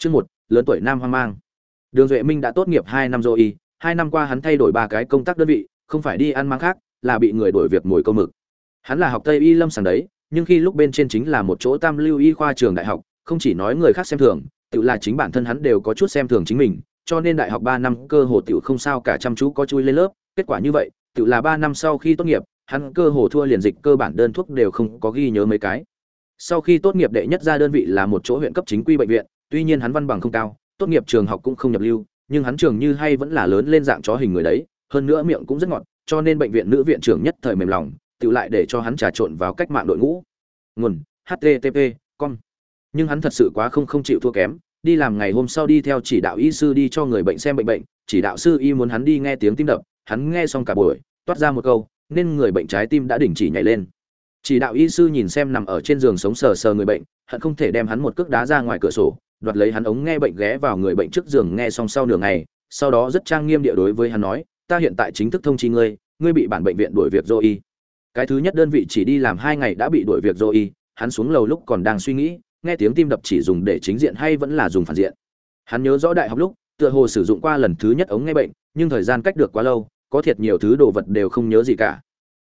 Chương một, lớn tuổi nam hoang mang. Đường Duệ Minh đã tốt nghiệp hai năm rồi, hai năm qua hắn thay đổi ba cái công tác đơn vị, không phải đi ăn mang khác, là bị người đổi việc ngồi câu mực. Hắn là học Tây Y Lâm sàng đấy, nhưng khi lúc bên trên chính là một chỗ Tam Lưu Y khoa trường đại học, không chỉ nói người khác xem thường, tự là chính bản thân hắn đều có chút xem thường chính mình, cho nên đại học ba năm cơ hồ tiểu không sao cả chăm chú có chui lên lớp, kết quả như vậy, tự là ba năm sau khi tốt nghiệp, hắn cơ hồ thua liền dịch cơ bản đơn thuốc đều không có ghi nhớ mấy cái. Sau khi tốt nghiệp đệ nhất ra đơn vị là một chỗ huyện cấp chính quy bệnh viện, tuy nhiên hắn văn bằng không cao, tốt nghiệp trường học cũng không nhập lưu, nhưng hắn trường như hay vẫn là lớn lên dạng chó hình người đấy, hơn nữa miệng cũng rất ngọt, cho nên bệnh viện nữ viện trưởng nhất thời mềm lòng, tự lại để cho hắn trà trộn vào cách mạng đội ngũ. Nguồn: http com nhưng hắn thật sự quá không không chịu thua kém đi làm ngày hôm sau đi theo chỉ đạo y sư đi cho người bệnh xem bệnh bệnh chỉ đạo sư y muốn hắn đi nghe tiếng tim đập hắn nghe xong cả buổi toát ra một câu nên người bệnh trái tim đã đình chỉ nhảy lên chỉ đạo y sư nhìn xem nằm ở trên giường sống sờ sờ người bệnh hận không thể đem hắn một cước đá ra ngoài cửa sổ đoạt lấy hắn ống nghe bệnh ghé vào người bệnh trước giường nghe xong sau nửa ngày sau đó rất trang nghiêm địa đối với hắn nói ta hiện tại chính thức thông chi ngươi ngươi bị bản bệnh viện đuổi việc rồi." y cái thứ nhất đơn vị chỉ đi làm hai ngày đã bị đuổi việc rồi, y hắn xuống lầu lúc còn đang suy nghĩ nghe tiếng tim đập chỉ dùng để chính diện hay vẫn là dùng phản diện. Hắn nhớ rõ đại học lúc tựa hồ sử dụng qua lần thứ nhất ống nghe bệnh nhưng thời gian cách được quá lâu có thiệt nhiều thứ đồ vật đều không nhớ gì cả.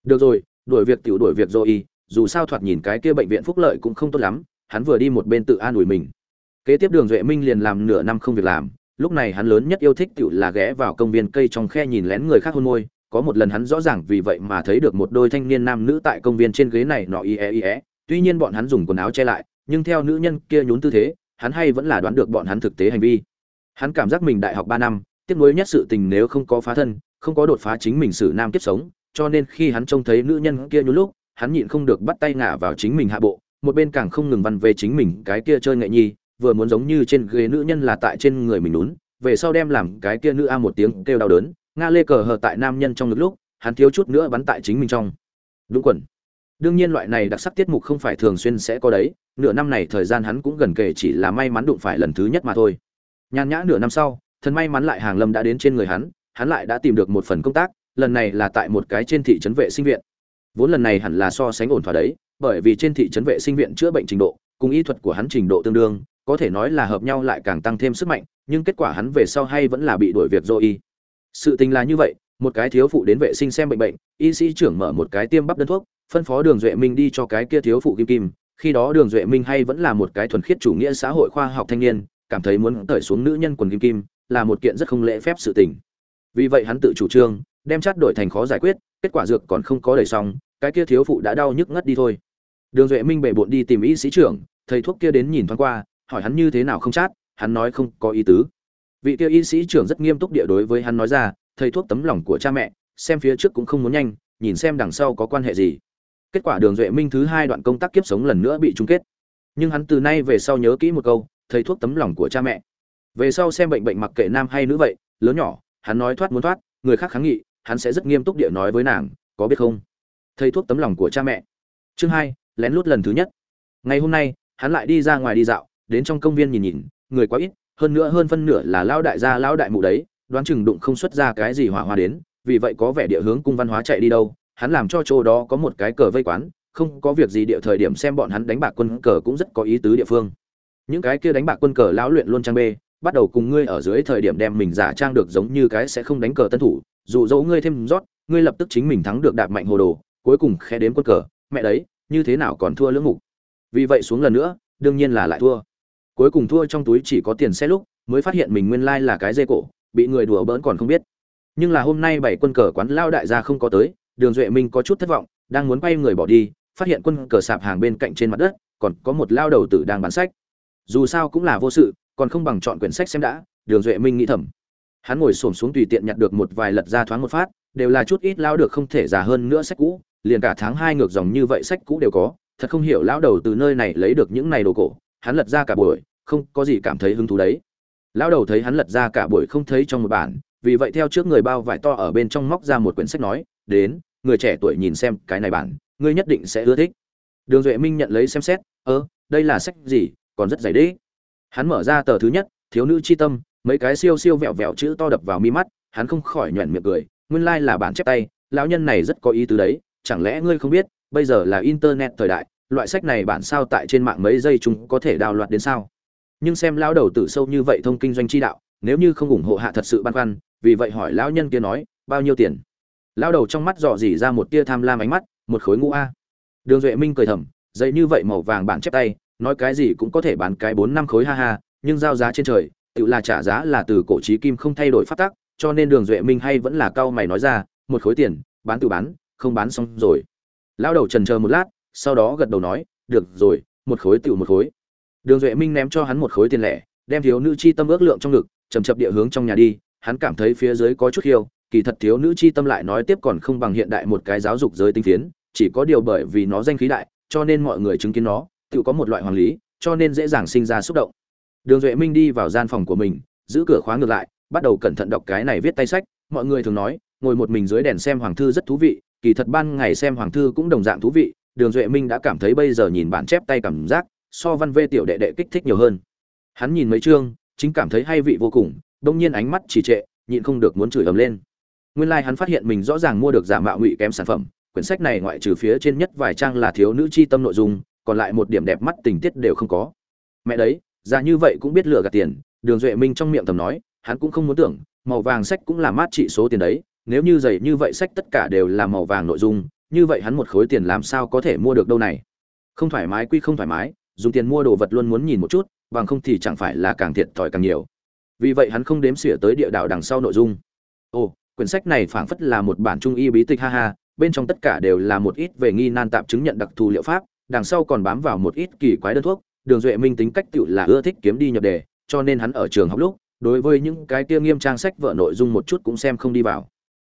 Được rồi đuổi việc tiểu đuổi việc rồi dù sao thoạt nhìn cái kia bệnh viện phúc lợi cũng không tốt lắm hắn vừa đi một bên tự an ủi mình kế tiếp đường duệ minh liền làm nửa năm không việc làm, lúc này hắn lớn nhất yêu thích tiểu là ghé vào công viên cây trong khe nhìn lén người khác hôn môi, có một lần hắn rõ ràng vì vậy mà thấy được một đôi thanh niên nam nữ tại công viên trên ghế này nọ ie ie tuy nhiên bọn hắn dùng quần áo che lại, nhưng theo nữ nhân kia nhún tư thế, hắn hay vẫn là đoán được bọn hắn thực tế hành vi. Hắn cảm giác mình đại học ba năm, tiếc nuối nhất sự tình nếu không có phá thân, không có đột phá chính mình xử nam kiếp sống, cho nên khi hắn trông thấy nữ nhân kia nhún lúc, hắn nhịn không được bắt tay ngả vào chính mình hạ bộ, một bên càng không ngừng văn về chính mình cái kia chơi nghệ nhi vừa muốn giống như trên ghế nữ nhân là tại trên người mình nún, về sau đem làm cái kia nữ a một tiếng kêu đau đớn, nga lê cờ hờ tại nam nhân trong ngực lúc, hắn thiếu chút nữa bắn tại chính mình trong. Đúng quần. Đương nhiên loại này đặc sắc tiết mục không phải thường xuyên sẽ có đấy, nửa năm này thời gian hắn cũng gần kể chỉ là may mắn đụng phải lần thứ nhất mà thôi. Nhàn nhã nửa năm sau thần may mắn lại hàng lâm đã đến trên người hắn hắn lại đã tìm được một phần công tác, lần này là tại một cái trên thị trấn vệ sinh viện. Vốn lần này hẳn là so sánh ổn thỏa đấy, bởi vì trên thị trấn vệ sinh viện chữa bệnh trình độ, cùng y thuật của hắn trình độ tương đương có thể nói là hợp nhau lại càng tăng thêm sức mạnh, nhưng kết quả hắn về sau hay vẫn là bị đuổi việc do y. Sự tình là như vậy, một cái thiếu phụ đến vệ sinh xem bệnh bệnh, y sĩ trưởng mở một cái tiêm bắp đơn thuốc, phân phó đường duệ minh đi cho cái kia thiếu phụ kim kim. Khi đó đường duệ minh hay vẫn là một cái thuần khiết chủ nghĩa xã hội khoa học thanh niên, cảm thấy muốn cởi xuống nữ nhân quần kim kim là một kiện rất không lễ phép sự tình. Vì vậy hắn tự chủ trương, đem chát đổi thành khó giải quyết, kết quả dược còn không có đầy xong, cái kia thiếu phụ đã đau nhức ngất đi thôi. Đường duệ minh bệ bộn đi tìm y sĩ trưởng, thầy thuốc kia đến nhìn thoáng qua hỏi hắn như thế nào không chát, hắn nói không có ý tứ. Vị kia y sĩ trưởng rất nghiêm túc địa đối với hắn nói ra, thầy thuốc tấm lòng của cha mẹ, xem phía trước cũng không muốn nhanh, nhìn xem đằng sau có quan hệ gì. Kết quả đường duệ minh thứ hai đoạn công tác kiếp sống lần nữa bị chung kết. Nhưng hắn từ nay về sau nhớ kỹ một câu, thầy thuốc tấm lòng của cha mẹ. Về sau xem bệnh bệnh mặc kệ nam hay nữ vậy, lớn nhỏ, hắn nói thoát muốn thoát, người khác kháng nghị, hắn sẽ rất nghiêm túc địa nói với nàng, có biết không? Thầy thuốc tấm lòng của cha mẹ. Chương hai, lén lút lần thứ nhất. Ngày hôm nay, hắn lại đi ra ngoài đi dạo đến trong công viên nhìn nhìn, người quá ít, hơn nữa hơn phân nửa là lão đại gia lão đại mụ đấy, đoán chừng đụng không xuất ra cái gì hỏa hoa đến, vì vậy có vẻ địa hướng cung văn hóa chạy đi đâu, hắn làm cho chỗ đó có một cái cờ vây quán, không có việc gì địa thời điểm xem bọn hắn đánh bạc quân cờ cũng rất có ý tứ địa phương. Những cái kia đánh bạc quân cờ lão luyện luôn trang bê, bắt đầu cùng ngươi ở dưới thời điểm đem mình giả trang được giống như cái sẽ không đánh cờ tân thủ, dụ dỗ ngươi thêm rót, ngươi lập tức chính mình thắng được đạp mạnh hồ đồ, cuối cùng khẽ đếm quân cờ, mẹ đấy, như thế nào còn thua lưỡng mục? Vì vậy xuống lần nữa, đương nhiên là lại thua cuối cùng thua trong túi chỉ có tiền xe lúc, mới phát hiện mình nguyên lai là cái dây cổ, bị người đùa bỡn còn không biết. Nhưng là hôm nay bảy quân cờ quán lao đại gia không có tới, đường duệ minh có chút thất vọng, đang muốn quay người bỏ đi, phát hiện quân cờ sạp hàng bên cạnh trên mặt đất, còn có một lao đầu tử đang bán sách. Dù sao cũng là vô sự, còn không bằng chọn quyển sách xem đã, đường duệ minh nghĩ thầm. Hắn ngồi xổm xuống tùy tiện nhặt được một vài lật ra thoáng một phát, đều là chút ít lao được không thể giả hơn nữa sách cũ, liền cả tháng hai ngược dòng như vậy sách cũ đều có, thật không hiểu lão đầu từ nơi này lấy được những này đồ cổ hắn lật ra cả buổi, không có gì cảm thấy hứng thú đấy lão đầu thấy hắn lật ra cả buổi không thấy trong một bản, vì vậy theo trước người bao vải to ở bên trong móc ra một quyển sách nói, đến, người trẻ tuổi nhìn xem cái này bản, ngươi nhất định sẽ ưa thích đường duệ minh nhận lấy xem xét, ơ, đây là sách gì, còn rất dày đấy. hắn mở ra tờ thứ nhất, thiếu nữ chi tâm, mấy cái siêu siêu vẹo vẹo chữ to đập vào mi mắt, hắn không khỏi nhoẻn miệng cười, nguyên lai là bản chép tay, lão nhân này rất có ý tứ đấy, chẳng lẽ ngươi không biết, bây giờ là internet thời đại loại sách này bản sao tại trên mạng mấy giây chúng có thể đào loạt đến sao? Nhưng xem lão đầu tử sâu như vậy thông kinh doanh chi đạo, nếu như không ủng hộ hạ thật sự băn khoăn, vì vậy hỏi lão nhân kia nói, bao nhiêu tiền? Lão đầu trong mắt dò dỉ ra một tia tham lam ánh mắt, một khối ngũ a. Đường duệ minh cười thầm dây như vậy màu vàng bản chép tay, nói cái gì cũng có thể bán cái bốn năm khối ha ha, nhưng giao giá trên trời, tự là trả giá là từ cổ trí kim không thay đổi phát tắc, cho nên đường duệ minh hay vẫn là cao mày nói ra, một khối tiền, bán tự bán, không bán xong rồi. Lão đầu trần chờ một lát sau đó gật đầu nói, được rồi, một khối tựu một khối. Đường duệ minh ném cho hắn một khối tiền lẻ, đem thiếu nữ chi tâm ước lượng trong ngực chầm chập địa hướng trong nhà đi, hắn cảm thấy phía dưới có chút khiêu, kỳ thật thiếu nữ chi tâm lại nói tiếp còn không bằng hiện đại một cái giáo dục giới tinh phiến chỉ có điều bởi vì nó danh khí đại, cho nên mọi người chứng kiến nó, tự có một loại hoàng lý, cho nên dễ dàng sinh ra xúc động. Đường duệ minh đi vào gian phòng của mình, giữ cửa khóa ngược lại, bắt đầu cẩn thận đọc cái này viết tay sách, mọi người thường nói, ngồi một mình dưới đèn xem hoàng thư rất thú vị, kỳ thật ban ngày xem hoàng thư cũng đồng dạng thú vị đường duệ minh đã cảm thấy bây giờ nhìn bản chép tay cảm giác so văn vê tiểu đệ đệ kích thích nhiều hơn. Hắn nhìn mấy chương, chính cảm thấy hay vị vô cùng, đông nhiên ánh mắt trì trệ, nhịn không được muốn chửi ầm lên. Nguyên lai like hắn phát hiện mình rõ ràng mua được giả mạo ngụy kém sản phẩm, quyển sách này ngoại trừ phía trên nhất vài trang là thiếu nữ chi tâm nội dung, còn lại một điểm đẹp mắt tình tiết đều không có. Mẹ đấy ra như vậy cũng biết lừa gạt tiền, đường duệ minh trong miệng thầm nói, hắn cũng không muốn tưởng, màu vàng sách cũng là mát trị số tiền đấy, nếu như giày như vậy sách tất cả đều là màu vàng nội dung như vậy hắn một khối tiền làm sao có thể mua được đâu này? Không thoải mái quy không thoải mái, dùng tiền mua đồ vật luôn muốn nhìn một chút, bằng không thì chẳng phải là càng thiệt thòi càng nhiều. Vì vậy hắn không đếm xỉa tới địa đạo đằng sau nội dung. Ồ, quyển sách này phảng phất là một bản trung y bí tịch ha ha, bên trong tất cả đều là một ít về nghi nan tạm chứng nhận đặc thù liệu pháp, đằng sau còn bám vào một ít kỳ quái đơn thuốc, đường duệ minh tính cách tựu là ưa thích kiếm đi nhập đề, cho nên hắn ở trường học lúc, đối với những cái kia nghiêm trang sách vợ nội dung một chút cũng xem không đi vào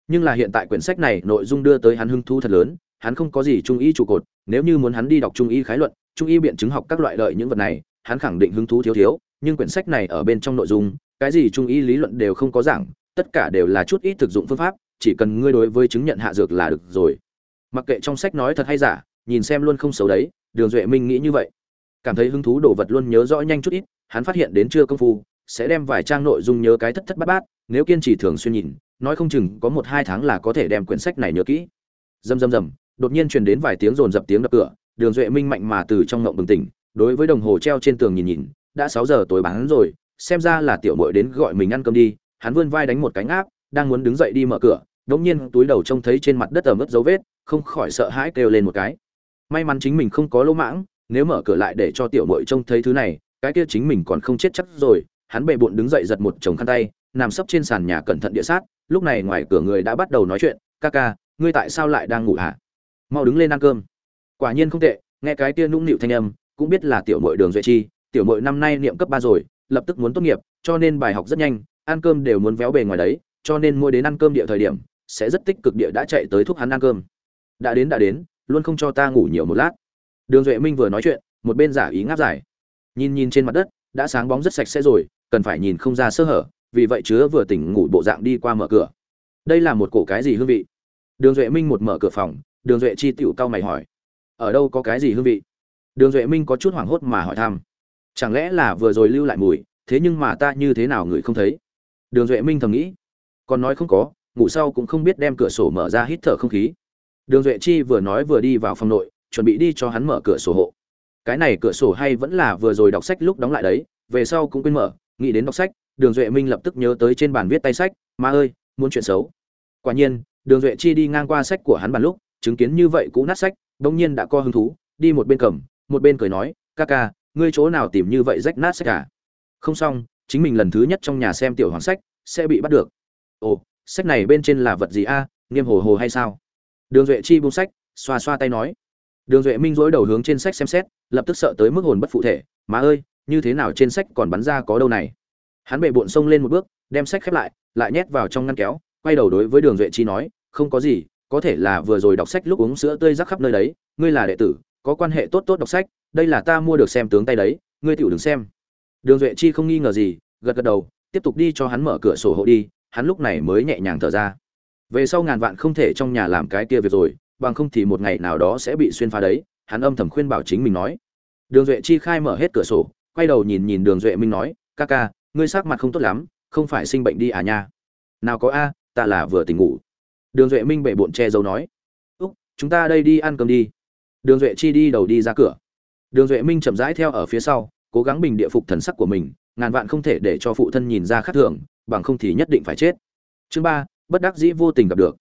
nhưng là hiện tại quyển sách này nội dung đưa tới hắn hứng thú thật lớn, hắn không có gì trung y trụ cột, nếu như muốn hắn đi đọc trung y khái luận, trung y biện chứng học các loại lợi những vật này, hắn khẳng định hứng thú thiếu thiếu, nhưng quyển sách này ở bên trong nội dung, cái gì trung y lý luận đều không có giảng, tất cả đều là chút ít thực dụng phương pháp, chỉ cần ngươi đối với chứng nhận hạ dược là được rồi. Mặc kệ trong sách nói thật hay giả, nhìn xem luôn không xấu đấy, đường duệ minh nghĩ như vậy. Cảm thấy hứng thú đồ vật luôn nhớ rõ nhanh chút ít, hắn phát hiện đến chưa công phu, sẽ đem vài trang nội dung nhớ cái thất thất bát bát, nếu kiên trì thường xuyên nhìn nói không chừng có một hai tháng là có thể đem quyển sách này nhớ kỹ. Dầm dầm dầm đột nhiên truyền đến vài tiếng rồn dập tiếng đập cửa, đường duệ minh mạnh mà từ trong ngộng bừng tỉnh, đối với đồng hồ treo trên tường nhìn nhìn, đã sáu giờ tối bán rồi, xem ra là tiểu mội đến gọi mình ăn cơm đi, hắn vươn vai đánh một cánh áp đang muốn đứng dậy đi mở cửa, đột nhiên túi đầu trông thấy trên mặt đất ẩm ướt dấu vết, không khỏi sợ hãi kêu lên một cái. May mắn chính mình không có lỗ mãng, nếu mở cửa lại để cho tiểu mội trông thấy thứ này, cái kia chính mình còn không chết chắc rồi, hắn bệ bụng đứng dậy giật một chồng khăn tay nằm sấp trên sàn nhà cẩn thận địa sát, lúc này ngoài cửa người đã bắt đầu nói chuyện, ca ca, ngươi tại sao lại đang ngủ hả? Mau đứng lên ăn cơm. Quả nhiên không tệ, nghe cái kia nũng nịu thanh âm, cũng biết là tiểu mội đường duệ chi, tiểu mội năm nay niệm cấp ba rồi, lập tức muốn tốt nghiệp, cho nên bài học rất nhanh, ăn cơm đều muốn véo bề ngoài đấy, cho nên mua đến ăn cơm địa thời điểm, sẽ rất tích cực địa đã chạy tới thúc hắn ăn cơm. Đã đến đã đến, luôn không cho ta ngủ nhiều một lát. Đường duệ minh vừa nói chuyện, một bên giả ý ngáp dài. Nhìn nhìn trên mặt đất, đã sáng bóng rất sạch sẽ rồi, cần phải nhìn không ra sơ hở vì vậy chứa vừa tỉnh ngủ bộ dạng đi qua mở cửa. Đây là một cổ cái gì hương vị? Đường duệ minh một mở cửa phòng, đường duệ chi tiểu cao mày hỏi. Ở đâu có cái gì hương vị? Đường duệ minh có chút hoảng hốt mà hỏi thăm. Chẳng lẽ là vừa rồi lưu lại mùi, thế nhưng mà ta như thế nào người không thấy? Đường duệ minh thầm nghĩ. Còn nói không có, ngủ sau cũng không biết đem cửa sổ mở ra hít thở không khí. Đường duệ chi vừa nói vừa đi vào phòng nội, chuẩn bị đi cho hắn mở cửa sổ hộ. Cái này cửa sổ hay vẫn là vừa rồi đọc sách lúc đóng lại đấy, về sau cũng quên mở, nghĩ đến đọc sách đường duệ minh lập tức nhớ tới trên bàn viết tay sách ma ơi, muốn chuyện xấu. Quả nhiên, đường duệ chi đi ngang qua sách của hắn bàn lúc, chứng kiến như vậy cũ nát sách, bỗng nhiên đã co hứng thú, đi một bên cầm, một bên cười nói, ca ca, ngươi chỗ nào tìm như vậy rách nát sách cả không xong, chính mình lần thứ nhất trong nhà xem tiểu hoàng sách, sẽ bị bắt được. Ồ, sách này bên trên là vật gì a? Nghiêm hồ hồ hay sao? Đường duệ chi buông sách, xoa xoa tay nói. Đường duệ minh dối đầu hướng trên sách xem xét, lập tức sợ tới mức hồn bất phụ thể, má ơi, như thế nào trên sách còn bắn ra có đâu này? Hắn bệ bộn xông lên một bước, đem sách khép lại lại nhét vào trong ngăn kéo, quay đầu đối với đường duệ chi nói, không có gì, có thể là vừa rồi đọc sách lúc uống sữa tươi rắc khắp nơi đấy, ngươi là đệ tử, có quan hệ tốt tốt đọc sách, đây là ta mua được xem tướng tay đấy, ngươi tiểu đừng xem. Đường duệ chi không nghi ngờ gì, gật gật đầu, tiếp tục đi cho hắn mở cửa sổ hộ đi, hắn lúc này mới nhẹ nhàng thở ra. Về sau ngàn vạn không thể trong nhà làm cái kia việc rồi, bằng không thì một ngày nào đó sẽ bị xuyên phá đấy, hắn âm thầm khuyên bảo chính mình nói. Đường duệ chi khai mở hết cửa sổ, quay đầu nhìn nhìn đường duệ minh nói, ca ca ngươi sắc mặt không tốt lắm, không phải sinh bệnh đi à nha. Nào có a, ta là vừa tỉnh ngủ. Đường duệ minh bệ bộn che giấu nói. Úc, chúng ta đây đi ăn cơm đi. Đường duệ chi đi đầu đi ra cửa. Đường duệ minh chậm rãi theo ở phía sau, cố gắng bình địa phục thần sắc của mình, ngàn vạn không thể để cho phụ thân nhìn ra khác thường, bằng không thì nhất định phải chết. Chương ba, bất đắc dĩ vô tình gặp được.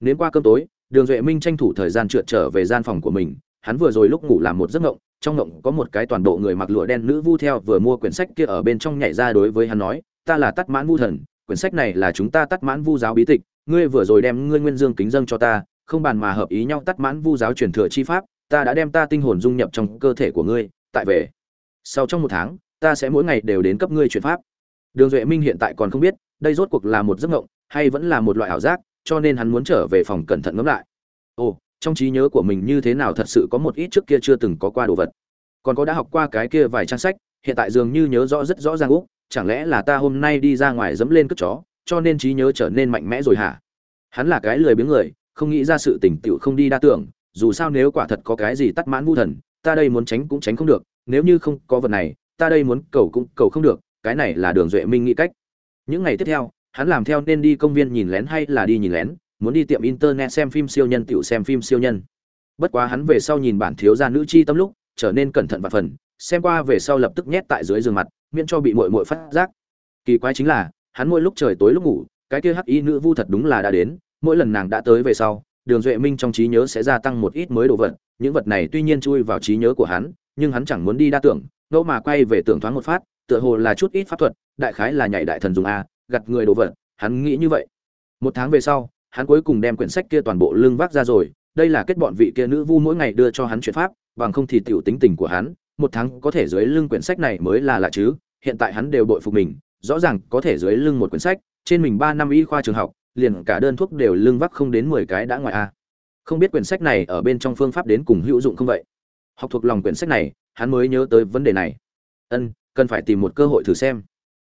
Nếm qua cơm tối, đường duệ minh tranh thủ thời gian trượt trở về gian phòng của mình hắn vừa rồi lúc ngủ làm một giấc ngộng, trong ngộng có một cái toàn bộ người mặc lụa đen nữ vu theo vừa mua quyển sách kia ở bên trong nhảy ra đối với hắn nói, ta là tắt mãn vu thần, quyển sách này là chúng ta tắt mãn vu giáo bí tịch, ngươi vừa rồi đem ngươi nguyên dương kính dâng cho ta, không bàn mà hợp ý nhau tắt mãn vu giáo truyền thừa chi pháp, ta đã đem ta tinh hồn dung nhập trong cơ thể của ngươi, tại về. Sau trong một tháng, ta sẽ mỗi ngày đều đến cấp ngươi chuyển pháp. Đường duệ minh hiện tại còn không biết, đây rốt cuộc là một giấc ngộng, hay vẫn là một loại ảo giác, cho nên hắn muốn trở về phòng cẩn thận ngẫm lại. Ồ trong trí nhớ của mình như thế nào thật sự có một ít trước kia chưa từng có qua đồ vật. Còn có đã học qua cái kia vài trang sách, hiện tại dường như nhớ rõ rất rõ ràng úc, chẳng lẽ là ta hôm nay đi ra ngoài dẫm lên cất chó, cho nên trí nhớ trở nên mạnh mẽ rồi hả? Hắn là cái lười biếng người, không nghĩ ra sự tỉnh tựu không đi đa tưởng, dù sao nếu quả thật có cái gì tắt mãn vu thần, ta đây muốn tránh cũng tránh không được, nếu như không có vật này, ta đây muốn cầu cũng cầu không được, cái này là đường duệ minh nghĩ cách. Những ngày tiếp theo, hắn làm theo nên đi công viên nhìn lén hay là đi nhìn lén? Muốn đi tiệm internet xem phim siêu nhân, tiểu xem phim siêu nhân. Bất quá hắn về sau nhìn bản thiếu gia nữ chi tâm lúc, trở nên cẩn thận và phần, xem qua về sau lập tức nhét tại dưới giường mặt, miễn cho bị muội muội phát giác. Kỳ quái chính là, hắn mỗi lúc trời tối lúc ngủ, cái kia hắc y nữ vu thật đúng là đã đến, mỗi lần nàng đã tới về sau, đường duệ minh trong trí nhớ sẽ gia tăng một ít mới đồ vật, những vật này tuy nhiên chui vào trí nhớ của hắn, nhưng hắn chẳng muốn đi đa tưởng, ngẫu mà quay về tưởng thoáng một phát, tựa hồ là chút ít pháp thuật, đại khái là nhảy đại thần dùng a, gặt người đồ vật, hắn nghĩ như vậy. Một tháng về sau hắn cuối cùng đem quyển sách kia toàn bộ lưng vác ra rồi, đây là kết bọn vị kia nữ vu mỗi ngày đưa cho hắn chuyện pháp, bằng không thì tiểu tính tình của hắn, một tháng có thể dưới lưng quyển sách này mới là lạ chứ, hiện tại hắn đều bội phục mình, rõ ràng có thể dưới lưng một quyển sách, trên mình ba năm y khoa trường học, liền cả đơn thuốc đều lưng vác không đến mười cái đã ngoài a. Không biết quyển sách này ở bên trong phương pháp đến cùng hữu dụng không vậy? Học thuộc lòng quyển sách này, hắn mới nhớ tới vấn đề này. Ân, cần phải tìm một cơ hội thử xem.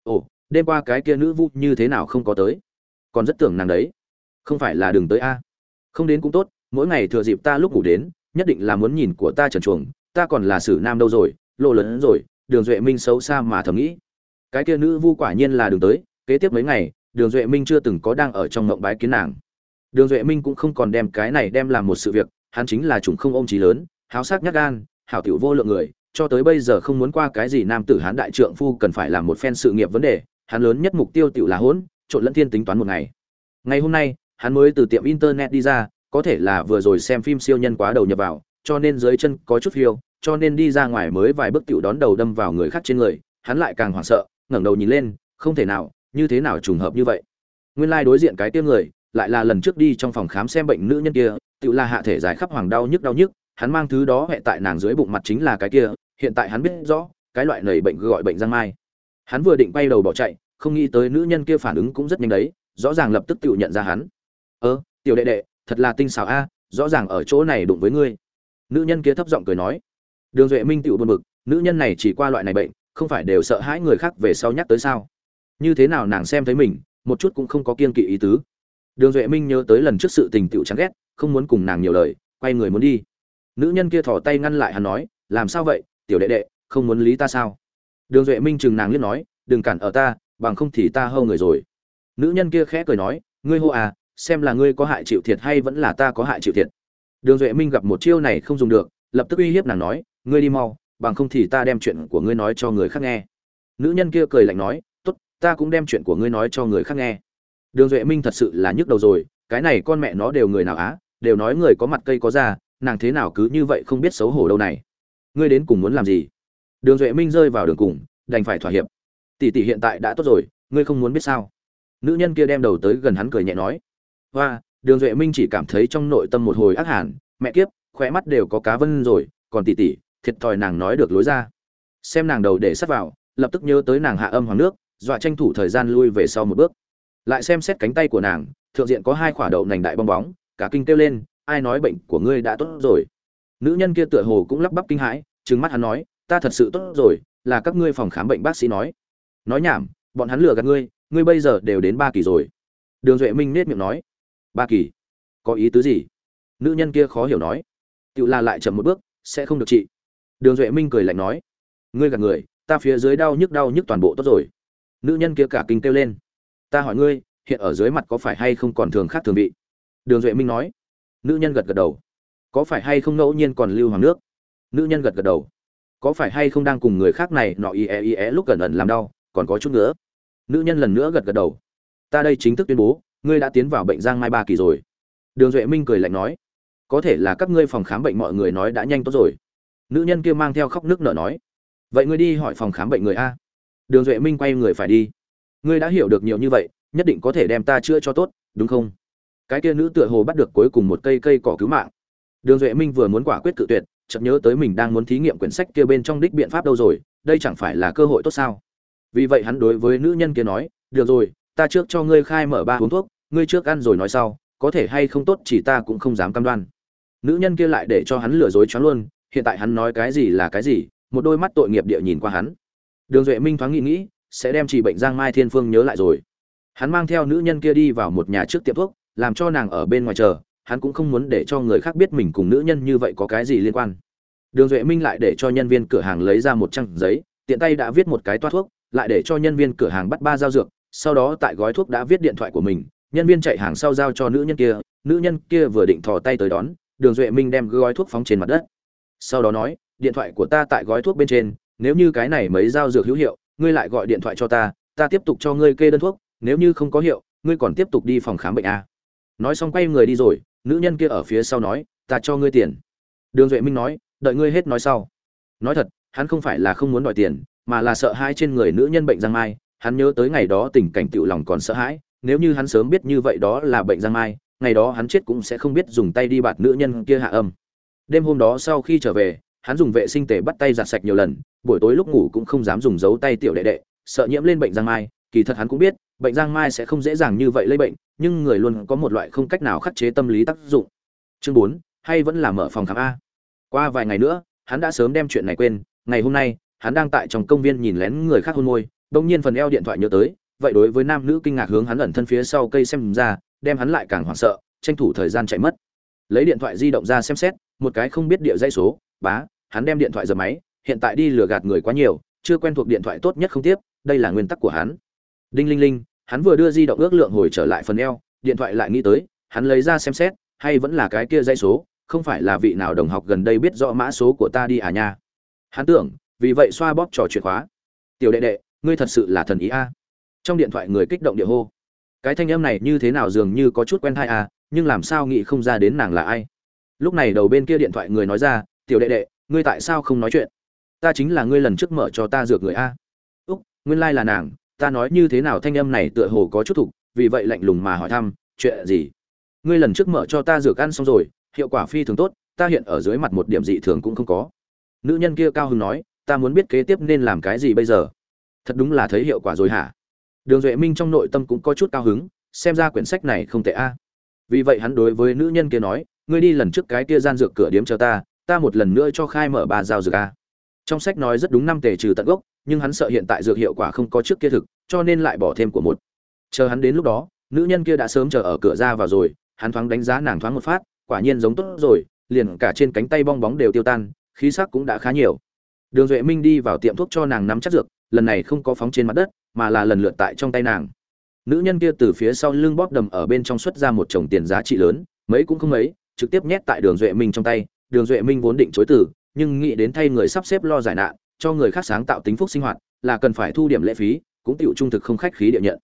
Ồ, đêm qua cái kia nữ vu như thế nào không có tới? Còn rất tưởng nàng đấy không phải là đừng tới a. Không đến cũng tốt, mỗi ngày thừa dịp ta lúc ngủ đến, nhất định là muốn nhìn của ta trần chuồng, ta còn là sử nam đâu rồi, lộ lớn rồi, đường duệ minh xấu xa mà thầm nghĩ. Cái kia nữ vu quả nhiên là đường tới, kế tiếp mấy ngày, đường duệ minh chưa từng có đang ở trong mộng bái kiến nàng. Đường duệ minh cũng không còn đem cái này đem làm một sự việc, hắn chính là chủng không ôm trí lớn, háo sắc nhát gan, hảo tiểu vô lượng người, cho tới bây giờ không muốn qua cái gì nam tử hán đại trượng phu cần phải làm một phen sự nghiệp vấn đề, hắn lớn nhất mục tiêu tiểu là hỗn trộn lẫn thiên tính toán một ngày. Ngày hôm nay hắn mới từ tiệm internet đi ra, có thể là vừa rồi xem phim siêu nhân quá đầu nhập vào, cho nên dưới chân có chút phiêu, cho nên đi ra ngoài mới vài bước tiểu đón đầu đâm vào người khác trên người, hắn lại càng hoảng sợ, ngẩng đầu nhìn lên, không thể nào, như thế nào trùng hợp như vậy. Nguyên lai like đối diện cái kia người, lại là lần trước đi trong phòng khám xem bệnh nữ nhân kia tiểu là hạ thể dài khắp hoàng đau nhức đau nhức, hắn mang thứ đó hệ tại nàng dưới bụng mặt chính là cái kia, hiện tại hắn biết rõ, cái loại này bệnh gọi bệnh giang mai. Hắn vừa định bay đầu bỏ chạy, không nghĩ tới nữ nhân kia phản ứng cũng rất nhanh đấy, rõ ràng lập tức tiểu nhận ra hắn ơ, tiểu đệ đệ, thật là tinh xảo a, rõ ràng ở chỗ này đụng với ngươi. Nữ nhân kia thấp giọng cười nói. Đường duệ minh tựu buồn bực, nữ nhân này chỉ qua loại này bệnh, không phải đều sợ hãi người khác về sau nhắc tới sao? Như thế nào nàng xem thấy mình, một chút cũng không có kiên kỵ ý tứ. Đường duệ minh nhớ tới lần trước sự tình tựu chán ghét, không muốn cùng nàng nhiều lời, quay người muốn đi. Nữ nhân kia thỏ tay ngăn lại hắn nói, làm sao vậy, tiểu đệ đệ, không muốn lý ta sao? Đường duệ minh chừng nàng liếc nói, đừng cản ở ta, bằng không thì ta hâu người rồi. Nữ nhân kia khẽ cười nói, ngươi hô à xem là ngươi có hại chịu thiệt hay vẫn là ta có hại chịu thiệt. Đường duệ minh gặp một chiêu này không dùng được, lập tức uy hiếp nàng nói, ngươi đi mau, bằng không thì ta đem chuyện của ngươi nói cho người khác nghe. Nữ nhân kia cười lạnh nói, tốt, ta cũng đem chuyện của ngươi nói cho người khác nghe. Đường duệ minh thật sự là nhức đầu rồi, cái này con mẹ nó đều người nào á, đều nói người có mặt cây có da, nàng thế nào cứ như vậy không biết xấu hổ đâu này. Ngươi đến cùng muốn làm gì? Đường duệ minh rơi vào đường cùng, đành phải thỏa hiệp. Tỷ tỷ hiện tại đã tốt rồi, ngươi không muốn biết sao? Nữ nhân kia đem đầu tới gần hắn cười nhẹ nói hoa, đường duệ minh chỉ cảm thấy trong nội tâm một hồi ác hẳn mẹ kiếp, khóe mắt đều có cá vân rồi, còn tỷ tỷ thiệt thòi nàng nói được lối ra. Xem nàng đầu để sắt vào, lập tức nhớ tới nàng hạ âm hoàng nước, dọa tranh thủ thời gian lui về sau một bước. Lại xem xét cánh tay của nàng, thượng diện có hai quả đậu nành đại bong bóng, cả kinh kêu lên, ai nói bệnh của ngươi đã tốt rồi? Nữ nhân kia tựa hồ cũng lắp bắp kinh hãi, trừng mắt hắn nói, ta thật sự tốt rồi, là các ngươi phòng khám bệnh bác sĩ nói. Nói nhảm, bọn hắn lừa gạt ngươi ngươi bây giờ đều đến ba kỳ rồi. Đường duệ minh nết miệng nói ba kỳ. Có ý tứ gì? Nữ nhân kia khó hiểu nói. Tự là lại chậm một bước, sẽ không được trị đường duệ minh cười lạnh nói. Ngươi gạt người, ta phía dưới đau nhức đau nhức toàn bộ tốt rồi. Nữ nhân kia cả kinh kêu lên. Ta hỏi ngươi, hiện ở dưới mặt có phải hay không còn thường khác thường vị? Đường duệ minh nói. Nữ nhân gật gật đầu. Có phải hay không ngẫu nhiên còn lưu hoàng nước? Nữ nhân gật gật đầu. Có phải hay không đang cùng người khác này nọ y e y e lúc gần ẩn làm đau, còn có chút nữa? Nữ nhân lần nữa gật gật đầu. Ta đây chính thức tuyên bố ngươi đã tiến vào bệnh giang mai ba kỳ rồi. Đường duệ minh cười lạnh nói, có thể là các ngươi phòng khám bệnh mọi người nói đã nhanh tốt rồi. Nữ nhân kia mang theo khóc nước nở nói, vậy ngươi đi hỏi phòng khám bệnh người a. Đường duệ minh quay người phải đi. Ngươi đã hiểu được nhiều như vậy, nhất định có thể đem ta chữa cho tốt, đúng không? Cái kia nữ tựa hồ bắt được cuối cùng một cây cây cỏ cứu mạng. Đường duệ minh vừa muốn quả quyết cự tuyệt, chợt nhớ tới mình đang muốn thí nghiệm quyển sách kia bên trong đích biện pháp đâu rồi, đây chẳng phải là cơ hội tốt sao? Vì vậy hắn đối với nữ nhân kia nói, được rồi, ta trước cho ngươi khai mở ba uống thuốc ngươi trước ăn rồi nói sau, có thể hay không tốt chỉ ta cũng không dám cam đoan. Nữ nhân kia lại để cho hắn lừa dối choáng luôn, hiện tại hắn nói cái gì là cái gì, một đôi mắt tội nghiệp địa nhìn qua hắn. Đường duệ minh thoáng nghĩ nghĩ, sẽ đem chỉ bệnh giang mai thiên phương nhớ lại rồi. Hắn mang theo nữ nhân kia đi vào một nhà trước tiệm thuốc, làm cho nàng ở bên ngoài chờ, hắn cũng không muốn để cho người khác biết mình cùng nữ nhân như vậy có cái gì liên quan. Đường duệ minh lại để cho nhân viên cửa hàng lấy ra một trang giấy, tiện tay đã viết một cái toa thuốc, lại để cho nhân viên cửa hàng bắt ba giao dược, sau đó tại gói thuốc đã viết điện thoại của mình nhân viên chạy hàng sau giao cho nữ nhân kia, nữ nhân kia vừa định thò tay tới đón, đường duệ minh đem gói thuốc phóng trên mặt đất. Sau đó nói, điện thoại của ta tại gói thuốc bên trên, nếu như cái này mấy giao dược hữu hiệu, ngươi lại gọi điện thoại cho ta ta tiếp tục cho ngươi kê đơn thuốc, nếu như không có hiệu, ngươi còn tiếp tục đi phòng khám bệnh a nói xong quay người đi rồi, nữ nhân kia ở phía sau nói, ta cho ngươi tiền. Đường duệ minh nói, đợi ngươi hết nói sau. Nói thật, hắn không phải là không muốn đòi tiền, mà là sợ hai trên người nữ nhân bệnh giang mai, hắn nhớ tới ngày đó tình cảnh tựu lòng còn sợ hãi nếu như hắn sớm biết như vậy đó là bệnh giang mai, ngày đó hắn chết cũng sẽ không biết dùng tay đi bạt nữ nhân kia hạ âm. Đêm hôm đó sau khi trở về, hắn dùng vệ sinh tể bắt tay giặt sạch nhiều lần, buổi tối lúc ngủ cũng không dám dùng dấu tay tiểu đệ đệ, sợ nhiễm lên bệnh giang mai, kỳ thật hắn cũng biết, bệnh giang mai sẽ không dễ dàng như vậy lây bệnh, nhưng người luôn có một loại không cách nào khắc chế tâm lý tác dụng. Chương bốn, hay vẫn là mở phòng khám a. Qua vài ngày nữa, hắn đã sớm đem chuyện này quên, ngày hôm nay, hắn đang tại trong công viên nhìn lén người khác hôn môi đông nhiên phần eo điện thoại nhớ tới vậy đối với nam nữ kinh ngạc hướng hắn ẩn thân phía sau cây xem ra, đem hắn lại càng hoảng sợ, tranh thủ thời gian chạy mất. Lấy điện thoại di động ra xem xét, một cái không biết địa dây số, bá, hắn đem điện thoại giật máy, hiện tại đi lừa gạt người quá nhiều, chưa quen thuộc điện thoại tốt nhất không tiếp, đây là nguyên tắc của hắn. Đinh linh linh, hắn vừa đưa di động ước lượng hồi trở lại phần eo, điện thoại lại nghĩ tới, hắn lấy ra xem xét, hay vẫn là cái kia dây số, không phải là vị nào đồng học gần đây biết rõ mã số của ta đi à nha. Hắn tưởng, vì vậy xoa bóp trò chuyện khóa. Tiểu đệ đệ, ngươi thật sự là thần ý a trong điện thoại người kích động địa hô. Cái thanh âm này như thế nào dường như có chút quen thai à nhưng làm sao nghĩ không ra đến nàng là ai. Lúc này đầu bên kia điện thoại người nói ra, tiểu đệ đệ, ngươi tại sao không nói chuyện? Ta chính là ngươi lần trước mở cho ta dược người a. Úc, nguyên lai là nàng, ta nói như thế nào thanh âm này tựa hồ có chút thục, vì vậy lạnh lùng mà hỏi thăm, chuyện gì? Ngươi lần trước mở cho ta dược ăn xong rồi, hiệu quả phi thường tốt, ta hiện ở dưới mặt một điểm dị thường cũng không có. Nữ nhân kia cao hưng nói, ta muốn biết kế tiếp nên làm cái gì bây giờ? Thật đúng là thấy hiệu quả rồi hả? Đường duệ minh trong nội tâm cũng có chút cao hứng, xem ra quyển sách này không tệ a. Vì vậy hắn đối với nữ nhân kia nói, ngươi đi lần trước cái kia gian dược cửa điếm cho ta ta một lần nữa cho khai mở ba giao dược a. Trong sách nói rất đúng năm tề trừ tận gốc, nhưng hắn sợ hiện tại dược hiệu quả không có trước kia thực, cho nên lại bỏ thêm của một. Chờ hắn đến lúc đó, nữ nhân kia đã sớm chờ ở cửa ra vào rồi, hắn thoáng đánh giá nàng thoáng một phát, quả nhiên giống tốt rồi, liền cả trên cánh tay bong bóng đều tiêu tan, khí sắc cũng đã khá nhiều. Đường duệ minh đi vào tiệm thuốc cho nàng nắm chắc dược lần này không có phóng trên mặt đất, mà là lần lượt tại trong tay nàng. Nữ nhân kia từ phía sau lưng bóp đầm ở bên trong xuất ra một chồng tiền giá trị lớn, mấy cũng không mấy, trực tiếp nhét tại đường duệ minh trong tay. Đường duệ minh vốn định chối từ, nhưng nghĩ đến thay người sắp xếp lo giải nạn, cho người khác sáng tạo tính phúc sinh hoạt, là cần phải thu điểm lệ phí, cũng tựu trung thực không khách khí địa nhận.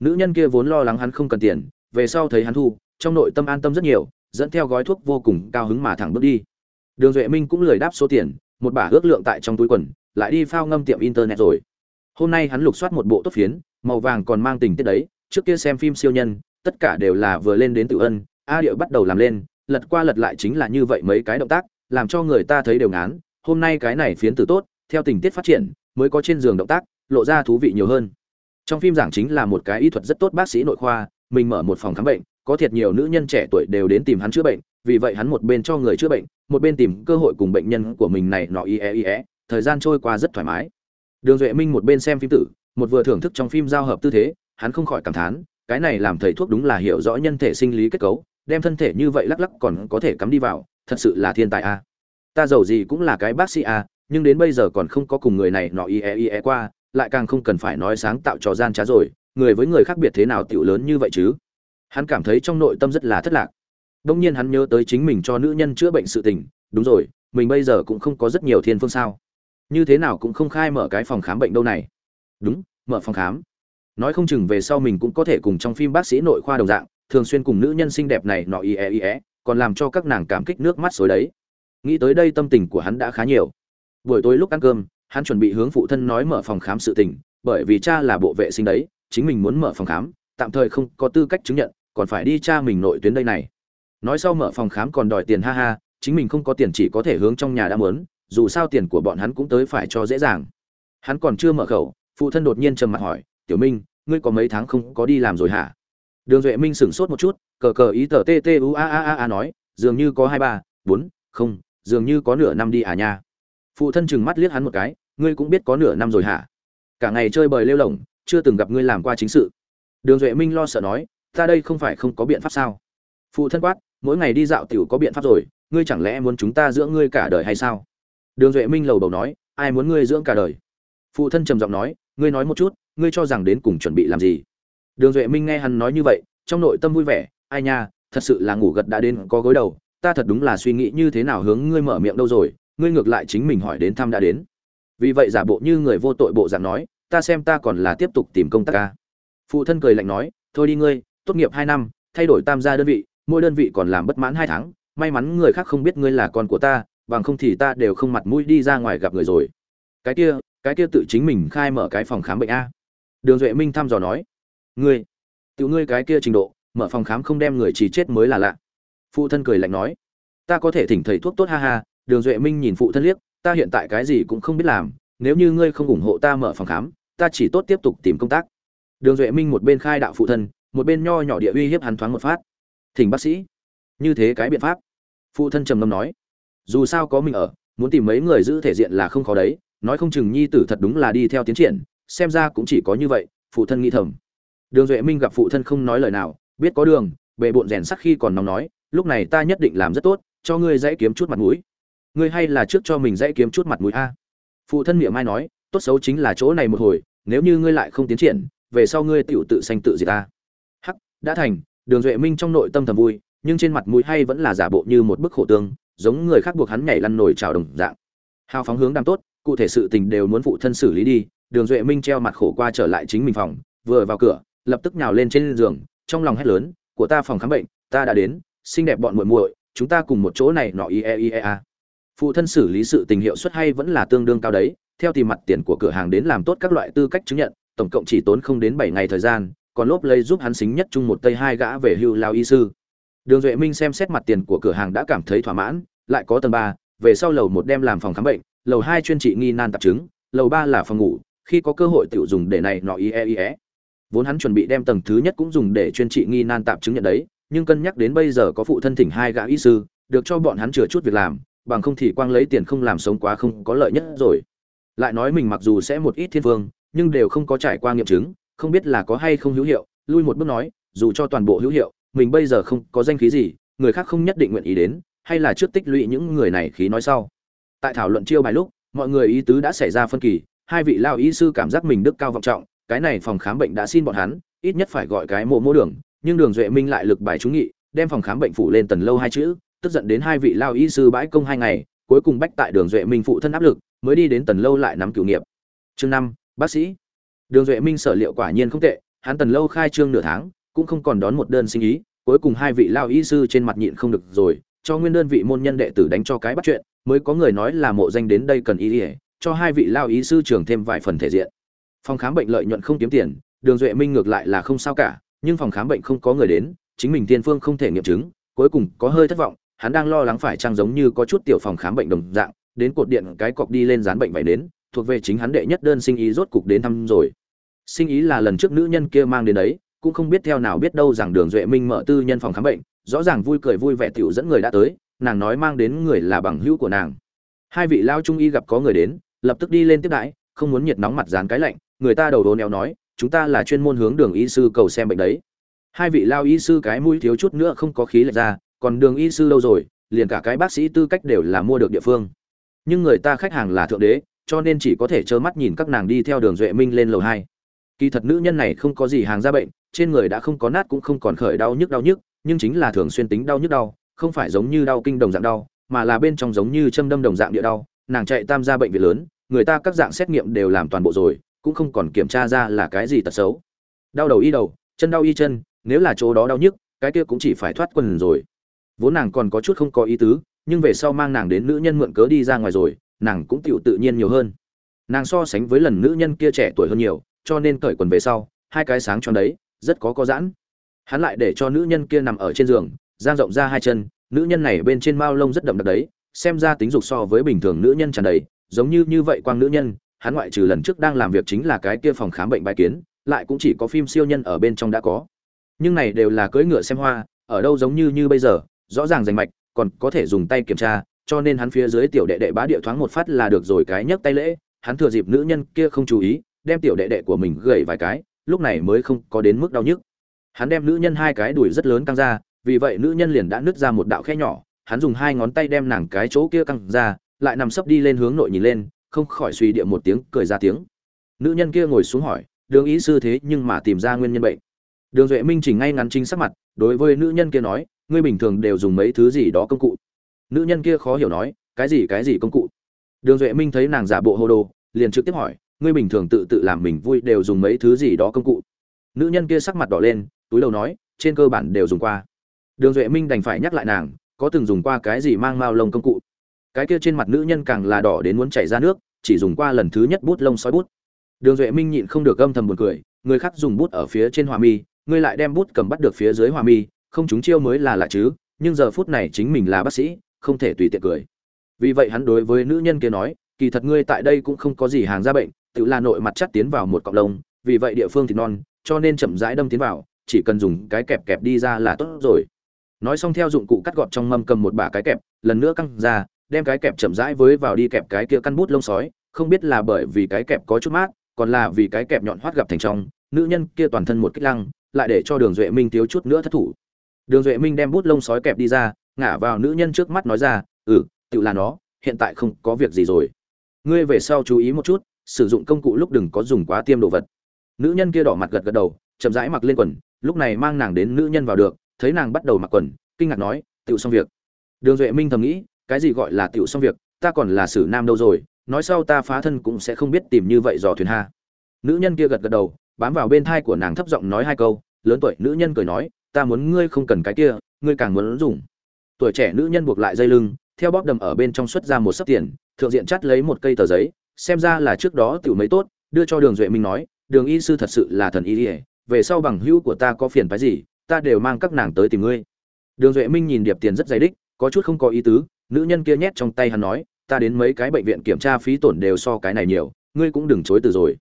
Nữ nhân kia vốn lo lắng hắn không cần tiền, về sau thấy hắn thu, trong nội tâm an tâm rất nhiều, dẫn theo gói thuốc vô cùng cao hứng mà thẳng bước đi. Đường duệ minh cũng lười đáp số tiền, một bả ước lượng tại trong túi quần, lại đi phao ngâm tiệm internet rồi hôm nay hắn lục soát một bộ tốt phiến, màu vàng còn mang tình tiết đấy, trước kia xem phim siêu nhân, tất cả đều là vừa lên đến tự ân, a điệu bắt đầu làm lên, lật qua lật lại chính là như vậy mấy cái động tác, làm cho người ta thấy đều ngán, hôm nay cái này phiến từ tốt, theo tình tiết phát triển, mới có trên giường động tác, lộ ra thú vị nhiều hơn. Trong phim giảng chính là một cái y thuật rất tốt bác sĩ nội khoa, mình mở một phòng khám bệnh, có thiệt nhiều nữ nhân trẻ tuổi đều đến tìm hắn chữa bệnh, vì vậy hắn một bên cho người chữa bệnh, một bên tìm cơ hội cùng bệnh nhân của mình này nọ ie ie thời gian trôi qua rất thoải mái đường duệ minh một bên xem phim tử, một vừa thưởng thức trong phim giao hợp tư thế, hắn không khỏi cảm thán, cái này làm thầy thuốc đúng là hiểu rõ nhân thể sinh lý kết cấu, đem thân thể như vậy lắc lắc còn có thể cắm đi vào, thật sự là thiên tài a. Ta giàu gì cũng là cái bác sĩ a, nhưng đến bây giờ còn không có cùng người này nọ ie ie qua, lại càng không cần phải nói sáng tạo trò gian trá rồi, người với người khác biệt thế nào tiểu lớn như vậy chứ? Hắn cảm thấy trong nội tâm rất là thất lạc. Đông nhiên hắn nhớ tới chính mình cho nữ nhân chữa bệnh sự tình, đúng rồi, mình bây giờ cũng không có rất nhiều thiên phương sao như thế nào cũng không khai mở cái phòng khám bệnh đâu này. Đúng, mở phòng khám. Nói không chừng về sau mình cũng có thể cùng trong phim bác sĩ nội khoa đồng dạng, thường xuyên cùng nữ nhân xinh đẹp này nọ ý é còn làm cho các nàng cảm kích nước mắt xối đấy. Nghĩ tới đây tâm tình của hắn đã khá nhiều. Buổi tối lúc ăn cơm, hắn chuẩn bị hướng phụ thân nói mở phòng khám sự tình, bởi vì cha là bộ vệ sinh đấy, chính mình muốn mở phòng khám, tạm thời không có tư cách chứng nhận, còn phải đi cha mình nội tuyến đây này. Nói sau mở phòng khám còn đòi tiền ha ha, chính mình không có tiền chỉ có thể hướng trong nhà đã mớn dù sao tiền của bọn hắn cũng tới phải cho dễ dàng. Hắn còn chưa mở khẩu, phụ thân đột nhiên trầm mặt hỏi, tiểu minh, ngươi có mấy tháng không có đi làm rồi hả? Đường duệ minh sửng sốt một chút, cờ cờ ý tờ tê tê u a a a a nói, dường như có hai ba, bốn, không, dường như có nửa năm đi à nha. Phụ thân chừng mắt liếc hắn một cái, ngươi cũng biết có nửa năm rồi hả? Cả ngày chơi bời lêu lỏng, chưa từng gặp ngươi làm qua chính sự. Đường duệ minh lo sợ nói, ta đây không phải không có biện pháp sao? Phụ thân quát, mỗi ngày đi dạo tiểu có biện pháp rồi, ngươi chẳng lẽ muốn chúng ta giữa ngươi cả đời hay sao? Đường duệ minh lầu đầu nói, ai muốn ngươi dưỡng cả đời? Phụ thân trầm giọng nói, ngươi nói một chút, ngươi cho rằng đến cùng chuẩn bị làm gì? Đường duệ minh nghe hắn nói như vậy, trong nội tâm vui vẻ, ai nha, thật sự là ngủ gật đã đến có gối đầu, ta thật đúng là suy nghĩ như thế nào hướng ngươi mở miệng đâu rồi, ngươi ngược lại chính mình hỏi đến thăm đã đến. Vì vậy giả bộ như người vô tội bộ dạng nói, ta xem ta còn là tiếp tục tìm công tác ca. Phụ thân cười lạnh nói, thôi đi ngươi, tốt nghiệp hai năm, thay đổi tam gia đơn vị, mỗi đơn vị còn làm bất mãn hai tháng, may mắn người khác không biết ngươi là con của ta bằng không thì ta đều không mặt mũi đi ra ngoài gặp người rồi. Cái kia cái kia tự chính mình khai mở cái phòng khám bệnh a. Đường duệ minh thăm dò nói, ngươi tự ngươi cái kia trình độ, mở phòng khám không đem người chỉ chết mới là lạ. Phụ thân cười lạnh nói, ta có thể thỉnh thầy thuốc tốt ha ha. Đường duệ minh nhìn phụ thân liếc, ta hiện tại cái gì cũng không biết làm, nếu như ngươi không ủng hộ ta mở phòng khám, ta chỉ tốt tiếp tục tìm công tác. Đường duệ minh một bên khai đạo phụ thân, một bên nho nhỏ địa uy hiếp hắn thoáng một phát. Thỉnh bác sĩ. Như thế cái biện pháp. Phụ thân trầm ngâm nói dù sao có mình ở, muốn tìm mấy người giữ thể diện là không khó đấy, nói không chừng nhi tử thật đúng là đi theo tiến triển, xem ra cũng chỉ có như vậy, phụ thân nghĩ thầm. Đường duệ minh gặp phụ thân không nói lời nào, biết có đường, bề bộn rèn sắc khi còn nóng nói, lúc này ta nhất định làm rất tốt, cho ngươi dãy kiếm chút mặt mũi. Ngươi hay là trước cho mình dãy kiếm chút mặt mũi a? Phụ thân miệng mai nói, tốt xấu chính là chỗ này một hồi, nếu như ngươi lại không tiến triển, về sau ngươi tựu tự sanh tự diệt ta. Hắc, đã thành, đường duệ minh trong nội tâm thầm vui, nhưng trên mặt mũi hay vẫn là giả bộ như một bức khổ tương giống người khác buộc hắn nhảy lăn nổi trào đồng dạng. Hào phóng hướng đang tốt, cụ thể sự tình đều muốn phụ thân xử lý đi, đường duệ minh treo mặt khổ qua trở lại chính mình phòng, vừa vào cửa, lập tức nhào lên trên giường, trong lòng hét lớn, của ta phòng khám bệnh, ta đã đến, xinh đẹp bọn muội muội, chúng ta cùng một chỗ này nọ ie ie a. Phụ thân xử lý sự tình hiệu suất hay vẫn là tương đương cao đấy, theo tìm mặt tiền của cửa hàng đến làm tốt các loại tư cách chứng nhận, tổng cộng chỉ tốn không đến bảy ngày thời gian, còn lốp lây giúp hắn xính nhất chung một tây hai gã về hưu lao y sư đường duệ minh xem xét mặt tiền của cửa hàng đã cảm thấy thỏa mãn, lại có tầng ba, về sau lầu một đem làm phòng khám bệnh, lầu hai chuyên trị nghi nan tạp chứng, lầu ba là phòng ngủ, khi có cơ hội tiểu dùng để này nọ ie e. vốn hắn chuẩn bị đem tầng thứ nhất cũng dùng để chuyên trị nghi nan tạp chứng nhận đấy, nhưng cân nhắc đến bây giờ có phụ thân thỉnh hai gã y sư, được cho bọn hắn chừa chút việc làm, bằng không thì quang lấy tiền không làm sống quá không có lợi nhất rồi lại nói mình mặc dù sẽ một ít thiên vương, nhưng đều không có trải qua nghiệm chứng, không biết là có hay không hữu hiệu, lui một bước nói, dù cho toàn bộ hữu hiệu mình bây giờ không có danh khí gì, người khác không nhất định nguyện ý đến, hay là trước tích lũy những người này khí nói sau. Tại thảo luận chiêu bài lúc, mọi người ý tứ đã xảy ra phân kỳ, hai vị lao y sư cảm giác mình đức cao vọng trọng, cái này phòng khám bệnh đã xin bọn hắn, ít nhất phải gọi cái mộ mô đường, nhưng đường duệ minh lại lực bài trúng nghị, đem phòng khám bệnh phủ lên tần lâu hai chữ, tức giận đến hai vị lao y sư bãi công hai ngày, cuối cùng bách tại đường duệ minh phụ thân áp lực, mới đi đến tần lâu lại nắm cửu nghiệp. Chương năm, bác sĩ. Đường duệ minh sở liệu quả nhiên không tệ, hắn tần lâu khai trương nửa tháng cũng không còn đón một đơn sinh ý, cuối cùng hai vị lao y sư trên mặt nhịn không được rồi, cho nguyên đơn vị môn nhân đệ tử đánh cho cái bắt chuyện, mới có người nói là mộ danh đến đây cần y ỉa cho hai vị lao y sư trưởng thêm vài phần thể diện. Phòng khám bệnh lợi nhuận không kiếm tiền, đường duệ minh ngược lại là không sao cả, nhưng phòng khám bệnh không có người đến, chính mình tiên phương không thể nghiệm chứng, cuối cùng có hơi thất vọng, hắn đang lo lắng phải trang giống như có chút tiểu phòng khám bệnh đồng dạng, đến cột điện cái cọc đi lên dán bệnh vải đến, thuộc về chính hắn đệ nhất đơn sinh ý rốt cục đến thăm rồi. Sinh ý là lần trước nữ nhân kia mang đến đấy cũng không biết theo nào biết đâu rằng đường duệ minh mở tư nhân phòng khám bệnh, rõ ràng vui cười vui vẻ tiểu dẫn người đã tới, nàng nói mang đến người là bằng hữu của nàng. Hai vị lao trung y gặp có người đến, lập tức đi lên tiếp đãi, không muốn nhiệt nóng mặt dán cái lạnh, người ta đầu đồ neo nói, chúng ta là chuyên môn hướng đường y sư cầu xem bệnh đấy. Hai vị lao y sư cái mũi thiếu chút nữa không có khí lệch ra, còn đường y sư lâu rồi, liền cả cái bác sĩ tư cách đều là mua được địa phương. Nhưng người ta khách hàng là thượng đế, cho nên chỉ có thể trơ mắt nhìn các nàng đi theo đường duệ minh lên lầu hai kỳ thật nữ nhân này không có gì hàng ra bệnh, trên người đã không có nát cũng không còn khởi đau nhức đau nhức, nhưng chính là thường xuyên tính đau nhức đau, không phải giống như đau kinh đồng dạng đau, mà là bên trong giống như châm đâm đồng dạng địa đau. Nàng chạy tam gia bệnh viện lớn, người ta các dạng xét nghiệm đều làm toàn bộ rồi, cũng không còn kiểm tra ra là cái gì tật xấu. Đau đầu y đầu, chân đau y chân, nếu là chỗ đó đau nhức, cái kia cũng chỉ phải thoát quần rồi. Vốn nàng còn có chút không có ý tứ, nhưng về sau mang nàng đến nữ nhân mượn cớ đi ra ngoài rồi, nàng cũng tựu tự nhiên nhiều hơn. Nàng so sánh với lần nữ nhân kia trẻ tuổi hơn nhiều cho nên cởi quần về sau, hai cái sáng cho đấy, rất có có giãn. Hắn lại để cho nữ nhân kia nằm ở trên giường, giang rộng ra hai chân, nữ nhân này bên trên mao lông rất đậm đặc đấy, xem ra tính dục so với bình thường nữ nhân tràn đầy, giống như như vậy quang nữ nhân, hắn ngoại trừ lần trước đang làm việc chính là cái kia phòng khám bệnh bài kiến, lại cũng chỉ có phim siêu nhân ở bên trong đã có. Nhưng này đều là cưỡi ngựa xem hoa, ở đâu giống như như bây giờ, rõ ràng rành mạch, còn có thể dùng tay kiểm tra, cho nên hắn phía dưới tiểu đệ đệ bá địa thoáng một phát là được rồi cái nhấc tay lễ, hắn thừa dịp nữ nhân kia không chú ý đem tiểu đệ đệ của mình gầy vài cái, lúc này mới không có đến mức đau nhức. Hắn đem nữ nhân hai cái đùi rất lớn căng ra, vì vậy nữ nhân liền đã nứt ra một đạo khe nhỏ, hắn dùng hai ngón tay đem nàng cái chỗ kia căng ra, lại nằm sấp đi lên hướng nội nhìn lên, không khỏi suy địa một tiếng, cười ra tiếng. Nữ nhân kia ngồi xuống hỏi, đường ý sư thế nhưng mà tìm ra nguyên nhân bệnh? Đường duệ minh chỉnh ngay ngắn chính sắc mặt, đối với nữ nhân kia nói, ngươi bình thường đều dùng mấy thứ gì đó công cụ? Nữ nhân kia khó hiểu nói, cái gì cái gì công cụ? Đường duệ minh thấy nàng giả bộ hồ đồ, liền trực tiếp hỏi ngươi bình thường tự tự làm mình vui đều dùng mấy thứ gì đó công cụ. Nữ nhân kia sắc mặt đỏ lên, túi đầu nói, trên cơ bản đều dùng qua. Đường duệ minh đành phải nhắc lại nàng, có từng dùng qua cái gì mang mao lông công cụ. Cái kia trên mặt nữ nhân càng là đỏ đến muốn chảy ra nước, chỉ dùng qua lần thứ nhất bút lông sói bút. Đường duệ minh nhịn không được âm thầm buồn cười, người khác dùng bút ở phía trên hòa mi ngươi lại đem bút cầm bắt được phía dưới hòa mi, không chúng chiêu mới là lạ chứ, nhưng giờ phút này chính mình là bác sĩ, không thể tùy tiện cười. Vì vậy hắn đối với nữ nhân kia nói, kỳ thật ngươi tại đây cũng không có gì hàng ra bệnh tự là nội mặt chắt tiến vào một cọng lông, vì vậy địa phương thì non, cho nên chậm rãi đâm tiến vào, chỉ cần dùng cái kẹp kẹp đi ra là tốt rồi. Nói xong theo dụng cụ cắt gọt trong mâm cầm một bả cái kẹp, lần nữa căng ra, đem cái kẹp chậm rãi với vào đi kẹp cái kia căn bút lông sói, không biết là bởi vì cái kẹp có chút mát, còn là vì cái kẹp nhọn hoắt gặp thành trong, nữ nhân kia toàn thân một kích lăng, lại để cho đường duệ minh thiếu chút nữa thất thủ. Đường duệ minh đem bút lông sói kẹp đi ra, ngả vào nữ nhân trước mắt nói ra ừ tự là nó, hiện tại không có việc gì rồi. Ngươi về sau chú ý một chút sử dụng công cụ lúc đừng có dùng quá tiêm đồ vật. Nữ nhân kia đỏ mặt gật gật đầu, chậm rãi mặc lên quần, lúc này mang nàng đến nữ nhân vào được, thấy nàng bắt đầu mặc quần, kinh ngạc nói tựu xong việc. Đường duệ minh thầm nghĩ, cái gì gọi là tựu xong việc, ta còn là sử nam đâu rồi, nói sau ta phá thân cũng sẽ không biết tìm như vậy dò thuyền ha. Nữ nhân kia gật gật đầu, bám vào bên thai của nàng thấp giọng nói hai câu, lớn tuổi nữ nhân cười nói, ta muốn ngươi không cần cái kia, ngươi càng muốn dùng. Tuổi trẻ nữ nhân buộc lại dây lưng, theo bóp đầm ở bên trong xuất ra một sấp tiền, thượng diện chắt lấy một cây tờ giấy xem ra là trước đó tiểu mấy tốt, đưa cho đường duệ minh nói, đường y sư thật sự là thần y về sau bằng hữu của ta có phiền phái gì, ta đều mang các nàng tới tìm ngươi. Đường duệ minh nhìn điệp tiền rất dày đích, có chút không có ý tứ, nữ nhân kia nhét trong tay hắn nói, ta đến mấy cái bệnh viện kiểm tra phí tổn đều so cái này nhiều, ngươi cũng đừng chối từ rồi.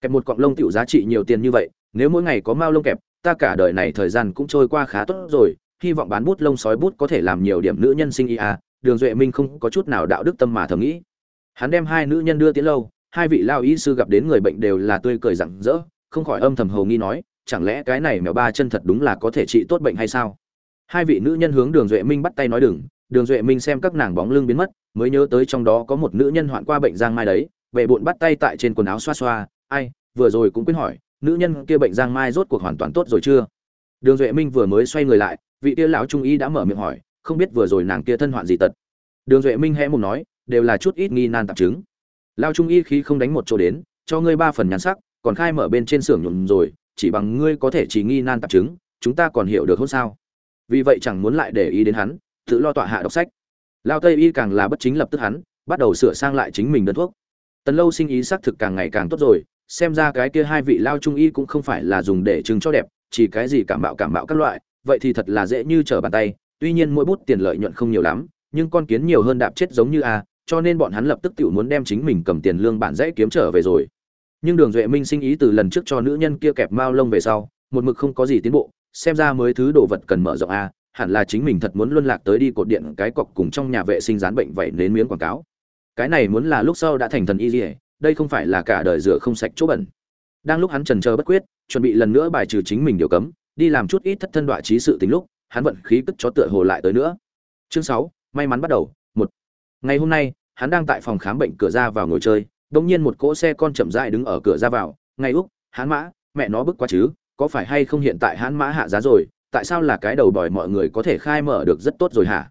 Kẹp một cọng lông tiểu giá trị nhiều tiền như vậy, nếu mỗi ngày có mao lông kẹp, ta cả đời này thời gian cũng trôi qua khá tốt rồi, hy vọng bán bút lông sói bút có thể làm nhiều điểm nữ nhân sinh ý à đường duệ minh không có chút nào đạo đức tâm mà thầm nghĩ hắn đem hai nữ nhân đưa tiến lâu, hai vị lao y sư gặp đến người bệnh đều là tươi cười rặng rỡ, không khỏi âm thầm hầu nghi nói, chẳng lẽ cái này mèo ba chân thật đúng là có thể trị tốt bệnh hay sao? Hai vị nữ nhân hướng đường duệ minh bắt tay nói đừng, đường duệ minh xem các nàng bóng lưng biến mất, mới nhớ tới trong đó có một nữ nhân hoạn qua bệnh giang mai đấy vệ bụn bắt tay tại trên quần áo xoa xoa, ai, vừa rồi cũng quyết hỏi, nữ nhân kia bệnh giang mai rốt cuộc hoàn toàn tốt rồi chưa? Đường duệ minh vừa mới xoay người lại, vị kia lão trung y đã mở miệng hỏi, không biết vừa rồi nàng kia thân hoạn gì tật? Đường duệ minh hé một nói đều là chút ít nghi nan tạp chứng. Lao trung y khí không đánh một chỗ đến, cho ngươi ba phần nhắn sắc, còn khai mở bên trên xưởng nhuộm rồi, chỉ bằng ngươi có thể chỉ nghi nan tạp chứng, chúng ta còn hiểu được hôn sao. Vì vậy chẳng muốn lại để ý đến hắn, tự lo tọa hạ đọc sách. Lao tây y càng là bất chính lập tức hắn, bắt đầu sửa sang lại chính mình đơn thuốc. Tần lâu sinh ý xác thực càng ngày càng tốt rồi, xem ra cái kia hai vị lao trung y cũng không phải là dùng để chứng cho đẹp, chỉ cái gì cảm bạo cảm bạo các loại, vậy thì thật là dễ như trở bàn tay, tuy nhiên mỗi bút tiền lợi nhuận không nhiều lắm, nhưng con kiến nhiều hơn đạp chết giống như a cho nên bọn hắn lập tức tự muốn đem chính mình cầm tiền lương bản dãy kiếm trở về rồi. Nhưng đường duệ minh sinh ý từ lần trước cho nữ nhân kia kẹp mao lông về sau, một mực không có gì tiến bộ, xem ra mới thứ đồ vật cần mở rộng a, hẳn là chính mình thật muốn luân lạc tới đi cột điện cái cọc cùng trong nhà vệ sinh dán bệnh vậy đến miếng quảng cáo. Cái này muốn là lúc sau đã thành thần y dỉa đây không phải là cả đời rửa không sạch chỗ bẩn. Đang lúc hắn trần chờ bất quyết, chuẩn bị lần nữa bài trừ chính mình điều cấm, đi làm chút ít thất thân đọa trí sự tính lúc, hắn vận khí cất chó tựa hồ lại tới nữa. Chương sáu, may mắn bắt đầu, một. Ngày hôm nay hắn đang tại phòng khám bệnh cửa ra vào ngồi chơi đông nhiên một cỗ xe con chậm rãi đứng ở cửa ra vào ngay úc hắn mã, mẹ nó bức quá chứ, có phải hay không hiện tại hắn mã hạ giá rồi, tại sao là cái đầu bòi mọi người có thể khai mở được rất tốt rồi hả?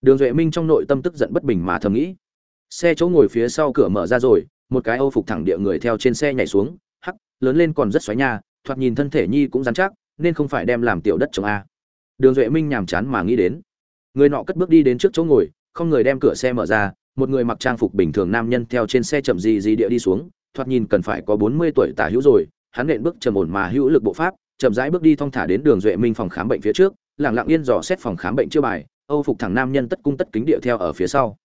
Đường duệ minh trong nội tâm tức giận bất bình mà thầm nghĩ. Xe chỗ ngồi phía sau cửa mở ra rồi, một cái âu phục thẳng địa người theo trên xe nhảy xuống, hắc, lớn lên còn rất xoáy nha, thoạt nhìn thân thể nhi cũng dán chắc, nên không phải đem làm tiểu đất trồng a. Đường duệ minh nhàm chán mà nghĩ đến. Người nọ cất bước đi đến trước chỗ ngồi, không người đem cửa xe mở ra một người mặc trang phục bình thường nam nhân theo trên xe chậm gì gì địa đi xuống, thoạt nhìn cần phải có bốn mươi tuổi tả hữu rồi, hắn nện bước trầm ổn mà hữu lực bộ pháp, chậm rãi bước đi thong thả đến đường duệ minh phòng khám bệnh phía trước, lặng lặng yên dò xét phòng khám bệnh chiêu bài, âu phục thẳng nam nhân tất cung tất kính địa theo ở phía sau.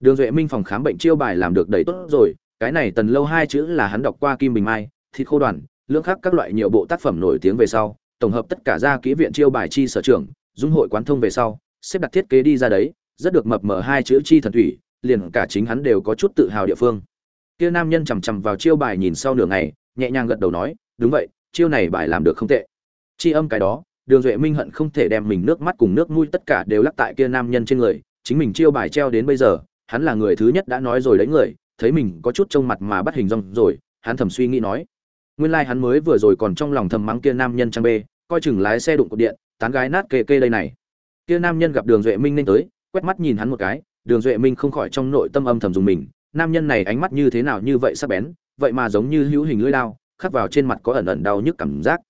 Đường duệ minh phòng khám bệnh chiêu bài làm được đầy tốt rồi, cái này tần lâu hai chữ là hắn đọc qua kim bình mai, thịt khô đoàn, lưỡng khắc các loại nhiều bộ tác phẩm nổi tiếng về sau, tổng hợp tất cả ra kỹ viện chiêu bài chi sở trưởng dung hội quán thông về sau, xếp đặt thiết kế đi ra đấy, rất được mập mờ hai chữ chi thần thủy liền cả chính hắn đều có chút tự hào địa phương. Kia nam nhân chằm chằm vào chiêu bài nhìn sau nửa ngày, nhẹ nhàng gật đầu nói, đúng vậy, chiêu này bài làm được không tệ. Chi âm cái đó, đường duệ minh hận không thể đem mình nước mắt cùng nước mũi tất cả đều lắc tại kia nam nhân trên người, chính mình chiêu bài treo đến bây giờ, hắn là người thứ nhất đã nói rồi đấy người, thấy mình có chút trông mặt mà bắt hình rong rồi, hắn thầm suy nghĩ nói, nguyên lai like hắn mới vừa rồi còn trong lòng thầm mắng kia nam nhân trang bê, coi chừng lái xe đụng cột điện, tán gái nát kê kê đây này. Kia nam nhân gặp đường duệ minh nên tới, quét mắt nhìn hắn một cái đường duệ minh không khỏi trong nội tâm âm thầm dùng mình, nam nhân này ánh mắt như thế nào như vậy sắc bén, vậy mà giống như hữu hình lưỡi lao khắc vào trên mặt có ẩn ẩn đau nhức cảm giác.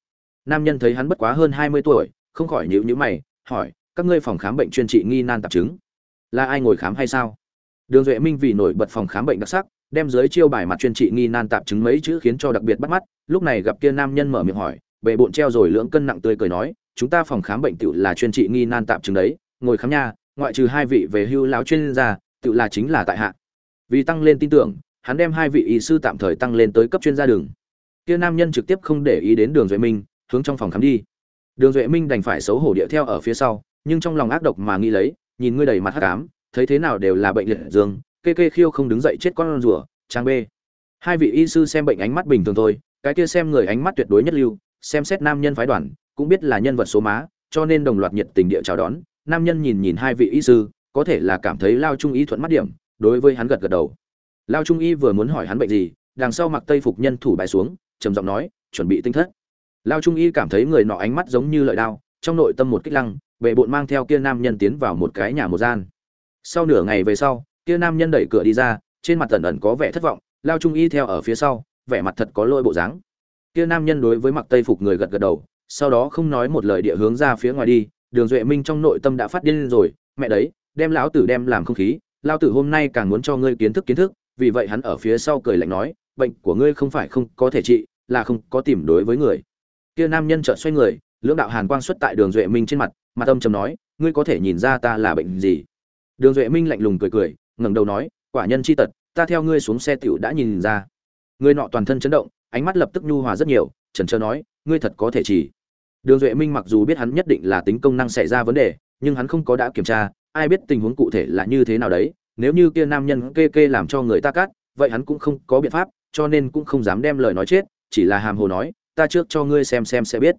Nam nhân thấy hắn bất quá hơn hai mươi tuổi, không khỏi nhíu nhíu mày, hỏi, các ngươi phòng khám bệnh chuyên trị nghi nan tạp chứng, là ai ngồi khám hay sao? Đường duệ minh vì nổi bật phòng khám bệnh đặc sắc, đem dưới chiêu bài mặt chuyên trị nghi nan tạp chứng mấy chữ khiến cho đặc biệt bắt mắt, lúc này gặp kia nam nhân mở miệng hỏi bệ bộn treo rồi lưỡng cân nặng tươi cười nói, chúng ta phòng khám bệnh tự là chuyên trị nghi nan tạp chứng đấy, ngồi khám nha ngoại trừ hai vị về hưu láo chuyên gia, tự là chính là tại hạ. Vì tăng lên tin tưởng, hắn đem hai vị y sư tạm thời tăng lên tới cấp chuyên gia đường. Kia nam nhân trực tiếp không để ý đến đường duệ minh, hướng trong phòng khám đi. Đường duệ minh đành phải xấu hổ điệu theo ở phía sau, nhưng trong lòng ác độc mà nghĩ lấy, nhìn ngươi đầy mặt hắc ám, thấy thế nào đều là bệnh liệt dương, kê kê khiêu không đứng dậy chết con rùa, trang b hai vị y sư xem bệnh ánh mắt bình thường thôi, cái kia xem người ánh mắt tuyệt đối nhất lưu, xem xét nam nhân phái đoàn, cũng biết là nhân vật số má, cho nên đồng loạt nhiệt tình địa chào đón nam nhân nhìn nhìn hai vị y sư, có thể là cảm thấy lao trung y thuận mắt điểm, đối với hắn gật gật đầu. Lao trung y vừa muốn hỏi hắn bệnh gì, đằng sau mặc tây phục nhân thủ bài xuống, trầm giọng nói, chuẩn bị tinh thất. Lao trung y cảm thấy người nọ ánh mắt giống như lợi đao, trong nội tâm một kích lăng bệ bộn mang theo kia nam nhân tiến vào một cái nhà một gian. Sau nửa ngày về sau, kia nam nhân đẩy cửa đi ra, trên mặt tần ẩn có vẻ thất vọng, lao trung y theo ở phía sau, vẻ mặt thật có lôi bộ dáng. Kia nam nhân đối với mặc tây phục người gật gật đầu, sau đó không nói một lời địa hướng ra phía ngoài đi đường duệ minh trong nội tâm đã phát điên rồi, mẹ đấy, đem lão tử đem làm không khí lao tử hôm nay càng muốn cho ngươi kiến thức kiến thức. Vì vậy hắn ở phía sau cười lạnh nói, bệnh của ngươi không phải không có thể trị, là không có tìm đối với người. Kia nam nhân chợt xoay người, lưỡng đạo hàn quang xuất tại đường duệ minh trên mặt mặt âm trầm nói, ngươi có thể nhìn ra ta là bệnh gì? Đường duệ minh lạnh lùng cười cười, ngẩng đầu nói, quả nhân chi tật, ta theo ngươi xuống xe tiểu đã nhìn ra. Người nọ toàn thân chấn động, ánh mắt lập tức nhu hòa rất nhiều trần trơ nói, ngươi thật có thể chỉ đường duệ minh mặc dù biết hắn nhất định là tính công năng xảy ra vấn đề, nhưng hắn không có đã kiểm tra, ai biết tình huống cụ thể là như thế nào đấy, nếu như kia nam nhân kê kê làm cho người ta cắt, vậy hắn cũng không có biện pháp, cho nên cũng không dám đem lời nói chết, chỉ là hàm hồ nói, ta trước cho ngươi xem xem sẽ biết.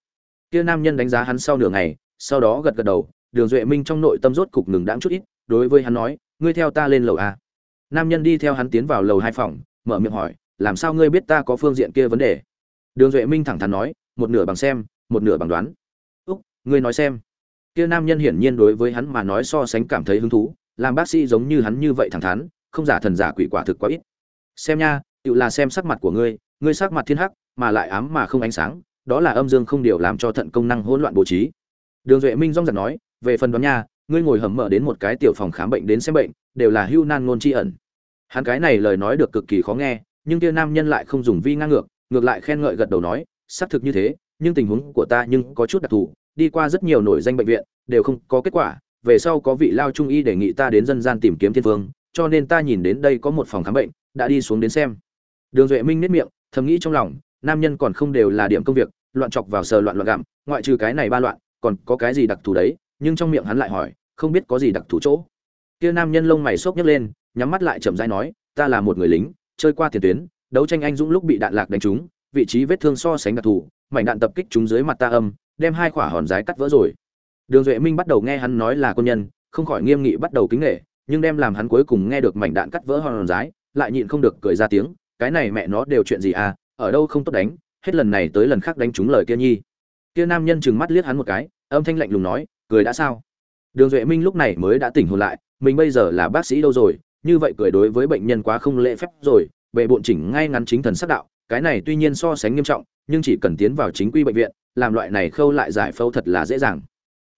Kia nam nhân đánh giá hắn sau nửa ngày, sau đó gật gật đầu, đường duệ minh trong nội tâm rốt cục ngừng đãng chút ít, đối với hắn nói, ngươi theo ta lên lầu a. Nam nhân đi theo hắn tiến vào lầu hai phòng, mở miệng hỏi, làm sao ngươi biết ta có phương diện kia vấn đề? Đường duệ minh thẳng thắn nói, một nửa bằng xem một nửa bằng đoán. Úc, ngươi nói xem. Kia nam nhân hiển nhiên đối với hắn mà nói so sánh cảm thấy hứng thú, làm bác sĩ giống như hắn như vậy thẳng thắn, không giả thần giả quỷ quả thực quá ít. Xem nha tự là xem sắc mặt của ngươi ngươi sắc mặt thiên hắc, mà lại ám mà không ánh sáng, đó là âm dương không điều làm cho thận công năng hỗn loạn bố trí. Đường duệ minh rong giật nói, về phần đoán nha, ngươi ngồi hầm mở đến một cái tiểu phòng khám bệnh đến xem bệnh, đều là hưu nan ngôn tri ẩn. Hắn cái này lời nói được cực kỳ khó nghe, nhưng kia nam nhân lại không dùng vi ngang ngược ngược lại khen ngợi gật đầu nói, xác thực như thế nhưng tình huống của ta nhưng có chút đặc thù, đi qua rất nhiều nổi danh bệnh viện, đều không có kết quả, về sau có vị lao trung y đề nghị ta đến dân gian tìm kiếm thiên phương cho nên ta nhìn đến đây có một phòng khám bệnh, đã đi xuống đến xem. Đường duệ minh nếp miệng, thầm nghĩ trong lòng, nam nhân còn không đều là điểm công việc, loạn chọc vào sờ loạn loạn gặm, ngoại trừ cái này ba loạn, còn có cái gì đặc thù đấy? Nhưng trong miệng hắn lại hỏi, không biết có gì đặc thù chỗ. Kia nam nhân lông mày xốc nhấc lên, nhắm mắt lại chậm dai nói, ta là một người lính, chơi qua tiền tuyến, đấu tranh anh dũng lúc bị đạn lạc đánh trúng, vị trí vết thương so sánh đặc thù mảnh đạn tập kích chúng dưới mặt ta âm, đem hai quả hòn giấy cắt vỡ rồi. Đường duệ minh bắt đầu nghe hắn nói là quân nhân, không khỏi nghiêm nghị bắt đầu kính nể, nhưng đem làm hắn cuối cùng nghe được mảnh đạn cắt vỡ hòn giấy lại nhịn không được cười ra tiếng, cái này mẹ nó đều chuyện gì à ở đâu không tốt đánh, hết lần này tới lần khác đánh trúng lời kia nhi. Kia nam nhân trừng mắt liếc hắn một cái, âm thanh lạnh lùng nói, cười đã sao? Đường duệ minh lúc này mới đã tỉnh hồn lại, mình bây giờ là bác sĩ đâu rồi, như vậy cười đối với bệnh nhân quá không lễ phép rồi bệ bọn chỉnh ngay ngắn chính thần sắc đạo cái này tuy nhiên so sánh nghiêm trọng, nhưng chỉ cần tiến vào chính quy bệnh viện, làm loại này khâu lại giải phẫu thật là dễ dàng.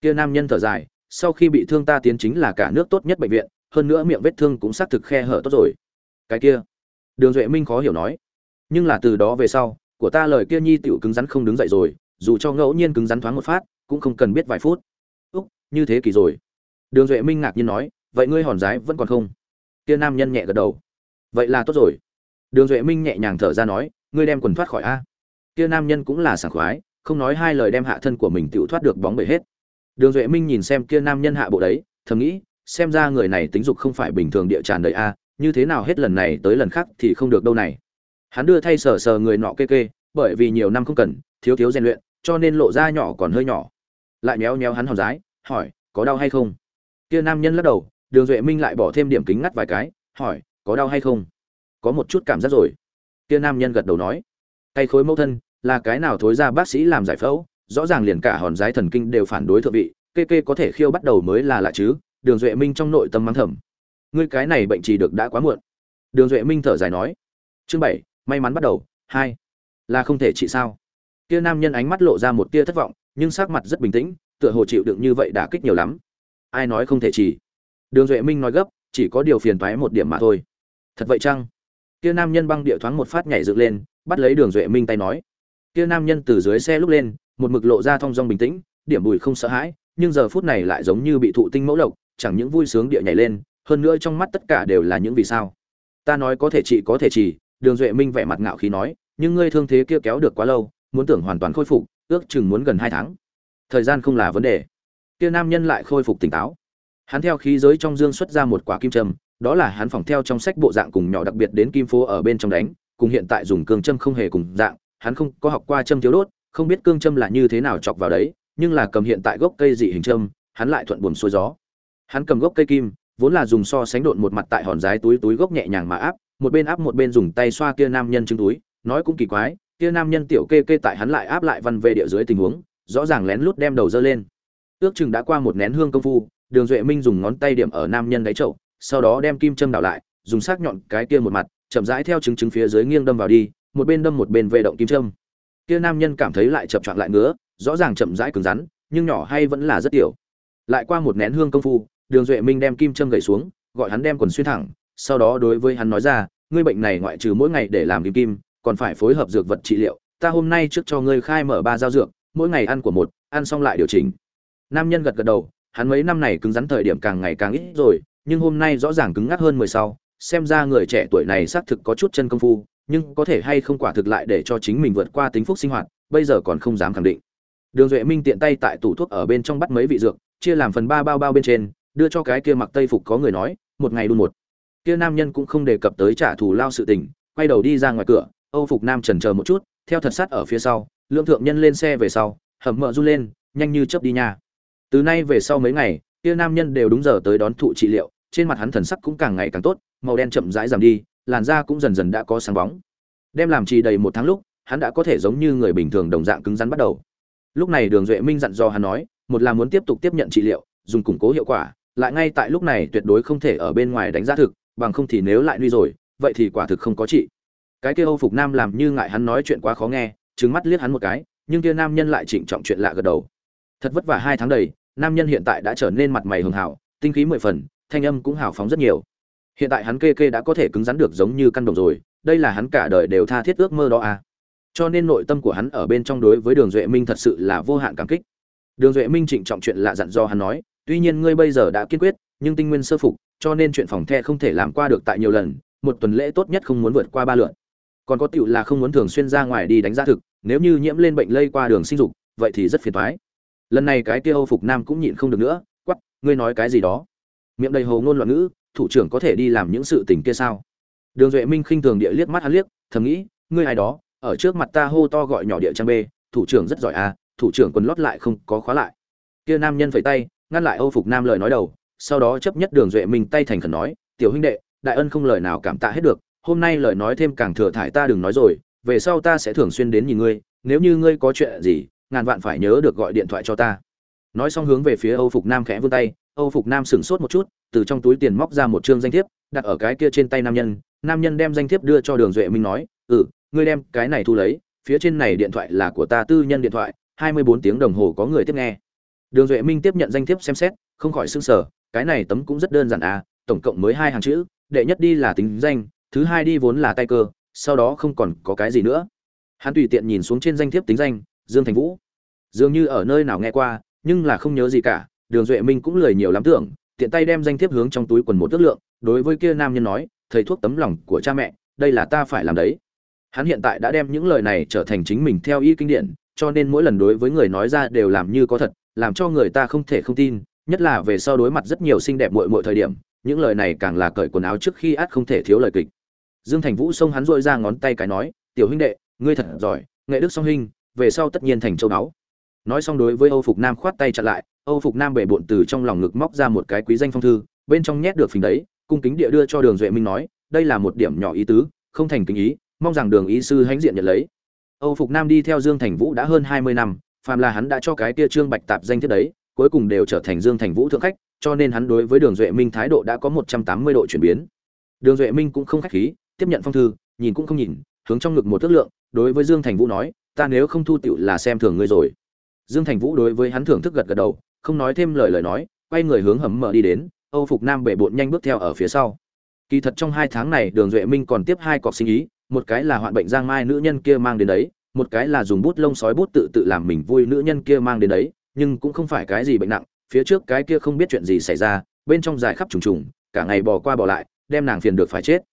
Kia nam nhân thở dài, sau khi bị thương ta tiến chính là cả nước tốt nhất bệnh viện, hơn nữa miệng vết thương cũng xác thực khe hở tốt rồi. Cái kia, đường duệ minh khó hiểu nói. Nhưng là từ đó về sau, của ta lời kia nhi tiểu cứng rắn không đứng dậy rồi, dù cho ngẫu nhiên cứng rắn thoáng một phát, cũng không cần biết vài phút. Úc, như thế kỳ rồi. Đường duệ minh ngạc nhiên nói, vậy ngươi hòn giái vẫn còn không? Kia nam nhân nhẹ gật đầu. Vậy là tốt rồi đường duệ minh nhẹ nhàng thở ra nói, ngươi đem quần thoát khỏi a. Kia nam nhân cũng là sảng khoái, không nói hai lời đem hạ thân của mình tự thoát được bóng bể hết. Đường duệ minh nhìn xem kia nam nhân hạ bộ đấy, thầm nghĩ, xem ra người này tính dục không phải bình thường địa tràn đầy a, như thế nào hết lần này tới lần khác thì không được đâu này. Hắn đưa thay sờ sờ người nọ kê kê, bởi vì nhiều năm không cần, thiếu thiếu rèn luyện, cho nên lộ ra nhỏ còn hơi nhỏ. Lại méo méo hắn hòn rái, hỏi, có đau hay không? Kia nam nhân lắc đầu, đường duệ minh lại bỏ thêm điểm kính ngắt vài cái, hỏi, có đau hay không? Có một chút cảm giác rồi. Kia nam nhân gật đầu nói cây khối mẫu thân, là cái nào thối ra bác sĩ làm giải phẫu, rõ ràng liền cả hòn giái thần kinh đều phản đối thượng vị, kê kê có thể khiêu bắt đầu mới là lạ chứ, đường duệ minh trong nội tâm mắng thầm. Ngươi cái này bệnh trì được đã quá muộn. Đường duệ minh thở dài nói, chương bảy, may mắn bắt đầu, hai, là không thể trị sao. Kia nam nhân ánh mắt lộ ra một tia thất vọng, nhưng sắc mặt rất bình tĩnh, tựa hồ chịu đựng như vậy đã kích nhiều lắm. Ai nói không thể trị? Đường duệ minh nói gấp, chỉ có điều phiền toái một điểm mà thôi. Thật vậy chăng? Kia nam nhân băng địa thoáng một phát nhảy dựng lên bắt lấy đường duệ minh tay nói. Kia nam nhân từ dưới xe lúc lên một mực lộ ra thong dong bình tĩnh điểm bùi không sợ hãi nhưng giờ phút này lại giống như bị thụ tinh mẫu độc chẳng những vui sướng địa nhảy lên hơn nữa trong mắt tất cả đều là những vì sao. Ta nói có thể chị có thể chỉ, đường duệ minh vẻ mặt ngạo khí nói nhưng ngươi thương thế kia kéo được quá lâu muốn tưởng hoàn toàn khôi phục ước chừng muốn gần hai tháng. Thời gian không là vấn đề. Kia nam nhân lại khôi phục tỉnh táo. Hắn theo khí giới trong dương xuất ra một quả kim trầm đó là hắn phỏng theo trong sách bộ dạng cùng nhỏ đặc biệt đến kim phố ở bên trong đánh, cùng hiện tại dùng cương châm không hề cùng dạng, hắn không có học qua châm thiếu đốt, không biết cương châm là như thế nào chọc vào đấy, nhưng là cầm hiện tại gốc cây dị hình châm, hắn lại thuận buồm xuôi gió. Hắn cầm gốc cây kim, vốn là dùng so sánh độn một mặt tại hòn giái túi túi gốc nhẹ nhàng mà áp, một bên áp một bên dùng tay xoa kia nam nhân trứng túi, nói cũng kỳ quái, kia nam nhân tiểu kê kê tại hắn lại áp lại văn về địa dưới tình huống, rõ ràng lén lút đem đầu dơ lên. Ước chừng đã qua một nén hương công phu, đường duệ minh dùng ngón tay điểm ở nam nhân đáy chậu sau đó đem kim châm đảo lại, dùng sắc nhọn cái kia một mặt, chậm rãi theo trứng trứng phía dưới nghiêng đâm vào đi, một bên đâm một bên vệ động kim châm. Kia nam nhân cảm thấy lại chập choạng lại ngứa, rõ ràng chậm rãi cứng rắn, nhưng nhỏ hay vẫn là rất tiểu. Lại qua một nén hương công phu, đường duệ minh đem kim châm gậy xuống, gọi hắn đem quần xuyên thẳng, sau đó đối với hắn nói ra, ngươi bệnh này ngoại trừ mỗi ngày để làm kim kim, còn phải phối hợp dược vật trị liệu, ta hôm nay trước cho ngươi khai mở ba giao dược, mỗi ngày ăn của một, ăn xong lại điều chỉnh. Nam nhân gật gật đầu, hắn mấy năm này cứng rắn thời điểm càng ngày càng ít rồi nhưng hôm nay rõ ràng cứng ngắc hơn mười sau, xem ra người trẻ tuổi này xác thực có chút chân công phu, nhưng có thể hay không quả thực lại để cho chính mình vượt qua tính phúc sinh hoạt, bây giờ còn không dám khẳng định đường duệ minh tiện tay tại tủ thuốc ở bên trong bắt mấy vị dược, chia làm phần ba bao bao bên trên, đưa cho cái kia mặc tây phục có người nói, một ngày đun một kia nam nhân cũng không đề cập tới trả thù lao sự tình, quay đầu đi ra ngoài cửa, âu phục nam chần chờ một chút, theo thật sát ở phía sau lượng thượng nhân lên xe về sau, hầm mợ run lên, nhanh như chớp đi nhà. từ nay về sau mấy ngày, kia nam nhân đều đúng giờ tới đón thụ trị liệu trên mặt hắn thần sắc cũng càng ngày càng tốt, màu đen chậm rãi giảm đi, làn da cũng dần dần đã có sáng bóng. Đem làm trì đầy một tháng lúc, hắn đã có thể giống như người bình thường đồng dạng cứng rắn bắt đầu. Lúc này đường duệ minh dặn dò hắn nói, một là muốn tiếp tục tiếp nhận trị liệu, dùng củng cố hiệu quả, lại ngay tại lúc này tuyệt đối không thể ở bên ngoài đánh giá thực, bằng không thì nếu lại nuôi rồi, vậy thì quả thực không có trị. Cái kia âu phục nam làm như ngại hắn nói chuyện quá khó nghe trứng mắt liếc hắn một cái, nhưng kia nam nhân lại trịnh trọng chuyện lạ gật đầu. Thật vất vả hai tháng đầy, nam nhân hiện tại đã trở nên mặt mày hường hảo, tinh khí mười phần thanh âm cũng hào phóng rất nhiều. Hiện tại hắn kê kê đã có thể cứng rắn được giống như căn đồng rồi, đây là hắn cả đời đều tha thiết ước mơ đó à. Cho nên nội tâm của hắn ở bên trong đối với đường duệ minh thật sự là vô hạn cảm kích. Đường duệ minh trịnh trọng chuyện lạ dặn do hắn nói, tuy nhiên ngươi bây giờ đã kiên quyết, nhưng tinh nguyên sơ phục, cho nên chuyện phòng the không thể làm qua được tại nhiều lần, một tuần lễ tốt nhất không muốn vượt qua ba lượt. Còn có tiểu là không muốn thường xuyên ra ngoài đi đánh giá thực, nếu như nhiễm lên bệnh lây qua đường sinh dục, vậy thì rất phiền toái. Lần này cái kia âu phục nam cũng nhịn không được nữa quắp ngươi nói cái gì đó? Miệng đầy hồ ngôn loạn ngữ, thủ trưởng có thể đi làm những sự tình kia sao? Đường duệ minh khinh thường địa liếc mắt hắn liếc, thầm nghĩ, ngươi ai đó, ở trước mặt ta hô to gọi nhỏ địa trang b thủ trưởng rất giỏi à thủ trưởng quần lót lại không có khóa lại. Kia nam nhân phẩy tay, ngăn lại âu phục nam lời nói đầu, sau đó chấp nhất đường duệ minh tay thành khẩn nói, tiểu huynh đệ, đại ân không lời nào cảm tạ hết được, hôm nay lời nói thêm càng thừa thải ta đừng nói rồi, về sau ta sẽ thường xuyên đến nhìn ngươi, nếu như ngươi có chuyện gì, ngàn vạn phải nhớ được gọi điện thoại cho ta. Nói xong hướng về phía âu phục nam khẽ vươn tay âu phục nam sửng sốt một chút từ trong túi tiền móc ra một trương danh thiếp đặt ở cái kia trên tay nam nhân. Nam nhân đem danh thiếp đưa cho đường duệ minh nói ừ ngươi đem cái này thu lấy phía trên này điện thoại là của ta tư nhân điện thoại hai mươi bốn tiếng đồng hồ có người tiếp nghe. Đường duệ minh tiếp nhận danh thiếp xem xét không khỏi sững sờ, sở cái này tấm cũng rất đơn giản à tổng cộng mới hai hàng chữ đệ nhất đi là tính danh thứ hai đi vốn là tay cơ sau đó không còn có cái gì nữa. Hắn tùy tiện nhìn xuống trên danh thiếp tính danh dương thành vũ. Dường như ở nơi nào nghe qua nhưng là không nhớ gì cả đường duệ minh cũng lời nhiều lắm tưởng, tiện tay đem danh thiếp hướng trong túi quần một ước lượng, đối với kia nam nhân nói, thầy thuốc tấm lòng của cha mẹ, đây là ta phải làm đấy. Hắn hiện tại đã đem những lời này trở thành chính mình theo ý kinh điển, cho nên mỗi lần đối với người nói ra đều làm như có thật, làm cho người ta không thể không tin, nhất là về sau đối mặt rất nhiều xinh đẹp muội muội thời điểm, những lời này càng là cởi quần áo trước khi át không thể thiếu lời kịch. Dương thành vũ xông hắn dội ra ngón tay cái nói, tiểu huynh đệ, ngươi thật giỏi, nghệ đức song huynh, về sau tất nhiên thành châu báu. Nói xong đối với âu phục nam khoát tay chặn lại âu phục nam bể bộn từ trong lòng ngực móc ra một cái quý danh phong thư, bên trong nhét được phình đấy, cung kính địa đưa cho đường duệ minh nói, đây là một điểm nhỏ ý tứ, không thành kính ý, mong rằng đường ý sư hãnh diện nhận lấy. Âu phục nam đi theo dương thành vũ đã hơn hai mươi năm, phàm là hắn đã cho cái kia trương bạch tạp danh thiết đấy, cuối cùng đều trở thành dương thành vũ thượng khách, cho nên hắn đối với đường duệ minh thái độ đã có một trăm tám mươi độ chuyển biến. Đường duệ minh cũng không khách khí, tiếp nhận phong thư, nhìn cũng không nhìn, hướng trong ngực một thước lượng, đối với dương thành vũ nói, ta nếu không thu tiểu là xem thường ngươi rồi. Dương thành vũ đối với hắn thưởng thức gật gật đầu không nói thêm lời lời nói, quay người hướng hầm mở đi đến, âu phục nam bệ bộn nhanh bước theo ở phía sau. Kỳ thật trong hai tháng này, đường duệ minh còn tiếp hai cọc sinh ý, một cái là hoạn bệnh giang mai nữ nhân kia mang đến đấy, một cái là dùng bút lông sói bút tự tự làm mình vui nữ nhân kia mang đến đấy, nhưng cũng không phải cái gì bệnh nặng, phía trước cái kia không biết chuyện gì xảy ra, bên trong dài khắp trùng trùng, cả ngày bò qua bò lại, đem nàng phiền được phải chết.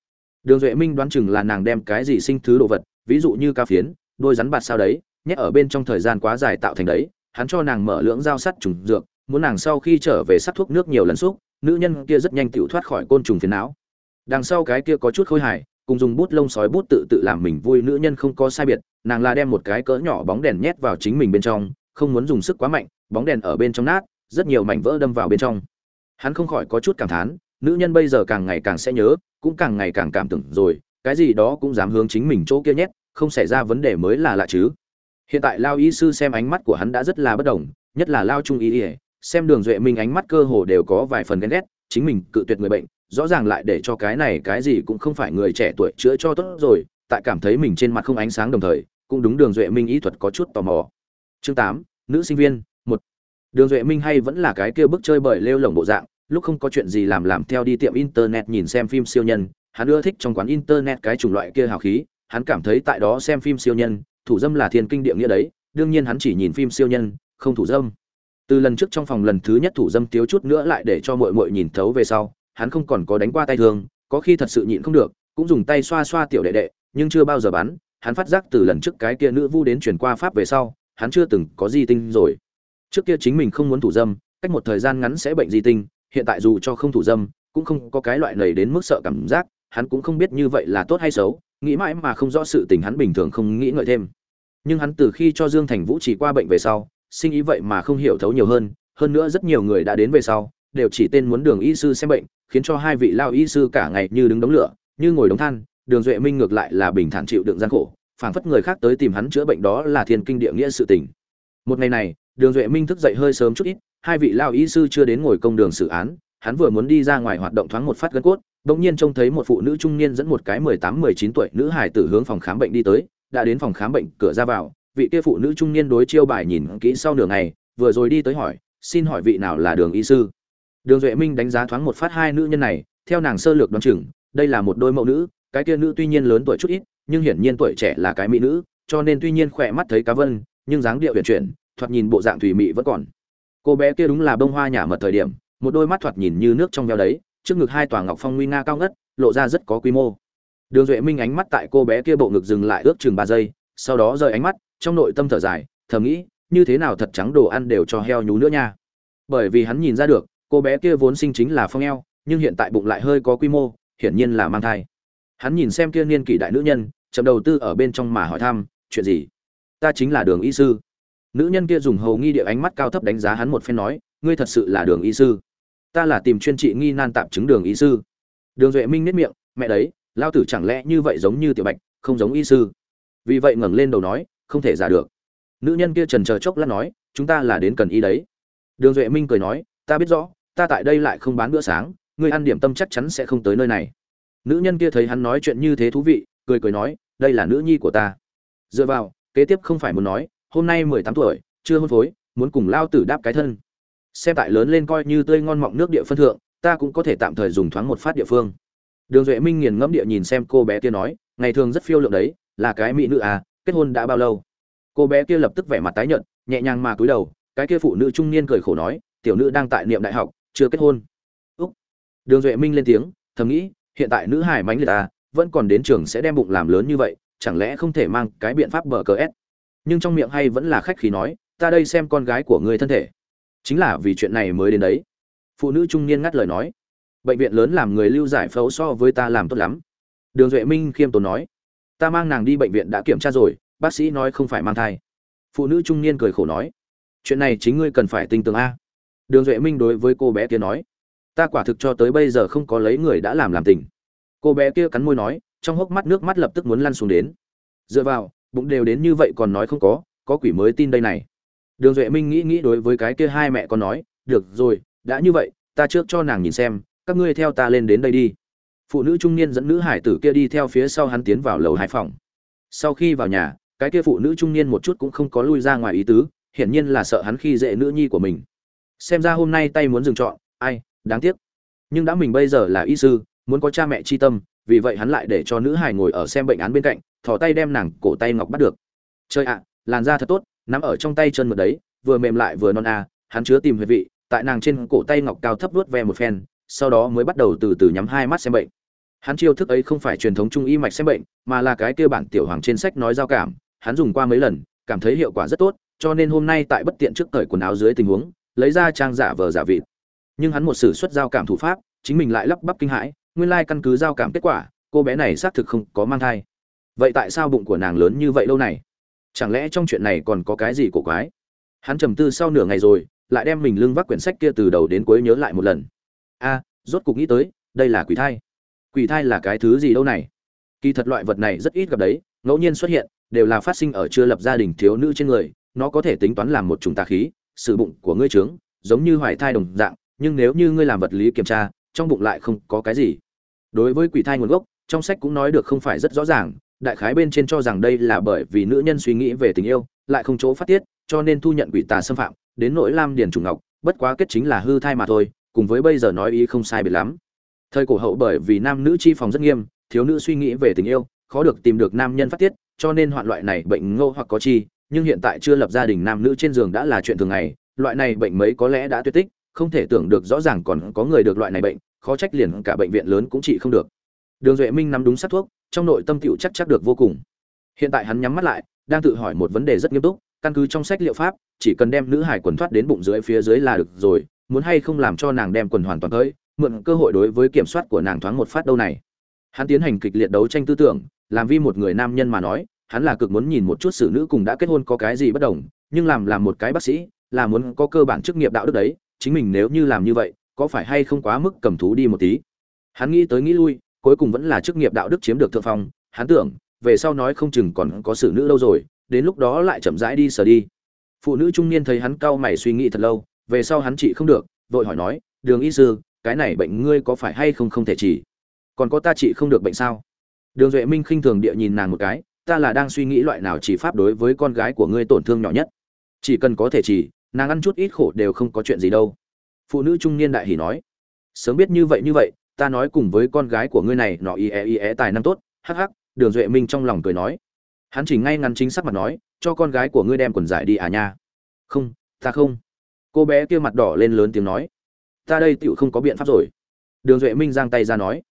Đường duệ minh đoán chừng là nàng đem cái gì sinh thứ đồ vật, ví dụ như ca phiến, đôi rắn bạt sao đấy, nhét ở bên trong thời gian quá dài tạo thành đấy hắn cho nàng mở lưỡng dao sắt trùng dược, muốn nàng sau khi trở về sắc thuốc nước nhiều lần xúc, nữ nhân kia rất nhanh tiểu thoát khỏi côn trùng phiền não. Đằng sau cái kia có chút khôi hài, cùng dùng bút lông sói bút tự tự làm mình vui nữ nhân không có sai biệt, nàng là đem một cái cỡ nhỏ bóng đèn nhét vào chính mình bên trong, không muốn dùng sức quá mạnh, bóng đèn ở bên trong nát, rất nhiều mảnh vỡ đâm vào bên trong. Hắn không khỏi có chút cảm thán, nữ nhân bây giờ càng ngày càng sẽ nhớ, cũng càng ngày càng cảm tưởng rồi, cái gì đó cũng dám hướng chính mình chỗ kia nhét, không xảy ra vấn đề mới là lạ chứ hiện tại lao y sư xem ánh mắt của hắn đã rất là bất đồng, nhất là lao trung y ỉa xem đường duệ minh ánh mắt cơ hồ đều có vài phần ghen ghét, chính mình cự tuyệt người bệnh, rõ ràng lại để cho cái này cái gì cũng không phải người trẻ tuổi chữa cho tốt rồi, tại cảm thấy mình trên mặt không ánh sáng đồng thời, cũng đúng đường duệ minh ý thuật có chút tò mò. Chương tám, nữ sinh viên, một. Đường duệ minh hay vẫn là cái kia bức chơi bởi lêu lồng bộ dạng, lúc không có chuyện gì làm làm theo đi tiệm internet nhìn xem phim siêu nhân, hắn ưa thích trong quán internet cái chủng loại kia hào khí, hắn cảm thấy tại đó xem phim siêu nhân thủ dâm là thiên kinh địa nghĩa đấy, đương nhiên hắn chỉ nhìn phim siêu nhân, không thủ dâm. Từ lần trước trong phòng lần thứ nhất thủ dâm thiếu chút nữa lại để cho mội mội nhìn thấu về sau, hắn không còn có đánh qua tay thương có khi thật sự nhịn không được, cũng dùng tay xoa xoa tiểu đệ đệ, nhưng chưa bao giờ bắn, hắn phát giác từ lần trước cái kia nữ vu đến chuyển qua pháp về sau, hắn chưa từng có di tinh rồi. Trước kia chính mình không muốn thủ dâm, cách một thời gian ngắn sẽ bệnh di tinh, hiện tại dù cho không thủ dâm, cũng không có cái loại nầy đến mức sợ cảm giác, hắn cũng không biết như vậy là tốt hay xấu nghĩ mãi mà không rõ sự tình hắn bình thường không nghĩ ngợi thêm. Nhưng hắn từ khi cho dương thành vũ chỉ qua bệnh về sau, sinh ý vậy mà không hiểu thấu nhiều hơn hơn nữa rất nhiều người đã đến về sau, đều chỉ tên muốn đường y sư xem bệnh, khiến cho hai vị lao y sư cả ngày như đứng đống lửa, như ngồi đống than, đường duệ minh ngược lại là bình thản chịu đựng gian khổ, phảng phất người khác tới tìm hắn chữa bệnh đó là thiên kinh địa nghĩa sự tình. Một ngày này, đường duệ minh thức dậy hơi sớm chút ít, hai vị lao y sư chưa đến ngồi công đường xử án, hắn vừa muốn đi ra ngoài hoạt động thoáng một phát gân cốt bỗng nhiên trông thấy một phụ nữ trung niên dẫn một cái mười tám, mười chín tuổi nữ hài tử hướng phòng khám bệnh đi tới, đã đến phòng khám bệnh cửa ra vào. Vị kia phụ nữ trung niên đối chiêu bài nhìn kỹ sau nửa ngày, vừa rồi đi tới hỏi, xin hỏi vị nào là đường y sư? Đường duệ minh đánh giá thoáng một phát hai nữ nhân này, theo nàng sơ lược đoán chừng, đây là một đôi mẫu nữ, cái kia nữ tuy nhiên lớn tuổi chút ít, nhưng hiển nhiên tuổi trẻ là cái mỹ nữ, cho nên tuy nhiên khỏe mắt thấy cá vân, nhưng dáng điệu huyền chuyển, thoạt nhìn bộ dạng thủy mị vẫn còn. Cô bé kia đúng là bông hoa nhà mật thời điểm, một đôi mắt thoạt nhìn như nước trong veo đấy trước ngực hai tòa ngọc phong nguy nga cao ngất, lộ ra rất có quy mô. Đường duệ minh ánh mắt tại cô bé kia bộ ngực dừng lại ước chừng ba giây, sau đó rời ánh mắt, trong nội tâm thở dài, thầm nghĩ, như thế nào thật trắng đồ ăn đều cho heo nhú nữa nha. Bởi vì hắn nhìn ra được, cô bé kia vốn sinh chính là phong eo, nhưng hiện tại bụng lại hơi có quy mô, hiển nhiên là mang thai. Hắn nhìn xem kia niên kỷ đại nữ nhân, chậm đầu tư ở bên trong mà hỏi thăm, chuyện gì? Ta chính là đường y sư. Nữ nhân kia dùng hầu nghi địa ánh mắt cao thấp đánh giá hắn một phen nói, ngươi thật sự là đường y sư? Ta là tìm chuyên trị nghi nan tạm chứng đường y sư. Đường duệ minh nếp miệng, mẹ đấy, lao tử chẳng lẽ như vậy giống như tiểu bạch, không giống y sư. Vì vậy ngẩng lên đầu nói, không thể giả được. Nữ nhân kia trần chờ chốc lát nói, chúng ta là đến cần y đấy. Đường duệ minh cười nói, ta biết rõ, ta tại đây lại không bán bữa sáng ngươi ăn điểm tâm chắc chắn sẽ không tới nơi này. Nữ nhân kia thấy hắn nói chuyện như thế thú vị, cười cười nói, đây là nữ nhi của ta. Dựa vào, kế tiếp không phải muốn nói, hôm nay mười tám tuổi, chưa hôn phối, muốn cùng lao tử đáp cái thân xem tại lớn lên coi như tươi ngon mọng nước địa phân thượng, ta cũng có thể tạm thời dùng thoáng một phát địa phương. Đường duệ minh nghiền ngẫm địa nhìn xem cô bé kia nói, ngày thường rất phiêu lượng đấy, là cái mỹ nữ à kết hôn đã bao lâu? Cô bé kia lập tức vẻ mặt tái nhợt, nhẹ nhàng mà cúi đầu, cái kia phụ nữ trung niên cười khổ nói, tiểu nữ đang tại niệm đại học, chưa kết hôn. Úc. Đường duệ minh lên tiếng, thầm nghĩ, hiện tại nữ hải mánh liệt ta vẫn còn đến trường sẽ đem bụng làm lớn như vậy, chẳng lẽ không thể mang cái biện pháp bờ cờ s nhưng trong miệng hay vẫn là khách khí nói, ta đây xem con gái của người thân thể chính là vì chuyện này mới đến đấy. Phụ nữ trung niên ngắt lời nói. Bệnh viện lớn làm người lưu giải phẫu so với ta làm tốt lắm. Đường duệ minh khiêm tốn nói. Ta mang nàng đi bệnh viện đã kiểm tra rồi, bác sĩ nói không phải mang thai. Phụ nữ trung niên cười khổ nói. Chuyện này chính ngươi cần phải tinh tường a. Đường duệ minh đối với cô bé kia nói. Ta quả thực cho tới bây giờ không có lấy người đã làm làm tình. Cô bé kia cắn môi nói, trong hốc mắt nước mắt lập tức muốn lăn xuống đến. Dựa vào, bụng đều đến như vậy còn nói không có có quỷ mới tin đây này đường duệ minh nghĩ nghĩ đối với cái kia hai mẹ con nói, được rồi, đã như vậy, ta trước cho nàng nhìn xem, các ngươi theo ta lên đến đây đi. Phụ nữ trung niên dẫn nữ hải tử kia đi theo phía sau hắn tiến vào lầu hai phòng. Sau khi vào nhà, cái kia phụ nữ trung niên một chút cũng không có lui ra ngoài ý tứ, hiển nhiên là sợ hắn khi dễ nữ nhi của mình. Xem ra hôm nay tay muốn dừng chọn ai, đáng tiếc. Nhưng đã mình bây giờ là y sư, muốn có cha mẹ chi tâm, vì vậy hắn lại để cho nữ hải ngồi ở xem bệnh án bên cạnh, thò tay đem nàng cổ tay ngọc bắt được. Chơi ạ, làn da thật tốt nắm ở trong tay chân mượt đấy vừa mềm lại vừa non à, hắn chứa tìm huyệt vị tại nàng trên cổ tay ngọc cao thấp vuốt ve một phen sau đó mới bắt đầu từ từ nhắm hai mắt xem bệnh. Hắn chiêu thức ấy không phải truyền thống trung y mạch xem bệnh mà là cái kia bản tiểu hoàng trên sách nói giao cảm hắn dùng qua mấy lần cảm thấy hiệu quả rất tốt cho nên hôm nay tại bất tiện trước cởi quần áo dưới tình huống lấy ra trang giả vờ giả vịt. Nhưng hắn một sử xuất giao cảm thủ pháp chính mình lại lắp bắp kinh hãi nguyên lai căn cứ giao cảm kết quả cô bé này xác thực không có mang thai. Vậy tại sao bụng của nàng lớn như vậy lâu này? Chẳng lẽ trong chuyện này còn có cái gì cổ quái? Hắn trầm tư sau nửa ngày rồi, lại đem mình lưng vác quyển sách kia từ đầu đến cuối nhớ lại một lần. A, rốt cục nghĩ tới, đây là quỷ thai. Quỷ thai là cái thứ gì đâu này? Kỳ thật loại vật này rất ít gặp đấy, ngẫu nhiên xuất hiện, đều là phát sinh ở chưa lập gia đình thiếu nữ trên người, nó có thể tính toán làm một chủng tà khí sự bụng của ngươi trướng, giống như hoài thai đồng dạng, nhưng nếu như ngươi làm vật lý kiểm tra, trong bụng lại không có cái gì. Đối với quỷ thai nguồn gốc, trong sách cũng nói được không phải rất rõ ràng đại khái bên trên cho rằng đây là bởi vì nữ nhân suy nghĩ về tình yêu, lại không chỗ phát tiết, cho nên thu nhận quỷ tà xâm phạm, đến nỗi lam điền trùng ngọc, bất quá kết chính là hư thai mà thôi, cùng với bây giờ nói ý không sai biệt lắm. Thời cổ hậu bởi vì nam nữ chi phòng rất nghiêm, thiếu nữ suy nghĩ về tình yêu, khó được tìm được nam nhân phát tiết, cho nên hoạn loại này bệnh ngô hoặc có chi, nhưng hiện tại chưa lập gia đình nam nữ trên giường đã là chuyện thường ngày, loại này bệnh mấy có lẽ đã tuyệt tích, không thể tưởng được rõ ràng còn có người được loại này bệnh, khó trách liền cả bệnh viện lớn cũng trị không được. Đường duệ minh nắm đúng sát thuốc trong nội tâm tựu chắc chắc được vô cùng. Hiện tại hắn nhắm mắt lại, đang tự hỏi một vấn đề rất nghiêm túc, căn cứ trong sách liệu pháp, chỉ cần đem nữ hải quần thoát đến bụng dưới phía dưới là được rồi, muốn hay không làm cho nàng đem quần hoàn toàn tới, mượn cơ hội đối với kiểm soát của nàng thoáng một phát đâu này. Hắn tiến hành kịch liệt đấu tranh tư tưởng, làm vi một người nam nhân mà nói, hắn là cực muốn nhìn một chút xử nữ cùng đã kết hôn có cái gì bất đồng, nhưng làm làm một cái bác sĩ, là muốn có cơ bản chức nghiệp đạo đức đấy, chính mình nếu như làm như vậy, có phải hay không quá mức cầm thú đi một tí. Hắn nghĩ tới nghĩ lui cuối cùng vẫn là chức nghiệp đạo đức chiếm được thượng phong, hắn tưởng, về sau nói không chừng còn có xử nữ lâu rồi, đến lúc đó lại chậm rãi đi sờ đi. Phụ nữ trung niên thấy hắn cau mày suy nghĩ thật lâu, về sau hắn trị không được, vội hỏi nói, đường y sư, cái này bệnh ngươi có phải hay không không thể trị? Còn có ta trị không được bệnh sao? Đường duệ minh khinh thường địa nhìn nàng một cái, ta là đang suy nghĩ loại nào chỉ pháp đối với con gái của ngươi tổn thương nhỏ nhất. Chỉ cần có thể chỉ, nàng ăn chút ít khổ đều không có chuyện gì đâu. Phụ nữ trung niên đại hỉ nói, sớm biết như vậy như vậy ta nói cùng với con gái của ngươi này nọ y e y e tài năng tốt, hắc hắc, đường duệ minh trong lòng cười nói. Hắn chỉ ngay ngắn chính xác mặt nói, cho con gái của ngươi đem quần giải đi à nha. Không, ta không. Cô bé kia mặt đỏ lên lớn tiếng nói. Ta đây tựu không có biện pháp rồi. Đường duệ minh giang tay ra nói.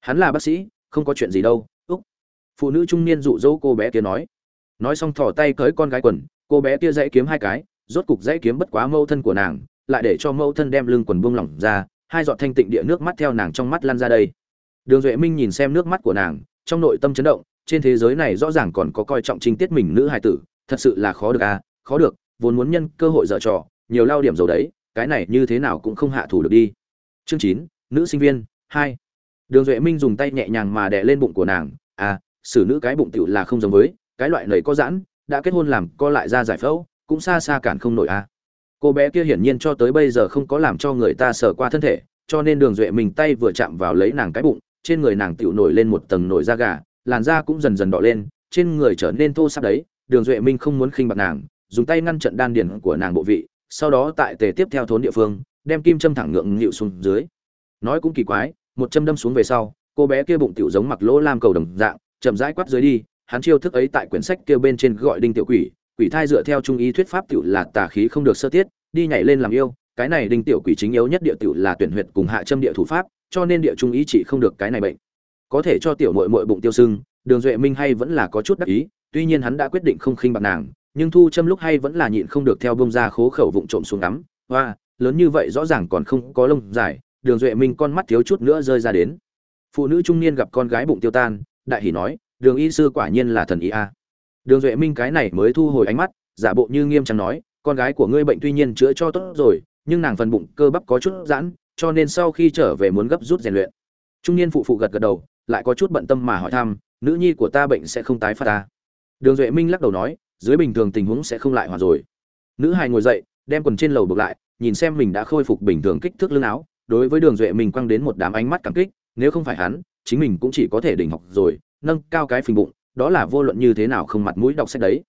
Hắn là bác sĩ, không có chuyện gì đâu, úc. Phụ nữ trung niên dụ dỗ cô bé kia nói. Nói xong thỏ tay cưới con gái quần, cô bé kia dãy kiếm hai cái, rốt cục dãy kiếm bất quá mâu thân của nàng, lại để cho mâu thân đem lưng quần buông lỏng ra hai giọt thanh tịnh địa nước mắt theo nàng trong mắt lăn ra đây. Đường duệ minh nhìn xem nước mắt của nàng, trong nội tâm chấn động, trên thế giới này rõ ràng còn có coi trọng trinh tiết mình nữ hài tử, thật sự là khó được à khó được, vốn muốn nhân cơ hội dở trò, nhiều lao điểm dầu đấy, cái này như thế nào cũng không hạ thủ được đi. Chương chín, nữ sinh viên, hai. Đường duệ minh dùng tay nhẹ nhàng mà đè lên bụng của nàng à xử nữ cái bụng tiểu là không giống với, cái loại nầy có giãn, đã kết hôn làm co lại ra giải phẫu, cũng xa xa cản không nổi à cô bé kia hiển nhiên cho tới bây giờ không có làm cho người ta sờ qua thân thể, cho nên đường duệ mình tay vừa chạm vào lấy nàng cái bụng, trên người nàng tựu nổi lên một tầng nổi da gà, làn da cũng dần dần đỏ lên, trên người trở nên thô sắp đấy, đường duệ minh không muốn khinh bạc nàng, dùng tay ngăn trận đan điển của nàng bộ vị, sau đó tại tề tiếp theo thốn địa phương, đem kim châm thẳng ngượng nghịu xuống dưới. Nói cũng kỳ quái, một châm đâm xuống về sau, cô bé kia bụng tiểu giống mặc lỗ lam cầu đồng dạng, chậm rãi quát dưới đi, hắn chiêu thức ấy tại quyển sách kia bên trên gọi đinh tiểu quỷ quỷ thai dựa theo trung ý thuyết pháp tiểu là tà khí không được sơ tiết, đi nhảy lên làm yêu, cái này đinh tiểu quỷ chính yếu nhất địa tiểu là tuyển huyệt cùng hạ châm địa thủ pháp, cho nên địa trung ý chỉ không được cái này bệnh. Có thể cho tiểu muội muội bụng tiêu sưng, đường duệ minh hay vẫn là có chút đắc ý, tuy nhiên hắn đã quyết định không khinh bạc nàng, nhưng thu châm lúc hay vẫn là nhịn không được theo bông ra khố khẩu vụng trộm xuống ngắm, hoa, lớn như vậy rõ ràng còn không có lông dài, đường duệ minh con mắt thiếu chút nữa rơi ra đến. Phụ nữ trung niên gặp con gái bụng tiêu tan, đại hỉ nói, đường y sư quả nhiên là thần y a đường duệ minh cái này mới thu hồi ánh mắt, giả bộ như nghiêm trang nói, con gái của ngươi bệnh tuy nhiên chữa cho tốt rồi, nhưng nàng phần bụng cơ bắp có chút giãn, cho nên sau khi trở về muốn gấp rút rèn luyện. Trung niên phụ phụ gật gật đầu, lại có chút bận tâm mà hỏi thăm, nữ nhi của ta bệnh sẽ không tái phát ta? Đường duệ minh lắc đầu nói, dưới bình thường tình huống sẽ không lại hòa rồi. Nữ hài ngồi dậy, đem quần trên lầu buộc lại, nhìn xem mình đã khôi phục bình thường kích thước lưng áo, đối với đường duệ minh quăng đến một đám ánh mắt cảm kích, nếu không phải hắn, chính mình cũng chỉ có thể đỉnh học rồi, nâng cao cái phình bụng đó là vô luận như thế nào không mặt mũi đọc sách đấy.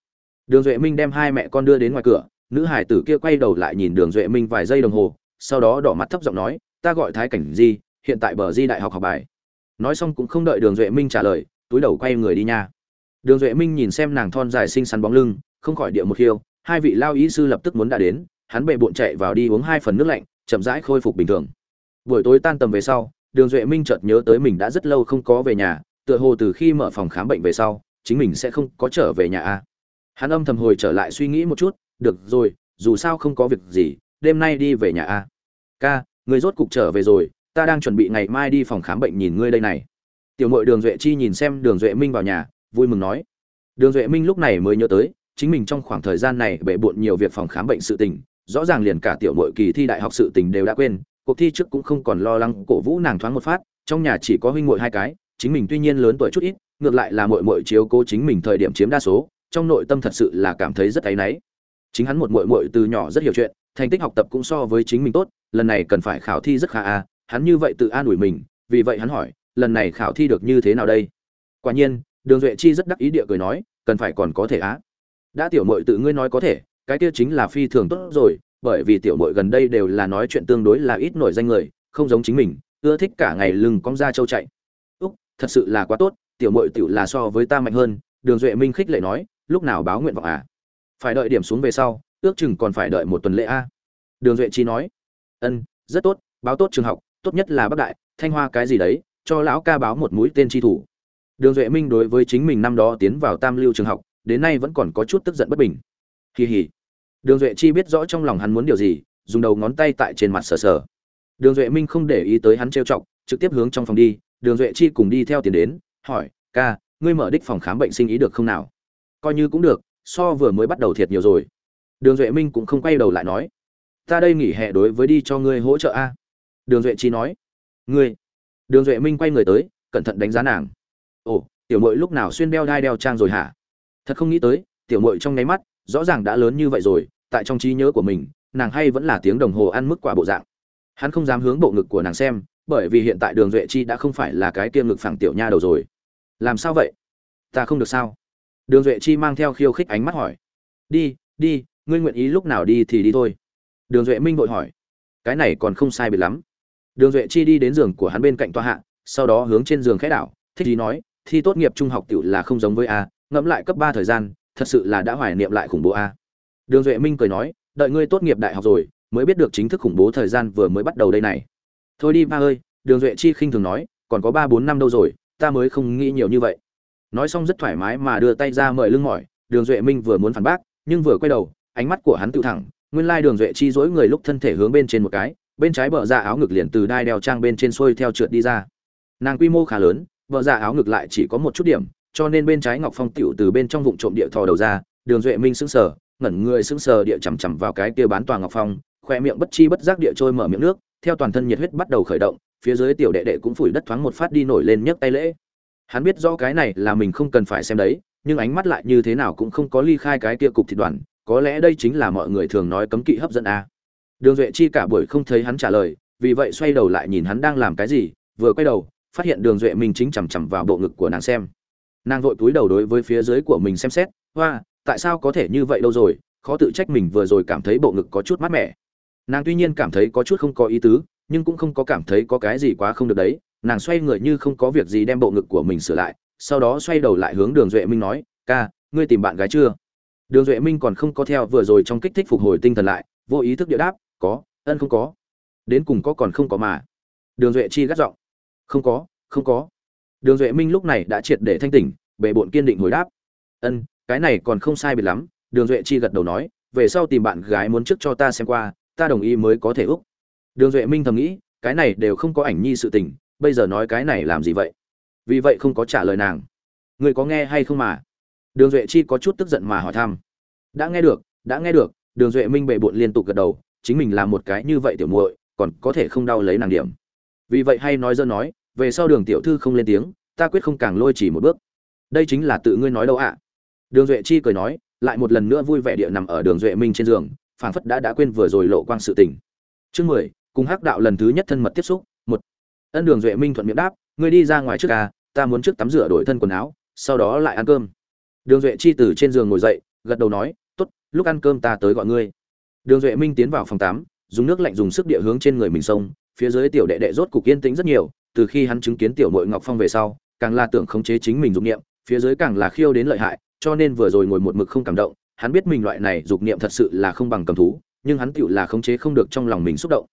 Đường duệ minh đem hai mẹ con đưa đến ngoài cửa, nữ hải tử kia quay đầu lại nhìn đường duệ minh vài giây đồng hồ, sau đó đỏ mặt thấp giọng nói, ta gọi thái cảnh di, hiện tại bờ di đại học học bài. Nói xong cũng không đợi đường duệ minh trả lời, túi đầu quay người đi nha. Đường duệ minh nhìn xem nàng thon dài xinh xắn bóng lưng, không khỏi địa một khiêu, hai vị lao ý sư lập tức muốn đã đến, hắn bệ bộn chạy vào đi uống hai phần nước lạnh, chậm rãi khôi phục bình thường. Buổi tối tan tầm về sau, đường duệ minh chợt nhớ tới mình đã rất lâu không có về nhà tựa hồ từ khi mở phòng khám bệnh về sau, chính mình sẽ không có trở về nhà a hắn âm thầm hồi trở lại suy nghĩ một chút, được rồi, dù sao không có việc gì, đêm nay đi về nhà a ca, người rốt cục trở về rồi, ta đang chuẩn bị ngày mai đi phòng khám bệnh nhìn ngươi đây này. Tiểu mội đường duệ chi nhìn xem đường duệ minh vào nhà, vui mừng nói. Đường duệ minh lúc này mới nhớ tới, chính mình trong khoảng thời gian này bệ bộn nhiều việc phòng khám bệnh sự tình, rõ ràng liền cả tiểu mội kỳ thi đại học sự tình đều đã quên, cuộc thi trước cũng không còn lo lắng, cổ vũ nàng thoáng một phát, trong nhà chỉ có huynh muội hai cái chính mình tuy nhiên lớn tuổi chút ít, ngược lại là muội muội chiếu cố chính mình thời điểm chiếm đa số, trong nội tâm thật sự là cảm thấy rất áy náy. Chính hắn một muội muội từ nhỏ rất hiểu chuyện, thành tích học tập cũng so với chính mình tốt, lần này cần phải khảo thi rất khá a hắn như vậy tự an ủi mình, vì vậy hắn hỏi, lần này khảo thi được như thế nào đây? Quả nhiên, đường duệ chi rất đắc ý địa cười nói, cần phải còn có thể á. Đã tiểu muội tự ngươi nói có thể, cái kia chính là phi thường tốt rồi, bởi vì tiểu muội gần đây đều là nói chuyện tương đối là ít nổi danh người, không giống chính mình, ưa thích cả ngày lưng cong ra châu chạy thật sự là quá tốt, tiểu muội tiểu là so với ta mạnh hơn, đường duệ minh khích lệ nói, lúc nào báo nguyện vọng à? Phải đợi điểm xuống về sau, ước chừng còn phải đợi một tuần lễ a đường duệ chi nói, ân, rất tốt, báo tốt trường học, tốt nhất là bắc đại, thanh hoa cái gì đấy, cho lão ca báo một mũi tên tri thủ. Đường duệ minh đối với chính mình năm đó tiến vào tam lưu trường học, đến nay vẫn còn có chút tức giận bất bình. Kỳ hỉ đường duệ chi biết rõ trong lòng hắn muốn điều gì, dùng đầu ngón tay tại trên mặt sờ sờ. Đường duệ minh không để ý tới hắn trêu chọc, trực tiếp hướng trong phòng đi đường duệ chi cùng đi theo tiền đến, hỏi, ca, ngươi mở đích phòng khám bệnh sinh ý được không nào? Coi như cũng được, so vừa mới bắt đầu thiệt nhiều rồi. Đường duệ minh cũng không quay đầu lại nói, ta đây nghỉ hè đối với đi cho ngươi hỗ trợ a. Đường duệ chi nói, ngươi. Đường duệ minh quay người tới, cẩn thận đánh giá nàng. Ồ, tiểu mội lúc nào xuyên đeo đai đeo trang rồi hả? Thật không nghĩ tới, tiểu mội trong nháy mắt, rõ ràng đã lớn như vậy rồi, tại trong trí nhớ của mình, nàng hay vẫn là tiếng đồng hồ ăn mức quả bộ dạng. Hắn không dám hướng bộ ngực của nàng xem bởi vì hiện tại đường duệ chi đã không phải là cái kiêm ngực phẳng tiểu nha đầu rồi. Làm sao vậy? Ta không được sao? Đường duệ chi mang theo khiêu khích ánh mắt hỏi. Đi đi, ngươi nguyện ý lúc nào đi thì đi thôi. Đường duệ minh vội hỏi. Cái này còn không sai biệt lắm. Đường duệ chi đi đến giường của hắn bên cạnh toa hạ, sau đó hướng trên giường khẽ đảo, thích ý nói, thi tốt nghiệp trung học tiểu là không giống với a, ngẫm lại cấp ba thời gian, thật sự là đã hoài niệm lại khủng bố a. Đường duệ minh cười nói, đợi ngươi tốt nghiệp đại học rồi, mới biết được chính thức khủng bố thời gian vừa mới bắt đầu đây này thôi đi ba ơi, đường duệ chi khinh thường nói, còn có ba bốn năm đâu rồi, ta mới không nghĩ nhiều như vậy. Nói xong rất thoải mái mà đưa tay ra mời lưng mỏi, đường duệ minh vừa muốn phản bác, nhưng vừa quay đầu, ánh mắt của hắn tự thẳng, nguyên lai đường duệ chi dỗi người lúc thân thể hướng bên trên một cái, bên trái bờ ra áo ngực liền từ đai đeo trang bên trên xuôi theo trượt đi ra. Nàng quy mô khá lớn, bờ ra áo ngực lại chỉ có một chút điểm, cho nên bên trái ngọc phong tiểu từ bên trong vụng trộm địa thò đầu ra, đường duệ minh sững sờ, ngẩn người sững sờ địa chằm chằm vào cái kia bán tòa ngọc phong, khoe miệng bất chi bất giác địa trôi mở miệng nước theo toàn thân nhiệt huyết bắt đầu khởi động, phía dưới tiểu đệ đệ cũng phủi đất thoáng một phát đi nổi lên nhấc tay lễ. Hắn biết rõ cái này là mình không cần phải xem đấy, nhưng ánh mắt lại như thế nào cũng không có ly khai cái kia cục thịt đoàn, có lẽ đây chính là mọi người thường nói cấm kỵ hấp dẫn a. À. đường duệ chi cả buổi không thấy hắn trả lời, vì vậy xoay đầu lại nhìn hắn đang làm cái gì, vừa quay đầu, phát hiện đường duệ minh chính chằm chằm vào bộ ngực của nàng xem. Nàng vội cúi đầu đối với phía dưới của mình xem xét hoa tại sao có thể như vậy đâu rồi? Khó tự trách mình vừa rồi cảm thấy bộ ngực có chút mát mẻ nàng tuy nhiên cảm thấy có chút không có ý tứ, nhưng cũng không có cảm thấy có cái gì quá không được đấy. Nàng xoay người như không có việc gì đem bộ ngực của mình sửa lại, sau đó xoay đầu lại hướng đường duệ minh nói, ca, ngươi tìm bạn gái chưa? Đường duệ minh còn không có theo vừa rồi trong kích thích phục hồi tinh thần lại, vô ý thức địa đáp, có, ân không có. Đến cùng có còn không có mà. Đường duệ chi gắt giọng, không có không có. Đường duệ minh lúc này đã triệt để thanh tỉnh bệ bộn kiên định hồi đáp, ân, cái này còn không sai biệt lắm. Đường duệ chi gật đầu nói, về sau tìm bạn gái muốn trước cho ta xem qua ta đồng ý mới có thể úc đường duệ minh thầm nghĩ, cái này đều không có ảnh nhi sự tình, bây giờ nói cái này làm gì vậy? Vì vậy không có trả lời nàng. Người có nghe hay không mà? Đường duệ chi có chút tức giận mà hỏi thăm. Đã nghe được, đã nghe được, đường duệ minh bệ bộn liên tục gật đầu, chính mình làm một cái như vậy tiểu muội, còn có thể không đau lấy nàng điểm. Vì vậy hay nói dơ nói, về sau đường tiểu thư không lên tiếng, ta quyết không càng lôi chỉ một bước. Đây chính là tự ngươi nói đâu ạ? Đường duệ chi cười nói, lại một lần nữa vui vẻ địa nằm ở đường duệ minh trên giường phảng phất đã đã quên vừa rồi lộ quang sự tình. Chương mười, cùng hắc đạo lần thứ nhất thân mật tiếp xúc, một. Ân đường duệ minh thuận miệng đáp, ngươi đi ra ngoài trước ca ta muốn trước tắm rửa đổi thân quần áo, sau đó lại ăn cơm. Đường duệ chi từ trên giường ngồi dậy, gật đầu nói, tốt, lúc ăn cơm ta tới gọi ngươi. Đường duệ minh tiến vào phòng tắm, dùng nước lạnh dùng sức địa hướng trên người mình sông phía dưới tiểu đệ đệ rốt cục yên tĩnh rất nhiều, từ khi hắn chứng kiến tiểu muội ngọc phong về sau, càng là tưởng khống chế chính mình dục niệm, phía dưới càng là khiêu đến lợi hại, cho nên vừa rồi ngồi một mực không cảm động hắn biết mình loại này dục niệm thật sự là không bằng cầm thú, nhưng hắn tựu là khống chế không được trong lòng mình xúc động.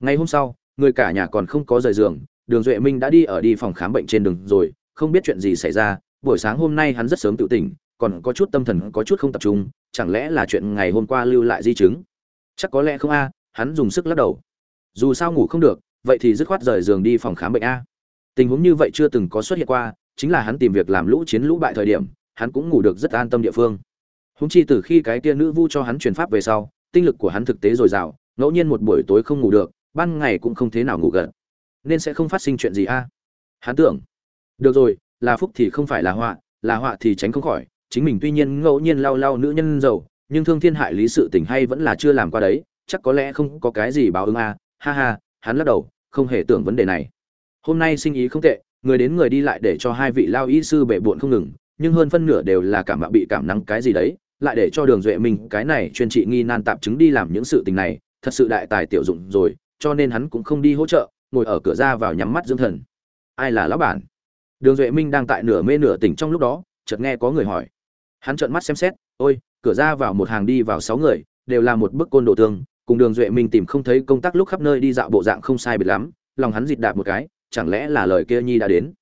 Ngày hôm sau, người cả nhà còn không có rời giường, đường duệ minh đã đi ở đi phòng khám bệnh trên đường rồi, không biết chuyện gì xảy ra, buổi sáng hôm nay hắn rất sớm tự tỉnh, còn có chút tâm thần có chút không tập trung, chẳng lẽ là chuyện ngày hôm qua lưu lại di chứng? Chắc có lẽ không a, hắn dùng sức lắc đầu. Dù sao ngủ không được, vậy thì dứt khoát rời giường đi phòng khám bệnh a. Tình huống như vậy chưa từng có xuất hiện qua, chính là hắn tìm việc làm lũ chiến lũ bại thời điểm, hắn cũng ngủ được rất an tâm địa phương húng chi từ khi cái tia nữ vu cho hắn truyền pháp về sau, tinh lực của hắn thực tế dồi dào, ngẫu nhiên một buổi tối không ngủ được, ban ngày cũng không thế nào ngủ gật. Nên sẽ không phát sinh chuyện gì a? Hắn tưởng, được rồi, là phúc thì không phải là họa là họa thì tránh không khỏi, chính mình tuy nhiên ngẫu nhiên lau lau nữ nhân giàu, nhưng thương thiên hại lý sự tình hay vẫn là chưa làm qua đấy, chắc có lẽ không có cái gì báo ứng a. Ha ha, hắn lắc đầu, không hề tưởng vấn đề này. Hôm nay sinh ý không tệ, người đến người đi lại để cho hai vị lao y sư bệ bộn không ngừng, nhưng hơn phân nửa đều là cảm mạo bị cảm nắng cái gì đấy lại để cho đường duệ minh cái này chuyên trị nghi nan tạp chứng đi làm những sự tình này, thật sự đại tài tiểu dụng rồi, cho nên hắn cũng không đi hỗ trợ, ngồi ở cửa ra vào nhắm mắt dưỡng thần. Ai là lão bản? Đường duệ minh đang tại nửa mê nửa tỉnh trong lúc đó, chợt nghe có người hỏi. Hắn trợn mắt xem xét, ôi, cửa ra vào một hàng đi vào sáu người, đều là một bức côn đồ tương cùng đường duệ minh tìm không thấy công tác lúc khắp nơi đi dạo bộ dạng không sai biệt lắm, lòng hắn dịt đạp một cái, chẳng lẽ là lời kia nhi đã đến?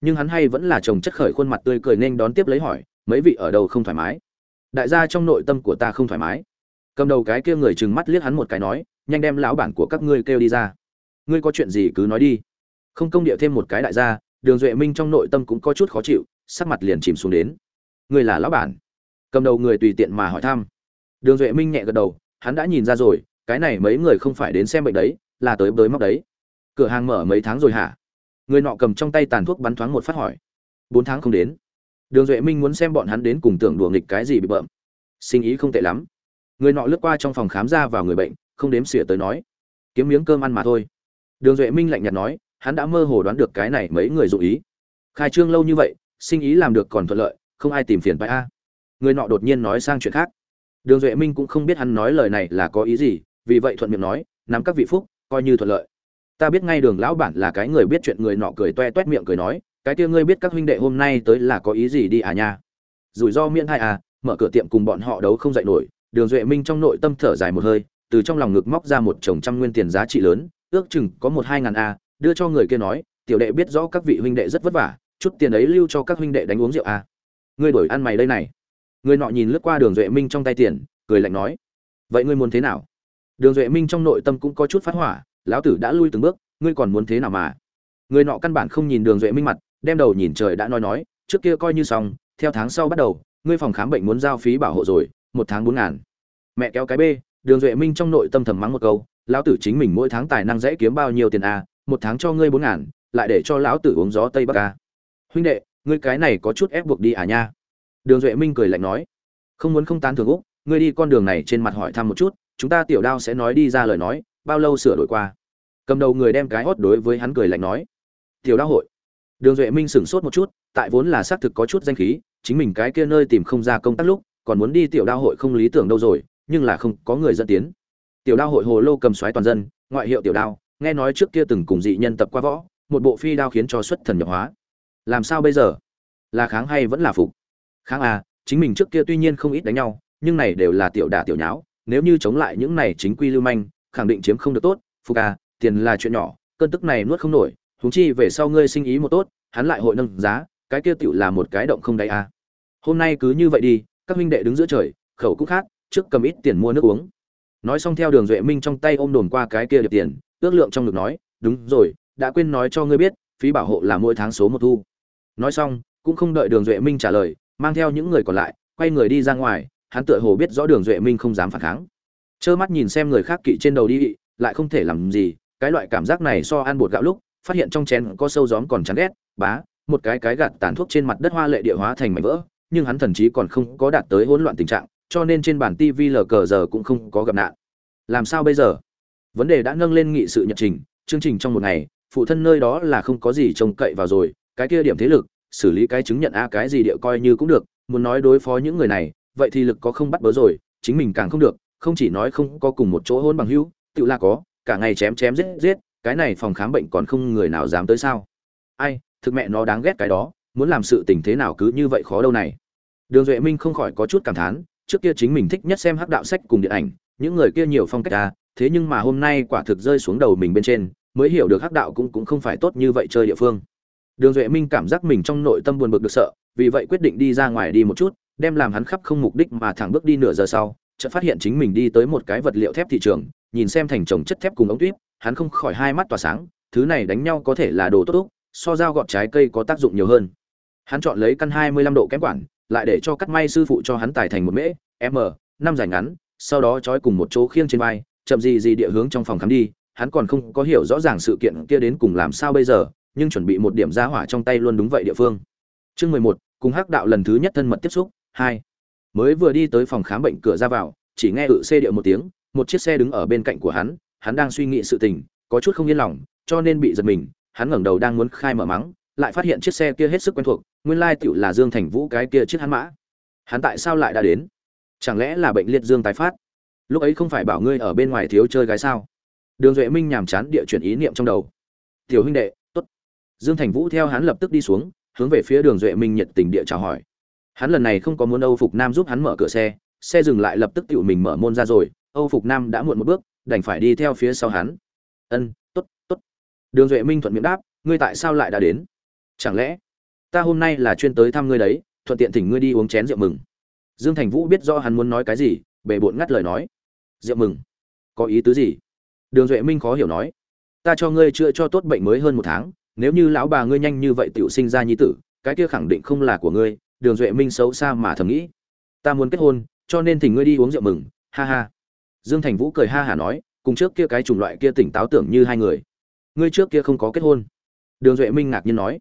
Nhưng hắn hay vẫn là chồng chất khởi khuôn mặt tươi cười nên đón tiếp lấy hỏi, mấy vị ở đâu không thoải mái? Đại gia trong nội tâm của ta không thoải mái. Cầm đầu cái kia người trừng mắt liếc hắn một cái nói, nhanh đem lão bản của các ngươi kêu đi ra. Ngươi có chuyện gì cứ nói đi. Không công địa thêm một cái đại gia, đường duệ minh trong nội tâm cũng có chút khó chịu, sắc mặt liền chìm xuống đến. Ngươi là lão bản. Cầm đầu người tùy tiện mà hỏi thăm. Đường duệ minh nhẹ gật đầu, hắn đã nhìn ra rồi, cái này mấy người không phải đến xem bệnh đấy, là tới bới móc đấy. Cửa hàng mở mấy tháng rồi hả? Người nọ cầm trong tay tàn thuốc bắn thoáng một phát hỏi. Bốn tháng không đến đường duệ minh muốn xem bọn hắn đến cùng tưởng đùa nghịch cái gì bị bợm. Sinh ý không tệ lắm. Người nọ lướt qua trong phòng khám ra vào người bệnh, không đếm xỉa tới nói, kiếm miếng cơm ăn mà thôi. Đường duệ minh lạnh nhạt nói, hắn đã mơ hồ đoán được cái này mấy người dụ ý. Khai trương lâu như vậy, sinh ý làm được còn thuận lợi, không ai tìm phiền phải a. Người nọ đột nhiên nói sang chuyện khác. Đường duệ minh cũng không biết hắn nói lời này là có ý gì, vì vậy thuận miệng nói, nắm các vị phúc, coi như thuận lợi. Ta biết ngay đường lão bản là cái người biết chuyện người nọ cười toe toét miệng cười nói cái kia ngươi biết các huynh đệ hôm nay tới là có ý gì đi à nha? Rủi ro miễn hai à mở cửa tiệm cùng bọn họ đấu không dạy nổi, đường duệ minh trong nội tâm thở dài một hơi, từ trong lòng ngực móc ra một chồng trăm nguyên tiền giá trị lớn, ước chừng có một hai ngàn a, đưa cho người kia nói, tiểu đệ biết rõ các vị huynh đệ rất vất vả, chút tiền ấy lưu cho các huynh đệ đánh uống rượu a ngươi đổi ăn mày đây này. Người nọ nhìn lướt qua đường duệ minh trong tay tiền, cười lạnh nói, vậy ngươi muốn thế nào? Đường duệ minh trong nội tâm cũng có chút phát hỏa, lão tử đã lui từng bước, ngươi còn muốn thế nào mà? Người nọ căn bản không nhìn đường duệ minh mặt đem đầu nhìn trời đã nói nói, trước kia coi như xong, theo tháng sau bắt đầu, ngươi phòng khám bệnh muốn giao phí bảo hộ rồi, một tháng bốn ngàn. Mẹ kéo cái bê đường duệ minh trong nội tâm thầm mắng một câu, lão tử chính mình mỗi tháng tài năng dễ kiếm bao nhiêu tiền a một tháng cho ngươi bốn ngàn, lại để cho lão tử uống gió tây bắc a huynh đệ, ngươi cái này có chút ép buộc đi à nha. Đường duệ minh cười lạnh nói, không muốn không tán thường úc, ngươi đi con đường này trên mặt hỏi thăm một chút, chúng ta tiểu đao sẽ nói đi ra lời nói, bao lâu sửa đổi qua? Cầm đầu người đem cái hót đối với hắn cười lạnh nói, tiểu đao hội đường duệ minh sửng sốt một chút, tại vốn là xác thực có chút danh khí, chính mình cái kia nơi tìm không ra công tác lúc, còn muốn đi tiểu đao hội không lý tưởng đâu rồi, nhưng là không, có người dẫn tiến. Tiểu đao hội hồ lô cầm xoáy toàn dân, ngoại hiệu tiểu đao, nghe nói trước kia từng cùng dị nhân tập qua võ, một bộ phi đao khiến cho xuất thần nhập hóa. Làm sao bây giờ? Là kháng hay vẫn là phục? Kháng à chính mình trước kia tuy nhiên không ít đánh nhau, nhưng này đều là tiểu đả tiểu nháo, nếu như chống lại những này chính quy lưu manh, khẳng định chiếm không được tốt. Phục à tiền là chuyện nhỏ, cơn tức này nuốt không nổi huống chi về sau ngươi sinh ý một tốt, hắn lại hội nâng giá, cái kia tiểu là một cái động không đáy à. Hôm nay cứ như vậy đi, các huynh đệ đứng giữa trời, khẩu cũng khác, trước cầm ít tiền mua nước uống. Nói xong theo đường duệ minh trong tay ôm đồn qua cái kia điệp tiền, ước lượng trong ngực nói, đúng rồi, đã quên nói cho ngươi biết, phí bảo hộ là mỗi tháng số một thu. Nói xong, cũng không đợi đường duệ minh trả lời, mang theo những người còn lại, quay người đi ra ngoài, hắn tựa hồ biết rõ đường duệ minh không dám phản kháng. Trơ mắt nhìn xem người khác kỵ trên đầu đi, lại không thể làm gì, cái loại cảm giác này so ăn bột gạo lúc phát hiện trong chén có sâu gióm còn chán ghét bá một cái cái gạt tàn thuốc trên mặt đất hoa lệ địa hóa thành mảnh vỡ nhưng hắn thần chí còn không có đạt tới hỗn loạn tình trạng cho nên trên bản TV lờ cờ giờ cũng không có gặp nạn. Làm sao bây giờ? Vấn đề đã nâng lên nghị sự nhật trình, chương trình trong một ngày, phụ thân nơi đó là không có gì trông cậy vào rồi, cái kia điểm thế lực, xử lý cái chứng nhận a cái gì địa coi như cũng được, muốn nói đối phó những người này, vậy thì lực có không bắt bớ rồi, chính mình càng không được, không chỉ nói không có cùng một chỗ hôn bằng hữu, tự là có, cả ngày chém chém giết giết, cái này phòng khám bệnh còn không người nào dám tới sao? Ai, thực mẹ nó đáng ghét cái đó, muốn làm sự tình thế nào cứ như vậy khó đâu này. Đường Duệ Minh không khỏi có chút cảm thán, trước kia chính mình thích nhất xem hắc đạo sách cùng điện ảnh những người kia nhiều phong cách ta thế nhưng mà hôm nay quả thực rơi xuống đầu mình bên trên mới hiểu được hắc đạo cũng cũng không phải tốt như vậy chơi địa phương đường duệ minh cảm giác mình trong nội tâm buồn bực được sợ vì vậy quyết định đi ra ngoài đi một chút đem làm hắn khắp không mục đích mà thẳng bước đi nửa giờ sau chợt phát hiện chính mình đi tới một cái vật liệu thép thị trường nhìn xem thành chồng chất thép cùng ống tuyếp, hắn không khỏi hai mắt tỏa sáng, thứ này đánh nhau có thể là đồ tốt tốt, so dao gọt trái cây có tác dụng nhiều hơn. Hắn chọn lấy căn hai mươi lăm độ kém quản, lại để cho cắt may sư phụ cho hắn tài thành một mễ, m, năm dài ngắn, sau đó trói cùng một chỗ khiêng trên vai, chậm gì gì địa hướng trong phòng khám đi, hắn còn không có hiểu rõ ràng sự kiện kia đến cùng làm sao bây giờ, nhưng chuẩn bị một điểm giá hỏa trong tay luôn đúng vậy địa phương. Chương mười một, cùng hắc đạo lần thứ nhất thân mật tiếp xúc, hai. Mới vừa đi tới phòng khám bệnh cửa ra vào, chỉ nghe ự xe điệu một tiếng một chiếc xe đứng ở bên cạnh của hắn hắn đang suy nghĩ sự tình, có chút không yên lòng, cho nên bị giật mình, hắn ngẩng đầu đang muốn khai mở mắng, lại phát hiện chiếc xe kia hết sức quen thuộc, nguyên lai tiểu là dương thành vũ cái kia chiếc hắn mã. Hắn tại sao lại đã đến? Chẳng lẽ là bệnh liệt dương tái phát? Lúc ấy không phải bảo ngươi ở bên ngoài thiếu chơi gái sao? Đường duệ minh nhàm chán địa chuyển ý niệm trong đầu. Tiểu huynh đệ, tốt. Dương thành vũ theo hắn lập tức đi xuống, hướng về phía đường duệ minh nhiệt tình địa chào hỏi. Hắn lần này không có muốn âu phục nam giúp hắn mở cửa xe xe dừng lại lập tức tự mình mở môn ra rồi âu phục nam đã muộn một bước, đành phải đi theo phía sau hắn. Ân, tốt tốt. Đường duệ minh thuận miệng đáp, ngươi tại sao lại đã đến? Chẳng lẽ ta hôm nay là chuyên tới thăm ngươi đấy, thuận tiện thỉnh ngươi đi uống chén rượu mừng. Dương thành vũ biết rõ hắn muốn nói cái gì, bề bộn ngắt lời nói. Rượu mừng? Có ý tứ gì? Đường duệ minh khó hiểu nói. Ta cho ngươi chữa cho tốt bệnh mới hơn một tháng, nếu như lão bà ngươi nhanh như vậy tiểu sinh ra nhi tử, cái kia khẳng định không là của ngươi. Đường duệ minh xấu xa mà thầm nghĩ. Ta muốn kết hôn, cho nên thỉnh ngươi đi uống rượu mừng, ha ha dương thành vũ cười ha hả nói, cùng trước kia cái chủng loại kia tỉnh táo tưởng như hai người. Ngươi trước kia không có kết hôn. Đường duệ minh ngạc nhiên nói,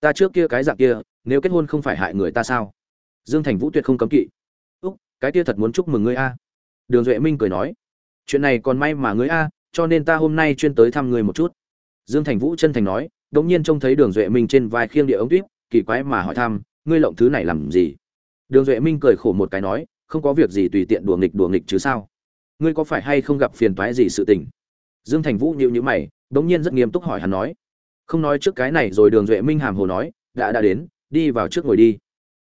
ta trước kia cái dạng kia, nếu kết hôn không phải hại người ta sao? Dương thành vũ tuyệt không cấm kỵ. Úc, cái kia thật muốn chúc mừng ngươi a. Đường duệ minh cười nói, chuyện này còn may mà ngươi a, cho nên ta hôm nay chuyên tới thăm ngươi một chút. Dương thành vũ chân thành nói đ ỗ n g nhiên trông thấy đường duệ minh trên vai khiêng địa ống tuyếp, kỳ quái mà hỏi thăm, ngươi lộng thứ này làm gì? Đường duệ minh cười khổ một cái nói, không có việc gì tùy tiện đùa nghịch đùa nghịch chứ sao? Ngươi có phải hay không gặp phiền toái gì sự tình? Dương thành vũ nhịu nhữ mày, đống nhiên rất nghiêm túc hỏi hắn nói. Không nói trước cái này rồi đường duệ minh hàm hồ nói, đã đã đến, đi vào trước ngồi đi.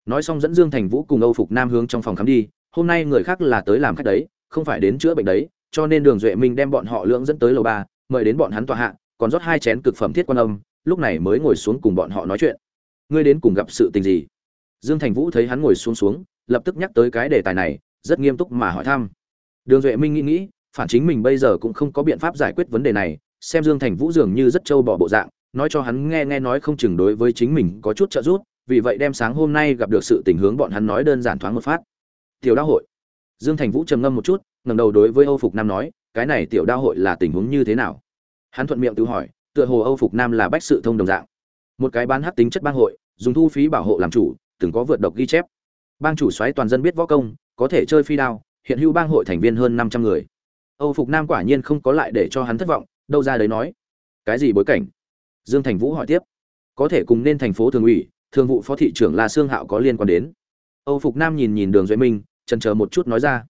Nói xong dẫn dương thành vũ cùng âu phục nam hướng trong phòng khám đi, hôm nay người khác là tới làm khách đấy, không phải đến chữa bệnh đấy, cho nên đường duệ minh đem bọn họ lưỡng dẫn tới lầu ba, mời đến bọn hắn tòa hạ, còn rót hai chén cực phẩm thiết quan âm, lúc này mới ngồi xuống cùng bọn họ nói chuyện. Ngươi đến cùng gặp sự tình gì? Dương thành vũ thấy hắn ngồi xuống xuống, lập tức nhắc tới cái đề tài này, rất nghiêm túc mà hỏi thăm đường duệ minh nghĩ nghĩ, phản chính mình bây giờ cũng không có biện pháp giải quyết vấn đề này, xem dương thành vũ dường như rất trâu bỏ bộ dạng, nói cho hắn nghe nghe nói không chừng đối với chính mình có chút trợ giúp, vì vậy đem sáng hôm nay gặp được sự tình hướng bọn hắn nói đơn giản thoáng một phát. Tiểu đao hội. Dương thành vũ trầm ngâm một chút, ngẩng đầu đối với âu phục nam nói, cái này tiểu đao hội là tình huống như thế nào? Hắn thuận miệng tự hỏi, tựa hồ âu phục nam là bách sự thông đồng dạng. Một cái bán hát tính chất bang hội, dùng thu phí bảo hộ làm chủ, từng có vượt độc ghi chép. Bang chủ xoáy toàn dân biết võ công, có thể chơi phi đao hiện hữu bang hội thành viên hơn năm trăm người. Âu phục nam quả nhiên không có lại để cho hắn thất vọng, đâu ra đấy nói. Cái gì bối cảnh? Dương thành vũ hỏi tiếp. Có thể cùng nên thành phố thường ủy, thường vụ phó thị trưởng la sương hạo có liên quan đến. Âu phục nam nhìn nhìn đường duệ minh trần chờ một chút nói ra.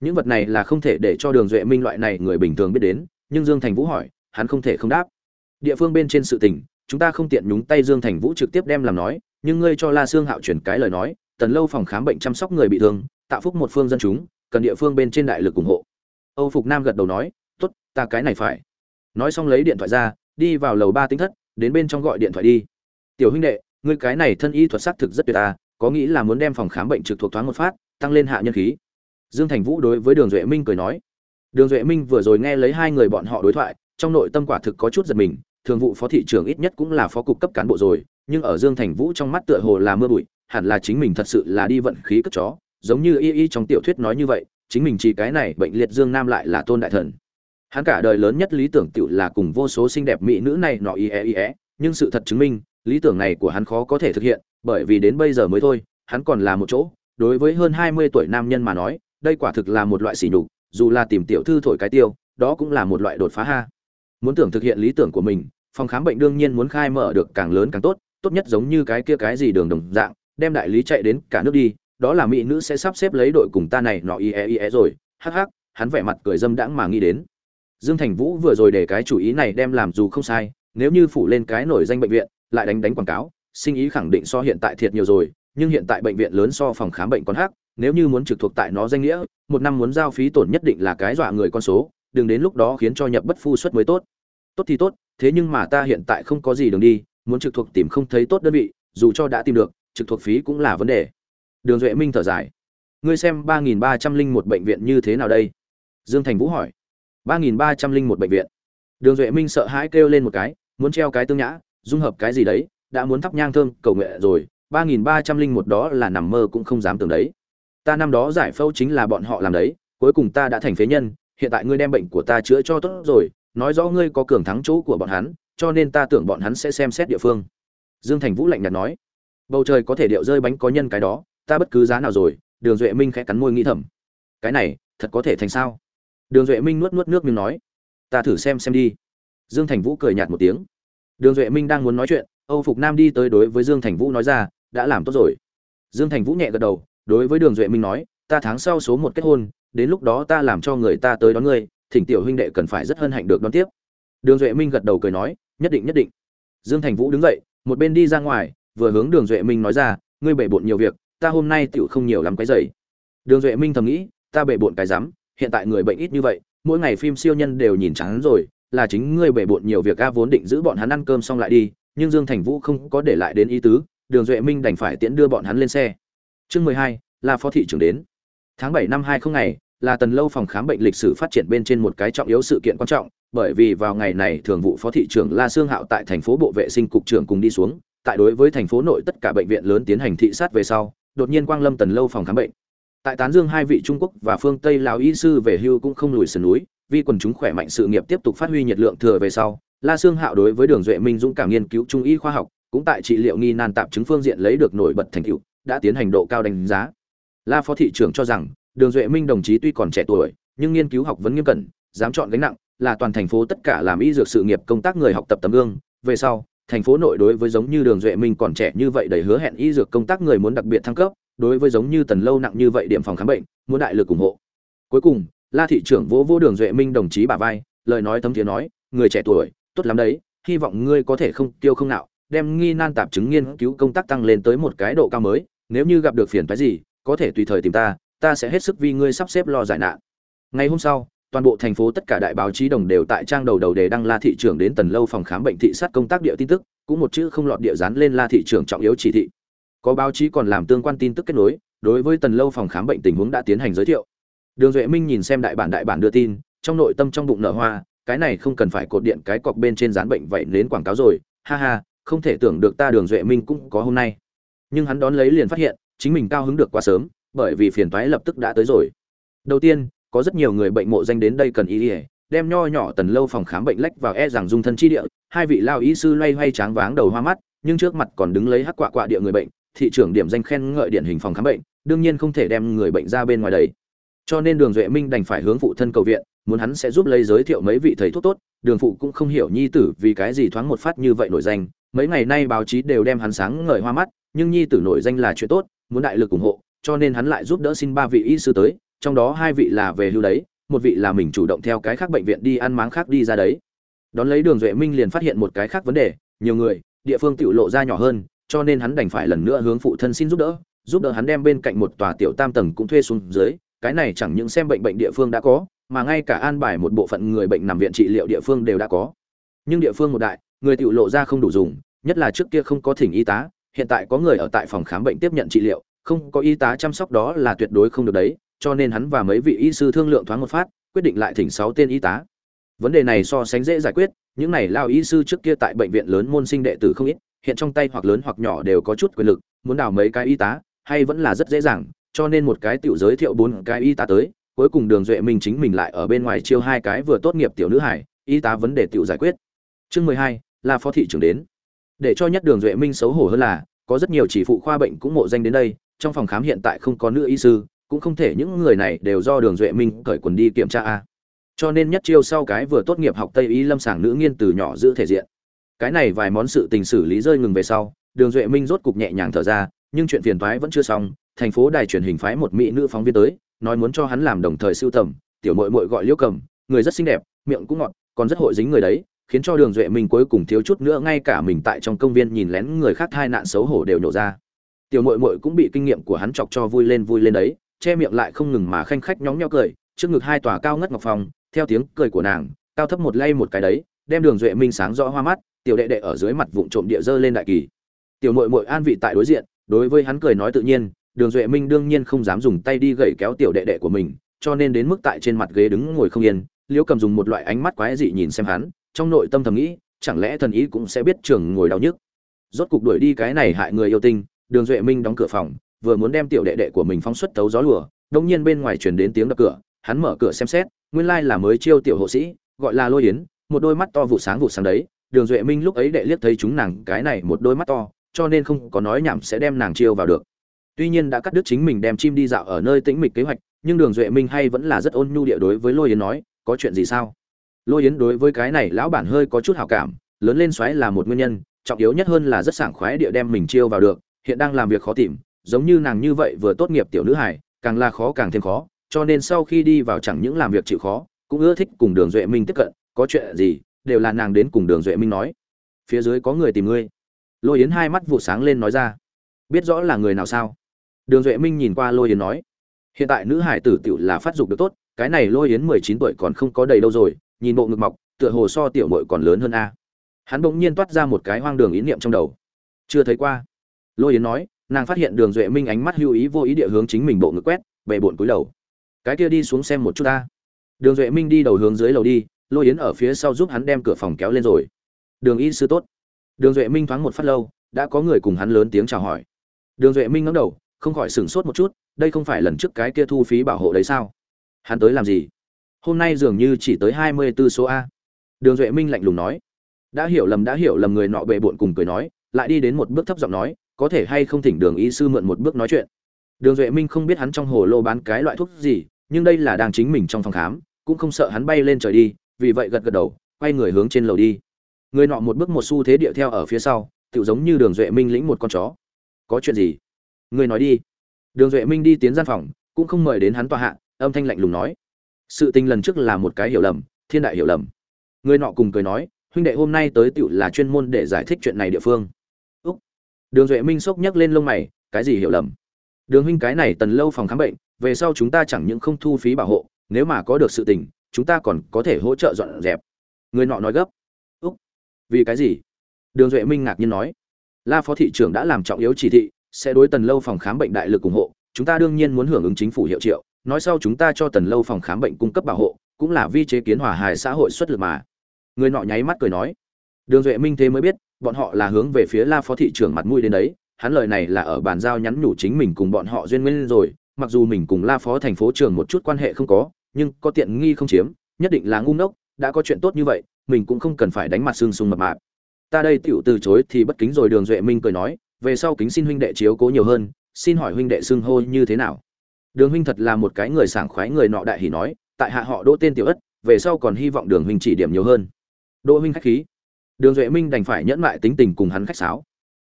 Những vật này là không thể để cho đường duệ minh loại này người bình thường biết đến, nhưng dương thành vũ hỏi, hắn không thể không đáp. Địa phương bên trên sự tình, chúng ta không tiện nhúng tay dương thành vũ trực tiếp đem làm nói, nhưng ngươi cho la sương hạo chuyển cái lời nói, tần lâu phòng khám bệnh chăm sóc người bị thương, tạo phúc một phương dân chúng cần địa phương bên trên đại lực ủng hộ. Âu phục nam gật đầu nói, tốt, ta cái này phải. Nói xong lấy điện thoại ra, đi vào lầu ba tính thất, đến bên trong gọi điện thoại đi. Tiểu huynh đệ, ngươi cái này thân y thuật xác thực rất tuyệt ta có nghĩ là muốn đem phòng khám bệnh trực thuộc thoáng một phát, tăng lên hạ nhân khí? Dương thành vũ đối với đường duệ minh cười nói. Đường duệ minh vừa rồi nghe lấy hai người bọn họ đối thoại, trong nội tâm quả thực có chút giật mình, thường vụ phó thị trưởng ít nhất cũng là phó cục cấp cán bộ rồi, nhưng ở dương thành vũ trong mắt tựa hồ là mưa bụi, hẳn là chính mình thật sự là đi vận khí cất chó giống như y y trong tiểu thuyết nói như vậy, chính mình chỉ cái này bệnh liệt dương nam lại là tôn đại thần. Hắn cả đời lớn nhất lý tưởng tựu là cùng vô số xinh đẹp mỹ nữ này nọ y e y e nhưng sự thật chứng minh, lý tưởng này của hắn khó có thể thực hiện, bởi vì đến bây giờ mới thôi, hắn còn là một chỗ. Đối với hơn hai mươi tuổi nam nhân mà nói, đây quả thực là một loại sỉ nhục, dù là tìm tiểu thư thổi cái tiêu, đó cũng là một loại đột phá ha. Muốn tưởng thực hiện lý tưởng của mình, phòng khám bệnh đương nhiên muốn khai mở được càng lớn càng tốt tốt nhất giống như cái kia cái gì đường đồng dạng, đem đại lý chạy đến cả nước đi đó là mỹ nữ sẽ sắp xếp lấy đội cùng ta này nọ ie ie rồi. Hắc hắc, hắn vẻ mặt cười dâm đãng mà nghĩ đến. Dương thành vũ vừa rồi để cái chủ ý này đem làm dù không sai, nếu như phủ lên cái nổi danh bệnh viện, lại đánh đánh quảng cáo, sinh ý khẳng định so hiện tại thiệt nhiều rồi, nhưng hiện tại bệnh viện lớn so phòng khám bệnh còn hắc, nếu như muốn trực thuộc tại nó danh nghĩa, một năm muốn giao phí tổn nhất định là cái dọa người con số, đừng đến lúc đó khiến cho nhập bất phu suất mới tốt. Tốt thì tốt, thế nhưng mà ta hiện tại không có gì đường đi, muốn trực thuộc tìm không thấy tốt đơn vị, dù cho đã tìm được, trực thuộc phí cũng là vấn đề đường duệ minh thở dài. Ngươi xem ba nghìn ba trăm linh một bệnh viện như thế nào đây? Dương thành vũ hỏi. ba nghìn ba trăm linh một bệnh viện. Đường duệ minh sợ hãi kêu lên một cái, muốn treo cái tương nhã, dung hợp cái gì đấy, đã muốn thắp nhang thơm, cầu nguyện rồi, ba nghìn ba trăm linh một đó là nằm mơ cũng không dám tưởng đấy. Ta năm đó giải phẫu chính là bọn họ làm đấy, cuối cùng ta đã thành phế nhân, hiện tại ngươi đem bệnh của ta chữa cho tốt rồi, nói rõ ngươi có cường thắng chỗ của bọn hắn, cho nên ta tưởng bọn hắn sẽ xem xét địa phương. Dương thành vũ lạnh nhạt nói. Bầu trời có thể điệu rơi bánh có nhân cái đó ta bất cứ giá nào rồi, đường duệ minh khẽ cắn môi nghĩ thầm. Cái này, thật có thể thành sao? Đường duệ minh nuốt nuốt nước miếng nói. Ta thử xem xem đi. Dương thành vũ cười nhạt một tiếng. Đường duệ minh đang muốn nói chuyện, âu phục nam đi tới đối với dương thành vũ nói ra, đã làm tốt rồi. Dương thành vũ nhẹ gật đầu, đối với đường duệ minh nói, ta tháng sau số một kết hôn, đến lúc đó ta làm cho người ta tới đón ngươi, thỉnh tiểu huynh đệ cần phải rất hân hạnh được đón tiếp. Đường duệ minh gật đầu cười nói, nhất định nhất định. Dương thành vũ đứng dậy, một bên đi ra ngoài, vừa hướng đường duệ minh nói ra, ngươi bể bộn nhiều việc ta hôm nay tựu không nhiều lắm cái giày. Đường duệ minh thầm nghĩ, ta bể bộn cái rắm, hiện tại người bệnh ít như vậy, mỗi ngày phim siêu nhân đều nhìn chán rồi, là chính ngươi bể bộn nhiều việc a, vốn định giữ bọn hắn ăn cơm xong lại đi, nhưng dương thành vũ không có để lại đến ý tứ, đường duệ minh đành phải tiễn đưa bọn hắn lên xe. Chương mười hai, là phó thị trưởng đến. Tháng bảy năm hai không ngày, là tần lâu phòng khám bệnh lịch sử phát triển bên trên một cái trọng yếu sự kiện quan trọng, bởi vì vào ngày này thường vụ phó thị trưởng la sương hạo tại thành phố bộ vệ sinh cục trưởng cùng đi xuống, tại đối với thành phố nội tất cả bệnh viện lớn tiến hành thị sát về sau đột nhiên quang lâm tần lâu phòng khám bệnh. Tại tán dương hai vị trung quốc và phương tây lào y sư về hưu cũng không lùi sườn núi vì quần chúng khỏe mạnh sự nghiệp tiếp tục phát huy nhiệt lượng thừa về sau, la sương hạo đối với đường duệ minh dũng cảm nghiên cứu trung y khoa học, cũng tại trị liệu nghi nan tạp chứng phương diện lấy được nổi bật thành tựu, đã tiến hành độ cao đánh giá. La phó thị trưởng cho rằng, đường duệ minh đồng chí tuy còn trẻ tuổi, nhưng nghiên cứu học vấn nghiêm cẩn, dám chọn gánh nặng, là toàn thành phố tất cả làm y dược sự nghiệp công tác người học tập tấm gương. Về sau thành phố nội đối với giống như đường duệ minh còn trẻ như vậy đầy hứa hẹn y dược công tác người muốn đặc biệt thăng cấp, đối với giống như tần lâu nặng như vậy điểm phòng khám bệnh, muốn đại lực ủng hộ. Cuối cùng, la thị trưởng vỗ vỗ đường duệ minh đồng chí bà vai, lời nói thấm thiế nói, người trẻ tuổi, tốt lắm đấy, hy vọng ngươi có thể không tiêu không nạo, đem nghi nan tạp chứng nghiên cứu công tác tăng lên tới một cái độ cao mới, nếu như gặp được phiền phái gì, có thể tùy thời tìm ta ta sẽ hết sức vì ngươi sắp xếp lo giải nạn. Ngày hôm sau toàn bộ thành phố tất cả đại báo chí đồng đều tại trang đầu đầu đề đăng la thị trưởng đến tần lâu phòng khám bệnh thị sát công tác địa tin tức, cũng một chữ không lọt địa dán lên la thị trưởng trọng yếu chỉ thị. Có báo chí còn làm tương quan tin tức kết nối, đối với tần lâu phòng khám bệnh tình huống đã tiến hành giới thiệu. Đường duệ minh nhìn xem đại bản đại bản đưa tin, trong nội tâm trong bụng nở hoa, cái này không cần phải cột điện cái cọc bên trên dán bệnh vậy đến quảng cáo rồi, ha ha, không thể tưởng được ta đường duệ minh cũng có hôm nay. Nhưng hắn đón lấy liền phát hiện, chính mình cao hứng được quá sớm, bởi vì phiền toái lập tức đã tới rồi. Đầu tiên có rất nhiều người bệnh mộ danh đến đây cần y ỉa đem nho nhỏ tần lâu phòng khám bệnh lách vào e rằng dung thân chi địa, hai vị lao y sư loay hoay tráng váng đầu hoa mắt, nhưng trước mặt còn đứng lấy hắc quạ quạ địa người bệnh, thị trưởng điểm danh khen ngợi điển hình phòng khám bệnh, đương nhiên không thể đem người bệnh ra bên ngoài đấy cho nên đường duệ minh đành phải hướng phụ thân cầu viện, muốn hắn sẽ giúp lấy giới thiệu mấy vị thầy thuốc tốt, đường phụ cũng không hiểu nhi tử vì cái gì thoáng một phát như vậy nổi danh, mấy ngày nay báo chí đều đem hắn sáng ngời hoa mắt, nhưng nhi tử nổi danh là chuyện tốt, muốn đại lực ủng hộ, cho nên hắn lại giúp đỡ xin ba vị y sư tới trong đó hai vị là về hưu đấy, một vị là mình chủ động theo cái khác bệnh viện đi ăn máng khác đi ra đấy. Đón lấy đường duệ minh liền phát hiện một cái khác vấn đề, nhiều người, địa phương tự lộ ra nhỏ hơn, cho nên hắn đành phải lần nữa hướng phụ thân xin giúp đỡ giúp đỡ hắn đem bên cạnh một tòa tiểu tam tầng cũng thuê xuống dưới, cái này chẳng những xem bệnh bệnh địa phương đã có, mà ngay cả an bài một bộ phận người bệnh nằm viện trị liệu địa phương đều đã có. Nhưng địa phương một đại, người tự lộ ra không đủ dùng, nhất là trước kia không có thỉnh y tá, hiện tại có người ở tại phòng khám bệnh tiếp nhận trị liệu, không có y tá chăm sóc đó là tuyệt đối không được đấy cho nên hắn và mấy vị y sư thương lượng thoáng một phát, quyết định lại thỉnh sáu tên y tá. Vấn đề này so sánh dễ giải quyết, những này lao y sư trước kia tại bệnh viện lớn môn sinh đệ tử không ít, hiện trong tay hoặc lớn hoặc nhỏ đều có chút quyền lực, muốn đào mấy cái y tá, hay vẫn là rất dễ dàng, cho nên một cái tiểu giới thiệu bốn cái y tá tới, cuối cùng đường duệ minh chính mình lại ở bên ngoài chiêu hai cái vừa tốt nghiệp tiểu nữ hải, y tá vấn đề tiểu giải quyết. Chương mười hai, là phó thị trưởng đến. Để cho nhất đường duệ minh xấu hổ hơn là, có rất nhiều chỉ phụ khoa bệnh cũng mộ danh đến đây, trong phòng khám hiện tại không có nữ y sư cũng không thể những người này đều do đường duệ minh cởi quần đi kiểm tra a. Cho nên nhất chiêu sau cái vừa tốt nghiệp học tây y lâm sàng nữ nghiên từ nhỏ giữ thể diện. Cái này vài món sự tình xử lý rơi ngừng về sau, đường duệ minh rốt cục nhẹ nhàng thở ra, nhưng chuyện phiền toái vẫn chưa xong, thành phố đài truyền hình phái một mỹ nữ phóng viên tới, nói muốn cho hắn làm đồng thời sưu tầm, tiểu mội mội gọi liễu cầm, người rất xinh đẹp, miệng cũng ngọt, còn rất hội dính người đấy, khiến cho đường duệ minh cuối cùng thiếu chút nữa ngay cả mình tại trong công viên nhìn lén người khác hai nạn xấu hổ đều nổ ra. Tiểu mội mội cũng bị kinh nghiệm của hắn chọc cho vui lên vui lên đấy che miệng lại không ngừng mà khanh khách nhóng nhó cười, trước ngực hai tòa cao ngất ngọc phòng theo tiếng cười của nàng, cao thấp một lay một cái đấy, đem đường duệ minh sáng rõ hoa mắt, tiểu đệ đệ ở dưới mặt vụn trộm địa dơ lên đại kỳ. Tiểu mội mội an vị tại đối diện, đối với hắn cười nói tự nhiên, đường duệ minh đương nhiên không dám dùng tay đi gậy kéo tiểu đệ đệ của mình, cho nên đến mức tại trên mặt ghế đứng ngồi không yên, liễu cầm dùng một loại ánh mắt quái dị nhìn xem hắn, trong nội tâm thầm nghĩ, chẳng lẽ thần ý cũng sẽ biết trường ngồi đau nhức. Rốt cục đuổi đi cái này hại người yêu tinh, đường duệ minh đóng cửa phòng vừa muốn đem tiểu đệ đệ của mình phóng xuất tấu gió lùa, đông nhiên bên ngoài truyền đến tiếng đập cửa, hắn mở cửa xem xét, nguyên lai là mới chiêu tiểu hộ sĩ, gọi là lôi yến, một đôi mắt to vụ sáng vụ sáng đấy, đường duệ minh lúc ấy đệ liếc thấy chúng nàng, cái này một đôi mắt to, cho nên không có nói nhảm sẽ đem nàng chiêu vào được. Tuy nhiên đã cắt đứt chính mình đem chim đi dạo ở nơi tĩnh mịch kế hoạch, nhưng đường duệ minh hay vẫn là rất ôn nhu địa đối với lôi yến nói, có chuyện gì sao? Lôi yến đối với cái này lão bản hơi có chút hảo cảm, lớn lên xoáy là một nguyên nhân, trọng yếu nhất hơn là rất sảng khoái địa đem mình chiêu vào được, hiện đang làm việc khó tìm giống như nàng như vậy vừa tốt nghiệp tiểu nữ hải càng là khó càng thêm khó, cho nên sau khi đi vào chẳng những làm việc chịu khó, cũng ưa thích cùng đường duệ minh tiếp cận, có chuyện gì, đều là nàng đến cùng đường duệ minh nói. Phía dưới có người tìm ngươi. Lôi yến hai mắt vụ sáng lên nói ra. Biết rõ là người nào sao? Đường duệ minh nhìn qua lôi yến nói. Hiện tại nữ hải tử tiểu là phát dục được tốt, cái này lôi yến mười chín tuổi còn không có đầy đâu rồi, nhìn bộ ngực mọc, tựa hồ so tiểu mội còn lớn hơn a. Hắn bỗng nhiên toát ra một cái hoang đường ý niệm trong đầu. Chưa thấy qua. Lôi yến nói nàng phát hiện đường duệ minh ánh mắt hưu ý vô ý địa hướng chính mình bộ ngực quét về bộn cúi đầu. Cái kia đi xuống xem một chút ta. Đường duệ minh đi đầu hướng dưới lầu đi, lôi yến ở phía sau giúp hắn đem cửa phòng kéo lên rồi. Đường y sư tốt. Đường duệ minh thoáng một phát lâu, đã có người cùng hắn lớn tiếng chào hỏi. Đường duệ minh ngẩng đầu, không khỏi sửng sốt một chút, đây không phải lần trước cái kia thu phí bảo hộ đấy sao? Hắn tới làm gì? Hôm nay dường như chỉ tới hai mươi 24 số a. Đường duệ minh lạnh lùng nói. Đã hiểu lầm, đã hiểu lầm, người nọ bệ bộn cùng cười nói, lại đi đến một bước thấp giọng nói có thể hay không thỉnh đường y sư mượn một bước nói chuyện. Đường duệ minh không biết hắn trong hồ lô bán cái loại thuốc gì, nhưng đây là đang chính mình trong phòng khám, cũng không sợ hắn bay lên trời đi, vì vậy gật gật đầu, quay người hướng trên lầu đi. Người nọ một bước một xu thế địa theo ở phía sau tự giống như đường duệ minh lĩnh một con chó. Có chuyện gì? Người nói đi. Đường duệ minh đi tiến gian phòng, cũng không mời đến hắn tòa hạ, âm thanh lạnh lùng nói. Sự tình lần trước là một cái hiểu lầm, thiên đại hiểu lầm. Người nọ cùng cười nói, huynh đệ hôm nay tới tựu là chuyên môn để giải thích chuyện này địa phương đường duệ minh sốc nhấc lên lông mày, cái gì hiểu lầm? Đường huynh cái này tần lâu phòng khám bệnh, về sau chúng ta chẳng những không thu phí bảo hộ, nếu mà có được sự tình, chúng ta còn có thể hỗ trợ dọn dẹp. Người nọ nói gấp. Úc, vì cái gì? Đường duệ minh ngạc nhiên nói. La phó thị trưởng đã làm trọng yếu chỉ thị, sẽ đối tần lâu phòng khám bệnh đại lực ủng hộ, chúng ta đương nhiên muốn hưởng ứng chính phủ hiệu triệu, nói sau chúng ta cho tần lâu phòng khám bệnh cung cấp bảo hộ, cũng là vi chế kiến hòa hài xã hội xuất lực mà. Người nọ nháy mắt cười nói. Đường duệ minh thế mới biết bọn họ là hướng về phía la phó thị trưởng mặt mũi đến đấy, hắn lời này là ở bàn giao nhắn nhủ chính mình cùng bọn họ duyên nguyên rồi, mặc dù mình cùng la phó thành phố trưởng một chút quan hệ không có, nhưng có tiện nghi không chiếm, nhất định là ngu ngốc, đã có chuyện tốt như vậy, mình cũng không cần phải đánh mặt xương sung mập mạp. Ta đây tiểu từ chối thì bất kính rồi, đường duệ minh cười nói, về sau kính xin huynh đệ chiếu cố nhiều hơn, xin hỏi huynh đệ xưng hô như thế nào? Đường huynh thật là một cái người sảng khoái người nọ đại hỉ nói, tại hạ họ đỗ tên tiểu ất, về sau còn hy vọng đường huynh chỉ điểm nhiều hơn. Đỗ huynh khách khí đường duệ minh đành phải nhẫn lại tính tình cùng hắn khách sáo.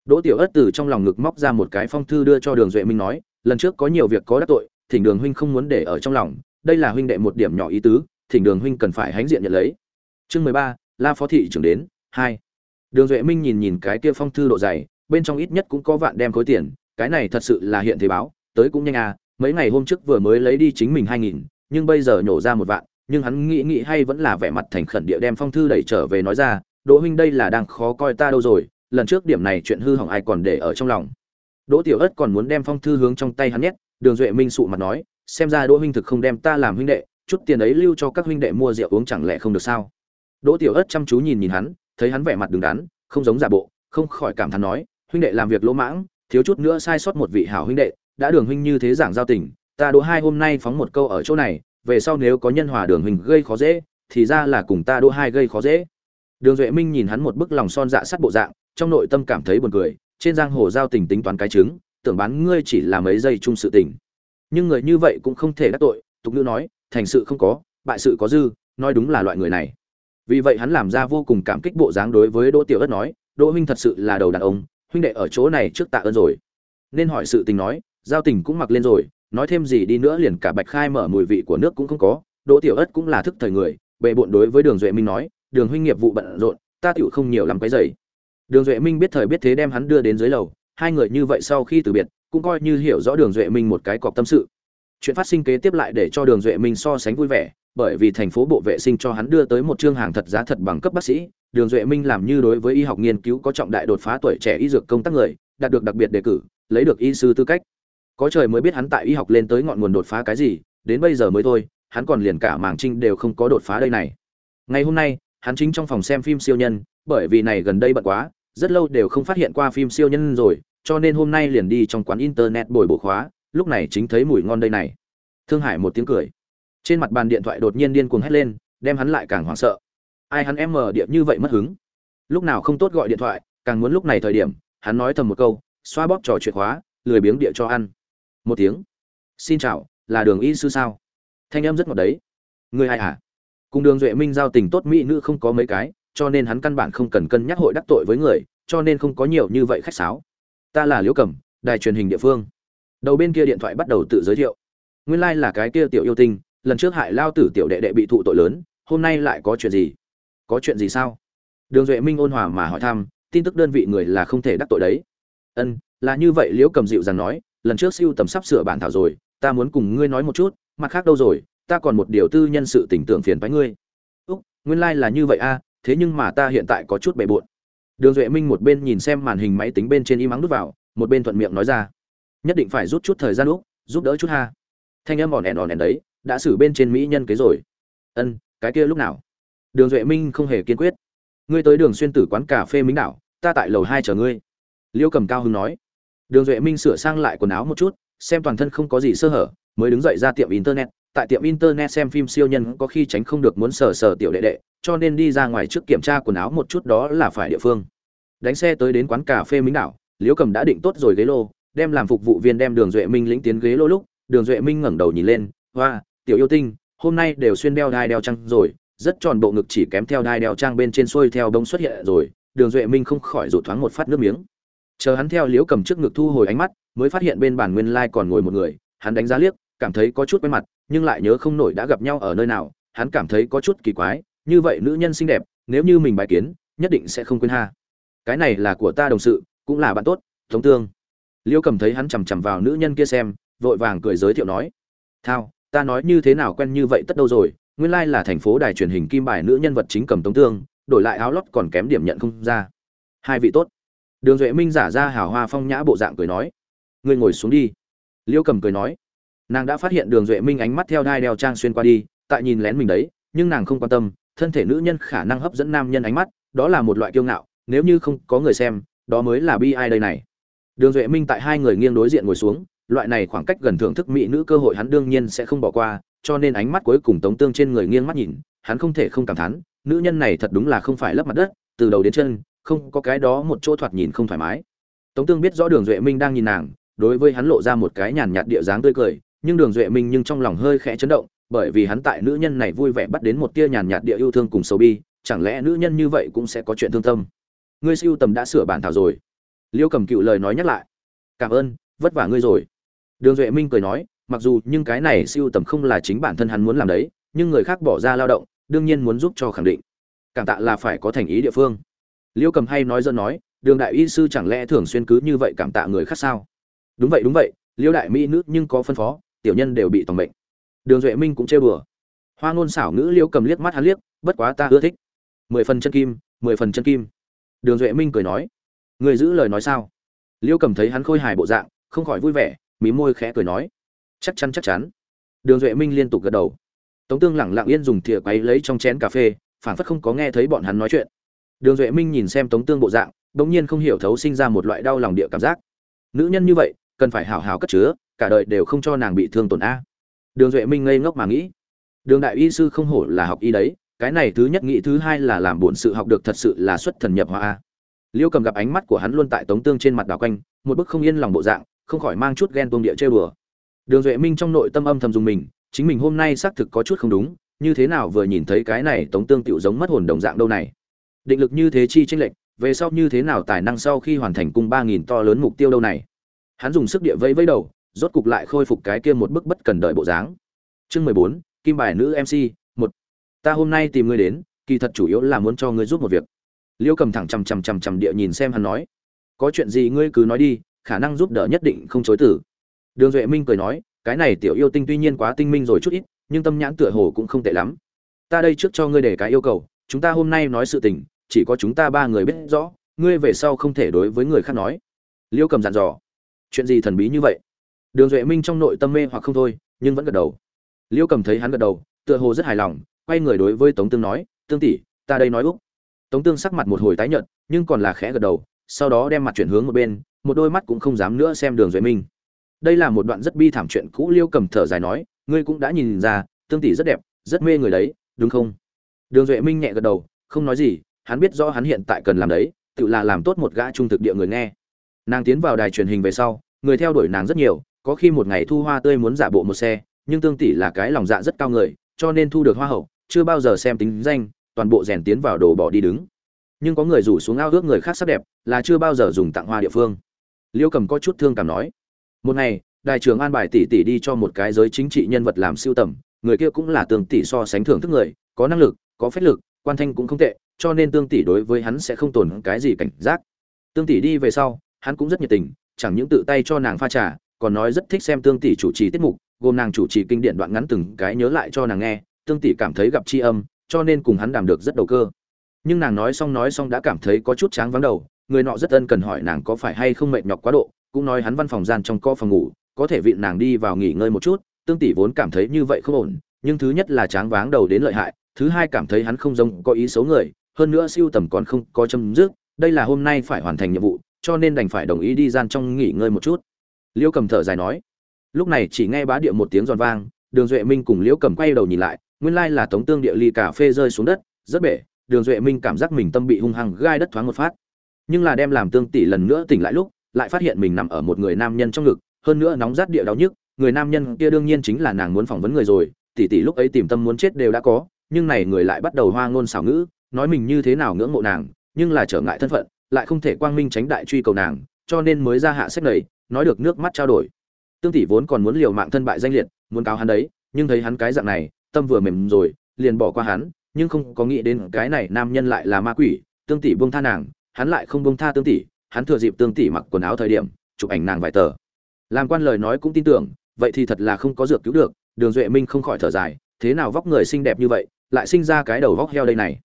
Đỗ tiểu ất từ trong lòng ngực móc ra một cái phong thư đưa cho đường duệ minh nói, lần trước có nhiều việc có đắc tội, thỉnh đường huynh không muốn để ở trong lòng, đây là huynh đệ một điểm nhỏ ý tứ, thỉnh đường huynh cần phải hãnh diện nhận lấy. Chương mười ba, la phó thị trưởng đến, hai. Đường duệ minh nhìn nhìn cái kia phong thư độ dày, bên trong ít nhất cũng có vạn đem khối tiền, cái này thật sự là hiện thế báo, tới cũng nhanh à mấy ngày hôm trước vừa mới lấy đi chính mình hai nghìn, nhưng bây giờ nhổ ra một vạn, nhưng hắn nghĩ nghĩ hay vẫn là vẻ mặt thành khẩn địa đem phong thư đẩy trở về nói ra đỗ huynh đây là đang khó coi ta đâu rồi, lần trước điểm này chuyện hư hỏng ai còn để ở trong lòng. Đỗ tiểu ất còn muốn đem phong thư hướng trong tay hắn nhét, đường duệ minh sụ mặt nói, xem ra đỗ huynh thực không đem ta làm huynh đệ, chút tiền ấy lưu cho các huynh đệ mua rượu uống chẳng lẽ không được sao? Đỗ tiểu ất chăm chú nhìn nhìn hắn, thấy hắn vẻ mặt đứng đắn, không giống giả bộ, không khỏi cảm thán nói, huynh đệ làm việc lỗ mãng, thiếu chút nữa sai sót một vị hảo huynh đệ, đã đường huynh như thế giảng giao tình, ta đỗ hai hôm nay phóng một câu ở chỗ này, về sau nếu có nhân hòa đường huynh gây khó dễ, thì ra là cùng ta đỗ hai gây khó dễ đường duệ minh nhìn hắn một bức lòng son dạ sắt bộ dạng, trong nội tâm cảm thấy buồn cười, trên giang hồ giao tình tính toán cái trứng tưởng bán ngươi chỉ là mấy giây chung sự tình. Nhưng người như vậy cũng không thể đắc tội, tục ngữ nói, thành sự không có, bại sự có dư, nói đúng là loại người này. Vì vậy hắn làm ra vô cùng cảm kích bộ dáng đối với đỗ tiểu ất nói, đỗ huynh thật sự là đầu đàn ông, huynh đệ ở chỗ này trước tạ ơn rồi. Nên hỏi sự tình nói, giao tình cũng mặc lên rồi, nói thêm gì đi nữa liền cả bạch khai mở mùi vị của nước cũng không có, đỗ tiểu ất cũng là thức thời người bệ bộn đối với đường duệ minh nói đường huynh nghiệp vụ bận rộn, ta tựu không nhiều lắm cái dày đường duệ minh biết thời biết thế đem hắn đưa đến dưới lầu, hai người như vậy sau khi từ biệt, cũng coi như hiểu rõ đường duệ minh một cái cọc tâm sự. Chuyện phát sinh kế tiếp lại để cho đường duệ minh so sánh vui vẻ, bởi vì thành phố bộ vệ sinh cho hắn đưa tới một chương hàng thật giá thật bằng cấp bác sĩ. Đường duệ minh làm như đối với y học nghiên cứu có trọng đại đột phá tuổi trẻ y dược công tác người, đạt được đặc biệt đề cử, lấy được y sư tư cách. Có trời mới biết hắn tại y học lên tới ngọn nguồn đột phá cái gì, đến bây giờ mới thôi, hắn còn liền cả mảng trinh đều không có đột phá đây này. Ngày hôm nay hắn chính trong phòng xem phim siêu nhân, bởi vì này gần đây bận quá, rất lâu đều không phát hiện qua phim siêu nhân rồi, cho nên hôm nay liền đi trong quán internet bồi bổ khóa, lúc này chính thấy mùi ngon đây này. Thương hải một tiếng cười. Trên mặt bàn điện thoại đột nhiên điên cuồng hét lên, đem hắn lại càng hoảng sợ. Ai hắn em mở điện như vậy mất hứng? Lúc nào không tốt gọi điện thoại, càng muốn lúc này thời điểm, hắn nói thầm một câu, xoa bóp trò chuyện khóa, lười biếng địa cho ăn. Một tiếng. Xin chào, là đường y sư sao? Thanh em rất ngọt đấy. Người ai à cùng đường duệ minh giao tình tốt mỹ nữ không có mấy cái, cho nên hắn căn bản không cần cân nhắc hội đắc tội với người, cho nên không có nhiều như vậy khách sáo. Ta là liễu cẩm, đài truyền hình địa phương. Đầu bên kia điện thoại bắt đầu tự giới thiệu. Nguyên lai、like、là cái kia tiểu yêu tinh, lần trước hại lao tử tiểu đệ đệ bị thụ tội lớn, hôm nay lại có chuyện gì? Có chuyện gì sao? Đường duệ minh ôn hòa mà hỏi thăm, tin tức đơn vị người là không thể đắc tội đấy. Ân, là như vậy liễu cầm dịu rằng nói, lần trước siêu tầm sắp sửa bản thảo rồi, ta muốn cùng ngươi nói một chút, mặt khác đâu rồi? Ta còn một điều tư nhân sự tình tưởng phiền với ngươi. Úc, nguyên lai、like、là như vậy a, thế nhưng mà ta hiện tại có chút bề bộn. Đường duệ minh một bên nhìn xem màn hình máy tính bên trên im ắng nút vào, một bên thuận miệng nói ra. Nhất định phải rút chút thời gian lúc giúp đỡ chút ha. Thanh âm ỏn ẻn ỏn ẻn đấy, đã xử bên trên mỹ nhân kế rồi. Ân, cái kia lúc nào? Đường duệ minh không hề kiên quyết. Ngươi tới đường xuyên tử quán cà phê minh đảo, ta tại lầu hai chờ ngươi. Liêu cầm cao hưng nói. Đường duệ minh sửa sang lại quần áo một chút, xem toàn thân không có gì sơ hở, mới đứng dậy ra tiệm internet tại tiệm internet xem phim siêu nhân có khi tránh không được muốn sờ sờ tiểu đệ đệ, cho nên đi ra ngoài trước kiểm tra quần áo một chút đó là phải địa phương. Đánh xe tới đến quán cà phê minh đảo, liễu cầm đã định tốt rồi ghế lô, đem làm phục vụ viên đem đường duệ minh lĩnh tiến ghế lô lúc, đường duệ minh ngẩng đầu nhìn lên, hoa, tiểu yêu tinh, hôm nay đều xuyên đeo đai đeo trăng rồi, rất tròn bộ ngực chỉ kém theo đai đeo trang bên trên xuôi theo đông xuất hiện rồi. Đường duệ minh không khỏi rụt thoáng một phát nước miếng. Chờ hắn theo liễu cầm trước ngực thu hồi ánh mắt, mới phát hiện bên bàn nguyên lai còn ngồi một người, hắn đánh giá liếc, cảm thấy có chút quen mặt nhưng lại nhớ không nổi đã gặp nhau ở nơi nào, hắn cảm thấy có chút kỳ quái, như vậy nữ nhân xinh đẹp, nếu như mình bài kiến, nhất định sẽ không quên ha. Cái này là của ta đồng sự, cũng là bạn tốt, tống tương. Liêu cầm thấy hắn chằm chằm vào nữ nhân kia xem, vội vàng cười giới thiệu nói, thao, ta nói như thế nào quen như vậy tất đâu rồi, nguyên lai là thành phố đài truyền hình kim bài nữ nhân vật chính cầm tống tương, đổi lại áo lót còn kém điểm nhận không ra. Hai vị tốt. Đường duệ minh giả ra hào hoa phong nhã bộ dạng cười nói, ngươi ngồi xuống đi. Liêu cầm cười nói nàng đã phát hiện đường duệ minh ánh mắt theo đai đeo trang xuyên qua đi, tại nhìn lén mình đấy, nhưng nàng không quan tâm, thân thể nữ nhân khả năng hấp dẫn nam nhân ánh mắt, đó là một loại kiêu ngạo, nếu như không có người xem, đó mới là bi ai đây này. Đường duệ minh tại hai người nghiêng đối diện ngồi xuống, loại này khoảng cách gần thưởng thức mỹ nữ cơ hội hắn đương nhiên sẽ không bỏ qua, cho nên ánh mắt cuối cùng tống tương trên người nghiêng mắt nhìn, hắn không thể không cảm thán, nữ nhân này thật đúng là không phải lấp mặt đất, từ đầu đến chân, không có cái đó một chỗ thoạt nhìn không thoải mái. Tống tương biết rõ đường duệ minh đang nhìn nàng, đối với hắn lộ ra một cái nhàn nhạt địa dáng tươi cười nhưng đường duệ minh nhưng trong lòng hơi khẽ chấn động, bởi vì hắn tại nữ nhân này vui vẻ bắt đến một tia nhàn nhạt địa yêu thương cùng sầu bi, chẳng lẽ nữ nhân như vậy cũng sẽ có chuyện thương tâm? Ngươi siêu tầm đã sửa bản thảo rồi. Liêu cầm cựu lời nói nhắc lại. Cảm ơn, vất vả ngươi rồi. Đường duệ minh cười nói, mặc dù nhưng cái này siêu tầm không là chính bản thân hắn muốn làm đấy, nhưng người khác bỏ ra lao động, đương nhiên muốn giúp cho khẳng định. Cảm tạ là phải có thành ý địa phương. Liêu cầm hay nói dân nói, đường đại y sư chẳng lẽ thường xuyên cứ như vậy cảm tạ người khác sao? Đúng vậy đúng vậy, liêu đại mỹ nữ nhưng có phân phó tiểu nhân đều bị tòng bệnh đường duệ minh cũng chê bừa hoa ngôn xảo ngữ liêu cầm liếc mắt hắn liếc, bất quá ta ưa thích. Mười phần chân kim, mười phần chân kim. Đường duệ minh cười nói người giữ lời nói sao? Liêu cầm thấy hắn khôi hài bộ dạng, không khỏi vui vẻ, mí môi khẽ cười nói, chắc chắn chắc chắn. Đường duệ minh liên tục gật đầu. Tống tương lẳng lặng yên dùng thìa quấy lấy trong chén cà phê phản phất không có nghe thấy bọn hắn nói chuyện. Đường duệ minh nhìn xem tống tương bộ dạng, bỗng nhiên không hiểu thấu sinh ra một loại đau lòng địa cảm giác. Nữ nhân như vậy, cần phải hảo hảo cất chứa cả đời đều không cho nàng bị thương tổn a. Đường duệ minh ngây ngốc mà nghĩ. Đường đại y sư không hổ là học y đấy, cái này thứ nhất nghĩ thứ hai là làm bổn sự học được thật sự là xuất thần nhập hóa a. Liêu cầm gặp ánh mắt của hắn luôn tại tống tương trên mặt đào quanh, một bức không yên lòng bộ dạng, không khỏi mang chút ghen tuông địa chơi bừa đường duệ minh trong nội tâm âm thầm dùng mình, chính mình hôm nay xác thực có chút không đúng, như thế nào vừa nhìn thấy cái này tống tương tiểu giống mất hồn đồng dạng đâu này. Định lực như thế chi tranh lệch, về sau như thế nào tài năng sau khi hoàn thành cung ba nghìn to lớn mục tiêu đâu này. Hắn dùng sức địa vẫy vẫy đầu rốt cục lại khôi phục cái kia một bức bất cần đợi bộ dáng. Chương mười bốn, kim bài nữ mc một. Ta hôm nay tìm ngươi đến, kỳ thật chủ yếu là muốn cho ngươi giúp một việc. Liêu cầm thẳng chằm chằm chằm chằm địa nhìn xem hắn nói. Có chuyện gì ngươi cứ nói đi, khả năng giúp đỡ nhất định không chối từ. Đường duệ minh cười nói, cái này tiểu yêu tinh tuy nhiên quá tinh minh rồi chút ít, nhưng tâm nhãn tựa hồ cũng không tệ lắm. Ta đây trước cho ngươi để cái yêu cầu, chúng ta hôm nay nói sự tình, chỉ có chúng ta ba người biết rõ, ngươi về sau không thể đối với người khác nói. Liêu cầm dặn dò. Chuyện gì thần bí như vậy? Đường duệ minh trong nội tâm mê hoặc không thôi, nhưng vẫn gật đầu. Liêu cầm thấy hắn gật đầu, tựa hồ rất hài lòng, quay người đối với tống tương nói, tương tỷ, ta đây nói úc. Tống tương sắc mặt một hồi tái nhợt, nhưng còn là khẽ gật đầu, sau đó đem mặt chuyển hướng một bên, một đôi mắt cũng không dám nữa xem đường duệ minh. Đây là một đoạn rất bi thảm chuyện cũ, liêu cầm thở dài nói, ngươi cũng đã nhìn ra, tương tỷ rất đẹp, rất mê người đấy, đúng không? Đường duệ minh nhẹ gật đầu, không nói gì, hắn biết rõ hắn hiện tại cần làm đấy, tự là làm tốt một gã trung thực địa người nghe. Nàng tiến vào đài truyền hình về sau, người theo đuổi nàng rất nhiều có khi một ngày thu hoa tươi muốn giả bộ một xe, nhưng tương tỷ là cái lòng dạ rất cao người, cho nên thu được hoa hậu, chưa bao giờ xem tính danh, toàn bộ rèn tiến vào đồ bỏ đi đứng. Nhưng có người rủ xuống ao ước người khác sắc đẹp, là chưa bao giờ dùng tặng hoa địa phương. Liêu cầm có chút thương cảm nói, một ngày đại trưởng an bài tỷ tỷ đi cho một cái giới chính trị nhân vật làm siêu tầm, người kia cũng là tương tỷ so sánh thưởng thức người, có năng lực, có phép lực, quan thanh cũng không tệ, cho nên tương tỷ đối với hắn sẽ không tồn cái gì cảnh giác. Tương tỷ đi về sau, hắn cũng rất nhiệt tình, chẳng những tự tay cho nàng pha trà còn nói rất thích xem tương tỷ chủ trì tiết mục, gồm nàng chủ trì kinh điển đoạn ngắn từng cái nhớ lại cho nàng nghe, tương tỷ cảm thấy gặp tri âm, cho nên cùng hắn đàm được rất đầu cơ. Nhưng nàng nói xong nói xong đã cảm thấy có chút tráng vắng đầu, người nọ rất ân cần hỏi nàng có phải hay không mệt nhọc quá độ, cũng nói hắn văn phòng gian trong co phòng ngủ, có thể vịn nàng đi vào nghỉ ngơi một chút, tương tỷ vốn cảm thấy như vậy không ổn, nhưng thứ nhất là tráng váng đầu đến lợi hại, thứ hai cảm thấy hắn không giống có ý xấu người, hơn nữa siêu tầm còn không có châm dứt, đây là hôm nay phải hoàn thành nhiệm vụ, cho nên đành phải đồng ý đi gian trong nghỉ ngơi một chút liễu cầm thở dài nói. Lúc này chỉ nghe bá địa một tiếng giòn vang, đường duệ minh cùng liễu cầm quay đầu nhìn lại, nguyên lai là tống tương địa ly cà phê rơi xuống đất, rất bể, đường duệ minh cảm giác mình tâm bị hung hăng gai đất thoáng một phát. Nhưng là đem làm tương tỷ lần nữa tỉnh lại lúc, lại phát hiện mình nằm ở một người nam nhân trong ngực, hơn nữa nóng rát địa đau nhức, người nam nhân kia đương nhiên chính là nàng muốn phỏng vấn người rồi, tỷ tỷ lúc ấy tìm tâm muốn chết đều đã có, nhưng này người lại bắt đầu hoa ngôn xảo ngữ, nói mình như thế nào ngưỡng mộ nàng, nhưng là trở ngại thân phận, lại không thể quang minh tránh đại truy cầu nàng, cho nên mới ra hạ sách này nói được nước mắt trao đổi. Tương tỷ vốn còn muốn liều mạng thân bại danh liệt, muốn cáo hắn đấy, nhưng thấy hắn cái dạng này, tâm vừa mềm rồi, liền bỏ qua hắn, nhưng không có nghĩ đến cái này nam nhân lại là ma quỷ, tương tỷ buông tha nàng, hắn lại không buông tha tương tỷ, hắn thừa dịp tương tỷ mặc quần áo thời điểm, chụp ảnh nàng vài tờ. Làm quan lời nói cũng tin tưởng, vậy thì thật là không có dược cứu được, đường duệ minh không khỏi thở dài, thế nào vóc người xinh đẹp như vậy, lại sinh ra cái đầu vóc heo đây này.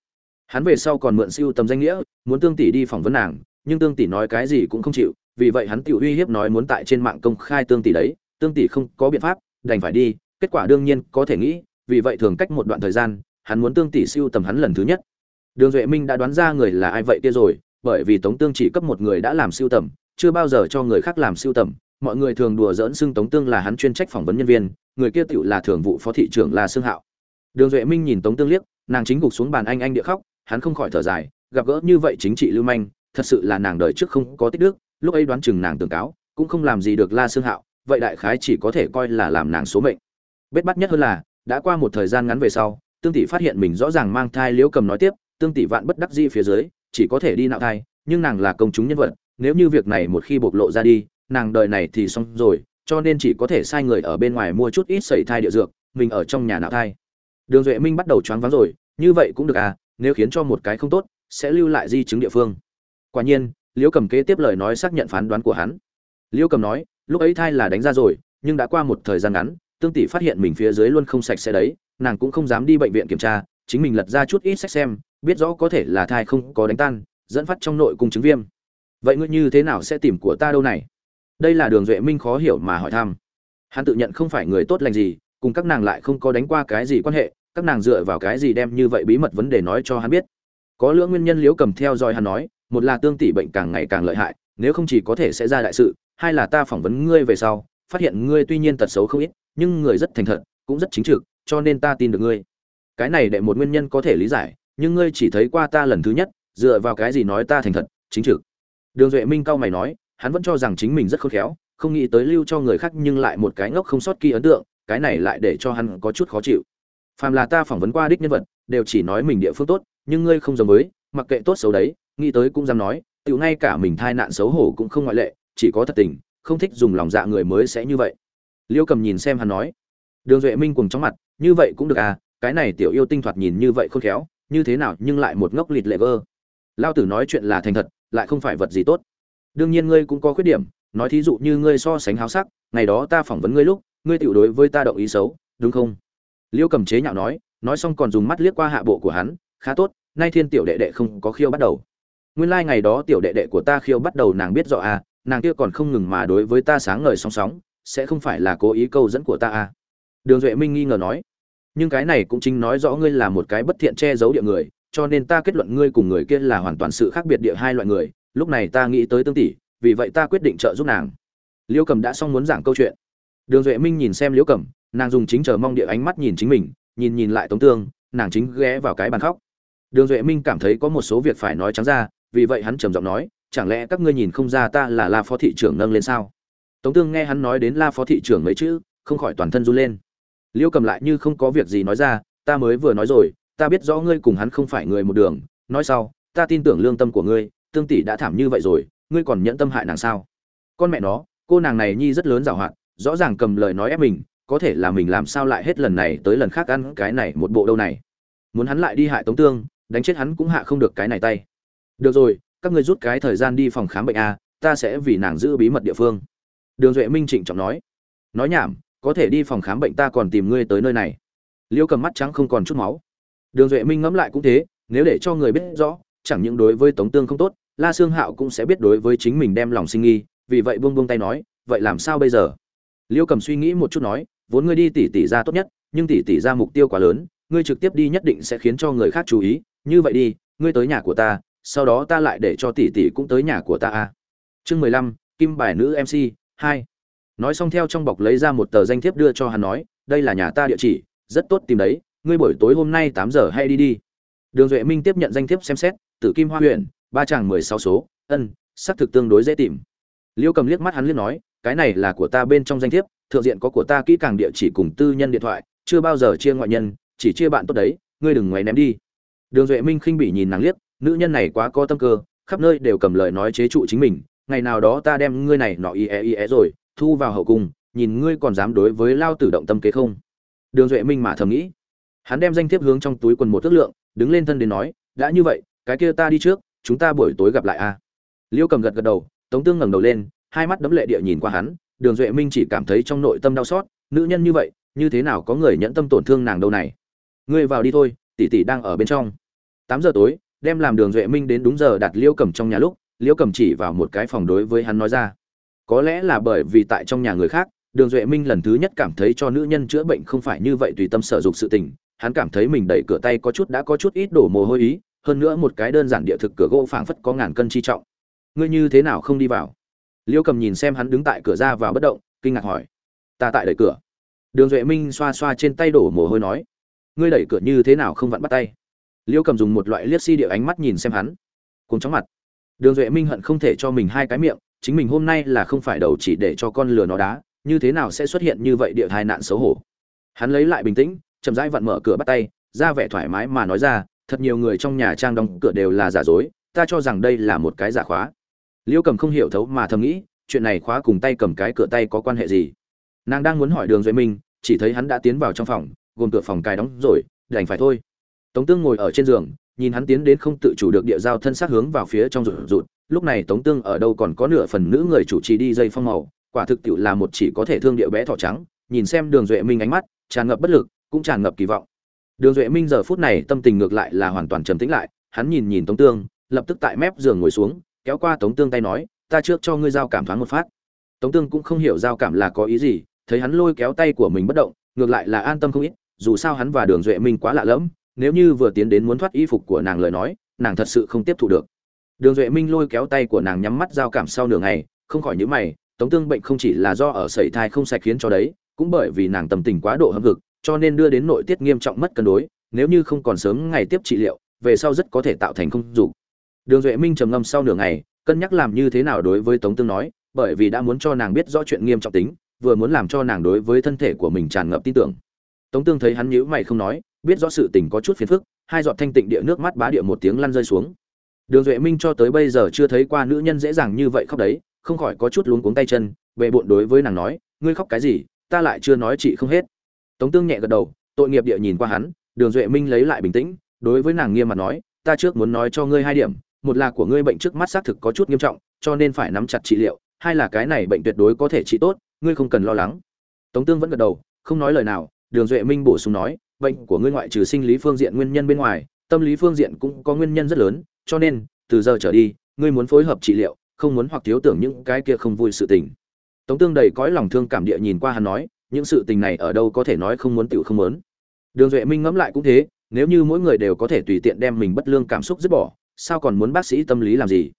Hắn về sau còn mượn siêu tầm danh nghĩa, muốn tương tỷ đi phỏng vấn nàng, nhưng tương tỷ nói cái gì cũng không chịu vì vậy hắn tự uy hiếp nói muốn tại trên mạng công khai tương tỷ đấy, tương tỷ không có biện pháp, đành phải đi, kết quả đương nhiên có thể nghĩ, vì vậy thường cách một đoạn thời gian, hắn muốn tương tỷ siêu tầm hắn lần thứ nhất. Đường duệ minh đã đoán ra người là ai vậy kia rồi, bởi vì tống tương chỉ cấp một người đã làm siêu tầm, chưa bao giờ cho người khác làm siêu tầm. Mọi người thường đùa giỡn xưng tống tương là hắn chuyên trách phỏng vấn nhân viên, người kia tiểu là thường vụ phó thị trưởng là xương hạo. Đường duệ minh nhìn tống tương liếc, nàng chính gục xuống bàn anh anh địa khóc, hắn không khỏi thở dài, gặp gỡ như vậy chính trị lưu manh, thật sự là nàng đời trước không có tích đức lúc ấy đoán chừng nàng tưởng cáo, cũng không làm gì được la xương hạo, vậy đại khái chỉ có thể coi là làm nàng số mệnh. Bết bắt nhất hơn là, đã qua một thời gian ngắn về sau, tương tỷ phát hiện mình rõ ràng mang thai liễu cầm nói tiếp, tương tỷ vạn bất đắc dĩ phía dưới, chỉ có thể đi nạo thai, nhưng nàng là công chúng nhân vật, nếu như việc này một khi bộc lộ ra đi, nàng đời này thì xong rồi, cho nên chỉ có thể sai người ở bên ngoài mua chút ít sẩy thai địa dược, mình ở trong nhà nạo thai. Đường duệ minh bắt đầu choáng váng rồi, như vậy cũng được à nếu khiến cho một cái không tốt, sẽ lưu lại di chứng địa phương. Quả nhiên liễu cầm kế tiếp lời nói xác nhận phán đoán của hắn. Liễu cầm nói, lúc ấy thai là đánh ra rồi, nhưng đã qua một thời gian ngắn, tương tỷ phát hiện mình phía dưới luôn không sạch sẽ đấy, nàng cũng không dám đi bệnh viện kiểm tra, chính mình lật ra chút ít sách xem, biết rõ có thể là thai không có đánh tan, dẫn phát trong nội cung chứng viêm. Vậy ngươi như thế nào sẽ tìm của ta đâu này? Đây là đường duệ minh khó hiểu mà hỏi thăm. Hắn tự nhận không phải người tốt lành gì, cùng các nàng lại không có đánh qua cái gì quan hệ, các nàng dựa vào cái gì đem như vậy bí mật vấn đề nói cho hắn biết? Có lưỡng nguyên nhân Liễu cầm theo dõi hắn nói một là tương tỷ bệnh càng ngày càng lợi hại, nếu không chỉ có thể sẽ ra đại sự, hai là ta phỏng vấn ngươi về sau, phát hiện ngươi tuy nhiên tật xấu không ít, nhưng người rất thành thật, cũng rất chính trực, cho nên ta tin được ngươi. Cái này đệ một nguyên nhân có thể lý giải, nhưng ngươi chỉ thấy qua ta lần thứ nhất, dựa vào cái gì nói ta thành thật, chính trực. Đường duệ minh cao mày nói, hắn vẫn cho rằng chính mình rất khôn khéo, không nghĩ tới lưu cho người khác nhưng lại một cái ngốc không sót kỳ ấn tượng, cái này lại để cho hắn có chút khó chịu. Phàm là ta phỏng vấn qua đích nhân vật, đều chỉ nói mình địa phương tốt, nhưng ngươi không giống với, mặc kệ tốt xấu đấy nghĩ tới cũng dám nói tự ngay cả mình thai nạn xấu hổ cũng không ngoại lệ, chỉ có thật tình, không thích dùng lòng dạ người mới sẽ như vậy. Liêu cầm nhìn xem hắn nói, đường duệ minh cùng chóng mặt, như vậy cũng được à cái này tiểu yêu tinh thoạt nhìn như vậy khôn khéo, như thế nào nhưng lại một ngốc lịt lệ vơ. Lao tử nói chuyện là thành thật, lại không phải vật gì tốt. Đương nhiên ngươi cũng có khuyết điểm, nói thí dụ như ngươi so sánh háo sắc, ngày đó ta phỏng vấn ngươi lúc, ngươi tiểu đối với ta động ý xấu, đúng không? Liêu cầm chế nhạo nói nói xong còn dùng mắt liếc qua hạ bộ của hắn, khá tốt, nay thiên tiểu đệ đệ không có khiêu bắt đầu nguyên lai ngày đó tiểu đệ đệ của ta khiêu bắt đầu nàng biết rõ à nàng kia còn không ngừng mà đối với ta sáng ngời song sóng, sẽ không phải là cố ý câu dẫn của ta à. Đường duệ minh nghi ngờ nói, nhưng cái này cũng chính nói rõ ngươi là một cái bất thiện che giấu địa người, cho nên ta kết luận ngươi cùng người kia là hoàn toàn sự khác biệt địa hai loại người, lúc này ta nghĩ tới tương tỷ, vì vậy ta quyết định trợ giúp nàng. Liễu cầm đã xong muốn giảng câu chuyện. Đường duệ minh nhìn xem liễu cầm nàng dùng chính chờ mong địa ánh mắt nhìn chính mình, nhìn nhìn lại tống tương, nàng chính ghé vào cái bàn khóc. Đường duệ minh cảm thấy có một số việc phải nói trắng ra vì vậy hắn trầm giọng nói, chẳng lẽ các ngươi nhìn không ra ta là la phó thị trưởng nâng lên sao? Tống tương nghe hắn nói đến la phó thị trưởng mấy chữ, không khỏi toàn thân run lên. Liễu cầm lại như không có việc gì nói ra, ta mới vừa nói rồi, ta biết rõ ngươi cùng hắn không phải người một đường, nói sau, ta tin tưởng lương tâm của ngươi, tương tỷ đã thảm như vậy rồi, ngươi còn nhẫn tâm hại nàng sao? Con mẹ nó, cô nàng này nhi rất lớn giảo hoạt, rõ ràng cầm lời nói ép mình, có thể là mình làm sao lại hết lần này tới lần khác ăn cái này một bộ đâu này. Muốn hắn lại đi hại tống tương, đánh chết hắn cũng hạ không được cái này tay được rồi, các ngươi rút cái thời gian đi phòng khám bệnh a, ta sẽ vì nàng giữ bí mật địa phương. Đường duệ minh trịnh trọng nói. Nói nhảm, có thể đi phòng khám bệnh ta còn tìm ngươi tới nơi này. Liêu cầm mắt trắng không còn chút máu. Đường duệ minh ngẫm lại cũng thế, nếu để cho người biết rõ, chẳng những đối với tống tương không tốt, la sương hạo cũng sẽ biết đối với chính mình đem lòng sinh nghi, vì vậy buông buông tay nói, vậy làm sao bây giờ? Liêu cầm suy nghĩ một chút nói, vốn ngươi đi tỉ tỉ ra tốt nhất, nhưng tỉ tỉ ra mục tiêu quá lớn, ngươi trực tiếp đi nhất định sẽ khiến cho người khác chú ý, như vậy đi, ngươi tới nhà của ta sau đó ta lại để cho tỷ tỷ cũng tới nhà của ta a chương mười lăm, kim bài nữ mc hai. Nói xong theo trong bọc lấy ra một tờ danh thiếp đưa cho hắn nói, đây là nhà ta địa chỉ, rất tốt tìm đấy, ngươi buổi tối hôm nay tám giờ hay đi đi. Đường duệ minh tiếp nhận danh thiếp xem xét, tử kim hoa huyện ba chàng mười sáu số, ân, xác thực tương đối dễ tìm. Liêu cầm liếc mắt hắn liếc nói, cái này là của ta bên trong danh thiếp, thượng diện có của ta kỹ càng địa chỉ cùng tư nhân điện thoại, chưa bao giờ chia ngoại nhân, chỉ chia bạn tốt đấy, ngươi đừng ngoáy ném đi. Đường duệ minh khinh bỉ nhìn nàng liếc nữ nhân này quá có tâm cơ, khắp nơi đều cầm lời nói chế trụ chính mình, ngày nào đó ta đem ngươi này nọ ie ie rồi, thu vào hậu cung, nhìn ngươi còn dám đối với lao tử động tâm kế không? Đường duệ minh mà thầm nghĩ. Hắn đem danh thiếp hướng trong túi quần một thước lượng, đứng lên thân đến nói, đã như vậy, cái kia ta đi trước, chúng ta buổi tối gặp lại a. Liêu cầm gật gật đầu, tống tương ngẩng đầu lên, hai mắt đấm lệ địa nhìn qua hắn, đường duệ minh chỉ cảm thấy trong nội tâm đau xót, nữ nhân như vậy, như thế nào có người nhẫn tâm tổn thương nàng đâu này? Ngươi vào đi thôi, tỷ tỷ đang ở bên trong. Tám giờ tối đem làm đường duệ minh đến đúng giờ đặt Liễu cầm trong nhà lúc, Liễu cầm chỉ vào một cái phòng đối với hắn nói ra. Có lẽ là bởi vì tại trong nhà người khác, đường duệ minh lần thứ nhất cảm thấy cho nữ nhân chữa bệnh không phải như vậy tùy tâm sở dục sự tình, hắn cảm thấy mình đẩy cửa tay có chút đã có chút ít đổ mồ hôi ý, hơn nữa một cái đơn giản địa thực cửa gỗ phảng phất có ngàn cân chi trọng. Ngươi như thế nào không đi vào? Liễu cầm nhìn xem hắn đứng tại cửa ra vào bất động, kinh ngạc hỏi. Ta tại đẩy cửa. Đường duệ minh xoa xoa trên tay đổ mồ hôi nói. Ngươi đẩy cửa như thế nào không vặn bắt tay? Liêu cầm dùng một loại liếc si địa ánh mắt nhìn xem hắn. Cùng chóng mặt. Đường duệ minh hận không thể cho mình hai cái miệng, chính mình hôm nay là không phải đầu chỉ để cho con lừa nó đá, như thế nào sẽ xuất hiện như vậy địa tai nạn xấu hổ. Hắn lấy lại bình tĩnh, chậm rãi vặn mở cửa bắt tay, ra vẻ thoải mái mà nói ra, thật nhiều người trong nhà trang đóng cửa đều là giả dối, ta cho rằng đây là một cái giả khóa. Liêu cầm không hiểu thấu mà thầm nghĩ, chuyện này khóa cùng tay cầm cái cửa tay có quan hệ gì? Nàng đang muốn hỏi đường duệ minh, chỉ thấy hắn đã tiến vào trong phòng, gồm cửa phòng cài đóng rồi, đành phải thôi tống tương ngồi ở trên giường, nhìn hắn tiến đến không tự chủ được địa giao thân sát hướng vào phía trong rụt rụt. Lúc này tống tương ở đâu còn có nửa phần nữ người chủ trì đi dây phong màu, quả thực tiệu là một chỉ có thể thương địa bé thỏ trắng, nhìn xem đường duệ minh ánh mắt, tràn ngập bất lực, cũng tràn ngập kỳ vọng. Đường duệ minh giờ phút này tâm tình ngược lại là hoàn toàn trầm tĩnh lại, hắn nhìn nhìn tống tương, lập tức tại mép giường ngồi xuống, kéo qua tống tương tay nói, ta trước cho ngươi giao cảm thoáng một phát. Tống tương cũng không hiểu giao cảm là có ý gì, thấy hắn lôi kéo tay của mình bất động, ngược lại là an tâm không ít, dù sao hắn và đường duệ minh quá lạ lẫm nếu như vừa tiến đến muốn thoát y phục của nàng lời nói, nàng thật sự không tiếp thu được. Đường duệ minh lôi kéo tay của nàng nhắm mắt giao cảm sau nửa ngày, không khỏi nhữ mày, tống tương bệnh không chỉ là do ở sẩy thai không sạch khiến cho đấy, cũng bởi vì nàng tâm tình quá độ hâm vực cho nên đưa đến nội tiết nghiêm trọng mất cân đối, nếu như không còn sớm ngày tiếp trị liệu, về sau rất có thể tạo thành không dục. Đường duệ minh trầm ngâm sau nửa ngày, cân nhắc làm như thế nào đối với tống tương nói, bởi vì đã muốn cho nàng biết rõ chuyện nghiêm trọng tính, vừa muốn làm cho nàng đối với thân thể của mình tràn ngập tin tưởng. Tống tương thấy hắn nhíu mày không nói biết rõ sự tình có chút phiền phức, hai giọt thanh tịnh địa nước mắt bá địa một tiếng lăn rơi xuống. Đường duệ minh cho tới bây giờ chưa thấy qua nữ nhân dễ dàng như vậy khóc đấy, không khỏi có chút luống cuống tay chân bệ bộn đối với nàng nói, ngươi khóc cái gì, ta lại chưa nói chị không hết. Tống tương nhẹ gật đầu, tội nghiệp địa nhìn qua hắn, đường duệ minh lấy lại bình tĩnh, đối với nàng nghiêm mặt nói, ta trước muốn nói cho ngươi hai điểm, một là của ngươi bệnh trước mắt xác thực có chút nghiêm trọng, cho nên phải nắm chặt trị liệu, hai là cái này bệnh tuyệt đối có thể trị tốt, ngươi không cần lo lắng. Tống tương vẫn gật đầu, không nói lời nào, đường duệ minh bổ sung nói bệnh của ngươi ngoại trừ sinh lý phương diện nguyên nhân bên ngoài, tâm lý phương diện cũng có nguyên nhân rất lớn, cho nên, từ giờ trở đi, ngươi muốn phối hợp trị liệu, không muốn hoặc thiếu tưởng những cái kia không vui sự tình. Tống tương đầy cõi lòng thương cảm địa nhìn qua hắn nói, những sự tình này ở đâu có thể nói không muốn tiểu không muốn. Đường duệ minh ngẫm lại cũng thế, nếu như mỗi người đều có thể tùy tiện đem mình bất lương cảm xúc dứt bỏ, sao còn muốn bác sĩ tâm lý làm gì?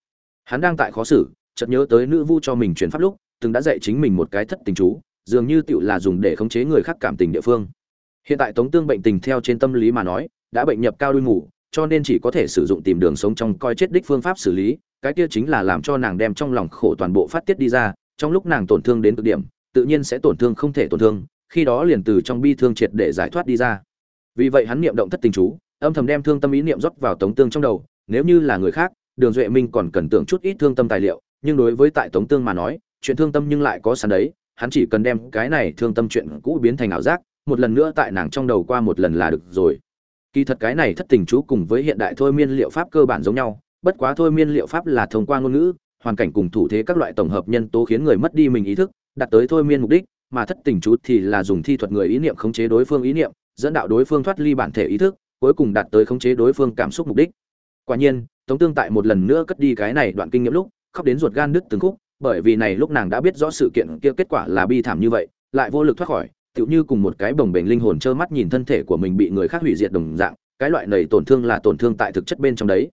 Hắn đang tại khó xử, chợt nhớ tới nữ vu cho mình chuyển pháp lúc, từng đã dạy chính mình một cái thất tình chú, dường như tựu là dùng để khống chế người khác cảm tình địa phương hiện tại tống tương bệnh tình theo trên tâm lý mà nói, đã bệnh nhập cao đuôi ngủ, cho nên chỉ có thể sử dụng tìm đường sống trong coi chết đích phương pháp xử lý, cái kia chính là làm cho nàng đem trong lòng khổ toàn bộ phát tiết đi ra, trong lúc nàng tổn thương đến cực điểm, tự nhiên sẽ tổn thương không thể tổn thương, khi đó liền từ trong bi thương triệt để giải thoát đi ra. Vì vậy hắn niệm động thất tình chú, âm thầm đem thương tâm ý niệm rót vào tống tương trong đầu, nếu như là người khác, đường duệ minh còn cần tưởng chút ít thương tâm tài liệu, nhưng đối với tại tống tương mà nói, chuyện thương tâm nhưng lại có sẵn đấy, hắn chỉ cần đem cái này thương tâm chuyện cũ biến thành ảo giác một lần nữa tại nàng trong đầu qua một lần là được rồi. Kỳ thật cái này thất tình chú cùng với hiện đại thôi miên liệu pháp cơ bản giống nhau, bất quá thôi miên liệu pháp là thông qua ngôn ngữ, hoàn cảnh cùng thủ thế các loại tổng hợp nhân tố khiến người mất đi mình ý thức, đạt tới thôi miên mục đích, mà thất tình chú thì là dùng thi thuật người ý niệm khống chế đối phương ý niệm, dẫn đạo đối phương thoát ly bản thể ý thức, cuối cùng đạt tới khống chế đối phương cảm xúc mục đích. Quả nhiên, tống tương tại một lần nữa cất đi cái này đoạn kinh nghiệm lúc, khóc đến ruột gan đứt từng khúc, bởi vì này lúc nàng đã biết rõ sự kiện kia kết quả là bi thảm như vậy, lại vô lực thoát khỏi tựu như cùng một cái bồng bềnh linh hồn trơ mắt nhìn thân thể của mình bị người khác hủy diệt đồng dạng, cái loại này tổn thương là tổn thương tại thực chất bên trong đấy.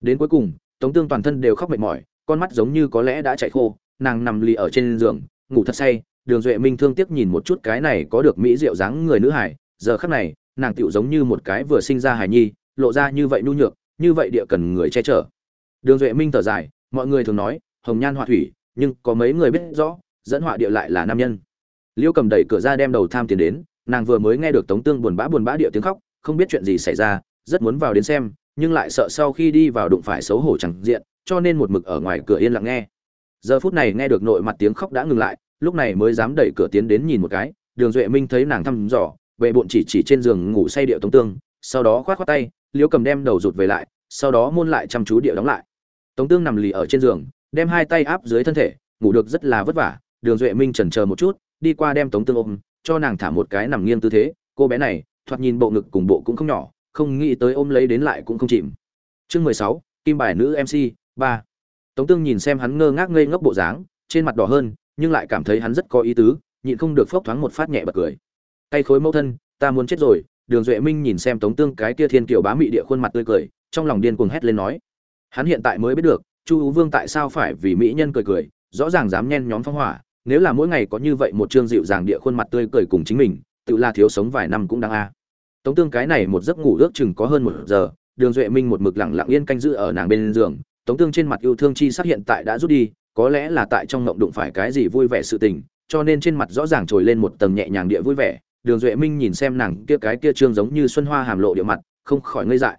Đến cuối cùng, tống tương toàn thân đều khóc mệt mỏi, con mắt giống như có lẽ đã chạy khô, nàng nằm lì ở trên giường, ngủ thật say, đường duệ minh thương tiếc nhìn một chút cái này có được mỹ diệu dáng người nữ hải giờ khắc này, nàng tựu giống như một cái vừa sinh ra hài nhi, lộ ra như vậy nhu nhược, như vậy địa cần người che chở. Đường duệ minh thở dài, mọi người thường nói, hồng nhan họa thủy, nhưng có mấy người biết rõ, dẫn họa địa lại là nam nhân liêu cầm đẩy cửa ra đem đầu tham tiền đến, nàng vừa mới nghe được tống tương buồn bã buồn bã địa tiếng khóc, không biết chuyện gì xảy ra, rất muốn vào đến xem, nhưng lại sợ sau khi đi vào đụng phải xấu hổ chẳng diện, cho nên một mực ở ngoài cửa yên lặng nghe. Giờ phút này nghe được nội mặt tiếng khóc đã ngừng lại, lúc này mới dám đẩy cửa tiến đến nhìn một cái, đường duệ minh thấy nàng thăm dò vệ bộn chỉ chỉ trên giường ngủ say điệu tống tương, sau đó khoát khoát tay liêu cầm đem đầu rụt về lại, sau đó môn lại chăm chú điệu đóng lại. Tống tương nằm lì ở trên giường, đem hai tay áp dưới thân thể, ngủ được rất là vất vả, đường duệ minh chần chờ một chút đi qua đem tống tương ôm, cho nàng thả một cái nằm nghiêng tư thế. Cô bé này, thoạt nhìn bộ ngực cùng bộ cũng không nhỏ, không nghĩ tới ôm lấy đến lại cũng không chìm. Chương mười sáu, kim bài nữ mc ba. Tống tương nhìn xem hắn ngơ ngác ngây ngốc bộ dáng, trên mặt đỏ hơn, nhưng lại cảm thấy hắn rất có ý tứ, nhịn không được phốc thoáng một phát nhẹ bật cười. Tay khối mẫu thân, ta muốn chết rồi, đường duệ minh nhìn xem tống tương cái kia thiên kiều bá mị địa khuôn mặt tươi cười, trong lòng điên cuồng hét lên nói. Hắn hiện tại mới biết được, chu ú vương tại sao phải vì mỹ nhân cười cười, rõ ràng dám nhen nhóm phong hỏa nếu là mỗi ngày có như vậy một chương dịu dàng địa khuôn mặt tươi cười cùng chính mình, tự là thiếu sống vài năm cũng đáng a. Tống tương cái này một giấc ngủ ước chừng có hơn một giờ, đường duệ minh một mực lẳng lặng yên canh giữ ở nàng bên giường, tống tương trên mặt yêu thương chi sắc hiện tại đã rút đi, có lẽ là tại trong ngộng đụng phải cái gì vui vẻ sự tình, cho nên trên mặt rõ ràng trồi lên một tầng nhẹ nhàng địa vui vẻ, đường duệ minh nhìn xem nàng kia cái kia trương giống như xuân hoa hàm lộ địa mặt, không khỏi ngây dại.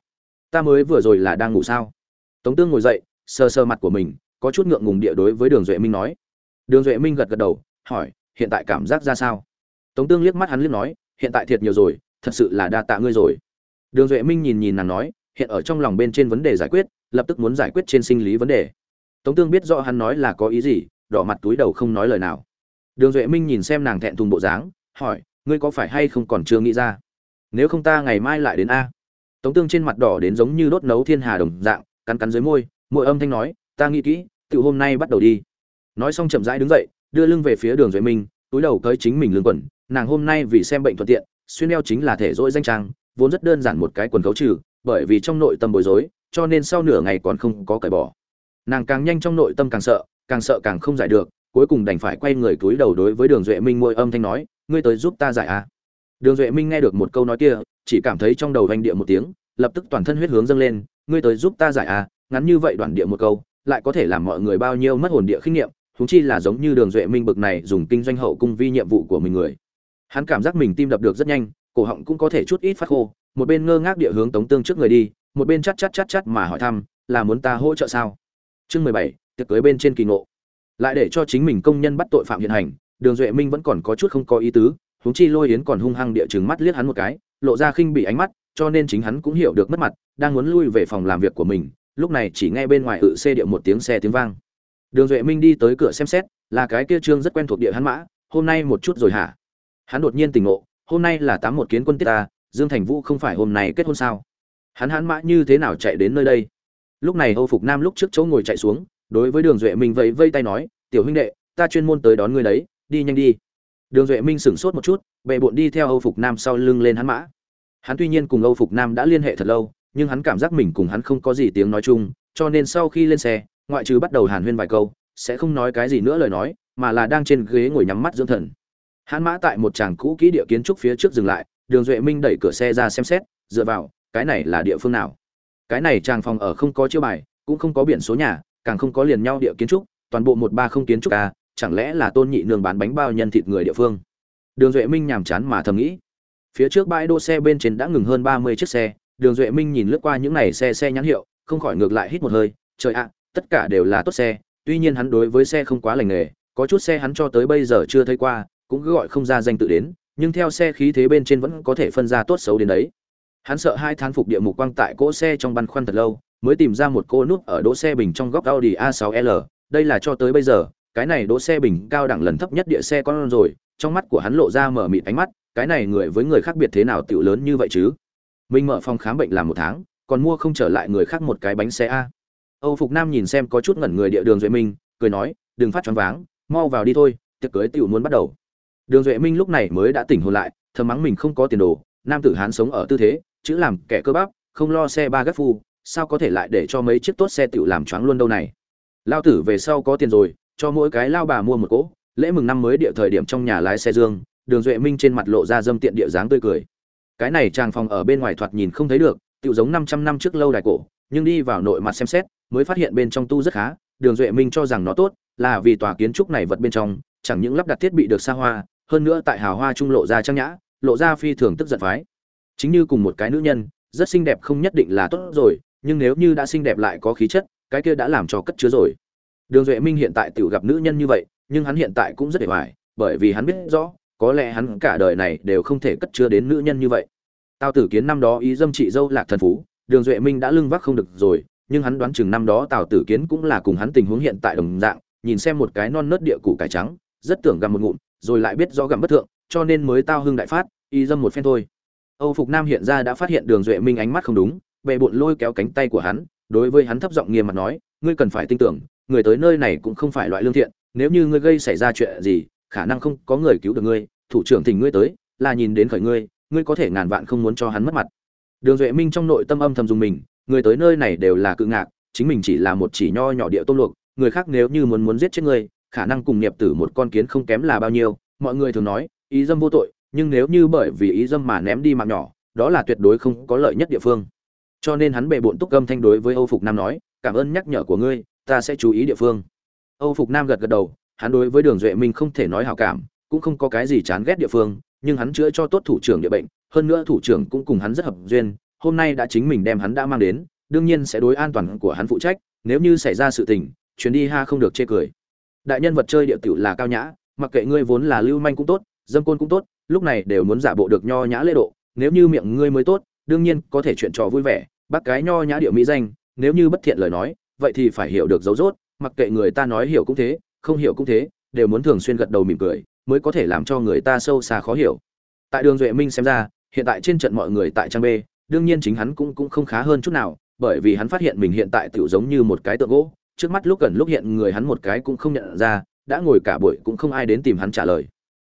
Ta mới vừa rồi là đang ngủ sao? Tống tương ngồi dậy, sờ sờ mặt của mình, có chút ngượng ngùng địa đối với đường duệ minh nói đường duệ minh gật gật đầu, hỏi, hiện tại cảm giác ra sao? Tống tương liếc mắt hắn liếc nói, hiện tại thiệt nhiều rồi, thật sự là đa tạ ngươi rồi. Đường duệ minh nhìn nhìn nàng nói, hiện ở trong lòng bên trên vấn đề giải quyết, lập tức muốn giải quyết trên sinh lý vấn đề. Tống tương biết rõ hắn nói là có ý gì, đỏ mặt túi đầu không nói lời nào. Đường duệ minh nhìn xem nàng thẹn thùng bộ dáng, hỏi, ngươi có phải hay không còn chưa nghĩ ra? Nếu không ta ngày mai lại đến a. Tống tương trên mặt đỏ đến giống như đốt nấu thiên hà đồng dạng, cắn cắn dưới môi môi âm thanh nói, ta nghĩ kỹ, tự hôm nay bắt đầu đi nói xong chậm rãi đứng dậy đưa lưng về phía đường duệ minh túi đầu tới chính mình lương quần nàng hôm nay vì xem bệnh thuận tiện xuyên đeo chính là thể dỗi danh trang vốn rất đơn giản một cái quần cấu trừ bởi vì trong nội tâm bối rối cho nên sau nửa ngày còn không có cởi bỏ nàng càng nhanh trong nội tâm càng sợ càng sợ càng không giải được cuối cùng đành phải quay người túi đầu đối với đường duệ minh môi âm thanh nói ngươi tới giúp ta giải a à. đường duệ minh nghe được một câu nói kia chỉ cảm thấy trong đầu vanh địa một tiếng lập tức toàn thân huyết hướng dâng lên ngươi tới giúp ta giải a à, ngắn như vậy đoạn địa một câu lại có thể làm mọi người bao nhiêu mất hồn địa khinh nghiệm húng chi là giống như đường duệ minh bực này dùng kinh doanh hậu cung vi nhiệm vụ của mình người. Hắn cảm giác mình tim đập được rất nhanh, cổ họng cũng có thể chút ít phát khô, một bên ngơ ngác địa hướng tống tương trước người đi, một bên chắt chắt chắt chắt mà hỏi thăm, là muốn ta hỗ trợ sao? Chương mười bảy, tiệc cưới bên trên kỳ ngộ. Lại để cho chính mình công nhân bắt tội phạm hiện hành, đường duệ minh vẫn còn có chút không có ý tứ, huống chi lôi yến còn hung hăng địa chừng mắt liếc hắn một cái, lộ ra khinh bị ánh mắt, cho nên chính hắn cũng hiểu được mất mặt, đang muốn lui về phòng làm việc của mình, lúc này chỉ nghe bên ngoài ự xe điệu một tiếng xe tiếng vang đường duệ minh đi tới cửa xem xét, là cái kia trương rất quen thuộc địa hắn mã, hôm nay một chút rồi hả? Hắn đột nhiên tỉnh ngộ, hôm nay là tám một kiến quân tiết ta, dương thành vũ không phải hôm nay kết hôn sao? Hắn hắn mã như thế nào chạy đến nơi đây? Lúc này âu phục nam lúc trước chỗ ngồi chạy xuống, đối với đường duệ minh vẫy vây tay nói, tiểu huynh đệ, ta chuyên môn tới đón ngươi đấy, đi nhanh đi. Đường duệ minh sửng sốt một chút, bệ bộn đi theo âu phục nam sau lưng lên hắn mã. Hắn tuy nhiên cùng âu phục nam đã liên hệ thật lâu, nhưng hắn cảm giác mình cùng hắn không có gì tiếng nói chung, cho nên sau khi lên xe ngoại trừ bắt đầu hàn huyên vài câu, sẽ không nói cái gì nữa lời nói, mà là đang trên ghế ngồi nhắm mắt dưỡng thần. Hãn mã tại một tràng cũ kỹ địa kiến trúc phía trước dừng lại, đường duệ minh đẩy cửa xe ra xem xét, dựa vào, cái này là địa phương nào? Cái này tràng phòng ở không có chiêu bài, cũng không có biển số nhà, càng không có liền nhau địa kiến trúc, toàn bộ một ba không kiến trúc à chẳng lẽ là tôn nhị nương bán bánh bao nhân thịt người địa phương? Đường duệ minh nhàm chán mà thầm nghĩ. Phía trước bãi đỗ xe bên trên đã ngừng hơn ba mươi chiếc xe, đường duệ minh nhìn lướt qua những này xe xe nhãn hiệu, không khỏi ngược lại hít một hơi, trời ạ tất cả đều là tốt xe tuy nhiên hắn đối với xe không quá lành nghề có chút xe hắn cho tới bây giờ chưa thấy qua cũng cứ gọi không ra danh tự đến nhưng theo xe khí thế bên trên vẫn có thể phân ra tốt xấu đến đấy hắn sợ hai thán phục địa mục quang tại cỗ xe trong băn khoăn thật lâu mới tìm ra một cô nút ở đỗ xe bình trong góc Audi A6L, đây là cho tới bây giờ, cái này đỗ xe bình cao đẳng lần thấp nhất địa xe con rồi, trong mắt của hắn lộ ra mở mịt ánh mắt, cái này người với người khác biệt thế nào tiểu lớn như vậy chứ? Mình mở phòng khám bệnh làm một tháng, còn mua không trở lại người khác một cái bánh xe a. Âu Phục Nam nhìn xem có chút ngẩn người địa đường Duệ Minh, cười nói, đừng phát choáng váng, mau vào đi thôi, tiệc cưới tiểu muốn bắt đầu. Đường Duệ Minh lúc này mới đã tỉnh hồn lại, thầm mắng mình không có tiền đồ, nam tử hán sống ở tư thế, chữ làm kẻ cơ bắp, không lo xe ba gác phu, sao có thể lại để cho mấy chiếc tốt xe tiểu làm choáng luôn đâu này lao tử về sau có tiền rồi cho mỗi cái lao bà mua một cỗ lễ mừng năm mới địa thời điểm trong nhà lái xe dương đường duệ minh trên mặt lộ ra dâm tiện địa dáng tươi cười cái này trang phòng ở bên ngoài thoạt nhìn không thấy được tiểu giống năm trăm năm trước lâu đài cổ nhưng đi vào nội mặt xem xét mới phát hiện bên trong tu rất khá, đường duệ minh cho rằng nó tốt, là vì tòa kiến trúc này vật bên trong, chẳng những lắp đặt thiết bị được xa hoa, hơn nữa tại hào hoa trung lộ ra trang nhã, lộ ra phi thường tức giận phái. Chính như cùng một cái nữ nhân, rất xinh đẹp không nhất định là tốt rồi, nhưng nếu như đã xinh đẹp lại có khí chất, cái kia đã làm cho cất chứa rồi. Đường duệ minh hiện tại tự gặp nữ nhân như vậy, nhưng hắn hiện tại cũng rất để hoài bởi vì hắn biết rõ, có lẽ hắn cả đời này đều không thể cất chứa đến nữ nhân như vậy. Tao tử kiến năm đó ý dâm chị dâu lạc thần phú, đường duệ minh đã lưng vác không được rồi nhưng hắn đoán chừng năm đó tào tử kiến cũng là cùng hắn tình huống hiện tại đồng dạng, nhìn xem một cái non nớt địa củ cải trắng, rất tưởng gặm một ngụm, rồi lại biết rõ gặm bất thượng, cho nên mới tao hưng đại phát, y dâm một phen thôi. Âu phục nam hiện ra đã phát hiện đường duệ minh ánh mắt không đúng bệ bộn lôi kéo cánh tay của hắn, đối với hắn thấp giọng nghiêm mặt nói, ngươi cần phải tin tưởng, người tới nơi này cũng không phải loại lương thiện, nếu như ngươi gây xảy ra chuyện gì, khả năng không có người cứu được ngươi, thủ trưởng thỉnh ngươi tới, là nhìn đến khởi ngươi ngươi có thể ngàn vạn không muốn cho hắn mất mặt. Đường duệ minh trong nội tâm âm thầm dùng mình người tới nơi này đều là cự ngạc, chính mình chỉ là một chỉ nho nhỏ địa tôm luộc, người khác nếu như muốn muốn giết chết ngươi khả năng cùng nghiệp tử một con kiến không kém là bao nhiêu, mọi người thường nói, ý dâm vô tội, nhưng nếu như bởi vì ý dâm mà ném đi mạng nhỏ, đó là tuyệt đối không có lợi nhất địa phương. Cho nên hắn bệ bộn túc gâm thanh đối với âu phục nam nói, cảm ơn nhắc nhở của ngươi, ta sẽ chú ý địa phương. Âu phục nam gật gật đầu, hắn đối với đường duệ minh không thể nói hảo cảm, cũng không có cái gì chán ghét địa phương, nhưng hắn chữa cho tốt thủ trưởng địa bệnh, hơn nữa thủ trưởng cũng cùng hắn rất hợp duyên hôm nay đã chính mình đem hắn đã mang đến, đương nhiên sẽ đối an toàn của hắn phụ trách, nếu như xảy ra sự tình, chuyến đi ha không được chê cười. Đại nhân vật chơi địa tiểu là cao nhã, mặc kệ ngươi vốn là lưu manh cũng tốt, dâm côn cũng tốt, lúc này đều muốn giả bộ được nho nhã lễ độ, nếu như miệng ngươi mới tốt, đương nhiên có thể chuyện trò vui vẻ, bác cái nho nhã điệu mỹ danh, nếu như bất thiện lời nói, vậy thì phải hiểu được dấu rốt, mặc kệ người ta nói hiểu cũng thế, không hiểu cũng thế, đều muốn thường xuyên gật đầu mỉm cười, mới có thể làm cho người ta sâu xa khó hiểu. Tại đường duệ minh xem ra, hiện tại trên trận mọi người tại trang b đương nhiên chính hắn cũng cũng không khá hơn chút nào bởi vì hắn phát hiện mình hiện tại tựu giống như một cái tượng gỗ trước mắt lúc gần lúc hiện người hắn một cái cũng không nhận ra đã ngồi cả buổi cũng không ai đến tìm hắn trả lời.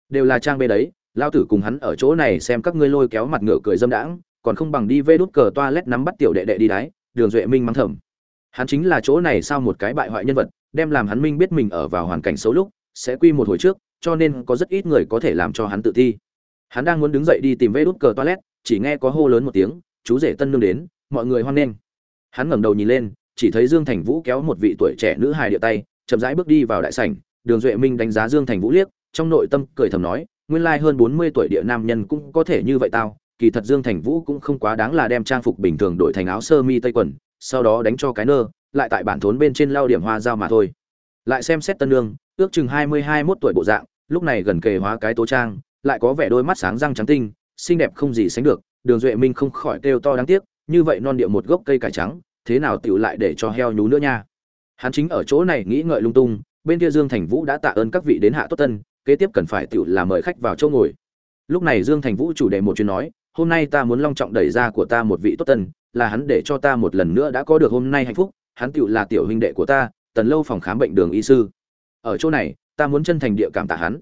Đều là trang bê đấy lao tử cùng hắn ở chỗ này xem các ngươi lôi kéo mặt ngựa cười dâm đãng còn không bằng đi vê đút cờ toilet nắm bắt tiểu đệ đệ đi đái, đường duệ minh mắng thầm. Hắn chính là chỗ này sao một cái bại hoại nhân vật đem làm hắn minh biết mình ở vào hoàn cảnh xấu lúc sẽ quy một hồi trước cho nên có rất ít người có thể làm cho hắn tự thi. Hắn đang muốn đứng dậy đi tìm vê đút cờ toilet chỉ nghe có hô lớn một tiếng chú rể tân nương đến mọi người hoan nghênh. Hắn ngẩng đầu nhìn lên chỉ thấy dương thành vũ kéo một vị tuổi trẻ nữ hài địa tay chậm rãi bước đi vào đại sảnh đường duệ minh đánh giá dương thành vũ liếc trong nội tâm cười thầm nói nguyên lai hơn bốn mươi tuổi địa nam nhân cũng có thể như vậy tao kỳ thật dương thành vũ cũng không quá đáng là đem trang phục bình thường đổi thành áo sơ mi tây quần sau đó đánh cho cái nơ lại tại bản thốn bên trên lao điểm hoa dao mà thôi. Lại xem xét tân Nương, ước chừng hai mươi hai mốt tuổi bộ dạng lúc này gần kề hóa cái tố trang lại có vẻ đôi mắt sáng răng trắng tinh xinh đẹp không gì sánh được, đường duệ minh không khỏi kêu to đáng tiếc, như vậy non địa một gốc cây cải trắng, thế nào tựu lại để cho heo nhú nữa nha. Hắn chính ở chỗ này nghĩ ngợi lung tung, bên kia dương thành vũ đã tạ ơn các vị đến hạ tốt tân, kế tiếp cần phải tựu là mời khách vào chỗ ngồi. Lúc này dương thành vũ chủ đề một chuyện nói, hôm nay ta muốn long trọng đẩy ra của ta một vị tốt tân, là hắn để cho ta một lần nữa đã có được hôm nay hạnh phúc, hắn tựu là tiểu huynh đệ của ta, tần lâu phòng khám bệnh đường y sư. Ở chỗ này, ta muốn chân thành địa cảm tạ hắn.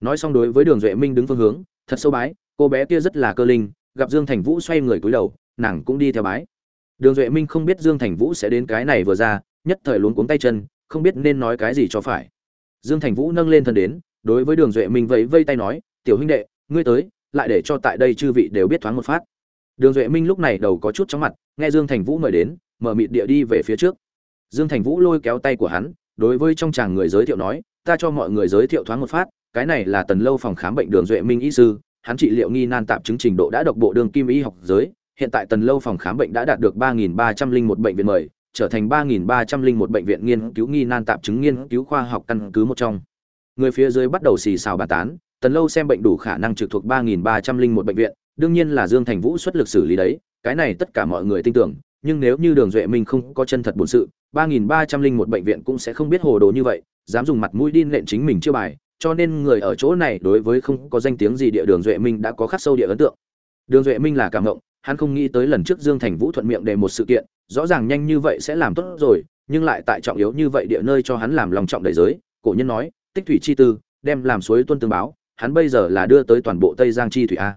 Nói xong đối với đường duệ minh đứng phương hướng, thật sâu bái cô bé kia rất là cơ linh, gặp dương thành vũ xoay người cúi đầu, nàng cũng đi theo bái. Đường duệ minh không biết dương thành vũ sẽ đến cái này vừa ra, nhất thời luống cuống tay chân, không biết nên nói cái gì cho phải. Dương thành vũ nâng lên thân đến, đối với đường duệ minh vẫy vây tay nói, tiểu huynh đệ, ngươi tới, lại để cho tại đây chư vị đều biết thoáng một phát. Đường duệ minh lúc này đầu có chút chóng mặt, nghe dương thành vũ mời đến, mở mịt địa đi về phía trước. Dương thành vũ lôi kéo tay của hắn, đối với trong chàng người giới thiệu nói, ta cho mọi người giới thiệu thoáng một phát, cái này là tần lâu phòng khám bệnh đường duệ minh y sư hắn trị liệu nghi nan tạp chứng trình độ đã độc bộ đường kim y học giới, hiện tại tần lâu phòng khám bệnh đã đạt được 3.301 bệnh viện mời, trở thành 3.301 bệnh viện nghiên cứu nghi nan tạp chứng nghiên cứu khoa học căn cứ một trong. Người phía dưới bắt đầu xì xào bàn tán, tần lâu xem bệnh đủ khả năng trực thuộc 3.301 bệnh viện, đương nhiên là dương thành vũ xuất lực xử lý đấy, cái này tất cả mọi người tin tưởng, nhưng nếu như đường duệ minh không có chân thật bổn sự 3.301 bệnh viện cũng sẽ không biết hồ đồ như vậy, dám dùng mặt mũi điên lệnh chính mình chưa bài cho nên người ở chỗ này đối với không có danh tiếng gì địa đường duệ minh đã có khắc sâu địa ấn tượng. Đường duệ minh là cảm động, hắn không nghĩ tới lần trước dương thành vũ thuận miệng để một sự kiện, rõ ràng nhanh như vậy sẽ làm tốt rồi, nhưng lại tại trọng yếu như vậy địa nơi cho hắn làm lòng trọng đầy giới, cổ nhân nói, tích thủy chi tư, đem làm suối tuân tương báo, hắn bây giờ là đưa tới toàn bộ tây giang chi thủy a.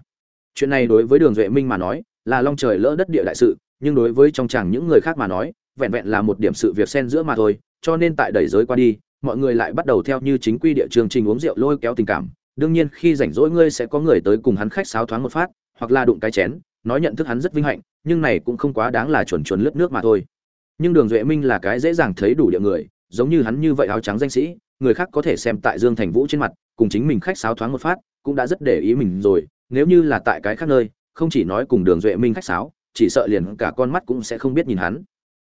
Chuyện này đối với đường duệ minh mà nói, là long trời lỡ đất địa đại sự, nhưng đối với trong chàng những người khác mà nói, vẹn vẹn là một điểm sự việc xen giữa mà thôi, cho nên tại đẩy giới qua đi mọi người lại bắt đầu theo như chính quy địa chương trình uống rượu lôi kéo tình cảm. Đương nhiên, khi rảnh rỗi ngươi sẽ có người tới cùng hắn khách sáo thoáng một phát, hoặc là đụng cái chén, nói nhận thức hắn rất vinh hạnh, nhưng này cũng không quá đáng là chuẩn chuẩn lướt nước mà thôi. Nhưng đường duệ minh là cái dễ dàng thấy đủ địa người, giống như hắn như vậy áo trắng danh sĩ, người khác có thể xem tại dương thành vũ trên mặt, cùng chính mình khách sáo thoáng một phát, cũng đã rất để ý mình rồi. Nếu như là tại cái khác nơi, không chỉ nói cùng đường duệ minh khách sáo, chỉ sợ liền cả con mắt cũng sẽ không biết nhìn hắn.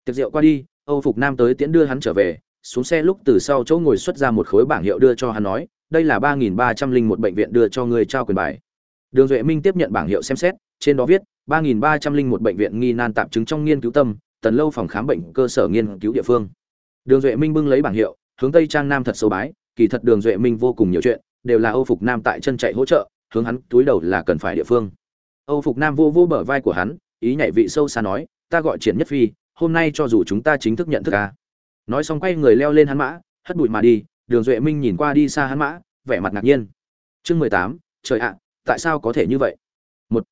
Tiệc rượu qua đi, âu phục nam tới tiễn đưa hắn trở về xuống xe lúc từ sau chỗ ngồi xuất ra một khối bảng hiệu đưa cho hắn nói, đây là ba nghìn ba trăm linh một bệnh viện đưa cho người trao quyền bài. Đường duệ minh tiếp nhận bảng hiệu xem xét, trên đó viết, ba nghìn ba trăm linh một bệnh viện nghi nan tạm chứng trong nghiên cứu tâm, tần lâu phòng khám bệnh cơ sở nghiên cứu địa phương. Đường duệ minh bưng lấy bảng hiệu, hướng tây trang nam thật sâu bái, kỳ thật đường duệ minh vô cùng nhiều chuyện, đều là âu phục nam tại chân chạy hỗ trợ, hướng hắn túi đầu là cần phải địa phương. Âu phục nam vô vô bờ vai của hắn, ý nhảy vị sâu xa nói, ta gọi triển nhất phi, hôm nay cho dù chúng ta chính thức nhận thức ca nói xong quay người leo lên hắn mã, hất bụi mà đi, đường duệ minh nhìn qua đi xa hắn mã, vẻ mặt ngạc nhiên. Chương mười tám, trời ạ, tại sao có thể như vậy? Một,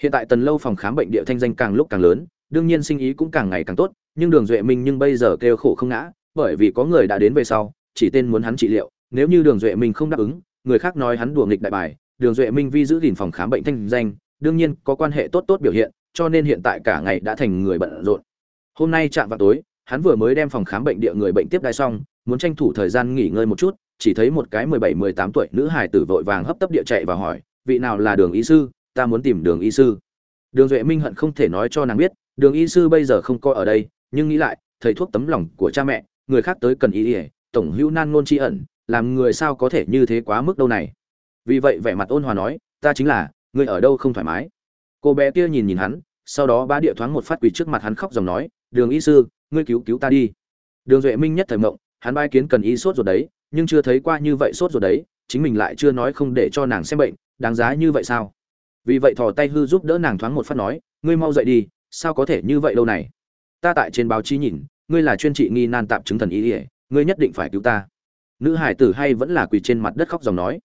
hiện tại tần lâu phòng khám bệnh địa thanh danh càng lúc càng lớn, đương nhiên sinh ý cũng càng ngày càng tốt, nhưng đường duệ minh nhưng bây giờ kêu khổ không ngã, bởi vì có người đã đến về sau, chỉ tên muốn hắn trị liệu, nếu như đường duệ minh không đáp ứng, người khác nói hắn đùa nghịch đại bài, đường duệ minh vi giữ gìn phòng khám bệnh thanh danh, đương nhiên có quan hệ tốt tốt biểu hiện, cho nên hiện tại cả ngày đã thành người bận rộn. Hôm nay chạm vào tối hắn vừa mới đem phòng khám bệnh địa người bệnh tiếp đai xong muốn tranh thủ thời gian nghỉ ngơi một chút chỉ thấy một cái mười bảy mười tám tuổi nữ hài tử vội vàng hấp tấp địa chạy và hỏi vị nào là đường y sư ta muốn tìm đường y sư. Đường duệ minh hận không thể nói cho nàng biết đường y sư bây giờ không coi ở đây nhưng nghĩ lại thầy thuốc tấm lòng của cha mẹ người khác tới cần y y, tổng hữu nan ngôn tri ẩn làm người sao có thể như thế quá mức đâu này. Vì vậy vẻ mặt ôn hòa nói ta chính là người ở đâu không thoải mái. Cô bé kia nhìn nhìn hắn sau đó ba địa thoáng một phát quỳ trước mặt hắn khóc dòng nói đường y sư ngươi cứu cứu ta đi. Đường duệ minh nhất thời mộng, hắn bai kiến cần y sốt ruột đấy, nhưng chưa thấy qua như vậy sốt ruột đấy, chính mình lại chưa nói không để cho nàng xem bệnh, đáng giá như vậy sao? Vì vậy thò tay hư giúp đỡ nàng thoáng một phát nói, ngươi mau dậy đi, sao có thể như vậy lâu này? Ta tại trên báo chí nhìn, ngươi là chuyên trị nghi nan tạm chứng thần y ỉa ngươi nhất định phải cứu ta. Nữ hải tử hay vẫn là quỳ trên mặt đất khóc dòng nói,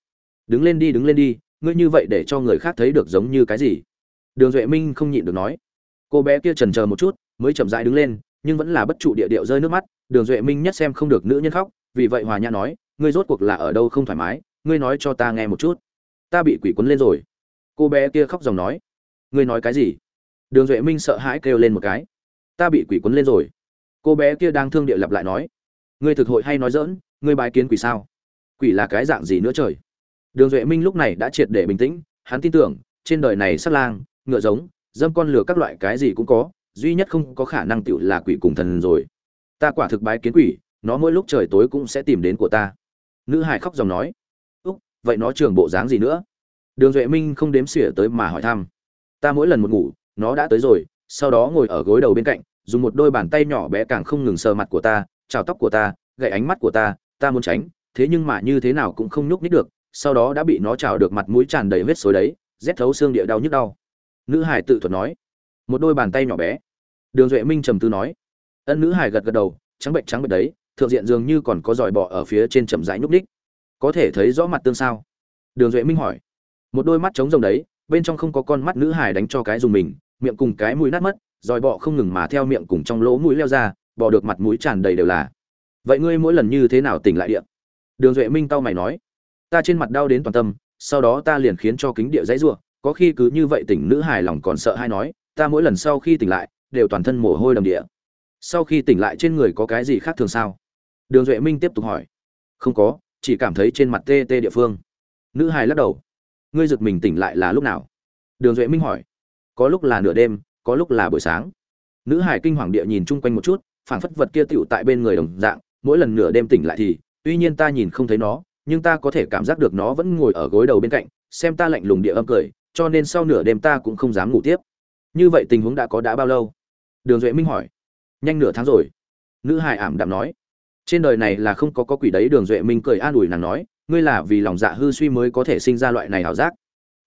đứng lên đi, đứng lên đi, ngươi như vậy để cho người khác thấy được giống như cái gì? Đường duệ minh không nhịn được nói, cô bé kia trần chờ một chút, mới chậm rãi đứng lên nhưng vẫn là bất trụ địa điệu rơi nước mắt, đường duệ minh nhất xem không được nữ nhân khóc, vì vậy hòa nhã nói, ngươi rốt cuộc là ở đâu không thoải mái, ngươi nói cho ta nghe một chút. Ta bị quỷ quấn lên rồi. Cô bé kia khóc dòng nói, ngươi nói cái gì? Đường duệ minh sợ hãi kêu lên một cái, ta bị quỷ quấn lên rồi. Cô bé kia đang thương địa lặp lại nói, ngươi thực hội hay nói dỡn ngươi bái kiến quỷ sao? Quỷ là cái dạng gì nữa trời? Đường duệ minh lúc này đã triệt để bình tĩnh, hắn tin tưởng, trên đời này sát lang, ngựa giống, dâm con lừa các loại cái gì cũng có duy nhất không có khả năng tựu là quỷ cùng thần rồi. Ta quả thực bái kiến quỷ, nó mỗi lúc trời tối cũng sẽ tìm đến của ta. Nữ hải khóc dòng nói. Úc, vậy nó trường bộ dáng gì nữa? Đường duệ minh không đếm xỉa tới mà hỏi thăm. Ta mỗi lần một ngủ, nó đã tới rồi, sau đó ngồi ở gối đầu bên cạnh, dùng một đôi bàn tay nhỏ bé càng không ngừng sờ mặt của ta trào tóc của ta, gậy ánh mắt của ta ta muốn tránh, thế nhưng mà như thế nào cũng không nhúc nít được, sau đó đã bị nó trào được mặt mũi tràn đầy vết xối đấy, rét thấu xương địa đau nhức đau. Nữ hải tự thuật nói. Một đôi bàn tay nhỏ bé đường duệ minh trầm tư nói. Ân nữ hải gật gật đầu, trắng bệnh trắng bệnh đấy, thượng diện dường như còn có giỏi bọ ở phía trên chậm rãi nhúc ních có thể thấy rõ mặt tương sao? Đường duệ minh hỏi. Một đôi mắt trống rồng đấy, bên trong không có con mắt nữ hải đánh cho cái dùng mình, miệng cùng cái mũi nát mất, giỏi bọ không ngừng mà theo miệng cùng trong lỗ mũi leo ra, bò được mặt mũi tràn đầy đều là. Vậy ngươi mỗi lần như thế nào tỉnh lại điện đường duệ minh tao mày nói. Ta trên mặt đau đến toàn tâm, sau đó ta liền khiến cho kính địa dãy rủa, có khi cứ như vậy tỉnh nữ hài lòng còn sợ hay nói, ta mỗi lần sau khi tỉnh lại đều toàn thân mồ hôi đầm địa. Sau khi tỉnh lại trên người có cái gì khác thường sao? Đường duệ minh tiếp tục hỏi. Không có, chỉ cảm thấy trên mặt tê tê địa phương. Nữ hài lắc đầu. Ngươi giật mình tỉnh lại là lúc nào? Đường duệ minh hỏi. Có lúc là nửa đêm, có lúc là buổi sáng. Nữ hải kinh hoàng địa nhìn chung quanh một chút, phảng phất vật kia tựu tại bên người đồng dạng, mỗi lần nửa đêm tỉnh lại thì, tuy nhiên ta nhìn không thấy nó, nhưng ta có thể cảm giác được nó vẫn ngồi ở gối đầu bên cạnh, xem ta lạnh lùng địa âm cười, cho nên sau nửa đêm ta cũng không dám ngủ tiếp. Như vậy tình huống đã có đã bao lâu? Đường duệ minh hỏi. Nhanh nửa tháng rồi. Nữ hải ảm đạm nói. Trên đời này là không có có quỷ đấy, đường duệ minh cười an ủi nàng nói. Ngươi là vì lòng dạ hư suy mới có thể sinh ra loại này ảo giác.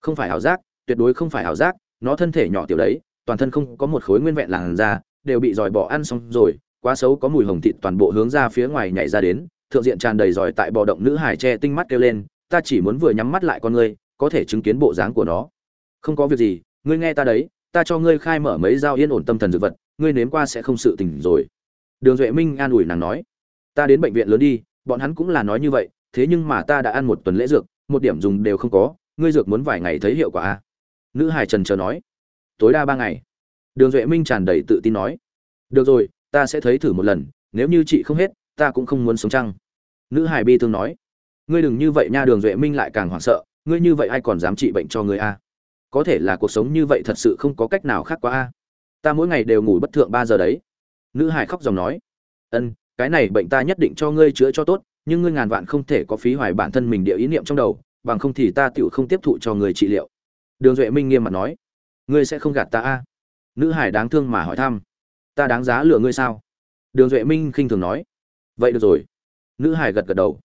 Không phải ảo giác, tuyệt đối không phải ảo giác. Nó thân thể nhỏ tiểu đấy, toàn thân không có một khối nguyên vẹn làn da, đều bị dòi bỏ ăn xong rồi. Quá xấu có mùi hồng thịt toàn bộ hướng ra phía ngoài nhảy ra đến. Thượng diện tràn đầy giỏi tại bò động nữ hải che tinh mắt kêu lên. Ta chỉ muốn vừa nhắm mắt lại con ngươi, có thể chứng kiến bộ dáng của nó. Không có việc gì, ngươi nghe ta đấy ta cho ngươi khai mở mấy dao yên ổn tâm thần dược vật, ngươi nếm qua sẽ không sự tỉnh rồi đường duệ minh an ủi nàng nói, ta đến bệnh viện lớn đi, bọn hắn cũng là nói như vậy, thế nhưng mà ta đã ăn một tuần lễ dược, một điểm dùng đều không có, ngươi dược muốn vài ngày thấy hiệu quả à? nữ hải trần chờ nói, tối đa ba ngày đường duệ minh tràn đầy tự tin nói, được rồi, ta sẽ thấy thử một lần, nếu như chị không hết, ta cũng không muốn sống trăng. nữ hải bi thương nói, ngươi đừng như vậy nha, đường duệ minh lại càng hoảng sợ, ngươi như vậy ai còn dám trị bệnh cho ngươi a có thể là cuộc sống như vậy thật sự không có cách nào khác quá a. Ta mỗi ngày đều ngủ bất thượng ba giờ đấy. Nữ hải khóc dòng nói. Ân, cái này bệnh ta nhất định cho ngươi chữa cho tốt, nhưng ngươi ngàn vạn không thể có phí hoài bản thân mình địa ý niệm trong đầu, bằng không thì ta tựu không tiếp thụ cho người trị liệu. Đường duệ minh nghiêm mặt nói. Ngươi sẽ không gạt ta a. Nữ hải đáng thương mà hỏi thăm. Ta đáng giá lựa ngươi sao? Đường duệ minh khinh thường nói. Vậy được rồi. Nữ hải gật gật đầu.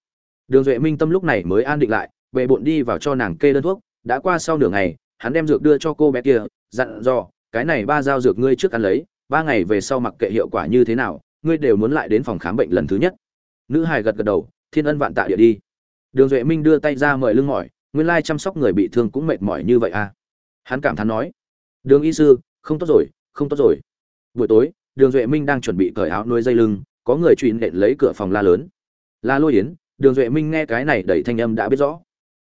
Đường duệ minh tâm lúc này mới an định lại, bệ bộn đi vào cho nàng kê đơn thuốc, đã qua sau nửa ngày hắn đem dược đưa cho cô bé kia, dặn dò, cái này ba dao dược ngươi trước ăn lấy, ba ngày về sau mặc kệ hiệu quả như thế nào, ngươi đều muốn lại đến phòng khám bệnh lần thứ nhất. Nữ hài gật gật đầu, thiên ân vạn tạ địa đi. Đường duệ minh đưa tay ra mời lưng mỏi, nguyên lai chăm sóc người bị thương cũng mệt mỏi như vậy à? Hắn cảm thán nói, đường y sư, không tốt rồi, không tốt rồi. Buổi tối, đường duệ minh đang chuẩn bị cởi áo nuôi dây lưng, có người truy nện lấy cửa phòng la lớn. La lôi yến, đường duệ minh nghe cái này đẩy thanh âm đã biết rõ.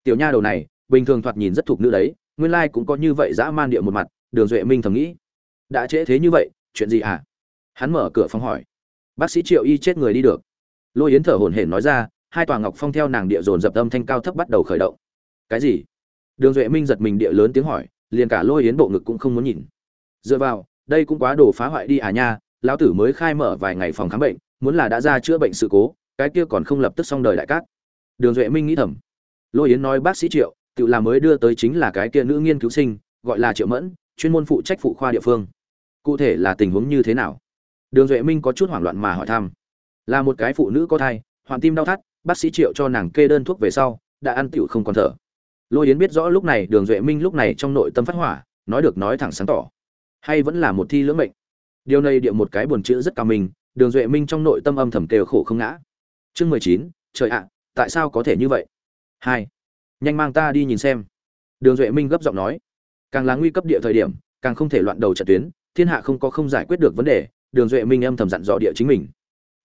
Tiểu nha đầu này, bình thường thoạt nhìn rất thục nữ đấy nguyên lai cũng có như vậy dã man địa một mặt, đường duệ minh thầm nghĩ. Đã trễ thế như vậy, chuyện gì à? Hắn mở cửa phòng hỏi. Bác sĩ triệu y chết người đi được. Lôi yến thở hổn hển nói ra, hai tòa ngọc phong theo nàng địa dồn dập âm thanh cao thấp bắt đầu khởi động. Cái gì? Đường duệ minh giật mình địa lớn tiếng hỏi, liền cả lôi yến bộ ngực cũng không muốn nhìn. Dựa vào, đây cũng quá đồ phá hoại đi à nha, lão tử mới khai mở vài ngày phòng khám bệnh, muốn là đã ra chữa bệnh sự cố, cái kia còn không lập tức xong đời đại cát. Đường duệ minh nghĩ thầm. Lôi yến nói, bác sĩ triệu tự làm mới đưa tới chính là cái kia nữ nghiên cứu sinh, gọi là triệu mẫn, chuyên môn phụ trách phụ khoa địa phương. Cụ thể là tình huống như thế nào? Đường duệ minh có chút hoảng loạn mà hỏi thăm. Là một cái phụ nữ có thai hoạn tim đau thắt, bác sĩ triệu cho nàng kê đơn thuốc về sau, đã ăn tiểu không còn thở. Lôi yến biết rõ lúc này đường duệ minh lúc này trong nội tâm phát hỏa, nói được nói thẳng sáng tỏ. Hay vẫn là một thi lưỡng mệnh? Điều này địa một cái buồn chữ rất cao mình, đường duệ minh trong nội tâm âm thầm kêu khổ không ngã. Chương mười chín, trời ạ, tại sao có thể như vậy? Hai nhanh mang ta đi nhìn xem. Đường duệ minh gấp giọng nói. Càng là nguy cấp địa thời điểm, càng không thể loạn đầu trận tuyến, thiên hạ không có không giải quyết được vấn đề, đường duệ minh âm thầm dặn dò địa chính mình.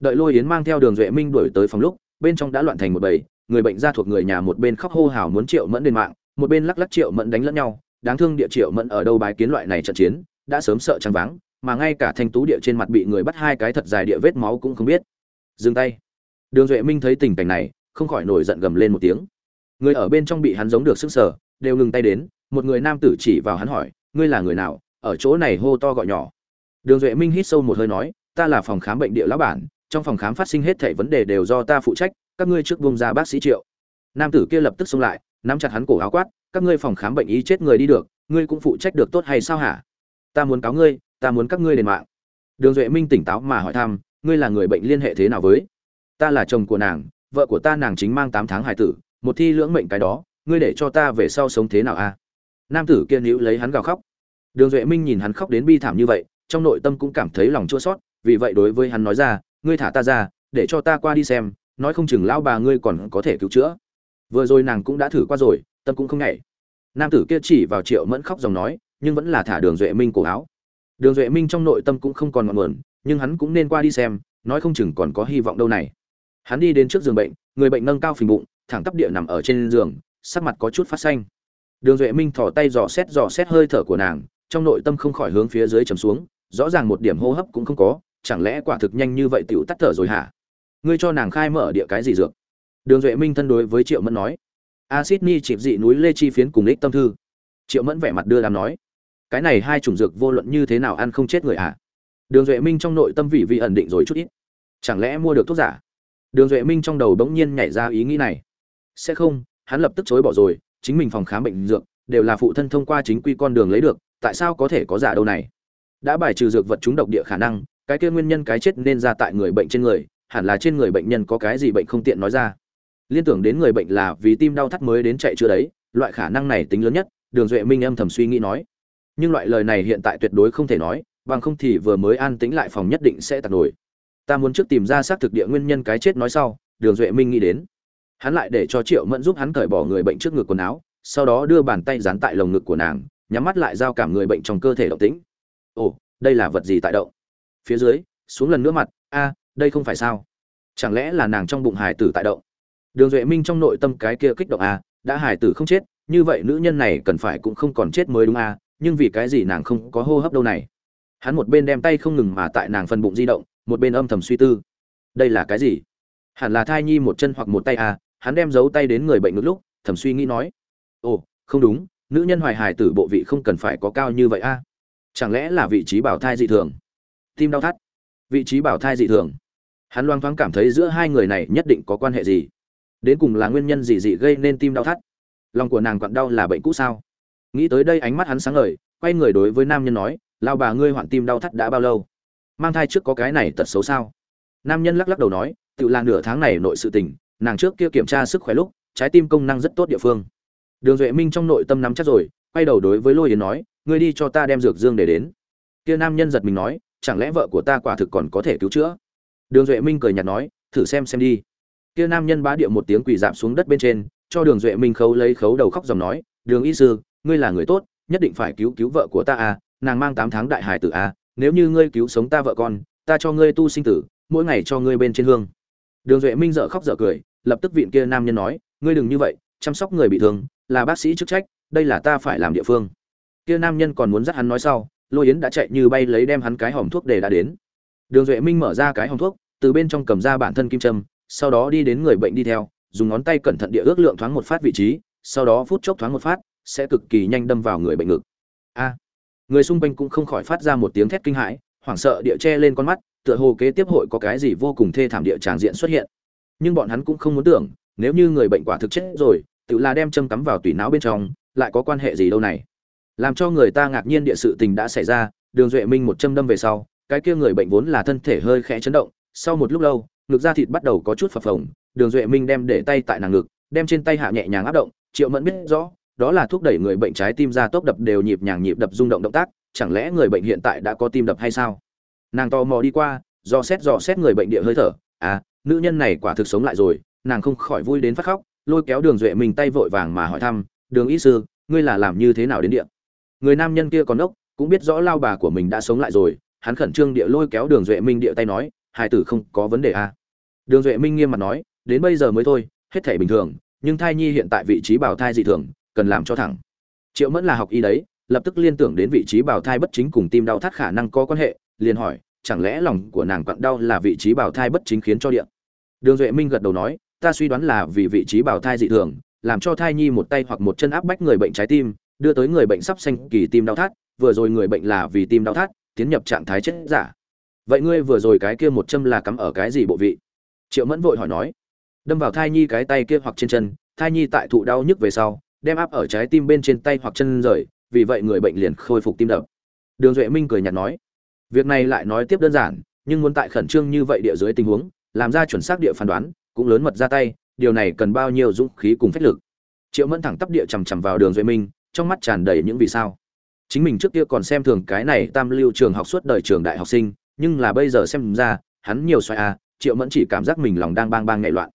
Đợi lôi yến mang theo đường duệ minh đuổi tới phòng lúc, bên trong đã loạn thành một bầy, người bệnh ra thuộc người nhà một bên khóc hô hào muốn triệu mẫn lên mạng, một bên lắc lắc triệu mẫn đánh lẫn nhau, đáng thương địa triệu mẫn ở đâu bái kiến loại này trận chiến, đã sớm sợ trắng vắng mà ngay cả thanh tú địa trên mặt bị người bắt hai cái thật dài địa vết máu cũng không biết. Dừng tay. Đường duệ minh thấy tình cảnh này, không khỏi nổi giận gầm lên một tiếng người ở bên trong bị hắn giống được sức sở, đều ngừng tay đến, một người nam tử chỉ vào hắn hỏi, ngươi là người nào? Ở chỗ này hô to gọi nhỏ. Đường duệ minh hít sâu một hơi nói, ta là phòng khám bệnh địa lão bản, trong phòng khám phát sinh hết thảy vấn đề đều do ta phụ trách, các ngươi trước buông ra bác sĩ triệu. Nam tử kia lập tức xông lại, nắm chặt hắn cổ áo quát, các ngươi phòng khám bệnh ý chết người đi được, ngươi cũng phụ trách được tốt hay sao hả? Ta muốn cáo ngươi, ta muốn các ngươi đền mạng. Đường duệ minh tỉnh táo mà hỏi thăm, ngươi là người bệnh liên hệ thế nào với? Ta là chồng của nàng, vợ của ta nàng chính mang tám tháng hài tử một thi lưỡng mệnh cái đó, ngươi để cho ta về sau sống thế nào a nam tử kia níu lấy hắn gào khóc. Đường duệ minh nhìn hắn khóc đến bi thảm như vậy, trong nội tâm cũng cảm thấy lòng chua sót vì vậy đối với hắn nói ra, ngươi thả ta ra, để cho ta qua đi xem, nói không chừng lão bà ngươi còn có thể cứu chữa. Vừa rồi nàng cũng đã thử qua rồi, tâm cũng không nhảy. Nam tử kia chỉ vào triệu mẫn khóc dòng nói, nhưng vẫn là thả đường duệ minh cổ áo. Đường duệ minh trong nội tâm cũng không còn ngọn nguồn, nhưng hắn cũng nên qua đi xem, nói không chừng còn có hy vọng đâu này. Hắn đi đến trước giường bệnh, người bệnh nâng cao phình bụng thẳng tắp địa nằm ở trên giường, sắc mặt có chút phát xanh. Đường duệ minh thò tay dò xét dò xét hơi thở của nàng, trong nội tâm không khỏi hướng phía dưới trầm xuống, rõ ràng một điểm hô hấp cũng không có, chẳng lẽ quả thực nhanh như vậy tiểu tắt thở rồi hả? Ngươi cho nàng khai mở địa cái gì dược? Đường duệ minh thân đối với triệu mẫn nói. Acid ni chịp dị núi lê chi phiến cùng ích tâm thư. Triệu mẫn vẻ mặt đưa làm nói. Cái này hai chủng dược vô luận như thế nào ăn không chết người hả? Đường duệ minh trong nội tâm vị vị ẩn định rồi chút ít. Chẳng lẽ mua được thuốc giả? Đường duệ minh trong đầu bỗng nhiên nhảy ra ý nghĩ này sẽ không, hắn lập tức chối bỏ rồi, chính mình phòng khám bệnh dược, đều là phụ thân thông qua chính quy con đường lấy được, tại sao có thể có giả đâu này? Đã bài trừ dược vật chúng độc địa khả năng, cái kia nguyên nhân cái chết nên ra tại người bệnh trên người, hẳn là trên người bệnh nhân có cái gì bệnh không tiện nói ra. Liên tưởng đến người bệnh là vì tim đau thắt mới đến chạy chưa đấy, loại khả năng này tính lớn nhất, đường duệ minh âm thầm suy nghĩ nói. Nhưng loại lời này hiện tại tuyệt đối không thể nói, bằng không thì vừa mới an tĩnh lại phòng nhất định sẽ tạt nổi. Ta muốn trước tìm ra xác thực địa nguyên nhân cái chết nói sau, đường duệ minh nghĩ đến hắn lại để cho triệu mẫn giúp hắn cởi bỏ người bệnh trước ngực quần áo, sau đó đưa bàn tay dán tại lồng ngực của nàng, nhắm mắt lại giao cảm người bệnh trong cơ thể động tĩnh. Ồ, đây là vật gì tại động? Phía dưới, xuống lần nữa mặt, a, đây không phải sao? Chẳng lẽ là nàng trong bụng hải tử tại động? Đường duệ minh trong nội tâm cái kia kích động, a, đã hải tử không chết, như vậy nữ nhân này cần phải cũng không còn chết mới đúng, a, nhưng vì cái gì nàng không có hô hấp đâu này? Hắn một bên đem tay không ngừng mà tại nàng phần bụng di động, một bên âm thầm suy tư. Đây là cái gì? Hẳn là thai nhi một chân hoặc một tay, a hắn đem giấu tay đến người bệnh ngực lúc, thầm suy nghĩ nói, ồ, không đúng, nữ nhân hoài hài tử bộ vị không cần phải có cao như vậy a. Chẳng lẽ là vị trí bảo thai dị thường? Tim đau thắt. Vị trí bảo thai dị thường. Hắn loang thoáng cảm thấy giữa hai người này nhất định có quan hệ gì. Đến cùng là nguyên nhân gì dị gây nên tim đau thắt? Lòng của nàng quặn đau là bệnh cũ sao? Nghĩ tới đây ánh mắt hắn sáng ngời, quay người đối với nam nhân nói lao bà ngươi hoạn tim đau thắt đã bao lâu? Mang thai trước có cái này tật xấu sao? Nam nhân lắc lắc đầu nói, tự là nửa tháng này nội sự tình nàng trước kia kiểm tra sức khỏe lúc, trái tim công năng rất tốt địa phương. Đường duệ minh trong nội tâm nắm chắc rồi, quay đầu đối với lôi yến nói, ngươi đi cho ta đem dược dương để đến. Kia nam nhân giật mình nói, chẳng lẽ vợ của ta quả thực còn có thể cứu chữa? Đường duệ minh cười nhạt nói, thử xem xem đi. Kia nam nhân bá địa một tiếng quỳ dạp xuống đất bên trên, cho đường duệ minh khấu lấy khấu đầu khóc dòng nói, đường y sư, ngươi là người tốt, nhất định phải cứu cứu vợ của ta à nàng mang tám tháng đại hải tử à nếu như ngươi cứu sống ta vợ con, ta cho ngươi tu sinh tử, mỗi ngày cho ngươi bên trên hương. Đường duệ minh dợ khóc dợ cười lập tức viện kia nam nhân nói, ngươi đừng như vậy, chăm sóc người bị thương, là bác sĩ chức trách, đây là ta phải làm địa phương. Kia nam nhân còn muốn dắt hắn nói sau, lôi yến đã chạy như bay lấy đem hắn cái hòm thuốc để đã đến. Đường duệ minh mở ra cái hòm thuốc, từ bên trong cầm ra bản thân kim châm, sau đó đi đến người bệnh đi theo, dùng ngón tay cẩn thận địa ước lượng thoáng một phát vị trí, sau đó phút chốc thoáng một phát, sẽ cực kỳ nhanh đâm vào người bệnh ngực. A! Người xung quanh cũng không khỏi phát ra một tiếng thét kinh hãi, hoảng sợ địa che lên con mắt, tựa hồ kế tiếp hội có cái gì vô cùng thê thảm địa tràng diện xuất hiện nhưng bọn hắn cũng không muốn tưởng, nếu như người bệnh quả thực chết rồi, tự là đem châm cắm vào tủy não bên trong, lại có quan hệ gì đâu này? Làm cho người ta ngạc nhiên địa sự tình đã xảy ra, đường duệ minh một châm đâm về sau, cái kia người bệnh vốn là thân thể hơi khẽ chấn động, sau một lúc lâu, ngực da thịt bắt đầu có chút phập phồng, đường duệ minh đem để tay tại nàng ngực, đem trên tay hạ nhẹ nhàng áp động, triệu mẫn biết rõ, đó là thúc đẩy người bệnh trái tim ra tốc đập đều nhịp nhàng nhịp đập rung động động tác, chẳng lẽ người bệnh hiện tại đã có tim đập hay sao? Nàng tò mò đi qua do xét dò xét người bệnh địa hơi thở à nữ nhân này quả thực sống lại rồi, nàng không khỏi vui đến phát khóc, lôi kéo đường duệ minh tay vội vàng mà hỏi thăm, đường y sư, ngươi là làm như thế nào đến địa người nam nhân kia còn ốc, cũng biết rõ lao bà của mình đã sống lại rồi, hắn khẩn trương địa lôi kéo đường duệ minh địa tay nói hai tử không có vấn đề à. đường duệ minh nghiêm mặt nói, đến bây giờ mới thôi, hết thể bình thường, nhưng thai nhi hiện tại vị trí bảo thai dị thường, cần làm cho thẳng triệu mẫn là học y đấy, lập tức liên tưởng đến vị trí bảo thai bất chính cùng tim đau thắt khả năng có quan hệ, liền hỏi chẳng lẽ lòng của nàng quặn đau là vị trí bảo thai bất chính khiến cho điện đường duệ minh gật đầu nói, ta suy đoán là vì vị trí bảo thai dị thường, làm cho thai nhi một tay hoặc một chân áp bách người bệnh trái tim, đưa tới người bệnh sắp xanh kỳ tim đau thắt, vừa rồi người bệnh là vì tim đau thắt, tiến nhập trạng thái chết giả. Vậy ngươi vừa rồi cái kia một châm là cắm ở cái gì bộ vị? Triệu mẫn vội hỏi nói. Đâm vào thai nhi cái tay kia hoặc trên chân, thai nhi tại thụ đau nhức về sau, đem áp ở trái tim bên trên tay hoặc chân rời, vì vậy người bệnh liền khôi phục tim đập. Đường duệ minh cười nhạt nói việc này lại nói tiếp đơn giản, nhưng muốn tại khẩn trương như vậy địa dưới tình huống, làm ra chuẩn xác địa phán đoán, cũng lớn mật ra tay, điều này cần bao nhiêu dũng khí cùng phách lực? Triệu mẫn thẳng tắp địa chằm chằm vào đường duệ minh, trong mắt tràn đầy những vì sao. Chính mình trước kia còn xem thường cái này tam lưu trường học suốt đời trường đại học sinh, nhưng là bây giờ xem ra, hắn nhiều xoay a triệu mẫn chỉ cảm giác mình lòng đang bang bang ngậy loạn.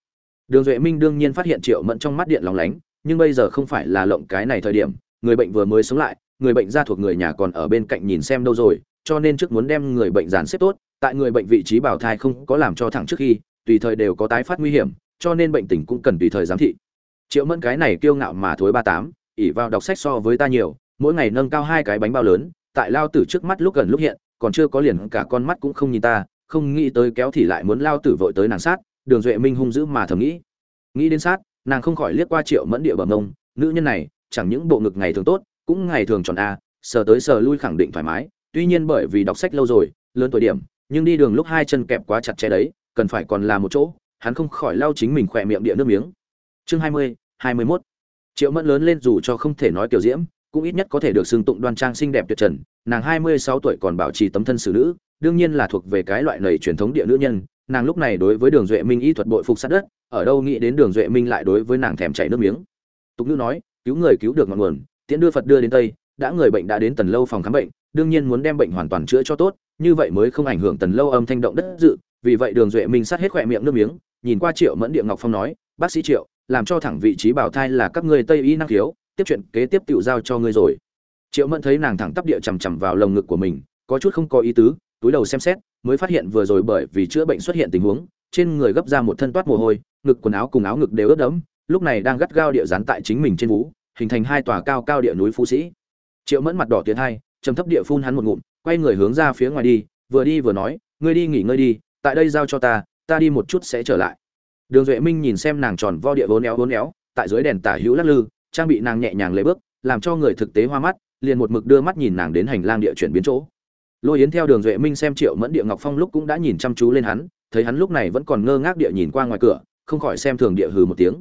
Đường duệ minh đương nhiên phát hiện triệu mẫn trong mắt điện lóng lánh, nhưng bây giờ không phải là lộng cái này thời điểm, người bệnh vừa mới sống lại, người bệnh gia thuộc người nhà còn ở bên cạnh nhìn xem đâu rồi cho nên trước muốn đem người bệnh dàn xếp tốt, tại người bệnh vị trí bảo thai không có làm cho thẳng trước khi, tùy thời đều có tái phát nguy hiểm, cho nên bệnh tình cũng cần tùy thời giám thị. Triệu mẫn cái này kiêu ngạo mà thối ba tám ỉ vào đọc sách so với ta nhiều, mỗi ngày nâng cao hai cái bánh bao lớn, tại lao tử trước mắt lúc gần lúc hiện, còn chưa có liền cả con mắt cũng không nhìn ta, không nghĩ tới kéo thì lại muốn lao tử vội tới nàng sát, đường duệ minh hung dữ mà thầm nghĩ. Nghĩ đến sát, nàng không khỏi liếc qua triệu mẫn địa bẩm mông, nữ nhân này, chẳng những bộ ngực ngày thường tốt, cũng ngày thường tròn a, sờ tới sờ lui khẳng định thoải mái tuy nhiên bởi vì đọc sách lâu rồi, lớn tuổi điểm, nhưng đi đường lúc hai chân kẹp quá chặt chẽ đấy, cần phải còn là một chỗ, hắn không khỏi lau chính mình khỏe miệng địa nước miếng. Chương hai mươi hai mươi mốt. Triệu mẫn lớn lên dù cho không thể nói kiểu diễm, cũng ít nhất có thể được xưng tụng đoan trang xinh đẹp tuyệt trần, nàng hai mươi sáu tuổi còn bảo trì tấm thân xử nữ, đương nhiên là thuộc về cái loại nầy truyền thống địa nữ nhân, nàng lúc này đối với đường duệ minh y thuật bội phục sát đất, ở đâu nghĩ đến đường duệ minh lại đối với nàng thèm chảy nước miếng. Tục nữ nói, cứu người cứu được ngọn nguồn, tiễn đưa phật đưa đến tây, đã người bệnh đã đến tần lâu phòng khám bệnh đương nhiên muốn đem bệnh hoàn toàn chữa cho tốt, như vậy mới không ảnh hưởng tần lâu âm thanh động đất dự, vì vậy đường duệ minh sát hết khỏe miệng nước miếng, nhìn qua triệu mẫn địa ngọc phong nói, bác sĩ triệu, làm cho thẳng vị trí bảo thai là các ngươi tây y năng khiếu, tiếp chuyện kế tiếp tự giao cho ngươi rồi. Triệu mẫn thấy nàng thẳng tắp địa chằm chằm vào lồng ngực của mình, có chút không có ý tứ, túi đầu xem xét, mới phát hiện vừa rồi bởi vì chữa bệnh xuất hiện tình huống, trên người gấp ra một thân toát mồ hôi, ngực quần áo cùng áo ngực đều ướt đẫm, lúc này đang gắt gao địa dán tại chính mình trên vú, hình thành hai tòa cao cao địa núi phú sĩ. Triệu mẫn mặt đỏ tiến hai trầm thấp địa phun hắn một ngụm, quay người hướng ra phía ngoài đi, vừa đi vừa nói, ngươi đi nghỉ ngơi đi, tại đây giao cho ta ta đi một chút sẽ trở lại. Đường duệ minh nhìn xem nàng tròn vo địa vốn éo vốn éo, tại dưới đèn tả hữu lắc lư, trang bị nàng nhẹ nhàng lấy bước, làm cho người thực tế hoa mắt, liền một mực đưa mắt nhìn nàng đến hành lang địa chuyển biến chỗ. Lôi yến theo đường duệ minh xem triệu mẫn địa ngọc phong lúc cũng đã nhìn chăm chú lên hắn, thấy hắn lúc này vẫn còn ngơ ngác địa nhìn qua ngoài cửa, không khỏi xem thường địa hừ một tiếng.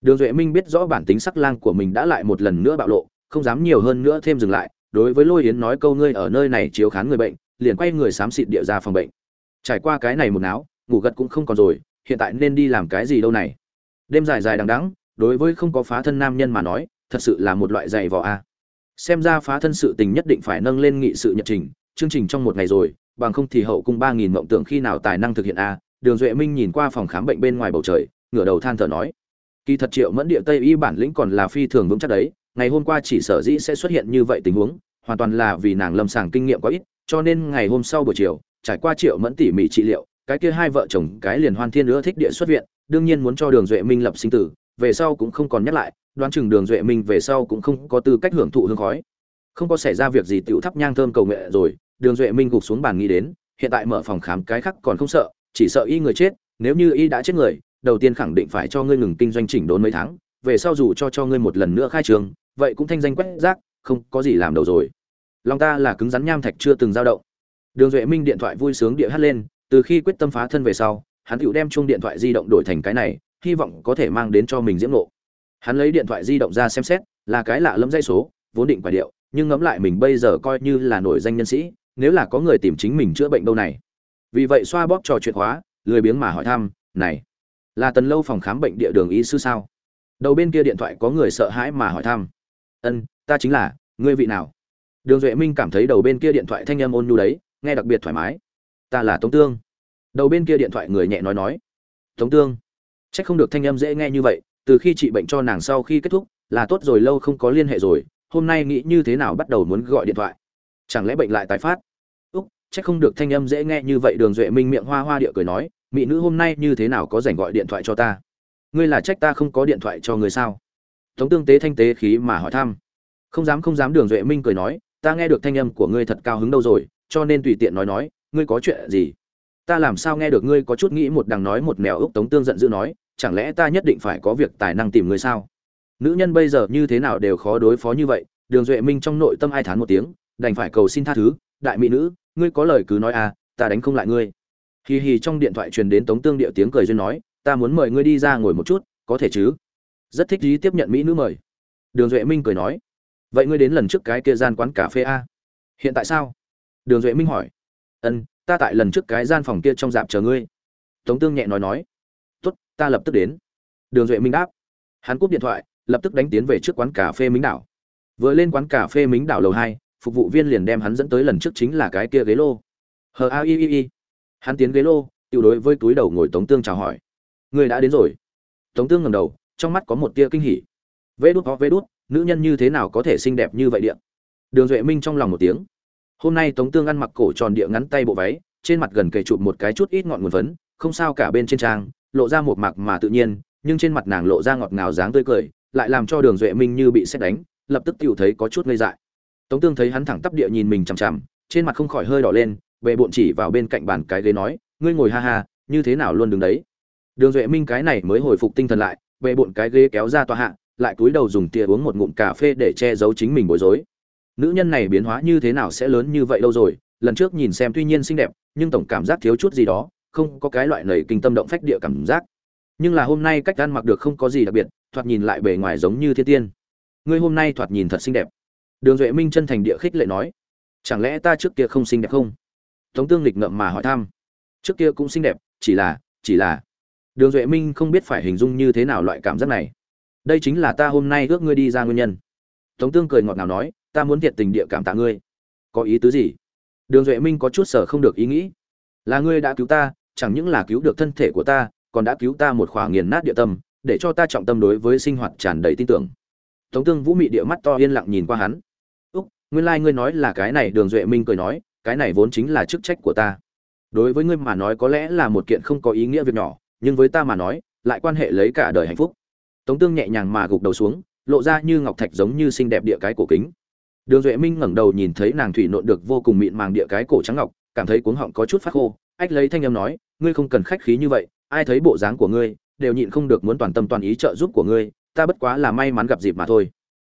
Đường duệ minh biết rõ bản tính sắc lang của mình đã lại một lần nữa bạo lộ, không dám nhiều hơn nữa thêm dừng lại đối với lôi yến nói câu ngươi ở nơi này chiếu khán người bệnh, liền quay người xám xịt địa ra phòng bệnh. Trải qua cái này một náo, ngủ gật cũng không còn rồi, hiện tại nên đi làm cái gì đâu này? Đêm dài dài đằng đẵng, đối với không có phá thân nam nhân mà nói, thật sự là một loại dày vò a. Xem ra phá thân sự tình nhất định phải nâng lên nghị sự nhật trình, chương trình trong một ngày rồi, bằng không thì hậu cung ba nghìn mộng tưởng khi nào tài năng thực hiện a? Đường duệ minh nhìn qua phòng khám bệnh bên ngoài bầu trời, ngửa đầu than thở nói. Kỳ thật triệu mẫn địa tây y bản lĩnh còn là phi thường vững chắc đấy ngày hôm qua chỉ sở dĩ sẽ xuất hiện như vậy tình huống, hoàn toàn là vì nàng lâm sàng kinh nghiệm quá ít, cho nên ngày hôm sau buổi chiều, trải qua triệu mẫn tỉ mỉ trị liệu, cái kia hai vợ chồng, cái liền hoan thiên nữa thích địa xuất viện, đương nhiên muốn cho đường duệ minh lập sinh tử, về sau cũng không còn nhắc lại, đoán chừng đường duệ minh về sau cũng không có tư cách hưởng thụ hương khói. Không có xảy ra việc gì tiểu thắp nhang thơm cầu nghệ rồi, đường duệ minh gục xuống bàn nghĩ đến, hiện tại mở phòng khám cái khác còn không sợ, chỉ sợ y người chết, nếu như y đã chết người, đầu tiên khẳng định phải cho ngươi ngừng kinh doanh chỉnh đốn mấy tháng, về sau dù cho cho ngươi một lần nữa khai trường vậy cũng thanh danh quét rác, không có gì làm đầu rồi. Lòng ta là cứng rắn nham thạch chưa từng dao động. Đường duệ minh điện thoại vui sướng địa hát lên, từ khi quyết tâm phá thân về sau, hắn tự đem chuông điện thoại di động đổi thành cái này, hy vọng có thể mang đến cho mình diễm nộ hắn lấy điện thoại di động ra xem xét, là cái lạ lẫm dây số, vốn định quả điệu, nhưng ngẫm lại mình bây giờ coi như là nổi danh nhân sĩ, nếu là có người tìm chính mình chữa bệnh đâu này. Vì vậy xoa bóp trò chuyện hóa, lười biếng mà hỏi thăm, này, là tần lâu phòng khám bệnh địa đường y sư sao? Đầu bên kia điện thoại có người sợ hãi mà hỏi thăm ân, ta chính là, ngươi vị nào? Đường duệ minh cảm thấy đầu bên kia điện thoại thanh âm ôn nhu đấy, nghe đặc biệt thoải mái. Ta là tống tương. Đầu bên kia điện thoại người nhẹ nói nói. Tống tương. C h ắ c không được thanh âm dễ nghe như vậy, từ khi trị bệnh cho nàng sau khi kết thúc, là tốt rồi, lâu không có liên hệ rồi, hôm nay nghĩ như thế nào bắt đầu muốn gọi điện thoại? Chẳng lẽ bệnh lại tái phát? Úc c h ắ c không được thanh âm dễ nghe như vậy, đường duệ minh miệng hoa hoa địa cười nói, mỹ nữ hôm nay như thế nào có dành gọi điện thoại cho ta? Ngươi là trách ta không có điện thoại cho người sao? Tống tương tế thanh tế khí mà hỏi thăm. Không dám không dám, đường duệ minh cười nói, ta nghe được thanh âm của ngươi thật cao hứng đâu rồi, cho nên tùy tiện nói nói, ngươi có chuyện gì? Ta làm sao nghe được ngươi có chút nghĩ một đằng nói một mèo ốc tống tương giận dữ nói, chẳng lẽ ta nhất định phải có việc tài năng tìm ngươi sao? Nữ nhân bây giờ như thế nào đều khó đối phó như vậy, đường duệ minh trong nội tâm ai thán một tiếng, đành phải cầu xin tha thứ, đại mỹ nữ, ngươi có lời cứ nói à ta đánh không lại ngươi. Hì hì trong điện thoại truyền đến tống tương điệu tiếng cười duyên nói, ta muốn mời ngươi đi ra ngồi một chút, có thể chứ? Rất thích ý tiếp nhận mỹ nữ mời. Đường duệ minh cười nói, vậy ngươi đến lần trước cái kia gian quán cà phê a? Hiện tại sao? Đường duệ minh hỏi. Ân, ta tại lần trước cái gian phòng kia trong dạp chờ ngươi. Tống tương nhẹ nói nói. Tốt, ta lập tức đến. Đường duệ minh đáp. Hắn cúp điện thoại, lập tức đánh tiến về trước quán cà phê mính đảo. Vừa lên quán cà phê mính đảo lầu hai, phục vụ viên liền đem hắn dẫn tới lần trước chính là cái kia ghế lô. Hờ a i i i. Hắn tiến ghế lô tiêu đối với túi đầu ngồi tống tương chào hỏi. Người đã đến rồi. Tống tương ngầm đầu trong mắt có một tia kinh hỉ. Vê đút có vê đút, nữ nhân như thế nào có thể xinh đẹp như vậy điện đường duệ minh trong lòng một tiếng. Hôm nay tống tương ăn mặc cổ tròn địa ngắn tay bộ váy, trên mặt gần kề chụp một cái chút ít ngọn nguồn phấn, không sao cả bên trên trang, lộ ra một mạc mà tự nhiên, nhưng trên mặt nàng lộ ra ngọt ngào dáng tươi cười, lại làm cho đường duệ minh như bị xét đánh, lập tức tiểu thấy có chút ngây dại. Tống tương thấy hắn thẳng tắp địa nhìn mình chằm chằm, trên mặt không khỏi hơi đỏ lên bệ bộn chỉ vào bên cạnh bàn cái ghế nói, ngươi ngồi ha ha, như thế nào luôn đứng đấy? Đường duệ minh cái này mới hồi phục tinh thần lại bệ bộn cái ghế kéo ra tòa hạ, lại cúi đầu dùng tia uống một ngụm cà phê để che giấu chính mình bối rối. Nữ nhân này biến hóa như thế nào sẽ lớn như vậy lâu rồi? Lần trước nhìn xem tuy nhiên xinh đẹp, nhưng tổng cảm giác thiếu chút gì đó, không có cái loại nầy kinh tâm động phách địa cảm giác. Nhưng là hôm nay cách ăn mặc được không có gì đặc biệt, thoạt nhìn lại bề ngoài giống như thiên tiên. Ngươi hôm nay thoạt nhìn thật xinh đẹp. Đường duệ minh chân thành địa khích lệ nói. Chẳng lẽ ta trước kia không xinh đẹp không? Tống tương lịch ngậm mà hỏi thăm. Trước kia cũng xinh đẹp, chỉ là chỉ là đường duệ minh không biết phải hình dung như thế nào loại cảm giác này. Đây chính là ta hôm nay ước ngươi đi ra nguyên nhân. Tống tương cười ngọt ngào nói, ta muốn thiệt tình địa cảm tạ ngươi. Có ý tứ gì? Đường duệ minh có chút sở không được ý nghĩ. Là ngươi đã cứu ta, chẳng những là cứu được thân thể của ta, còn đã cứu ta một khỏa nghiền nát địa tâm, để cho ta trọng tâm đối với sinh hoạt tràn đầy tin tưởng. Tống tương vũ mị địa mắt to yên lặng nhìn qua hắn. Úc, nguyên lai、like、ngươi nói là cái này, đường duệ minh cười nói, cái này vốn chính là chức trách của ta. Đối với ngươi mà nói có lẽ là một kiện không có ý nghĩa việc nhỏ nhưng với ta mà nói, lại quan hệ lấy cả đời hạnh phúc. Tống tương nhẹ nhàng mà gục đầu xuống, lộ ra như ngọc thạch giống như xinh đẹp địa cái cổ kính. Đường duệ minh ngẩng đầu nhìn thấy nàng thủy nộn được vô cùng mịn màng địa cái cổ trắng ngọc, cảm thấy cuống họng có chút phát khô. Ách lấy thanh âm nói, ngươi không cần khách khí như vậy, ai thấy bộ dáng của ngươi, đều nhịn không được muốn toàn tâm toàn ý trợ giúp của ngươi, ta bất quá là may mắn gặp dịp mà thôi.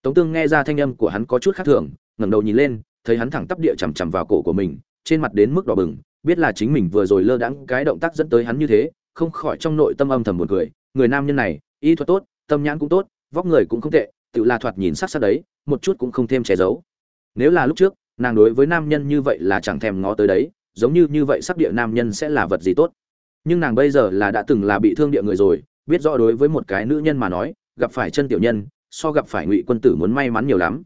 Tống tương nghe ra thanh âm của hắn có chút khác thường, ngẩng đầu nhìn lên, thấy hắn thẳng tắp địa chằm chằm vào cổ của mình, trên mặt đến mức đỏ bừng, biết là chính mình vừa rồi lơ đãng cái động tác dẫn tới hắn như thế không khỏi trong nội tâm âm thầm buồn cười, người nam nhân này, y thuật tốt, tâm nhãn cũng tốt, vóc người cũng không tệ, tự là thoạt nhìn sắc sắc đấy, một chút cũng không thêm che giấu. Nếu là lúc trước, nàng đối với nam nhân như vậy là chẳng thèm ngó tới đấy, giống như như vậy sắp địa nam nhân sẽ là vật gì tốt. Nhưng nàng bây giờ là đã từng là bị thương địa người rồi, biết rõ đối với một cái nữ nhân mà nói, gặp phải chân tiểu nhân, so gặp phải ngụy quân tử muốn may mắn nhiều lắm.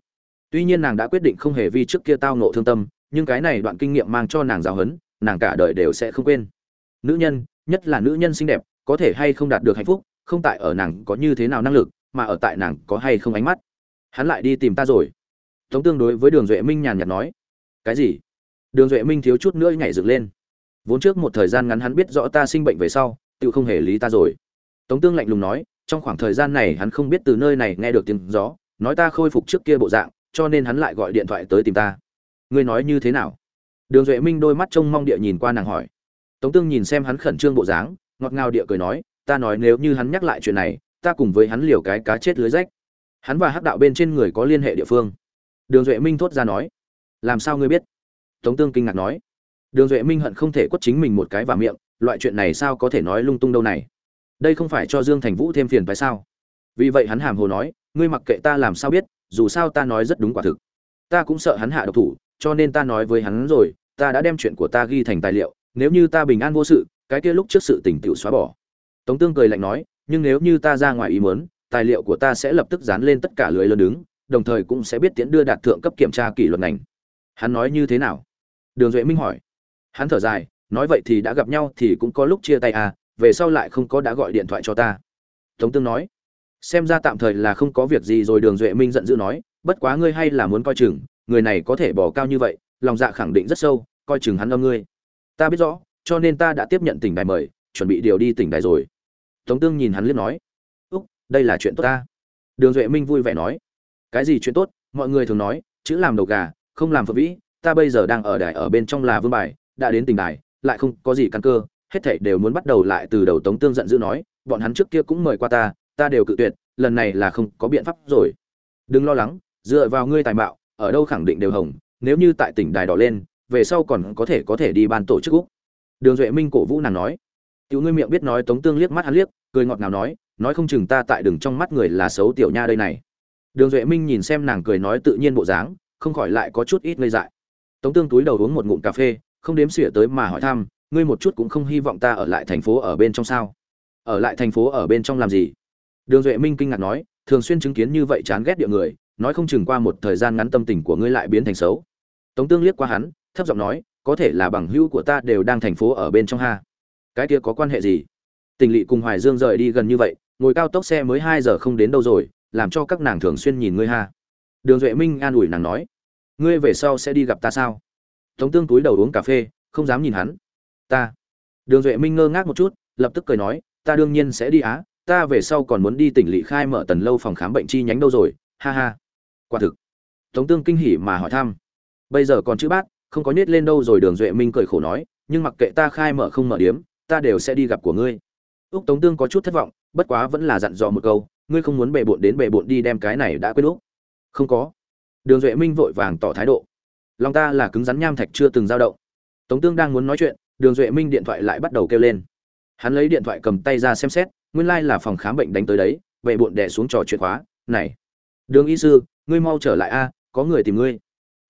Tuy nhiên nàng đã quyết định không hề vi trước kia tao ngộ thương tâm, nhưng cái này đoạn kinh nghiệm mang cho nàng giáo huấn, nàng cả đời đều sẽ không quên. Nữ nhân nhất là nữ nhân xinh đẹp, có thể hay không đạt được hạnh phúc, không tại ở nàng có như thế nào năng lực, mà ở tại nàng có hay không ánh mắt. Hắn lại đi tìm ta rồi. Tống tương đối với đường duệ minh nhàn nhạt nói. Cái gì? Đường duệ minh thiếu chút nữa nhảy dựng lên. Vốn trước một thời gian ngắn hắn biết rõ ta sinh bệnh về sau, tự không hề lý ta rồi. Tống tương lạnh lùng nói, trong khoảng thời gian này hắn không biết từ nơi này nghe được tiếng gió, nói ta khôi phục trước kia bộ dạng, cho nên hắn lại gọi điện thoại tới tìm ta. Ngươi nói như thế nào? Đường duệ minh đôi mắt trông mong địa nhìn qua nàng hỏi tống tương nhìn xem hắn khẩn trương bộ dáng, ngọt ngào địa cười nói, ta nói nếu như hắn nhắc lại chuyện này, ta cùng với hắn liều cái cá chết lưới rách. Hắn và hắc đạo bên trên người có liên hệ địa phương. Đường duệ minh thốt ra nói, làm sao ngươi biết? Tống tương kinh ngạc nói, đường duệ minh hận không thể quất chính mình một cái vào miệng, loại chuyện này sao có thể nói lung tung đâu này? Đây không phải cho dương thành vũ thêm phiền phải sao? Vì vậy hắn hàm hồ nói, ngươi mặc kệ ta làm sao biết, dù sao ta nói rất đúng quả thực. Ta cũng sợ hắn hạ độc thủ, cho nên ta nói với hắn rồi, ta đã đem chuyện của ta ghi thành tài liệu nếu như ta bình an vô sự, cái kia lúc trước sự tỉnh tựu xóa bỏ. Tống tương cười lạnh nói, nhưng nếu như ta ra ngoài ý muốn, tài liệu của ta sẽ lập tức dán lên tất cả lưới lớn đứng, đồng thời cũng sẽ biết tiễn đưa đạt thượng cấp kiểm tra kỷ luật ngành. Hắn nói như thế nào? Đường duệ minh hỏi. Hắn thở dài, nói vậy thì đã gặp nhau thì cũng có lúc chia tay à về sau lại không có đã gọi điện thoại cho ta. Tống tương nói. Xem ra tạm thời là không có việc gì rồi, đường duệ minh giận dữ nói, bất quá ngươi hay là muốn coi chừng, người này có thể bỏ cao như vậy, lòng dạ khẳng định rất sâu, coi chừng hắn âm ngươi ta biết rõ, cho nên ta đã tiếp nhận tỉnh đài mời, chuẩn bị điều đi tỉnh đài rồi. Tống tương nhìn hắn liếc nói. Úc, đây là chuyện tốt ta. Đường duệ minh vui vẻ nói. Cái gì chuyện tốt? Mọi người thường nói, chữ làm đầu gà, không làm phượng vĩ. Ta bây giờ đang ở đài ở bên trong là vương bài, đã đến tỉnh đài, lại không có gì căn cơ. Hết thảy đều muốn bắt đầu lại từ đầu tống tương giận dữ nói, bọn hắn trước kia cũng mời qua ta ta đều cự tuyệt, lần này là không có biện pháp rồi. Đừng lo lắng, dựa vào ngươi tài mạo, ở đâu khẳng định đều hồng. Nếu như tại tỉnh đài đỏ lên về sau còn có thể có thể đi ban tổ chức úc. Đường duệ minh cổ vũ nàng nói. Tiểu ngươi miệng biết nói tống tương liếc mắt hắn liếc, cười ngọt ngào nói nói không chừng ta tại đường trong mắt người là xấu tiểu nha đây này. Đường duệ minh nhìn xem nàng cười nói tự nhiên bộ dáng, không khỏi lại có chút ít ngây dại. Tống tương túi đầu uống một ngụm cà phê, không đếm xỉa tới mà hỏi thăm, ngươi một chút cũng không hy vọng ta ở lại thành phố ở bên trong sao? Ở lại thành phố ở bên trong làm gì? Đường duệ minh kinh ngạc nói, thường xuyên chứng kiến như vậy chán ghét địa người, nói không chừng qua một thời gian ngắn tâm tình của ngươi lại biến thành xấu. Tống tương liếc qua hắn thấp giọng nói, có thể là bằng hữu của ta đều đang thành phố ở bên trong ha. Cái kia có quan hệ gì? Tình lỵ cùng hoài dương rời đi gần như vậy, ngồi cao tốc xe mới hai giờ không đến đâu rồi, làm cho các nàng thường xuyên nhìn ngươi ha. Đường duệ minh an ủi nàng nói, ngươi về sau sẽ đi gặp ta sao? Tống tương túi đầu uống cà phê, không dám nhìn hắn. Ta. Đường duệ minh ngơ ngác một chút, lập tức cười nói, ta đương nhiên sẽ đi á, ta về sau còn muốn đi tỉnh lỵ khai mở tần lâu phòng khám bệnh chi nhánh đâu rồi, ha ha. Quả thực. Tống tương kinh hỉ mà hỏi thăm, bây giờ còn chữ bát không có nhét lên đâu rồi đường duệ minh cười khổ nói, nhưng mặc kệ ta khai mở không mở điếm, ta đều sẽ đi gặp của ngươi. Úc tống tương có chút thất vọng, bất quá vẫn là dặn dò một câu, ngươi không muốn bề bộn đến bề bộn đi đem cái này đã quên úc. Không có. Đường duệ minh vội vàng tỏ thái độ. Lòng ta là cứng rắn nham thạch chưa từng dao động. Tống tương đang muốn nói chuyện, đường duệ minh điện thoại lại bắt đầu kêu lên. Hắn lấy điện thoại cầm tay ra xem xét, nguyên lai、like、là phòng khám bệnh đánh tới đấy bệ bộn đẻ xuống trò chuyện khóa, này, đường y sư, ngươi mau trở lại a, có người tìm ngươi.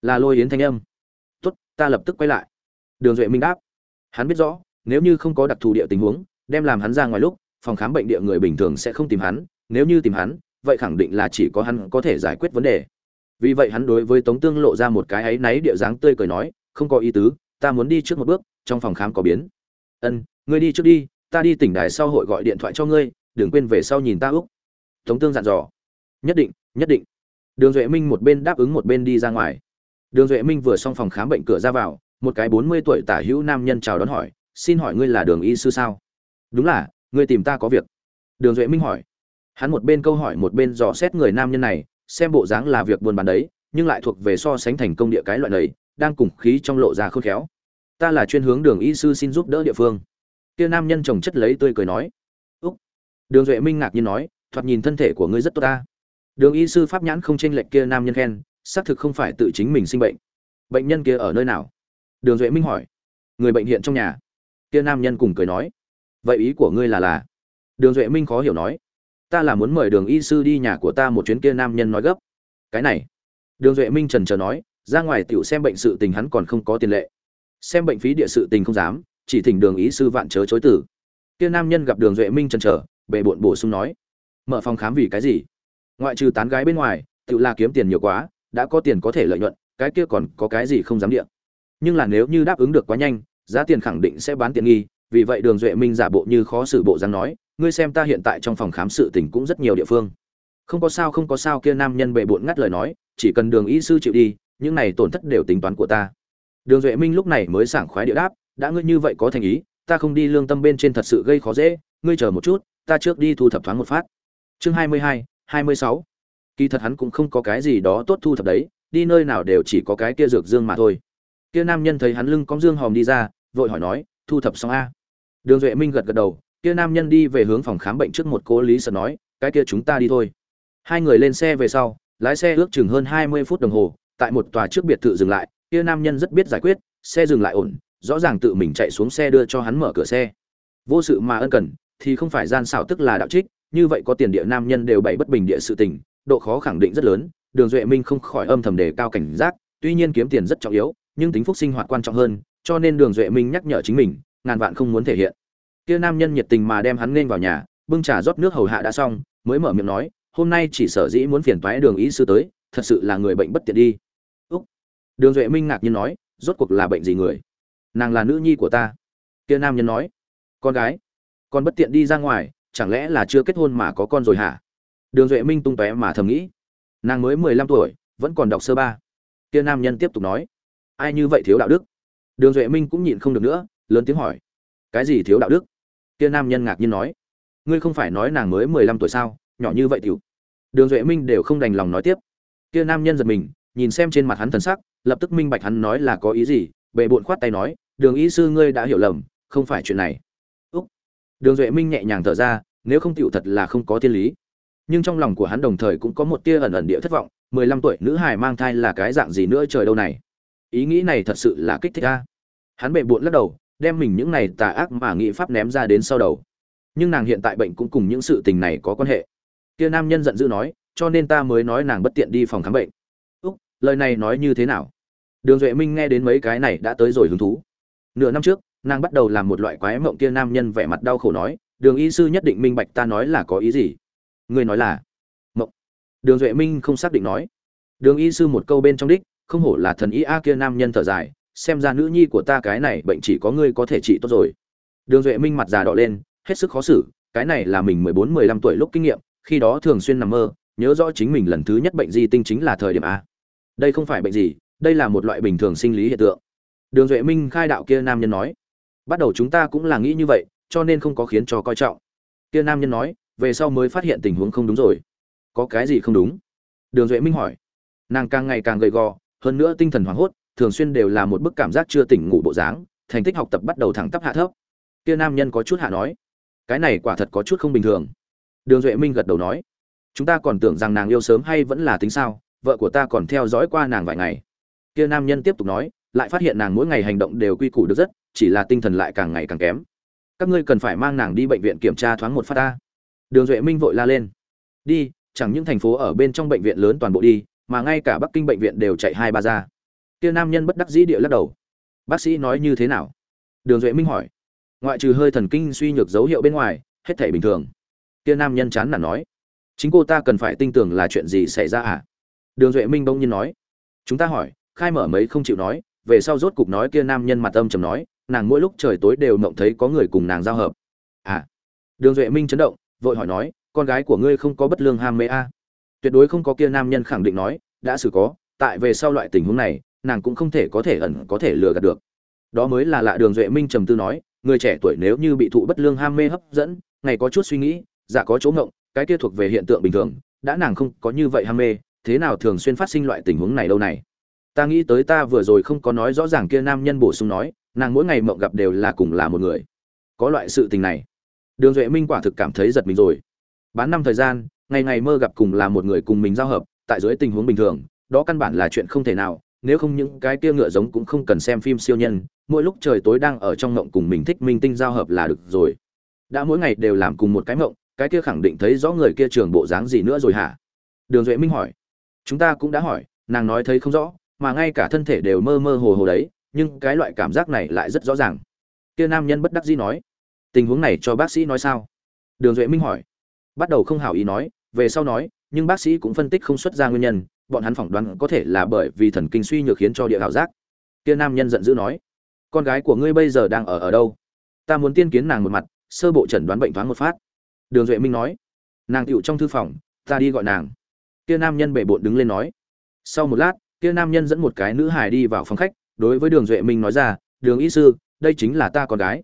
Là lôi yến thanh âm ta lập tức quay lại. Đường duệ minh đáp. Hắn biết rõ, nếu như không có đặc thù địa tình huống, đem làm hắn ra ngoài lúc, phòng khám bệnh địa người bình thường sẽ không tìm hắn, nếu như tìm hắn, vậy khẳng định là chỉ có hắn có thể giải quyết vấn đề. Vì vậy hắn đối với tống tương lộ ra một cái áy náy địa dáng tươi cười nói, không có ý tứ, ta muốn đi trước một bước, trong phòng khám có biến. Ân, ngươi đi trước đi, ta đi tỉnh đài sau hội gọi điện thoại cho ngươi, đừng quên về sau nhìn ta úc. Tống tương dặn dò. Nhất định nhất định. Đường duệ minh một bên đáp ứng một bên đi ra ngoài đường duệ minh vừa xong phòng khám bệnh cửa ra vào, một cái bốn mươi tuổi tả hữu nam nhân chào đón hỏi, xin hỏi ngươi là đường y sư sao? Đúng là, ngươi tìm ta có việc. Đường duệ minh hỏi. Hắn một bên câu hỏi một bên dò xét người nam nhân này, xem bộ dáng là việc buôn bán đấy, nhưng lại thuộc về so sánh thành công địa cái loại này, đang cùng khí trong lộ ra khôn khéo. Ta là chuyên hướng đường y sư xin giúp đỡ địa phương. Kia nam nhân chồng chất lấy tươi cười nói. Úc. Đường duệ minh ngạc nhiên nói, thoạt nhìn thân thể của ngươi rất tốt ta. Đường y sư pháp nhãn không chênh lệch kia nam nhân khen xác thực không phải tự chính mình sinh bệnh. Bệnh nhân kia ở nơi nào? Đường duệ minh hỏi. Người bệnh hiện trong nhà. Kia nam nhân cùng cười nói. Vậy ý của ngươi là là? Đường duệ minh khó hiểu nói. Ta là muốn mời đường y sư đi nhà của ta một chuyến kia nam nhân nói gấp. Cái này. Đường duệ minh trần trờ nói, ra ngoài tiểu xem bệnh sự tình hắn còn không có tiền lệ. Xem bệnh phí địa sự tình không dám, chỉ thỉnh đường ý sư vạn chớ chối tử kia nam nhân gặp đường duệ minh trần trờ bệ bộn bổ sung nói. Mở phòng khám vì cái gì? Ngoại trừ tán gái bên ngoài tự là kiếm tiền nhiều quá đã có tiền có thể lợi nhuận, cái kia còn có cái gì không dám điện nhưng là nếu như đáp ứng được quá nhanh, giá tiền khẳng định sẽ bán tiện nghi, vì vậy đường duệ minh giả bộ như khó xử bộ dáng nói, ngươi xem ta hiện tại trong phòng khám sự tình cũng rất nhiều địa phương. Không có sao, không có sao, kia nam nhân bệ bộn ngắt lời nói, chỉ cần đường y sư chịu đi, những này tổn thất đều tính toán của ta. Đường duệ minh lúc này mới sảng khoái địa đáp, đã ngươi như vậy có thành ý, ta không đi lương tâm bên trên thật sự gây khó dễ, ngươi chờ một chút, ta trước đi thu thập thoáng một phát. Chương hai mươi hai hai mươi sáu kỳ thật hắn cũng không có cái gì đó tốt thu thập đấy, đi nơi nào đều chỉ có cái kia dược dương mà thôi. Kia nam nhân thấy hắn lưng cong dương hòm đi ra, vội hỏi nói, thu thập xong a? Đường duệ minh gật gật đầu, kia nam nhân đi về hướng phòng khám bệnh trước một cô lý sợ nói, cái kia chúng ta đi thôi. Hai người lên xe về sau, lái xe ước chừng hơn hai mươi phút đồng hồ, tại một tòa trước biệt thự dừng lại, kia nam nhân rất biết giải quyết, xe dừng lại ổn, rõ ràng tự mình chạy xuống xe đưa cho hắn mở cửa xe. Vô sự mà ân cần, thì không phải gian xảo tức là đạo trích, như vậy có tiền địa nam nhân đều bày bất bình địa sự tình độ khó khẳng định rất lớn, đường duệ minh không khỏi âm thầm đề cao cảnh giác, tuy nhiên kiếm tiền rất trọng yếu, nhưng tính phúc sinh hoạt quan trọng hơn, cho nên đường duệ minh nhắc nhở chính mình, ngàn vạn không muốn thể hiện. Kia nam nhân nhiệt tình mà đem hắn nên vào nhà, bưng trà rót nước hầu hạ đã xong, mới mở miệng nói, hôm nay chỉ sở dĩ muốn phiền toái đường ý sư tới, thật sự là người bệnh bất tiện đi. Úc. Đường duệ minh ngạc nhiên nói, rốt cuộc là bệnh gì người? Nàng là nữ nhi của ta. Kia nam nhân nói, con gái, con bất tiện đi ra ngoài, chẳng lẽ là chưa kết hôn mà có con rồi hả? Đường duệ minh tung tóe mà thầm nghĩ. Nàng mới mười lăm tuổi, vẫn còn đọc sơ ba. Kia nam nhân tiếp tục nói. Ai như vậy thiếu đạo đức? Đường duệ minh cũng nhịn không được nữa, lớn tiếng hỏi. Cái gì thiếu đạo đức? Kia nam nhân ngạc nhiên nói. Ngươi không phải nói nàng mới mười lăm tuổi sao, nhỏ như vậy tiểu. Đường duệ minh đều không đành lòng nói tiếp. Kia nam nhân giật mình, nhìn xem trên mặt hắn thần sắc, lập tức minh bạch hắn nói là có ý gì bệ bộn khoát tay nói, đường y sư ngươi đã hiểu lầm, không phải chuyện này. Úc. Đường duệ minh nhẹ nhàng thở ra, nếu không tiểu thật là không có thiên lý nhưng trong lòng của hắn đồng thời cũng có một tia ẩn ẩn địa thất vọng, mười lăm tuổi nữ hài mang thai là cái dạng gì nữa trời đâu này? Ý nghĩ này thật sự là kích thích a hắn bệ bộn lắc đầu, đem mình những này tà ác mà nghĩ pháp ném ra đến sau đầu. Nhưng nàng hiện tại bệnh cũng cùng những sự tình này có quan hệ. Kia nam nhân giận dữ nói, cho nên ta mới nói nàng bất tiện đi phòng khám bệnh. Úc, lời này nói như thế nào? Đường duệ minh nghe đến mấy cái này đã tới rồi hứng thú. Nửa năm trước, nàng bắt đầu làm một loại quái mộng kia nam nhân vẻ mặt đau khổ nói, đường y sư nhất định minh bạch ta nói là có ý gì người nói là mộng. Đường duệ minh không xác định nói. Đường y sư một câu bên trong đích, không hổ là thần y a kia nam nhân thở dài, xem ra nữ nhi của ta cái này bệnh chỉ có ngươi có thể trị tốt rồi. Đường duệ minh mặt già đỏ lên, hết sức khó xử, cái này là mình mười bốn, mười lăm tuổi lúc kinh nghiệm, khi đó thường xuyên nằm mơ, nhớ rõ chính mình lần thứ nhất bệnh di tinh chính là thời điểm a. Đây không phải bệnh gì, đây là một loại bình thường sinh lý hiện tượng. Đường duệ minh khai đạo kia nam nhân nói. Bắt đầu chúng ta cũng là nghĩ như vậy, cho nên không có khiến cho coi trọng. Kia nam nhân nói về sau mới phát hiện tình huống không đúng rồi. Có cái gì không đúng? Đường duệ minh hỏi. Nàng càng ngày càng gầy gò, hơn nữa tinh thần hoảng hốt, thường xuyên đều là một bức cảm giác chưa tỉnh ngủ bộ dáng, thành tích học tập bắt đầu thẳng tắp hạ thấp. Kia nam nhân có chút hạ nói. Cái này quả thật có chút không bình thường. Đường duệ minh gật đầu nói. Chúng ta còn tưởng rằng nàng yêu sớm hay vẫn là tính sao, vợ của ta còn theo dõi qua nàng vài ngày. Kia nam nhân tiếp tục nói, lại phát hiện nàng mỗi ngày hành động đều quy củ được rất, chỉ là tinh thần lại càng ngày càng kém. Các ngươi cần phải mang nàng đi bệnh viện kiểm tra thoáng một phát ta đường duệ minh vội la lên. Đi, chẳng những thành phố ở bên trong bệnh viện lớn toàn bộ đi, mà ngay cả bắc kinh bệnh viện đều chạy hai ba ra. Kia nam nhân bất đắc dĩ địa lắc đầu. Bác sĩ nói như thế nào? Đường duệ minh hỏi. Ngoại trừ hơi thần kinh suy nhược dấu hiệu bên ngoài, hết thể bình thường. Kia nam nhân chán nản nói. Chính cô ta cần phải tin tưởng là chuyện gì xảy ra à? Đường duệ minh bỗng nhiên nói. Chúng ta hỏi, khai mở mấy không chịu nói, về sau rốt cục nói kia nam nhân mặt âm trầm nói, nàng mỗi lúc trời tối đều mộng thấy có người cùng nàng giao hợp. À. Đường duệ minh chấn động vội hỏi nói, con gái của ngươi không có bất lương ham mê a? À? tuyệt đối không có kia nam nhân khẳng định nói, đã xử có, tại về sau loại tình huống này, nàng cũng không thể có thể ẩn, có thể lừa gạt được. Đó mới là lạ đường duệ minh trầm tư nói, người trẻ tuổi nếu như bị thụ bất lương ham mê hấp dẫn, ngày có chút suy nghĩ dạ có chỗ ngộng, cái kia thuộc về hiện tượng bình thường, đã nàng không có như vậy ham mê, thế nào thường xuyên phát sinh loại tình huống này đâu này? Ta nghĩ tới ta vừa rồi không có nói rõ ràng kia nam nhân bổ sung nói, nàng mỗi ngày mộng gặp đều là cùng là một người. Có loại sự tình này đường duệ minh quả thực cảm thấy giật mình rồi. Bán năm thời gian, ngày ngày mơ gặp cùng là một người cùng mình giao hợp, tại dưới tình huống bình thường, đó căn bản là chuyện không thể nào, nếu không những cái kia ngựa giống cũng không cần xem phim siêu nhân, mỗi lúc trời tối đang ở trong ngộng cùng mình thích minh tinh giao hợp là được rồi. Đã mỗi ngày đều làm cùng một cái ngộng, cái kia khẳng định thấy rõ người kia trường bộ dáng gì nữa rồi hả? Đường duệ minh hỏi. Chúng ta cũng đã hỏi, nàng nói thấy không rõ, mà ngay cả thân thể đều mơ mơ hồ hồ đấy, nhưng cái loại cảm giác này lại rất rõ ràng. Kia nam nhân bất đắc dĩ nói tình huống này cho bác sĩ nói sao? Đường duệ minh hỏi. Bắt đầu không hảo ý nói, về sau nói, nhưng bác sĩ cũng phân tích không xuất ra nguyên nhân, bọn hắn phỏng đoán có thể là bởi vì thần kinh suy nhược khiến cho địa hảo giác. Kia nam nhân giận dữ nói, con gái của ngươi bây giờ đang ở ở đâu? Ta muốn tiên kiến nàng một mặt, sơ bộ chẩn đoán bệnh thoáng một phát. Đường duệ minh nói, nàng tựu trong thư phòng, ta đi gọi nàng. Kia nam nhân bệ bộn đứng lên nói, sau một lát, kia nam nhân dẫn một cái nữ hài đi vào phòng khách, đối với đường duệ minh nói ra, đường y sư, đây chính là ta con gái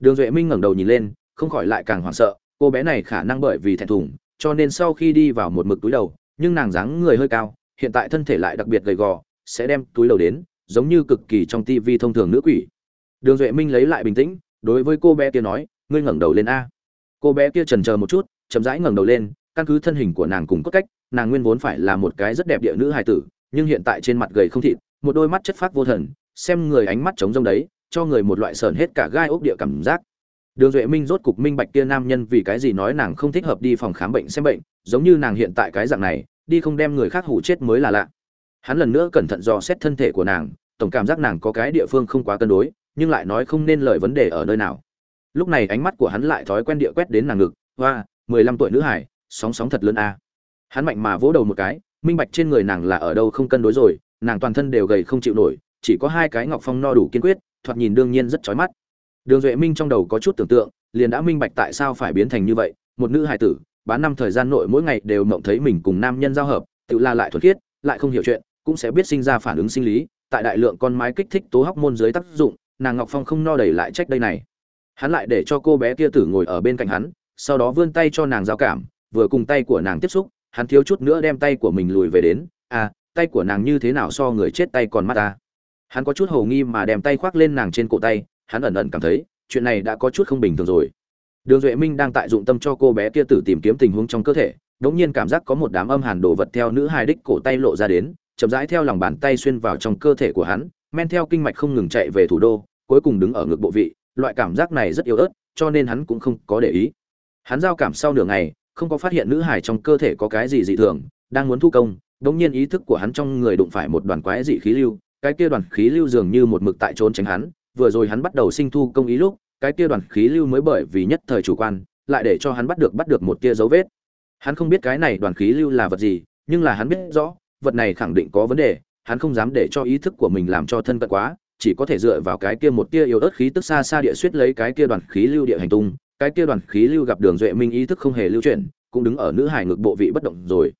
đường duệ minh ngẩng đầu nhìn lên, không khỏi lại càng hoảng sợ, cô bé này khả năng bởi vì thẹn thùng, cho nên sau khi đi vào một mực túi đầu, nhưng nàng dáng người hơi cao, hiện tại thân thể lại đặc biệt gầy gò, sẽ đem túi đầu đến, giống như cực kỳ trong tivi thông thường nữ quỷ. Đường duệ minh lấy lại bình tĩnh, đối với cô bé kia nói, ngươi ngẩng đầu lên a. Cô bé kia trần chờ một chút, chậm rãi ngẩng đầu lên, căn cứ thân hình của nàng cùng cốt cách, nàng nguyên vốn phải là một cái rất đẹp địa nữ hài tử, nhưng hiện tại trên mặt gầy không thịt, một đôi mắt chất phác vô thần, xem người ánh mắt trống rông đấy cho người một loại sờn hết cả gai ốc địa cảm giác. Đường duệ minh rốt cục minh bạch kia nam nhân vì cái gì nói nàng không thích hợp đi phòng khám bệnh xem bệnh, giống như nàng hiện tại cái dạng này, đi không đem người khác hủ chết mới là lạ. Hắn lần nữa cẩn thận dò xét thân thể của nàng, tổng cảm giác nàng có cái địa phương không quá cân đối, nhưng lại nói không nên lời vấn đề ở nơi nào. Lúc này ánh mắt của hắn lại thói quen địa quét đến nàng ngực, hoa, mười lăm tuổi nữ hải, sóng sóng thật lớn a. Hắn mạnh mà vỗ đầu một cái, minh bạch trên người nàng là ở đâu không cân đối rồi, nàng toàn thân đều gầy không chịu nổi, chỉ có hai cái ngọc phong no đủ kiên quyết thoạt nhìn đương nhiên rất chói mắt. Đường duệ minh trong đầu có chút tưởng tượng, liền đã minh bạch tại sao phải biến thành như vậy. Một nữ hài tử, bán năm thời gian nội mỗi ngày đều mộng thấy mình cùng nam nhân giao hợp, tự la lại thuật khiết, lại không hiểu chuyện, cũng sẽ biết sinh ra phản ứng sinh lý. Tại đại lượng con mái kích thích tố hóc môn dưới tác dụng, nàng ngọc phong không no đầy lại trách đây này. Hắn lại để cho cô bé kia tử ngồi ở bên cạnh hắn, sau đó vươn tay cho nàng giao cảm, vừa cùng tay của nàng tiếp xúc, hắn thiếu chút nữa đem tay của mình lùi về đến. À tay của nàng như thế nào so người chết tay còn mắt ta? Hắn có chút hầu nghi mà đem tay khoác lên nàng trên cổ tay, hắn ẩn ẩn cảm thấy, chuyện này đã có chút không bình thường rồi. Đường duệ minh đang tại dụng tâm cho cô bé kia tử tìm kiếm tình huống trong cơ thể, đống nhiên cảm giác có một đám âm hàn đồ vật theo nữ hài đích cổ tay lộ ra đến, chậm rãi theo lòng bàn tay xuyên vào trong cơ thể của hắn, men theo kinh mạch không ngừng chạy về thủ đô, cuối cùng đứng ở ngực bộ vị, loại cảm giác này rất yếu ớt, cho nên hắn cũng không có để ý. Hắn giao cảm sau nửa ngày, không có phát hiện nữ hài trong cơ thể có cái gì dị thường, đang muốn thu công, đống nhiên ý thức của hắn trong người đụng phải một đoàn quái dị khí lưu cái kia đoàn khí lưu dường như một mực tại trốn tránh hắn, vừa rồi hắn bắt đầu sinh thu công ý lúc, cái kia đoàn khí lưu mới bởi vì nhất thời chủ quan, lại để cho hắn bắt được bắt được một kia dấu vết. Hắn không biết cái này đoàn khí lưu là vật gì, nhưng là hắn biết rõ, vật này khẳng định có vấn đề, hắn không dám để cho ý thức của mình làm cho thân cận quá, chỉ có thể dựa vào cái kia một tia yếu ớt khí tức xa xa địa suýt lấy cái kia đoàn khí lưu địa hành tung, cái kia đoàn khí lưu gặp đường duệ minh ý thức không hề lưu chuyển, cũng đứng ở nữ hải ngực bộ vị bất động rồi.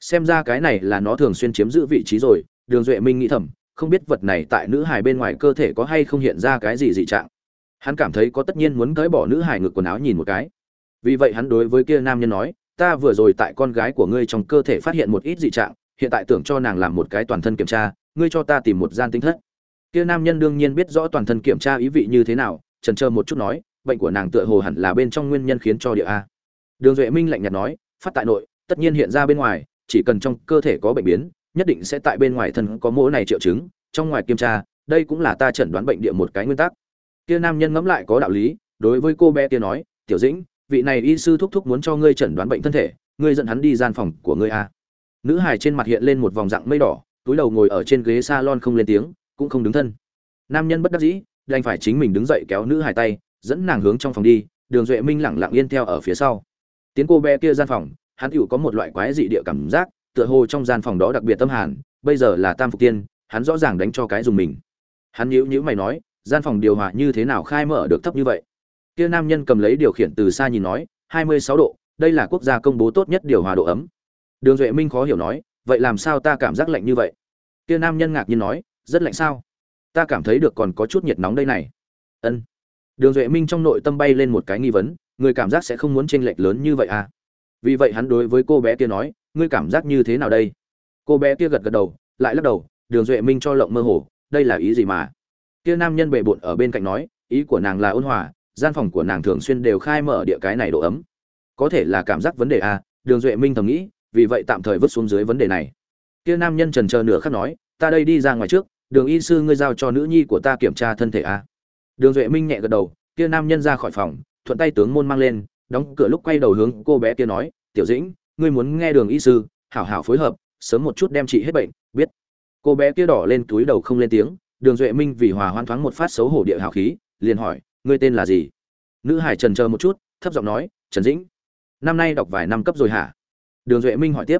Xem ra cái này là nó thường xuyên chiếm giữ vị trí rồi, đường duệ minh nghĩ thầm không biết vật này tại nữ hải bên ngoài cơ thể có hay không hiện ra cái gì dị trạng. Hắn cảm thấy có tất nhiên muốn tới bỏ nữ hải ngực quần áo nhìn một cái. Vì vậy hắn đối với kia nam nhân nói, ta vừa rồi tại con gái của ngươi trong cơ thể phát hiện một ít dị trạng, hiện tại tưởng cho nàng làm một cái toàn thân kiểm tra, ngươi cho ta tìm một gian tinh thất. Kia nam nhân đương nhiên biết rõ toàn thân kiểm tra ý vị như thế nào, trần chờ một chút nói, bệnh của nàng tựa hồ hẳn là bên trong nguyên nhân khiến cho địa a. Đường duệ minh lạnh nhạt nói, phát tại nội, tất nhiên hiện ra bên ngoài, chỉ cần trong cơ thể có bệnh biến nhất định sẽ tại bên ngoài thân có mỗ này triệu chứng, trong ngoài kiểm tra, đây cũng là ta chẩn đoán bệnh địa một cái nguyên tắc. Kia nam nhân ngẫm lại có đạo lý, đối với cô bé kia nói, tiểu dĩnh, vị này y sư thúc thúc muốn cho ngươi chẩn đoán bệnh thân thể, ngươi dẫn hắn đi gian phòng của ngươi a. Nữ hài trên mặt hiện lên một vòng dạng mây đỏ, túi đầu ngồi ở trên ghế salon không lên tiếng, cũng không đứng thân. Nam nhân bất đắc dĩ, đành phải chính mình đứng dậy kéo nữ hài tay, dẫn nàng hướng trong phòng đi, đường duệ minh lẳng lặng yên theo ở phía sau. Tiến cô bé kia gian phòng, hắn tựu có một loại quái dị địa cảm giác tựa hồ trong gian phòng đó đặc biệt tâm hàn, bây giờ là tam phục tiên, hắn rõ ràng đánh cho cái dùng mình. Hắn nhíu nhíu mày nói, gian phòng điều hòa như thế nào khai mở được thấp như vậy? Kia nam nhân cầm lấy điều khiển từ xa nhìn nói, hai mươi sáu độ, đây là quốc gia công bố tốt nhất điều hòa độ ấm. Đường duệ minh khó hiểu nói, vậy làm sao ta cảm giác lạnh như vậy? Kia nam nhân ngạc nhiên nói, rất lạnh sao? Ta cảm thấy được còn có chút nhiệt nóng đây này. Ân. Đường duệ minh trong nội tâm bay lên một cái nghi vấn, người cảm giác sẽ không muốn chênh lệch lớn như vậy à? Vì vậy hắn đối với cô bé kia nói ngươi cảm giác như thế nào đây? Cô bé kia gật gật đầu, lại lắc đầu, đường duệ minh cho lộng mơ hồ, đây là ý gì mà? Kia nam nhân bệ bộn ở bên cạnh nói, ý của nàng là ôn hòa, gian phòng của nàng thường xuyên đều khai mở địa cái này độ ấm. Có thể là cảm giác vấn đề à đường duệ minh thầm nghĩ, vì vậy tạm thời vứt xuống dưới vấn đề này. Kia nam nhân trần chờ nửa khắc nói, ta đây đi ra ngoài trước, đường y sư ngươi giao cho nữ nhi của ta kiểm tra thân thể a đường duệ minh nhẹ gật đầu, kia nam nhân ra khỏi phòng, thuận tay tướng môn mang lên, đóng cửa lúc quay đầu hướng cô bé kia nói, tiểu dĩnh ngươi muốn nghe đường y sư, hảo hảo phối hợp, sớm một chút đem chị hết bệnh, biết. Cô bé kia đỏ lên túi đầu không lên tiếng, đường duệ minh vì hòa hoan thoáng một phát xấu hổ địa hào khí, liền hỏi, ngươi tên là gì? Nữ hải trần chờ một chút, thấp giọng nói, trần dĩnh. Năm nay đọc vài năm cấp rồi hả? Đường duệ minh hỏi tiếp.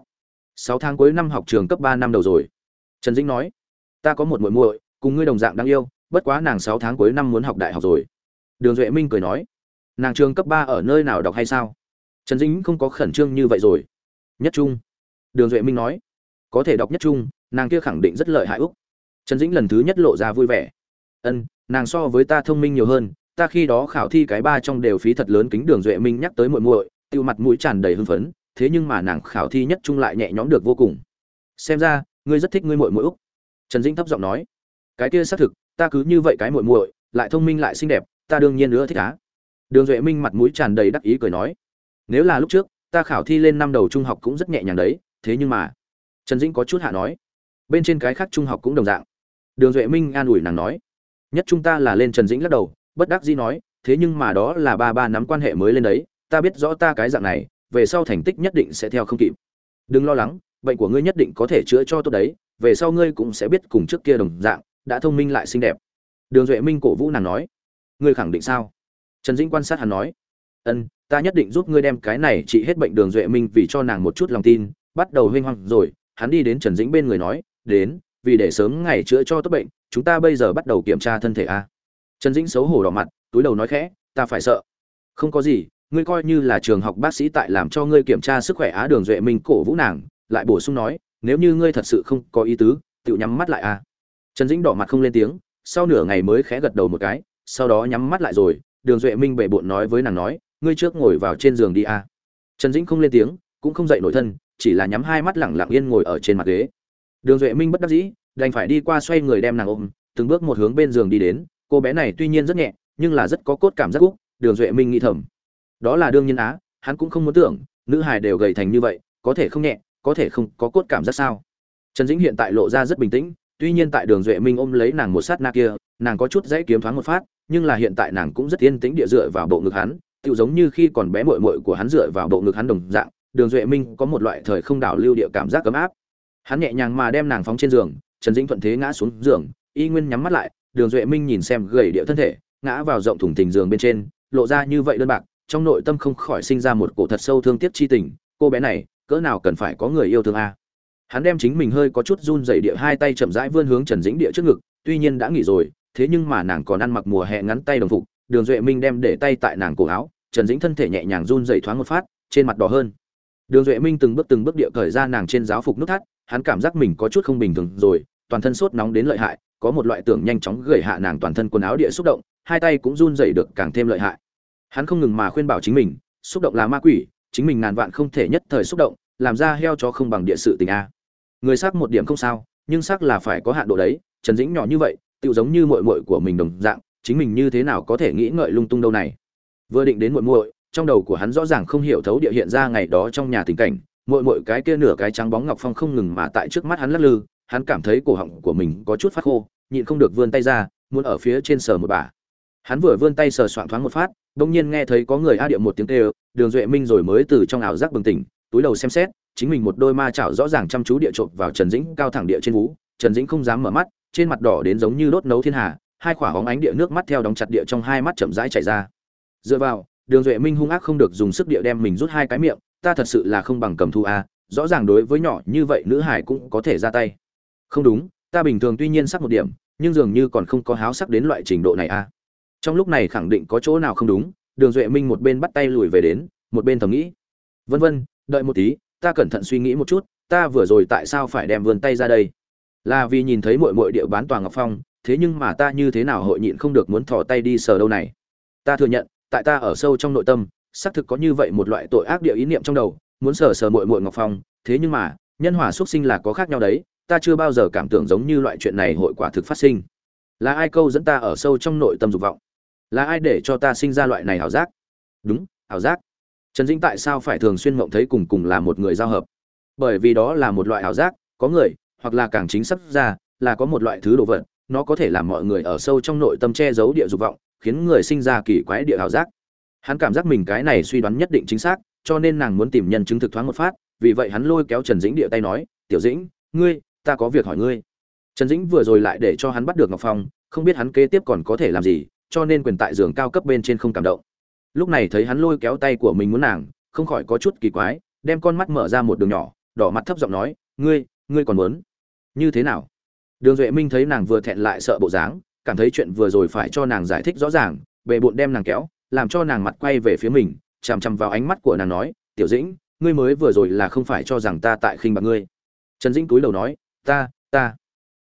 Sáu tháng cuối năm học trường cấp ba năm đầu rồi. Trần dĩnh nói, ta có một muội muội, cùng ngươi đồng dạng đáng yêu, bất quá nàng sáu tháng cuối năm muốn học đại học rồi. Đường duệ minh cười nói, nàng trường cấp ba ở nơi nào đọc hay sao? Trần dĩnh không có khẩn trương như vậy rồi nhất trung. Đường duệ minh nói, có thể đọc nhất trung, nàng kia khẳng định rất lợi hại úc. Trần dĩnh lần thứ nhất lộ ra vui vẻ. Ân, nàng so với ta thông minh nhiều hơn, ta khi đó khảo thi cái ba trong đều phí thật lớn kính. Đường duệ minh nhắc tới muội muội, tiêu mặt mũi tràn đầy hưng phấn, thế nhưng mà nàng khảo thi nhất trung lại nhẹ nhõm được vô cùng. Xem ra, ngươi rất thích ngươi muội muội úc. Trần dĩnh thấp giọng nói, cái kia xác thực, ta cứ như vậy cái muội muội, lại thông minh lại xinh đẹp, ta đương nhiên nữa thích á. Đường duệ minh mặt mũi tràn đầy đắc ý cười nói, nếu là lúc trước ta khảo thi lên năm đầu trung học cũng rất nhẹ nhàng đấy, thế nhưng mà, trần dĩnh có chút hạ nói. Bên trên cái khác trung học cũng đồng dạng. Đường duệ minh an ủi nàng nói. Nhất chúng ta là lên trần dĩnh lắc đầu, bất đắc dĩ nói, thế nhưng mà đó là ba ba nắm quan hệ mới lên đấy, ta biết rõ ta cái dạng này, về sau thành tích nhất định sẽ theo không kịp. Đừng lo lắng, bệnh của ngươi nhất định có thể chữa cho tốt đấy, về sau ngươi cũng sẽ biết cùng trước kia đồng dạng, đã thông minh lại xinh đẹp. Đường duệ minh cổ vũ nàng nói. Ngươi khẳng định sao? Trần dĩnh quan sát hắn nói. Ân ta nhất định giúp ngươi đem cái này trị hết bệnh đường duệ minh vì cho nàng một chút lòng tin, bắt đầu huynh hoang rồi, hắn đi đến trần dĩnh bên người nói, đến, vì để sớm ngày chữa cho tốt bệnh, chúng ta bây giờ bắt đầu kiểm tra thân thể a. Trần dĩnh xấu hổ đỏ mặt, túi đầu nói khẽ, ta phải sợ. Không có gì, ngươi coi như là trường học bác sĩ tại làm cho ngươi kiểm tra sức khỏe á đường duệ minh cổ vũ nàng, lại bổ sung nói, nếu như ngươi thật sự không có ý tứ, tự nhắm mắt lại a. Trần dĩnh đỏ mặt không lên tiếng, sau nửa ngày mới khẽ gật đầu một cái, sau đó nhắm mắt lại rồi, đường duệ minh bệ bộn nói với nàng nói ngươi trước ngồi vào trên giường đi a. Trần dĩnh không lên tiếng, cũng không dậy nổi thân, chỉ là nhắm hai mắt lẳng lặng yên ngồi ở trên mặt ghế. Đường duệ minh bất đắc dĩ, đành phải đi qua xoay người đem nàng ôm, từng bước một hướng bên giường đi đến. Cô bé này tuy nhiên rất nhẹ, nhưng là rất có cốt cảm giác cúc đường duệ minh nghĩ thầm. Đó là đương nhiên á, hắn cũng không muốn tưởng, nữ hài đều gầy thành như vậy, có thể không nhẹ, có thể không có cốt cảm giác sao? Trần dĩnh hiện tại lộ ra rất bình tĩnh, tuy nhiên tại đường duệ minh ôm lấy nàng một sát na kia, nàng có chút dãy kiếm thoáng một phát, nhưng là hiện tại nàng cũng rất yên tĩnh địa dựa vào bộ ngực hắn tự giống như khi còn bé mội mội của hắn dựa vào bộ ngực hắn đồng dạng, đường duệ minh có một loại thời không đảo lưu địa cảm giác ấm áp. Hắn nhẹ nhàng mà đem nàng phóng trên giường, trần dĩnh thuận thế ngã xuống giường, y nguyên nhắm mắt lại, đường duệ minh nhìn xem gầy địa thân thể, ngã vào rộng thủng tình giường bên trên, lộ ra như vậy đơn bạc, trong nội tâm không khỏi sinh ra một cổ thật sâu thương tiếc chi tình, cô bé này, cỡ nào cần phải có người yêu thương a? Hắn đem chính mình hơi có chút run dày địa hai tay chậm rãi vươn hướng trần dĩnh địa trước ngực, tuy nhiên đã nghỉ rồi, thế nhưng mà nàng còn ăn mặc mùa hè ngắn tay đồng phục đường duệ minh đem để tay tại nàng cổ áo, trần dĩnh thân thể nhẹ nhàng run dậy thoáng một phát, trên mặt đỏ hơn. Đường duệ minh từng bước từng bước địa cởi ra nàng trên giáo phục nút thắt, hắn cảm giác mình có chút không bình thường rồi, toàn thân sốt nóng đến lợi hại, có một loại tưởng nhanh chóng gửi hạ nàng toàn thân quần áo địa xúc động, hai tay cũng run dậy được càng thêm lợi hại. Hắn không ngừng mà khuyên bảo chính mình, xúc động là ma quỷ, chính mình ngàn vạn không thể nhất thời xúc động, làm ra heo cho không bằng địa sự tình a. Người xác một điểm không sao, nhưng xác là phải có hạn độ đấy, trần dĩnh nhỏ như vậy tự giống như muội muội của mình đồng dạng chính mình như thế nào có thể nghĩ ngợi lung tung đâu này. Vừa định đến muội muội trong đầu của hắn rõ ràng không hiểu thấu địa hiện ra ngày đó trong nhà tình cảnh muội muội cái kia nửa cái trắng bóng ngọc phong không ngừng mà tại trước mắt hắn lắc lư hắn cảm thấy cổ họng của mình có chút phát khô nhịn không được vươn tay ra muốn ở phía trên sờ một bà hắn vừa vươn tay sờ soạng thoáng một phát bỗng nhiên nghe thấy có người a điệu một tiếng kêu đường duệ minh rồi mới từ trong ảo giác bừng tỉnh túi đầu xem xét chính mình một đôi ma chảo rõ ràng chăm chú địa trộm vào Trần Dĩnh cao thẳng địa trên vú, Trần Dĩnh không dám mở mắt, trên mặt đỏ đến giống như đốt nấu thiên hà, hai quả hóng ánh địa nước mắt theo đóng chặt địa trong hai mắt chậm rãi chảy ra. Dựa vào, Đường Duệ Minh hung ác không được dùng sức địa đem mình rút hai cái miệng, ta thật sự là không bằng cầm thu a, rõ ràng đối với nhỏ như vậy nữ hải cũng có thể ra tay. Không đúng, ta bình thường tuy nhiên sắc một điểm, nhưng dường như còn không có háo sắc đến loại trình độ này a. Trong lúc này khẳng định có chỗ nào không đúng, Đường Duệ Minh một bên bắt tay lùi về đến, một bên thầm nghĩ. Vân vân, đợi một tí, ta cẩn thận suy nghĩ một chút ta vừa rồi tại sao phải đem vươn tay ra đây là vì nhìn thấy mội mội địa bán tòa ngọc phong thế nhưng mà ta như thế nào hội nhịn không được muốn thò tay đi sờ đâu này? Ta thừa nhận, tại ta ở sâu trong nội tâm, xác thực có như vậy một loại tội ác địa ý niệm trong đầu, muốn sờ sờ mội mội ngọc phong, thế nhưng mà, nhân hỏa xuất sinh là có khác nhau đấy, ta chưa bao giờ cảm tưởng giống như loại chuyện này hội quả thực phát sinh. Là ai câu dẫn ta ở sâu trong nội tâm dục vọng? Là ai để cho ta sinh ra loại này ảo giác? Đúng, ảo giác. Trần dĩnh tại sao phải thường xuyên mộng thấy cùng cùng là một người giao hợp? Bởi vì đó là một loại ảo giác, có người, hoặc là càng chính xác ra, là có một loại thứ đồ vật nó có thể làm mọi người ở sâu trong nội tâm che giấu địa dục vọng, khiến người sinh ra kỳ quái địa ảo giác. Hắn cảm giác mình cái này suy đoán nhất định chính xác, cho nên nàng muốn tìm nhân chứng thực thoáng một phát, vì vậy hắn lôi kéo trần dĩnh địa tay nói, tiểu dĩnh, ngươi, ta có việc hỏi ngươi. Trần dĩnh vừa rồi lại để cho hắn bắt được ngọc phong, không biết hắn kế tiếp còn có thể làm gì, cho nên quyền tại giường cao cấp bên trên không cảm động. Lúc này thấy hắn lôi kéo tay của mình muốn nàng, không khỏi có chút kỳ quái, đem con mắt mở ra một đường nhỏ, đỏ mặt thấp giọng nói, ngươi ngươi còn muốn? Như thế nào? Đường duệ minh thấy nàng vừa thẹn lại sợ bộ dáng, cảm thấy chuyện vừa rồi phải cho nàng giải thích rõ ràng, bề bộn đem nàng kéo, làm cho nàng mặt quay về phía mình, chằm chằm vào ánh mắt của nàng nói, tiểu dĩnh, ngươi mới vừa rồi là không phải cho rằng ta tại khinh bạc ngươi. Trần dĩnh túi đầu nói, ta ta.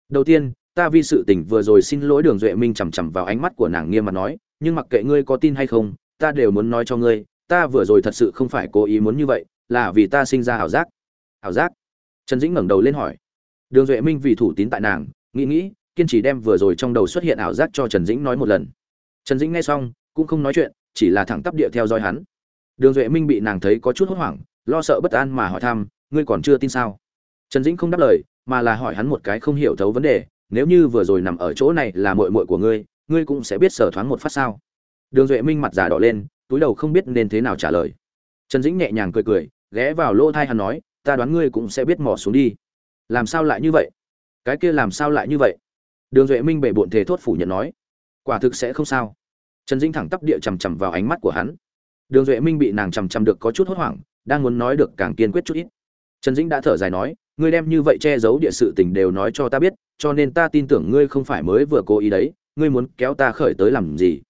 Đầu tiên, ta vì sự tình vừa rồi xin lỗi đường duệ minh chằm chằm vào ánh mắt của nàng nghiêm mặt nói, nhưng mặc kệ ngươi có tin hay không, ta đều muốn nói cho ngươi, ta vừa rồi thật sự không phải cố ý muốn như vậy, là vì ta sinh ra ảo giác. Ảo giác? Trần dĩnh ngẩng đầu lên hỏi đường duệ minh vì thủ tín tại nàng, nghĩ nghĩ, kiên trì đem vừa rồi trong đầu xuất hiện ảo giác cho trần dĩnh nói một lần. Trần dĩnh nghe xong, cũng không nói chuyện, chỉ là thẳng tắp địa theo dõi hắn. Đường duệ minh bị nàng thấy có chút hốt hoảng, lo sợ bất an mà hỏi thăm, ngươi còn chưa tin sao? Trần dĩnh không đáp lời, mà là hỏi hắn một cái không hiểu thấu vấn đề, nếu như vừa rồi nằm ở chỗ này là muội muội của ngươi ngươi cũng sẽ biết sở thoáng một phát sao? Đường duệ minh mặt giả đỏ lên, túi đầu không biết nên thế nào trả lời. Trần dĩnh nhẹ nhàng cười cười, ghé vào lỗ thai hắn nói, ta đoán ngươi cũng sẽ biết mò xuống đi làm sao lại như vậy? Cái kia làm sao lại như vậy? Đường duệ minh bệ bộn thề thốt phủ nhận nói, quả thực sẽ không sao. Trần dĩnh thẳng tắp địa chằm chằm vào ánh mắt của hắn. Đường duệ minh bị nàng chằm chằm được có chút hốt hoảng, đang muốn nói được càng kiên quyết chút ít. Trần dĩnh đã thở dài nói, ngươi đem như vậy che giấu địa sự tình đều nói cho ta biết, cho nên ta tin tưởng ngươi không phải mới vừa cố ý đấy, ngươi muốn kéo ta khởi tới làm gì?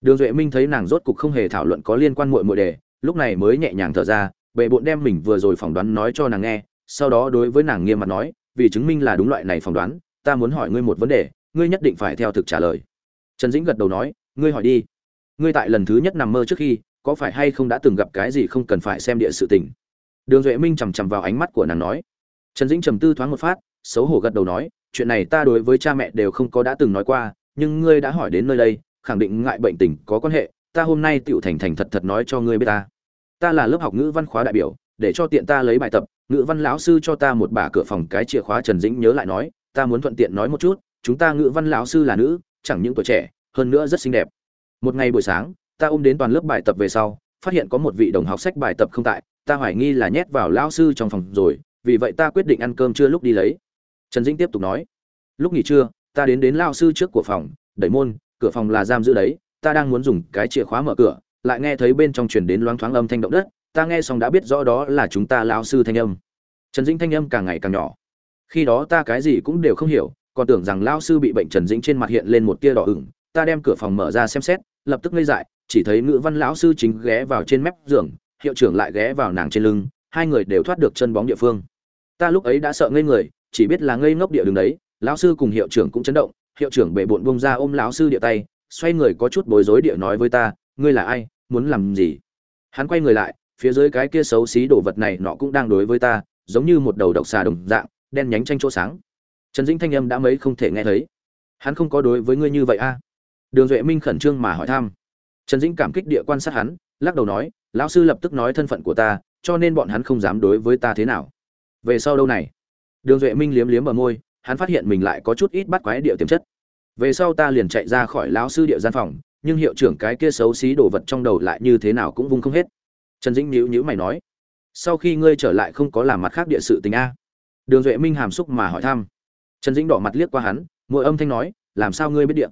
Đường duệ minh thấy nàng rốt cục không hề thảo luận có liên quan muội muội đề, lúc này mới nhẹ nhàng thở ra bệ bộn đem mình vừa rồi phỏng đoán nói cho nàng nghe sau đó đối với nàng nghiêm mặt nói, vì chứng minh là đúng loại này phỏng đoán, ta muốn hỏi ngươi một vấn đề, ngươi nhất định phải theo thực trả lời. Trần dĩnh gật đầu nói, ngươi hỏi đi. Ngươi tại lần thứ nhất nằm mơ trước khi, có phải hay không đã từng gặp cái gì không cần phải xem địa sự tình? Đường duệ minh chằm chằm vào ánh mắt của nàng nói. Trần dĩnh trầm tư thoáng một phát, xấu hổ gật đầu nói, chuyện này ta đối với cha mẹ đều không có đã từng nói qua, nhưng ngươi đã hỏi đến nơi đây, khẳng định ngại bệnh tình có quan hệ, ta hôm nay tựu thành thành thật thật nói cho ngươi biết ta. Ta là lớp học ngữ văn khóa đại biểu, để cho tiện ta lấy bài tập ngữ văn lão sư cho ta một bả cửa phòng cái chìa khóa trần dĩnh nhớ lại nói, ta muốn thuận tiện nói một chút, chúng ta ngữ văn lão sư là nữ, chẳng những tuổi trẻ, hơn nữa rất xinh đẹp. Một ngày buổi sáng, ta ôm đến toàn lớp bài tập về sau, phát hiện có một vị đồng học sách bài tập không tại, ta hoài nghi là nhét vào lão sư trong phòng rồi, vì vậy ta quyết định ăn cơm trưa lúc đi lấy. Trần dĩnh tiếp tục nói, lúc nghỉ trưa, ta đến đến lao sư trước của phòng, đẩy môn, cửa phòng là giam giữ đấy, ta đang muốn dùng cái chìa khóa mở cửa, lại nghe thấy bên trong truyền đến loáng thoáng âm thanh động đất ta nghe xong đã biết rõ đó là chúng ta lão sư thanh âm. Trần dĩnh thanh âm càng ngày càng nhỏ. Khi đó ta cái gì cũng đều không hiểu, còn tưởng rằng lão sư bị bệnh trần dĩnh trên mặt hiện lên một tia đỏ ửng, ta đem cửa phòng mở ra xem xét, lập tức ngây dại, chỉ thấy ngữ văn lão sư chính ghé vào trên mép giường, hiệu trưởng lại ghé vào nàng trên lưng, hai người đều thoát được chân bóng địa phương. Ta lúc ấy đã sợ ngây người, chỉ biết là ngây ngốc địa đường đấy, lão sư cùng hiệu trưởng cũng chấn động, hiệu trưởng bệ bộn bông ra ôm lão sư địa tay, xoay người có chút bối rối địa nói với ta, ngươi là ai, muốn làm gì? Hắn quay người lại phía dưới cái kia xấu xí đồ vật này nọ cũng đang đối với ta, giống như một đầu độc xà đồng dạng, đen nhánh tranh chỗ sáng. Trần dĩnh thanh âm đã mấy không thể nghe thấy. Hắn không có đối với ngươi như vậy a. À? đường duệ minh khẩn trương mà hỏi thăm. Trần dĩnh cảm kích địa quan sát hắn, lắc đầu nói, lão sư lập tức nói thân phận của ta, cho nên bọn hắn không dám đối với ta thế nào. Về sau đâu này? Đường duệ minh liếm liếm ở môi, hắn phát hiện mình lại có chút ít bắt quái địa tiềm chất. Về sau ta liền chạy ra khỏi lão sư địa gian phòng, nhưng hiệu trưởng cái kia xấu xí đồ vật trong đầu lại như thế nào cũng vung không hết trần dĩnh nhíu nhíu mày nói, sau khi ngươi trở lại không có làm mặt khác địa sự tình a? Đường duệ minh hàm xúc mà hỏi thăm. Trần dĩnh đỏ mặt liếc qua hắn, mỗi âm thanh nói, làm sao ngươi biết điện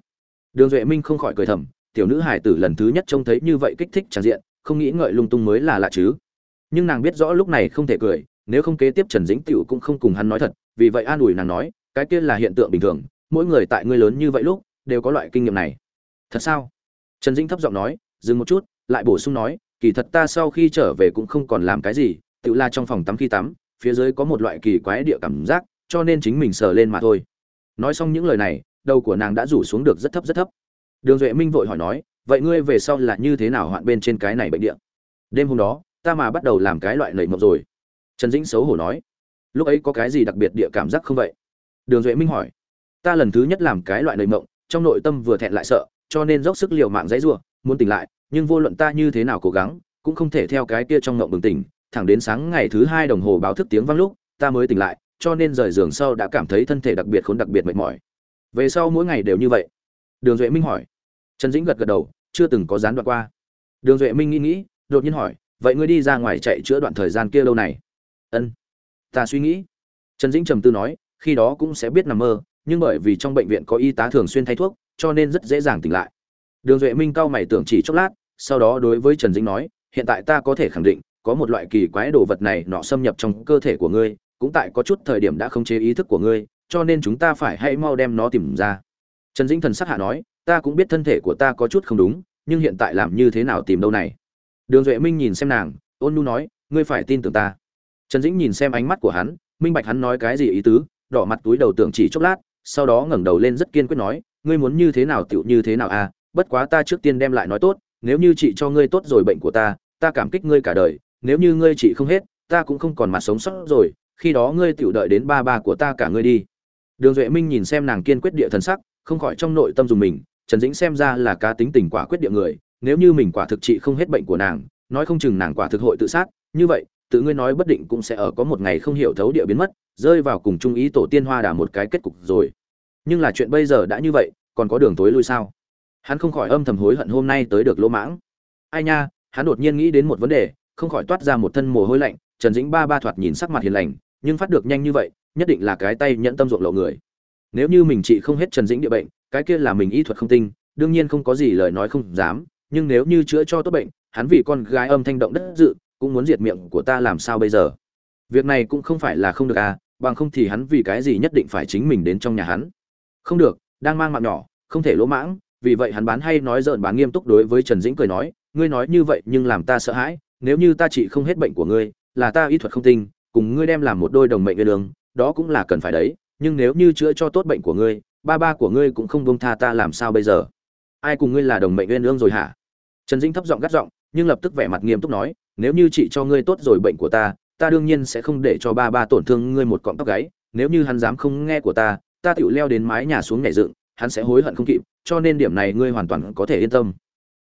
đường duệ minh không khỏi cười thầm, tiểu nữ hải tử lần thứ nhất trông thấy như vậy kích thích tràn diện, không nghĩ ngợi lung tung mới là lạ chứ. Nhưng nàng biết rõ lúc này không thể cười, nếu không kế tiếp trần dĩnh t cũng không cùng hắn nói thật, vì vậy an ủi nàng nói, cái kia là hiện tượng bình thường, mỗi người tại ngươi lớn như vậy lúc, đều có loại kinh nghiệm này. Thật sao? Trần dĩnh thấp giọng nói, dừng một chút, lại bổ sung nói kỳ thật ta sau khi trở về cũng không còn làm cái gì, tự la trong phòng tắm khi tắm, phía dưới có một loại kỳ quái địa cảm giác, cho nên chính mình sờ lên mà thôi. Nói xong những lời này, đầu của nàng đã rủ xuống được rất thấp rất thấp. Đường duệ minh vội hỏi nói, vậy ngươi về sau là như thế nào hoạn bên trên cái này bệnh địa? Đêm hôm đó, ta mà bắt đầu làm cái loại lầy mộng rồi. Trần dĩnh xấu hổ nói. Lúc ấy có cái gì đặc biệt địa cảm giác không vậy? Đường duệ minh hỏi. Ta lần thứ nhất làm cái loại lầy mộng, trong nội tâm vừa thẹn lại sợ, cho nên dốc sức liều mạng dãy rủa, muốn tỉnh lại nhưng vô luận ta như thế nào cố gắng, cũng không thể theo cái kia trong ngộng bừng tỉnh. Thẳng đến sáng ngày thứ hai đồng hồ báo thức tiếng vang lúc, ta mới tỉnh lại, cho nên rời giường sau đã cảm thấy thân thể đặc biệt khốn đặc biệt mệt mỏi. Về sau mỗi ngày đều như vậy. Đường duệ minh hỏi. Trần dĩnh gật gật đầu, chưa từng có gián đoạn qua. Đường duệ minh nghĩ nghĩ, đột nhiên hỏi, vậy ngươi đi ra ngoài chạy chữa đoạn thời gian kia lâu này? Ân, ta suy nghĩ. Trần dĩnh trầm tư nói, khi đó cũng sẽ biết nằm mơ, nhưng bởi vì trong bệnh viện có y tá thường xuyên thay thuốc, cho nên rất dễ dàng tỉnh lại đường duệ minh cao mày tưởng chỉ chốc lát, sau đó đối với trần dĩnh nói, hiện tại ta có thể khẳng định, có một loại kỳ quái đồ vật này nọ xâm nhập trong cơ thể của ngươi, cũng tại có chút thời điểm đã không chế ý thức của ngươi, cho nên chúng ta phải hãy mau đem nó tìm ra. Trần dĩnh thần sắc hạ nói, ta cũng biết thân thể của ta có chút không đúng, nhưng hiện tại làm như thế nào tìm đâu này? Đường duệ minh nhìn xem nàng, ôn nhu nói, ngươi phải tin tưởng ta. Trần dĩnh nhìn xem ánh mắt của hắn, minh bạch hắn nói cái gì ý tứ, đỏ mặt túi đầu tưởng chỉ chốc lát, sau đó ngẩng đầu lên rất kiên quyết nói, ngươi muốn như thế nào tiểu như thế nào à bất quá ta trước tiên đem lại nói tốt, nếu như chị cho ngươi tốt rồi bệnh của ta ta cảm kích ngươi cả đời, nếu như ngươi chị không hết, ta cũng không còn mặt sống sót rồi, khi đó ngươi tựu đợi đến ba ba của ta cả ngươi đi. Đường duệ minh nhìn xem nàng kiên quyết địa thần sắc, không khỏi trong nội tâm dùng mình, trần dĩnh xem ra là cá tính tình quả quyết địa người, nếu như mình quả thực trị không hết bệnh của nàng, nói không chừng nàng quả thực hội tự sát, như vậy, tự ngươi nói bất định cũng sẽ ở có một ngày không hiểu thấu địa biến mất, rơi vào cùng trung ý tổ tiên hoa đà một cái kết cục rồi. Nhưng là chuyện bây giờ đã như vậy, còn có đường tối lui sao? Hắn không khỏi âm thầm hối hận hôm nay tới được lỗ mãng. Ai nha, hắn đột nhiên nghĩ đến một vấn đề, không khỏi toát ra một thân mồ hôi lạnh, trần dĩnh ba ba thoạt nhìn sắc mặt hiền lành, nhưng phát được nhanh như vậy, nhất định là cái tay nhẫn tâm ruộng lộ người. Nếu như mình chị không hết trần dĩnh địa bệnh, cái kia là mình y thuật không tinh, đương nhiên không có gì lời nói không dám, nhưng nếu như chữa cho tốt bệnh, hắn vì con gái âm thanh động đất dự, cũng muốn diệt miệng của ta làm sao bây giờ? Việc này cũng không phải là không được à bằng không thì hắn vì cái gì nhất định phải chính mình đến trong nhà hắn? Không được, đang mang mạng nhỏ, không thể lỗ mãng vì vậy hắn bán hay nói dợn bán nghiêm túc đối với trần dĩnh cười nói, ngươi nói như vậy nhưng làm ta sợ hãi, nếu như ta trị không hết bệnh của ngươi, là ta y thuật không tinh, cùng ngươi đem làm một đôi đồng mệnh nguyên đường, đó cũng là cần phải đấy, nhưng nếu như chữa cho tốt bệnh của ngươi, ba ba của ngươi cũng không buông tha ta làm sao bây giờ? Ai cùng ngươi là đồng mệnh nguyên ương rồi hả? Trần dĩnh thấp giọng gắt giọng, nhưng lập tức vẻ mặt nghiêm túc nói, nếu như chị cho ngươi tốt rồi bệnh của ta ta đương nhiên sẽ không để cho ba ba tổn thương ngươi một cọng tóc gáy, nếu như hắn dám không nghe của ta ta tựu leo đến mái nhà xuống nhảy dựng hắn sẽ hối hận không kịp, cho nên điểm này ngươi hoàn toàn có thể yên tâm.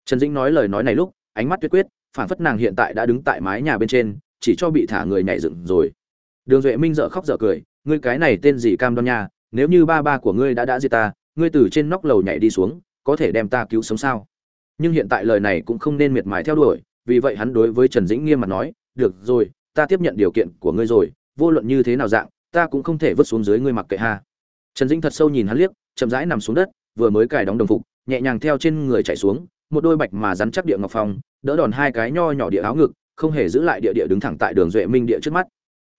Trần dĩnh nói lời nói này lúc, ánh mắt tuyệt quyết, phản phất nàng hiện tại đã đứng tại mái nhà bên trên, chỉ cho bị thả người nhảy dựng rồi. Đường duệ minh dở khóc dở cười, ngươi cái này tên gì cam đoan nha, nếu như ba ba của ngươi đã đã giết ta, ngươi từ trên nóc lầu nhảy đi xuống, có thể đem ta cứu sống sao? Nhưng hiện tại lời này cũng không nên miệt mài theo đuổi, vì vậy hắn đối với trần dĩnh nghiêm mặt nói, được rồi, ta tiếp nhận điều kiện của ngươi rồi, vô luận như thế nào dạng, ta cũng không thể vứt xuống dưới ngươi mặc kệ ha. Trần dĩnh thật sâu nhìn hắn liếc chậm rãi nằm xuống đất, vừa mới cài đóng đồng phục, nhẹ nhàng theo trên người chạy xuống, một đôi bạch mà rắn chắc địa ngọc phong, đỡ đòn hai cái nho nhỏ địa áo ngực, không hề giữ lại địa địa đứng thẳng tại đường duệ minh địa trước mắt.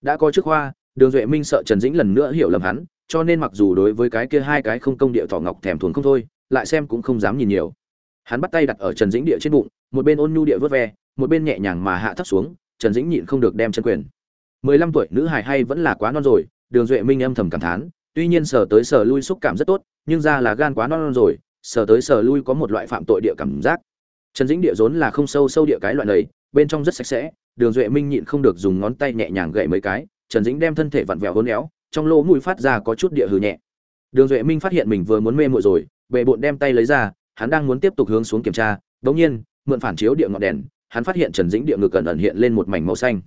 Đã có trước hoa đường duệ minh sợ trần dĩnh lần nữa hiểu lầm hắn, cho nên mặc dù đối với cái kia hai cái không công địa thỏ ngọc thèm thuồng không thôi, lại xem cũng không dám nhìn nhiều. Hắn bắt tay đặt ở trần dĩnh địa trên bụng, một bên ôn nhu địa vớt ve, một bên nhẹ nhàng mà hạ thấp xuống, trần dĩnh nhịn không được đem chân quyền. Mười lăm tuổi nữ hài hay vẫn là quá non rồi, đường duệ minh âm thầm cảm thán tuy nhiên sờ tới sờ lui xúc cảm rất tốt nhưng ra là gan quá non, non rồi sờ tới sờ lui có một loại phạm tội địa cảm giác. Trần dĩnh địa rốn là không sâu sâu địa cái loại này bên trong rất sạch sẽ đường duệ minh nhịn không được dùng ngón tay nhẹ nhàng gậy mấy cái trần dĩnh đem thân thể vặn vẹo hôn éo trong lỗ mũi phát ra có chút địa hừ nhẹ. Đường duệ minh phát hiện mình vừa muốn mê muội rồi bệ bộn đem tay lấy ra hắn đang muốn tiếp tục hướng xuống kiểm tra bỗng nhiên mượn phản chiếu địa ngọn đèn hắn phát hiện trần dĩnh địa ngực ẩn ẩn hiện lên một mảnh màu xanh.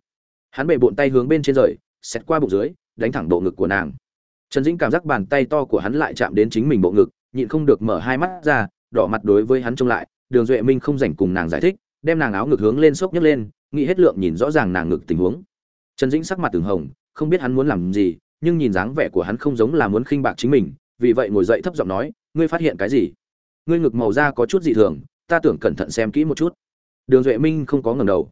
Hắn bệ bộn tay hướng bên trên rời xét qua bụng dưới đánh thẳng bộ ngực của nàng trần dĩnh cảm giác bàn tay to của hắn lại chạm đến chính mình bộ ngực, nhịn không được mở hai mắt ra, đỏ mặt đối với hắn trông lại, đường duệ minh không rảnh cùng nàng giải thích, đem nàng áo ngực hướng lên sốc nhấc lên, nghĩ hết lượng nhìn rõ ràng nàng ngực tình huống. Trần dĩnh sắc mặt từng hồng, không biết hắn muốn làm gì, nhưng nhìn dáng vẻ của hắn không giống là muốn khinh bạc chính mình, vì vậy ngồi dậy thấp giọng nói, ngươi phát hiện cái gì? Ngươi ngực màu da có chút dị thường, ta tưởng cẩn thận xem kỹ một chút. Đường duệ minh không có ngẩng đầu.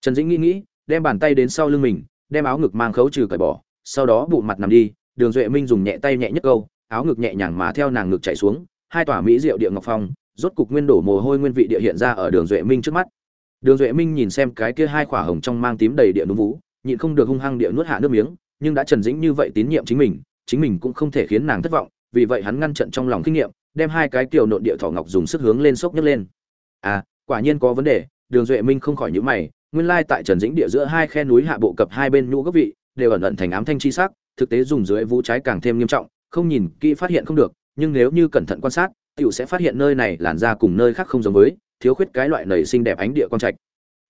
Trần dĩnh nghĩ nghĩ, đem bàn tay đến sau lưng mình, đem áo ngực mang khấu trừ cởi bỏ, sau đó bụng mặt nằm đi đường duệ minh dùng nhẹ tay nhẹ nhất câu, áo ngực nhẹ nhàng mà theo nàng ngực chạy xuống, hai tòa mỹ rượu địa ngọc phong, rốt cục nguyên đổ mồ hôi nguyên vị địa hiện ra ở đường duệ minh trước mắt. Đường duệ minh nhìn xem cái kia hai khỏa hồng trong mang tím đầy địa núm vú nhịn không được hung hăng địa nuốt hạ nước miếng, nhưng đã trần dĩnh như vậy tín nhiệm chính mình chính mình cũng không thể khiến nàng thất vọng, vì vậy hắn ngăn trận trong lòng kinh nghiệm, đem hai cái kiều nộn địa thỏ ngọc dùng sức hướng lên sốc nhấc lên. À quả nhiên có vấn đề, đường duệ minh không khỏi nhíu mày, nguyên lai tại trần dĩnh địa giữa hai khe núi hạ bộ cập hai bên nhũ gốc vị, đều ẩn ẩn thành ám thanh chi sắc thực tế dùng dưới vũ trái càng thêm nghiêm trọng, không nhìn kỹ phát hiện không được, nhưng nếu như cẩn thận quan sát, tiểu sẽ phát hiện nơi này làn da cùng nơi khác không giống với, thiếu khuyết cái loại nảy sinh đẹp ánh địa con trạch.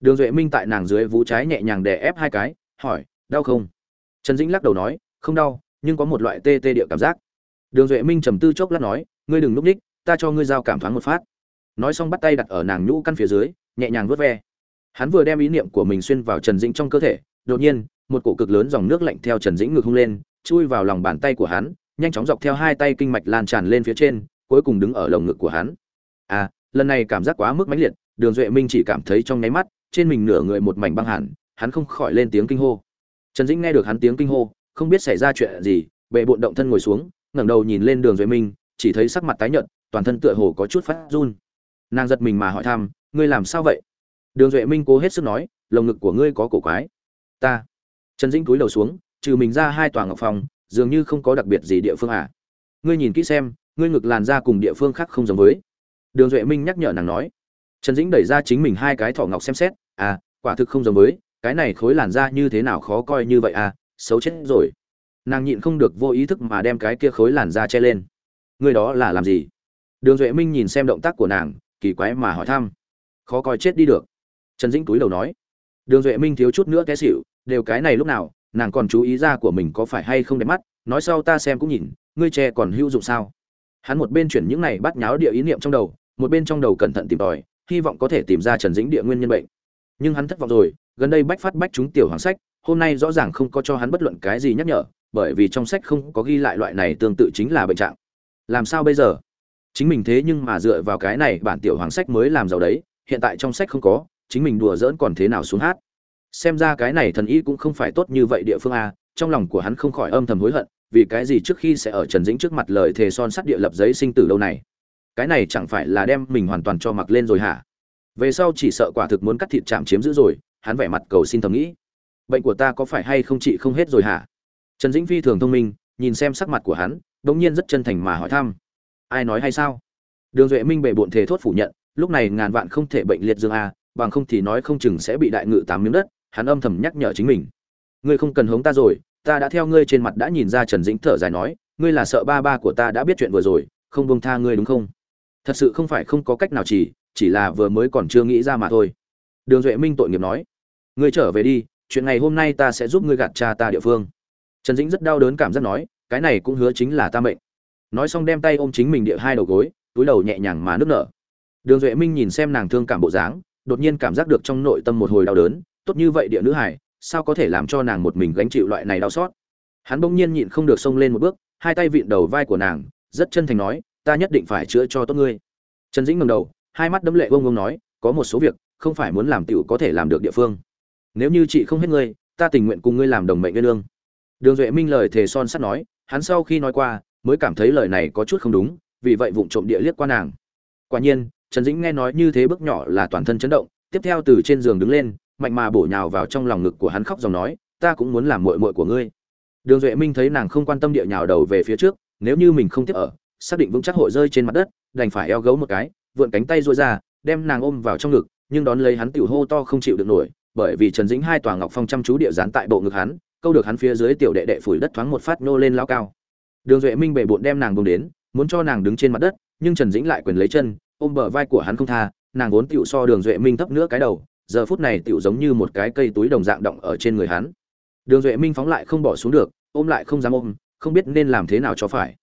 Đường duệ minh tại nàng dưới vũ trái nhẹ nhàng đè ép hai cái, hỏi, đau không? Trần dĩnh lắc đầu nói, không đau, nhưng có một loại tê tê địa cảm giác. Đường duệ minh trầm tư chốc lát nói, ngươi đừng núp ních, ta cho ngươi giao cảm thoáng một phát. Nói xong bắt tay đặt ở nàng nhũ căn phía dưới, nhẹ nhàng vuốt ve. Hắn vừa đem ý niệm của mình xuyên vào trần dĩnh trong cơ thể, đột nhiên một cổ cực lớn dòng nước lạnh theo trần dĩnh ngược hung lên, chui vào lòng bàn tay của hắn, nhanh chóng dọc theo hai tay kinh mạch lan tràn lên phía trên, cuối cùng đứng ở lồng ngực của hắn. À lần này cảm giác quá mức mãnh liệt, đường duệ minh chỉ cảm thấy trong nháy mắt, trên mình nửa người một mảnh băng hẳn, hắn không khỏi lên tiếng kinh hô. Trần dĩnh nghe được hắn tiếng kinh hô, không biết xảy ra chuyện gì, bệ bộn động thân ngồi xuống, ngẩng đầu nhìn lên đường duệ minh, chỉ thấy sắc mặt tái nhợt, toàn thân tựa hồ có chút phát run. Nàng giật mình mà hỏi thăm, ngươi làm sao vậy? Đường duệ minh cố hết sức nói, lồng ngực của ngươi có cổ quái. Ta trần dĩnh cúi đầu xuống, trừ mình ra hai tòa ngọc phòng, dường như không có đặc biệt gì địa phương à. Ngươi nhìn kỹ xem, ngươi ngực làn da cùng địa phương khác không giống với. Đường duệ minh nhắc nhở nàng nói. Trần dĩnh đẩy ra chính mình hai cái thỏ ngọc xem xét à quả thực không giống với, cái này khối làn da như thế nào khó coi như vậy à xấu chết rồi. Nàng nhịn không được vô ý thức mà đem cái kia khối làn da che lên. Ngươi đó là làm gì? Đường duệ minh nhìn xem động tác của nàng, kỳ quái mà hỏi thăm. Khó coi chết đi được. Trần dĩnh túi đầu nói. Đường duệ minh thiếu chút nữa té xịu đều cái này lúc nào, nàng còn chú ý ra của mình có phải hay không đẹp mắt, nói sau ta xem cũng nhìn, ngươi tre còn hữu dụng sao? Hắn một bên chuyển những này bắt nháo địa ý niệm trong đầu, một bên trong đầu cẩn thận tìm tòi, hy vọng có thể tìm ra trần dĩnh địa nguyên nhân bệnh. Nhưng hắn thất vọng rồi, gần đây bách phát bách chúng tiểu hoàng sách, hôm nay rõ ràng không có cho hắn bất luận cái gì nhắc nhở, bởi vì trong sách không có ghi lại loại này tương tự chính là bệnh trạng. Làm sao bây giờ? Chính mình thế nhưng mà dựa vào cái này bản tiểu hoàng sách mới làm giàu đấy, hiện tại trong sách không có, chính mình đùa giỡn còn thế nào xuống hát? Xem ra cái này thần y cũng không phải tốt như vậy địa phương a, trong lòng của hắn không khỏi âm thầm hối hận, vì cái gì trước khi sẽ ở trần dĩnh trước mặt lời thề son sắt địa lập giấy sinh tử lâu này? Cái này chẳng phải là đem mình hoàn toàn cho mặc lên rồi hả? Về sau chỉ sợ quả thực muốn cắt thịt chạm chiếm giữ rồi, hắn vẻ mặt cầu xin thầm nghĩ. Bệnh của ta có phải hay không trị không hết rồi hả? Trần dĩnh phi thường thông minh, nhìn xem sắc mặt của hắn đ ỗ n g nhiên rất chân thành mà hỏi thăm. Ai nói hay sao? Đường duệ minh bề bộn thề thốt phủ nhận, lúc này ngàn vạn không thể bệnh liệt dương a, bằng không thì nói không chừng sẽ bị đại ngự tám miếng đất hắn âm thầm nhắc nhở chính mình. Ngươi không cần hống ta rồi, ta đã theo ngươi trên mặt đã nhìn ra trần dĩnh thở dài nói, ngươi là sợ ba ba của ta đã biết chuyện vừa rồi, không bông tha ngươi đúng không? Thật sự không phải không có cách nào chỉ chỉ là vừa mới còn chưa nghĩ ra mà thôi. Đường duệ minh tội nghiệp nói, ngươi trở về đi, chuyện ngày hôm nay ta sẽ giúp ngươi gạt cha ta địa phương. Trần dĩnh rất đau đớn cảm giác nói, cái này cũng hứa chính là ta mệnh. Nói xong đem tay ôm chính mình địa hai đầu gối, túi đầu nhẹ nhàng mà nức nở. Đường duệ minh nhìn xem nàng thương cảm bộ dáng, đột nhiên cảm giác được trong nội tâm một hồi đau đớn tốt như vậy địa nữ hải sao có thể làm cho nàng một mình gánh chịu loại này đau xót? Hắn bỗng nhiên nhịn không được xông lên một bước, hai tay vịn đầu vai của nàng, rất chân thành nói, ta nhất định phải chữa cho tốt ngươi. Trần dĩnh ngầm đầu, hai mắt đấm lệ ông ông nói, có một số việc, không phải muốn làm tiểu có thể làm được địa phương. Nếu như chị không hết ngươi, ta tình nguyện cùng ngươi làm đồng mệnh nguyên lương. Đường duệ minh lời thề son sắt nói, hắn sau khi nói qua, mới cảm thấy lời này có chút không đúng, vì vậy vụng trộm địa liếc qua nàng. Quả nhiên, trần dĩnh nghe nói như thế bước nhỏ là toàn thân chấn động, tiếp theo từ trên giường đứng lên mạnh mà bổ nhào vào trong lòng ngực của hắn khóc dòng nói, ta cũng muốn làm muội muội của ngươi. Đường duệ minh thấy nàng không quan tâm địa nhào đầu về phía trước, nếu như mình không tiếp ở, xác định vững chắc hội rơi trên mặt đất, đành phải eo gấu một cái, vượn cánh tay duỗi ra, đem nàng ôm vào trong ngực, nhưng đón lấy hắn tiểu hô to không chịu được nổi, bởi vì trần dĩnh hai tòa ngọc phong chăm chú địa dán tại bộ ngực hắn, câu được hắn phía dưới tiểu đệ đệ phủi đất thoáng một phát nô lên lao cao. Đường duệ minh bệ bộn đem nàng bông đến, muốn cho nàng đứng trên mặt đất, nhưng trần dĩnh lại quyền lấy chân, ôm bờ vai của hắn không tha, nàng vốn tựu so đường duệ minh thấp nữa cái đầu giờ phút này tựu giống như một cái cây túi đồng dạng động ở trên người hắn. Đường duệ minh phóng lại không bỏ xuống được, ôm lại không dám ôm, không biết nên làm thế nào cho phải.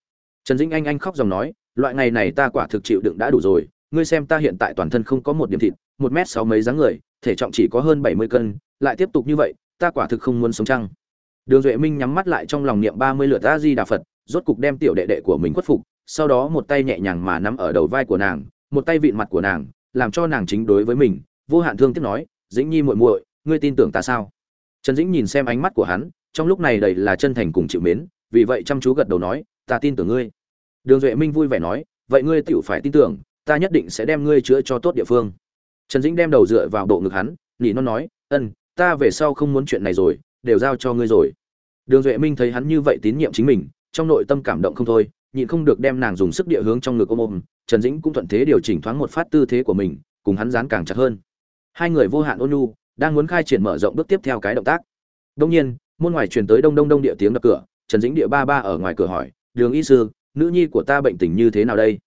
Trần dĩnh anh anh khóc dòng nói, loại ngày này ta quả thực chịu đựng đã đủ rồi, ngươi xem ta hiện tại toàn thân không có một điểm thịt, một mét sáu mấy dáng người, thể trọng chỉ có hơn bảy mươi cân, lại tiếp tục như vậy, ta quả thực không muốn sống chăng? Đường duệ minh nhắm mắt lại trong lòng niệm ba mươi lượt a di đà phật, rốt cục đem tiểu đệ đệ của mình khuất phục, sau đó một tay nhẹ nhàng mà nắm ở đầu vai của nàng, một tay vịn mặt của nàng, làm cho nàng chính đối với mình vô hạn thương tiếc nói, dĩnh nhi muội muội, ngươi tin tưởng ta sao? Trần dĩnh nhìn xem ánh mắt của hắn, trong lúc này đầy là chân thành cùng chịu mến, vì vậy chăm chú gật đầu nói, ta tin tưởng ngươi. Đường duệ minh vui vẻ nói, vậy ngươi tựu phải tin tưởng, ta nhất định sẽ đem ngươi chữa cho tốt địa phương. Trần dĩnh đem đầu dựa vào bộ ngực hắn nhỉ nó nói, ân, ta về sau không muốn chuyện này rồi, đều giao cho ngươi rồi. Đường duệ minh thấy hắn như vậy tín nhiệm chính mình, trong nội tâm cảm động không thôi, nhịn không được đem nàng dùng sức địa hướng trong ngực ôm ôm. Trần dĩnh cũng thuận thế điều chỉnh thoáng một phát tư thế của mình, cùng hắn dán càng chặt hơn hai người vô hạn ôn nhu, đang muốn khai triển mở rộng bước tiếp theo cái động tác. Đông nhiên, môn ngoài truyền tới đông đông đông địa tiếng đập cửa, trần dĩnh địa ba ba ở ngoài cửa hỏi, đường y sư, nữ nhi của ta bệnh tình như thế nào đây?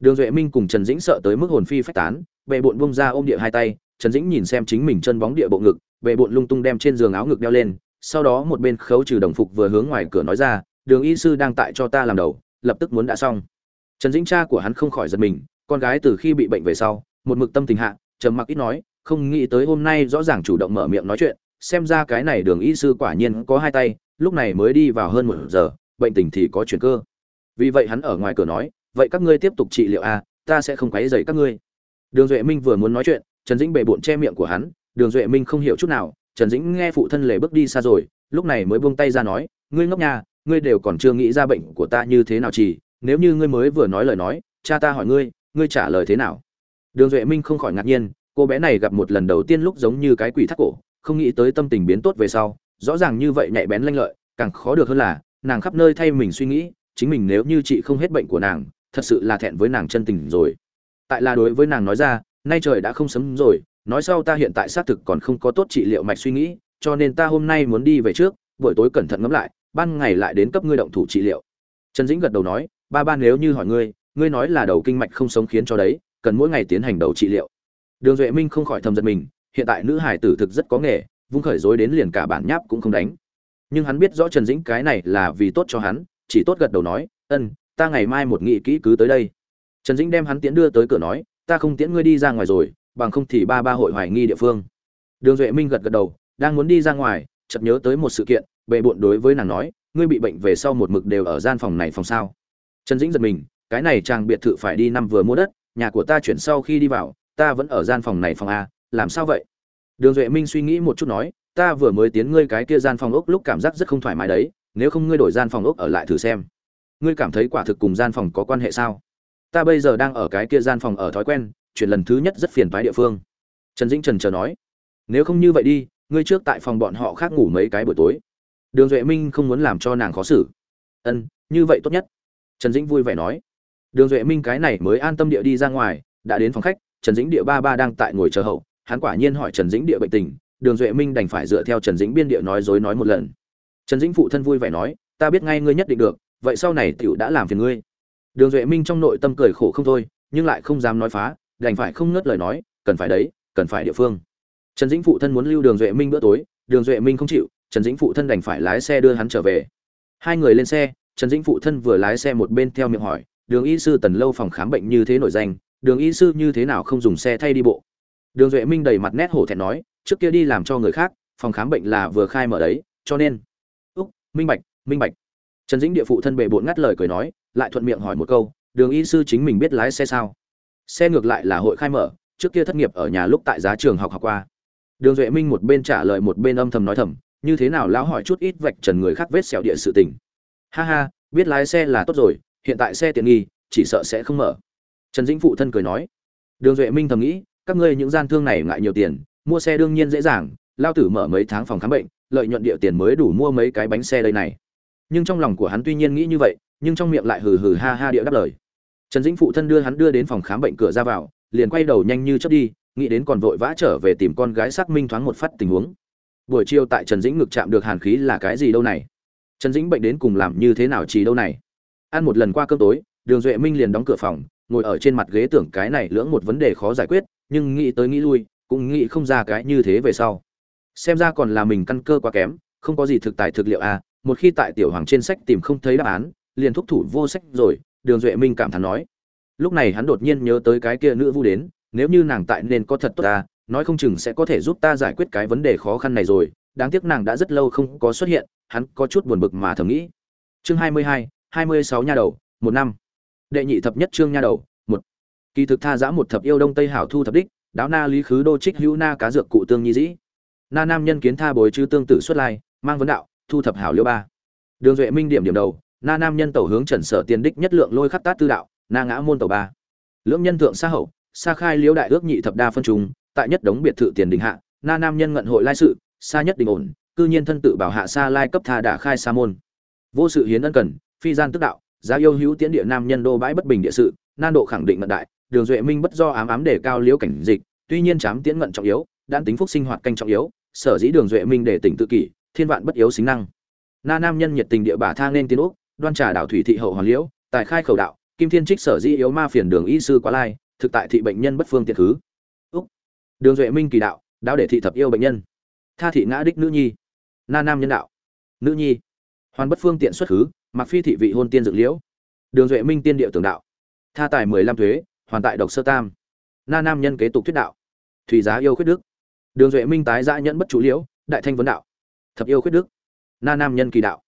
Đường duệ minh cùng trần dĩnh sợ tới mức hồn phi phách tán, bệ bộn bông ra ôm địa hai tay, trần dĩnh nhìn xem chính mình chân bóng địa bộ ngực, bệ bộn lung tung đem trên giường áo ngực đeo lên, sau đó một bên khấu trừ đồng phục vừa hướng ngoài cửa nói ra, đường y sư đang tại cho ta làm đầu, lập tức muốn đã xong. Trần dĩnh cha của hắn không khỏi giật mình, con gái từ khi bị bệnh về sau, một mực tâm tình hạ, trầm mặc ít nói không nghĩ tới hôm nay rõ ràng chủ động mở miệng nói chuyện, xem ra cái này đường y sư quả nhiên có hai tay, lúc này mới đi vào hơn một giờ, bệnh tình thì có chuyển cơ. Vì vậy hắn ở ngoài cửa nói, vậy các ngươi tiếp tục trị liệu a ta sẽ không quấy rầy các ngươi. Đường duệ minh vừa muốn nói chuyện, trần dĩnh bệ bộn che miệng của hắn, đường duệ minh không hiểu chút nào, trần dĩnh nghe phụ thân lề bước đi xa rồi, lúc này mới buông tay ra nói, ngươi ngốc nhà ngươi đều còn chưa nghĩ ra bệnh của ta như thế nào chỉ nếu như ngươi mới vừa nói lời nói, cha ta hỏi ngươi ngươi trả lời thế nào? Đường duệ minh không khỏi ngạc nhiên cô bé này gặp một lần đầu tiên lúc giống như cái quỷ thắt cổ, không nghĩ tới tâm tình biến tốt về sau, rõ ràng như vậy nhạy bén lanh lợi, càng khó được hơn là, nàng khắp nơi thay mình suy nghĩ, chính mình nếu như chị không hết bệnh của nàng, thật sự là thẹn với nàng chân tình rồi. Tại là đối với nàng nói ra, nay trời đã không sớm rồi, nói sau ta hiện tại xác thực còn không có tốt trị liệu mạch suy nghĩ, cho nên ta hôm nay muốn đi về trước, buổi tối cẩn thận ngẫm lại, ban ngày lại đến cấp ngươi động thủ trị liệu. Trần dĩnh gật đầu nói, ba ba nếu như hỏi ngươi ngươi nói là đầu kinh mạch không sống khiến cho đấy, cần mỗi ngày tiến hành đầu trị liệu đường duệ minh không khỏi thầm giật mình, hiện tại nữ hải tử thực rất có nghề, vung khởi dối đến liền cả bản nháp cũng không đánh. Nhưng hắn biết rõ trần dĩnh cái này là vì tốt cho hắn, chỉ tốt gật đầu nói, ân, ta ngày mai một nghị kỹ cứ tới đây. Trần dĩnh đem hắn tiễn đưa tới cửa nói, ta không tiễn ngươi đi ra ngoài rồi, bằng không thì ba ba hội hoài nghi địa phương. Đường duệ minh gật gật đầu, đang muốn đi ra ngoài, chợt nhớ tới một sự kiện, bệ bộn đối với nàng nói, ngươi bị bệnh về sau một mực đều ở gian phòng này phòng sao? Trần dĩnh giật mình, cái này chàng biệt thự phải đi năm vừa mua đất, nhà của ta chuyển sau khi đi vào ta vẫn ở gian phòng này phòng a, làm sao vậy? Đường duệ minh suy nghĩ một chút nói, ta vừa mới tiến ngươi cái kia gian phòng ốc lúc cảm giác rất không thoải mái đấy, nếu không ngươi đổi gian phòng ốc ở lại thử xem. Ngươi cảm thấy quả thực cùng gian phòng có quan hệ sao? Ta bây giờ đang ở cái kia gian phòng ở thói quen, chuyển lần thứ nhất rất phiền toái địa phương. Trần dĩnh trần chờ nói, nếu không như vậy đi, ngươi trước tại phòng bọn họ khác ngủ mấy cái buổi tối. Đường duệ minh không muốn làm cho nàng khó xử. Ân, như vậy tốt nhất. Trần dĩnh vui vẻ nói. Đường duệ minh cái này mới an tâm địa đi ra ngoài, đã đến phòng khách trần dĩnh địa ba ba đang tại ngồi chờ hậu, hắn quả nhiên hỏi trần dĩnh địa bệnh tình, đường duệ minh đành phải dựa theo trần dĩnh biên địa nói dối nói một lần. Trần dĩnh phụ thân vui vẻ nói, ta biết ngay ngươi nhất định được, vậy sau này tiểu đã làm phiền ngươi. Đường duệ minh trong nội tâm cười khổ không thôi, nhưng lại không dám nói phá, đành phải không ngớt lời nói, cần phải đấy, cần phải địa phương. Trần dĩnh phụ thân muốn lưu đường duệ minh bữa tối, đường duệ minh không chịu, trần dĩnh phụ thân đành phải lái xe đưa hắn trở về. Hai người lên xe, trần dĩnh phụ thân vừa lái xe một bên theo miệng hỏi, đường y sư tần lâu phòng khám bệnh như thế nổi danh đường y sư như thế nào không dùng xe thay đi bộ? Đường duệ minh đầy mặt nét hổ thẹn nói, trước kia đi làm cho người khác, phòng khám bệnh là vừa khai mở đấy, cho nên. Úc, minh bạch minh bạch. Trần dĩnh địa phụ thân bệ bộn ngắt lời cười nói, lại thuận miệng hỏi một câu, đường y sư chính mình biết lái xe sao? Xe ngược lại là hội khai mở, trước kia thất nghiệp ở nhà lúc tại giá trường học học qua. Đường duệ minh một bên trả lời một bên âm thầm nói thầm, như thế nào lão hỏi chút ít vạch trần người khác vết sẹo địa sự tình. Ha ha, biết lái xe là tốt rồi, hiện tại xe tiện nghi, chỉ sợ sẽ không mở trần dĩnh phụ thân cười nói, đường duệ minh thầm nghĩ, các ngươi những gian thương này ngại nhiều tiền, mua xe đương nhiên dễ dàng, lao tử mở mấy tháng phòng khám bệnh, lợi nhuận địa tiền mới đủ mua mấy cái bánh xe đây này. Nhưng trong lòng của hắn tuy nhiên nghĩ như vậy, nhưng trong miệng lại hừ hừ ha ha địa đáp lời. Trần dĩnh phụ thân đưa hắn đưa đến phòng khám bệnh cửa ra vào, liền quay đầu nhanh như chớp đi, nghĩ đến còn vội vã trở về tìm con gái xác minh thoáng một phát tình huống. Buổi chiều tại trần dĩnh ngực chạm được hàn khí là cái gì đâu này? Trần dĩnh bệnh đến cùng làm như thế nào chỉ đâu này? Ăn một lần qua cơm tối, đường duệ minh liền đóng cửa phòng ngồi ở trên mặt ghế tưởng cái này lưỡng một vấn đề khó giải quyết, nhưng nghĩ tới nghĩ lui, cũng nghĩ không ra cái như thế về sau. Xem ra còn là mình căn cơ quá kém, không có gì thực tài thực liệu à một khi tại tiểu hoàng trên sách tìm không thấy đáp án, liền thúc thủ vô sách rồi, đường duệ minh cảm thán nói. Lúc này hắn đột nhiên nhớ tới cái kia nữ vu đến, nếu như nàng tại nên có thật tốt ta nói không chừng sẽ có thể giúp ta giải quyết cái vấn đề khó khăn này rồi, đáng tiếc nàng đã rất lâu không có xuất hiện, hắn có chút buồn bực mà thầm nghĩ. Chương hai mươi hai hai mươi sáu nha đầu, một năm đệ nhị thập nhất chương nha đầu, một. Kỳ thực tha giã một thập yêu đông tây hảo thu thập đích, đáo na lý khứ đô trích hữu na cá dược cụ tương nhi dĩ. Na nam nhân kiến tha bồi chư tương tử xuất lai, mang vấn đạo, thu thập hảo liêu ba. Đường duệ minh điểm điểm đầu, na nam nhân tẩu hướng trần sở tiền đích nhất lượng lôi khắc tát tư đạo, na ngã môn tẩu ba. Lưỡng nhân thượng xa hậu xa khai liễu đại ước nhị thập đa phân trùng, tại nhất đống biệt thự tiền đình hạ, na nam nhân ngận hội lai sự xa nhất đình ổn, cư nhiên thân tự bảo hạ xa lai cấp tha đả khai sa môn. Vô sự hiến ân cần, phi gian tức đạo giá yêu hữu tiễn địa nam nhân đô bãi bất bình địa sự, nan độ khẳng định mận đại, đường duệ minh bất do ám ám để cao liễu cảnh dịch, tuy nhiên chám tiễn ngận trọng yếu, đan tính phúc sinh hoạt canh trọng yếu, sở dĩ đường duệ minh để tỉnh tự kỷ, thiên vạn bất yếu xính năng. Na nam nhân nhiệt tình địa bà thang nên tiến úc, đoan trà đảo thủy thị hậu hoàn liễu, tài khai khẩu đạo, kim thiên trích sở dĩ yếu ma phiền đường y sư quá lai, thực tại thị bệnh nhân bất phương tiện thứ. Úc. Đường duệ minh kỳ đạo đạo để thị thập yêu bệnh nhân. Tha thị ngã đích nữ nhi. Na nam nhân đạo. Nữ nhi. Hoàn bất phương tiện xuất khứ mặc phi thị vị hôn tiên dược liễu. Đường duệ minh tiên địa tường đạo. Tha tài mười lăm thuế, hoàn tại độc sơ tam. Na nam nhân kế tục thuyết đạo. Thủy giá yêu khuyết đức. Đường duệ minh tái giã nhẫn bất chủ liễu, đại thanh vấn đạo. Thập yêu khuyết đức. Na nam nhân kỳ đạo.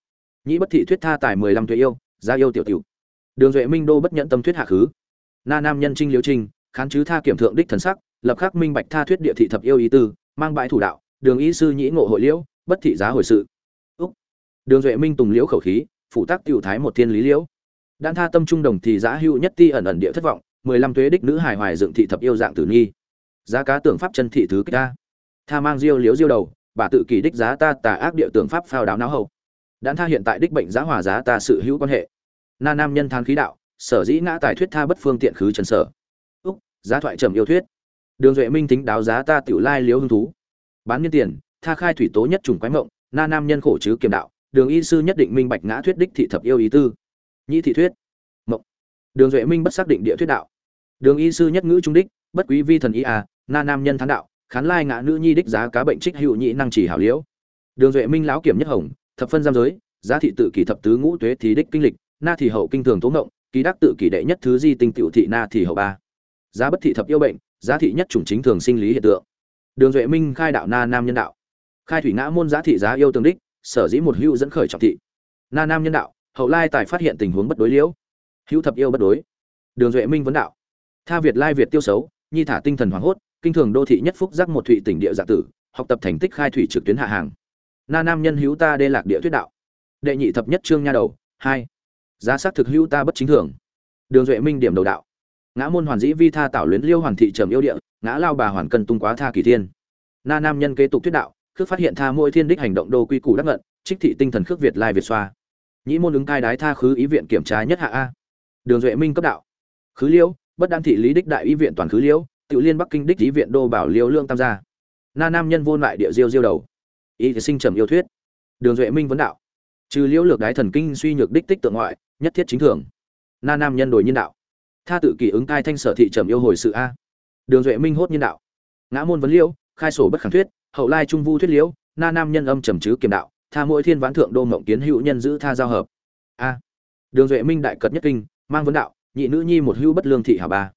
Nhĩ bất thị thuyết tha tài mười lăm thuế yêu, giá yêu tiểu tiểu. Đường duệ minh đô bất nhẫn tâm thuyết hạ khứ. Na nam nhân trinh liễu trinh, khán chứ tha kiểm thượng đích thần sắc, lập khắc minh bạch tha thuyết địa thị thập yêu ý tư, mang bãi thủ đạo, đường y sư nhĩ ngộ hội liễu, bất thị giá hồi sự. Úc. Đường duệ minh tùng liễu khẩu khí phủ tác tiểu thái một thiên lý liễu. Đan tha tâm trung đồng thì giá hữu nhất ti ẩn ẩn địa thất vọng, mười lăm tuế đích nữ hài hoài dựng thị thập yêu dạng tử nghi. Giá cá tưởng pháp chân thị thứ kích ta. Tha mang diêu liễu diêu đầu, bà tự kỳ đích giá ta tà ác địa tưởng pháp phao đáo não hậu. Đan tha hiện tại đích bệnh giá hòa giá ta sự hữu quan hệ. Na nam nhân than khí đạo, sở dĩ ngã tài thuyết tha bất phương tiện khứ trần sở. Úc, giá thoại trầm yêu thuyết. Đường duệ minh tính đáo giá ta tiểu lai liễu hứng thú. Bán nhân tiền, tha khai thủy tố nhất trùng quái mộng, na nam nhân khổ chứ kiềm đạo đường y sư nhất định minh bạch ngã thuyết đích thị thập yêu ý tư. Nhĩ thị thuyết. Mộng. Đường duệ minh bất xác định địa thuyết đạo. Đường y sư nhất ngữ trung đích, bất quý vi thần y à na nam nhân thán đạo, khán lai ngã nữ nhi đích giá cá bệnh trích hữu nhị năng chỉ hảo liễu. Đường duệ minh lão kiểm nhất hồng, thập phân giam giới, giá thị tự kỷ thập tứ ngũ tuế thì đích kinh lịch, na thì hậu kinh thường tố ngộng ký đắc tự kỷ đệ nhất thứ di tinh tiểu thị na thì hậu ba. Giá bất thị thập yêu bệnh, giá thị nhất chủng chính thường sinh lý hiện tượng. Đường duệ minh khai đạo na nam nhân đạo. Khai thủy ngã môn giá thị giá yêu tương đích sở dĩ một hữu dẫn khởi trọng thị. Na nam nhân đạo, hậu lai tài phát hiện tình huống bất đối liễu. Hữu thập yêu bất đối. Đường duệ minh vấn đạo. Tha việt lai việt tiêu xấu, nhi thả tinh thần hoảng hốt, kinh thường đô thị nhất phúc giác một thụy tỉnh địa dạ tử, học tập thành tích khai thủy trực tuyến hạ hàng. Na nam nhân hữu ta đê lạc địa thuyết đạo. Đệ nhị thập nhất trương nha đầu, hai. Giá xác thực hữu ta bất chính thường. Đường duệ minh điểm đầu đạo. Ngã môn hoàn dĩ vi tha tạo luyến liêu hoàn thị trầm yêu địa, ngã lao bà hoàn cân tung quá tha kỳ thiên. Na nam nhân kế tục thuyết đạo khước phát hiện tha mỗi thiên đích hành động đô quy củ đắc ngận, trích thị tinh thần khước việt lai việt xoa. Nhĩ môn ứng cai đái tha khứ ý viện kiểm tra nhất hạ a. Đường duệ minh cấp đạo. Khứ liễu bất đan thị lý đích đại ý viện toàn khứ liễu tự liên bắc kinh đích ý viện đô bảo liễu lương tam gia. Na nam nhân vô lại địa diêu diêu đầu. Ý sinh trầm yêu thuyết. Đường duệ minh vấn đạo. Trừ liễu lược đái thần kinh suy nhược đích tích tượng ngoại, nhất thiết chính thường. Na nam nhân đổi nhân đạo. Tha tự kỷ ứng cai thanh sở thị trầm yêu hồi sự a. Đường duệ minh hốt nhân đạo. Ngã môn vấn liễu khai sổ bất khẳng thuyết hậu lai trung vu thuyết liễu, na nam nhân âm trầm chứ kiềm đạo, tha mỗi thiên Ván thượng đô mộng kiến hữu nhân giữ tha giao hợp. A. Đường duệ minh đại cật nhất kinh, mang vấn đạo, nhị nữ nhi một hữu bất lương thị hảo ba.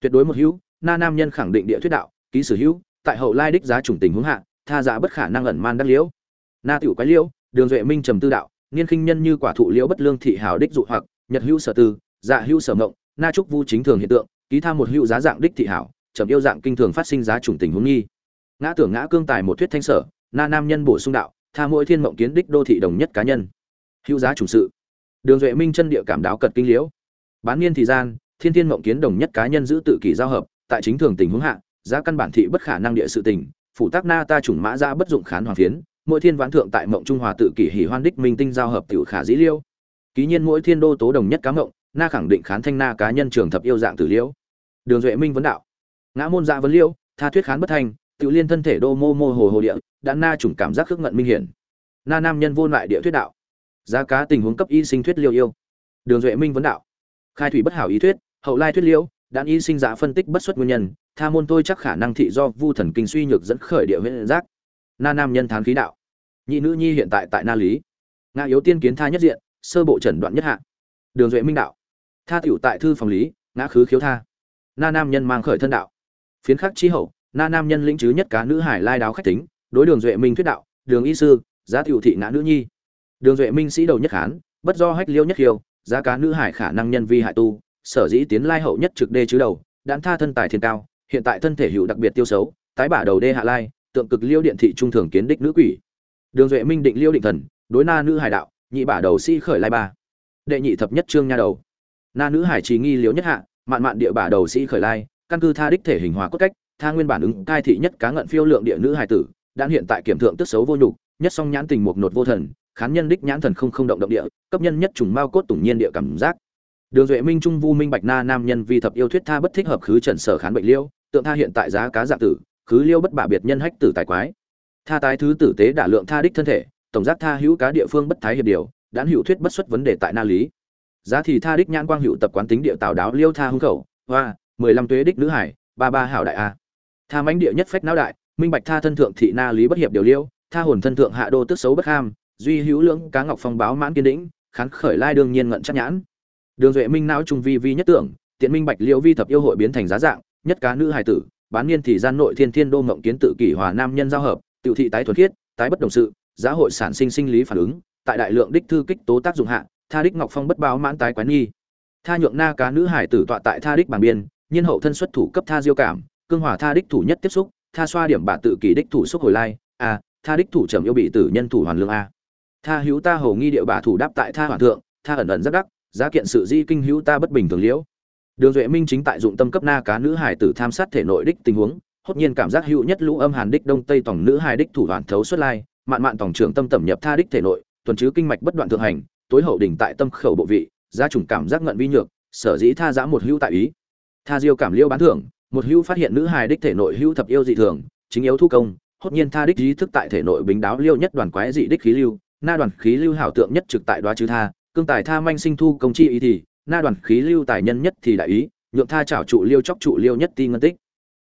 Tuyệt đối một hữu, na nam nhân khẳng định địa thuyết đạo, ký sử hữu, tại hậu lai đích giá chủng tình huống hạ, tha Giá bất khả năng ẩn man đắc liễu. Na tiểu quái liễu, đường duệ minh trầm tư đạo, niên khinh nhân như quả thụ liễu bất lương thị hảo đích dụ hoặc, nhật hữu sở tư dạ hữu sở mộng, na trúc vu chính thường hiện tượng, ký Tha một hữu giá dạng đích thị hảo, trầm yêu dạng kinh thường phát sinh giá chủng tình huống nghi ngã tưởng ngã cương tài một thuyết thanh sở, na nam nhân bổ sung đạo, tha mỗi thiên mộng kiến đích đô thị đồng nhất cá nhân. Hữu giá chủng sự. Đường duệ minh chân địa cảm đáo cật kinh liễu. Bán niên thì gian, thiên thiên mộng kiến đồng nhất cá nhân giữ tự kỷ giao hợp, tại chính thường tình huống hạ, giá căn bản thị bất khả năng địa sự tình, phủ tác na ta chủng mã ra bất dụng khán hoàng phiến, mỗi thiên vãn thượng tại mộng trung hòa tự kỷ hỉ hoan đích minh tinh giao hợp tiểu khả dĩ liêu. Ký nhiên mỗi thiên đô tố đồng nhất cá mộng, na khẳng định khán thanh na cá nhân trường thập yêu dạng tử liễu. Đường duệ minh vấn đạo. Ngã môn dạ vấn liêu, tha thuyết khán bất thành tự liên thân thể đô mô mô hồ hồ địa, đã na chủng cảm giác khước ngận minh hiển. Na nam nhân vô lại địa thuyết đạo. Giá cá tình huống cấp y sinh thuyết liêu yêu. Đường duệ minh vấn đạo. Khai thủy bất hảo ý thuyết, hậu lai thuyết liêu. đạn y sinh giả phân tích bất xuất nguyên nhân, tha môn tôi chắc khả năng thị do vu thần kinh suy nhược dẫn khởi địa huyện giác. Na nam nhân thán khí đạo. Nhị nữ nhi hiện tại tại na lý. Ngã yếu tiên kiến tha nhất diện, sơ bộ chẩn đoạn nhất hạ. Đường duệ minh đạo. Tha tiểu tại thư phòng lý, ngã khứ khiếu tha. Na nam nhân mang khởi thân đạo. Phiến khắc chi hậu na nam nhân lĩnh chứ nhất cá nữ hải lai đáo khách tính, đối đường duệ minh thuyết đạo, đường y sư, giá tiểu thị ngã nữ nhi. Đường duệ minh sĩ đầu nhất khán, bất do hách liêu nhất khiêu, giá cá nữ hải khả năng nhân vi hại tu, sở dĩ tiến lai hậu nhất trực đê chứ đầu đãn tha thân tài thiên cao, hiện tại thân thể hữu đặc biệt tiêu xấu, tái bả đầu đê hạ lai, tượng cực liêu điện thị trung thường kiến đích nữ quỷ. Đường duệ minh định liêu định thần, đối na nữ hải đạo, nhị bả đầu sĩ khởi lai ba. Đệ nhị thập nhất trương nha đầu. Na nữ hải trì nghi liếu nhất hạ, mạn mạn địa bả đầu sĩ khởi lai, căn cư tha đích thể hình hóa cốt cách tha nguyên bản ứng cai thị nhất cá ngận phiêu lượng địa nữ hải tử, đan hiện tại kiểm thượng tức xấu vô nhục, nhất song nhãn tình mục nột vô thần, khán nhân đích nhãn thần không không động động địa, cấp nhân nhất trùng mao cốt tủng nhiên địa cảm giác. Đường duệ minh trung vu minh bạch na nam nhân vi thập yêu thuyết tha bất thích hợp khứ trần sở khán bệnh liêu, tượng tha hiện tại giá cá dạng tử, khứ liêu bất bả biệt nhân hách tử tài quái. Tha tái thứ tử tế đả lượng tha đích thân thể, tổng giác tha hữu cá địa phương bất thái hiệp điều đán hữu thuyết bất xuất vấn đề tại na lý. Giá thì tha đích nhãn quang hữu tập quán tính địa tào đáo liêu tha hung khẩu, hoa, mười lăm tuế đích nữ hải, ba ba hảo đại a tha mãnh địa nhất phách não đại, minh bạch tha thân thượng thị na lý bất hiệp điều liêu, tha hồn thân thượng hạ đô tức xấu bất ham, duy hữu lưỡng cá ngọc phong báo mãn kiên đĩnh khán khởi lai đương nhiên ngận chắc nhãn. Đường duệ minh não trung vi vi nhất tưởng, tiện minh bạch liêu vi thập yêu hội biến thành giá dạng, nhất cá nữ hài tử, bán niên thì gian nội thiên thiên đô mộng kiến tự kỷ hòa nam nhân giao hợp, tiểu thị tái thuần khiết, tái bất đồng sự, giá hội sản sinh sinh lý phản ứng, tại đại lượng đích thư kích tố tác dụng hạ, tha đích ngọc phong bất báo mãn tái quán nghi. Tha nhượng na cá nữ hải tử tọa tại tha đích bảng biên, nhiên hậu thân xuất thủ cấp tha diêu cảm cương hòa tha đích thủ nhất tiếp xúc, tha xoa điểm bả tự kỷ đích thủ xúc hồi lai a tha đích thủ trầm yêu bị tử nhân thủ hoàn lương a. Tha hữu ta hầu nghi địa bả thủ đáp tại tha hoàn thượng, tha ẩn ẩn rất đắc, giá kiện sự di kinh hữu ta bất bình thường liễu. Đường duệ minh chính tại dụng tâm cấp na cá nữ hải tử tham sát thể nội đích tình huống, hốt nhiên cảm giác hữu nhất lũ âm hàn đích đông tây tổng nữ hải đích thủ hoàn thấu xuất lai, mạn mạn tổng trưởng tâm tẩm nhập tha đích thể nội, tuần chứ kinh mạch bất đoạn thượng hành, tối hậu đỉnh tại tâm khẩu bộ vị, gia trùng cảm giác ngận vi nhược, sở dĩ tha giã một hữu tại ý. Tha diêu cảm liêu bán thưởng một hữu phát hiện nữ hài đích thể nội hữu thập yêu dị thường, chính yếu thu công, hốt nhiên tha đích ý thức tại thể nội bính đáo liêu nhất đoàn quái dị đích khí lưu, na đoàn khí lưu hảo tượng nhất trực tại đoá chứ tha, cương tài tha manh sinh thu công chi ý thì, na đoàn khí lưu tài nhân nhất thì đại ý, nhượng tha chảo trụ liêu chóc trụ liêu nhất ti ngân tích.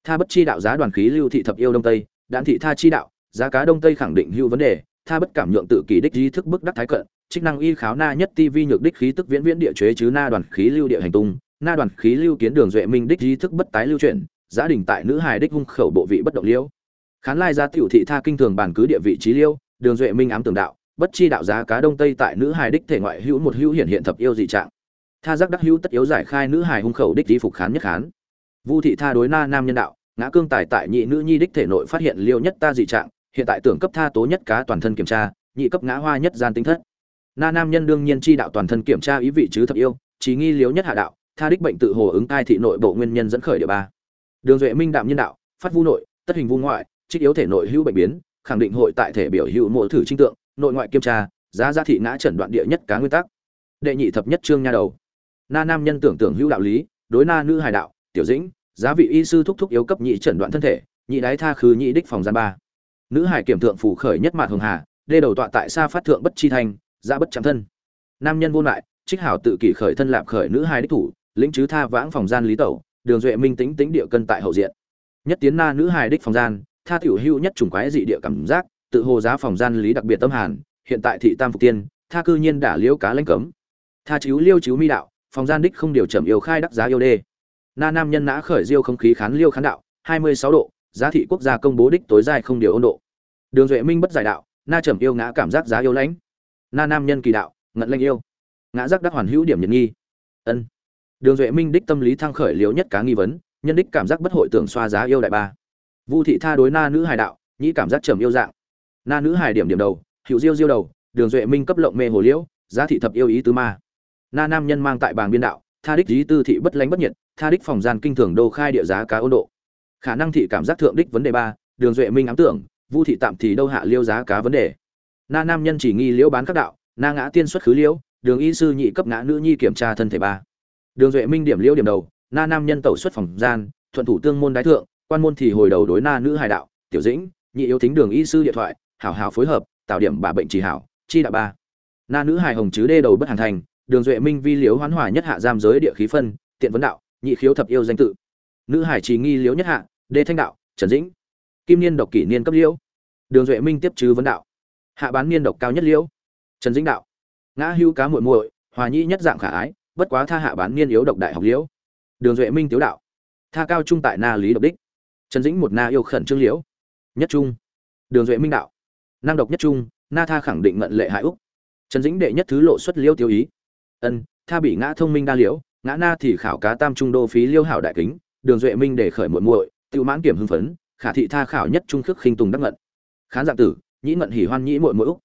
Tha bất chi đạo giá đoàn khí lưu thị thập yêu đông tây, đạn thị tha chi đạo, giá cá đông tây khẳng định hữu vấn đề, tha bất cảm nhượng tự kỷ đích trí thức bức đắc thái cận, chức năng y kháo na nhất ti vi nhược đích khí tức viễn viễn địa chế chứ na đoàn khí lưu địa hành tung na đoàn khí lưu kiến đường duệ minh đích trí thức bất tái lưu chuyển, giá đình tại nữ hài đích hung khẩu bộ vị bất động liêu. Khán lai gia tiểu thị tha kinh thường bản cứ địa vị trí liêu, đường duệ minh ám tường đạo, bất chi đạo giá cá đông tây tại nữ hài đích thể ngoại hữu một hữu hiện hiện thập yêu dị trạng. Tha giác đắc hữu tất yếu giải khai nữ hài hung khẩu đích trí phục khán nhất khán. Vu thị tha đối na nam nhân đạo, ngã cương tài tại nhị nữ nhi đích thể nội phát hiện liêu nhất ta dị trạng, hiện tại tưởng cấp tha tố nhất cá toàn thân kiểm tra, nhị cấp ngã hoa nhất gian tinh thất. Na nam nhân đương nhiên chi đạo toàn thân kiểm tra ý vị chứ thập yêu chỉ nghi liếu nhất hạ đạo tha đích bệnh tự hồ ứng tai thị nội bộ nguyên nhân dẫn khởi địa ba. Đường duệ minh đạm nhân đạo, phát vu nội, tất hình vu ngoại, trích yếu thể nội hữu bệnh biến, khẳng định hội tại thể biểu hữu mộ thử trinh tượng, nội ngoại kiểm tra, giá giá thị ngã chẩn đoạn địa nhất cá nguyên tắc. Đệ nhị thập nhất trương nha đầu. Na nam nhân tưởng tưởng hữu đạo lý, đối na nữ hài đạo, tiểu dĩnh, giá vị y sư thúc thúc yếu cấp nhị chẩn đoạn thân thể, nhị đái tha khứ nhị đích phòng gian ba. Nữ hải kiểm thượng phủ khởi nhất mạt hường hà, đê đầu tọa tại xa phát thượng bất chi thành ra bất chạm thân. Nam nhân vô lại, trích hảo tự kỷ khởi thân lạp khởi nữ hải đích thủ lĩnh chứ tha vãng phòng gian lý tẩu, đường duệ minh tính tính địa cân tại hậu diện. Nhất tiến na nữ hài đích phòng gian, tha tiểu hưu nhất trùng quái dị địa cảm giác, tự hồ giá phòng gian lý đặc biệt tâm hàn, hiện tại thị tam phục tiên, tha cư nhiên đả liễu cá lãnh cấm. Tha chiếu liêu chiếu mi đạo, phòng gian đích không điều trầm yêu khai đắc giá yêu đê. Na nam nhân nã khởi diêu không khí khán liêu khán đạo, hai mươi sáu độ, giá thị quốc gia công bố đích tối dài không điều ôn độ. Đường duệ minh bất giải đạo, na trầm yêu ngã cảm giác giá yêu lãnh. Na nam nhân kỳ đạo, ngận lanh yêu. Ngã giác đắc hoàn hữu điểm nhật nghi. Ân đường duệ minh đích tâm lý thăng khởi liếu nhất cá nghi vấn, nhân đích cảm giác bất hội tưởng xoa giá yêu đại ba. Vu thị tha đối na nữ hài đạo, nhĩ cảm giác trầm yêu dạng. Na nữ hài điểm điểm đầu hiệu diêu diêu đầu, đường duệ minh cấp lộng mê hồ liễu, giá thị thập yêu ý tứ ma. Na nam nhân mang tại bàng biên đạo, tha đích lý tư thị bất lánh bất nhiệt, tha đích phòng gian kinh thường đô khai địa giá cá ôn độ. Khả năng thị cảm giác thượng đích vấn đề ba, đường duệ minh ám tưởng, vu thị tạm thì đâu hạ liêu giá cá vấn đề. Na nam nhân chỉ nghi liễu bán các đạo, na ngã tiên xuất khứ liễu, đường y sư nhị cấp ngã nữ nhi kiểm tra thân thể ba đường duệ minh điểm liễu điểm đầu, na nam nhân tẩu xuất phòng gian, thuận thủ tương môn đái thượng, quan môn thì hồi đầu đối na nữ hài đạo, tiểu dĩnh, nhị yếu thính đường y sư điện thoại, hảo hảo phối hợp, tạo điểm bà bệnh trì hảo, chi đạo ba. Na nữ hài hồng chứ đê đầu bất hàn thành, đường duệ minh vi liếu hoán hòa nhất hạ giam giới địa khí phân, tiện vấn đạo, nhị khiếu thập yêu danh tự. Nữ hải trì nghi liếu nhất hạ, đê thanh đạo, trần dĩnh. Kim niên độc kỷ niên cấp liễu. Đường duệ minh tiếp chứ vấn đạo, hạ bán niên độc cao nhất liễu. Trần dĩnh đạo, ngã hưu cá muội muội, hòa nhĩ nhất dạng khả ái bất quá tha hạ bán niên yếu độc đại học liễu. Đường duệ minh tiếu đạo. Tha cao trung tại na lý độc đích. Trần dĩnh một na yêu khẩn trương liễu. Nhất trung. Đường duệ minh đạo. Năng độc nhất trung, na tha khẳng định ngận lệ hại úc. Trần dĩnh đệ nhất thứ lộ xuất liễu tiêu ý. Ân, tha bị ngã thông minh đa liễu, ngã na thì khảo cá tam trung đô phí liêu hảo đại kính, đường duệ minh để khởi muội muội tự mãn kiểm hưng phấn, khả thị tha khảo nhất trung khước khinh tùng đắc ngận. Khán dạng tử, nhĩ ngận hỉ hoan nhĩ muội muội úc.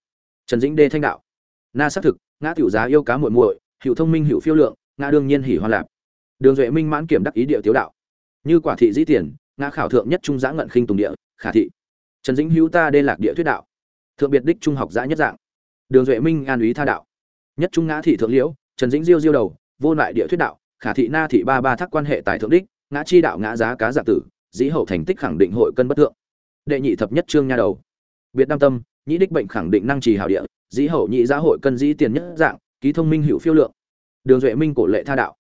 Trần dĩnh đê thanh đạo. Na xác thực, ngã tiểu giá yêu cá muội muội hữu thông minh, hữu phiêu lượng, ngã đương nhiên hỉ hoa lạp. Đường duệ minh mãn kiểm đắc ý địa tiếu đạo. Như quả thị dĩ tiền, ngã khảo thượng nhất trung giã ngận khinh tùng địa, khả thị. Trần dĩnh hữu ta đê lạc địa thuyết đạo. Thượng biệt đích trung học giã nhất dạng. Đường duệ minh an úy tha đạo. Nhất trung ngã thị thượng liễu, trần dĩnh diêu diêu đầu, vô lại địa thuyết đạo, khả thị na thị ba ba thác quan hệ tài thượng đích, ngã chi đạo ngã giá cá dạ tử, dĩ hậu thành tích khẳng định hội cân bất thượng. Đệ nhị thập nhất trương nha đầu. Biệt đam tâm, nhĩ đích bệnh khẳng định năng trì hảo địa, dĩ hậu nhị giá hội cân dĩ tiền nhất dạng ký thông minh hữu phiêu lượng. Đường duệ minh cổ lệ tha đạo.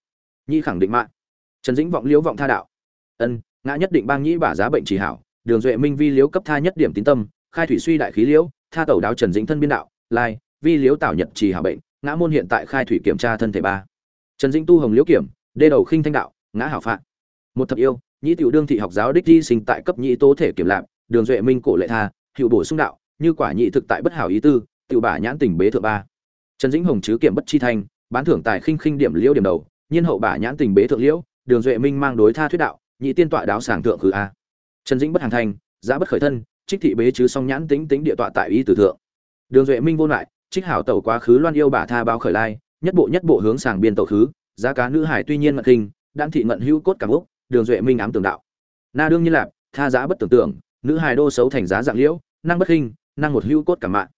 Nhi khẳng định mạng. Trần dĩnh vọng liễu vọng tha đạo. Ân, ngã nhất định bang nhĩ bả giá bệnh chỉ hảo. Đường duệ minh vi liễu cấp tha nhất điểm tín tâm, khai thủy suy đại khí liễu, tha tẩu đáo trần dĩnh thân biên đạo, lai, vi liễu tạo nhật trì hảo bệnh, ngã môn hiện tại khai thủy kiểm tra thân thể ba. Trần dĩnh tu hồng liễu kiểm, đê đầu khinh thanh đạo, ngã hảo phạn một thập yêu, nhĩ tiểu đương thị học giáo đích di sinh tại cấp nhĩ tố thể kiểm lạp đường duệ minh cổ lệ tha hiệu bổ sung đạo, như quả nhị thực tại bất hảo ý tư, tiểu bả nhãn tình bế thượng ba trần dĩnh hồng chứ kiểm bất chi thanh, bán thưởng tài khinh khinh điểm liễu điểm đầu, nhiên hậu bả nhãn tình bế thượng liễu, đường duệ minh mang đối tha thuyết đạo, nhị tiên tọa đáo sảng thượng khử a. Trần dĩnh bất hàng thanh, giá bất khởi thân, trích thị bế chứ song nhãn tính tính địa tọa tại ý tử thượng. Đường duệ minh vô lại, trích hảo tẩu quá khứ loan yêu bả tha bao khởi lai, nhất bộ nhất bộ hướng sàng biên tẩu khứ, giá cá nữ hải tuy nhiên mật kinh đang thị ngận hữu cốt cảm úc, đường duệ minh ám tường đạo. Na đương nhiên lạp, tha giá bất tưởng tượng, nữ hài đô xấu thành giá dạng liễu, năng bất khinh, năng một hữu cốt cảm mạng.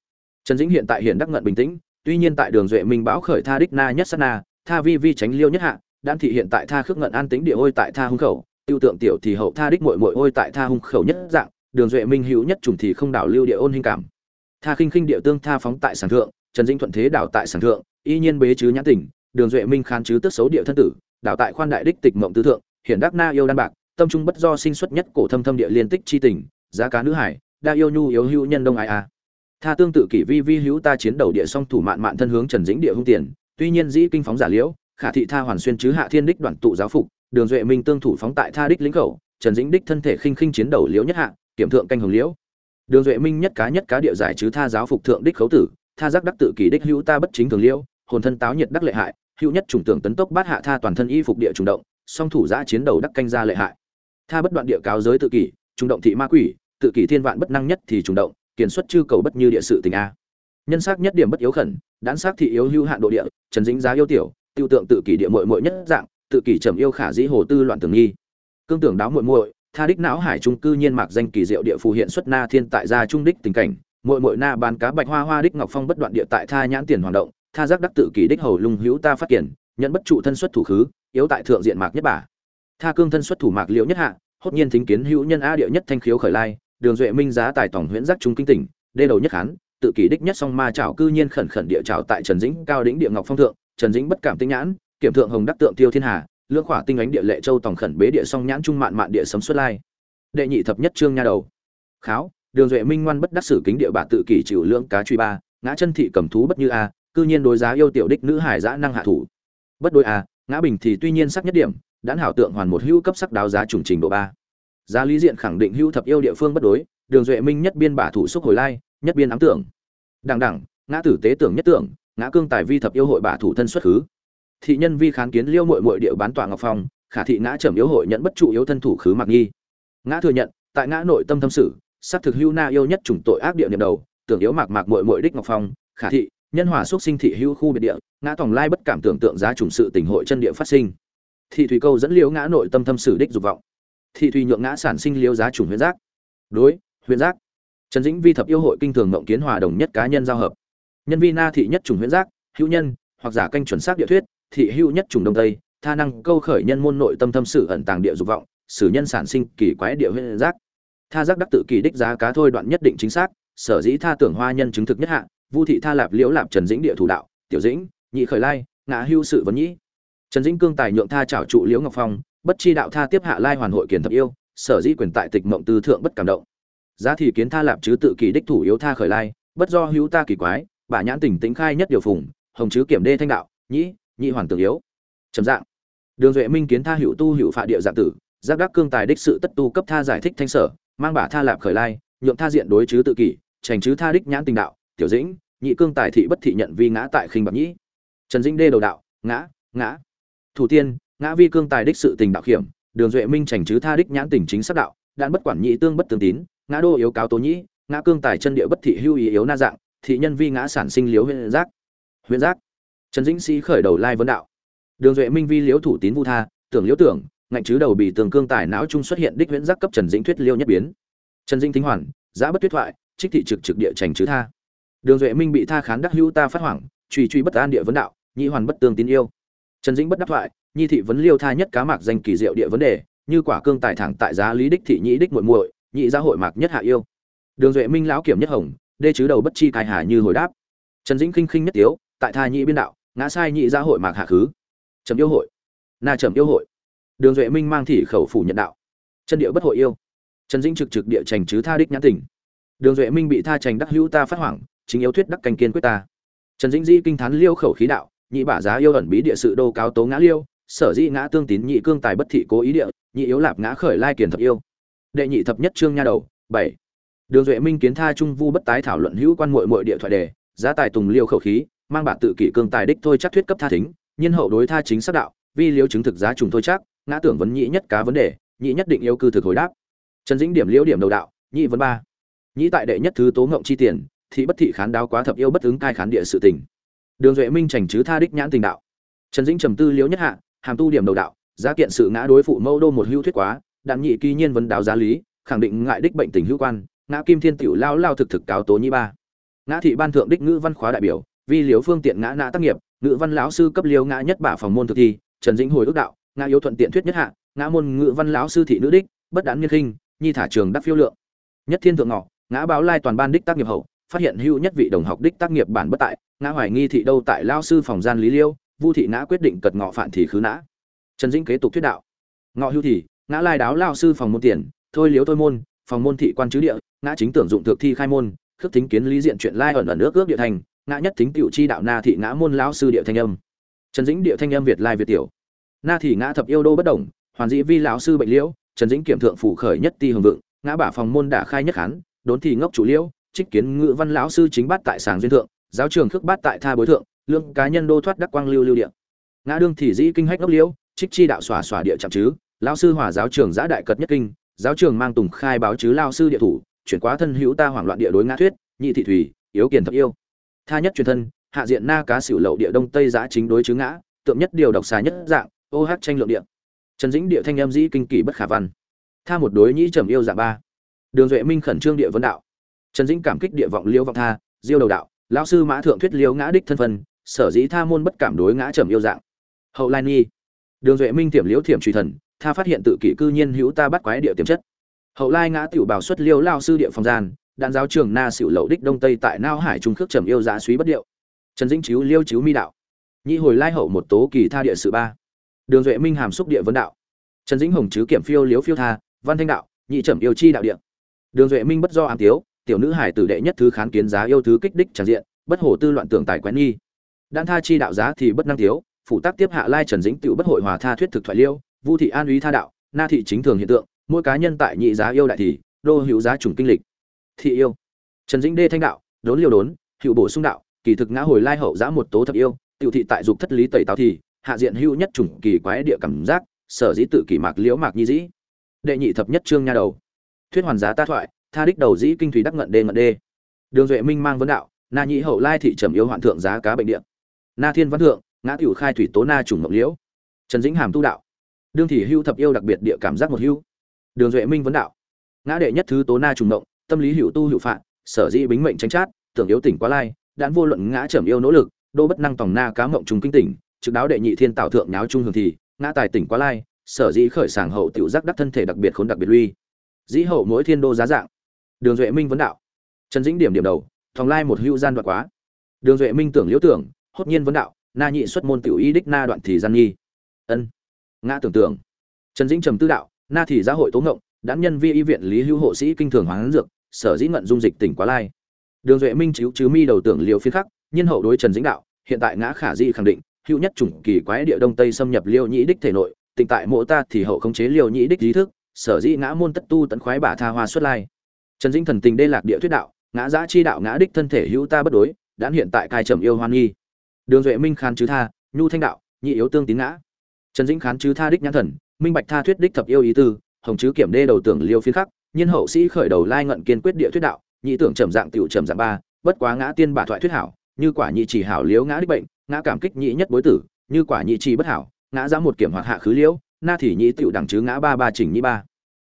Trần dĩnh hiện tại hiện đắc ngận bình tĩnh tuy nhiên tại đường duệ minh báo khởi tha đích na nhất sát na, tha vi vi tránh liêu nhất hạ, đan thị hiện tại tha khước ngận an tính địa ôi tại tha hung khẩu, tiêu tượng tiểu thì hậu tha đích muội muội ôi tại tha hung khẩu nhất dạng, đường duệ minh hữu nhất trùng thì không đảo lưu địa ôn hình cảm. Tha khinh khinh địa tương tha phóng tại sản thượng, trần dĩnh thuận thế đảo tại sản thượng, y nhiên bế chứ nhãn tỉnh, đường duệ minh khán chứ tức xấu địa thân tử, đảo tại khoan đại đích tịch mộng tư thượng, hiển đắc na yêu đan bạc, tâm trung bất do sinh xuất nhất cổ thâm thâm địa liên tích chi tình, giá cá nữ hải, đa yêu nhu yếu hữu nhân đông ai a tha tương tự kỷ vi vi hữu ta chiến đầu địa song thủ mạn mạn thân hướng trần dĩnh địa hung tiền, tuy nhiên dĩ kinh phóng giả liễu, khả thị tha hoàn xuyên chứ hạ thiên đích đoàn tụ giáo phục, đường duệ minh tương thủ phóng tại tha đích lĩnh khẩu, trần dĩnh đích thân thể khinh khinh chiến đầu liễu nhất hạ, kiểm thượng canh hồng liễu. Đường duệ minh nhất cá nhất cá địa giải chứ tha giáo phục thượng đích khấu tử, tha giác đắc tự kỷ đích hữu ta bất chính thường liễu, hồn thân táo nhiệt đắc lệ hại, hữu nhất trùng tưởng tấn tốc bát hạ tha toàn thân y phục địa trùng động, song thủ giã chiến đầu đắc canh ra lệ hại. Tha bất đoạn địa cáo giới tự kỷ, trùng động thị ma quỷ, tự kỷ thiên vạn bất năng nhất thì trùng động kiền xuất chư cầu bất như địa sự tình a. Nhân sắc nhất điểm bất yếu khẩn đán sắc thị yếu hữu hạn độ địa, trần dính giá yêu tiểu, tiêu tượng tự kỷ địa muội muội nhất dạng, tự kỷ trầm yêu khả dĩ hồ tư loạn tưởng nghi. Cương tưởng đáo muội muội, tha đích não hải trung cư nhiên mạc danh kỳ diệu địa phù hiện xuất na thiên tại gia trung đích tình cảnh, muội muội na bán cá bạch hoa hoa đích ngọc phong bất đoạn địa tại tha nhãn tiền hoạt động, tha giác đắc tự kỷ đích hầu lung hữu ta phát triển nhận bất trụ thân xuất thủ khứ, yếu tại thượng diện mạc nhất bả tha cương thân xuất thủ mạc liễu nhất hạ, hốt nhiên thính kiến hữu nhân a địa nhất thanh khiếu khởi lai đường duệ minh giá tài tổng huyễn giác trung kinh tỉnh đê đầu nhất khán tự kỷ đích nhất song ma trảo, cư nhiên khẩn khẩn địa trảo tại trần dĩnh cao đỉnh địa ngọc phong thượng trần dĩnh bất cảm tinh nhãn kiểm thượng hồng đắc tượng tiêu thiên hà lưỡng khỏa tinh ánh địa lệ châu tổng khẩn bế địa song nhãn trung mạn mạn địa sấm xuất lai. Đệ nhị thập nhất trương nha đầu. Kháo đường duệ minh ngoan bất đắc sử kính địa bạ tự kỷ chịu lưỡng cá truy ba ngã chân thị cầm thú bất như a cư nhiên đối giá yêu tiểu đích nữ hải dã năng hạ thủ. Bất đối a ngã bình thì tuy nhiên sắc nhất điểm đãn hảo tượng hoàn một hữu cấp sắc đáo giá trùng trình độ ba giá lý diện khẳng định hữu thập yêu địa phương bất đối, đường duệ minh nhất biên bả thủ xúc hồi lai, nhất biên ám tưởng. Đằng đẳng ngã tử tế tưởng nhất tưởng, ngã cương tài vi thập yêu hội bả thủ thân xuất khứ. Thị nhân vi kháng kiến liêu mội mội địa bán tòa ngọc phong, khả thị ngã trầm yếu hội nhận bất trụ yếu thân thủ khứ mặc nghi. Ngã thừa nhận, tại ngã nội tâm thâm sử sắc thực hưu na yêu nhất chủng tội ác địa niệm đầu, tưởng yếu mạc mạc mội mội đích ngọc phong, khả thị, nhân hòa xúc sinh thị hưu khu biệt địa, ngã tòng lai bất cảm tưởng tượng giá chủng sự tình hội chân địa phát sinh. Thị thủy câu dẫn liễu ngã nội tâm thâm sử đích dục vọng thị thủy nhượng ngã sản sinh liêu giá chủng huyễn giác. Đối, huyễn giác. Trần dĩnh vi thập yêu hội kinh thường mộng kiến hòa đồng nhất cá nhân giao hợp. Nhân vi na thị nhất chủng huyễn giác, hữu nhân, hoặc giả canh chuẩn xác địa thuyết, thị hữu nhất chủng đông tây, tha năng câu khởi nhân môn nội tâm tâm sử ẩn tàng địa dục vọng, sử nhân sản sinh kỳ quái địa huyễn giác. Tha giác đắc tự kỳ đích giá cá thôi đoạn nhất định chính xác, sở dĩ tha tưởng hoa nhân chứng thực nhất hạ, vu thị tha lạp liễu lạp trần dĩnh địa thủ đạo, tiểu dĩnh, nhị khởi lai, ngã hưu sự vấn nhĩ. Trần dĩnh cương tài nhượng tha trảo trụ liễu ngọc phong bất chi đạo tha tiếp hạ lai hoàn hội kiền thập yêu, sở dĩ quyền tại tịch mộng tư thượng bất cảm động. Giá thì kiến tha lạp chứ tự kỳ đích thủ yếu tha khởi lai, bất do hữu ta kỳ quái, bà nhãn tỉnh tĩnh khai nhất điều phùng, hồng chứ kiểm đê thanh đạo, nhĩ, nhị hoàn tưởng yếu. Trầm dạng. Đường duệ minh kiến tha hữu tu hữu phạ địa dạng tử, giác đắc cương tài đích sự tất tu cấp tha giải thích thanh sở, mang bả tha lạp khởi lai, nhượng tha diện đối chứ tự kỷ trành chứ tha đích nhãn tình đạo, tiểu dĩnh, nhị cương tài thị bất thị nhận vi ngã tại khinh bạc nhĩ. Trần dĩnh đê đầu đạo, ngã ngã. Thủ tiên ngã vi cương tài đích sự tình đạo hiểm, đường duệ minh trành chứ tha đích nhãn tình chính sắc đạo, đạn bất quản nhị tương bất tương tín, ngã đô yếu cáo tố nhĩ, ngã cương tài chân địa bất thị hưu ý yếu na dạng, thị nhân vi ngã sản sinh liếu huyện giác. Huyện giác. Trần dĩnh sĩ khởi đầu lai vấn đạo. Đường duệ minh vi liếu thủ tín vu tha, tưởng liếu tưởng, ngạnh chứ đầu bị tường cương tài não trung xuất hiện đích huyễn giác cấp trần dĩnh thuyết liêu nhất biến. Trần dĩnh thính hoàn, giã bất tuyết thoại, trích thị trực trực địa trành chứ tha. Đường duệ minh bị tha khán đắc hữu ta phát hoảng, truy truy bất an địa vấn đạo, nhị hoàn bất tương tín yêu. Trần dĩnh bất đắc thoại nhi thị vấn liêu tha nhất cá mạc danh kỳ diệu địa vấn đề, như quả cương tài thẳng tại giá lý đích thị nhị đích muội muội, nhị gia hội mạc nhất hạ yêu. Đường duệ minh lão kiểm nhất hồng, đê chứ đầu bất chi tài hà như hồi đáp. Trần dĩnh khinh khinh nhất tiếu, tại tha nhị biên đạo, ngã sai nhị gia hội mạc hạ khứ. Trầm yêu hội. Na trầm yêu hội. Đường duệ minh mang thị khẩu phủ nhận đạo. Chân địa bất hội yêu. Trần dĩnh trực trực địa trành chứ tha đích nhãn tình. Đường duệ minh bị tha trành đắc hữu ta phát hoảng, chính yếu thuyết đắc canh kiên quyết ta. Trần dĩnh di kinh thán liêu khẩu khí đạo, nhị bả giá yêu ẩn bí địa sự đô cáo tố ngã liêu sở dĩ ngã tương tín nhị cương tài bất thị cố ý địa, nhị yếu lạp ngã khởi lai kiền thập yêu. Đệ nhị thập nhất trương nha đầu, bảy. Đường duệ minh kiến tha trung vu bất tái thảo luận hữu quan muội muội địa thoại đề, giá tài tùng liêu khẩu khí, mang bản tự kỷ cương tài đích thôi chắc thuyết cấp tha thính nhân hậu đối tha chính xác đạo, vi liêu chứng thực giá trùng thôi chắc, ngã tưởng vấn nhị nhất cá vấn đề, nhị nhất định yêu cư thực hồi đáp. Trần dĩnh điểm liễu điểm đầu đạo, nhị vấn ba. Nhị tại đệ nhất thứ tố ngộng chi tiền, thị bất thị khán đáo quá thập yêu bất ứng cai khán địa sự tình. Đường duệ minh trành chứ tha đích nhãn tình đạo. Trần dĩnh trầm tư liễu nhất hạ hàm tu điểm đầu đạo, giá kiện sự ngã đối phụ mâu đô một hữu thuyết quá đạn nhị kỳ nhiên vấn đáo giá lý, khẳng định ngại đích bệnh tình hữu quan, ngã kim thiên tiểu lao lao thực thực cáo tố nhi ba. Ngã thị ban thượng đích ngữ văn khóa đại biểu, vi liếu phương tiện ngã nã tác nghiệp, ngữ văn lão sư cấp liêu ngã nhất bả phòng môn thực thi, trần dĩnh hồi ước đạo, ngã yếu thuận tiện thuyết nhất hạ, ngã môn ngữ văn lão sư thị nữ đích, bất đán nhân khinh, nhi thả trường đắc phiêu lượng. Nhất thiên thượng ngọ, ngã báo lai toàn ban đích tác nghiệp hậu, phát hiện hữu nhất vị đồng học đích tác nghiệp bản bất tại, ngã hoài nghi thị đâu tại lao sư phòng gian lý liêu vu thị ngã quyết định cật ngọ phản thì khứ nã. Trần dĩnh kế tục thuyết đạo. Ngọ hưu thì, ngã lai đáo lao sư phòng môn tiền, thôi liếu thôi môn, phòng môn thị quan chứ địa, ngã chính tưởng dụng thực thi khai môn, khước tính kiến lý diện chuyện lai ẩn ẩn nước ước địa thành, ngã nhất tính tiểu chi đạo na thị ngã môn lão sư địa thanh âm. Trần dĩnh địa thanh âm việt lai việt tiểu. Na thị ngã thập yêu đô bất đồng hoàn dĩ vi lão sư bệnh liễu, trần dĩnh kiểm thượng phủ khởi nhất ti hưởng vượng, ngã bả phòng môn đả khai nhất hán, đốn thì ngốc chủ liễu, trích kiến ngữ văn lão sư chính bát tại sàng duyên thượng, giáo trường khước bát tại tha bối thượng lương cá nhân đô thoát đắc quang lưu lưu địa. Ngã đương thì dĩ kinh hách ngốc liễu, trích chi đạo xòa xòa địa chạm chứ, lão sư hòa giáo trường giã đại cật nhất kinh, giáo trường mang tùng khai báo chứ lao sư địa thủ, chuyển quá thân hữu ta hoảng loạn địa đối ngã thuyết, nhị thị thủy, yếu kiền thập yêu. Tha nhất truyền thân, hạ diện na cá xỉu lậu địa đông tây giã chính đối chứ ngã, tượng nhất điều độc xà nhất dạng, ô hát tranh lượng địa. Trần dĩnh địa thanh em dĩ kinh kỷ bất khả văn. Tha một đối nhĩ trầm yêu dạng ba. Đường duệ minh khẩn trương địa vấn đạo. Trần dĩnh cảm kích địa vọng liêu vọng tha, diêu đầu đạo, lão sư mã thượng thuyết liêu ngã đích thân phân sở dĩ tha môn bất cảm đối ngã trầm yêu dạng. Hậu lai nghi đường duệ minh tiềm liễu thiểm truy thần, tha phát hiện tự kỷ cư nhiên hữu ta bắt quái địa tiềm chất. Hậu lai ngã tiểu bảo xuất liêu lao sư địa phòng gian, đạn giáo trường na xỉu lậu đích đông tây tại nao hải trung khước trầm yêu giá suý bất điệu trần dĩnh chiếu liêu chiếu mi đạo. Nhị hồi lai hậu một tố kỳ tha địa sự ba. Đường duệ minh hàm xúc địa vấn đạo. Trần dĩnh hồng chứ kiểm phiêu liếu phiêu tha, văn thanh đạo, nhị trầm yêu chi đạo địa. Đường duệ minh bất do ám tiếu, tiểu nữ hải tử đệ nhất thứ kháng kiến giá yêu thứ kích đích tràn diện, bất hổ tư loạn tưởng tài quén nghi đan tha chi đạo giá thì bất năng thiếu phụ tác tiếp hạ lai trần dĩnh tựu bất hội hòa tha thuyết thực thoại liêu, vu thị an úy tha đạo, na thị chính thường hiện tượng, mỗi cá nhân tại nhị giá yêu đại thì, đô hữu giá trùng kinh lịch. Thị yêu. Trần dĩnh đê thanh đạo, đốn liêu đốn, hữu bổ sung đạo, kỳ thực ngã hồi lai hậu giá một tố thập yêu, tiểu thị tại dục thất lý tẩy táo thì, hạ diện hữu nhất chủng kỳ quái địa cảm giác, sở dĩ tự kỷ mạc liễu mạc nhi dĩ. Đệ nhị thập nhất trương nha đầu. Thuyết hoàn giá ta thoại, tha đích đầu dĩ kinh thủy đắc ngận đê ngận đê. Đường duệ minh mang vấn đạo, na nhị hậu lai thị trầm yêu hoạn thượng giá cá bệnh điện na thiên văn thượng ngã tiểu khai thủy tố na trùng mộng liễu. Trần dĩnh hàm tu đạo. Đương thị hưu thập yêu đặc biệt địa cảm giác một hưu đường duệ minh vấn đạo. Ngã đệ nhất thứ tố na trùng mộng tâm lý hữu tu hữu phạn sở dĩ bính mệnh tranh chát tưởng yếu tỉnh quá lai đạn vô luận ngã trầm yêu nỗ lực đô bất năng tòng na cá mộng trùng kinh tỉnh trực đáo đệ nhị thiên tạo thượng nháo trung hưởng thì ngã tài tỉnh quá lai sở dĩ khởi sàng hậu tiểu giác đắc thân thể đặc biệt khốn đặc biệt Uy, dĩ hậu mỗi thiên đô giá dạng. Đường duệ minh vấn đạo. Trần dĩnh điểm điểm đầu thòng lai một hữu gian đoạn quá. Đường duệ minh tưởng liễu tưởng hốt nhiên vấn đạo, na nhị xuất môn tiểu y đích na đoạn thì gian nghi. Ân. Ngã tưởng tượng. Trần dĩnh trầm tư đạo, na thì gia hội tố ngộng đãn nhân vi y viện lý hữu hộ sĩ kinh thường hoán dược, sở dĩ ngận dung dịch tỉnh quá lai. Đường duệ minh chiếu chứ mi đầu tưởng liều phiên khắc nhân hậu đối trần dĩnh đạo, hiện tại ngã khả di khẳng định, hữu nhất chủng kỳ quái địa đông tây xâm nhập liêu nhĩ đích thể nội, tịnh tại mộ ta thì hậu khống chế liêu nhĩ đích trí thức, sở dĩ ngã môn tất tu tấn khoái bả tha hoa xuất lai. Trần dĩnh thần tình đê lạc địa thuyết đạo, ngã giã chi đạo ngã đích thân thể hữu ta bất đối đãn hiện tại cai trầm yêu hoan nghi đường duệ minh khán chứ tha, nhu thanh đạo, nhị yếu tương tín ngã. Trần dĩnh khán chứ tha đích nhãn thần, minh bạch tha thuyết đích thập yêu ý tư, hồng chứ kiểm đê đầu tưởng liêu phiến khắc nhân hậu sĩ khởi đầu lai ngận kiên quyết địa thuyết đạo, nhị tưởng trầm dạng tiểu trầm dạng ba, bất quá ngã tiên bà thoại thuyết hảo, như quả nhị chỉ hảo liếu ngã đích bệnh, ngã cảm kích nhị nhất bối tử, như quả nhị chỉ bất hảo, ngã ra một kiểm hoạt hạ khứ liễu, na thì nhị tiểu đẳng chứ ngã ba ba chỉnh nhị ba.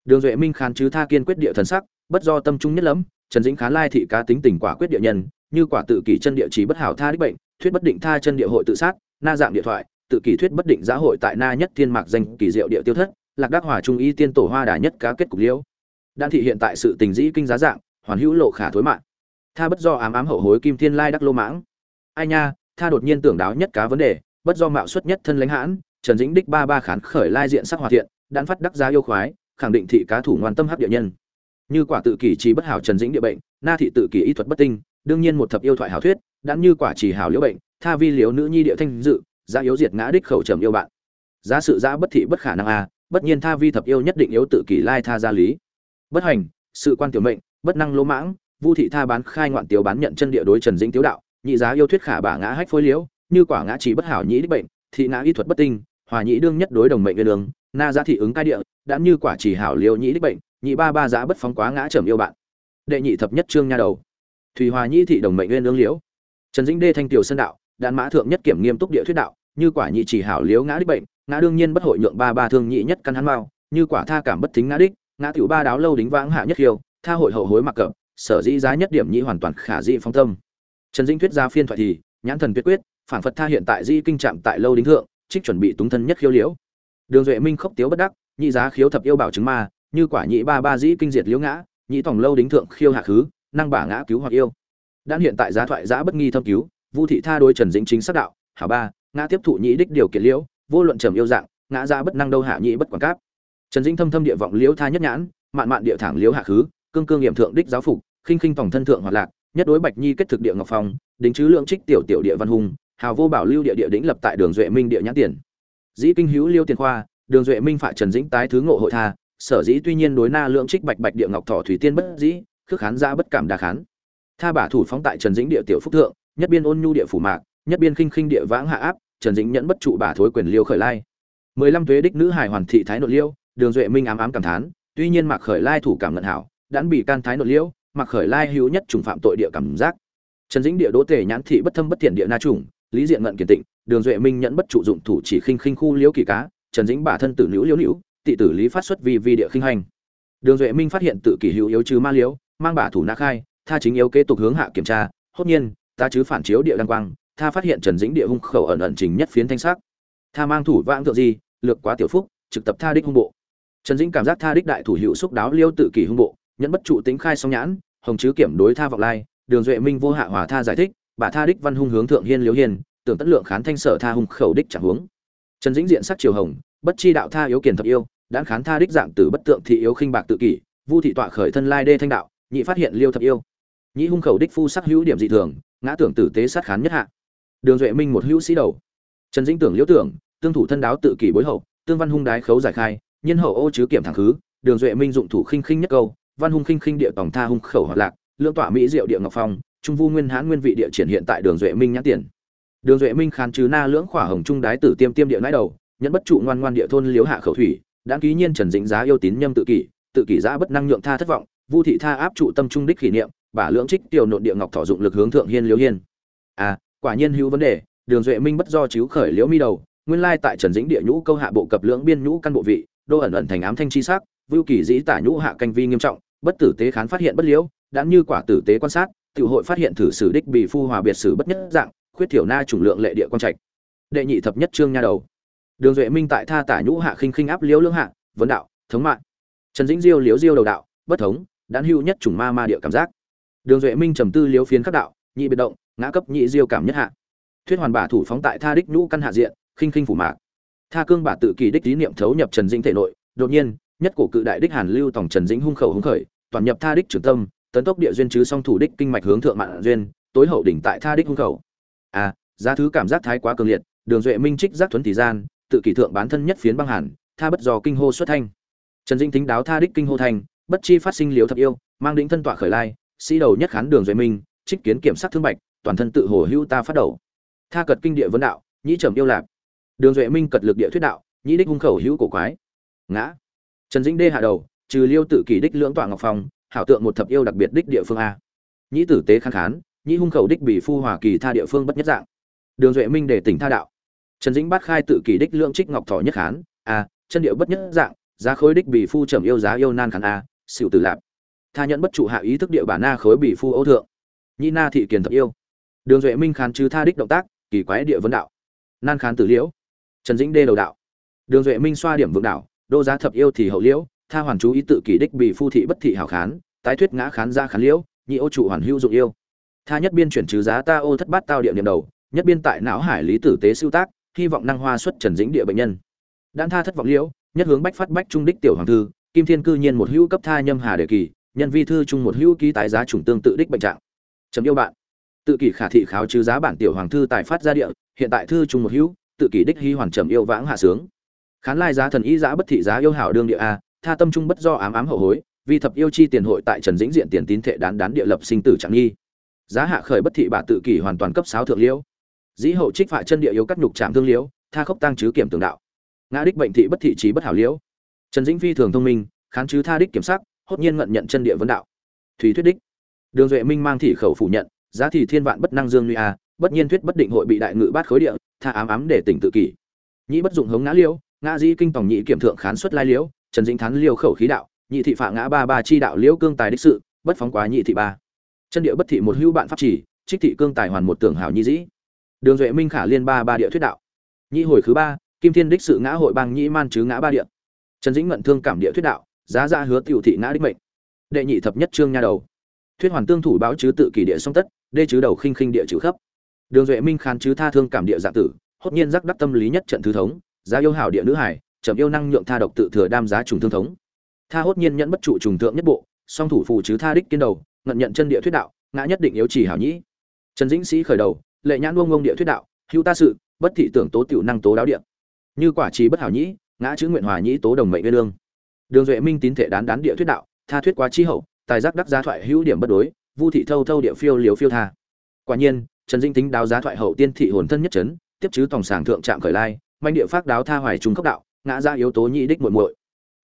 Đường duệ minh khán chứ tha kiên quyết địa thần sắc, bất do tâm trung nhất lắm trần dĩnh khán lai thị cá tính tình quả quyết địa nhân, như quả tự kỷ chân địa chỉ bất hảo tha đích bệnh thuyết bất định tha chân địa hội tự sát, na dạng điện thoại, tự kỷ thuyết bất định giá hội tại na nhất thiên mạc danh kỳ diệu địa tiêu thất, lạc đắc hòa trung y tiên tổ hoa đà nhất cá kết cục liễu. Đan thị hiện tại sự tình dĩ kinh giá dạng, hoàn hữu lộ khả thối mạng. Tha bất do ám ám hậu hối kim thiên lai đắc lô mãng. Ai nha, tha đột nhiên tưởng đáo nhất cá vấn đề, bất do mạo xuất nhất thân lãnh hãn, trần dĩnh đích ba ba khán khởi lai diện sắc hòa thiện, đan phát đắc giá yêu khoái, khẳng định thị cá thủ ngoan tâm hấp địa nhân. Như quả tự kỷ trí bất hảo trần dĩnh địa bệnh, na thị tự kỷ y thuật bất tinh, đương nhiên một thập yêu thoại hảo thuyết đã như quả chỉ hảo liễu bệnh, tha vi liễu nữ nhi địa thanh dự, giá yếu diệt ngã đích khẩu trầm yêu bạn. Giá sự giá bất thị bất khả năng a, bất nhiên tha vi thập yêu nhất định yếu tự kỷ lai tha gia lý. Bất hành, sự quan tiểu mệnh, bất năng lỗ mãng, vu thị tha bán khai ngoạn tiểu bán nhận chân địa đối trần dĩnh tiếu đạo, nhị giá yêu thuyết khả bả ngã hách phối liễu, như quả ngã chỉ bất hảo nhĩ đích bệnh, thị ngã y thuật bất tinh, hòa nhĩ đương nhất đối đồng mệnh nguyên đường na giá thị ứng cai địa đã như quả chỉ hảo liễu nhĩ đích bệnh, nhị ba ba giá bất phóng quá ngã trầm yêu bạn. Đệ nhị thập nhất trương nha đầu. Thủy hòa nhĩ thị đồng mệnh nguyên lương liễu trần dĩnh đê thanh tiểu sân đạo đàn mã thượng nhất kiểm nghiêm túc địa thuyết đạo, như quả nhị chỉ hảo liếu ngã đích bệnh, ngã đương nhiên bất hội nhượng ba ba thương nhị nhất căn hắn mao như quả tha cảm bất thính ngã đích, ngã tiểu ba đáo lâu đính vãng hạ nhất khiêu, tha hội hậu hối mặc cập, sở dĩ giá nhất điểm nhị hoàn toàn khả dị phong tâm. Trần dĩnh thuyết ra phiên thoại thì, nhãn thần tuyệt quyết, phản phật tha hiện tại di kinh trạm tại lâu đính thượng, trích chuẩn bị túng thân nhất khiêu liễu đường duệ minh khốc tiếu bất đắc, nhị giá khiếu thập yêu bảo chứng ma, như quả nhị ba ba dĩ kinh diệt liễu ngã, nhị tổng lâu đính thượng khiêu hạ khứ, năng bả ngã cứu hoặc yêu đan hiện tại giá thoại giá bất nghi thâm cứu, vu thị tha đối trần dĩnh chính sắc đạo, hảo ba, ngã tiếp thụ nhị đích điều kiện liễu, vô luận trầm yêu dạng, ngã ra bất năng đâu hạ nhị bất quản cáp. Trần dĩnh thâm thâm địa vọng liễu tha nhất nhãn, mạn mạn địa thẳng liễu hạ khứ, cương cương nghiệm thượng đích giáo phục, khinh khinh tổng thân thượng hoạt lạc, nhất đối bạch nhi kết thực địa ngọc phong, đính chứ lượng trích tiểu tiểu địa văn hùng, hào vô bảo lưu địa địa đỉnh lập tại đường duệ minh địa nhãn tiền. Dĩ kinh hữu liêu tiền khoa, đường duệ minh phạ trần dĩnh tái thứ ngộ hội tha, sở dĩ tuy nhiên đối na lượng trích bạch bạch địa ngọc thọ thủy tiên bất dĩ, khước khán ra bất cảm đà khán tha bả thủ phóng tại trần dĩnh địa tiểu phúc thượng, nhất biên ôn nhu địa phủ mạc, nhất biên khinh khinh địa vãng hạ áp, trần dĩnh nhẫn bất trụ bả thối quyền liêu khởi lai. Mười lăm thuế đích nữ hải hoàn thị thái nội liêu, đường duệ minh ám ám cảm thán, tuy nhiên mạc khởi lai thủ cảm ngận hảo, đãn bị can thái nội liêu, mạc khởi lai hữu nhất trùng phạm tội địa cảm giác. Trần dĩnh địa đỗ tề nhãn thị bất thâm bất thiện địa na trùng, lý diện ngận kiền tịnh, đường duệ minh nhẫn bất trụ dụng thủ chỉ khinh khinh khu liễu kỳ cá, trần dĩnh bả thân tử liễu liễu liễu, tị tử lý phát xuất vì vi địa khinh hành. Đường duệ minh phát hiện tự kỷ hữu yếu trừ ma liễu mang bả thủ na khai tha chính yếu kế tục hướng hạ kiểm tra hốt nhiên ta chứ phản chiếu địa đăng quang tha phát hiện trần dĩnh địa hung khẩu ẩn ẩn trình nhất phiến thanh sắc. Tha mang thủ vãng thượng di lược quá tiểu phúc trực tập tha đích hung bộ. Trần dĩnh cảm giác tha đích đại thủ hữu xúc đáo liêu tự kỷ hung bộ nhẫn bất trụ tính khai song nhãn hồng chứ kiểm đối tha vọng lai đường duệ minh vô hạ hòa tha giải thích bà tha đích văn hung hướng thượng hiên liếu hiền, tưởng tất lượng khán thanh sở tha hung khẩu đích chẳng hướng. Trần dĩnh diện sắc triều hồng bất chi đạo tha yếu kiền thập yêu đã khán tha đích dạng tử bất tượng thị yếu khinh bạc tự kỷ vu thị tọa khởi thân lai đê thanh đạo nhị phát hiện liêu thập yêu nhĩ hung khẩu đích phu sắc hữu điểm dị thường, ngã tưởng tử tế sát khán nhất hạ. Đường duệ minh một hữu sĩ đầu. Trần dĩnh tưởng liễu tưởng, tương thủ thân đáo tự kỷ bối hậu, tương văn hung đái khấu giải khai nhân hậu ô chứ kiểm thẳng khứ, đường duệ minh dụng thủ khinh khinh nhất câu, văn hung khinh khinh địa tổng tha hung khẩu hoạt lạc, lưỡng tỏa mỹ diệu địa ngọc phong, trung vu nguyên hãn nguyên vị địa triển hiện tại đường duệ minh nhãn tiền. Đường duệ minh khán chứ na lưỡng khỏa hồng trung đái tử tiêm tiêm địa nãi đầu nhận bất trụ ngoan ngoan địa thôn liếu hạ khẩu thủy đã ký nhiên trần dĩnh giá yêu tín nhâm tự kỷ tự kỷ giá bất năng nhượng tha thất vọng, vu thị tha áp trụ tâm trung đích kỷ niệm bả lưỡng trích tiểu nội địa ngọc thọ dụng lực hướng thượng hiên liếu hiên. À quả nhiên hữu vấn đề, đường duệ minh bất do chiếu khởi liễu mi đầu, nguyên lai tại trần dĩnh địa nhũ câu hạ bộ cập lưỡng biên nhũ căn bộ vị, đô ẩn ẩn thành ám thanh chi sắc, vưu kỳ dĩ tả nhũ hạ canh vi nghiêm trọng, bất tử tế khán phát hiện bất liễu đã như quả tử tế quan sát, tiểu hội phát hiện thử sử đích bị phu hòa biệt sử bất nhất dạng, khuyết thiểu na chủng lượng lệ địa quan trạch. Đệ nhị thập nhất trương nha đầu. Đường duệ minh tại tha tả nhũ hạ khinh khinh áp liễu lương hạ, vấn đạo, thống mạng. Trần dĩnh diêu liễu diêu đầu đạo, bất thống đan hữu nhất chủng ma ma địa cảm giác đường duệ minh trầm tư liếu phiến khắc đạo, nhị biệt động, ngã cấp nhị diêu cảm nhất hạ. Thuyết hoàn bả thủ phóng tại tha đích nhũ căn hạ diện, khinh khinh phủ mạc. Tha cương bả tự kỳ đích lý niệm thấu nhập trần dĩnh thể nội, đột nhiên, nhất cổ cự đại đích hàn lưu tổng trần dĩnh hung khẩu hung khởi, toàn nhập tha đích trưởng tâm, tấn tốc địa duyên chứ song thủ đích kinh mạch hướng thượng mạng duyên, tối hậu đỉnh tại tha đích hung khẩu. À giá thứ cảm giác thái quá cường liệt, đường duệ minh trích giác thuấn tỷ gian, tự kỷ thượng bán thân nhất phiến băng hàn, tha bất do kinh hô xuất thanh. Trần dĩnh tính đáo tha đích kinh hô thanh, bất chi phát sinh liếu thập yêu, mang đỉnh thân tọa khởi lai sĩ đầu nhất khán đường duệ minh, trích kiến kiểm sát thương bạch, toàn thân tự hồ hữu ta phát đầu. Tha cật kinh địa vấn đạo, nhĩ trầm yêu lạc. Đường duệ minh cật lực địa thuyết đạo, nhĩ đích hung khẩu hữu cổ quái. Ngã. Trần dĩnh đê hạ đầu, trừ liêu tự kỷ đích lưỡng tọa ngọc phong, hảo tượng một thập yêu đặc biệt đích địa phương a. Nhĩ tử tế kháng khán, nhĩ hung khẩu đích bị phu hòa kỳ tha địa phương bất nhất dạng. Đường duệ minh để tỉnh tha đạo. Trần dĩnh bát khai tự kỷ đích lưỡng trích ngọc thọ nhất khán, a, chân địa bất nhất dạng, giá khối đích bị phu trầm yêu giá yêu nan khán a, xỉu tử lạp tha nhẫn bất trụ hạ ý thức địa bản na khối bị phu ấu thượng. Nhĩ na thị kiền thập yêu. Đường duệ minh khán chứ tha đích động tác, kỳ quái địa vấn đạo. Nan khán tử liễu. Trần dĩnh đê đầu đạo. Đường duệ minh xoa điểm vượng đạo, đô giá thập yêu thì hậu liễu, tha hoàn chú ý tự kỷ đích bị phu thị bất thị hảo khán, tái thuyết ngã khán ra khán liễu, nhị ô trụ hoàn hữu dụng yêu. Tha nhất biên chuyển trừ giá ta ô thất bát tao địa niệm đầu, nhất biên tại não hải lý tử tế siêu tác, hy vọng năng hoa xuất trần dĩnh địa bệnh nhân. Đan tha thất vọng liễu, nhất hướng bách phát bách trung đích tiểu hoàng thư, kim thiên cư nhiên một hữu cấp tha nhâm hà đề kỳ nhân vi thư trung một hữu ký tái giá chủng tương tự đích bệnh trạng. Chấm yêu bạn. Tự kỷ khả thị kháo chứ giá bản tiểu hoàng thư tài phát ra địa, hiện tại thư trung một hữu, tự kỷ đích hy hoàn trầm yêu vãng hạ sướng. Khán lai giá thần ý giá bất thị giá yêu hảo đương địa a, tha tâm trung bất do ám ám hậu hối vì thập yêu chi tiền hội tại trần dĩnh diện tiền tín thệ đán đán địa lập sinh tử trạng nghi. Giá hạ khởi bất thị bà tự kỷ hoàn toàn cấp sáu thượng liễu. Dĩ hậu trích phạ chân địa yếu cắt nhục trạm thương liễu, tha khốc tăng chứ kiểm tường đạo. Ngã đích bệnh thị bất thị trí bất hảo liễu. Trần dĩnh phi thường thông minh kháng chứ tha đích kiểm sắc hốt nhiên ngận nhận chân địa vấn đạo. Thủy thuyết đích. Đường duệ minh mang thị khẩu phủ nhận, giá thì thiên vạn bất năng dương nguy a, bất nhiên thuyết bất định hội bị đại ngự bát khối địa, tha ám ám để tỉnh tự kỷ. Nhĩ bất dụng hống ngã liễu ngã dĩ kinh tòng nhị kiểm thượng khán xuất lai liễu trần dĩnh thán liêu khẩu khí đạo, nhị thị phạ ngã ba ba chi đạo liễu cương tài đích sự, bất phóng quá nhị thị ba. Chân địa bất thị một hữu bạn pháp chỉ, trích thị cương tài hoàn một tưởng hảo nhi dĩ. Đường duệ minh khả liên ba ba địa thuyết đạo. Nhị hồi thứ ba, kim thiên đích sự ngã hội bang nhị man chứ ngã ba địa. Trần dĩnh mận thương cảm địa thuyết đạo giá ra hứa tiểu thị ngã đích mệnh. Đệ nhị thập nhất trương nha đầu. Thuyết hoàn tương thủ báo chứ tự kỷ địa song tất, đê chứ đầu khinh khinh địa chữ khắp đường duệ minh khán chứ tha thương cảm địa dạ tử, hốt nhiên giác đắc tâm lý nhất trận thứ thống, giá yêu hảo địa nữ hải chậm yêu năng nhượng tha độc tự thừa đam giá trùng thương thống. Tha hốt nhiên nhẫn bất trụ trùng thượng nhất bộ, song thủ phù chứ tha đích kiên đầu, ngận nhận chân địa thuyết đạo, ngã nhất định yếu chỉ hảo nhĩ. Trần dĩnh sĩ khởi đầu, lệ nhãn buông ngông địa thuyết đạo, hữu ta sự, bất thị tưởng tố tiểu năng tố đáo địa. Như quả trí bất hảo nhĩ, ngã chữ nguyện hòa nhĩ tố đồng mệnh nguyên lương đường duệ minh tín thể đán đán địa thuyết đạo tha thuyết quá chi hậu tài giác đắc giá thoại hữu điểm bất đối vu thị thâu thâu địa phiêu liều phiêu tha. Quả nhiên trần dĩnh tính đáo giá thoại hậu tiên thị hồn thân nhất chấn tiếp chứ tổng sàng thượng trạm khởi lai manh địa phát đáo tha hoài trung cấp đạo ngã ra yếu tố nhị đích muội muội.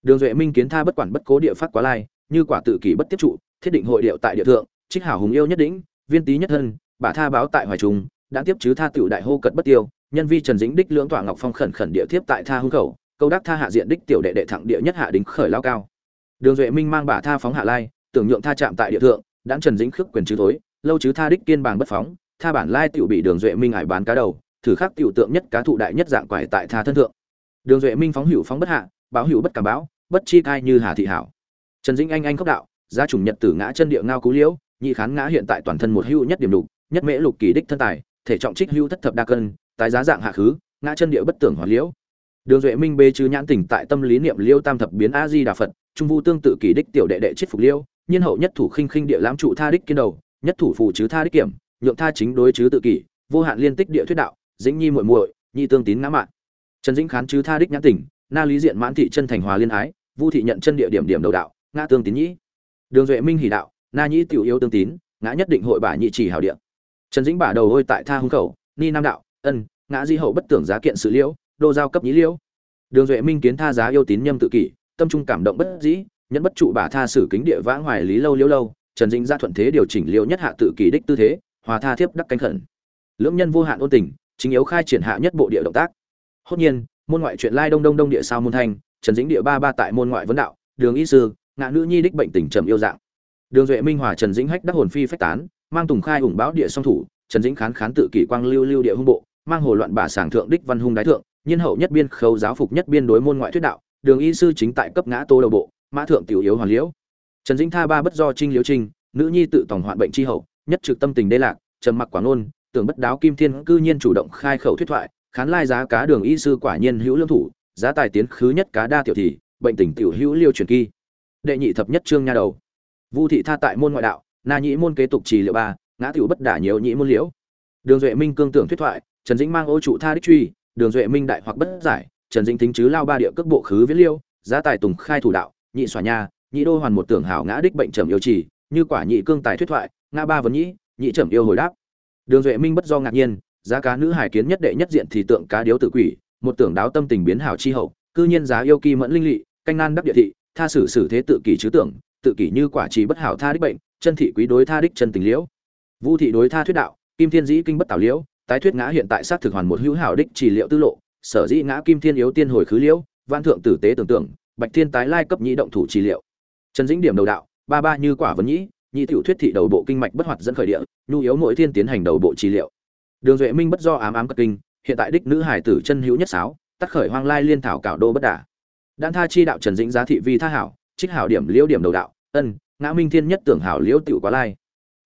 Đường duệ minh kiến tha bất quản bất cố địa phát quá lai như quả tự kỷ bất tiếp trụ thiết định hội điệu tại địa thượng trích hảo hùng yêu nhất đỉnh, viên tý nhất thân bả tha báo tại hoài trung đã tiếp chứ tha tiểu đại hô cật bất tiêu nhân vi trần dĩnh đích lưỡng tỏa ngọc phong khẩn khẩn địa tiếp tại tha hung khẩu câu đắc tha hạ diện đích tiểu đệ đệ thẳng địa nhất hạ đính khởi lao cao. Đường duệ minh mang bả tha phóng hạ lai, tưởng nhượng tha chạm tại địa thượng đáng trần dĩnh khước quyền chứ thối, lâu chứ tha đích kiên bàng bất phóng, tha bản lai tiểu bị đường duệ minh ải bán cá đầu, thử khắc tiểu tượng nhất cá thụ đại nhất dạng quải tại tha thân thượng. Đường duệ minh phóng hữu phóng bất hạ, báo hữu bất cảm báo bất chi cai như hà thị hảo. Trần dĩnh anh anh khốc đạo, gia trùng nhật tử ngã chân địa ngao cú liễu, nhị khán ngã hiện tại toàn thân một hữu nhất điểm lục, nhất mễ lục kỳ đích thân tài, thể trọng trích hữu thất thập đa cân, tái giá dạng hạ khứ, ngã chân địa bất tưởng hỏa liễu đường duệ minh bê chứ nhãn tỉnh tại tâm lý niệm liêu tam thập biến a di đà phật, trung vu tương tự kỳ đích tiểu đệ đệ chết phục liêu nhân hậu nhất thủ khinh khinh địa lãm trụ tha đích kiến đầu, nhất thủ phù chứ tha đích kiểm, nhượng tha chính đối chứ tự kỷ, vô hạn liên tích địa thuyết đạo, dĩnh nhi muội muội nhi tương tín ngã mạng trần dĩnh khán chứ tha đích nhãn tỉnh, na lý diện mãn thị chân thành hòa liên ái, vu thị nhận chân địa điểm điểm đầu đạo, ngã tương tín nhĩ. Đường duệ minh hỉ đạo, na nhĩ tiểu yêu tương tín, ngã nhất định hội bả nhị chỉ hảo địa. Trần dĩnh bả đầu hôi tại tha hung khẩu, ni nam đạo, ân, ngã di hậu bất tưởng giá kiện sự liễu đô giao cấp nhĩ liễu. Đường duệ minh kiến tha giá yêu tín nhâm tự kỷ, tâm trung cảm động bất dĩ, nhẫn bất trụ bà tha sử kính địa vãng hoài lý lâu liễu lâu, trần dĩnh ra thuận thế điều chỉnh liễu nhất hạ tự kỷ đích tư thế, hòa tha thiếp đắc canh khẩn. Lưỡng nhân vô hạn ôn tình, chính yếu khai triển hạ nhất bộ địa động tác. Hốt nhiên, môn ngoại chuyện lai đông đông đông địa sao môn thanh, trần dĩnh địa ba ba tại môn ngoại vấn đạo, đường y sư, ngạ nữ nhi đích bệnh tình trầm yêu dạng. Đường duệ minh hòa trần dĩnh hách đắc hồn phi phách tán, mang tùng khai ủng báo địa song thủ, trần dĩnh khán khán tự kỷ quang lưu lưu địa hung bộ, mang hồ loạn bà sảng thượng đích văn hung đái thượng nhiên hậu nhất biên khâu giáo phục nhất biên đối môn ngoại thuyết đạo, đường y sư chính tại cấp ngã tô đầu bộ, mã thượng tiểu yếu hoàn liễu. Trần dĩnh tha ba bất do trinh liễu trinh, nữ nhi tự tòng hoạn bệnh chi hậu, nhất trực tâm tình đê lạc, trầm mặc quảng ôn tưởng bất đáo kim thiên cư nhiên chủ động khai khẩu thuyết thoại, khán lai giá cá đường y sư quả nhiên hữu lương thủ, giá tài tiến khứ nhất cá đa tiểu thì bệnh tình tiểu hữu liêu truyền kỳ. Đệ nhị thập nhất trương nha đầu. Vu thị tha tại môn ngoại đạo, na nhĩ môn kế tục trì liệu ba, ngã tiểu bất đả nhiều nhĩ môn liễu. Đường duệ minh cương tưởng thuyết thoại, trần dĩnh mang ô trụ tha đích truy đường duệ minh đại hoặc bất giải, trần dĩnh thính chứ lao ba địa cước bộ khứ viết liêu, giá tài tùng khai thủ đạo, nhị xòa nha nhị đô hoàn một tưởng hảo ngã đích bệnh trầm yêu trì, như quả nhị cương tài thuyết thoại, ngã ba vấn nhĩ, nhị trầm yêu hồi đáp. Đường duệ minh bất do ngạc nhiên, giá cá nữ hải kiến nhất đệ nhất diện thì tượng cá điếu tự quỷ, một tưởng đáo tâm tình biến hảo chi hậu, cư nhiên giá yêu kỳ mẫn linh lị, canh nan đắc địa thị, tha sử sử thế tự kỷ chứ tưởng, tự kỷ như quả trì bất hảo tha đích bệnh, chân thị quý đối tha đích chân tình liễu. Vu thị đối tha thuyết đạo, kim thiên dĩ kinh bất tảo liễu tái thuyết ngã hiện tại sát thực hoàn một hữu hảo đích chỉ liệu tư lộ, sở dĩ ngã kim thiên yếu tiên hồi khứ liễu văn thượng tử tế tưởng tượng, bạch thiên tái lai cấp nhĩ động thủ trị liệu. Trần dĩnh điểm đầu đạo, ba ba như quả vấn nhĩ, nhị tiểu thuyết thị đầu bộ kinh mạch bất hoạt dẫn khởi địa, nhu yếu mỗi thiên tiến hành đầu bộ trị liệu. Đường duệ minh bất do ám ám cất kinh, hiện tại đích nữ hải tử chân hữu nhất sáo, tắt khởi hoang lai liên thảo cảo đô bất đả. Đan tha chi đạo trần dĩnh giá thị vi tha hảo, trích hảo điểm liễu điểm đầu đạo, ân, ngã minh thiên nhất tưởng hảo liễu tiểu quá lai.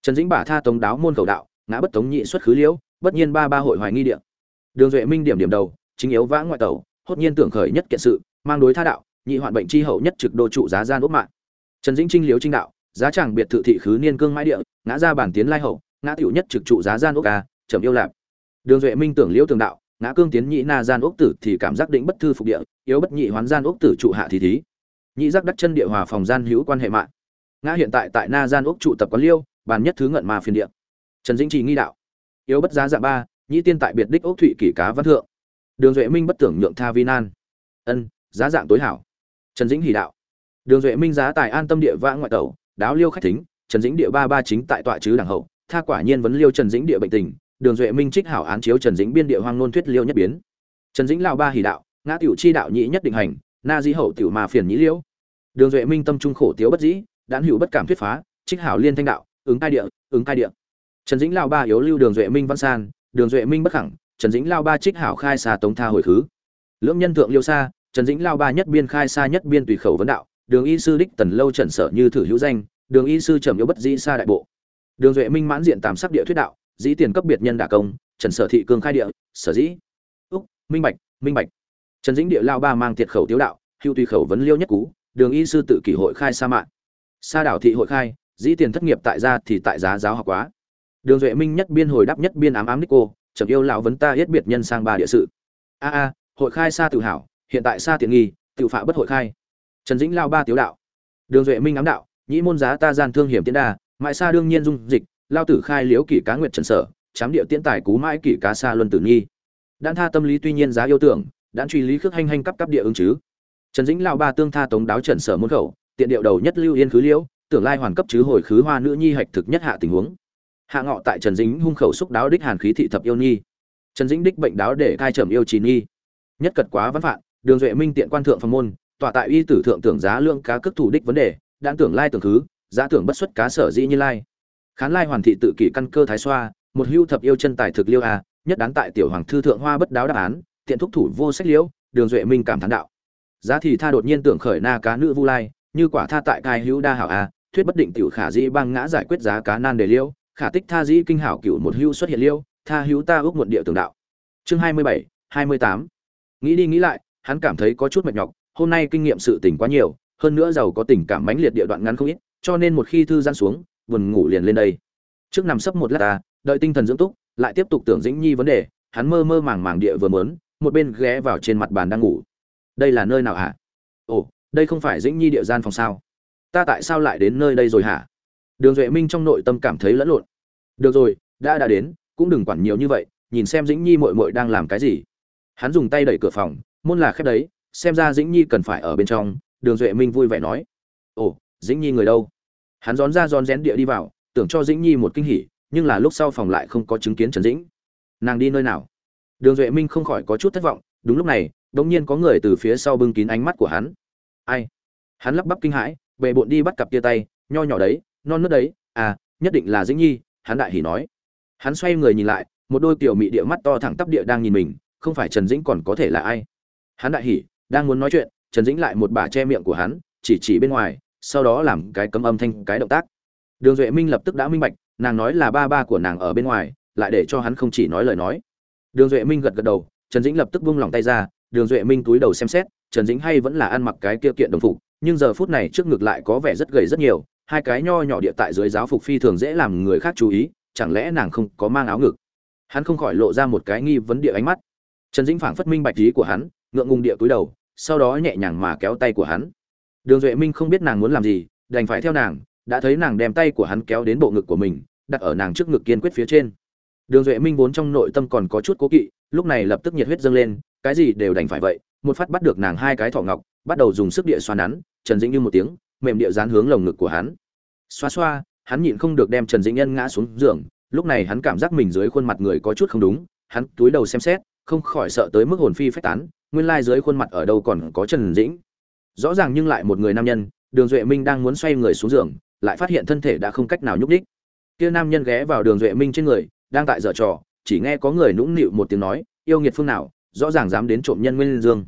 Trần dĩnh bả tha tống đáo môn cầu đạo, ngã bất tống nhị xuất khứ liễu bất nhiên ba ba hội hoài nghi địa. Đường duệ minh điểm điểm đầu, chính yếu vã ngoại tẩu, hốt nhiên tưởng khởi nhất kiện sự, mang đối tha đạo, nhị hoạn bệnh chi hậu nhất trực đô trụ giá gian ốc mạng. Trần dĩnh trinh liếu trinh đạo, giá chẳng biệt thự thị khứ niên cương mãi địa, ngã ra bản tiến lai hậu, ngã tiểu nhất trực trụ giá gian ốc à, ca trầm yêu lạp. Đường duệ minh tưởng liễu tường đạo, ngã cương tiến nhị na gian ốc tử thì cảm giác định bất thư phục địa, yếu bất nhị hoán gian ốc tử trụ hạ thì thí. Nhị giác đắc chân địa hòa phòng gian hữu quan hệ mạng. Ngã hiện tại tại na gian ốc trụ tập quán liêu, bàn nhất thứ ngận mà phiền địa. Trần dĩnh trì nghi đạo yếu bất giá dạng ba nhị tiên tại biệt đích ốc thụy kỷ cá văn thượng. Đường duệ minh bất tưởng nhượng tha vi nan. Ân, giá dạng tối hảo. Trần dĩnh hỉ đạo. Đường duệ minh giá tài an tâm địa vã ngoại tẩu, đáo liêu khách thính, trần dĩnh địa ba ba chính tại tọa chứ đảng hậu, tha quả nhiên vấn liêu trần dĩnh địa bệnh tình, đường duệ minh trích hảo án chiếu trần dĩnh biên địa hoang nôn thuyết liêu nhất biến. Trần dĩnh lao ba hỉ đạo, ngã tiểu chi đạo nhị nhất định hành, na di hậu tiểu mà phiền nhĩ liễu đường duệ minh tâm trung khổ tiếu bất dĩ đán hữu bất cảm thuyết phá, trích hảo liên thanh đạo, ứng cai địa, ứng cai địa trần dĩnh lao ba yếu lưu đường duệ minh văn san, đường duệ minh bất khẳng, trần dĩnh lao ba trích hảo khai xà tống tha hồi khứ. Lưỡng nhân thượng liêu xa, trần dĩnh lao ba nhất biên khai xa nhất biên tùy khẩu vấn đạo, đường y sư đích tần lâu trần sở như thử hữu danh, đường y sư trầm yếu bất dĩ xa đại bộ. Đường duệ minh mãn diện tạm sắc địa thuyết đạo, dĩ tiền cấp biệt nhân đả công, trần sở thị cương khai địa, sở dĩ. Úc, minh bạch minh bạch. Trần dĩnh địa lao ba mang tiệt khẩu tiếu đạo hữu tùy khẩu vấn liêu nhất cú, đường y sư tự kỷ hội khai sa mạng. Sa đảo thị hội khai, dĩ tiền thất nghiệp tại gia thì tại giá giáo học quá đường duệ minh nhất biên hồi đáp nhất biên ám ám nico chậm yêu lão vấn ta yết biệt nhân sang ba địa sự. A a, hội khai sa tự hảo hiện tại sa tiện nghi, tự phạ bất hội khai. Trần dĩnh lao ba tiếu đạo. Đường duệ minh ám đạo, nhĩ môn giá ta gian thương hiểm tiến đa, mãi sa đương nhiên dung dịch, lao tử khai liếu kỷ cá nguyệt trần sở, chám địa tiễn tài cú mãi kỷ cá xa luân tử nghi. Đan tha tâm lý tuy nhiên giá yêu tưởng, đan truy lý khước hanh hanh cấp cấp địa ứng chứ. Trần dĩnh lao ba tương tha tống đáo trần sở môn khẩu, tiện điệu đầu nhất lưu yên khứ liễu, tưởng lai hoàn cấp chứ hồi khứ hoa nữ nhi hạch thực nhất hạ tình huống hạ ngọ tại trần dĩnh hung khẩu xúc đáo đích hàn khí thị thập yêu nhi. Trần dĩnh đích bệnh đáo để cai trầm yêu trì nhi. Nhất cật quá văn phạn, đường duệ minh tiện quan thượng phong môn, tọa tại y tử thượng tưởng giá lương cá cước thủ đích vấn đề đan tưởng lai tưởng khứ, giá tưởng bất xuất cá sở dĩ như lai. Khán lai hoàn thị tự kỷ căn cơ thái xoa, một hưu thập yêu chân tài thực liêu a, nhất đáng tại tiểu hoàng thư thượng hoa bất đáo đáp án, tiện thúc thủ vô sách liễu, đường duệ minh cảm thán đạo. Giá thì tha đột nhiên tưởng khởi na cá nữ vu lai, như quả tha tại cai hữu đa hảo a, thuyết bất định tiểu khả dĩ băng ngã giải quyết giá cá nan đề liêu khả tích tha dĩ kinh hảo cửu một hưu xuất hiện liêu, tha hữu ta ước muộn địa tường đạo. Chương hai mươi bảy, hai mươi tám. Nghĩ đi nghĩ lại, hắn cảm thấy có chút mệt nhọc, hôm nay kinh nghiệm sự tình quá nhiều, hơn nữa giàu có tình cảm mãnh liệt địa đoạn ngắn không ít, cho nên một khi thư giãn xuống, buồn ngủ liền lên đây. Trước nằm sấp một lát ta, đợi tinh thần dưỡng túc, lại tiếp tục tưởng dĩnh nhi vấn đề, hắn mơ mơ màng màng địa vừa mớn một bên ghé vào trên mặt bàn đang ngủ. Đây là nơi nào hả? Ồ, đây không phải dĩnh nhi địa gian phòng sao? Ta tại sao lại đến nơi đây rồi hả? Đường duệ minh trong nội tâm cảm thấy lẫn lộn. Được rồi, đã đã đến, cũng đừng quản nhiều như vậy, nhìn xem dĩnh nhi mội mội đang làm cái gì. Hắn dùng tay đẩy cửa phòng, môn là khép đấy, xem ra dĩnh nhi cần phải ở bên trong, đường duệ minh vui vẻ nói. Ồ, dĩnh nhi người đâu? Hắn rón ra rón rén địa đi vào, tưởng cho dĩnh nhi một kinh hỉ, nhưng là lúc sau phòng lại không có chứng kiến trần dĩnh. Nàng đi nơi nào? Đường duệ minh không khỏi có chút thất vọng, đúng lúc này đ ỗ n g nhiên có người từ phía sau bưng kín ánh mắt của hắn. Ai? Hắn lắp bắp kinh hãi về bộn đi bắt cặp tia tay, nho nhỏ đấy non nớt đấy à nhất định là dĩnh nhi, hắn đại hỉ nói. Hắn xoay người nhìn lại, một đôi kiểu mị địa mắt to thẳng tắp địa đang nhìn mình, không phải trần dĩnh còn có thể là ai. Hắn đại hỉ, đang muốn nói chuyện, trần dĩnh lại một bà che miệng của hắn, chỉ chỉ bên ngoài, sau đó làm cái cấm âm thanh, cái động tác. Đường duệ minh lập tức đã minh bạch, nàng nói là ba ba của nàng ở bên ngoài, lại để cho hắn không chỉ nói lời nói. Đường duệ minh gật gật đầu, trần dĩnh lập tức buông lòng tay ra, đường duệ minh túi đầu xem xét, trần dĩnh hay vẫn là ăn mặc cái kia kiện đồng phục, nhưng giờ phút này trước ngực lại có vẻ rất gầy rất nhiều hai cái nho nhỏ địa tại dưới giáo phục phi thường dễ làm người khác chú ý, chẳng lẽ nàng không có mang áo ngực? Hắn không khỏi lộ ra một cái nghi vấn địa ánh mắt. Trần dĩnh phảng phất minh bạch ý của hắn, ngượng ngùng địa cúi đầu, sau đó nhẹ nhàng mà kéo tay của hắn. Đường duệ minh không biết nàng muốn làm gì, đành phải theo nàng, đã thấy nàng đem tay của hắn kéo đến bộ ngực của mình, đặt ở nàng trước ngực kiên quyết phía trên. Đường duệ minh vốn trong nội tâm còn có chút cố kỵ, lúc này lập tức nhiệt huyết dâng lên, cái gì đều đành phải vậy, một phát bắt được nàng hai cái thỏ ngọc, bắt đầu dùng sức địa xoa nắn, trần dĩnh như một tiếng mềm địa dán hướng lồng ngực của hắn. Xoa xoa, hắn nhịn không được đem trần dĩnh nhân ngã xuống giường, lúc này hắn cảm giác mình dưới khuôn mặt người có chút không đúng, hắn túi đầu xem xét, không khỏi sợ tới mức hồn phi phách tán, nguyên lai dưới khuôn mặt ở đâu còn có trần dĩnh. Rõ ràng nhưng lại một người nam nhân, đường duệ minh đang muốn xoay người xuống giường, lại phát hiện thân thể đã không cách nào nhúc đích kia nam nhân ghé vào đường duệ minh trên người, đang tại dở trò, chỉ nghe có người nũng nịu một tiếng nói, yêu nghiệt phương nào, rõ ràng dám đến trộm nhân nguyên dương.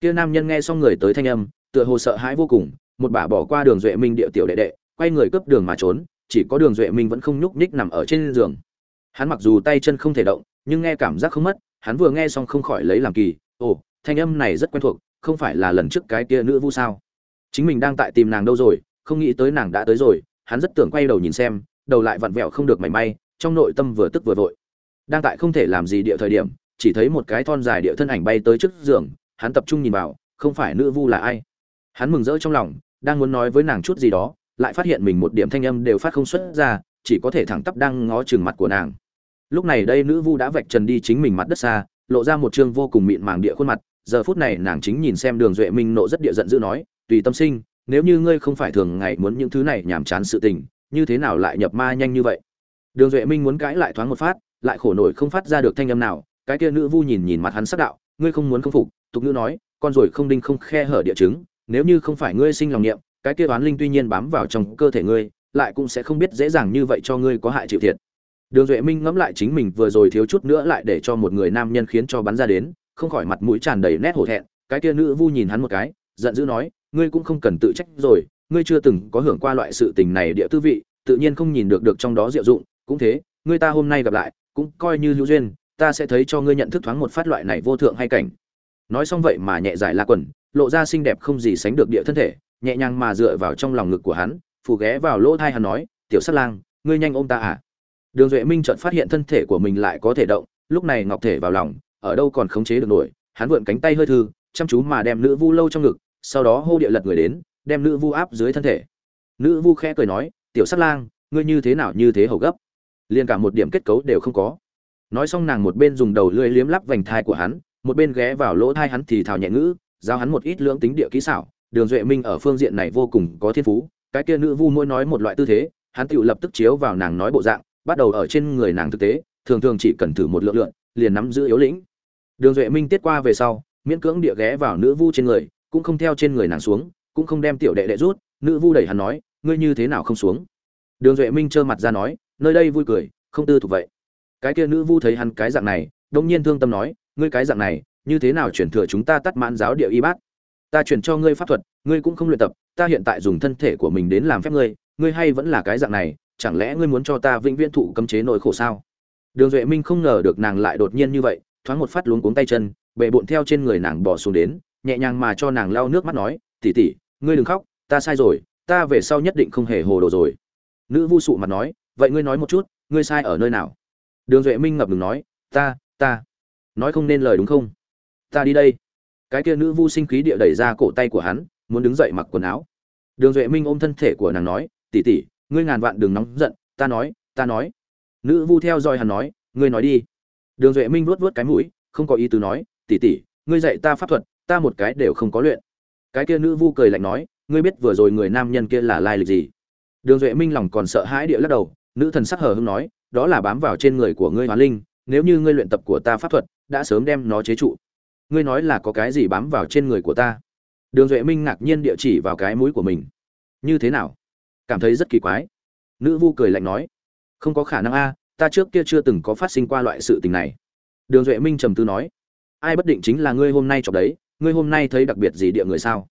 Kia nam nhân nghe xong người tới thanh âm, tựa hồ sợ hãi vô cùng một bà bỏ qua đường duệ minh địa tiểu đệ đệ, quay người cướp đường mà trốn, chỉ có đường duệ minh vẫn không nhúc nhích nằm ở trên giường. Hắn mặc dù tay chân không thể động, nhưng nghe cảm giác không mất, hắn vừa nghe xong không khỏi lấy làm kỳ, ồ, thanh âm này rất quen thuộc, không phải là lần trước cái kia nữ vu sao? Chính mình đang tại tìm nàng đâu rồi, không nghĩ tới nàng đã tới rồi. Hắn rất tưởng quay đầu nhìn xem, đầu lại vặn vẹo không được mảy may, trong nội tâm vừa tức vừa vội. Đang tại không thể làm gì địa thời điểm, chỉ thấy một cái thon dài địa thân ảnh bay tới trước giường, hắn tập trung nhìn vào, không phải nữ vu là ai. Hắn mừng rỡ trong lòng đang muốn nói với nàng chút gì đó, lại phát hiện mình một điểm thanh âm đều phát không xuất ra, chỉ có thể thẳng tắp đang ngó chừng mặt của nàng. Lúc này đây nữ vu đã vạch trần đi chính mình mặt đất xa, lộ ra một chương vô cùng mịn màng địa khuôn mặt, giờ phút này nàng chính nhìn xem đường duệ minh nộ rất địa giận dữ nói, tùy tâm sinh, nếu như ngươi không phải thường ngày muốn những thứ này nhàm chán sự tình, như thế nào lại nhập ma nhanh như vậy? Đường duệ minh muốn cãi lại thoáng một phát, lại khổ nổi không phát ra được thanh âm nào, cái kia nữ vu nhìn nhìn mặt hắn sắc đạo, ngươi không muốn không phục, tục nữ nói, con rồi không đinh không khe hở địa chứng nếu như không phải ngươi sinh lòng niệm, cái kia oán linh tuy nhiên bám vào trong cơ thể ngươi, lại cũng sẽ không biết dễ dàng như vậy cho ngươi có hại chịu thiệt. Đường duệ minh ngẫm lại chính mình vừa rồi thiếu chút nữa lại để cho một người nam nhân khiến cho bắn ra đến, không khỏi mặt mũi tràn đầy nét hổ thẹn, cái kia nữ vu nhìn hắn một cái, giận dữ nói, ngươi cũng không cần tự trách rồi, ngươi chưa từng có hưởng qua loại sự tình này địa tư vị, tự nhiên không nhìn được được trong đó diệu dụng, cũng thế, ngươi ta hôm nay gặp lại, cũng coi như hữu duyên, ta sẽ thấy cho ngươi nhận thức thoáng một phát loại này vô thượng hay cảnh. Nói xong vậy mà nhẹ giải la quần lộ ra xinh đẹp không gì sánh được địa thân thể, nhẹ nhàng mà dựa vào trong lòng ngực của hắn phù ghé vào lỗ thai hắn nói, tiểu sát lang, ngươi nhanh ôm ta à? Đường duệ minh chợt phát hiện thân thể của mình lại có thể động, lúc này ngọc thể vào lòng, ở đâu còn khống chế được nổi, hắn vượn cánh tay hơi thư, chăm chú mà đem nữ vu lâu trong ngực, sau đó hô địa lật người đến, đem nữ vu áp dưới thân thể. Nữ vu khẽ cười nói, tiểu sát lang, ngươi như thế nào như thế hầu gấp? Liền cả một điểm kết cấu đều không có. Nói xong nàng một bên dùng đầu lưỡi liếm lắp vành thai của hắn, một bên ghé vào lỗ thai hắn thì thào nhẹ ngữ giao hắn một ít lưỡng tính địa kỹ xảo, đường duệ minh ở phương diện này vô cùng có thiên phú, cái kia nữ vu mỗi nói một loại tư thế, hắn tự lập tức chiếu vào nàng nói bộ dạng, bắt đầu ở trên người nàng thực tế, thường thường chỉ cần thử một lượng lượng, liền nắm giữ yếu lĩnh. Đường duệ minh tiết qua về sau, miễn cưỡng địa ghé vào nữ vu trên người, cũng không theo trên người nàng xuống, cũng không đem tiểu đệ đệ rút, nữ vu đẩy hắn nói, ngươi như thế nào không xuống? Đường duệ minh trơ mặt ra nói, nơi đây vui cười, không tư thuộc vậy. Cái kia nữ vu thấy hắn cái dạng này, đông nhiên thương tâm nói, ngươi cái dạng này như thế nào chuyển thừa chúng ta tắt mãn giáo địa y bát? Ta chuyển cho ngươi pháp thuật, ngươi cũng không luyện tập, ta hiện tại dùng thân thể của mình đến làm phép ngươi ngươi hay vẫn là cái dạng này, chẳng lẽ ngươi muốn cho ta vĩnh viễn thụ cấm chế nỗi khổ sao? Đường duệ minh không ngờ được nàng lại đột nhiên như vậy, thoáng một phát luống cuống tay chân bệ bộn theo trên người nàng bỏ xuống đến, nhẹ nhàng mà cho nàng lau nước mắt nói tỉ tỉ ngươi đừng khóc, ta sai rồi, ta về sau nhất định không hề hồ đồ rồi. Nữ vu sụ mặt nói, vậy ngươi nói một chút, ngươi sai ở nơi nào? Đường duệ minh ngập ngừng nói, ta ta. Nói không nên lời đúng không? Ta đi đây. Cái kia nữ vu sinh khí địa đẩy ra cổ tay của hắn, muốn đứng dậy mặc quần áo. Đường duệ minh ôm thân thể của nàng nói tỉ tỉ ngươi ngàn vạn đừng nóng giận, ta nói ta nói. Nữ vu theo dõi hắn nói, ngươi nói đi. Đường duệ minh vuốt vuốt cái mũi, không có ý tứ nói tỉ tỉ ngươi dạy ta pháp thuật, ta một cái đều không có luyện. Cái kia nữ vu cười lạnh nói, ngươi biết vừa rồi người nam nhân kia là lai lịch gì? Đường duệ minh lòng còn sợ hãi địa lắc đầu, nữ thần sắc hờ hưng nói, đó là bám vào trên người của ngươi hóa linh, nếu như ngươi luyện tập của ta pháp thuật, đã sớm đem nó chế trụ ngươi nói là có cái gì bám vào trên người của ta? Đường duệ minh ngạc nhiên địa chỉ vào cái mũi của mình. Như thế nào? Cảm thấy rất kỳ quái. Nữ vu cười lạnh nói. Không có khả năng a, ta trước kia chưa từng có phát sinh qua loại sự tình này. Đường duệ minh trầm tư nói. Ai bất định chính là ngươi hôm nay chọc đấy, ngươi hôm nay thấy đặc biệt gì địa người sao?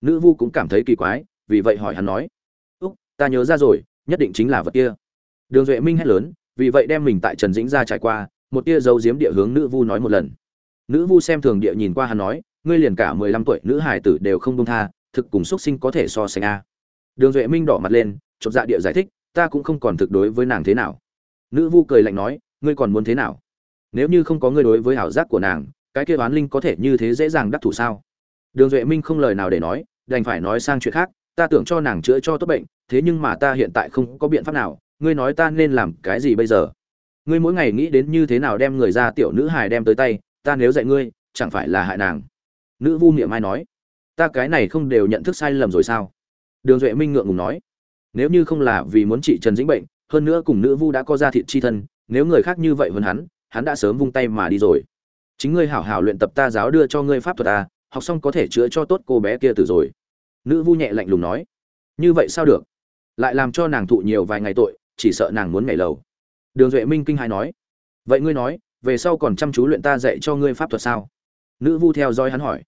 Nữ vu cũng cảm thấy kỳ quái, vì vậy hỏi hắn nói. Úc, ta nhớ ra rồi, nhất định chính là vật kia. Đường duệ minh hét lớn, vì vậy đem mình tại trần dĩnh ra trải qua, một tia dấu diếm địa hướng nữ vu nói một lần nữ vu xem thường địa nhìn qua hắn nói, ngươi liền cả mười lăm tuổi, nữ hải tử đều không công tha, thực cùng xuất sinh có thể so sánh a. Đường duệ minh đỏ mặt lên, chột dạ địa giải thích, ta cũng không còn thực đối với nàng thế nào. Nữ vu cười lạnh nói, ngươi còn muốn thế nào? Nếu như không có ngươi đối với ảo giác của nàng, cái kia oán linh có thể như thế dễ dàng đắc thủ sao? Đường duệ minh không lời nào để nói, đành phải nói sang chuyện khác, ta tưởng cho nàng chữa cho tốt bệnh, thế nhưng mà ta hiện tại không có biện pháp nào, ngươi nói ta nên làm cái gì bây giờ? Ngươi mỗi ngày nghĩ đến như thế nào đem người ra tiểu nữ hài đem tới tay ta nếu dạy ngươi, chẳng phải là hại nàng. Nữ vu miệng mai nói, ta cái này không đều nhận thức sai lầm rồi sao? Đường duệ minh ngượng ngùng nói, nếu như không là vì muốn trị trần dĩnh bệnh, hơn nữa cùng nữ vu đã có ra thịt chi thân, nếu người khác như vậy hơn hắn hắn đã sớm vung tay mà đi rồi. Chính ngươi hảo hảo luyện tập ta giáo đưa cho ngươi pháp thuật ta học xong có thể chữa cho tốt cô bé kia từ rồi. Nữ vu nhẹ lạnh lùng nói, như vậy sao được? Lại làm cho nàng thụ nhiều vài ngày tội, chỉ sợ nàng muốn nhảy lầu. Đường duệ minh kinh hài nói, vậy ngươi nói về sau còn chăm chú luyện ta dạy cho ngươi pháp thuật sao? Nữ vu theo dõi hắn hỏi.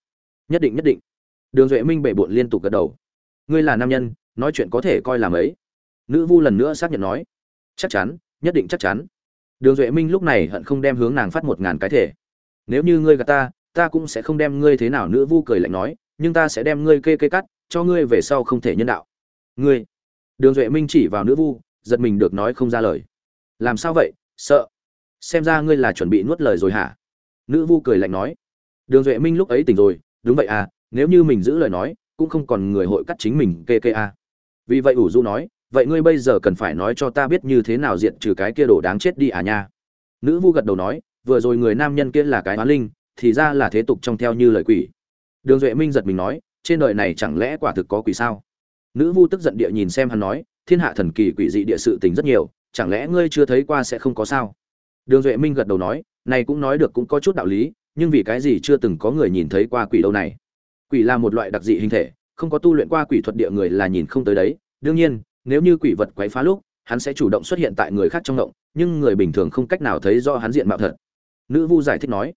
Nhất định nhất định. Đường duệ minh bể bộn liên tục gật đầu. Ngươi là nam nhân, nói chuyện có thể coi là mấy? Nữ vu lần nữa xác nhận nói. Chắc chắn, nhất định chắc chắn. Đường duệ minh lúc này hận không đem hướng nàng phát một ngàn cái thể. Nếu như ngươi gạt ta ta cũng sẽ không đem ngươi thế nào, nữ vu cười lạnh nói, nhưng ta sẽ đem ngươi kê kê cắt, cho ngươi về sau không thể nhân đạo. Ngươi. Đường duệ minh chỉ vào nữ vu, giật mình được nói không ra lời. Làm sao vậy? Sợ xem ra ngươi là chuẩn bị nuốt lời rồi hả? Nữ vu cười lạnh nói. Đường duệ minh lúc ấy tỉnh rồi, đúng vậy à nếu như mình giữ lời nói, cũng không còn người hội cắt chính mình kê kê à. vì vậy ủ du nói, vậy ngươi bây giờ cần phải nói cho ta biết như thế nào diện trừ cái kia đồ đáng chết đi à nha. Nữ vu gật đầu nói, vừa rồi người nam nhân kia là cái hoán linh, thì ra là thế tục trong theo như lời quỷ. Đường duệ minh giật mình nói, trên đời này chẳng lẽ quả thực có quỷ sao? Nữ vu tức giận địa nhìn xem hắn nói, thiên hạ thần kỳ quỷ dị địa sự tình rất nhiều, chẳng lẽ ngươi chưa thấy qua sẽ không có sao? Đường duệ minh gật đầu nói, này cũng nói được cũng có chút đạo lý, nhưng vì cái gì chưa từng có người nhìn thấy qua quỷ đâu này? Quỷ là một loại đặc dị hình thể, không có tu luyện qua quỷ thuật địa người là nhìn không tới đấy. Đương nhiên, nếu như quỷ vật quấy phá lúc, hắn sẽ chủ động xuất hiện tại người khác trong động nhưng người bình thường không cách nào thấy do hắn diện mạo thật. Nữ vu giải thích nói,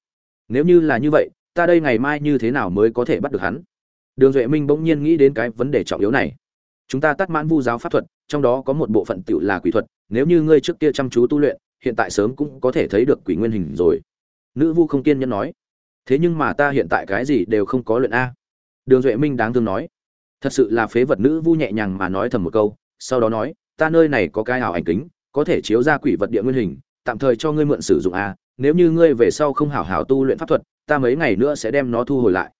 nếu như là như vậy, ta đây ngày mai như thế nào mới có thể bắt được hắn? Đường duệ minh bỗng nhiên nghĩ đến cái vấn đề trọng yếu này. Chúng ta tắt mãn vu giáo pháp thuật, trong đó có một bộ phận tiểu là quỷ thuật, nếu như ngươi trước kia chăm chú tu luyện hiện tại sớm cũng có thể thấy được quỷ nguyên hình rồi. Nữ vu không kiên nhẫn nói, thế nhưng mà ta hiện tại cái gì đều không có luyện a. Đường duệ minh đáng thương nói, thật sự là phế vật nữ vu nhẹ nhàng mà nói thầm một câu, sau đó nói, ta nơi này có cái ảo ảnh kính, có thể chiếu ra quỷ vật địa nguyên hình, tạm thời cho ngươi mượn sử dụng a, nếu như ngươi về sau không hảo hảo tu luyện pháp thuật, ta mấy ngày nữa sẽ đem nó thu hồi lại.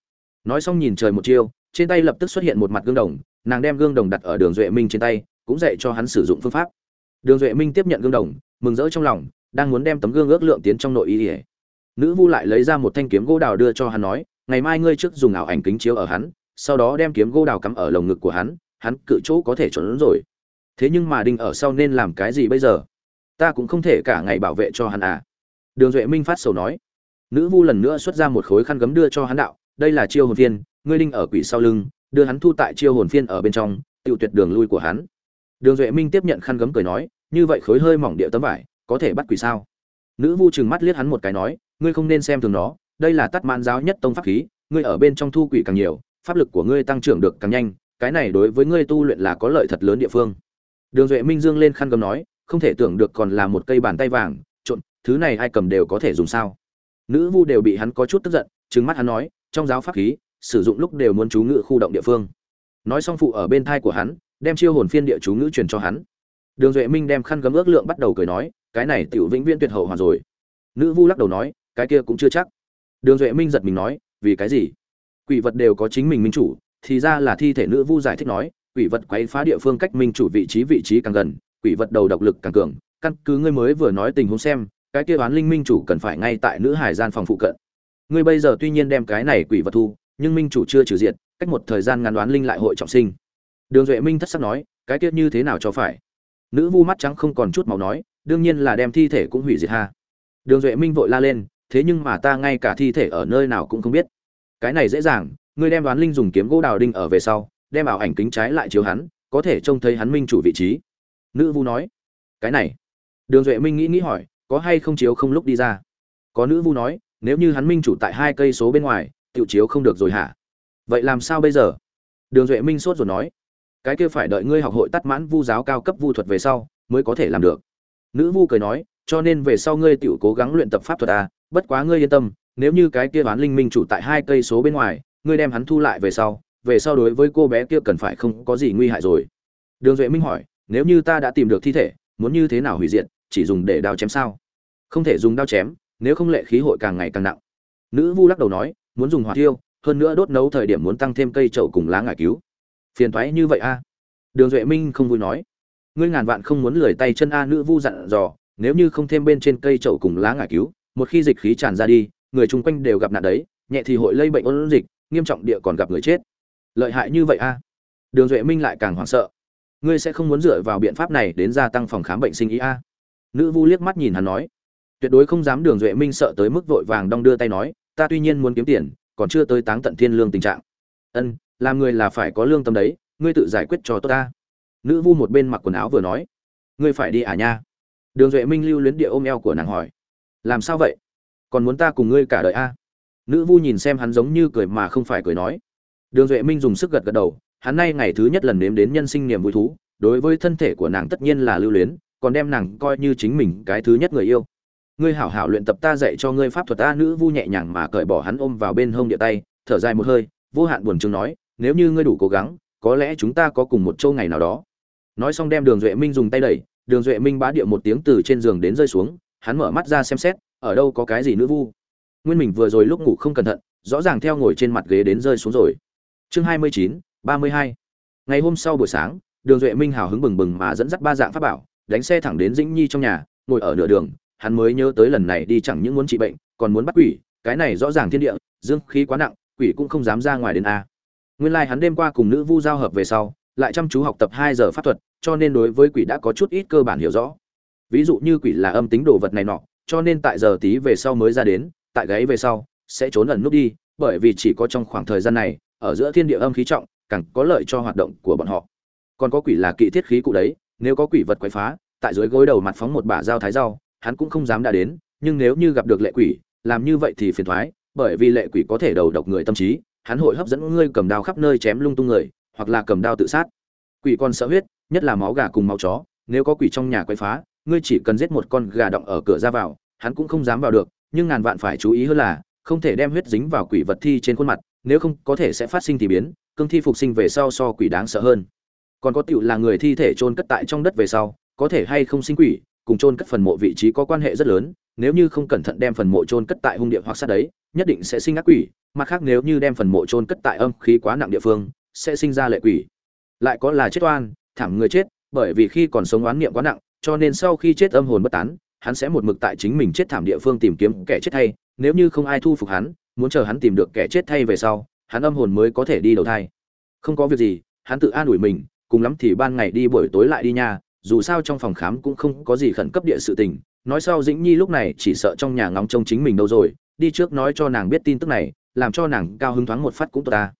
Nói xong nhìn trời một chiêu, trên tay lập tức xuất hiện một mặt gương đồng, nàng đem gương đồng đặt ở đường duệ minh trên tay, cũng dạy cho hắn sử dụng phương pháp. Đường duệ minh tiếp nhận gương đồng mừng rỡ trong lòng, đang muốn đem tấm gương ước lượng tiến trong nội y ỉa nữ vu lại lấy ra một thanh kiếm gỗ đào đưa cho hắn nói, ngày mai ngươi trước dùng ảo ảnh kính chiếu ở hắn, sau đó đem kiếm gỗ đào cắm ở lồng ngực của hắn hắn cự chỗ có thể trốn rồi. Thế nhưng mà đinh ở sau nên làm cái gì bây giờ? Ta cũng không thể cả ngày bảo vệ cho hắn à. Đường duệ minh phát sầu nói. Nữ vu lần nữa xuất ra một khối khăn gấm đưa cho hắn đạo, đây là chiêu hồn phiên, ngươi đinh ở quỷ sau lưng, đưa hắn thu tại chiêu hồn phiên ở bên trong, tiêu tuyệt đường lui của hắn. Đường duệ minh tiếp nhận khăn gấm cười nói như vậy khối hơi mỏng địa tấm vải có thể bắt quỷ sao? Nữ vu trừng mắt liếc hắn một cái nói, ngươi không nên xem thường nó, đây là tắt mãn giáo nhất tông pháp khí, ngươi ở bên trong thu quỷ càng nhiều, pháp lực của ngươi tăng trưởng được càng nhanh, cái này đối với ngươi tu luyện là có lợi thật lớn địa phương. Đường duệ minh dương lên khăn cầm nói, không thể tưởng được còn là một cây bàn tay vàng, trộn, thứ này ai cầm đều có thể dùng sao? Nữ vu đều bị hắn có chút tức giận, trừng mắt hắn nói, trong giáo pháp khí, sử dụng lúc đều muốn chú ngữ khu động địa phương. Nói xong phụ ở bên thai của hắn, đem chiêu hồn phiên địa chú ngữ truyền cho hắn đường duệ minh đem khăn gấm ước lượng bắt đầu cười nói, cái này tiểu vĩnh viễn tuyệt hậu hoàn rồi. Nữ vu lắc đầu nói, cái kia cũng chưa chắc. Đường duệ minh giật mình nói, vì cái gì? Quỷ vật đều có chính mình minh chủ, thì ra là thi thể nữ vu giải thích nói, quỷ vật quấy phá địa phương cách minh chủ vị trí vị trí càng gần, quỷ vật đầu độc lực càng cường. Căn cứ ngươi mới vừa nói tình huống xem, cái kia đoán linh minh chủ cần phải ngay tại nữ hải gian phòng phụ cận. Ngươi bây giờ tuy nhiên đem cái này quỷ vật thu, nhưng minh chủ chưa trừ diệt, cách một thời gian ngắn đoán linh lại hội trọng sinh. Đường duệ minh thất sắc nói, cái kia như thế nào cho phải? Nữ vu mắt trắng không còn chút màu nói, đương nhiên là đem thi thể cũng hủy diệt ha. Đường duệ minh vội la lên, thế nhưng mà ta ngay cả thi thể ở nơi nào cũng không biết. Cái này dễ dàng, ngươi đem đoán linh dùng kiếm gỗ đào đinh ở về sau, đem ảo ảnh kính trái lại chiếu hắn, có thể trông thấy hắn minh chủ vị trí. Nữ vu nói, cái này. Đường duệ minh nghĩ nghĩ hỏi, có hay không chiếu không lúc đi ra? Có nữ vu nói, nếu như hắn minh chủ tại hai cây số bên ngoài tự chiếu không được rồi hả? Vậy làm sao bây giờ? Đường duệ minh sốt rồi nói cái kia phải đợi ngươi học hội tắt mãn vu giáo cao cấp vu thuật về sau, mới có thể làm được. Nữ vu cười nói, cho nên về sau ngươi tự cố gắng luyện tập pháp thuật à bất quá ngươi yên tâm, nếu như cái kia bán linh minh chủ tại hai cây số bên ngoài, ngươi đem hắn thu lại về sau về sau đối với cô bé kia cần phải không có gì nguy hại rồi. Đường duệ minh hỏi, nếu như ta đã tìm được thi thể, muốn như thế nào hủy diệt, chỉ dùng để đao chém sao? Không thể dùng đao chém, nếu không lệ khí hội càng ngày càng nặng. Nữ vu lắc đầu nói, muốn dùng hỏa thiêu, hơn nữa đốt nấu thời điểm muốn tăng thêm cây trậu cùng lá ngải cứu phiền thoái như vậy a đường duệ minh không vui nói. Ngươi ngàn vạn không muốn lười tay chân a nữ vu dặn dò, nếu như không thêm bên trên cây trậu cùng lá ngải cứu, một khi dịch khí tràn ra đi, người chung quanh đều gặp nạn đấy, nhẹ thì hội lây bệnh ôn dịch, nghiêm trọng địa còn gặp người chết. Lợi hại như vậy a? Đường duệ minh lại càng hoảng sợ. Ngươi sẽ không muốn dựa vào biện pháp này đến gia tăng phòng khám bệnh sinh ý a? Nữ vu liếc mắt nhìn hắn nói. Tuyệt đối không dám đường duệ minh sợ tới mức vội vàng đong đưa tay nói, ta tuy nhiên muốn kiếm tiền, còn chưa tới táng tận thiên lương tình trạng. Ân làm người là phải có lương tâm đấy, ngươi tự giải quyết cho tốt ta. Nữ vu một bên mặc quần áo vừa nói, ngươi phải đi à nha. Đường duệ minh lưu luyến địa ôm eo của nàng hỏi, làm sao vậy? Còn muốn ta cùng ngươi cả đời a à? nữ vu nhìn xem hắn giống như cười mà không phải cười nói. Đường duệ minh dùng sức gật gật đầu, hắn nay ngày thứ nhất lần nếm đến nhân sinh niềm vui thú, đối với thân thể của nàng tất nhiên là lưu luyến, còn đem nàng coi như chính mình cái thứ nhất người yêu. Ngươi hảo hảo luyện tập ta dạy cho ngươi pháp thuật ta, nữ vu nhẹ nhàng mà cởi bỏ hắn ôm vào bên hông địa tay, thở dài một hơi, vô hạn buồn chừng nói nếu như ngươi đủ cố gắng, có lẽ chúng ta có cùng một châu ngày nào đó. Nói xong đem đường duệ minh dùng tay đẩy, đường duệ minh bá địa một tiếng từ trên giường đến rơi xuống, hắn mở mắt ra xem xét, ở đâu có cái gì nữ vu. Nguyên mình vừa rồi lúc ngủ không cẩn thận, rõ ràng theo ngồi trên mặt ghế đến rơi xuống rồi. Chương hai mươi chín, ba mươi hai. Ngày hôm sau buổi sáng, đường duệ minh hào hứng bừng bừng mà dẫn dắt ba dạng pháp bảo, đánh xe thẳng đến dĩnh nhi trong nhà, ngồi ở nửa đường, hắn mới nhớ tới lần này đi chẳng những muốn trị bệnh, còn muốn bắt quỷ, cái này rõ ràng thiên địa, dương khí quá nặng, quỷ cũng không dám ra ngoài đến a nguyên lai hắn đêm qua cùng nữ vu giao hợp về sau lại chăm chú học tập hai giờ pháp thuật cho nên đối với quỷ đã có chút ít cơ bản hiểu rõ. Ví dụ như quỷ là âm tính đồ vật này nọ cho nên tại giờ tí về sau mới ra đến tại gáy về sau sẽ trốn ẩn nút đi bởi vì chỉ có trong khoảng thời gian này ở giữa thiên địa âm khí trọng càng có lợi cho hoạt động của bọn họ. Còn có quỷ là kỵ thiết khí cụ đấy nếu có quỷ vật quấy phá tại dưới gối đầu mặt phóng một bả dao thái dao, hắn cũng không dám đã đến nhưng nếu như gặp được lệ quỷ làm như vậy thì phiền toái, bởi vì lệ quỷ có thể đầu độc người tâm trí hắn hội hấp dẫn ngươi cầm đao khắp nơi chém lung tung người, hoặc là cầm đao tự sát. Quỷ còn sợ huyết, nhất là máu gà cùng máu chó, nếu có quỷ trong nhà quấy phá, ngươi chỉ cần giết một con gà động ở cửa ra vào, hắn cũng không dám vào được, nhưng ngàn vạn phải chú ý hơn là, không thể đem huyết dính vào quỷ vật thi trên khuôn mặt, nếu không có thể sẽ phát sinh thì biến, cương thi phục sinh về sau so quỷ đáng sợ hơn. Còn có tựu là người thi thể chôn cất tại trong đất về sau, có thể hay không sinh quỷ, cùng chôn cất phần mộ vị trí có quan hệ rất lớn, nếu như không cẩn thận đem phần mộ chôn cất tại hung địa hoặc sát đấy, nhất định sẽ sinh ác quỷ mặt khác nếu như đem phần mộ chôn cất tại âm khí quá nặng địa phương, sẽ sinh ra lệ quỷ. Lại có là chết oan, thảm người chết, bởi vì khi còn sống oán niệm quá nặng, cho nên sau khi chết âm hồn bất tán, hắn sẽ một mực tại chính mình chết thảm địa phương tìm kiếm kẻ chết thay. Nếu như không ai thu phục hắn, muốn chờ hắn tìm được kẻ chết thay về sau, hắn âm hồn mới có thể đi đầu thai. Không có việc gì, hắn tự an ủi mình, cùng lắm thì ban ngày đi buổi tối lại đi nha dù sao trong phòng khám cũng không có gì khẩn cấp địa sự tình. Nói sau dĩnh nhi lúc này chỉ sợ trong nhà ngóng trông chính mình đâu rồi, đi trước nói cho nàng biết tin tức này làm cho nàng cao hứng thoáng một phát cũng tốt ta.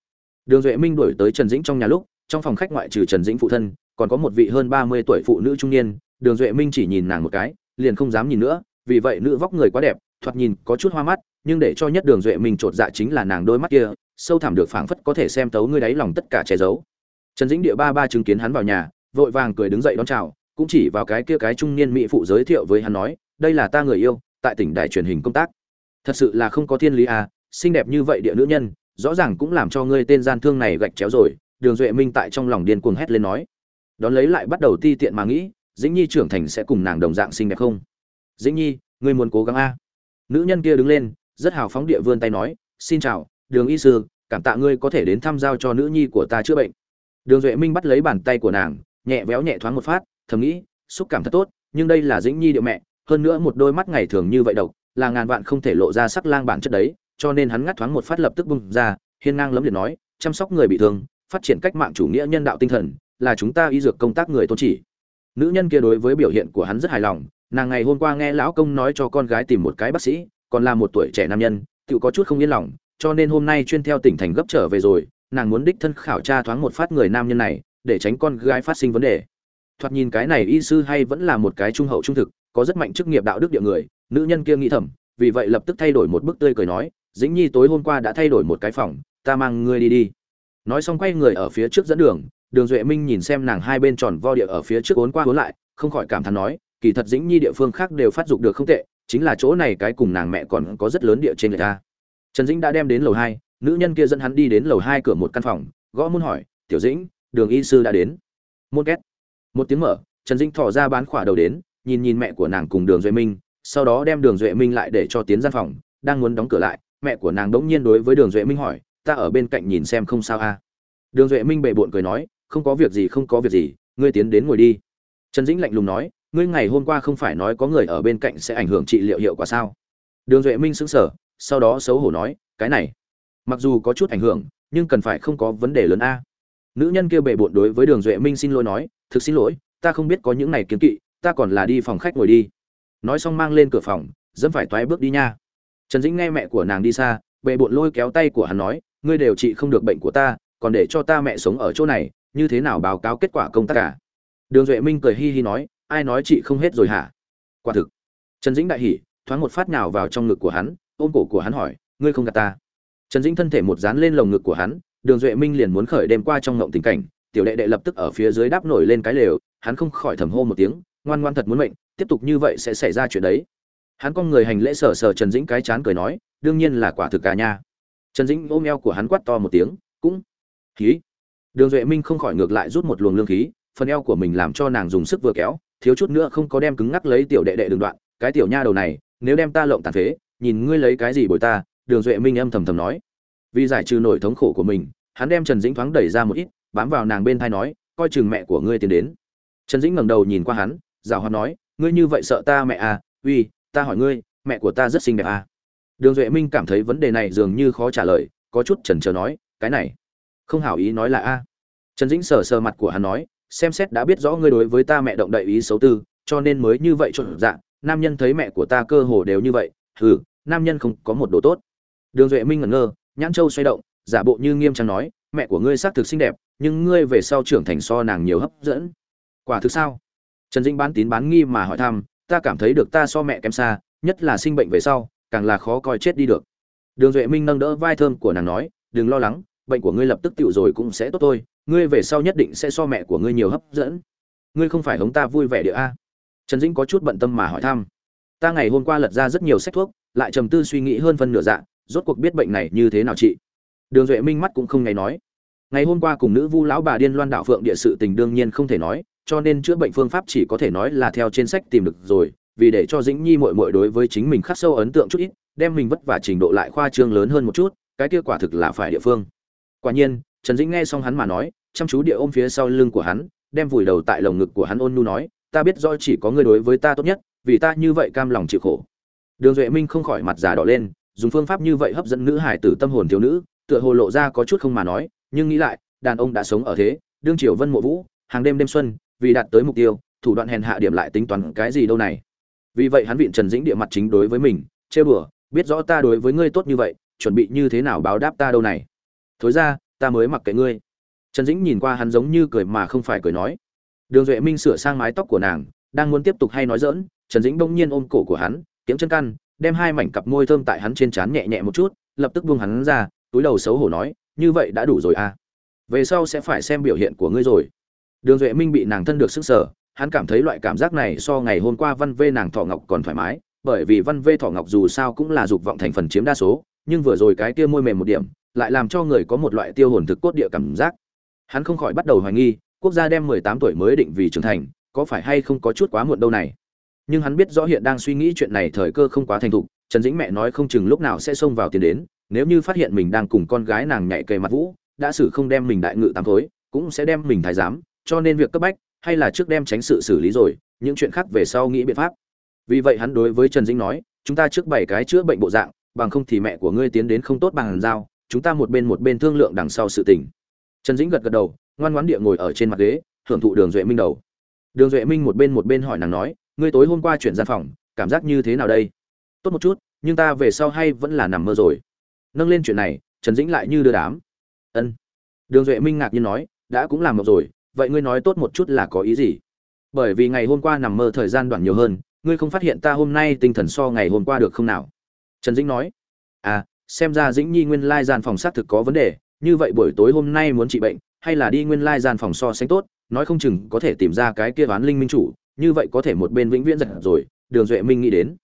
Đường duệ minh đuổi tới trần dĩnh trong nhà lúc, trong phòng khách ngoại trừ trần dĩnh phụ thân, còn có một vị hơn ba mươi tuổi phụ nữ trung niên. Đường duệ minh chỉ nhìn nàng một cái, liền không dám nhìn nữa, vì vậy nữ vóc người quá đẹp, thoạt nhìn có chút hoa mắt, nhưng để cho nhất đường duệ minh chột dạ chính là nàng đôi mắt kia, sâu thẳm được phảng phất có thể xem tấu ngươi đáy lòng tất cả che giấu. Trần dĩnh địa ba ba chứng kiến hắn vào nhà, vội vàng cười đứng dậy đón chào, cũng chỉ vào cái kia cái trung niên mỹ phụ giới thiệu với hắn nói, đây là ta người yêu, tại tỉnh đài truyền hình công tác. Thật sự là không có thiên lý à xinh đẹp như vậy địa nữ nhân, rõ ràng cũng làm cho ngươi tên gian thương này gạch chéo rồi, đường duệ minh tại trong lòng điên cuồng hét lên nói. Đón lấy lại bắt đầu ti tiện mà nghĩ, dĩnh nhi trưởng thành sẽ cùng nàng đồng dạng xinh đẹp không? Dĩnh nhi, ngươi muốn cố gắng a. Nữ nhân kia đứng lên, rất hào phóng địa vươn tay nói, xin chào, đường y sư, cảm tạ ngươi có thể đến thăm giao cho nữ nhi của ta chữa bệnh. Đường duệ minh bắt lấy bàn tay của nàng, nhẹ véo nhẹ thoáng một phát, thầm nghĩ, xúc cảm thật tốt, nhưng đây là dĩnh nhi điệu mẹ, hơn nữa một đôi mắt ngày thường như vậy độc, là ngàn vạn không thể lộ ra sắc lang bản chất đấy cho nên hắn ngắt thoáng một phát lập tức bung ra, hiên ngang lấm liệt nói, chăm sóc người bị thương, phát triển cách mạng chủ nghĩa nhân đạo tinh thần, là chúng ta y dược công tác người tôn chỉ. Nữ nhân kia đối với biểu hiện của hắn rất hài lòng, nàng ngày hôm qua nghe lão công nói cho con gái tìm một cái bác sĩ, còn là một tuổi trẻ nam nhân, tự có chút không yên lòng, cho nên hôm nay chuyên theo tỉnh thành gấp trở về rồi, nàng muốn đích thân khảo tra thoáng một phát người nam nhân này, để tránh con gái phát sinh vấn đề. Thoạt nhìn cái này y sư hay vẫn là một cái trung hậu trung thực, có rất mạnh chức nghiệp đạo đức địa người, nữ nhân kia nghĩ thầm, vì vậy lập tức thay đổi một bức tươi cười nói dĩnh nhi tối hôm qua đã thay đổi một cái phòng, ta mang ngươi đi đi. Nói xong quay người ở phía trước dẫn đường đường duệ minh nhìn xem nàng hai bên tròn vo địa ở phía trước ốn qua ốn lại, không khỏi cảm thán nói, kỳ thật dĩnh nhi địa phương khác đều phát dục được không tệ, chính là chỗ này cái cùng nàng mẹ còn có rất lớn địa trên người ta. Trần dĩnh đã đem đến lầu hai, nữ nhân kia dẫn hắn đi đến lầu hai cửa một căn phòng, gõ môn hỏi, tiểu dĩnh, đường y sư đã đến? Môn két. Một tiếng mở, trần dĩnh thỏ ra bán khỏa đầu đến, nhìn nhìn mẹ của nàng cùng đường duệ minh, sau đó đem đường duệ minh lại để cho tiến gian phòng, đang muốn đóng cửa lại mẹ của nàng đống nhiên đối với đường duệ minh hỏi, ta ở bên cạnh nhìn xem không sao a à. đường duệ minh bệ bộn cười nói, không có việc gì, không có việc gì, ngươi tiến đến ngồi đi. Trần dĩnh lạnh lùng nói, ngươi ngày hôm qua không phải nói có người ở bên cạnh sẽ ảnh hưởng trị liệu hiệu quả sao? Đường duệ minh sững sờ, sau đó xấu hổ nói, cái này, mặc dù có chút ảnh hưởng, nhưng cần phải không có vấn đề lớn a. Nữ nhân kia bệ bộn đối với đường duệ minh xin lỗi nói, thực xin lỗi, ta không biết có những này kiến kỵ, ta còn là đi phòng khách ngồi đi. Nói xong mang lên cửa phòng, dẫm phải toái bước đi nha trần dĩnh nghe mẹ của nàng đi xa bệ bộn lôi kéo tay của hắn nói, ngươi đều trị không được bệnh của ta, còn để cho ta mẹ sống ở chỗ này, như thế nào báo cáo kết quả công tác cả? Đường duệ minh cười hi hi nói, ai nói chị không hết rồi hả? Quả thực, trần dĩnh đại hỉ, thoáng một phát nào vào trong ngực của hắn, ôm cổ của hắn hỏi, ngươi không gạt ta? Trần dĩnh thân thể một dán lên lồng ngực của hắn, đường duệ minh liền muốn khởi đêm qua trong ngộng tình cảnh, tiểu đệ đệ lập tức ở phía dưới đáp nổi lên cái lều, hắn không khỏi thầm hô một tiếng, ngoan ngoan thật muốn mệnh, tiếp tục như vậy sẽ xảy ra chuyện đấy hắn con người hành lễ sờ sờ trần dĩnh cái chán cười nói, đương nhiên là quả thực cả nha trần dĩnh ôm eo của hắn quát to một tiếng, cũng khí. Đường duệ minh không khỏi ngược lại rút một luồng lương khí, phần eo của mình làm cho nàng dùng sức vừa kéo, thiếu chút nữa không có đem cứng ngắc lấy tiểu đệ đệ đường đoạn, cái tiểu nha đầu này, nếu đem ta lộng tàn phế, nhìn ngươi lấy cái gì bồi ta? Đường duệ minh âm thầm thầm nói. Vì giải trừ nỗi thống khổ của mình, hắn đem trần dĩnh thoáng đẩy ra một ít, bám vào nàng bên thai nói, coi chừng mẹ của ngươi tiến đến. Trần dĩnh ngẩng đầu nhìn qua hắn rào hoạt nói, ngươi như vậy sợ ta mẹ à uy ta hỏi ngươi, mẹ của ta rất xinh đẹp à? Đường duệ minh cảm thấy vấn đề này dường như khó trả lời, có chút chần chờ nói, cái này, không hảo ý nói là a. Trần dĩnh sờ sờ mặt của hắn nói, xem xét đã biết rõ ngươi đối với ta mẹ động đậy ý xấu tư, cho nên mới như vậy trộn dạng nam nhân thấy mẹ của ta cơ hồ đều như vậy, hừ, nam nhân không có một đồ tốt. Đường duệ minh ngẩn ngơ, nhãn châu xoay động, giả bộ như nghiêm trang nói, mẹ của ngươi xác thực xinh đẹp, nhưng ngươi về sau trưởng thành so nàng nhiều hấp dẫn. Quả thực sao? Trần dĩnh bán tín bán nghi mà hỏi thăm ta cảm thấy được ta so mẹ kém xa, nhất là sinh bệnh về sau, càng là khó coi chết đi được. Đường duệ minh nâng đỡ vai thơm của nàng nói, đừng lo lắng, bệnh của ngươi lập tức tựu rồi cũng sẽ tốt thôi, ngươi về sau nhất định sẽ so mẹ của ngươi nhiều hấp dẫn. Ngươi không phải hống ta vui vẻ địa a? Trần dĩnh có chút bận tâm mà hỏi thăm. Ta ngày hôm qua lật ra rất nhiều sách thuốc, lại trầm tư suy nghĩ hơn phân nửa dạ rốt cuộc biết bệnh này như thế nào trị đường duệ minh mắt cũng không ngày nói. Ngày hôm qua cùng nữ vu lão bà điên loan đạo phượng địa sự tình đương nhiên không thể nói cho nên chữa bệnh phương pháp chỉ có thể nói là theo trên sách tìm được rồi, vì để cho dĩnh nhi mội mội đối với chính mình khắc sâu ấn tượng chút ít, đem mình vất vả trình độ lại khoa trương lớn hơn một chút, cái kia quả thực là phải địa phương. Quả nhiên, trần dĩnh nghe xong hắn mà nói, chăm chú địa ôm phía sau lưng của hắn, đem vùi đầu tại lồng ngực của hắn ôn nu nói, ta biết do chỉ có ngươi đối với ta tốt nhất, vì ta như vậy cam lòng chịu khổ. Đường duệ minh không khỏi mặt già đỏ lên, dùng phương pháp như vậy hấp dẫn nữ hải tử tâm hồn thiếu nữ, tựa hồ lộ ra có chút không mà nói, nhưng nghĩ lại, đàn ông đã sống ở thế, đương triều vân mộ vũ, hàng đêm đêm xuân vì đạt tới mục tiêu, thủ đoạn hèn hạ điểm lại tính toán cái gì đâu này. Vì vậy hắn viện trần dĩnh địa mặt chính đối với mình, chê bừa, biết rõ ta đối với ngươi tốt như vậy, chuẩn bị như thế nào báo đáp ta đâu này? Thối ra, ta mới mặc kệ ngươi. Trần dĩnh nhìn qua hắn giống như cười mà không phải cười nói. Đường duệ minh sửa sang mái tóc của nàng, đang muốn tiếp tục hay nói dỡn trần dĩnh bỗng nhiên ôm cổ của hắn, kiếm chân căn, đem hai mảnh cặp môi thơm tại hắn trên trán nhẹ nhẹ một chút, lập tức buông hắn ra, túi đầu xấu hổ nói, như vậy đã đủ rồi à? Về sau sẽ phải xem biểu hiện của ngươi rồi đường duệ minh bị nàng thân được sức sở, hắn cảm thấy loại cảm giác này so ngày hôm qua văn vê nàng thọ ngọc còn thoải mái, bởi vì văn vê thọ ngọc dù sao cũng là dục vọng thành phần chiếm đa số, nhưng vừa rồi cái kia môi mềm một điểm, lại làm cho người có một loại tiêu hồn thực cốt địa cảm giác. Hắn không khỏi bắt đầu hoài nghi, quốc gia đem mười tám tuổi mới định vì trưởng thành, có phải hay không có chút quá muộn đâu này? Nhưng hắn biết rõ hiện đang suy nghĩ chuyện này thời cơ không quá thành thục, trần dĩnh mẹ nói không chừng lúc nào sẽ xông vào tiền đến, nếu như phát hiện mình đang cùng con gái nàng nhạy cây mặt vũ, đã xử không đem mình đại ngự tám thối, cũng sẽ đem mình thái giám cho nên việc cấp bách hay là trước đem tránh sự xử lý rồi, những chuyện khác về sau nghĩ biện pháp. Vì vậy hắn đối với trần dĩnh nói, chúng ta trước bảy cái chữa bệnh bộ dạng, bằng không thì mẹ của ngươi tiến đến không tốt bằng hàn giao chúng ta một bên một bên thương lượng đằng sau sự tình. Trần dĩnh gật gật đầu, ngoan ngoãn địa ngồi ở trên mặt ghế, hưởng thụ đường duệ minh đầu. Đường duệ minh một bên một bên hỏi nàng nói, ngươi tối hôm qua chuyển gian phòng, cảm giác như thế nào đây? Tốt một chút, nhưng ta về sau hay vẫn là nằm mơ rồi. Nâng lên chuyện này, trần dĩnh lại như đưa đám. Ân. Đường duệ minh ngạc nhiên nói, đã cũng làm mộng rồi vậy ngươi nói tốt một chút là có ý gì? Bởi vì ngày hôm qua nằm mơ thời gian đoạn nhiều hơn, ngươi không phát hiện ta hôm nay tinh thần so ngày hôm qua được không nào? Trần dĩnh nói. À xem ra dĩnh nhi nguyên lai gian phòng xác thực có vấn đề, như vậy buổi tối hôm nay muốn trị bệnh, hay là đi nguyên lai gian phòng so sánh tốt, nói không chừng có thể tìm ra cái kia toán linh minh chủ, như vậy có thể một bên vĩnh viễn giật rồi, đường duệ minh nghĩ đến.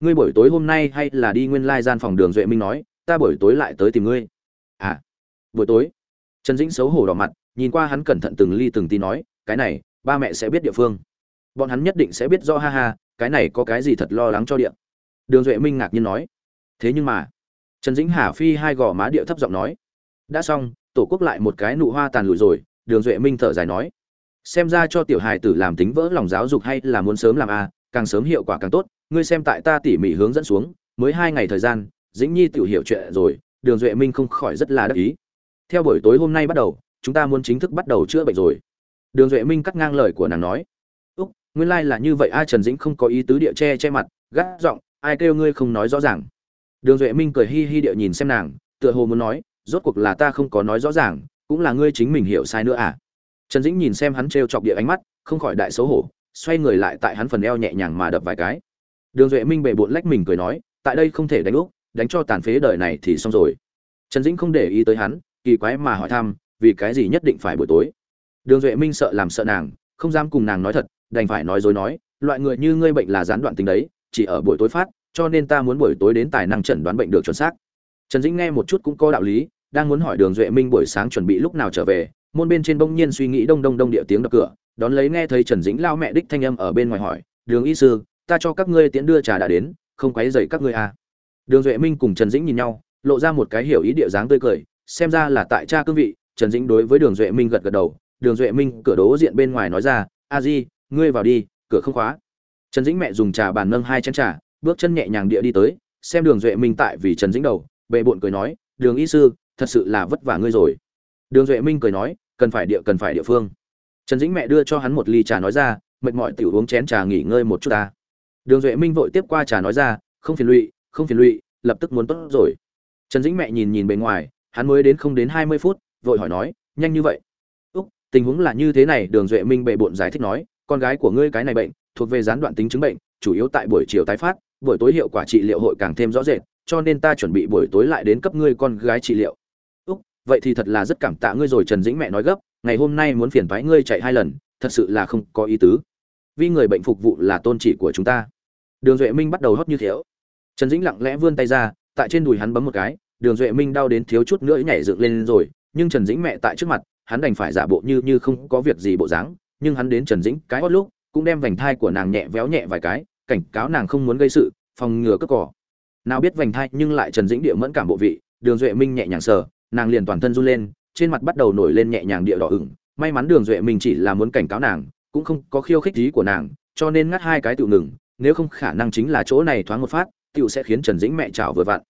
Ngươi buổi tối hôm nay hay là đi nguyên lai gian phòng, đường duệ minh nói, ta buổi tối lại tới tìm ngươi. À buổi tối. Trần dĩnh xấu hổ đỏ mặt nhìn qua hắn cẩn thận từng ly từng tí nói cái này ba mẹ sẽ biết địa phương. Bọn hắn nhất định sẽ biết do ha ha cái này có cái gì thật lo lắng cho điện đường duệ minh ngạc nhiên nói thế nhưng mà. Trần dĩnh hà phi hai gò má điệu thấp giọng nói đã xong tổ quốc lại một cái nụ hoa tàn lụi rồi. Đường duệ minh thở dài nói xem ra cho tiểu hài tử làm tính vỡ lòng giáo dục hay là muốn sớm làm a à, càng sớm hiệu quả càng tốt. Ngươi xem tại ta tỉ mỉ hướng dẫn xuống mới hai ngày thời gian dĩnh nhi tự hiểu chuyện rồi. Đường duệ minh không khỏi rất là đắc ý. Theo buổi tối hôm nay bắt đầu chúng ta muốn chính thức bắt đầu chữa bệnh rồi. Đường duệ minh cắt ngang lời của nàng nói. Úc, nguyên lai、like、là như vậy ai trần dĩnh không có ý tứ địa che che mặt, gắt giọng, ai kêu ngươi không nói rõ ràng? Đường duệ minh cười hi hi địa nhìn xem nàng, tựa hồ muốn nói, rốt cuộc là ta không có nói rõ ràng, cũng là ngươi chính mình hiểu sai nữa à? Trần dĩnh nhìn xem hắn t r e o chọc địa ánh mắt, không khỏi đại xấu hổ, xoay người lại tại hắn phần eo nhẹ nhàng mà đập vài cái. Đường duệ minh bệ bộn lách mình cười nói, tại đây không thể đánh úp đánh cho tàn phế đời này thì xong rồi. Trần dĩnh không để ý tới hắn, kỳ quái mà hỏi thăm vì cái gì nhất định phải buổi tối đường duệ minh sợ làm sợ nàng, không dám cùng nàng nói thật, đành phải nói dối nói, loại người như ngươi bệnh là gián đoạn tính đấy, chỉ ở buổi tối phát, cho nên ta muốn buổi tối đến tài năng chẩn đoán bệnh được chuẩn xác trần dĩnh nghe một chút cũng có đạo lý, đang muốn hỏi đường duệ minh buổi sáng chuẩn bị lúc nào trở về, môn bên trên bỗng nhiên suy nghĩ đông đông đông địa tiếng đập cửa, đón lấy nghe thấy trần dĩnh lao mẹ đích thanh âm ở bên ngoài hỏi, đường y sư, ta cho các ngươi tiễn đưa trà đã đến, không quấy dậy các ngươi à. đường duệ minh cùng trần dĩnh nhìn nhau, lộ ra một cái hiểu ý địa dáng tươi cười, xem ra là tại cha cương vị trần dĩnh đối với đường duệ minh gật gật đầu, đường duệ minh cửa đố diện bên ngoài nói ra, a di, ngươi vào đi, cửa không khóa. Trần dĩnh mẹ dùng trà bàn nâng hai chén trà, bước chân nhẹ nhàng địa đi tới, xem đường duệ minh tại vì trần dĩnh đầu bệ bội cười nói, đường y sư, thật sự là vất vả ngươi rồi. Đường duệ minh cười nói, cần phải địa, cần phải địa phương. Trần dĩnh mẹ đưa cho hắn một ly trà nói ra, mệt mỏi tiểu uống chén trà nghỉ ngơi một chút ta. Đường duệ minh vội tiếp qua trà nói ra, không phiền lụy, không phiền lụy, lập tức muốn tốt rồi. Trần dĩnh mẹ nhìn nhìn bề ngoài, hắn mới đến không đến hai mươi phút vội hỏi nói, nhanh như vậy? Úc, tình huống là như thế này, đường duệ minh bệ bộn giải thích nói, con gái của ngươi cái này bệnh, thuộc về gián đoạn tính chứng bệnh, chủ yếu tại buổi chiều tái phát, buổi tối hiệu quả trị liệu hội càng thêm rõ rệt, cho nên ta chuẩn bị buổi tối lại đến cấp ngươi con gái trị liệu. Úc, vậy thì thật là rất cảm tạ ngươi rồi, trần dĩnh mẹ nói gấp, ngày hôm nay muốn phiền thoái ngươi chạy hai lần, thật sự là không có ý tứ. Vì người bệnh phục vụ là tôn trị của chúng ta. Đường duệ minh bắt đầu hót như thiếu trần dĩnh lặng lẽ vươn tay ra, tại trên đùi hắn bấm một cái, đường duệ minh đau đến thiếu chút nữa nhảy dựng lên rồi nhưng trần dĩnh mẹ tại trước mặt, hắn đành phải giả bộ như như không có việc gì bộ dáng, nhưng hắn đến trần dĩnh cái hốt lúc, cũng đem vành thai của nàng nhẹ véo nhẹ vài cái, cảnh cáo nàng không muốn gây sự, phòng ngừa cướp cỏ. Nào biết vành thai nhưng lại trần dĩnh địa mẫn cảm bộ vị, đường duệ minh nhẹ nhàng sờ, nàng liền toàn thân run lên, trên mặt bắt đầu nổi lên nhẹ nhàng địa đỏ ửng. May mắn đường duệ minh chỉ là muốn cảnh cáo nàng, cũng không có khiêu khích ý của nàng, cho nên ngắt hai cái tự ngừng, nếu không khả năng chính là chỗ này thoáng một phát tựu sẽ khiến trần dĩnh mẹ chảo vừa vặn.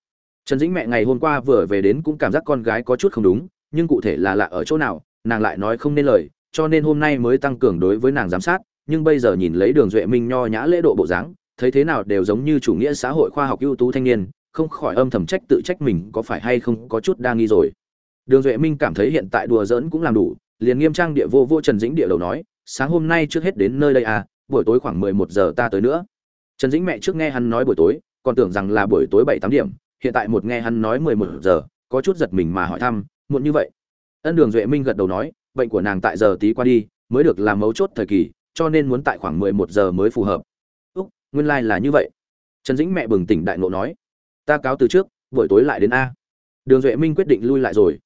Trần dĩnh mẹ ngày hôm qua vừa về đến cũng cảm giác con gái có chút không đúng nhưng cụ thể là lạ ở chỗ nào, nàng lại nói không nên lời, cho nên hôm nay mới tăng cường đối với nàng giám sát, nhưng bây giờ nhìn lấy đường duệ minh nho nhã lễ độ bộ dáng, thấy thế nào đều giống như chủ nghĩa xã hội khoa học ưu tú thanh niên, không khỏi âm thầm trách tự trách mình có phải hay không có chút đa nghi rồi. Đường duệ minh cảm thấy hiện tại đùa giỡn cũng làm đủ, liền nghiêm trang địa vô vô trần dĩnh địa đầu nói, sáng hôm nay trước hết đến nơi đây à buổi tối khoảng mười một giờ ta tới nữa. Trần dĩnh mẹ trước nghe hắn nói buổi tối, còn tưởng rằng là buổi tối bảy tám điểm, hiện tại một nghe hắn nói mười một giờ, có chút giật mình mà hỏi thăm muộn như vậy. Ân đường duệ minh gật đầu nói, bệnh của nàng tại giờ tí qua đi, mới được làm mấu chốt thời kỳ, cho nên muốn tại khoảng mười một giờ mới phù hợp. Úc, nguyên lai、like、là như vậy. Trần dĩnh mẹ bừng tỉnh đại ngộ nói, ta cáo từ trước, buổi tối lại đến a. Đường duệ minh quyết định lui lại rồi.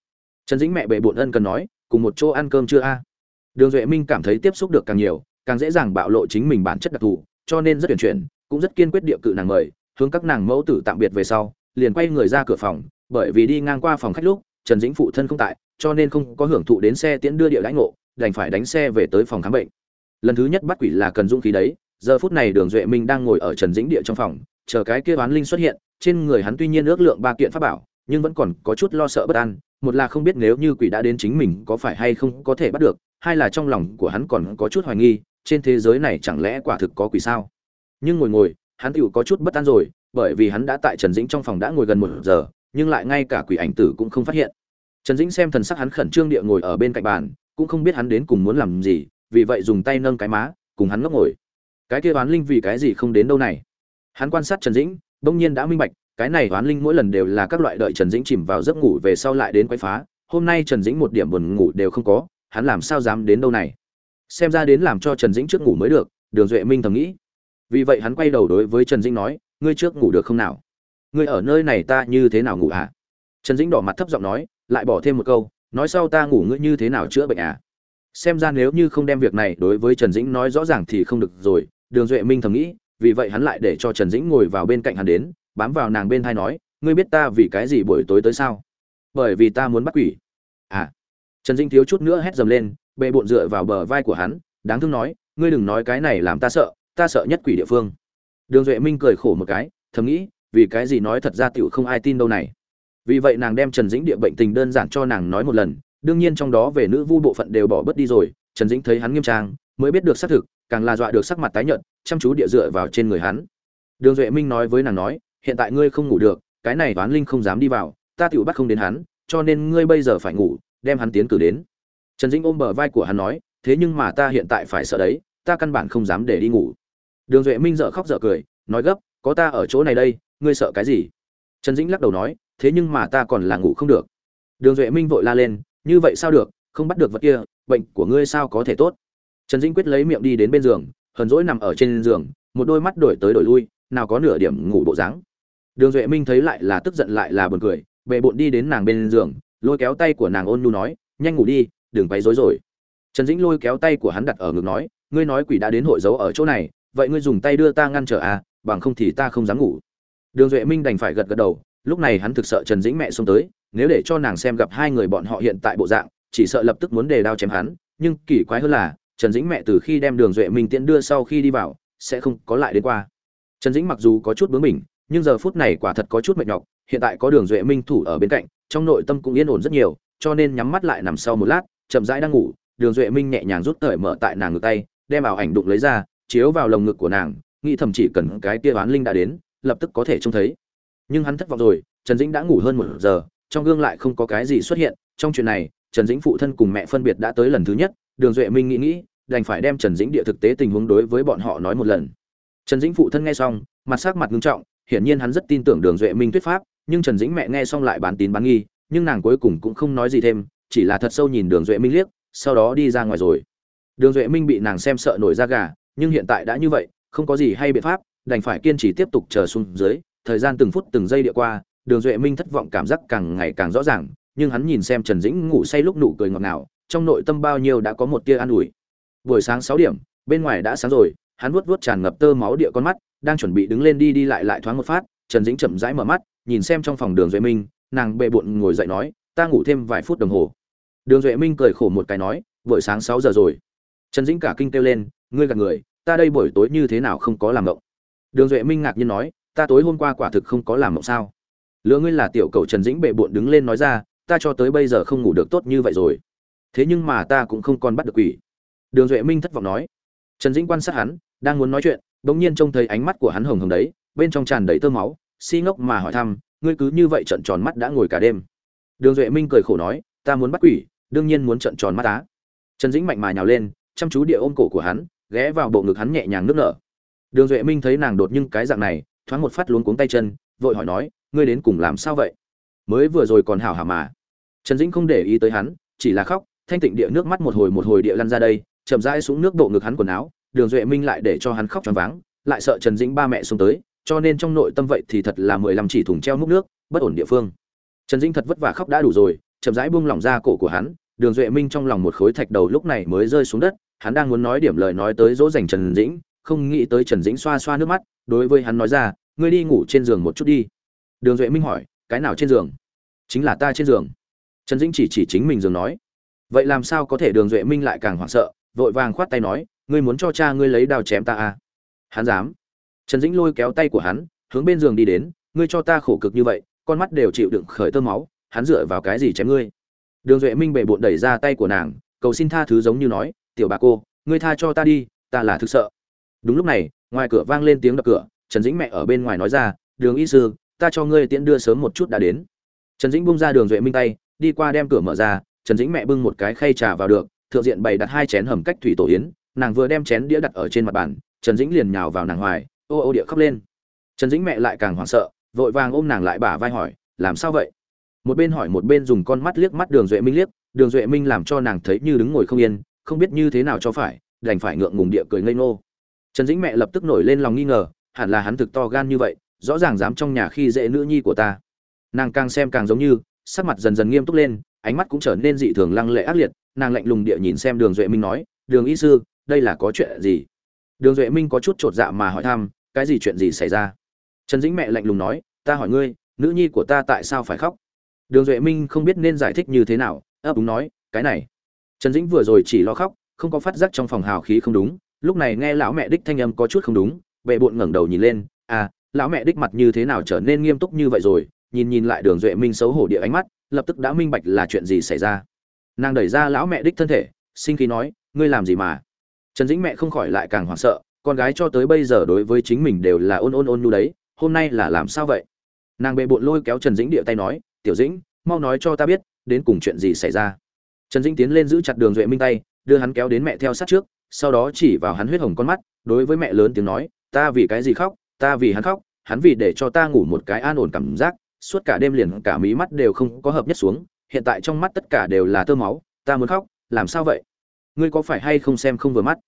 Trần dĩnh mẹ bệ bộn ân cần nói, cùng một chỗ ăn cơm chưa a? Đường duệ minh cảm thấy tiếp xúc được càng nhiều, càng dễ dàng bạo lộ chính mình bản chất đặc thù, cho nên rất tuyển chuyển, cũng rất kiên quyết địa cự nàng mời, hướng các nàng mẫu tử tạm biệt về sau, liền quay người ra cửa phòng, bởi vì đi ngang qua phòng khách lúc trần dĩnh phụ thân không tại, cho nên không có hưởng thụ đến xe tiễn đưa địa lãnh ngộ, đành phải đánh xe về tới phòng khám bệnh. Lần thứ nhất bắt quỷ là cần dũng khí đấy, giờ phút này đường duệ minh đang ngồi ở trần dĩnh địa trong phòng, chờ cái kia oán linh xuất hiện, trên người hắn tuy nhiên ước lượng ba kiện pháp bảo, nhưng vẫn còn có chút lo sợ bất an, một là không biết nếu như quỷ đã đến chính mình có phải hay không có thể bắt được, hai là trong lòng của hắn còn có chút hoài nghi, trên thế giới này chẳng lẽ quả thực có quỷ sao? Nhưng ngồi ngồi, hắn tựu có chút bất an rồi, bởi vì hắn đã tại trần dĩnh trong phòng đã ngồi gần một giờ nhưng lại ngay cả quỷ ảnh tử cũng không phát hiện. Trần dĩnh xem thần sắc hắn khẩn trương địa ngồi ở bên cạnh bàn, cũng không biết hắn đến cùng muốn làm gì, vì vậy dùng tay nâng cái má, cùng hắn ngốc ngồi. Cái kia oán linh vì cái gì không đến đâu này? Hắn quan sát trần dĩnh, bỗng nhiên đã minh bạch, cái này oán linh mỗi lần đều là các loại đợi trần dĩnh chìm vào giấc ngủ về sau lại đến quấy phá, hôm nay trần dĩnh một điểm buồn ngủ đều không có, hắn làm sao dám đến đâu này? Xem ra đến làm cho trần dĩnh trước ngủ mới được, đường duệ minh thầm nghĩ. Vì vậy hắn quay đầu đối với trần dĩnh nói, ngươi trước ngủ được không nào? Ngươi ở nơi này ta như thế nào ngủ à trần dĩnh đỏ mặt thấp giọng nói, lại bỏ thêm một câu, nói sau ta ngủ ngươi như thế nào chữa bệnh à? Xem ra nếu như không đem việc này đối với trần dĩnh nói rõ ràng thì không được rồi, đường duệ minh thầm nghĩ, vì vậy hắn lại để cho trần dĩnh ngồi vào bên cạnh hắn đến, bám vào nàng bên thai nói, ngươi biết ta vì cái gì buổi tối tới sao? Bởi vì ta muốn bắt quỷ. À. Trần dĩnh thiếu chút nữa hét dầm lên, bệ bộn dựa vào bờ vai của hắn, đáng thương nói, ngươi đừng nói cái này làm ta sợ ta sợ nhất quỷ địa phương. Đường duệ minh cười khổ một cái, thầm nghĩ vì cái gì nói thật ra tiểu không ai tin đâu này. Vì vậy nàng đem trần dĩnh địa bệnh tình đơn giản cho nàng nói một lần, đương nhiên trong đó về nữ vu bộ phận đều bỏ bớt đi rồi, trần dĩnh thấy hắn nghiêm trang, mới biết được xác thực, càng là dọa được sắc mặt tái nhợt, chăm chú địa dựa vào trên người hắn. Đường duệ minh nói với nàng nói, hiện tại ngươi không ngủ được, cái này toán linh không dám đi vào, ta tiểu bắt không đến hắn, cho nên ngươi bây giờ phải ngủ, đem hắn tiến cử đến. Trần dĩnh ôm bờ vai của hắn nói, thế nhưng mà ta hiện tại phải sợ đấy, ta căn bản không dám để đi ngủ. Đường duệ minh dợ khóc dợ cười, nói gấp, có ta ở chỗ này đây ngươi sợ cái gì? Trần dĩnh lắc đầu nói, thế nhưng mà ta còn là ngủ không được. Đường duệ minh vội la lên, như vậy sao được, không bắt được vật kia, bệnh của ngươi sao có thể tốt? Trần dĩnh quyết lấy miệng đi đến bên giường, hờn dỗi nằm ở trên giường, một đôi mắt đổi tới đổi lui, nào có nửa điểm ngủ bộ dáng. Đường duệ minh thấy lại là tức giận lại là buồn cười, bệ bộn đi đến nàng bên giường, lôi kéo tay của nàng ôn nhu nói, nhanh ngủ đi, đừng váy rối rồi. Trần dĩnh lôi kéo tay của hắn đặt ở ngực nói, ngươi nói quỷ đã đến hội dấu ở chỗ này, vậy ngươi dùng tay đưa ta ngăn trở à bằng không thì ta không dám ngủ đường duệ minh đành phải gật gật đầu, lúc này hắn thực sợ trần dĩnh mẹ xông tới, nếu để cho nàng xem gặp hai người bọn họ hiện tại bộ dạng, chỉ sợ lập tức muốn đề đao chém hắn, nhưng kỳ quái hơn là, trần dĩnh mẹ từ khi đem đường duệ minh tiễn đưa sau khi đi vào, sẽ không có lại đến qua. Trần dĩnh mặc dù có chút bướng mình nhưng giờ phút này quả thật có chút mệt nhọc, hiện tại có đường duệ minh thủ ở bên cạnh, trong nội tâm cũng yên ổn rất nhiều, cho nên nhắm mắt lại nằm sau một lát, chậm rãi đang ngủ, đường duệ minh nhẹ nhàng rút cởi mở tại nàng ngực tay, đem ảo ảnh đụng lấy ra, chiếu vào lồng ngực của nàng, nghĩ thầm chỉ cần cái kia oán linh đã đến lập tức có thể trông thấy. Nhưng hắn thất vọng rồi, trần dĩnh đã ngủ hơn một giờ, trong gương lại không có cái gì xuất hiện. Trong chuyện này, trần dĩnh phụ thân cùng mẹ phân biệt đã tới lần thứ nhất, đường duệ minh nghĩ nghĩ, đành phải đem trần dĩnh địa thực tế tình huống đối với bọn họ nói một lần. Trần dĩnh phụ thân nghe xong, mặt sắc mặt nghiêm trọng, hiển nhiên hắn rất tin tưởng đường duệ minh thuyết pháp, nhưng trần dĩnh mẹ nghe xong lại bán tín bán nghi, nhưng nàng cuối cùng cũng không nói gì thêm, chỉ là thật sâu nhìn đường duệ minh liếc, sau đó đi ra ngoài rồi. Đường duệ minh bị nàng xem sợ nổi da gà, nhưng hiện tại đã như vậy, không có gì hay biện pháp đành phải kiên trì tiếp tục chờ xuống dưới, thời gian từng phút từng giây địa qua, đường duệ minh thất vọng cảm giác càng ngày càng rõ ràng, nhưng hắn nhìn xem trần dĩnh ngủ say lúc nụ cười ngọt ngào, trong nội tâm bao nhiêu đã có một tia an ủi. Buổi sáng sáu điểm, bên ngoài đã sáng rồi, hắn vuốt vuốt tràn ngập tơ máu địa con mắt, đang chuẩn bị đứng lên đi đi lại lại thoáng một phát, trần dĩnh chậm rãi mở mắt, nhìn xem trong phòng đường duệ minh, nàng bệ bụng ngồi dậy nói, ta ngủ thêm vài phút đồng hồ. Đường duệ minh cười khổ một cái nói, buổi sáng sáu giờ rồi. Trần dĩnh cả kinh kêu lên, ngươi gạt người, ta đây buổi tối như thế nào không có làm ngộng? Đường duệ minh ngạc nhiên nói, ta tối hôm qua quả thực không có làm mộng sao. Lựa ngươi là tiểu cầu trần dĩnh bệ bộn đứng lên nói ra, ta cho tới bây giờ không ngủ được tốt như vậy rồi. Thế nhưng mà ta cũng không còn bắt được quỷ. Đường duệ minh thất vọng nói. Trần dĩnh quan sát hắn, đang muốn nói chuyện, bỗng nhiên trông thấy ánh mắt của hắn hồng hồng đấy, bên trong tràn đầy tơ máu, si ngốc mà hỏi thăm, ngươi cứ như vậy trận tròn mắt đã ngồi cả đêm. Đường duệ minh cười khổ nói, ta muốn bắt quỷ, đương nhiên muốn trận tròn mắt á. Trần dĩnh mạnh mà nhào lên, chăm chú địa ôm cổ của hắn, ghé vào bộ ngực hắn nhẹ nhàng nước nở đường duệ minh thấy nàng đột nhưng cái dạng này, thoáng một phát luống cuống tay chân, vội hỏi nói, ngươi đến cùng làm sao vậy? Mới vừa rồi còn hảo hả mà. Trần dĩnh không để ý tới hắn, chỉ là khóc, thanh tịnh địa nước mắt một hồi một hồi địa lăn ra đây, chậm rãi xuống nước bộ ngực hắn quần áo, đường duệ minh lại để cho hắn khóc choáng váng, lại sợ trần dĩnh ba mẹ xuống tới, cho nên trong nội tâm vậy thì thật là mười lăm chỉ thùng treo múc nước, bất ổn địa phương. Trần dĩnh thật vất vả khóc đã đủ rồi, chậm rãi buông lỏng ra cổ của hắn, đường duệ minh trong lòng một khối thạch đầu lúc này mới rơi xuống đất, hắn đang muốn nói điểm lời nói tới dỗ dành trần dĩnh không nghĩ tới trần dĩnh xoa xoa nước mắt, đối với hắn nói ra, ngươi đi ngủ trên giường một chút đi. Đường duệ minh hỏi, cái nào trên giường? Chính là ta trên giường. Trần dĩnh chỉ chỉ chính mình giường nói. Vậy làm sao có thể? Đường duệ minh lại càng hoảng sợ, vội vàng khoát tay nói, ngươi muốn cho cha ngươi lấy đao chém ta à? Hắn dám. Trần dĩnh lôi kéo tay của hắn, hướng bên giường đi đến, ngươi cho ta khổ cực như vậy, con mắt đều chịu đựng khởi tơ máu, hắn dựa vào cái gì chém ngươi? Đường duệ minh bệ bộn đẩy ra tay của nàng, cầu xin tha thứ giống như nói, tiểu bà cô, ngươi tha cho ta đi, ta là thực sợ đúng lúc này, ngoài cửa vang lên tiếng đập cửa, trần dĩnh mẹ ở bên ngoài nói ra, đường y sư, ta cho ngươi tiễn đưa sớm một chút đã đến. Trần dĩnh bung ra đường duệ minh tay, đi qua đem cửa mở ra, trần dĩnh mẹ bưng một cái khay trà vào được, thượng diện bày đặt hai chén hầm cách thủy tổ yến, nàng vừa đem chén đĩa đặt ở trên mặt bàn, trần dĩnh liền nhào vào nàng hoài, ô ô địa khóc lên. Trần dĩnh mẹ lại càng hoảng sợ, vội vàng ôm nàng lại bả vai hỏi, làm sao vậy? Một bên hỏi một bên dùng con mắt liếc mắt đường duệ minh liếc, đường duệ minh làm cho nàng thấy như đứng ngồi không yên, không biết như thế nào cho phải, đành phải ngượng ngùng địa cười ngây ngô trần dĩnh mẹ lập tức nổi lên lòng nghi ngờ, hẳn là hắn thực to gan như vậy, rõ ràng dám trong nhà khi dễ nữ nhi của ta. Nàng càng xem càng giống như, sắc mặt dần dần nghiêm túc lên, ánh mắt cũng trở nên dị thường lăng lệ ác liệt, nàng lạnh lùng địa nhìn xem đường duệ minh nói, đường y sư, đây là có chuyện gì? Đường duệ minh có chút chột dạ mà hỏi thăm, cái gì chuyện gì xảy ra? Trần dĩnh mẹ lạnh lùng nói, ta hỏi ngươi, nữ nhi của ta tại sao phải khóc? Đường duệ minh không biết nên giải thích như thế nào, ấp úng nói, cái này. Trần dĩnh vừa rồi chỉ lo khóc, không có phát giác trong phòng hào khí không đúng lúc này nghe lão mẹ đích thanh âm có chút không đúng vệ bộn ngẩng đầu nhìn lên à lão mẹ đích mặt như thế nào trở nên nghiêm túc như vậy rồi? Nhìn nhìn lại đường duệ minh xấu hổ địa ánh mắt, lập tức đã minh bạch là chuyện gì xảy ra. Nàng đẩy ra lão mẹ đích thân thể, sinh khí nói, ngươi làm gì mà? Trần dĩnh mẹ không khỏi lại càng hoảng sợ, con gái cho tới bây giờ đối với chính mình đều là ôn ôn ôn nhu đấy, hôm nay là làm sao vậy? Nàng bệ bộn lôi kéo trần dĩnh địa tay nói, tiểu dĩnh, mau nói cho ta biết, đến cùng chuyện gì xảy ra? Trần dĩnh tiến lên giữ chặt đường duệ minh tay đưa hắn kéo đến mẹ theo sát trước, sau đó chỉ vào hắn huyết hồng con mắt, đối với mẹ lớn tiếng nói, ta vì cái gì khóc, ta vì hắn khóc, hắn vì để cho ta ngủ một cái an ổn cảm giác, suốt cả đêm liền cả mí mắt đều không có hợp nhất xuống, hiện tại trong mắt tất cả đều là tơ máu, ta muốn khóc, làm sao vậy? Ngươi có phải hay không xem không vừa mắt?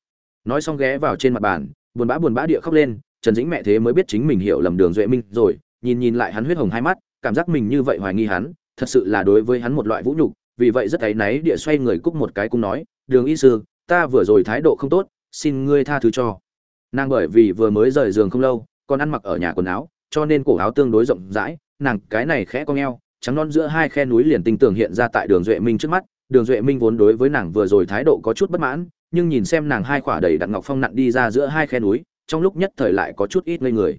Nói xong ghé vào trên mặt bàn, buồn bã buồn bã địa khóc lên, trần dĩnh mẹ thế mới biết chính mình hiểu lầm đường duệ minh rồi, nhìn nhìn lại hắn huyết hồng hai mắt, cảm giác mình như vậy hoài nghi hắn, thật sự là đối với hắn một loại vũ nhục vì vậy rất áy náy địa xoay người cúc một cái cung nói, đường y sư, ta vừa rồi thái độ không tốt, xin ngươi tha thứ cho. Nàng bởi vì vừa mới rời giường không lâu, còn ăn mặc ở nhà quần áo, cho nên cổ áo tương đối rộng rãi, nàng cái này khẽ cong eo, trắng non giữa hai khe núi liền tinh tường hiện ra tại đường duệ minh trước mắt. Đường duệ minh vốn đối với nàng vừa rồi thái độ có chút bất mãn, nhưng nhìn xem nàng hai khỏa đầy đặn ngọc phong nặn đi ra giữa hai khe núi, trong lúc nhất thời lại có chút ít ngây người.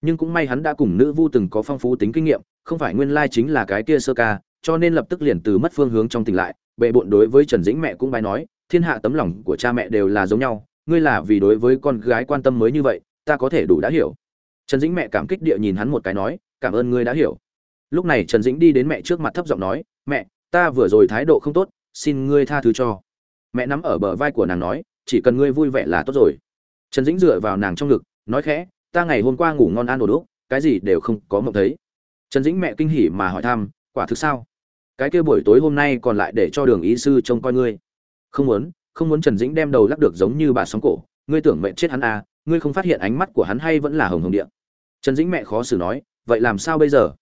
Nhưng cũng may hắn đã cùng nữ vu từng có phong phú tính kinh nghiệm, không phải nguyên lai chính là cái kia sơ ca cho nên lập tức liền từ mất phương hướng trong tỉnh lại, bệ bộn đối với trần dĩnh mẹ cũng bài nói, thiên hạ tấm lòng của cha mẹ đều là giống nhau, ngươi là vì đối với con gái quan tâm mới như vậy, ta có thể đủ đã hiểu. Trần dĩnh mẹ cảm kích địa nhìn hắn một cái nói, cảm ơn ngươi đã hiểu. Lúc này trần dĩnh đi đến mẹ trước mặt thấp giọng nói, mẹ, ta vừa rồi thái độ không tốt, xin ngươi tha thứ cho. Mẹ nắm ở bờ vai của nàng nói, chỉ cần ngươi vui vẻ là tốt rồi. Trần dĩnh dựa vào nàng trong ngực, nói khẽ, ta ngày hôm qua ngủ ngon ăn đồ đúc, cái gì đều không có mộng thấy. Trần dĩnh mẹ kinh hỉ mà hỏi thăm, quả thực sao? Cái kia buổi tối hôm nay còn lại để cho đường ý sư trông coi ngươi. Không muốn không muốn trần dĩnh đem đầu lắc được giống như bà sóng cổ. Ngươi tưởng mệnh chết hắn à ngươi không phát hiện ánh mắt của hắn hay vẫn là hồng hồng điện. Trần dĩnh mẹ khó xử nói, vậy làm sao bây giờ?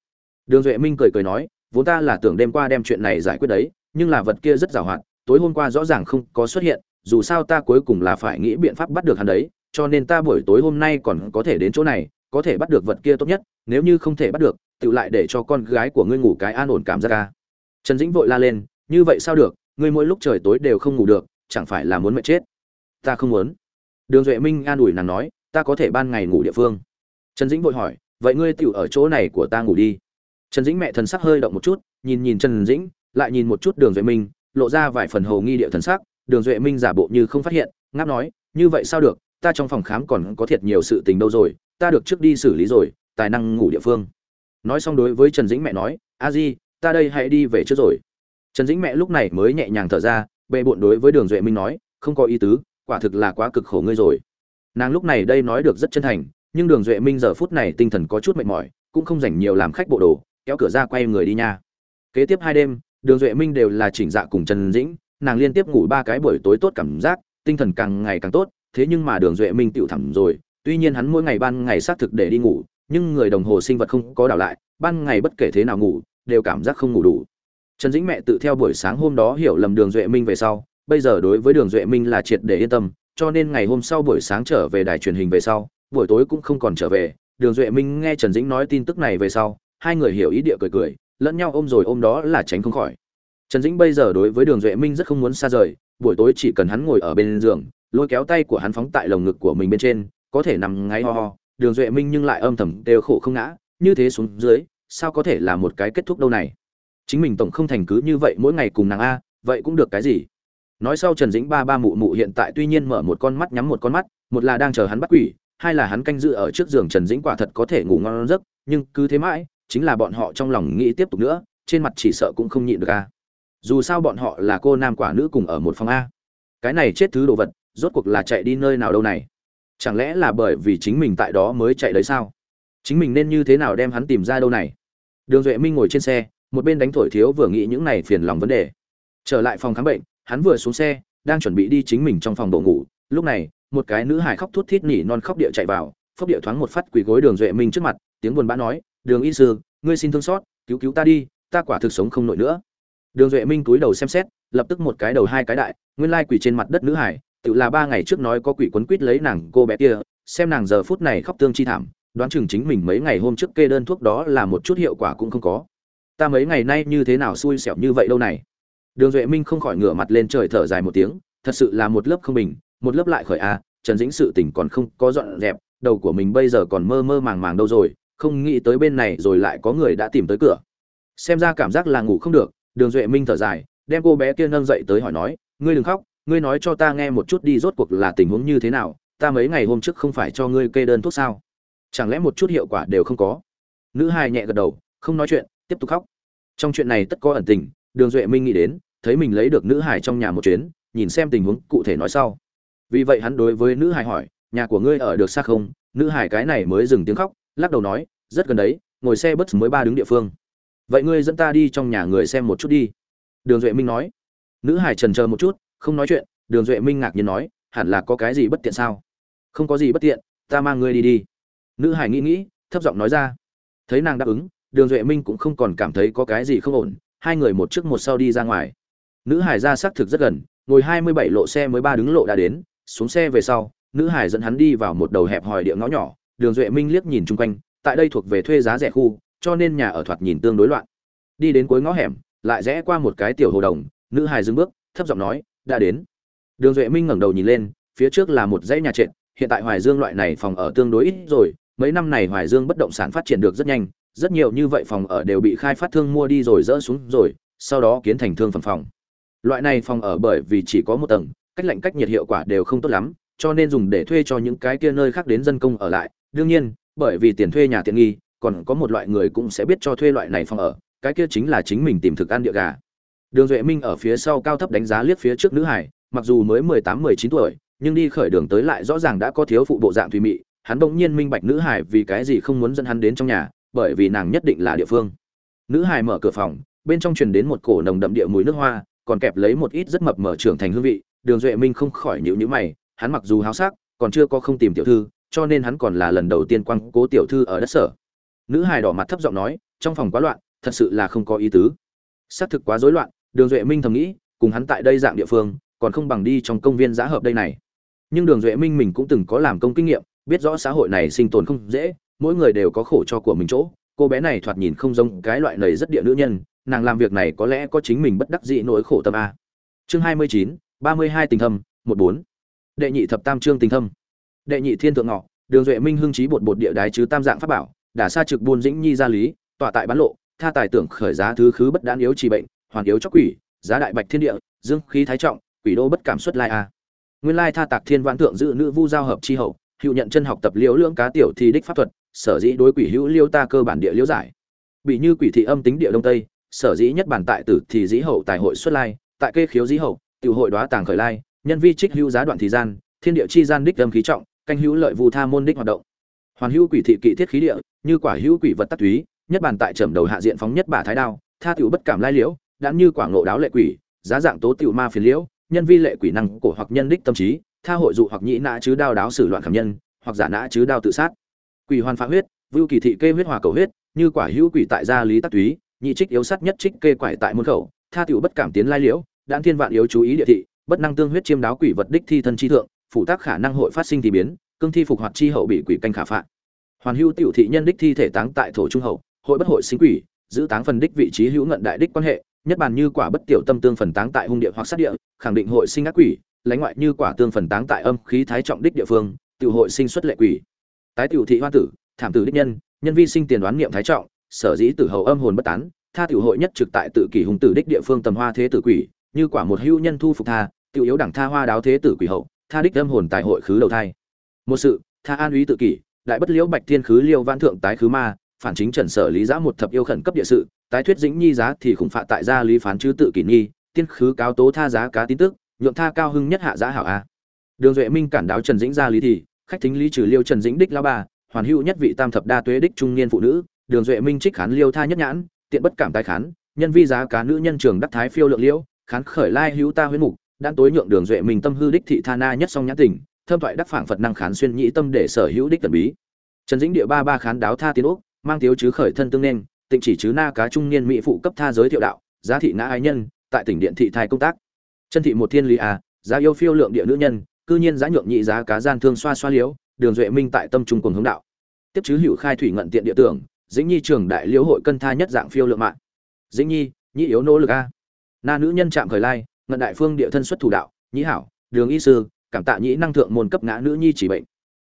Đường duệ minh cười cười nói, vốn ta là tưởng đêm qua đem chuyện này giải quyết đấy, nhưng là vật kia rất giàu hoạt tối hôm qua rõ ràng không có xuất hiện, dù sao ta cuối cùng là phải nghĩ biện pháp bắt được hắn đấy, cho nên ta buổi tối hôm nay còn có thể đến chỗ này, có thể bắt được vật kia tốt nhất, nếu như không thể bắt được, tự lại để cho con gái của ngươi ngủ cái an ổn cảm giác ca trần dĩnh vội la lên, như vậy sao được? Ngươi mỗi lúc trời tối đều không ngủ được, chẳng phải là muốn mệt chết? Ta không muốn. Đường duệ minh an ủi nàng nói, ta có thể ban ngày ngủ địa phương. Trần dĩnh vội hỏi, vậy ngươi tựu ở chỗ này của ta ngủ đi. Trần dĩnh mẹ thần sắc hơi động một chút, nhìn nhìn trần dĩnh, lại nhìn một chút đường duệ minh, lộ ra vài phần hầu nghi địa thần sắc. Đường duệ minh giả bộ như không phát hiện, ngáp nói, như vậy sao được? Ta trong phòng khám còn có thiệt nhiều sự tình đâu rồi, ta được trước đi xử lý rồi, tài năng ngủ địa phương. Nói xong đối với trần dĩnh mẹ nói, a di ta đây hãy đi về trước rồi. Trần dĩnh mẹ lúc này mới nhẹ nhàng thở ra, bệ bộn đối với đường duệ minh nói, không có ý tứ, quả thực là quá cực khổ ngươi rồi. Nàng lúc này đây nói được rất chân thành, nhưng đường duệ minh giờ phút này tinh thần có chút mệt mỏi, cũng không dành nhiều làm khách bộ đồ, kéo cửa ra quay người đi nha. Kế tiếp hai đêm, đường duệ minh đều là chỉnh dạ cùng trần dĩnh, nàng liên tiếp ngủ ba cái buổi tối tốt cảm giác, tinh thần càng ngày càng tốt, thế nhưng mà đường duệ minh tựu thẳm rồi, tuy nhiên hắn mỗi ngày ban ngày xác thực để đi ngủ, nhưng người đồng hồ sinh vật không có đảo lại, ban ngày bất kể thế nào ngủ đều cảm giác không ngủ đủ. Trần dĩnh mẹ tự theo buổi sáng hôm đó hiểu lầm đường duệ minh về sau, bây giờ đối với đường duệ minh là triệt để yên tâm, cho nên ngày hôm sau buổi sáng trở về đài truyền hình về sau, buổi tối cũng không còn trở về. Đường duệ minh nghe trần dĩnh nói tin tức này về sau, hai người hiểu ý địa cười cười, lẫn nhau ôm rồi ôm đó là tránh không khỏi. Trần dĩnh bây giờ đối với đường duệ minh rất không muốn xa rời, buổi tối chỉ cần hắn ngồi ở bên giường, lôi kéo tay của hắn phóng tại lồng ngực của mình bên trên, có thể nằm ngáy ho ho. Đường duệ minh nhưng lại âm thầm đều khổ không ngã, như thế xuống dưới sao có thể là một cái kết thúc đâu này? Chính mình tổng không thành cứ như vậy mỗi ngày cùng nàng a, vậy cũng được cái gì? Nói sau trần dĩnh ba ba mụ mụ hiện tại tuy nhiên mở một con mắt nhắm một con mắt, một là đang chờ hắn bắt quỷ, hai là hắn canh dự ở trước giường trần dĩnh quả thật có thể ngủ ngon giấc, nhưng cứ thế mãi, chính là bọn họ trong lòng nghĩ tiếp tục nữa, trên mặt chỉ sợ cũng không nhịn được a. Dù sao bọn họ là cô nam quả nữ cùng ở một phòng a. Cái này chết thứ đồ vật, rốt cuộc là chạy đi nơi nào đâu này? Chẳng lẽ là bởi vì chính mình tại đó mới chạy đấy sao? Chính mình nên như thế nào đem hắn tìm ra đâu này? Đường duệ minh ngồi trên xe, một bên đánh thổi thiếu vừa nghĩ những này phiền lòng vấn đề. Trở lại phòng khám bệnh, hắn vừa xuống xe, đang chuẩn bị đi chính mình trong phòng bộ ngủ. Lúc này, một cái nữ hải khóc thút thít nỉ non khóc địa chạy vào, phốc địa thoáng một phát quỳ gối đường duệ minh trước mặt, tiếng buồn bã nói, đường y sư, ngươi xin thương xót, cứu cứu ta đi, ta quả thực sống không nổi nữa. Đường duệ minh cúi đầu xem xét, lập tức một cái đầu hai cái đại, nguyên lai quỳ trên mặt đất nữ hải tự là ba ngày trước nói có quỷ quấn quýt lấy nàng cô bé kia, xem nàng giờ phút này khóc tương chi thảm đoán chừng chính mình mấy ngày hôm trước kê đơn thuốc đó là một chút hiệu quả cũng không có. Ta mấy ngày nay như thế nào xui xẻo như vậy lâu này? Đường duệ minh không khỏi ngửa mặt lên trời thở dài một tiếng, thật sự là một lớp không bình, một lớp lại khởi a trần dĩnh sự tỉnh còn không có dọn dẹp, đầu của mình bây giờ còn mơ mơ màng màng đâu rồi, không nghĩ tới bên này rồi lại có người đã tìm tới cửa. Xem ra cảm giác là ngủ không được, đường duệ minh thở dài, đem cô bé kia nâng dậy tới hỏi nói, ngươi đừng khóc, ngươi nói cho ta nghe một chút đi rốt cuộc là tình huống như thế nào, ta mấy ngày hôm trước không phải cho ngươi kê đơn thuốc sao? Chẳng lẽ một chút hiệu quả đều không có? Nữ hai nhẹ gật đầu, không nói chuyện, tiếp tục khóc. Trong chuyện này tất có ẩn tình, đường duệ minh nghĩ đến, thấy mình lấy được nữ hải trong nhà một chuyến, nhìn xem tình huống cụ thể nói sau. Vì vậy hắn đối với nữ hải hỏi, nhà của ngươi ở được xa không? Nữ hải cái này mới dừng tiếng khóc, lắc đầu nói, rất gần đấy, ngồi xe bất mới ba đứng địa phương. Vậy ngươi dẫn ta đi trong nhà người xem một chút đi. Đường duệ minh nói. Nữ hải trần chờ một chút, không nói chuyện, đường duệ minh ngạc nhiên nói, hẳn là có cái gì bất tiện sao? Không có gì bất tiện, ta mang ngươi đi đi nữ hải nghĩ nghĩ, thấp giọng nói ra. Thấy nàng đáp ứng, đường duệ minh cũng không còn cảm thấy có cái gì không ổn, hai người một trước một sau đi ra ngoài. Nữ hải ra xác thực rất gần, ngồi hai mươi bảy lộ xe mới ba đứng lộ đã đến, xuống xe về sau, nữ hải dẫn hắn đi vào một đầu hẹp hòi địa ngõ nhỏ. Đường duệ minh liếc nhìn chung quanh, tại đây thuộc về thuê giá rẻ khu, cho nên nhà ở thoạt nhìn tương đối loạn. Đi đến cuối ngõ hẻm, lại rẽ qua một cái tiểu hồ đồng, nữ hải dừng bước, thấp giọng nói, đã đến. Đường duệ minh ngẩng đầu nhìn lên, phía trước là một dãy nhà trệt, hiện tại hoài dương loại này phòng ở tương đối ít rồi mấy năm này hoài dương bất động sản phát triển được rất nhanh, rất nhiều như vậy phòng ở đều bị khai phát thương mua đi rồi dỡ xuống rồi, sau đó kiến thành thương phẩm phòng. Loại này phòng ở bởi vì chỉ có một tầng, cách lạnh cách nhiệt hiệu quả đều không tốt lắm, cho nên dùng để thuê cho những cái kia nơi khác đến dân công ở lại. Đương nhiên, bởi vì tiền thuê nhà tiện nghi, còn có một loại người cũng sẽ biết cho thuê loại này phòng ở, cái kia chính là chính mình tìm thực ăn địa gà. Đường duệ minh ở phía sau cao thấp đánh giá liếc phía trước nữ hải, mặc dù mới mười tám, mười chín tuổi, nhưng đi khởi đường tới lại rõ ràng đã có thiếu phụ bộ dạng thùy mị hắn bỗng nhiên minh bạch nữ hải vì cái gì không muốn dẫn hắn đến trong nhà, bởi vì nàng nhất định là địa phương. Nữ hải mở cửa phòng, bên trong truyền đến một cổ nồng đậm địa mùi nước hoa, còn kẹp lấy một ít rất mập mở trưởng thành hương vị, đường duệ minh không khỏi nhịu nhữ mày, hắn mặc dù háo sắc, còn chưa có không tìm tiểu thư, cho nên hắn còn là lần đầu tiên quăng cố tiểu thư ở đất sở. Nữ hài đỏ mặt thấp giọng nói, trong phòng quá loạn, thật sự là không có ý tứ. Xác thực quá rối loạn, đường duệ minh thầm nghĩ, cùng hắn tại đây dạng địa phương, còn không bằng đi trong công viên giã hợp đây này. Nhưng đường duệ minh mình cũng từng có làm công kinh nghiệm biết rõ xã hội này sinh tồn không dễ, mỗi người đều có khổ cho của mình chỗ. Cô bé này thoạt nhìn không giống cái loại này rất địa nữ nhân, nàng làm việc này có lẽ có chính mình bất đắc dĩ nỗi khổ tâm a. Chương hai mươi chín, ba mươi hai tình thâm, một bốn. Đệ nhị thập tam chương tình thâm. Đệ nhị thiên thượng ngọ, đường duệ minh hưng trí bột bột địa đái chứ tam dạng pháp bảo, đả xa trực buôn dĩnh nhi gia lý, tọa tại bán lộ, tha tài tưởng khởi giá thứ khứ bất đan yếu trì bệnh, hoàn yếu chóc quỷ, giá đại bạch thiên địa, dương khí thái trọng, quỷ đô bất cảm xuất lai a. Nguyên lai tha tạc thiên vãn thượng dự nữ vu giao hợp chi hậu hữu nhận chân học tập liễu lưỡng cá tiểu thì đích pháp thuật, sở dĩ đối quỷ hữu liêu ta cơ bản địa liễu giải. Bị như quỷ thị âm tính địa đông tây, sở dĩ nhất bản tại tử thì dĩ hậu tại hội xuất lai, tại kê khiếu dĩ hậu, tiểu hội đoá tàng khởi lai, nhân vi trích hữu giá đoạn thì gian, thiên địa chi gian đích âm khí trọng, canh hữu lợi vu tha môn đích hoạt động. Hoàn hữu quỷ thị kỵ thiết khí địa, như quả hữu quỷ vật tắc túy, nhất bản tại trầm đầu hạ diện phóng nhất bà thái đao, tha tiểu bất cảm lai liễu đã như quả ngộ đáo lệ quỷ, giá dạng tố tiểu ma phiền liễu, nhân vi lệ quỷ năng cổ hoặc nhân đích tâm trí tha hội dụ hoặc nhĩ nã chứ đao đáo xử loạn khảm nhân, hoặc giả nã chứ đao tự sát. Quỷ hoàn phá huyết, vưu kỳ thị kê huyết hòa cầu huyết, như quả hữu quỷ tại gia lý tắc túy, nhị trích yếu sắt nhất trích kê quải tại môn khẩu, tha tiểu bất cảm tiến lai liễu đạn thiên vạn yếu chú ý địa thị, bất năng tương huyết chiêm đáo quỷ vật đích thi thân chi thượng phụ tác khả năng hội phát sinh thì biến, cương thi phục hoạt chi hậu bị quỷ canh khả phạt hoàn hữu tiểu thị nhân đích thi thể táng tại thổ trung hậu, hội bất hội sinh quỷ, giữ táng phần đích vị trí hữu ngận đại đích quan hệ, nhất bàn như quả bất tiểu tâm tương phần táng tại hung địa hoặc sát địa, khẳng định hội sinh ác quỷ lánh ngoại như quả tương phần táng tại âm khí thái trọng đích địa phương, tiểu hội sinh xuất lệ quỷ. Tái tiểu thị hoa tử, thảm tử đích nhân nhân vi sinh tiền đoán niệm thái trọng, sở dĩ tử hậu âm hồn bất tán, tha tiểu hội nhất trực tại tự kỷ hùng tử đích địa phương tầm hoa thế tử quỷ, như quả một hữu nhân thu phục tha, tiểu yếu đẳng tha hoa đáo thế tử quỷ hậu, tha đích âm hồn tại hội khứ đầu thai. Một sự, tha an úy tự kỷ, đại bất liễu bạch thiên khứ liêu văn thượng tái khứ ma, phản chính trần sở lý giã một thập yêu khẩn cấp địa sự, tái thuyết dĩnh nhi giá thì khủng phạt tại gia lý phán chứ tự kỷ nhi, tiên khứ cáo tố tha giá cá tín tức nhượng tha cao hưng nhất hạ giá hảo a. Đường duệ minh cản đáo trần dĩnh gia lý thì, khách thính lý trừ liêu trần dĩnh đích lao ba hoàn hữu nhất vị tam thập đa tuế đích trung niên phụ nữ, đường duệ minh trích khán liêu tha nhất nhãn, tiện bất cảm tái khán, nhân vi giá cá nữ nhân trường đắc thái phiêu lượng liễu khán khởi lai hữu ta huyết mục, đan tối nhượng đường duệ minh tâm hư đích thị tha na nhất song nhãn tình, thâm thoại đắc phảng phật năng khán xuyên nhĩ tâm để sở hữu đích tần bí. Trần dĩnh địa ba ba khán đáo tha tiến úc, mang thiếu chứ khởi thân tương nên, tịnh chỉ chứ na cá trung niên mỹ phụ cấp tha giới thiệu đạo, giá thị ngã ái nhân, tại tỉnh điện thị thái công tác chân thị một thiên lý à giá yêu phiêu lượng địa nữ nhân, cư nhiên giá nhượng nhị giá cá gian thương xoa xoa liếu, đường duệ minh tại tâm trung cùng hướng đạo. Tiếp chứ hữu khai thủy ngận tiện địa tưởng, dĩnh nhi trường đại liễu hội cân tha nhất dạng phiêu lượng mạng. Dĩnh nhi, nhị yếu nỗ lực a. Na nữ nhân chạm khởi lai, ngận đại phương địa thân xuất thủ đạo nhĩ hảo, đường y sư, cảm tạ nhĩ năng thượng môn cấp ngã nữ nhi chỉ bệnh.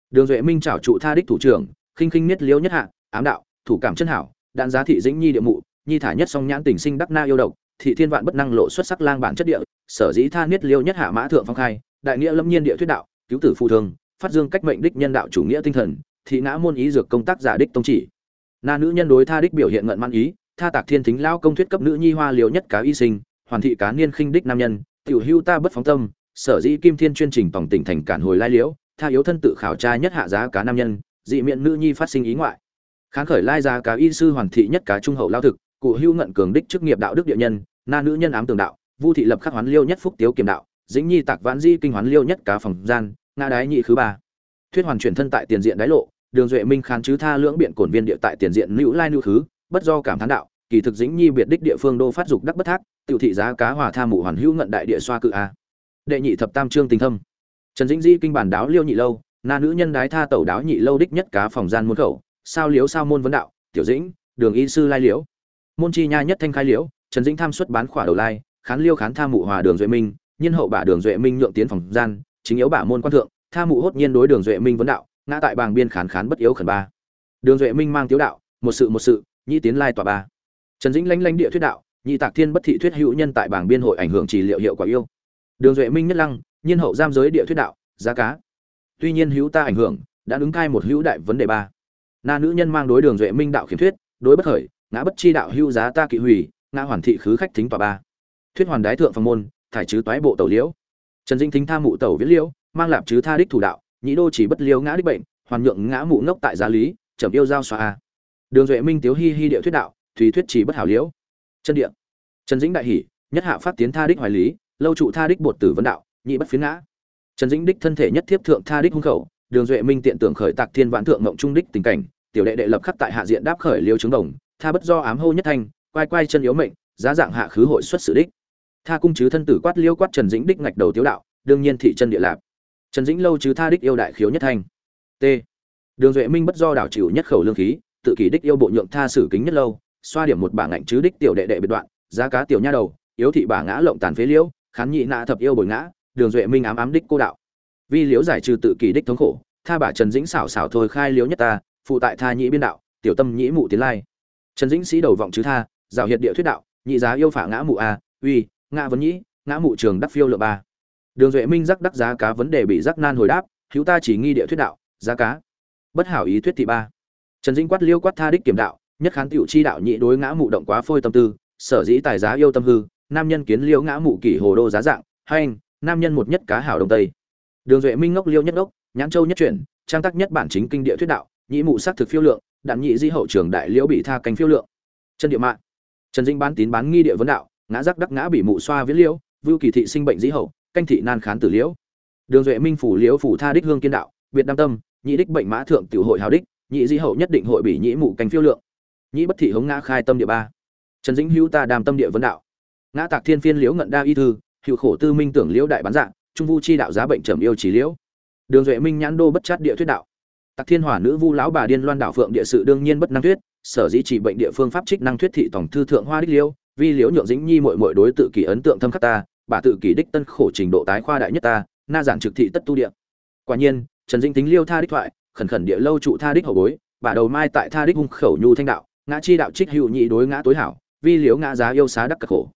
Đường duệ minh trảo trụ tha đích thủ trưởng, khinh khinh nhất liễu nhất hạ, ám đạo, thủ cảm chân hảo, đạn giá thị dĩnh nhi địa mụ, nhi thả nhất song nhãn tình sinh đắc na yêu độc thị thiên vạn bất năng lộ xuất sắc lang bản chất địa, sở dĩ tha niết liêu nhất hạ mã thượng phong khai, đại nghĩa lâm nhiên địa thuyết đạo, cứu tử phù thương phát dương cách mệnh đích nhân đạo chủ nghĩa tinh thần, thị ngã môn ý dược công tác giả đích tông chỉ. Na nữ nhân đối tha đích biểu hiện ngận man ý, tha tạc thiên thính lao công thuyết cấp nữ nhi hoa liều nhất cá y sinh, hoàn thị cá niên khinh đích nam nhân, tiểu hưu ta bất phóng tâm, sở dĩ kim thiên chuyên trình tổng tỉnh thành cản hồi lai liễu, tha yếu thân tự khảo tra nhất hạ giá cá nam nhân, dị miệng nữ nhi phát sinh ý ngoại. Kháng khởi lai giá cá y sư hoàn thị nhất cá trung hậu lao thực cụ hưu ngận cường đích chức nghiệp đạo đức địa nhân, na nữ nhân ám tường đạo, vu thị lập khắc hoán liêu nhất phúc tiếu kiềm đạo, dĩnh nhi tạc vãn di kinh hoán liêu nhất cá phòng gian, ngã đái nhị khứ ba. Thuyết hoàn chuyển thân tại tiền diện đái lộ, đường duệ minh khán chứ tha lưỡng biện cổn viên địa tại tiền diện nữ lai nữ khứ, bất do cảm thán đạo, kỳ thực dĩnh nhi biệt đích địa phương đô phát dục đắc bất thác, tiểu thị giá cá hòa tha mụ hoàn hữu ngận đại địa xoa cự a. Đệ nhị thập tam trương tình thâm. Trần dĩnh di kinh bản đáo liêu nhị lâu, na nữ nhân đái tha tẩu đáo nhị lâu đích nhất cá phòng gian môn khẩu, sao liếu sao môn vấn đạo, tiểu dĩnh, đường y sư lai liễu môn chi nha nhất thanh khai liễu, trần dĩnh tham xuất bán khỏa đầu lai, khán liêu khán tha mụ hòa đường duệ minh nhân hậu bả đường duệ minh nhượng tiến phòng gian, chính yếu bả môn quan thượng, tha mụ hốt nhiên đối đường duệ minh vấn đạo, ngã tại bàng biên khán khán bất yếu khẩn ba. Đường duệ minh mang tiếu đạo, một sự một sự, nhĩ tiến lai tòa ba. Trần dĩnh lanh lanh địa thuyết đạo, nhị tạc thiên bất thị thuyết hữu nhân tại bảng biên hội ảnh hưởng chỉ liệu hiệu quả yêu. Đường duệ minh nhất lăng, nhiên hậu giam giới địa thuyết đạo, giá cá. Tuy nhiên hữu ta ảnh hưởng, đã đứng cai một hữu đại vấn đề ba. Na nữ nhân mang đối đường duệ minh đạo khiếm thuyết, đối bất khởi ngã bất chi đạo hưu giá ta kỵ hủy, ngã hoàn thị khứ khách thính tòa ba. Thuyết hoàn đái thượng phong môn, thải chứ toái bộ tẩu liễu. Trần dĩnh thính tha mụ tẩu viết liễu, mang lạp chứ tha đích thủ đạo nhị đô chỉ bất liễu ngã đích bệnh, hoàn nhượng ngã mụ ngốc tại gia lý trầm yêu giao xoa đường duệ minh tiếu hi hi địa thuyết đạo, thùy thuyết chỉ bất hảo liễu. Chân địa. Trần dĩnh đại hỉ, nhất hạ phát tiến tha đích hoài lý, lâu trụ tha đích bột tử vấn đạo nhị bất phiến ngã. Trần dĩnh đích thân thể nhất thiếp thượng tha đích hung khẩu, đường duệ minh tiện tưởng khởi tạc thiên vạn thượng ngộng trung đích tình cảnh, tiểu đệ đệ lập khắc tại hạ diện đáp khởi liêu trứng đồng tha bất do ám hô nhất thanh, quay quay chân yếu mệnh, giá dạng hạ khứ hội xuất sự đích. Tha cung chứ thân tử quát liêu quát trần dĩnh đích ngạch đầu tiếu đạo, đương nhiên thị chân địa lạp trần dĩnh lâu chứ tha đích yêu đại khiếu nhất thanh. T. Đường duệ minh bất do đảo chịu nhất khẩu lương khí, tự kỷ đích yêu bộ nhượng tha sử kính nhất lâu, xoa điểm một bảng ngạnh chứ đích tiểu đệ đệ biệt đoạn, giá cá tiểu nha đầu, yếu thị bà ngã lộng tàn phế liễu khán nhị nạ thập yêu bồi ngã, đường duệ minh ám ám đích cô đạo. Vi liễu giải trừ tự kỷ đích thống khổ, tha bà trần dĩnh xảo xảo thôi khai liễu nhất ta, phụ tại tha nhị biên đạo, tiểu tâm nhĩ mụ tiến lai trần dĩnh sĩ đầu vọng chứ tha, rào hiệt địa thuyết đạo, nhị giá yêu phả ngã mụ a, uy, ngã vấn nhĩ, ngã mụ trường đắc phiêu lựa ba. Đường duệ minh rắc đắc giá cá vấn đề bị rắc nan hồi đáp, hữu ta chỉ nghi địa thuyết đạo, giá cá. Bất hảo ý thuyết thị ba. Trần dĩnh quát liêu quát tha đích kiểm đạo, nhất khán tiểu chi đạo nhị đối ngã mụ động quá phôi tâm tư, sở dĩ tài giá yêu tâm hư, nam nhân kiến liêu ngã mụ kỷ hồ đô giá dạng, hay anh, nam nhân một nhất cá hảo đông tây. Đường duệ minh ngốc liêu nhất ngốc, nhãn châu nhất chuyển, trang tác nhất bản chính kinh địa thuyết đạo nhĩ mụ xác thực phiêu lượng, đạn nhị di hậu trường đại liễu bị tha cánh phiêu lượng. Chân địa mạng trần dĩnh bán tín bán nghi địa vấn đạo, ngã giác đắc ngã bị mụ xoa viễn liễu, vưu kỳ thị sinh bệnh dĩ hậu, canh thị nan khán tử liễu. Đường duệ minh phủ liễu phủ tha đích hương kiên đạo biệt nam tâm nhị đích bệnh mã thượng tiểu hội hào đích nhị di hậu nhất định hội bị nhĩ mụ canh phiêu lượng. Nhĩ bất thị hống ngã khai tâm địa ba. Trần dĩnh hữu ta đàm tâm địa vấn đạo. Ngã tạc thiên phiên liễu ngận đa y thư hiệu khổ tư minh tưởng liễu đại bán dạng trung vu chi đạo giá bệnh trầm yêu chỉ liễu. Đường duệ minh nhãn đô bất chát địa thuyết đạo tạc thiên hỏa nữ vu lão bà điên loan đạo phượng địa sự đương nhiên bất năng thuyết, sở dĩ chỉ bệnh địa phương pháp trích năng thuyết thị tổng thư thượng hoa đích liêu vi liễu nhượng dĩnh nhi muội muội đối tự kỷ ấn tượng thâm khắc ta, bà tự kỷ đích tân khổ trình độ tái khoa đại nhất ta, na giản trực thị tất tu địa. Quả nhiên, trần dĩnh tính liêu tha đích thoại, khẩn khẩn địa lâu trụ tha đích hậu bối, bà đầu mai tại tha đích hung khẩu nhu thanh đạo, ngã chi đạo trích hữu nhị đối ngã tối hảo vi liễu ngã giá yêu xá đắc cực khổ.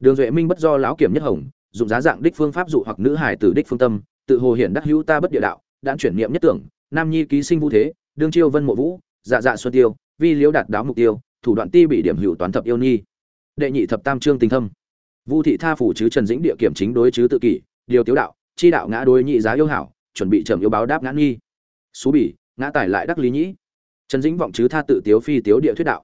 Đường duệ minh bất do lão kiểm nhất hồng, dụng giá dạng đích phương pháp dụ hoặc nữ hải tử đích phương tâm, tự hồ hiển đắc hữu ta bất địa đạo đãn chuyển niệm nhất tưởng nam nhi ký sinh vũ thế, đương chiêu vân mộ vũ dạ dạ xuân tiêu, vi liếu đạt đáo mục tiêu, thủ đoạn ti bị điểm hữu toán thập yêu nhi. Đệ nhị thập tam trương tình thâm. Vu thị tha phủ chứ trần dĩnh địa kiểm chính đối chứ tự kỷ, điều tiếu đạo, chi đạo ngã đối nhị giá yêu hảo, chuẩn bị trầm yêu báo đáp ngã nghi xú bỉ, ngã tải lại đắc lý nhĩ. Trần dĩnh vọng chứ tha tự tiếu phi tiếu địa thuyết đạo.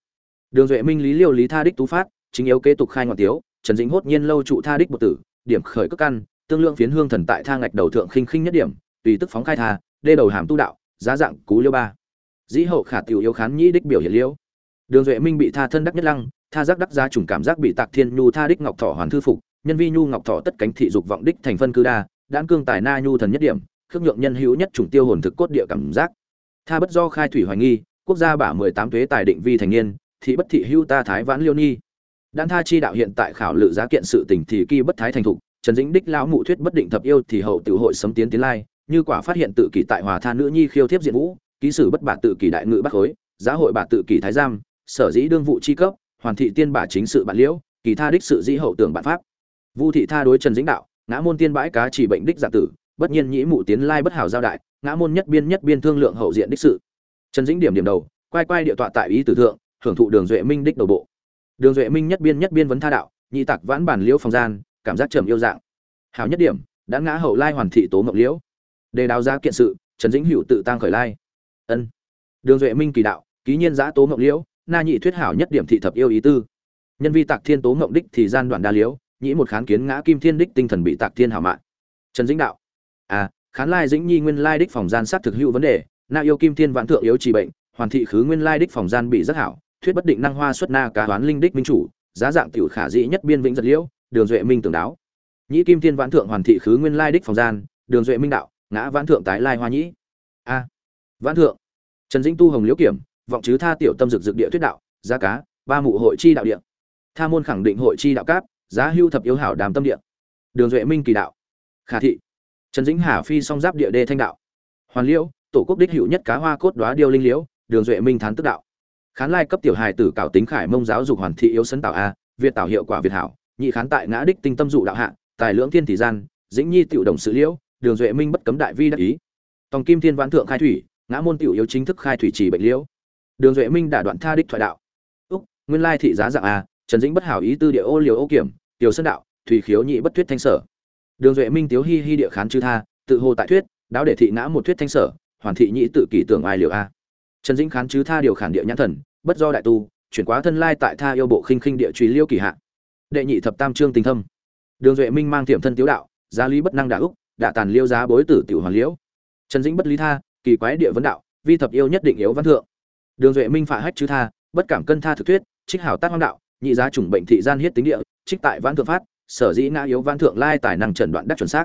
Đường duệ minh lý liêu lý tha đích tú phát, chính yếu kế tục khai ngoại tiếu, trần dĩnh hốt nhiên lâu trụ tha đích một tử, điểm khởi cất căn, tương lượng phiến hương thần tại tha ngạch đầu thượng khinh khinh nhất điểm, tùy tức phóng khai tha đê đầu hàm tu đạo, giá dạng cú liêu ba. Dĩ hậu khả tiểu yếu khán nhĩ đích biểu hiện liêu. Đường duệ minh bị tha thân đắc nhất lăng, tha giác đắc giá trùng cảm giác bị tạc thiên nhu tha đích ngọc thọ hoàn thư phục, nhân vi nhu ngọc thọ tất cánh thị dục vọng đích thành phân cư đa đãn cương tài na nhu thần nhất điểm, khước nhượng nhân hữu nhất trùng tiêu hồn thực cốt địa cảm giác. Tha bất do khai thủy hoài nghi, quốc gia bả mười tám thuế tài định vi thành niên, thị bất thị hưu ta thái vãn liêu nhi đan tha chi đạo hiện tại khảo lự giá kiện sự tình thì kỳ bất thái thành thục, trần dĩnh đích lão mụ thuyết bất định thập yêu thì hậu tự hội sấm tiến tiến lai như quả phát hiện tự kỷ tại hòa tha nữ nhi khiêu thiếp diện vũ, ký sử bất bả tự kỷ đại ngự bắc khối, giá hội bả tự kỷ thái giam, sở dĩ đương vụ chi cấp, hoàn thị tiên bả chính sự bản liễu, kỳ tha đích sự dĩ hậu tưởng bản pháp. Vu thị tha đối trần dĩnh đạo, ngã môn tiên bãi cá chỉ bệnh đích giả tử, bất nhiên nhĩ mụ tiến lai bất hảo giao đại, ngã môn nhất biên nhất biên thương lượng hậu diện đích sự. Trần dĩnh điểm điểm đầu, quay quay địa tọa tại ý tử thượng, hưởng thụ đường duệ minh đích đầu bộ. Đường duệ minh nhất biên nhất biên vấn tha đạo, nhị tặc vãn bản liễu phòng gian, cảm giác trầm yêu dạng. Hảo nhất điểm, đã ngã hậu lai hoàn thị tố ngọc liễu đề đào ra kiện sự, trần dĩnh hữu tự tăng khởi lai. Ân. Đường duệ minh kỳ đạo, ký nhiên giã tố mộng liễu, na nhị thuyết hảo nhất điểm thị thập yêu ý tư. Nhân vi tạc thiên tố mộng đích thì gian đoạn đa liễu, nhĩ một kháng kiến ngã kim thiên đích tinh thần bị tạc thiên hảo mạng trần dĩnh đạo à khán lai dĩnh nhi nguyên lai đích phòng gian sát thực hữu vấn đề, na yêu kim thiên vạn thượng yếu trị bệnh, hoàn thị khứ nguyên lai đích phòng gian bị rất hảo, thuyết bất định năng hoa xuất na cá toán linh đích minh chủ, giá dạng tiểu khả dĩ nhất biên vĩnh giật liễu, đường duệ minh tưởng đáo. Nhĩ kim thiên vạn thượng hoàn thị khứ nguyên lai đích phòng gian, đường duệ minh đạo ngã vãn thượng tái lai hoa nhĩ. A à, vãn thượng. Trần dĩnh tu hồng liễu kiểm vọng chứ tha tiểu tâm dực dực địa thuyết đạo giá cá ba mụ hội chi đạo địa. Tha môn khẳng định hội chi đạo cáp giá hưu thập yếu hảo đàm tâm địa. Đường duệ minh kỳ đạo. Khả thị. Trần dĩnh hà phi song giáp địa đê thanh đạo. Hoàn liễu tổ quốc đích hữu nhất cá hoa cốt đoá điêu linh liễu đường duệ minh thán tức đạo. Khán lai cấp tiểu hài tử cảo tính khải mông giáo dục hoàn thị yếu sấn tạo a việt tạo hiệu quả việt hảo nhị khán tại ngã đích tinh tâm dụ đạo hạ tài lưỡng thiên thị gian dĩnh nhi tiểu đồng sự liễu đường duệ minh bất cấm đại vi đắc ý. Tòng kim thiên vãn thượng khai thủy, ngã môn tiểu yếu chính thức khai thủy trì bệnh liễu. Đường duệ minh đả đoạn tha đích thoại đạo. Úc, nguyên lai thị giá dạng a, trần dĩnh bất hảo ý tư địa ô liều ô kiểm, tiểu sân đạo, thủy khiếu nhị bất thuyết thanh sở. Đường duệ minh tiếu hi hi địa khán chư tha, tự hồ tại thuyết, đáo để thị ngã một thuyết thanh sở, hoàn thị nhị tự kỷ tưởng ai liều a. Trần dĩnh khán chư tha điều khản địa nhãn thần, bất do đại tu, chuyển quá thân lai tại tha yêu bộ khinh khinh địa truy liêu kỳ hạ. Đệ nhị thập tam trương tình thâm. Đường duệ minh mang tiệm thân tiếu đạo, giá lý bất năng đả úc đạ tàn liêu giá bối tử tiểu hoàng liễu. Trần dĩnh bất lý tha, kỳ quái địa vấn đạo, vi thập yêu nhất định yếu văn thượng. Đường duệ minh phạ hách chứ tha, bất cảm cân tha thực thuyết, trích hảo tác hoang đạo, nhị giá chủng bệnh thị gian hiết tính địa, trích tại văn thượng phát, sở dĩ ngã yếu văn thượng lai tài năng trần đoạn đắc chuẩn xác.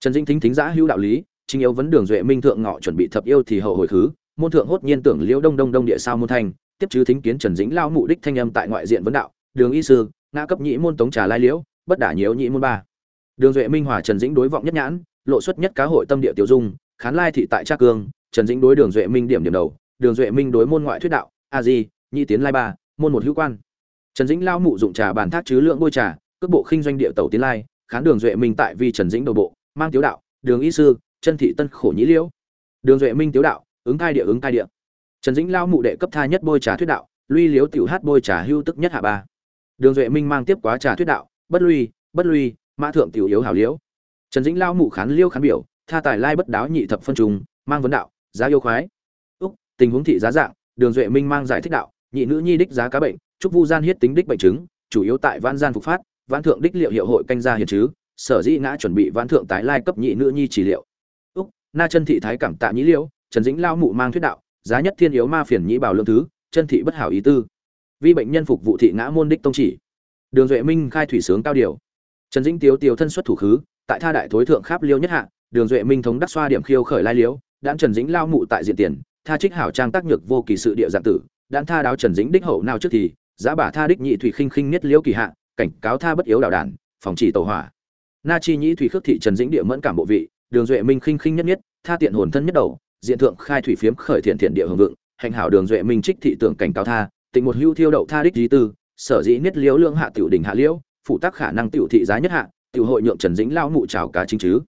Trần dĩnh thính thính giã hữu đạo lý, chính yếu vấn đường duệ minh thượng ngọ chuẩn bị thập yêu thì hậu hồi khứ, môn thượng hốt nhiên tưởng liễu đông đông đông địa sao môn thanh, tiếp chứ thính kiến trần dĩnh lao mụ đích thanh âm tại ngoại diện vấn đạo, đường y sư, ngã cấp nhị môn tống trà lai liễu, bất đả nhiễu nhị môn ba đường duệ minh hòa, trần dĩnh đối vọng nhất nhãn, lộ xuất nhất cá hội tâm địa tiểu dung, khán lai thị tại trác cương, trần dĩnh đối đường duệ minh điểm điểm đầu, đường duệ minh đối môn ngoại thuyết đạo, a di, nhị tiến lai ba, môn một hữu quan. Trần dĩnh lao mụ dụng trà bàn thác chứ lượng bôi trà, cước bộ khinh doanh địa tẩu tiến lai, khán đường duệ minh tại vi trần dĩnh đầu bộ, mang tiếu đạo, đường y sư, chân thị tân khổ nhĩ liễu. Đường duệ minh tiếu đạo, ứng thai địa ứng thai địa. Trần dĩnh lao mụ đệ cấp tha nhất bôi trà thuyết đạo, luy liếu tiểu hát bôi trà hưu tức nhất hạ ba. Đường duệ minh mang tiếp quá trà thuyết đạo, bất luy bất luy mã thượng tiểu yếu hảo liễu. Trần dĩnh lao mụ khán liêu khán biểu, tha tài lai bất đáo nhị thập phân trùng, mang vấn đạo, giá yêu khoái. Úc, tình huống thị giá dạng, đường duệ minh mang giải thích đạo, nhị nữ nhi đích giá cá bệnh trúc vu gian hiết tính đích bệnh chứng, chủ yếu tại vãn gian phục phát, vãn thượng đích liệu hiệu hội canh gia hiền chứ, sở dĩ ngã chuẩn bị vãn thượng tái lai cấp nhị nữ nhi chỉ liệu. Úc, na chân thị thái cảm tạ nhĩ liễu, trần dĩnh lao mụ mang thuyết đạo, giá nhất thiên yếu ma phiền nhĩ bảo lương thứ, chân thị bất hảo ý tư. Vi bệnh nhân phục vụ thị ngã môn đích tông chỉ. Đường duệ minh khai thủy sướng cao điều trần dĩnh tiếu tiếu thân xuất thủ khứ, tại tha đại thối thượng kháp liêu nhất hạ, đường duệ minh thống đắc xoa điểm khiêu khởi lai liễu đan trần dĩnh lao mụ tại diện tiền, tha trích hảo trang tác nhược vô kỳ sự địa dạng tử đan tha đáo trần dĩnh đích hậu nào trước thì, giá bà tha đích nhị thủy khinh khinh nhất liễu kỳ hạ, cảnh cáo tha bất yếu đảo đản phòng chỉ tàu hỏa. Na chi nhĩ thủy khước thị trần dĩnh địa mẫn cảm bộ vị, đường duệ minh khinh khinh nhất nhất tha tiện hồn thân nhất đầu, diện thượng khai thủy phiếm khởi thiện thiện địa hưởng vượng, hành hảo đường duệ minh trích thị tưởng cảnh cáo tha, tịnh một hưu thiêu đậu tha đích lý tư, sở dĩ niết liễu lương hạ tiểu đỉnh hạ liễu phụ tác khả năng tiểu thị giá nhất hạ, tiểu hội nhượng trần dĩnh lao mụ chào cá chính chứ.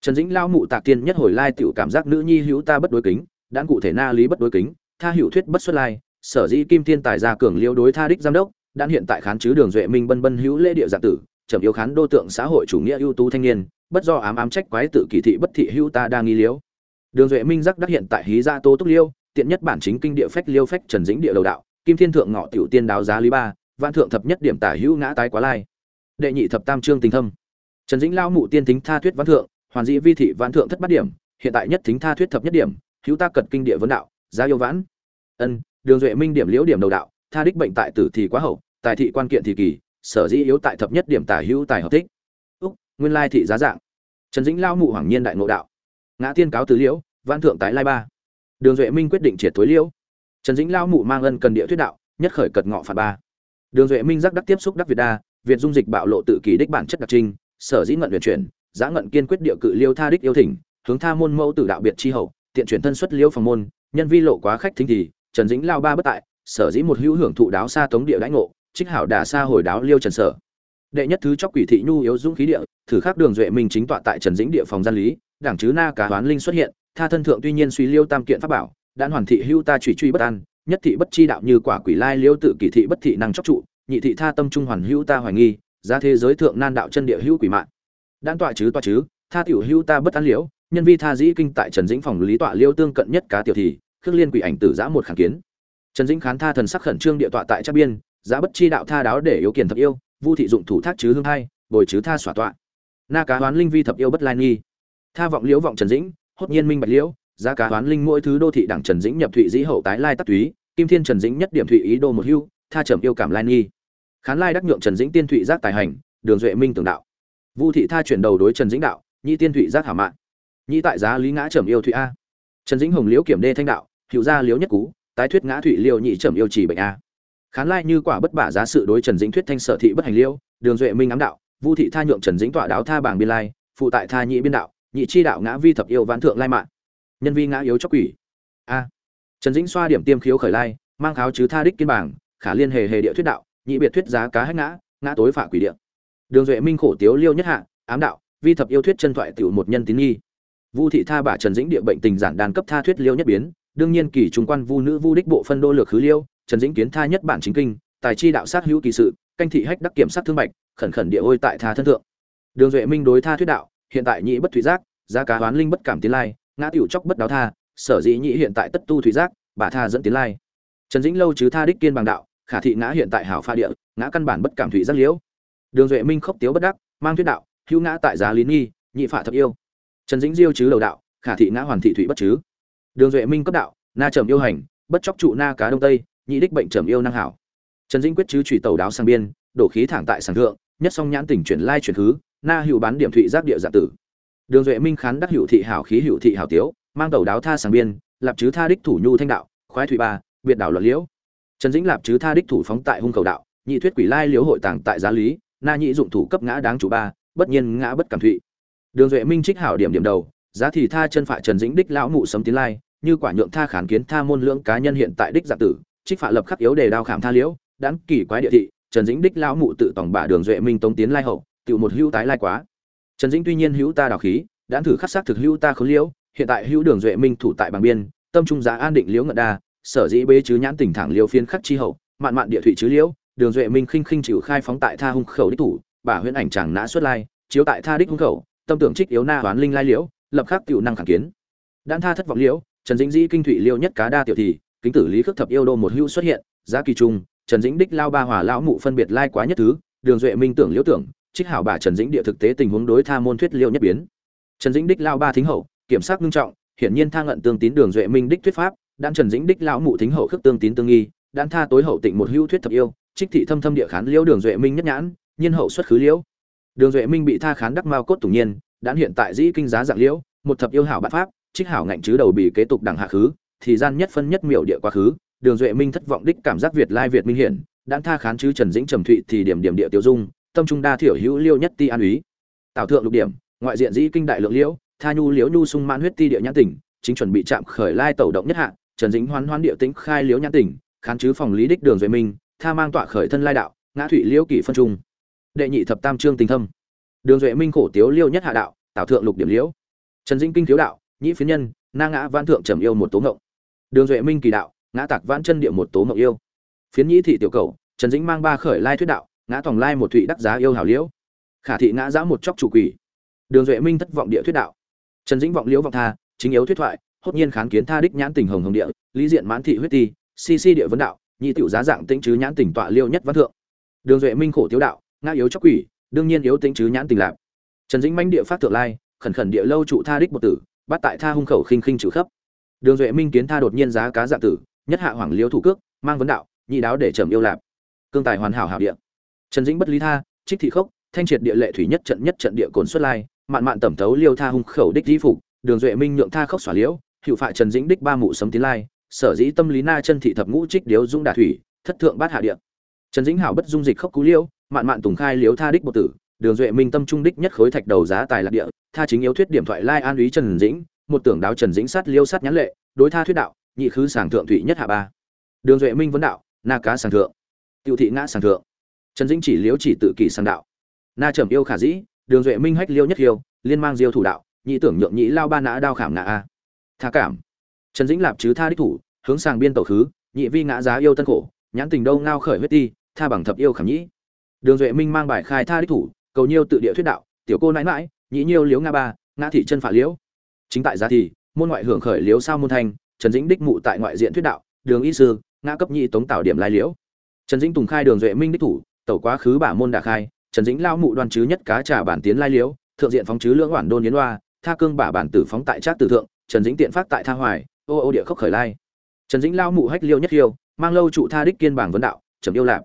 Trần dĩnh lao mụ tạc tiên nhất hồi lai tiểu cảm giác nữ nhi hữu ta bất đối kính đan cụ thể na lý bất đối kính, tha hữu thuyết bất xuất lai, sở dĩ kim thiên tài gia cường liêu đối tha đích giám đốc đan hiện tại khán chứ đường duệ minh bân bân hữu lễ địa dạng tử trầm yếu khán đô tượng xã hội chủ nghĩa ưu tú thanh niên, bất do ám ám trách quái tự kỳ thị bất thị hữu ta đang nghi liếu đường duệ minh giác đắc hiện tại hí gia tô túc liêu, tiện nhất bản chính kinh địa phách liêu phách trần dĩnh địa đầu đạo, kim thiên thượng ngọ tiểu tiên đáo giá lý ba, vạn thượng thập nhất điểm tả hữu ngã tái quá lai đệ nhị thập tam trương tình thâm. Trần dĩnh lao mụ tiên thính tha thuyết văn thượng, hoàn dĩ vi thị văn thượng thất bát điểm, hiện tại nhất thính tha thuyết thập nhất điểm, hữu ta cật kinh địa vấn đạo, giá yêu vãn. Ân, đường duệ minh điểm liễu điểm đầu đạo, tha đích bệnh tại tử thì quá hậu, tài thị quan kiện thì kỳ, sở dĩ yếu tại thập nhất điểm tả hữu tài hợp thích. Úc, nguyên lai thị giá dạng. Trần dĩnh lao mụ hoàng nhiên đại ngộ đạo. Ngã tiên cáo từ liễu văn thượng tái lai ba. Đường duệ minh quyết định triệt thối liễu. Trần dĩnh lao mụ mang ân cần địa thuyết đạo, nhất khởi cật ngọ phạt ba. Đường duệ minh giác đắc tiếp xúc đắc việt đa việt dung dịch bạo lộ tự kỳ đích bản chất đặc trưng sở dĩ ngận luyện chuyển, giá ngận kiên quyết địa cự liêu tha đích yêu thỉnh, hướng tha môn mẫu tử đạo biệt chi hậu, tiện chuyển thân xuất liêu phòng môn, nhân vi lộ quá khách thính thì, trần dĩnh lao ba bất tại, sở dĩ một hữu hưởng thụ đáo xa tống địa lãnh ngộ, trích hảo đà xa hồi đáo liêu trần sở. Đệ nhất thứ chóc quỷ thị nhu yếu dũng khí địa, thử khắc đường duệ minh chính tọa tại trần dĩnh địa phòng gian lý, đảng chứ na cá hoán linh xuất hiện, tha thân thượng tuy nhiên suy liêu tam kiện pháp bảo đan hoàn thị hưu ta truy truy bất an, nhất thị bất chi đạo như quả quỷ lai liêu tự kỳ thị bất thị năng chóc trụ nhị thị tha tâm trung hoàn hữu ta hoài nghi, giá thế giới thượng nan đạo chân địa hữu quỷ mạng đan tọa chứ tọa chứ, tha tiểu hữu ta bất an liễu, nhân vi tha dĩ kinh tại trần dĩnh phòng lý tọa liêu tương cận nhất cá tiểu thì, khước liên quỷ ảnh tử giã một kháng kiến. Trần dĩnh khán tha thần sắc khẩn trương địa tọa tại trác biên giá bất chi đạo tha đáo để yếu kiền thập yêu, vu thị dụng thủ thác chứ hương hai bồi chứ tha xỏa tọa. Na cá hoán linh vi thập yêu bất lai nghi. Tha vọng liễu vọng trần dĩnh, hốt nhiên minh bạch liễu, giá cá hoán linh mỗi thứ đô thị đảng trần dĩnh nhập thụy dĩ hậu tái lai tắc túy, kim thiên trần dĩnh nhất điểm thụy ý đô một hưu, tha trầm yêu cảm lai nghi khán lai đắc nhượng trần dĩnh tiên thụy giác tài hành, đường duệ minh tường đạo. Vu thị tha chuyển đầu đối trần dĩnh đạo, nhị tiên thụy giác hảo mạng nhị tại giá lý ngã trầm yêu thụy a. Trần dĩnh hồng liễu kiểm đê thanh đạo hiệu gia liễu nhất cú, tái thuyết ngã thụy liêu nhị trầm yêu chỉ bệnh a. Khán lai như quả bất bả giá sự đối trần dĩnh thuyết thanh sở thị bất hành liêu, đường duệ minh ám đạo, vu thị tha nhượng trần dĩnh tọa đáo tha bảng biên lai, phụ tại tha nhị biên đạo, nhị chi đạo ngã vi thập yêu ván thượng lai mạng nhân vi ngã yếu chóc quỷ. A. Trần dĩnh xoa điểm tiêm khiếu khởi lai, mang kháo chứ tha đích kiên bảng, khả liên hề hề địa thuyết đạo nhị biệt thuyết giá cá hết ngã ngã tối phạ quỷ địa. Đường duệ minh khổ tiếu liêu nhất hạ, ám đạo, vi thập yêu thuyết chân thoại tiểu một nhân tín nghi. Vu thị tha bả trần dĩnh địa bệnh tình giản đàn cấp tha thuyết liêu nhất biến, đương nhiên kỳ trung quan vu nữ vu đích bộ phân đô lược khứ liêu, trần dĩnh kiến tha nhất bản chính kinh, tài chi đạo sát hữu kỳ sự, canh thị hách đắc kiểm sát thương bạch, khẩn khẩn địa ôi tại tha thân thượng. Đường duệ minh đối tha thuyết đạo, hiện tại nhị bất thủy giác, giá cá hoán linh bất cảm tiến lai, ngã tiểu chóc bất đáo tha, sở dĩ nhị hiện tại tất tu thủy giác, bà tha dẫn tiến lai. Trần dĩnh lâu chứ tha đích kiên bằng đạo khả thị ngã hiện tại hảo pha địa, ngã căn bản bất cảm thủy giác liễu. Đường duệ minh khốc tiếu bất đắc, mang thuyết đạo, hữu ngã tại giá lý nghi, nhị phạ thập yêu. Trần dĩnh diêu chứ đầu đạo, khả thị ngã hoàn thị thủy bất chứ. Đường duệ minh cấp đạo, na trầm yêu hành, bất chóc trụ na cá đông tây, nhị đích bệnh trầm yêu năng hảo. Trần dĩnh quyết chứ trùy tàu đáo sang biên, đổ khí thẳng tại sàng thượng, nhất song nhãn tỉnh chuyển lai chuyển thứ na hữu bán điểm thụy giác địa dạ tử. Đường duệ minh khán đắc hữu thị hảo khí hữu thị hảo tiếu, mang tàu đáo tha sàng biên, lạp chứ tha đích thủ nhu thanh đạo, khoái thủy ba, biệt đảo luật liễu trần dĩnh lạp chứ tha đích thủ phóng tại hung cầu đạo, nhị thuyết quỷ lai liễu hội tàng tại giá lý, na nhị dụng thủ cấp ngã đáng chủ ba, bất nhiên ngã bất cảm thụy. Đường duệ minh trích hảo điểm điểm đầu, giá thì tha chân phạ trần dĩnh đích lão mụ sấm tiến lai, như quả nhượng tha khán kiến tha môn lưỡng cá nhân hiện tại đích dạng tử, trích phạ lập khắc yếu đề đao khảm tha liễu đãn kỳ quái địa thị, trần dĩnh đích lão mụ tự tổng bả đường duệ minh tống tiến lai hậu tự một hữu tái lai quá. Trần dĩnh tuy nhiên hữu ta đào khí đã thử khắc xác thực hữu ta khốn liễu, hiện tại hữu đường duệ minh thủ tại bằng biên, tâm trung giá an định liễu ngận đa sở dĩ bế chứ nhãn tỉnh thẳng liêu phiên khắc chi hậu, mạn mạn địa thủy chứ liễu đường duệ minh khinh khinh chịu khai phóng tại tha hung khẩu đích thủ, bà huyễn ảnh chàng nã xuất lai, chiếu tại tha đích hung khẩu, tâm tưởng trích yếu na hoán linh lai liễu lập khắc tiểu năng khẳng kiến. Đan tha thất vọng liễu trần dĩnh dĩ kinh thủy liêu nhất cá đa tiểu thì, kính tử lý khước thập yêu đô một hữu xuất hiện, giá kỳ trung, trần dĩnh đích lao ba hòa lão mụ phân biệt lai quá nhất thứ, đường duệ minh tưởng liễu tưởng, trích hảo bà trần dĩnh địa thực tế tình huống đối tha môn thuyết liêu nhất biến. Trần dĩnh đích lao ba thính hậu, kiểm soát nghiêm trọng, hiển nhiên tha ngận tương tín đường duệ minh đích thuyết pháp đan trần dĩnh đích lão mụ thính hậu khước tương tín tương nghi, đan tha tối hậu tịnh một hữu thuyết thập yêu, trích thị thâm thâm địa khán liễu đường duệ minh nhất nhãn, nhiên hậu xuất khứ liễu. Đường duệ minh bị tha khán đắc mao cốt tủng nhiên, đan hiện tại dĩ kinh giá dạng liễu, một thập yêu hảo bát pháp, trích hảo ngạnh chứ đầu bị kế tục đẳng hạ khứ, thì gian nhất phân nhất miểu địa quá khứ. Đường duệ minh thất vọng đích cảm giác việt lai việt minh hiển, đan tha khán chứ trần dĩnh trầm thụy thì điểm điểm địa tiêu dung, tâm trung đa thiểu hữu liêu nhất ti an úy. Tạo thượng lục điểm, ngoại diện dĩ kinh đại lượng liễu, tha nhu liễu nhu sung mãn huyết ti địa nhãn tỉnh, chính chuẩn bị chạm khởi lai tẩu động nhất hạ trần dĩnh hoán hoán địa tĩnh khai liễu nhãn tỉnh, khán chứ phòng lý đích đường duệ minh, tha mang tọa khởi thân lai đạo, ngã thụy liễu kỷ phân trung. Đệ nhị thập tam trương tình thâm. Đường duệ minh khổ tiếu liêu nhất hạ đạo tạo thượng lục điểm liễu. Trần dĩnh kinh thiếu đạo, nhĩ phiến nhân, na ngã văn thượng trầm yêu một tố ngộng. Đường duệ minh kỳ đạo, ngã tạc vãn chân địa một tố ngộng yêu. Phiến nhĩ thị tiểu cầu, trần dĩnh mang ba khởi lai thuyết đạo, ngã tòng lai một thụy đắc giá yêu hảo liễu. Khả thị ngã giã một chóc chủ quỷ. Đường duệ minh thất vọng địa thuyết đạo. Trần dĩnh vọng liễu vọng tha, chính yếu thuyết thoại hốt nhiên kháng kiến tha đích nhãn tình hồng hồng địa, lý diện mãn thị huyết ti, si si địa vấn đạo, nhị tiểu giá dạng tĩnh chứ nhãn tình tọa liêu nhất văn thượng. Đường duệ minh khổ tiếu đạo, ngã yếu chóc quỷ, đương nhiên yếu tĩnh chứ nhãn tình lạp trần dĩnh manh địa phát thượng lai, khẩn khẩn địa lâu trụ tha đích một tử, bắt tại tha hung khẩu khinh khinh trừ khấp đường duệ minh kiến tha đột nhiên giá cá dạng tử, nhất hạ hoàng liêu thủ cước, mang vấn đạo, nhị đáo để trầm yêu lạp cương tài hoàn hảo hảo địa. Trần dĩnh bất lý tha, trích thị khốc, thanh triệt địa lệ thủy nhất trận nhất trận địa cồn xuất lai, mạn mạn tẩm thấu liêu tha hung khẩu đích di phục. Đường duệ minh nhượng tha khốc xỏa liễu hiệu phạ trần dĩnh đích ba mụ sấm tiến lai, sở dĩ tâm lý na chân thị thập ngũ trích điếu dung đà thủy, thất thượng bát hạ địa. Trần dĩnh hảo bất dung dịch khốc cú liêu, mạn mạn tùng khai liếu tha đích một tử, đường duệ minh tâm trung đích nhất khối thạch đầu giá tài lạc địa, tha chính yếu thuyết điểm thoại lai an úy trần dĩnh, một tưởng đáo trần dĩnh sát liêu sát nhãn lệ, đối tha thuyết đạo, nhị khứ sàng thượng thụy nhất hạ ba. Đường duệ minh vấn đạo, na cá sàng thượng. Tiêu thị ngã sàng thượng. Trần dĩnh chỉ liếu chỉ tự kỷ sàng đạo. Na trầm yêu khả dĩ, đường duệ minh hách liêu nhất hiêu liên mang diêu thủ đạo, nhị tưởng nhượng nhị lao ba nã đao khảm ngã a tha cảm. Trần dĩnh lạp chứ tha đích thủ, hướng sàng biên tẩu khứ, nhị vi ngã giá yêu tân khổ, nhãn tình đâu ngao khởi huyết ti, tha bằng thập yêu khảm nhĩ. Đường duệ minh mang bài khai tha đích thủ, cầu nhiêu tự địa thuyết đạo, tiểu cô nãi mãi, nhĩ nhiêu liếu nga ba, ngã thị chân phả liễu. Chính tại giá thì, môn ngoại hưởng khởi liếu sao môn thanh, trần dĩnh đích mụ tại ngoại diện thuyết đạo, đường y sư, ngã cấp nhị tống tạo điểm lai liễu. Trần dĩnh tùng khai đường duệ minh đích thủ, tẩu quá khứ bả môn đà khai, trần dĩnh lao mụ đoan chứ nhất cá trà bản tiến lai liễu, thượng diện phóng chứ lưỡng hoàn đôn yến hoa, tha cương bả bản tử phóng tại trác tử thượng trần dĩnh tiện phát tại tha hoài, ô ô địa khốc khởi lai. Trần dĩnh lao mụ hách liêu nhất liêu mang lâu trụ tha đích kiên bảng vấn đạo trầm yêu lạp.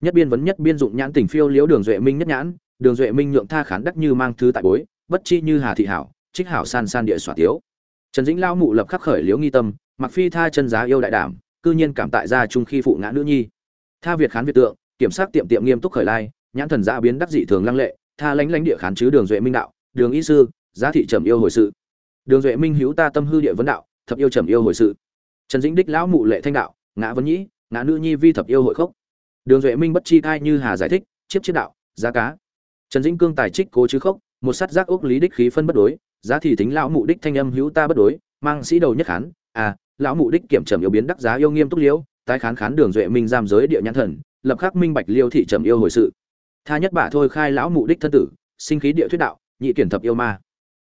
Nhất biên vấn nhất biên dụng nhãn tình phiêu liếu đường duệ minh nhất nhãn, đường duệ minh nhượng tha khán đắc như mang thứ tại bối, bất chi như hà thị hảo, trích hảo san san địa xoa tiếu. Trần dĩnh lao mụ lập khắc khởi liếu nghi tâm, mặc phi tha chân giá yêu đại đảm, cư nhiên cảm tại gia trung khi phụ ngã nữ nhi. Tha việt khán việt tượng, kiểm soát tiệm tiệm nghiêm túc khởi lai, nhãn thần gia biến đắc dị thường lăng lệ, tha lánh lánh địa khán chứ đường duệ minh đạo, đường y sư, giá thị trầm yêu hồi sự đường duệ minh hữu ta tâm hư địa vấn đạo, thập yêu trầm yêu hồi sự. Trần dĩnh đích lão mụ lệ thanh đạo, ngã vấn nhĩ, ngã nữ nhi vi thập yêu hội khốc. Đường duệ minh bất chi thai như hà giải thích, chiếp chiết đạo, giá cá. Trần dĩnh cương tài trích cố chứ khốc, một sắt giác ốc lý đích khí phân bất đối, giá thì tính lão mụ đích thanh âm hữu ta bất đối, mang sĩ đầu nhất khán à lão mụ đích kiểm trầm yêu biến đắc giá yêu nghiêm túc liễu, tái khán khán đường duệ minh giam giới địa nhãn thần, lập khắc minh bạch liêu thị trầm yêu hồi sự. Tha nhất bả thôi khai lão mụ đích thân tử, sinh khí địa thuyết đạo, nhị kiển thập yêu ma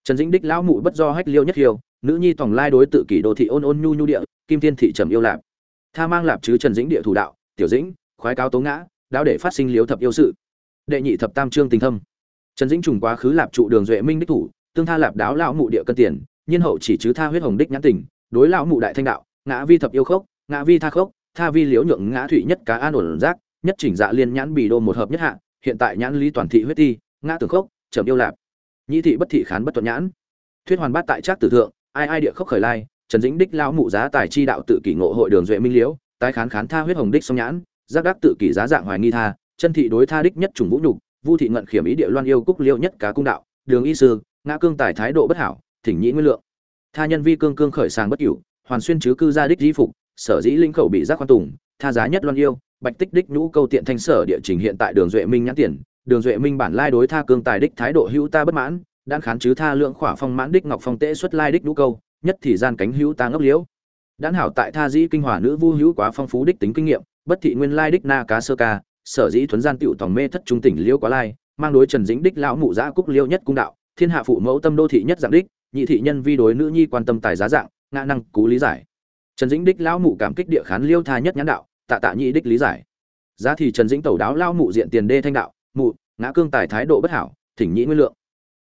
trần dĩnh đích lão mụ bất do hách liêu nhất hiêu nữ nhi tổng lai đối tự kỷ đô thị ôn ôn nhu nhu địa, kim thiên thị trầm yêu lạp. Tha mang lạp chứ trần dĩnh địa thủ đạo, tiểu dĩnh, khoái cáo tố ngã, đáo để phát sinh liếu thập yêu sự. Đệ nhị thập tam trương tình thâm. Trần dĩnh trùng quá khứ lạp trụ đường duệ minh đích thủ, tương tha lạp đáo lão mụ địa cân tiền, nhiên hậu chỉ chứ tha huyết hồng đích nhãn tình, đối lão mụ đại thanh đạo, ngã vi thập yêu khốc, ngã vi tha khốc, tha vi liếu nhượng ngã thủy nhất cá an ổn giác, nhất chỉnh dạ liên nhãn bì đô một hợp nhất hạ, hiện tại nhãn lý toàn thị huyết ti, ngã tường khốc, trầm yêu lạp nhĩ thị bất thị khán bất tuận nhãn. Thuyết hoàn bát tại trác tử thượng, ai ai địa khốc khởi lai, trần dĩnh đích lao mụ giá tài chi đạo tự kỷ ngộ hội đường duệ minh liễu, tái khán khán tha huyết hồng đích song nhãn, giác đắc tự kỷ giá dạng hoài nghi tha, chân thị đối tha đích nhất trùng vũ nhục, vu thị ngận khiểm ý địa loan yêu cúc liêu nhất cá cung đạo, đường y sư, ngã cương tài thái độ bất hảo, thỉnh nhĩ nguyên lượng. Tha nhân vi cương cương khởi sàng bất cửu, hoàn xuyên chứ cư gia đích di phục, sở dĩ linh khẩu bị giác quan tùng, tha giá nhất loan yêu, bạch tích đích nhũ câu tiện thanh sở địa trình hiện tại đường duệ minh nhãn tiền đường duệ minh bản lai đối tha cương tài đích thái độ hữu ta bất mãn đan khán chứ tha lượng khỏa phong mãn đích ngọc phong tễ xuất lai đích đũ câu, nhất thì gian cánh hữu ta ngốc liễu. Đan hảo tại tha dĩ kinh hòa nữ vu hữu quá phong phú đích tính kinh nghiệm, bất thị nguyên lai đích na cá sơ ca, sở dĩ thuấn gian tiểu tòng mê thất trung tỉnh liễu quá lai, mang đối trần dĩnh đích lão mụ giã cúc liêu nhất cung đạo, thiên hạ phụ mẫu tâm đô thị nhất dạng đích, nhị thị nhân vi đối nữ nhi quan tâm tài giá dạng, ngã năng cú lý giải. Trần dĩnh đích lão mụ cảm kích địa khán liêu tha nhất nhãn đạo, tạ tạ nhị đích lý giải. Giá thì trần dĩnh tẩu đáo lão mụ diện tiền đê thanh đạo mụ, ngã cương tài thái độ bất hảo, thỉnh nhĩ nguyên lượng.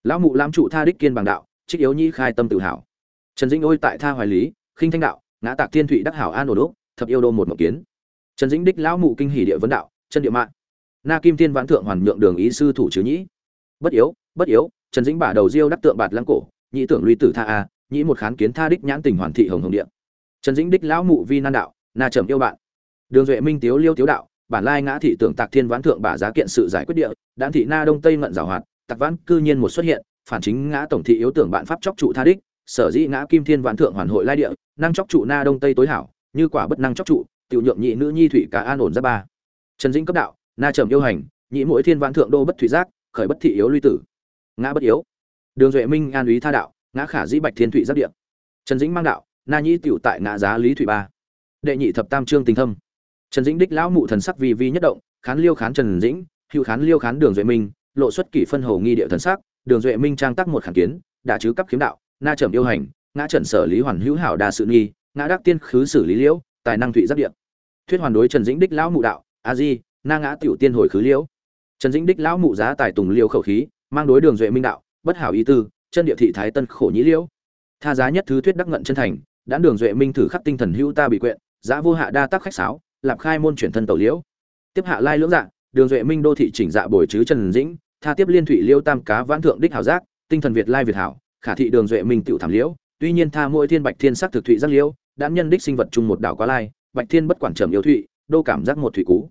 Lão mụ lam trụ tha đích kiên bằng đạo, trích yếu nhĩ khai tâm tự hảo trần dĩnh ôi tại tha hoài lý, khinh thanh đạo, ngã tạc thiên thụy đắc hảo an ổ đúc thập yêu đô một mộng kiến. Trần dĩnh đích lão mụ kinh hỉ địa vấn đạo, chân địa mạng. Na kim thiên vãn thượng hoàn nhượng đường ý sư thủ chứ nhĩ. Bất yếu bất yếu, trần dĩnh bả đầu diêu đắc tượng bạt lăng cổ, nhĩ tưởng luy tử tha a, nhĩ một khán kiến tha đích nhãn tình hoàn thị hồng hồng điện trần dĩnh đích lão mụ vi nan đạo, na trầm yêu bạn. Đường duệ minh tiếu liêu tiếu đạo bản lai ngã thị tưởng tạc thiên vãn thượng bả giá kiện sự giải quyết địa đan thị na đông tây ngận giảo hoạt, tạc vãn cư nhiên một xuất hiện, phản chính ngã tổng thị yếu tưởng bạn pháp chóc trụ tha đích, sở dĩ ngã kim thiên vạn thượng hoàn hội lai địa, năng chóc trụ na đông tây tối hảo, như quả bất năng chóc trụ, tiểu nhượng nhị nữ nhi thủy cá an ổn ra ba. Trần dĩnh cấp đạo, na trầm yêu hành, nhị mỗi thiên vạn thượng đô bất thủy giác, khởi bất thị yếu lui tử. Ngã bất yếu. Đường duệ minh an úy tha đạo, ngã khả dĩ bạch thiên thủy giáp địa. Trần dĩnh mang đạo, na nhĩ tiểu tại ngã giá lý thủy ba. Đệ nhị thập tam trương tình thâm trần dĩnh đích lão mụ thần sắc vi vi nhất động, khán liêu khán trần dĩnh, hữu khán liêu khán đường duệ minh, lộ xuất kỷ phân hầu nghi địa thần sắc, đường duệ minh trang tác một khản kiến, đã chứ cấp kiếm đạo, na trầm yêu hành, ngã trần sở lý hoàn hữu hảo đa sự nghi, ngã đắc tiên khứ xử lý liễu tài năng thụy giáp điện. thuyết hoàn đối trần dĩnh đích lão mụ đạo, a di, na ngã tiểu tiên hồi khứ liễu trần dĩnh đích lão mụ giá tài tùng liêu khẩu khí, mang đối đường duệ minh đạo, bất hảo ý tư, chân địa thị thái tân khổ nhĩ liễu tha giá nhất thứ thuyết đắc ngận chân thành, đã đường duệ minh thử khắc tinh thần hữu ta bị quyện, giá vô hạ đa tác khách sáo lạp khai môn chuyển thân tẩu liễu. Tiếp hạ lai lưỡng dạ đường duệ minh đô thị chỉnh dạ bồi chứ trần dĩnh, tha tiếp liên thủy liêu tam cá vãn thượng đích hảo giác, tinh thần việt lai việt hảo, khả thị đường duệ minh tiểu thảm liễu, tuy nhiên tha mỗi thiên bạch thiên sắc thực thụy giác liễu đãn nhân đích sinh vật chung một đảo quá lai, bạch thiên bất quản trầm yêu thụy, đô cảm giác một thủy cú.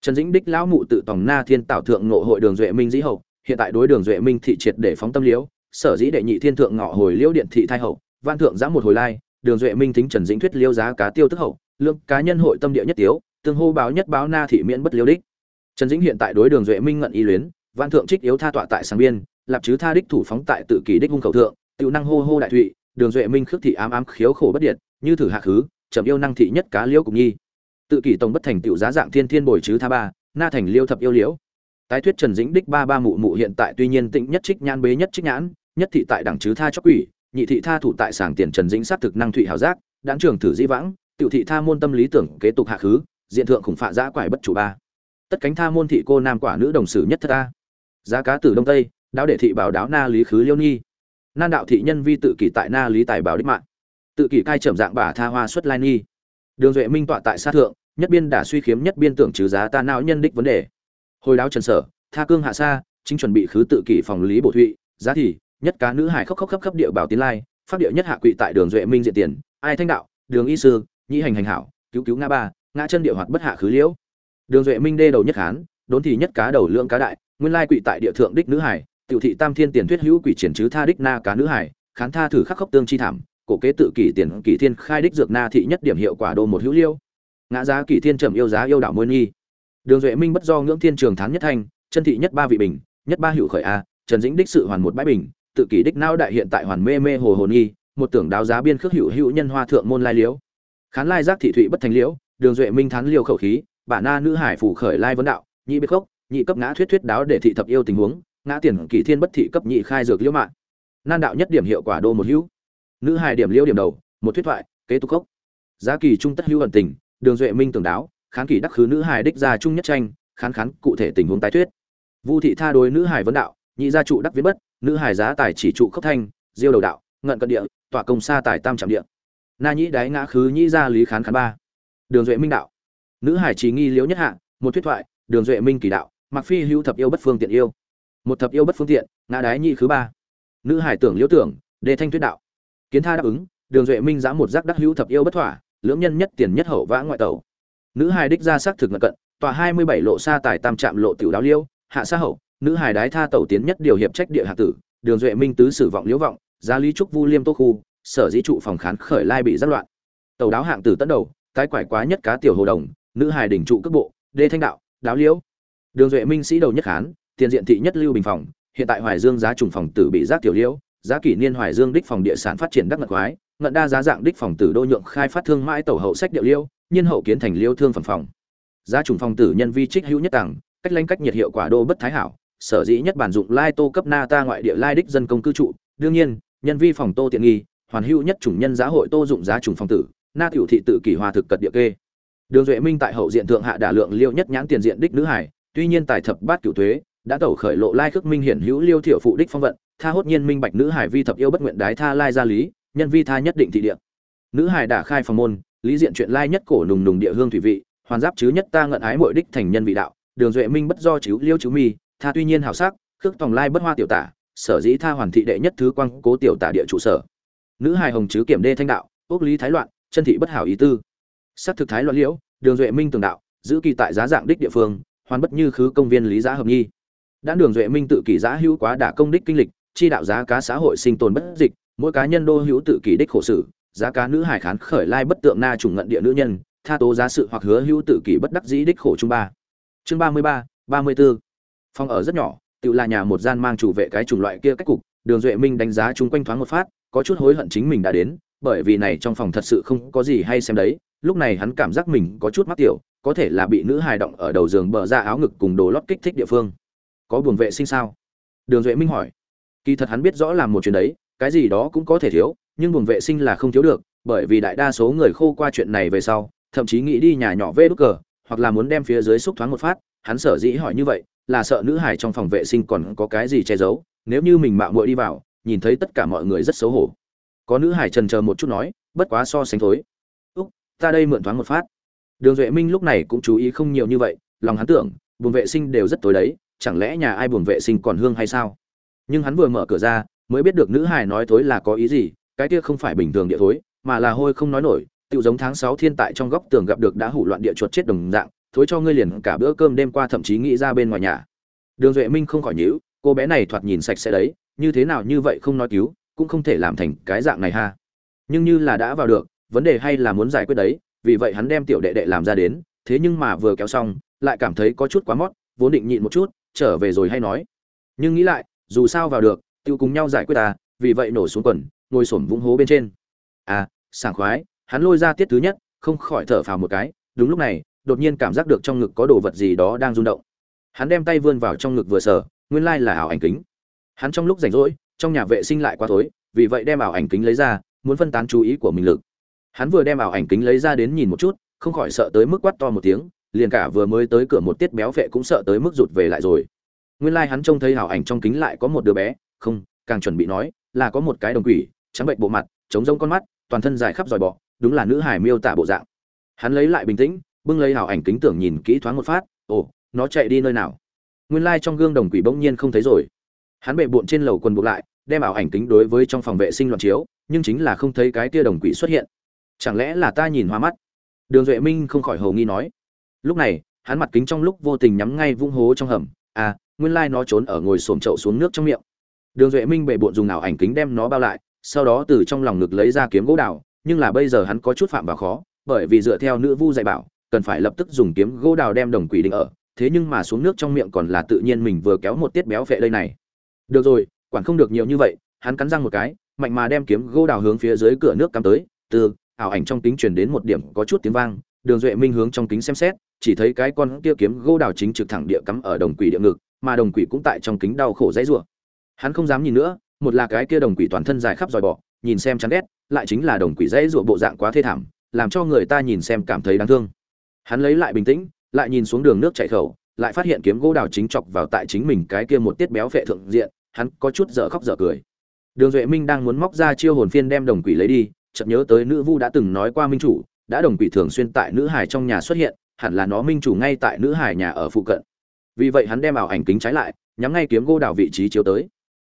Trần dĩnh đích lão mụ tự tòng na thiên tạo thượng ngộ hội đường duệ minh dĩ hậu, hiện tại đối đường duệ minh thị triệt để phóng tâm liễu, sở dĩ đệ nhị thiên thượng ngọ hồi liễu điện thị thai hậu văn thượng giã một hồi lai đường duệ minh thính trần dĩnh thuyết liêu giá cá tiêu tức hậu, lượng cá nhân hội tâm địa nhất tiếu, tương hô báo nhất báo na thị miễn bất liêu đích. Trần dĩnh hiện tại đối đường duệ minh ngận y luyến văn thượng trích yếu tha tọa tại sáng biên, lạp chứ tha đích thủ phóng tại tự kỷ đích hung khẩu thượng tự năng hô hô đại thụy, đường duệ minh khước thị ám ám khiếu khổ bất điện như thử hạ khứ trầm yêu năng thị nhất cá liễu cùng nhi. Tự kỷ tổng bất thành tiểu giá dạng thiên thiên bồi chứ tha ba, na thành liêu thập yêu liễu. Tái thuyết trần dĩnh đích ba ba mụ mụ hiện tại tuy nhiên tịnh nhất trích nhãn bế nhất trích nhãn, nhất thị tại đẳng chứ tha chóc quỷ nhị thị tha thủ tại sảng tiền trần dĩnh sát thực năng thụy hảo giác đáng trường thử dĩ vãng tiểu thị tha môn tâm lý tưởng kế tục hạ khứ diện thượng khủng phạ giã quải bất chủ ba. Tất cánh tha môn thị cô nam quả nữ đồng sử nhất thất ta giá cá tử đông tây đáo đệ thị bảo đáo na lý khứ liêu nhi nan đạo thị nhân vi tự kỷ tại na lý tài bảo đích mạng. Tự kỷ cai trầm dạng bà tha hoa xuất lai nghi đường duệ minh tọa tại sát thượng nhất biên đã suy khiếm nhất biên tưởng trừ giá ta não nhân đích vấn đề. Hồi đáo trần sở tha cương hạ sa, chính chuẩn bị khứ tự kỷ phòng lý bổ thụy giá thì nhất cá nữ hải khóc khóc khắp khắp địa bảo tiến lai phát địa nhất hạ quỵ tại đường duệ minh diện tiền, ai thanh đạo, đường y sư, nhĩ hành hành hảo, cứu cứu ngã ba, ngã chân địa hoạt bất hạ khứ liễu. Đường duệ minh đê đầu nhất hán đốn thì nhất cá đầu lượng cá đại, nguyên lai quỵ tại địa thượng đích nữ hải, tiểu thị tam thiên tiền thuyết hữu quỷ triển chứ tha đích na cá nữ hải, khán tha thử khắc khốc tương chi thảm, cổ kế tự kỷ tiền, kỷ thiên khai đích dược na thị nhất điểm hiệu quả đô một hữu liêu. Ngã giá kỷ thiên trầm yêu giá yêu đạo muôn nghi đường duệ minh bất do ngưỡng thiên trường thán nhất thanh, chân thị nhất ba vị bình, nhất ba hữu khởi a, trần dĩnh đích sự hoàn một bãi bình tự kỷ đích não đại hiện tại hoàn mê mê hồ hồn nghi, một tưởng đáo giá biên khước hữu hữu nhân hoa thượng môn lai liễu. Khán lai giác thị thụy bất thành liễu, đường duệ minh thán liêu khẩu khí Bả na nữ hải phủ khởi lai vấn đạo, nhị biết khốc, nhị cấp ngã thuyết thuyết đáo để thị thập yêu tình huống, ngã tiền kỷ thiên bất thị cấp nhị khai dược liễu mạng. Nan đạo nhất điểm hiệu quả đô một hữu. Nữ hải điểm liễu điểm đầu, một thuyết thoại, kế tục khốc. Giá kỳ trung tất hữu ẩn tình, đường duệ minh tưởng đáo, khán kỳ đắc khứ nữ hải đích gia trung nhất tranh, khán khán cụ thể tình huống tái thuyết. Vu thị tha đối nữ hải vấn đạo nhị gia trụ đắc viết bất, nữ hải giá tài chỉ trụ khốc thanh, diêu đầu đạo, ngận cận địa, tọa công xa tài tam trạm địa. Na nhĩ đái ngã khứ nhĩ gia lý khán khán ba. Đường duệ minh đạo. Nữ hải trí nghi liễu nhất hạ, một thuyết thoại, đường duệ minh kỳ đạo mặc phi hữu thập yêu bất phương tiện yêu. Một thập yêu bất phương tiện, ngã đái nhị khứ ba. Nữ hải tưởng liễu tưởng đề thanh thuyết đạo. Kiến tha đáp ứng, đường duệ minh giã một giác đắc hữu thập yêu bất thỏa, lưỡng nhân nhất tiền nhất hậu vã ngoại tẩu. Nữ hải đích ra xác thực ngận cận tòa hai mươi bảy lộ xa tài tam trạm lộ tiểu đáo liêu, hạ xa hậu nữ hải đái tha tẩu tiến nhất điều hiệp trách địa hạ tử, đường duệ minh tứ sử vọng liễu vọng giá lý trúc vu liêm tô khu, sở dĩ trụ phòng khán khởi lai bị giắt loạn. Tàu đáo hạng tử tấn đầu, tái quải quá nhất cá tiểu hồ đồng, nữ hải đỉnh trụ cước bộ, đê thanh đạo, đáo liễu. Đường duệ minh sĩ đầu nhất khán, tiền diện thị nhất lưu bình phòng, hiện tại hoài dương giá trùng phòng tử bị giác tiểu liễu, giá kỷ niên hoài dương đích phòng địa sản phát triển đắc ngật quái, ngận đa giá dạng đích phòng tử đô nhượng khai phát thương mãi tàu hậu sách điệu liêu nhiên hậu kiến thành liêu thương phẩm phòng. Giá trùng phòng tử nhân vi trích hữu nhất tàng, cách lanh cách nhiệt hiệu quả đô bất thái hảo sở dĩ nhất bản dụng lai tô cấp na ta ngoại địa lai đích dân công cư trụ. Đương nhiên, nhân vi phòng tô tiện nghi, hoàn hữu nhất chủng nhân giá hội tô dụng giá trùng phòng tử, na tiểu thị tự kỷ hòa thực cật địa kê. Đường duệ minh tại hậu diện thượng hạ đả lượng liêu nhất nhãn tiền diện đích nữ hải, tuy nhiên tài thập bát cửu thuế, đã tẩu khởi lộ lai khước minh hiển hữu liêu thiểu phụ đích phong vận, tha hốt nhiên minh bạch nữ hải vi thập yêu bất nguyện đái tha lai gia lý, nhân vi tha nhất định thị địa. Nữ hải đã khai phòng môn, lý diện chuyện lai nhất cổ nùng nùng địa hương thủy vị, hoàn giáp chứ nhất ta ngận ái mội đích thành nhân vị đạo. Đường duệ minh bất do chiếu liêu chứ mi tha tuy nhiên hảo sắc, khước tòng lai bất hoa tiểu tả, sở dĩ tha hoàn thị đệ nhất thứ quang cố tiểu tả địa trụ sở. Nữ hài hồng chứ kiểm đê thanh đạo ốc lý thái loạn, chân thị bất hảo ý tư. Sắc thực thái loạn liễu, đường duệ minh tường đạo, giữ kỳ tại giá dạng đích địa phương, hoàn bất như khứ công viên lý giá hợp nhi. Đã đường duệ minh tự kỷ giá hữu quá đả công đích kinh lịch, chi đạo giá cá xã hội sinh tồn bất dịch, mỗi cá nhân đô hữu tự kỷ đích khổ sử, giá cá nữ hải khán khởi lai bất tượng na trùng ngận địa nữ nhân, tha tố giá sự hoặc hứa hữu tự kỷ bất đắc dĩ đích khổ chung ba. Chương ba mươi ba ba mươi bốn phòng ở rất nhỏ tự là nhà một gian mang chủ vệ cái chủng loại kia cách cục, đường duệ minh đánh giá chung quanh thoáng một phát, có chút hối hận chính mình đã đến, bởi vì này trong phòng thật sự không có gì hay xem đấy, lúc này hắn cảm giác mình có chút mắc tiểu, có thể là bị nữ hài động ở đầu giường bờ ra áo ngực cùng đồ lót kích thích địa phương. Có buồng vệ sinh sao? Đường duệ minh hỏi. Kỳ thật hắn biết rõ làm một chuyện đấy, cái gì đó cũng có thể thiếu, nhưng buồng vệ sinh là không thiếu được, bởi vì đại đa số người khô qua chuyện này về sau, thậm chí nghĩ đi nhà nhỏ vê đúc cờ, hoặc là muốn đem phía dưới xúc thoáng một phát, hắn sở dĩ hỏi như vậy là sợ nữ hải trong phòng vệ sinh còn có cái gì che giấu, nếu như mình mạo muội đi vào, nhìn thấy tất cả mọi người rất xấu hổ. Có nữ hải trần chờ một chút nói, bất quá so sánh thối. Úc, ta đây mượn thoáng một phát. Đường duệ minh lúc này cũng chú ý không nhiều như vậy, lòng hắn tưởng, buồng vệ sinh đều rất tối đấy, chẳng lẽ nhà ai buồng vệ sinh còn hương hay sao? Nhưng hắn vừa mở cửa ra, mới biết được nữ hải nói thối là có ý gì, cái kia không phải bình thường địa thối, mà là hôi không nói nổi tự giống tháng sáu thiên tại trong góc tường gặp được đã hủ loạn địa chuột chết đồng dạng thối cho ngươi liền cả bữa cơm đêm qua thậm chí nghĩ ra bên ngoài nhà. Đường duệ minh không khỏi nhíu, cô bé này thoạt nhìn sạch sẽ đấy, như thế nào như vậy không nói cứu, cũng không thể làm thành cái dạng này ha. Nhưng như là đã vào được, vấn đề hay là muốn giải quyết đấy, vì vậy hắn đem tiểu đệ đệ làm ra đến, thế nhưng mà vừa kéo xong, lại cảm thấy có chút quá mót, vốn định nhịn một chút, trở về rồi hay nói. Nhưng nghĩ lại, dù sao vào được, tiêu cùng nhau giải quyết ta vì vậy nổ xuống quần, ngồi xổm vũng hố bên trên. À sảng khoái, hắn lôi ra tiết thứ nhất, không khỏi thở phào một cái, đúng lúc này đột nhiên cảm giác được trong ngực có đồ vật gì đó đang rung động. Hắn đem tay vươn vào trong ngực vừa sờ, nguyên lai là ảo ảnh kính. Hắn trong lúc rảnh rỗi, trong nhà vệ sinh lại quá tối, vì vậy đem ảo ảnh kính lấy ra, muốn phân tán chú ý của mình lực. Hắn vừa đem ảo ảnh kính lấy ra đến nhìn một chút, không khỏi sợ tới mức quát to một tiếng, liền cả vừa mới tới cửa một tiết béo vệ cũng sợ tới mức rụt về lại rồi. Nguyên lai hắn trông thấy ảo ảnh trong kính lại có một đứa bé, không, càng chuẩn bị nói, là có một cái đồng quỷ, trắng bệnh bộ mặt, trống rông con mắt, toàn thân dài khắp dòi bọ, đúng là nữ hải miêu tả bộ dạng. Hắn lấy lại bình tĩnh bưng lấy ảo ảnh kính tưởng nhìn kỹ thoáng một phát, ồ, nó chạy đi nơi nào? Nguyên lai trong gương đồng quỷ bỗng nhiên không thấy rồi. Hắn bệ bụn trên lầu quần buộc lại, đem ảo ảnh kính đối với trong phòng vệ sinh loạn chiếu, nhưng chính là không thấy cái tia đồng quỷ xuất hiện. Chẳng lẽ là ta nhìn hoa mắt? Đường duệ minh không khỏi hầu nghi nói. Lúc này, hắn mặt kính trong lúc vô tình nhắm ngay vung hố trong hầm à nguyên lai nó trốn ở ngồi xổm chậu xuống nước trong miệng. Đường duệ minh bệ bụn dùng ảo ảnh kính đem nó bao lại, sau đó từ trong lòng ngực lấy ra kiếm gỗ đào, nhưng là bây giờ hắn có chút phạm vào khó, bởi vì dựa theo nữ vu dạy bảo cần phải lập tức dùng kiếm gỗ đào đem đồng quỷ định ở, thế nhưng mà xuống nước trong miệng còn là tự nhiên mình vừa kéo một tiết béo vệ đây này. Được rồi, quản không được nhiều như vậy, hắn cắn răng một cái, mạnh mà đem kiếm gỗ đào hướng phía dưới cửa nước cắm tới, từ ảo ảnh trong kính truyền đến một điểm có chút tiếng vang, đường duệ minh hướng trong kính xem xét, chỉ thấy cái con kia kiếm gỗ đào chính trực thẳng địa cắm ở đồng quỷ địa ngực, mà đồng quỷ cũng tại trong kính đau khổ dãy rủa. Hắn không dám nhìn nữa, một là cái kia đồng quỷ toàn thân dài khắp dòi bọ, nhìn xem chán ghét, lại chính là đồng quỷ dãy rủa bộ dạng quá thê thảm, làm cho người ta nhìn xem cảm thấy đáng thương hắn lấy lại bình tĩnh, lại nhìn xuống đường nước chảy khẩu, lại phát hiện kiếm gỗ đào chính chọc vào tại chính mình cái kia một tiết béo phệ thượng diện, hắn có chút dở khóc dở cười. Đường duệ minh đang muốn móc ra chiêu hồn phiên đem đồng quỷ lấy đi, chợt nhớ tới nữ vu đã từng nói qua minh chủ, đã đồng quỷ thường xuyên tại nữ hải trong nhà xuất hiện, hẳn là nó minh chủ ngay tại nữ hải nhà ở phụ cận. Vì vậy hắn đem ảo ảnh kính trái lại, nhắm ngay kiếm gỗ đào vị trí chiếu tới.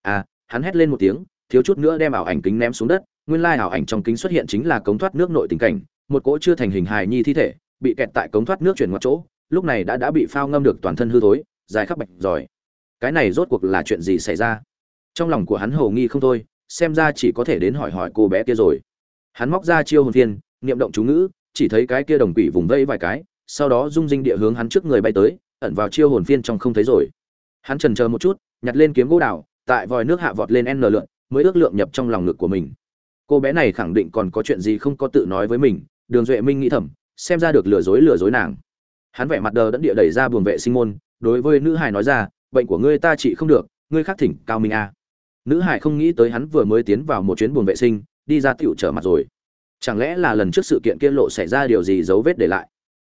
À hắn hét lên một tiếng, thiếu chút nữa đem ảo ảnh kính ném xuống đất, nguyên lai ảo ảnh trong kính xuất hiện chính là cống thoát nước nội tình cảnh, một cỗ chưa thành hình hài nhi thi thể bị kẹt tại cống thoát nước chuyển ngoặt chỗ, lúc này đã đã bị phao ngâm được toàn thân hư thối, dài khắp bạch giỏi cái này rốt cuộc là chuyện gì xảy ra? Trong lòng của hắn hầu nghi không thôi, xem ra chỉ có thể đến hỏi hỏi cô bé kia rồi. Hắn móc ra chiêu hồn thiên niệm động chú ngữ, chỉ thấy cái kia đồng quỷ vùng vây vài cái, sau đó rung dinh địa hướng hắn trước người bay tới, ẩn vào chiêu hồn phiên trong không thấy rồi. Hắn trần chờ một chút, nhặt lên kiếm gỗ đào, tại vòi nước hạ vọt lên n lượn, mới ước lượng nhập trong lòng ngực của mình. Cô bé này khẳng định còn có chuyện gì không có tự nói với mình, đường duệ minh nghĩ thầm xem ra được lừa dối lừa dối nàng. Hắn vẻ mặt đờ đẫn địa đẩy ra buồng vệ sinh môn, đối với nữ hải nói ra, bệnh của ngươi ta trị không được, ngươi khác thỉnh cao minh a. Nữ hải không nghĩ tới hắn vừa mới tiến vào một chuyến buồng vệ sinh, đi ra tiểu trở mặt rồi. Chẳng lẽ là lần trước sự kiện kia lộ xảy ra điều gì dấu vết để lại?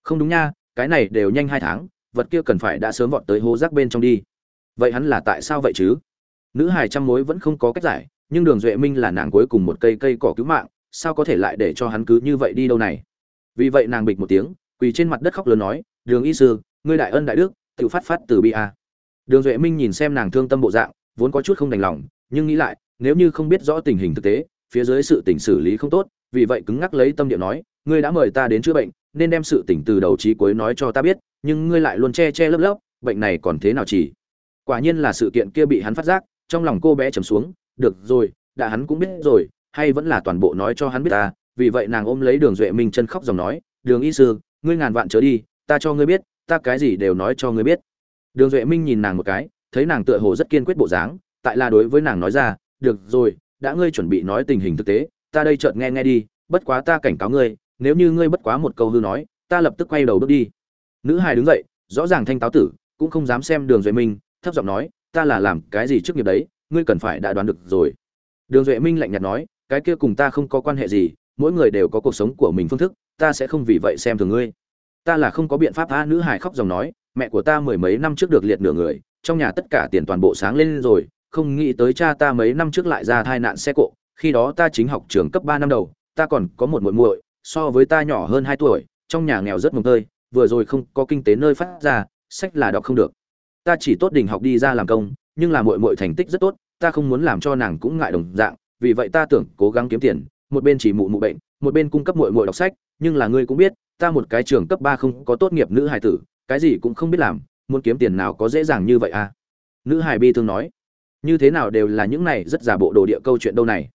Không đúng nha, cái này đều nhanh hai tháng, vật kia cần phải đã sớm vọt tới hố rác bên trong đi. Vậy hắn là tại sao vậy chứ? Nữ hải trăm mối vẫn không có cách giải, nhưng đường duệ minh là nàng cuối cùng một cây cây cỏ cứu mạng, sao có thể lại để cho hắn cứ như vậy đi đâu này? Vì vậy nàng bịch một tiếng, quỳ trên mặt đất khóc lớn nói, đường y sư, ngươi đại ân đại đức, tự phát phát từ bi a. Đường duệ minh nhìn xem nàng thương tâm bộ dạng, vốn có chút không đành lòng, nhưng nghĩ lại, nếu như không biết rõ tình hình thực tế, phía dưới sự tình xử lý không tốt, vì vậy cứng ngắc lấy tâm điệu nói, ngươi đã mời ta đến chữa bệnh, nên đem sự tình từ đầu chí cuối nói cho ta biết, nhưng ngươi lại luôn che che lấp lấp, bệnh này còn thế nào chỉ? Quả nhiên là sự kiện kia bị hắn phát giác, trong lòng cô bé trầm xuống, được rồi, đã hắn cũng biết rồi, hay vẫn là toàn bộ nói cho hắn biết ta vì vậy nàng ôm lấy đường duệ minh chân khóc dòng nói, đường y sư, ngươi ngàn vạn trở đi, ta cho ngươi biết, ta cái gì đều nói cho ngươi biết. Đường duệ minh nhìn nàng một cái, thấy nàng tựa hồ rất kiên quyết bộ dáng, tại là đối với nàng nói ra, được rồi, đã ngươi chuẩn bị nói tình hình thực tế, ta đây chợt nghe nghe đi, bất quá ta cảnh cáo ngươi, nếu như ngươi bất quá một câu hư nói, ta lập tức quay đầu bước đi. Nữ hài đứng dậy, rõ ràng thanh táo tử, cũng không dám xem đường duệ minh, thấp giọng nói, ta là làm cái gì trước nghiệp đấy, ngươi cần phải đã đoán được rồi. Đường duệ minh lạnh nhạt nói, cái kia cùng ta không có quan hệ gì mỗi người đều có cuộc sống của mình phương thức, ta sẽ không vì vậy xem thường ngươi. Ta là không có biện pháp a nữ hải khóc dòng nói, mẹ của ta mười mấy năm trước được liệt nửa người, trong nhà tất cả tiền toàn bộ sáng lên rồi, không nghĩ tới cha ta mấy năm trước lại ra tai nạn xe cộ, khi đó ta chính học trường cấp ba năm đầu, ta còn có một muội muội, so với ta nhỏ hơn hai tuổi, trong nhà nghèo rất mồng tơi, vừa rồi không có kinh tế nơi phát ra, sách là đọc không được. Ta chỉ tốt đình học đi ra làm công, nhưng là muội muội thành tích rất tốt, ta không muốn làm cho nàng cũng ngại đồng dạng, vì vậy ta tưởng cố gắng kiếm tiền một bên chỉ mụ mụ bệnh, một bên cung cấp muội muội đọc sách, nhưng là ngươi cũng biết, ta một cái trường cấp ba không có tốt nghiệp nữ hài tử, cái gì cũng không biết làm, muốn kiếm tiền nào có dễ dàng như vậy à? Nữ hài bi thương nói. Như thế nào đều là những này rất giả bộ đồ địa câu chuyện đâu này.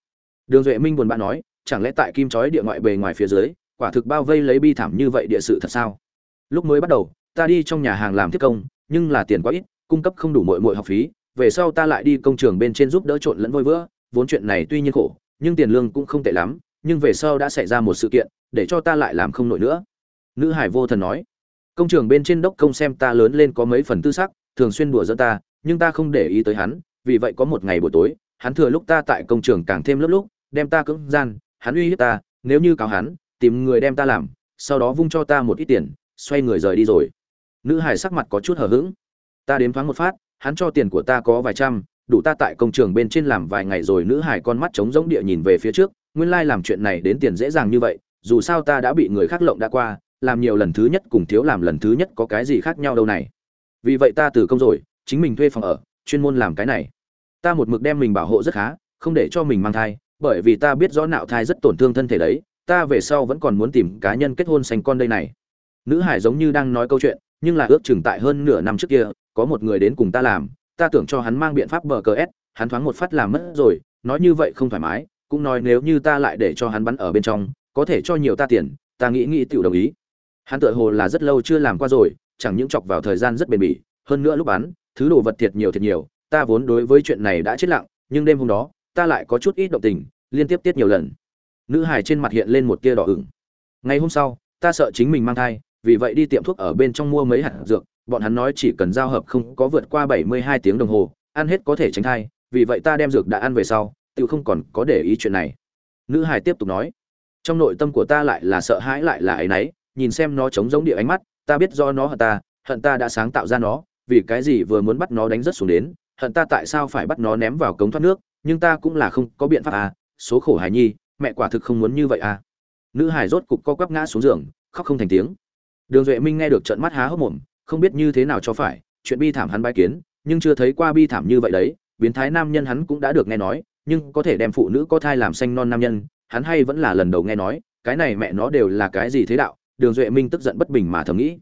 Đường duệ minh buồn bã nói, chẳng lẽ tại kim chói địa ngoại bề ngoài phía dưới, quả thực bao vây lấy bi thảm như vậy địa sự thật sao? Lúc mới bắt đầu, ta đi trong nhà hàng làm thiết công, nhưng là tiền quá ít, cung cấp không đủ muội muội học phí, về sau ta lại đi công trường bên trên giúp đỡ trộn lẫn vôi vữa, vốn chuyện này tuy nhiên khổ nhưng tiền lương cũng không tệ lắm, nhưng về sau đã xảy ra một sự kiện, để cho ta lại làm không nổi nữa. Nữ hải vô thần nói. Công trường bên trên đốc công xem ta lớn lên có mấy phần tư sắc, thường xuyên đùa dẫn ta, nhưng ta không để ý tới hắn, vì vậy có một ngày buổi tối, hắn thừa lúc ta tại công trường càng thêm lớp lúc, đem ta cưỡng gian, hắn uy hiếp ta, nếu như cáo hắn, tìm người đem ta làm, sau đó vung cho ta một ít tiền, xoay người rời đi rồi. Nữ hải sắc mặt có chút hờ hững. Ta đếm thoáng một phát, hắn cho tiền của ta có vài trăm đủ ta tại công trường bên trên làm vài ngày rồi nữ hải con mắt trống rỗng địa nhìn về phía trước, nguyên lai làm chuyện này đến tiền dễ dàng như vậy, dù sao ta đã bị người khác lộng đã qua, làm nhiều lần thứ nhất cùng thiếu làm lần thứ nhất có cái gì khác nhau đâu này. Vì vậy ta từ công rồi, chính mình thuê phòng ở, chuyên môn làm cái này. Ta một mực đem mình bảo hộ rất khá, không để cho mình mang thai, bởi vì ta biết rõ nạo thai rất tổn thương thân thể đấy, ta về sau vẫn còn muốn tìm cá nhân kết hôn sành con đây này. Nữ hải giống như đang nói câu chuyện, nhưng là ước chừng tại hơn nửa năm trước kia, có một người đến cùng ta làm ta tưởng cho hắn mang biện pháp bờ cờ s hắn thoáng một phát làm mất rồi, nói như vậy không thoải mái, cũng nói nếu như ta lại để cho hắn bắn ở bên trong, có thể cho nhiều ta tiền, ta nghĩ nghĩ tiểu đồng ý. Hắn tựa hồ là rất lâu chưa làm qua rồi, chẳng những chọc vào thời gian rất bền bỉ, hơn nữa lúc bắn, thứ đồ vật thiệt nhiều thiệt nhiều, ta vốn đối với chuyện này đã chết lặng, nhưng đêm hôm đó, ta lại có chút ít động tình, liên tiếp tiết nhiều lần. Nữ hải trên mặt hiện lên một tia đỏ ửng. Ngày hôm sau, ta sợ chính mình mang thai, vì vậy đi tiệm thuốc ở bên trong mua mấy hạt dược bọn hắn nói chỉ cần giao hợp không có vượt qua bảy mươi hai tiếng đồng hồ ăn hết có thể tránh thai vì vậy ta đem dược đã ăn về sau tiểu không còn có để ý chuyện này. Nữ hải tiếp tục nói trong nội tâm của ta lại là sợ hãi lại là ấy nấy, nhìn xem nó trống giống địa ánh mắt ta biết do nó hận ta hận ta đã sáng tạo ra nó vì cái gì vừa muốn bắt nó đánh rất xuống đến hận ta tại sao phải bắt nó ném vào cống thoát nước nhưng ta cũng là không có biện pháp à số khổ hài nhi mẹ quả thực không muốn như vậy à. Nữ hải rốt cục co quắp ngã xuống giường khóc không thành tiếng. Đường duệ minh nghe được trận mắt há hốc mồm không biết như thế nào cho phải, chuyện bi thảm hắn bái kiến, nhưng chưa thấy qua bi thảm như vậy đấy, biến thái nam nhân hắn cũng đã được nghe nói, nhưng có thể đem phụ nữ có thai làm xanh non nam nhân, hắn hay vẫn là lần đầu nghe nói, cái này mẹ nó đều là cái gì thế đạo, đường duệ minh tức giận bất bình mà thầm nghĩ.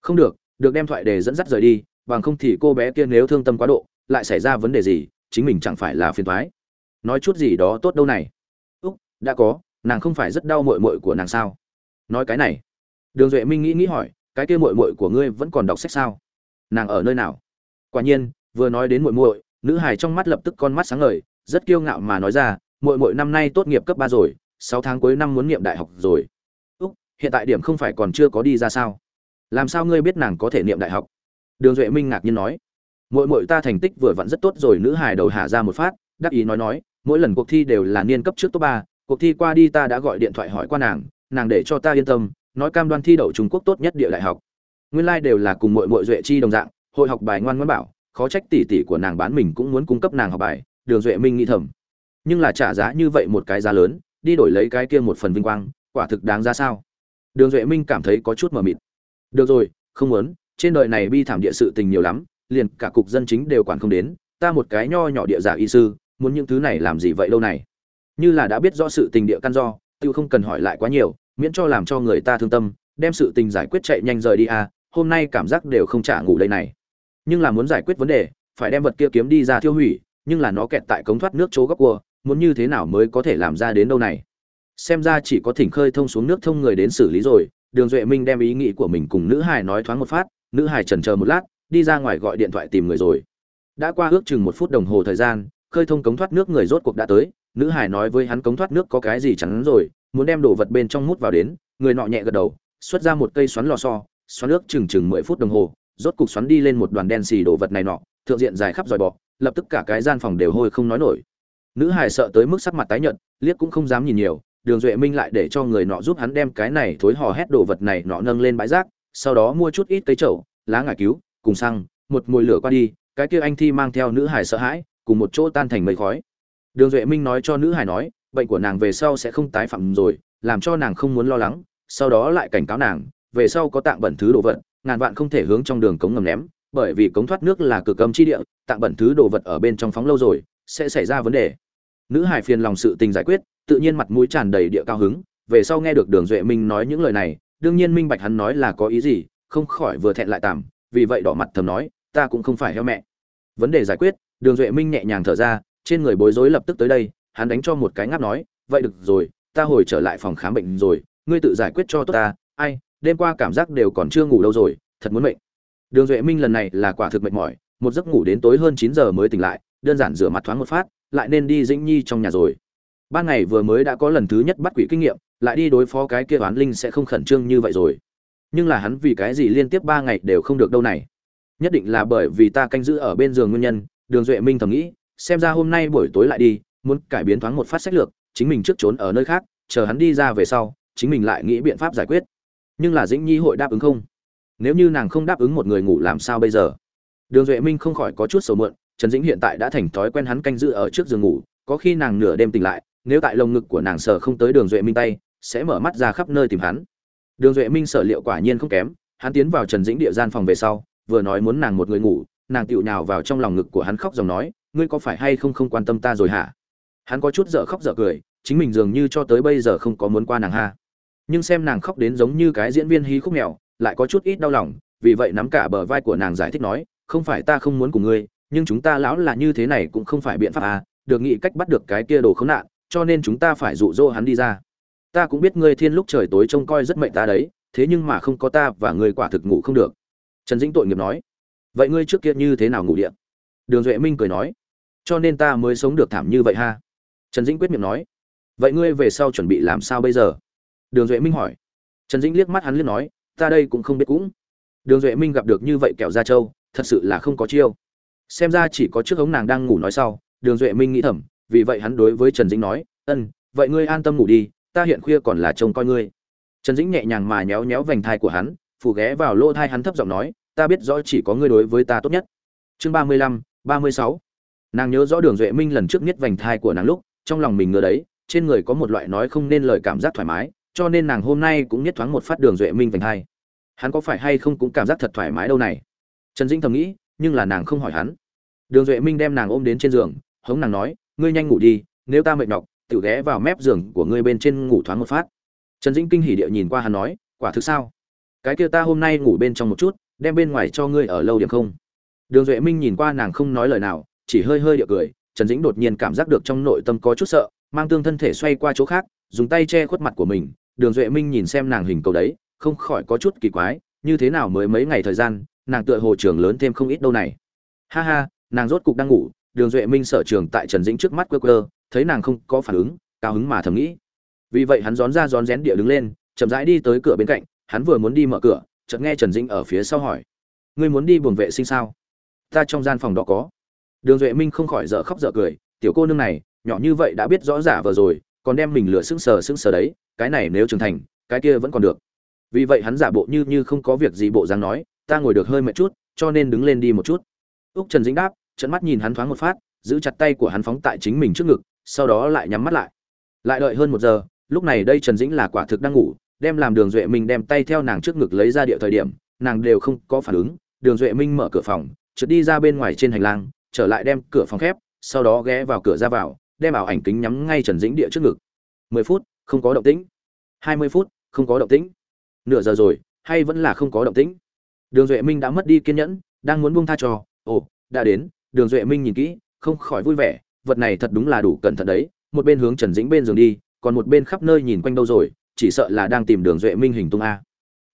Không được được đem thoại để dẫn dắt rời đi, bằng không thì cô bé kia nếu thương tâm quá độ, lại xảy ra vấn đề gì, chính mình chẳng phải là phiền thoái nói chút gì đó tốt đâu này. Úc, đã có, nàng không phải rất đau mội mội của nàng sao? Nói cái này. Đường duệ minh nghĩ nghĩ hỏi cái kia muội muội của ngươi vẫn còn đọc sách sao? Nàng ở nơi nào? Quả nhiên vừa nói đến muội muội, nữ hài trong mắt lập tức con mắt sáng ngời rất kiêu ngạo mà nói ra Muội muội năm nay tốt nghiệp cấp ba rồi sáu tháng cuối năm muốn niệm đại học rồi. Úc hiện tại điểm không phải còn chưa có đi ra sao? Làm sao ngươi biết nàng có thể niệm đại học? Đường duệ minh ngạc nhiên nói. Muội muội ta thành tích vừa vặn rất tốt rồi. Nữ hài đầu hạ ra một phát đáp ý nói nói mỗi lần cuộc thi đều là niên cấp trước top ba cuộc thi qua đi ta đã gọi điện thoại hỏi qua nàng nàng để cho ta yên tâm nói cam đoan thi đậu trung quốc tốt nhất địa đại học. Nguyên lai đều là cùng muội muội duệ chi đồng dạng, hội học bài ngoan ngoãn bảo, khó trách tỷ tỷ của nàng bán mình cũng muốn cung cấp nàng học bài, đường duệ minh nghĩ thầm. Nhưng là trả giá như vậy một cái giá lớn, đi đổi lấy cái kia một phần vinh quang, quả thực đáng ra sao? Đường duệ minh cảm thấy có chút mờ mịt. Được rồi, không muốn, trên đời này bi thảm địa sự tình nhiều lắm, liền cả cục dân chính đều quản không đến, ta một cái nho nhỏ địa giả y sư, muốn những thứ này làm gì vậy lâu này? Như là đã biết rõ sự tình địa căn do, tiêu không cần hỏi lại quá nhiều miễn cho làm cho người ta thương tâm, đem sự tình giải quyết chạy nhanh rời đi à hôm nay cảm giác đều không trả ngủ đây này. Nhưng là muốn giải quyết vấn đề, phải đem vật kia kiếm đi ra thiêu hủy, nhưng là nó kẹt tại cống thoát nước chỗ góc cua, muốn như thế nào mới có thể làm ra đến đâu này? Xem ra chỉ có thỉnh khơi thông xuống nước thông người đến xử lý rồi, đường duệ minh đem ý nghĩ của mình cùng nữ hải nói thoáng một phát, nữ hải trần chờ một lát, đi ra ngoài gọi điện thoại tìm người rồi. Đã qua ước chừng một phút đồng hồ thời gian, khơi thông cống thoát nước người rốt cuộc đã tới nữ hải nói với hắn cống thoát nước có cái gì chắn rồi, muốn đem đồ vật bên trong mút vào đến, người nọ nhẹ gật đầu, xuất ra một cây xoắn lò xo, xoắn nước chừng chừng mười phút đồng hồ, rốt cục xoắn đi lên một đoàn đen xì đồ vật này nọ, thượng diện dài khắp dòi bọ, lập tức cả cái gian phòng đều hôi không nói nổi. Nữ hải sợ tới mức sắc mặt tái nhợt, liếc cũng không dám nhìn nhiều, đường duệ minh lại để cho người nọ giúp hắn đem cái này thối hò hét đồ vật này nọ nâng lên bãi rác, sau đó mua chút ít cây trậu lá ngải cứu, cùng xăng, một mùi lửa qua đi, cái kia anh thi mang theo nữ hải sợ hãi, cùng một chỗ tan thành mây khói đường duệ minh nói cho nữ hải nói, bệnh của nàng về sau sẽ không tái phạm rồi, làm cho nàng không muốn lo lắng, sau đó lại cảnh cáo nàng, về sau có tạng bẩn thứ đồ vật, ngàn vạn không thể hướng trong đường cống ngầm ném, bởi vì cống thoát nước là cực cấm chi địa, tạng bẩn thứ đồ vật ở bên trong phóng lâu rồi, sẽ xảy ra vấn đề. Nữ hải phiền lòng sự tình giải quyết, tự nhiên mặt mũi tràn đầy địa cao hứng, về sau nghe được đường duệ minh nói những lời này, đương nhiên minh bạch hắn nói là có ý gì, không khỏi vừa thẹn lại tạm, vì vậy đỏ mặt thầm nói, ta cũng không phải heo mẹ. Vấn đề giải quyết, đường duệ minh nhẹ nhàng thở ra trên người bối rối lập tức tới đây, hắn đánh cho một cái ngáp nói, vậy được rồi, ta hồi trở lại phòng khám bệnh rồi, ngươi tự giải quyết cho tốt ta, ai, đêm qua cảm giác đều còn chưa ngủ đâu rồi, thật muốn mệnh. Đường duệ minh lần này là quả thực mệt mỏi, một giấc ngủ đến tối hơn chín giờ mới tỉnh lại, đơn giản rửa mặt thoáng một phát, lại nên đi dĩnh nhi trong nhà rồi. Ban ngày vừa mới đã có lần thứ nhất bắt quỷ kinh nghiệm, lại đi đối phó cái kia oán linh sẽ không khẩn trương như vậy rồi. Nhưng là hắn vì cái gì liên tiếp ba ngày đều không được đâu này? Nhất định là bởi vì ta canh giữ ở bên giường nguyên nhân, đường duệ minh thầm nghĩ xem ra hôm nay buổi tối lại đi, muốn cải biến thoáng một phát sách lược, chính mình trước trốn ở nơi khác, chờ hắn đi ra về sau, chính mình lại nghĩ biện pháp giải quyết. Nhưng là dĩnh nhi hội đáp ứng không? Nếu như nàng không đáp ứng một người ngủ làm sao bây giờ? Đường duệ minh không khỏi có chút sầu mượn trần dĩnh hiện tại đã thành thói quen hắn canh giữ ở trước giường ngủ, có khi nàng nửa đêm tỉnh lại, nếu tại lồng ngực của nàng sờ không tới đường duệ minh tay, sẽ mở mắt ra khắp nơi tìm hắn. Đường duệ minh sở liệu quả nhiên không kém, hắn tiến vào trần dĩnh địa gian phòng về sau, vừa nói muốn nàng một người ngủ, nàng tựu nhào vào trong lòng ngực của hắn khóc dòng nói ngươi có phải hay không không quan tâm ta rồi hả? Hắn có chút dở khóc dở cười, chính mình dường như cho tới bây giờ không có muốn qua nàng ha. Nhưng xem nàng khóc đến giống như cái diễn viên hí khúc mèo, lại có chút ít đau lòng, vì vậy nắm cả bờ vai của nàng giải thích nói, không phải ta không muốn cùng ngươi, nhưng chúng ta lão là như thế này cũng không phải biện pháp à được nghĩ cách bắt được cái kia đồ khốn nạn, cho nên chúng ta phải dụ dỗ hắn đi ra. Ta cũng biết ngươi thiên lúc trời tối trông coi rất mệnh ta đấy, thế nhưng mà không có ta và ngươi quả thực ngủ không được. Trần dĩnh tội nghiệp nói, vậy ngươi trước kia như thế nào ngủ điện đường duệ minh cười nói cho nên ta mới sống được thảm như vậy ha. Trần dĩnh quyết miệng nói. Vậy ngươi về sau chuẩn bị làm sao bây giờ? Đường duệ minh hỏi. Trần dĩnh liếc mắt hắn liếc nói ta đây cũng không biết cũng. Đường duệ minh gặp được như vậy kẹo ra trâu, thật sự là không có chiêu. Xem ra chỉ có trước ống nàng đang ngủ nói sau đường duệ minh nghĩ thầm vì vậy hắn đối với trần dĩnh nói ân vậy ngươi an tâm ngủ đi ta hiện khuya còn là trông coi ngươi. Trần dĩnh nhẹ nhàng mà nhéo nhéo vành thai của hắn phủ ghé vào lỗ thai hắn thấp giọng nói ta biết rõ chỉ có ngươi đối với ta tốt nhất. Chương ba mươi lăm ba mươi sáu nàng nhớ rõ đường duệ minh lần trước nhất vành thai của nàng lúc, trong lòng mình ngờ đấy, trên người có một loại nói không nên lời cảm giác thoải mái, cho nên nàng hôm nay cũng nhất thoáng một phát đường duệ minh vành thai. Hắn có phải hay không cũng cảm giác thật thoải mái đâu này? Trần dĩnh thầm nghĩ, nhưng là nàng không hỏi hắn. Đường duệ minh đem nàng ôm đến trên giường, hống nàng nói, ngươi nhanh ngủ đi, nếu ta mệt nhọc, tự ghé vào mép giường của ngươi bên trên ngủ thoáng một phát. Trần dĩnh kinh hỉ địa nhìn qua hắn nói, quả thực sao? Cái kia ta hôm nay ngủ bên trong một chút, đem bên ngoài cho ngươi ở lâu điểm không? Đường duệ minh nhìn qua nàng không nói lời nào chỉ hơi hơi địa cười, trần dĩnh đột nhiên cảm giác được trong nội tâm có chút sợ, mang tương thân thể xoay qua chỗ khác, dùng tay che khuất mặt của mình, đường duệ minh nhìn xem nàng hình cầu đấy, không khỏi có chút kỳ quái, như thế nào mới mấy ngày thời gian, nàng tựa hồ trường lớn thêm không ít đâu này. Ha ha, nàng rốt cục đang ngủ, đường duệ minh sở trường tại trần dĩnh trước mắt quơ quơ, thấy nàng không có phản ứng, cao hứng mà thầm nghĩ. Vì vậy hắn rón ra rón rén địa đứng lên, chậm rãi đi tới cửa bên cạnh, hắn vừa muốn đi mở cửa, chợt nghe trần dĩnh ở phía sau hỏi. Ngươi muốn đi buồng vệ sinh sao? Ta trong gian phòng đó có đường duệ minh không khỏi dở khóc dở cười, tiểu cô nương này, nhỏ như vậy đã biết rõ giả vờ rồi, còn đem mình lửa sững sờ sững sờ đấy, cái này nếu trưởng thành, cái kia vẫn còn được. Vì vậy hắn giả bộ như như không có việc gì bộ dáng nói, ta ngồi được hơi mệt chút, cho nên đứng lên đi một chút. Úc trần dĩnh đáp trận mắt nhìn hắn thoáng một phát, giữ chặt tay của hắn phóng tại chính mình trước ngực, sau đó lại nhắm mắt lại. Lại đợi hơn một giờ, lúc này đây trần dĩnh là quả thực đang ngủ, đem làm đường duệ minh đem tay theo nàng trước ngực lấy ra địa thời điểm, nàng đều không có phản ứng. Đường duệ minh mở cửa phòng, trượt đi ra bên ngoài trên hành lang trở lại đem cửa phòng khép, sau đó ghé vào cửa ra vào, đem ảo ảnh kính nhắm ngay trần dĩnh địa trước ngực. Mười phút, không có động tĩnh. Hai mươi phút, không có động tĩnh. Nửa giờ rồi, hay vẫn là không có động tĩnh? Đường duệ minh đã mất đi kiên nhẫn, đang muốn buông tha cho. Ồ, đã đến, đường duệ minh nhìn kỹ, không khỏi vui vẻ, vật này thật đúng là đủ cẩn thận đấy. Một bên hướng trần dĩnh bên giường đi, còn một bên khắp nơi nhìn quanh đâu rồi, chỉ sợ là đang tìm đường duệ minh hình tung a.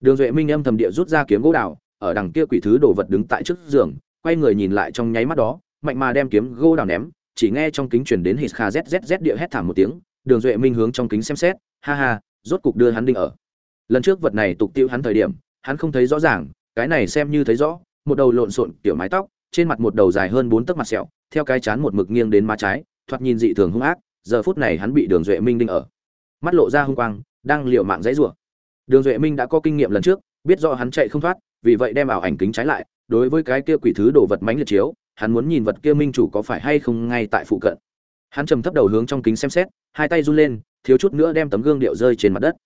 Đường duệ minh âm thầm địa rút ra kiếm gỗ đào, ở đằng kia quỷ thứ đồ vật đứng tại trước giường, quay người nhìn lại trong nháy mắt đó mạnh mà đem kiếm gỗ đào ném, chỉ nghe trong kính truyền đến hít kha zzz địa hét thảm một tiếng, đường duệ minh hướng trong kính xem xét, ha ha, rốt cục đưa hắn đinh ở. Lần trước vật này tục tiêu hắn thời điểm, hắn không thấy rõ ràng, cái này xem như thấy rõ, một đầu lộn xộn kiểu mái tóc, trên mặt một đầu dài hơn bốn tấc mặt sẹo, theo cái chán một mực nghiêng đến má trái, thoạt nhìn dị thường hung ác, giờ phút này hắn bị đường duệ minh đinh ở. Mắt lộ ra hung quang, đang liều mạng dãy rủa. Đường duệ minh đã có kinh nghiệm lần trước, biết rõ hắn chạy không thoát, vì vậy đem ảo ảnh kính trái lại, đối với cái kia quỷ thứ đồ vật mánh liệt chiếu hắn muốn nhìn vật kia minh chủ có phải hay không ngay tại phụ cận. Hắn trầm thấp đầu hướng trong kính xem xét, hai tay run lên, thiếu chút nữa đem tấm gương điệu rơi trên mặt đất.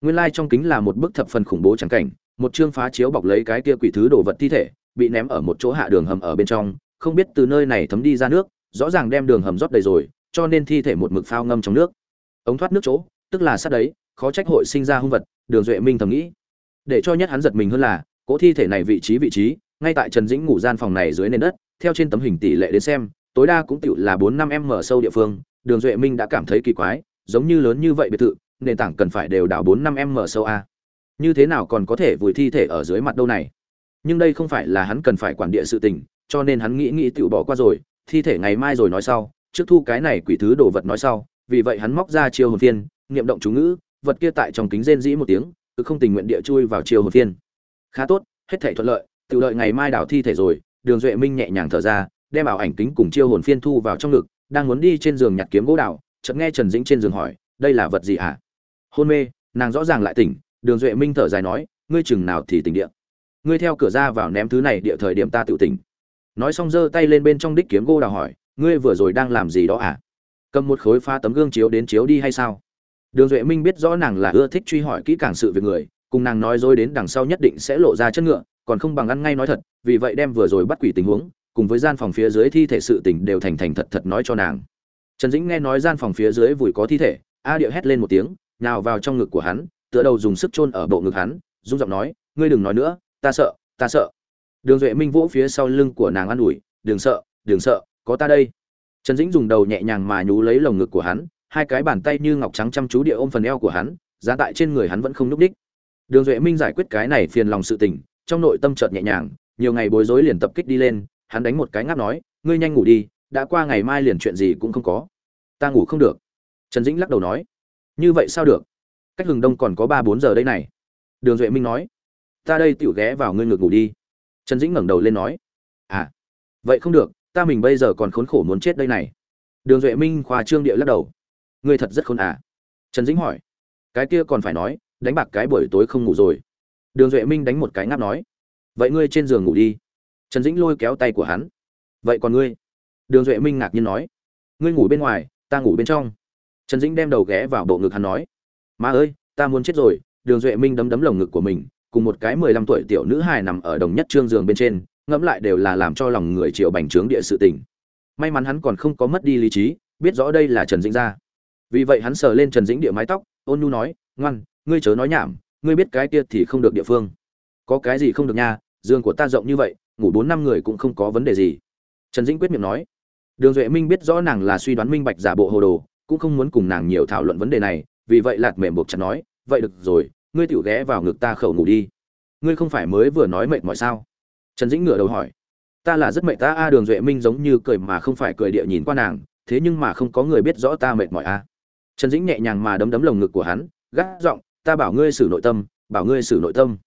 Nguyên lai trong kính là một bức thập phần khủng bố trắng cảnh, một chương phá chiếu bọc lấy cái kia quỷ thứ đồ vật thi thể, bị ném ở một chỗ hạ đường hầm ở bên trong, không biết từ nơi này thấm đi ra nước, rõ ràng đem đường hầm rót đầy rồi, cho nên thi thể một mực phao ngâm trong nước. Ống thoát nước chỗ, tức là sát đấy, khó trách hội sinh ra hung vật, đường duệ minh thầm nghĩ. Để cho nhất hắn giật mình hơn là, cỗ thi thể này vị trí vị trí, ngay tại trần dĩnh ngủ gian phòng này dưới nền đất theo trên tấm hình tỷ lệ đến xem, tối đa cũng tựu là bốn năm em mở sâu địa phương, đường duệ minh đã cảm thấy kỳ quái, giống như lớn như vậy biệt thự, nền tảng cần phải đều đào bốn năm em mở sâu a. Như thế nào còn có thể vùi thi thể ở dưới mặt đâu này? Nhưng đây không phải là hắn cần phải quản địa sự tình, cho nên hắn nghĩ nghĩ tựu bỏ qua rồi, thi thể ngày mai rồi nói sau, trước thu cái này quỷ thứ đồ vật nói sau, vì vậy hắn móc ra chiêu hồn phiên, niệm động chú ngữ, vật kia tại trong kính rên dĩ một tiếng, cứ không tình nguyện địa chui vào chiêu hồn phiên. Khá tốt, hết thể thuận lợi tự lợi ngày mai đảo thi thể rồi đường duệ minh nhẹ nhàng thở ra, đem ảo ảnh kính cùng chiêu hồn phiên thu vào trong ngực, đang muốn đi trên giường nhặt kiếm gỗ đào, chợt nghe trần dĩnh trên giường hỏi, đây là vật gì hả? Hôn mê, nàng rõ ràng lại tỉnh. Đường duệ minh thở dài nói, ngươi chừng nào thì tỉnh địa? Ngươi theo cửa ra vào ném thứ này địa thời điểm ta tự tỉnh. Nói xong giơ tay lên bên trong đích kiếm gỗ đào hỏi, ngươi vừa rồi đang làm gì đó à cầm một khối pha tấm gương chiếu đến chiếu đi hay sao? Đường duệ minh biết rõ nàng là ưa thích truy hỏi kỹ càng sự việc người, cùng nàng nói dối đến đằng sau nhất định sẽ lộ ra chất ngựa còn không bằng ăn ngay nói thật, vì vậy đem vừa rồi bắt quỷ tình huống, cùng với gian phòng phía dưới thi thể sự tình đều thành thành thật thật nói cho nàng. Trần dĩnh nghe nói gian phòng phía dưới vùi có thi thể, a điệu hét lên một tiếng nào vào trong ngực của hắn, tựa đầu dùng sức chôn ở bộ ngực hắn rung giọng nói, ngươi đừng nói nữa, ta sợ ta sợ. Đường duệ minh vỗ phía sau lưng của nàng an ủi, đừng sợ đừng sợ, có ta đây. Trần dĩnh dùng đầu nhẹ nhàng mà nhú lấy lồng ngực của hắn, hai cái bàn tay như ngọc trắng chăm chú địa ôm phần eo của hắn, giá tại trên người hắn vẫn không núp đích. Đường duệ minh giải quyết cái này phiền lòng sự tình trong nội tâm chợt nhẹ nhàng, nhiều ngày bối rối liền tập kích đi lên, hắn đánh một cái ngáp nói, ngươi nhanh ngủ đi, đã qua ngày mai liền chuyện gì cũng không có. Ta ngủ không được. Trần dĩnh lắc đầu nói. Như vậy sao được? Cách hừng đông còn có ba bốn giờ đây này. Đường duệ minh nói. Ta đây tiểu ghé vào ngươi ngược ngủ đi. Trần dĩnh ngẩng đầu lên nói. À vậy không được, ta mình bây giờ còn khốn khổ muốn chết đây này. Đường duệ minh khoa trương địa lắc đầu. Ngươi thật rất khốn à? Trần dĩnh hỏi. Cái kia còn phải nói, đánh bạc cái buổi tối không ngủ rồi đường duệ minh đánh một cái ngáp nói vậy ngươi trên giường ngủ đi. Trần dĩnh lôi kéo tay của hắn vậy còn ngươi? Đường duệ minh ngạc nhiên nói ngươi ngủ bên ngoài ta ngủ bên trong. Trần dĩnh đem đầu ghé vào bộ ngực hắn nói má ơi ta muốn chết rồi. Đường duệ minh đấm đấm lồng ngực của mình cùng một cái mười lăm tuổi tiểu nữ hài nằm ở đồng nhất trương giường bên trên ngẫm lại đều là làm cho lòng người triệu bành trướng địa sự tình. May mắn hắn còn không có mất đi lý trí biết rõ đây là trần dĩnh ra, vì vậy hắn sờ lên trần dĩnh địa mái tóc ôn nhu nói ngoan ngươi chớ nói nhảm ngươi biết cái kia thì không được địa phương. Có cái gì không được nha, giường của ta rộng như vậy, ngủ bốn năm người cũng không có vấn đề gì. Trần dĩnh quyết miệng nói. Đường duệ minh biết rõ nàng là suy đoán minh bạch giả bộ hồ đồ, cũng không muốn cùng nàng nhiều thảo luận vấn đề này, vì vậy lạt mềm buộc chặt nói, vậy được rồi, ngươi tiểu ghé vào ngực ta khẩu ngủ đi. Ngươi không phải mới vừa nói mệt mỏi sao? Trần dĩnh ngửa đầu hỏi. Ta là rất mệt ta, a, đường duệ minh giống như cười mà không phải cười địa nhìn qua nàng, thế nhưng mà không có người biết rõ ta mệt mỏi a. Trần dĩnh nhẹ nhàng mà đấm đấm lồng ngực của hắn, gắt giọng ta bảo ngươi xử nội tâm, bảo ngươi xử nội tâm.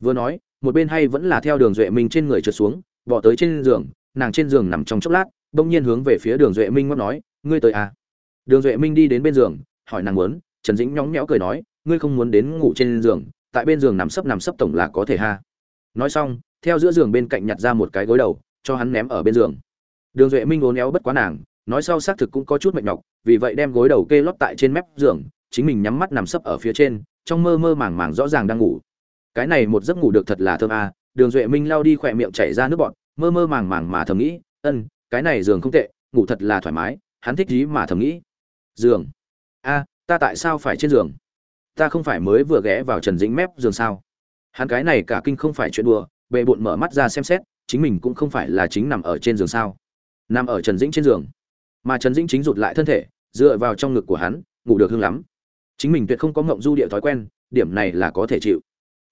Vừa nói, một bên hay vẫn là theo đường duệ minh trên người trượt xuống, bỏ tới trên giường, nàng trên giường nằm trong chốc lát, bỗng nhiên hướng về phía đường duệ minh ngóc nói, ngươi tới à? Đường duệ minh đi đến bên giường, hỏi nàng muốn, trần dĩnh nhóng nhẽo cười nói, ngươi không muốn đến ngủ trên giường, tại bên giường nằm sấp nằm sấp tổng là có thể ha. Nói xong, theo giữa giường bên cạnh nhặt ra một cái gối đầu, cho hắn ném ở bên giường. Đường duệ minh ố néo bất quá nàng, nói sau xác thực cũng có chút mệt nhọc, vì vậy đem gối đầu kê lót tại trên mép giường, chính mình nhắm mắt nằm sấp ở phía trên trong mơ mơ màng màng rõ ràng đang ngủ. Cái này một giấc ngủ được thật là thơm à đường duệ minh lao đi khỏe miệng chảy ra nước bọt, mơ mơ màng màng mà thầm nghĩ, ân, cái này giường không tệ, ngủ thật là thoải mái, hắn thích gì mà thầm nghĩ. Giường? A, ta tại sao phải trên giường? Ta không phải mới vừa ghé vào trần dĩnh mép giường sao? Hắn cái này cả kinh không phải chuyện đùa bệ bụn mở mắt ra xem xét, chính mình cũng không phải là chính nằm ở trên giường sao. Nằm ở trần dĩnh trên giường. Mà trần dĩnh chính rụt lại thân thể, dựa vào trong ngực của hắn, ngủ được hương lắm chính mình tuyệt không có ngộng du địa thói quen, điểm này là có thể chịu.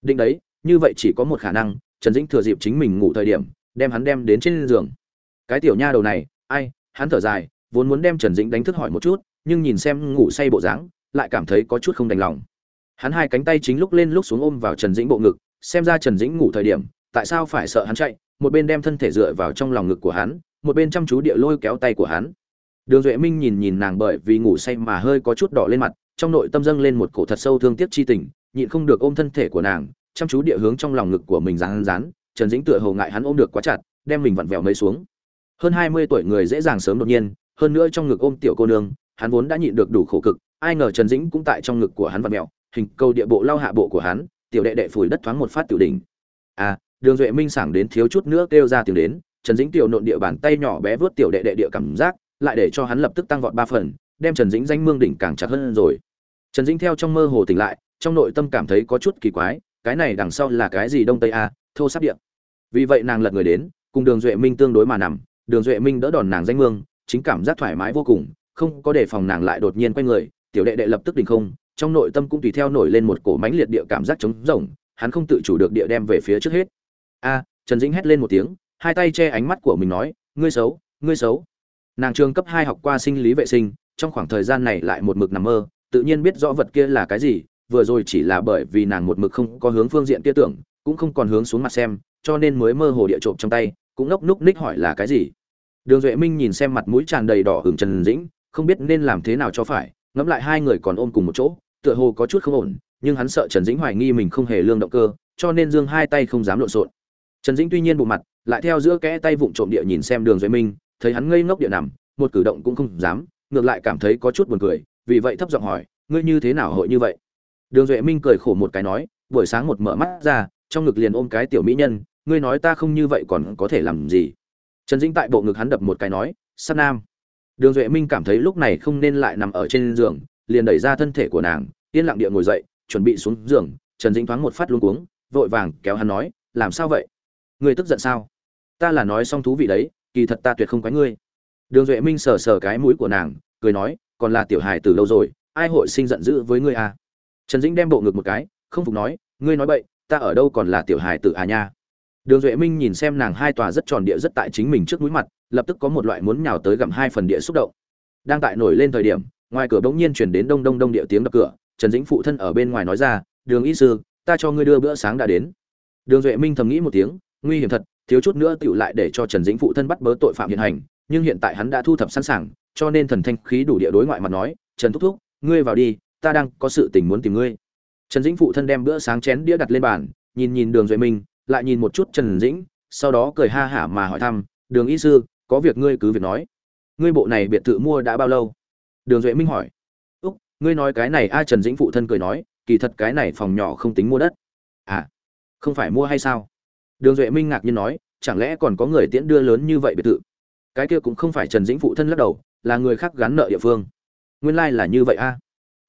Định đấy, như vậy chỉ có một khả năng, trần dĩnh thừa dịp chính mình ngủ thời điểm, đem hắn đem đến trên giường. Cái tiểu nha đầu này, ai, hắn thở dài, vốn muốn đem trần dĩnh đánh thức hỏi một chút, nhưng nhìn xem ngủ say bộ dáng, lại cảm thấy có chút không đành lòng. Hắn hai cánh tay chính lúc lên lúc xuống ôm vào trần dĩnh bộ ngực, xem ra trần dĩnh ngủ thời điểm, tại sao phải sợ hắn chạy, một bên đem thân thể dựa vào trong lòng ngực của hắn, một bên chăm chú địa lôi kéo tay của hắn đường duệ minh nhìn nhìn nàng bởi vì ngủ say mà hơi có chút đỏ lên mặt trong nội tâm dâng lên một cổ thật sâu thương tiếc chi tình nhịn không được ôm thân thể của nàng chăm chú địa hướng trong lòng ngực của mình dán dán, trần dĩnh tựa hồ ngại hắn ôm được quá chặt đem mình vặn vẹo mấy xuống. Hơn hai mươi tuổi người dễ dàng sớm đột nhiên hơn nữa trong ngực ôm tiểu cô nương hắn vốn đã nhịn được đủ khổ cực ai ngờ trần dĩnh cũng tại trong ngực của hắn vặn vẹo hình câu địa bộ lao hạ bộ của hắn tiểu đệ đệ phủi đất thoáng một phát tiểu đỉnh. À đường duệ minh sảng đến thiếu chút nữa kêu ra tiếng đến trần dĩnh tiểu nộn địa bàn tay nhỏ bé vướt tiểu đệ đệ địa cảm giác lại để cho hắn lập tức tăng vọt ba phần, đem trần dĩnh danh mương đỉnh càng chặt hơn rồi. Trần dĩnh theo trong mơ hồ tỉnh lại, trong nội tâm cảm thấy có chút kỳ quái, cái này đằng sau là cái gì đông tây a, thô sắp điện. Vì vậy nàng lật người đến, cùng đường duệ minh tương đối mà nằm, đường duệ minh đỡ đòn nàng danh mương, chính cảm giác thoải mái vô cùng, không có đề phòng nàng lại đột nhiên quay người, tiểu đệ đệ lập tức đình không, trong nội tâm cũng tùy theo nổi lên một cổ mánh liệt địa cảm giác trống rỗng, hắn không tự chủ được địa đem về phía trước hết. A, trần dĩnh hét lên một tiếng, hai tay che ánh mắt của mình nói, ngươi xấu ngươi xấu nàng trường cấp hai học qua sinh lý vệ sinh, trong khoảng thời gian này lại một mực nằm mơ, tự nhiên biết rõ vật kia là cái gì, vừa rồi chỉ là bởi vì nàng một mực không có hướng phương diện kia tưởng, cũng không còn hướng xuống mặt xem, cho nên mới mơ hồ địa trộm trong tay, cũng ngốc núc ních hỏi là cái gì. Đường duệ minh nhìn xem mặt mũi tràn đầy đỏ hưởng trần dĩnh, không biết nên làm thế nào cho phải, ngẫm lại hai người còn ôm cùng một chỗ, tựa hồ có chút không ổn, nhưng hắn sợ trần dĩnh hoài nghi mình không hề lương động cơ, cho nên dương hai tay không dám lộn xộn. Trần dĩnh tuy nhiên bộ mặt, lại theo giữa kẽ tay vụng trộm địa nhìn xem đường duệ minh thấy hắn ngây ngốc địa nằm, một cử động cũng không dám, ngược lại cảm thấy có chút buồn cười, vì vậy thấp giọng hỏi, ngươi như thế nào hội như vậy? Đường duệ minh cười khổ một cái nói, buổi sáng một mở mắt ra, trong ngực liền ôm cái tiểu mỹ nhân, ngươi nói ta không như vậy còn có thể làm gì? Trần dĩnh tại bộ ngực hắn đập một cái nói San nam. Đường duệ minh cảm thấy lúc này không nên lại nằm ở trên giường, liền đẩy ra thân thể của nàng, yên lặng địa ngồi dậy, chuẩn bị xuống giường, trần dĩnh thoáng một phát luống cuống, vội vàng kéo hắn nói, làm sao vậy? Ngươi tức giận sao? Ta là nói xong thú vị đấy kỳ thật ta tuyệt không quái ngươi. Đường duệ minh sờ sờ cái mũi của nàng, cười nói, còn là tiểu hài từ lâu rồi, ai hội sinh giận dữ với ngươi à? Trần dĩnh đem bộ ngực một cái, không phục nói, ngươi nói bậy, ta ở đâu còn là tiểu hài tử à nha? Đường duệ minh nhìn xem nàng hai tòa rất tròn địa rất tại chính mình trước mũi mặt, lập tức có một loại muốn nhào tới gặm hai phần địa xúc động. Đang tại nổi lên thời điểm, ngoài cửa bỗng nhiên chuyển đến đông đông đông địa tiếng đập cửa, trần dĩnh phụ thân ở bên ngoài nói ra, đường y sư, ta cho ngươi đưa bữa sáng đã đến. Đường duệ minh thầm nghĩ một tiếng, nguy hiểm thật thiếu chút nữa tựu lại để cho trần dĩnh phụ thân bắt bớ tội phạm hiện hành, nhưng hiện tại hắn đã thu thập sẵn sàng, cho nên thần thanh khí đủ địa đối ngoại mặt nói, trần thúc thúc, ngươi vào đi, ta đang có sự tình muốn tìm ngươi. Trần dĩnh phụ thân đem bữa sáng chén đĩa đặt lên bàn, nhìn nhìn đường duệ minh, lại nhìn một chút trần dĩnh, sau đó cười ha hả mà hỏi thăm, đường y sư, có việc ngươi cứ việc nói. Ngươi bộ này biệt thự mua đã bao lâu? Đường duệ minh hỏi. Úc, ngươi nói cái này a, trần dĩnh phụ thân cười nói, kỳ thật cái này phòng nhỏ không tính mua đất. À không phải mua hay sao? Đường duệ minh ngạc nhiên nói, chẳng lẽ còn có người tiễn đưa lớn như vậy biệt thự? Cái kia cũng không phải trần dĩnh phụ thân lắc đầu, là người khác gắn nợ địa phương. Nguyên lai là như vậy a.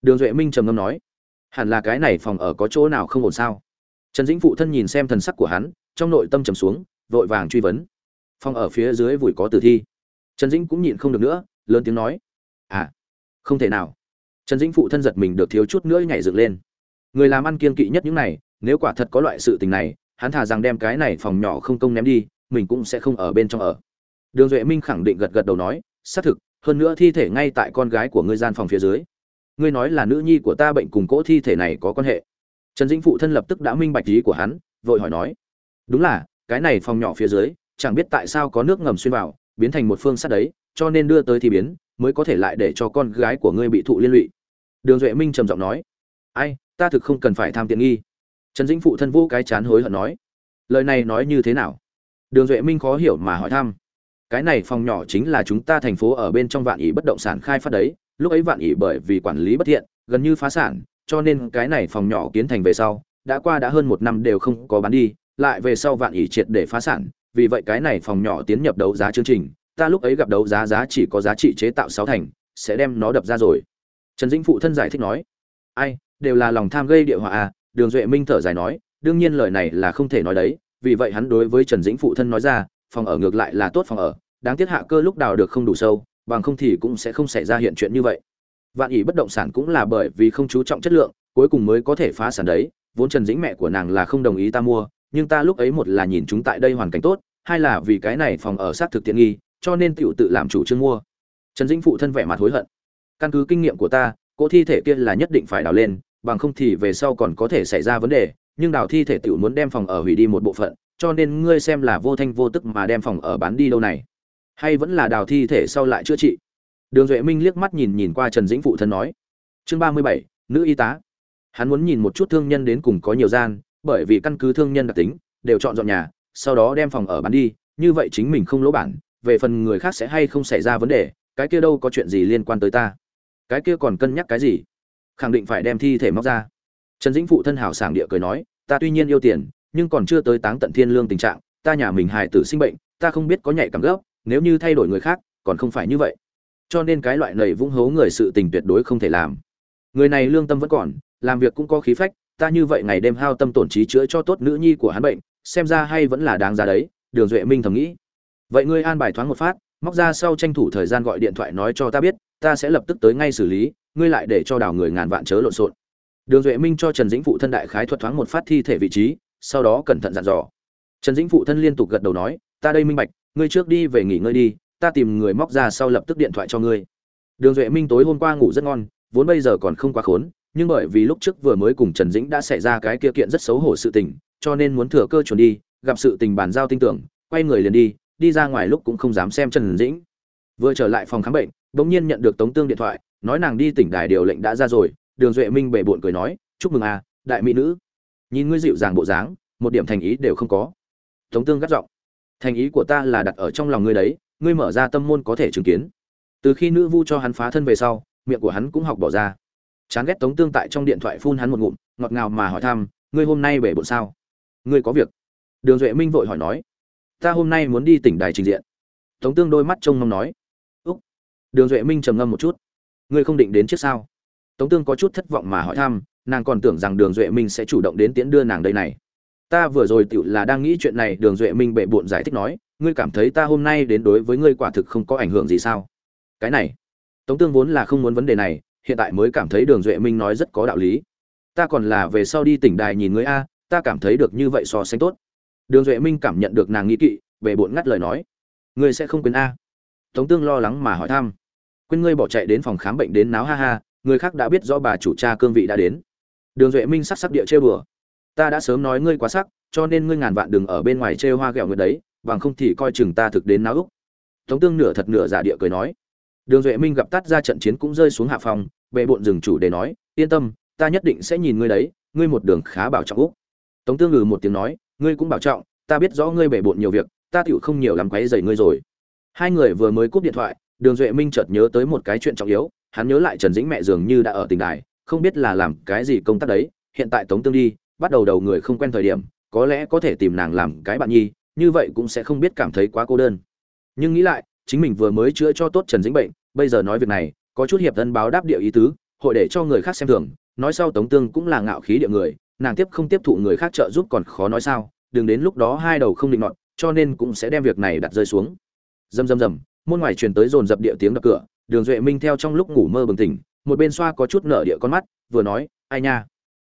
Đường duệ minh trầm ngâm nói, hẳn là cái này phòng ở có chỗ nào không ổn sao? Trần dĩnh phụ thân nhìn xem thần sắc của hắn, trong nội tâm trầm xuống, vội vàng truy vấn. Phòng ở phía dưới vùi có tử thi. Trần dĩnh cũng nhịn không được nữa, lớn tiếng nói à không thể nào. Trần dĩnh phụ thân giật mình được thiếu chút nữa nhảy dựng lên. Người làm ăn kiên kỵ nhất những này, nếu quả thật có loại sự tình này hắn thà rằng đem cái này phòng nhỏ không công ném đi, mình cũng sẽ không ở bên trong ở. Đường duệ minh khẳng định gật gật đầu nói, xác thực, hơn nữa thi thể ngay tại con gái của ngươi gian phòng phía dưới. Ngươi nói là nữ nhi của ta bệnh cùng cỗ thi thể này có quan hệ. Trần dĩnh phụ thân lập tức đã minh bạch ý của hắn, vội hỏi nói, đúng là, cái này phòng nhỏ phía dưới, chẳng biết tại sao có nước ngầm xuyên vào, biến thành một phương sắt đấy, cho nên đưa tới thì biến, mới có thể lại để cho con gái của ngươi bị thụ liên lụy. Đường duệ minh trầm giọng nói, ai, ta thực không cần phải tham tiện nghi trần dĩnh phụ thân vô cái chán hối hận nói, lời này nói như thế nào? Đường duệ minh khó hiểu mà hỏi thăm, cái này phòng nhỏ chính là chúng ta thành phố ở bên trong vạn ỷ bất động sản khai phát đấy, lúc ấy vạn ỷ bởi vì quản lý bất thiện, gần như phá sản, cho nên cái này phòng nhỏ kiến thành về sau, đã qua đã hơn một năm đều không có bán đi, lại về sau vạn ỷ triệt để phá sản, vì vậy cái này phòng nhỏ tiến nhập đấu giá chương trình, ta lúc ấy gặp đấu giá giá chỉ có giá trị chế tạo sáu thành, sẽ đem nó đập ra rồi. Trần dĩnh phụ thân giải thích nói, ai, đều là lòng tham gây địa họa à đường duệ minh thở dài nói, đương nhiên lời này là không thể nói đấy, vì vậy hắn đối với trần dĩnh phụ thân nói ra, phòng ở ngược lại là tốt phòng ở, đáng tiếc hạ cơ lúc đào được không đủ sâu, bằng không thì cũng sẽ không xảy ra hiện chuyện như vậy. Vạn ỷ bất động sản cũng là bởi vì không chú trọng chất lượng, cuối cùng mới có thể phá sản đấy, vốn trần dĩnh mẹ của nàng là không đồng ý ta mua, nhưng ta lúc ấy một là nhìn chúng tại đây hoàn cảnh tốt, hai là vì cái này phòng ở sát thực tiện nghi, cho nên tiểu tự làm chủ trương mua. Trần dĩnh phụ thân vẻ mặt hối hận. Căn cứ kinh nghiệm của ta, cỗ thi thể kia là nhất định phải đào lên bằng không thì về sau còn có thể xảy ra vấn đề, nhưng đào thi thể tiểu muốn đem phòng ở hủy đi một bộ phận, cho nên ngươi xem là vô thanh vô tức mà đem phòng ở bán đi đâu này. Hay vẫn là đào thi thể sau lại chữa trị? Đường duệ minh liếc mắt nhìn nhìn qua trần dĩnh phụ thân nói. Chương ba mươi bảy, nữ y tá. Hắn muốn nhìn một chút thương nhân đến cùng có nhiều gian, bởi vì căn cứ thương nhân đặc tính, đều chọn dọn nhà, sau đó đem phòng ở bán đi, như vậy chính mình không lỗ bản, về phần người khác sẽ hay không xảy ra vấn đề, cái kia đâu có chuyện gì liên quan tới ta. Cái kia còn cân nhắc cái gì? Khẳng định phải đem thi thể móc ra. Trần dĩnh phụ thân hào sảng địa cười nói, ta tuy nhiên yêu tiền, nhưng còn chưa tới táng tận thiên lương tình trạng, ta nhà mình hài tử sinh bệnh, ta không biết có nhạy cảm gấp nếu như thay đổi người khác, còn không phải như vậy. Cho nên cái loại này vung hố người sự tình tuyệt đối không thể làm. Người này lương tâm vẫn còn, làm việc cũng có khí phách, ta như vậy ngày đêm hao tâm tổn trí chữa cho tốt nữ nhi của hắn bệnh, xem ra hay vẫn là đáng giá đấy, đường duệ minh thầm nghĩ. Vậy ngươi an bài thoáng một phát, móc ra sau tranh thủ thời gian gọi điện thoại nói cho ta biết, ta sẽ lập tức tới ngay xử lý ngươi lại để cho đào người ngàn vạn chớ lộn xộn. Đường duệ minh cho trần dĩnh phụ thân đại khái thuật thoáng một phát thi thể vị trí, sau đó cẩn thận dặn dò. Trần dĩnh phụ thân liên tục gật đầu nói, ta đây minh bạch, ngươi trước đi về nghỉ ngơi đi, ta tìm người móc ra sau lập tức điện thoại cho ngươi. Đường duệ minh tối hôm qua ngủ rất ngon, vốn bây giờ còn không quá khốn, nhưng bởi vì lúc trước vừa mới cùng trần dĩnh đã xảy ra cái kia kiện rất xấu hổ sự tình, cho nên muốn thừa cơ chuẩn đi, gặp sự tình bàn giao tin tưởng, quay người liền đi đi ra ngoài lúc cũng không dám xem trần dĩnh. Vừa trở lại phòng khám bệnh, bỗng nhiên nhận được tống tương điện thoại nói nàng đi tỉnh đài điều lệnh đã ra rồi, đường duệ minh bệ bộn cười nói, chúc mừng à đại mỹ nữ. Nhìn ngươi dịu dàng bộ dáng, một điểm thành ý đều không có. Tống tương gắt giọng, thành ý của ta là đặt ở trong lòng ngươi đấy, ngươi mở ra tâm môn có thể chứng kiến. Từ khi nữ vu cho hắn phá thân về sau, miệng của hắn cũng học bỏ ra. Chán ghét tống tương tại trong điện thoại phun hắn một ngụm, ngọt ngào mà hỏi thăm, ngươi hôm nay bể bộn sao? Ngươi có việc? Đường duệ minh vội hỏi nói, ta hôm nay muốn đi tỉnh đài trình diện. Tống tương đôi mắt trông mong nói, úc. Đường duệ minh trầm ngâm một chút ngươi không định đến trước sao? Tống tương có chút thất vọng mà hỏi thăm, nàng còn tưởng rằng đường duệ minh sẽ chủ động đến tiễn đưa nàng đây này. Ta vừa rồi tựu là đang nghĩ chuyện này, đường duệ minh bệ bộn giải thích nói, ngươi cảm thấy ta hôm nay đến đối với ngươi quả thực không có ảnh hưởng gì sao? Cái này, tống tương vốn là không muốn vấn đề này, hiện tại mới cảm thấy đường duệ minh nói rất có đạo lý. Ta còn là về sau đi tỉnh đài nhìn ngươi a, ta cảm thấy được như vậy so sánh tốt. Đường duệ minh cảm nhận được nàng nghĩ kỵ, bệ bộn ngắt lời nói. Ngươi sẽ không quên a? Tống tương lo lắng mà hỏi thăm quên ngươi bỏ chạy đến phòng khám bệnh đến náo ha ha, người khác đã biết rõ bà chủ cha cương vị đã đến. Đường duệ minh sắc sắc địa chơi bừa ta đã sớm nói ngươi quá sắc, cho nên ngươi ngàn vạn đừng ở bên ngoài trêu hoa ghẹo người đấy, bằng không thì coi chừng ta thực đến náo úc tống tương nửa thật nửa giả địa cười nói. Đường duệ minh gặp tắt ra trận chiến cũng rơi xuống hạ phòng, bệ bộn rừng chủ để nói, yên tâm, ta nhất định sẽ nhìn ngươi đấy, ngươi một đường khá bảo trọng úc. Tống tương ngừ một tiếng nói, ngươi cũng bảo trọng, ta biết rõ ngươi bệ bộn nhiều việc, ta tựu không nhiều lắm quấy dày ngươi rồi. Hai người vừa mới cúp điện thoại đường duệ minh chợt nhớ tới một cái chuyện trọng yếu, hắn nhớ lại trần dĩnh mẹ dường như đã ở tỉnh đài, không biết là làm cái gì công tác đấy, hiện tại tống tương đi, bắt đầu đầu người không quen thời điểm, có lẽ có thể tìm nàng làm cái bạn nhi, như vậy cũng sẽ không biết cảm thấy quá cô đơn. Nhưng nghĩ lại, chính mình vừa mới chữa cho tốt trần dĩnh bệnh, bây giờ nói việc này, có chút hiệp thân báo đáp địa ý tứ, hội để cho người khác xem thường, nói sau tống tương cũng là ngạo khí địa người, nàng tiếp không tiếp thụ người khác trợ giúp còn khó nói sao, đừng đến lúc đó hai đầu không định nọt, cho nên cũng sẽ đem việc này đặt rơi xuống. Rầm rầm rầm môn ngoài truyền tới dồn dập địa tiếng đập cửa, đường duệ minh theo trong lúc ngủ mơ bừng tỉnh, một bên xoa có chút nở địa con mắt, vừa nói, ai nha?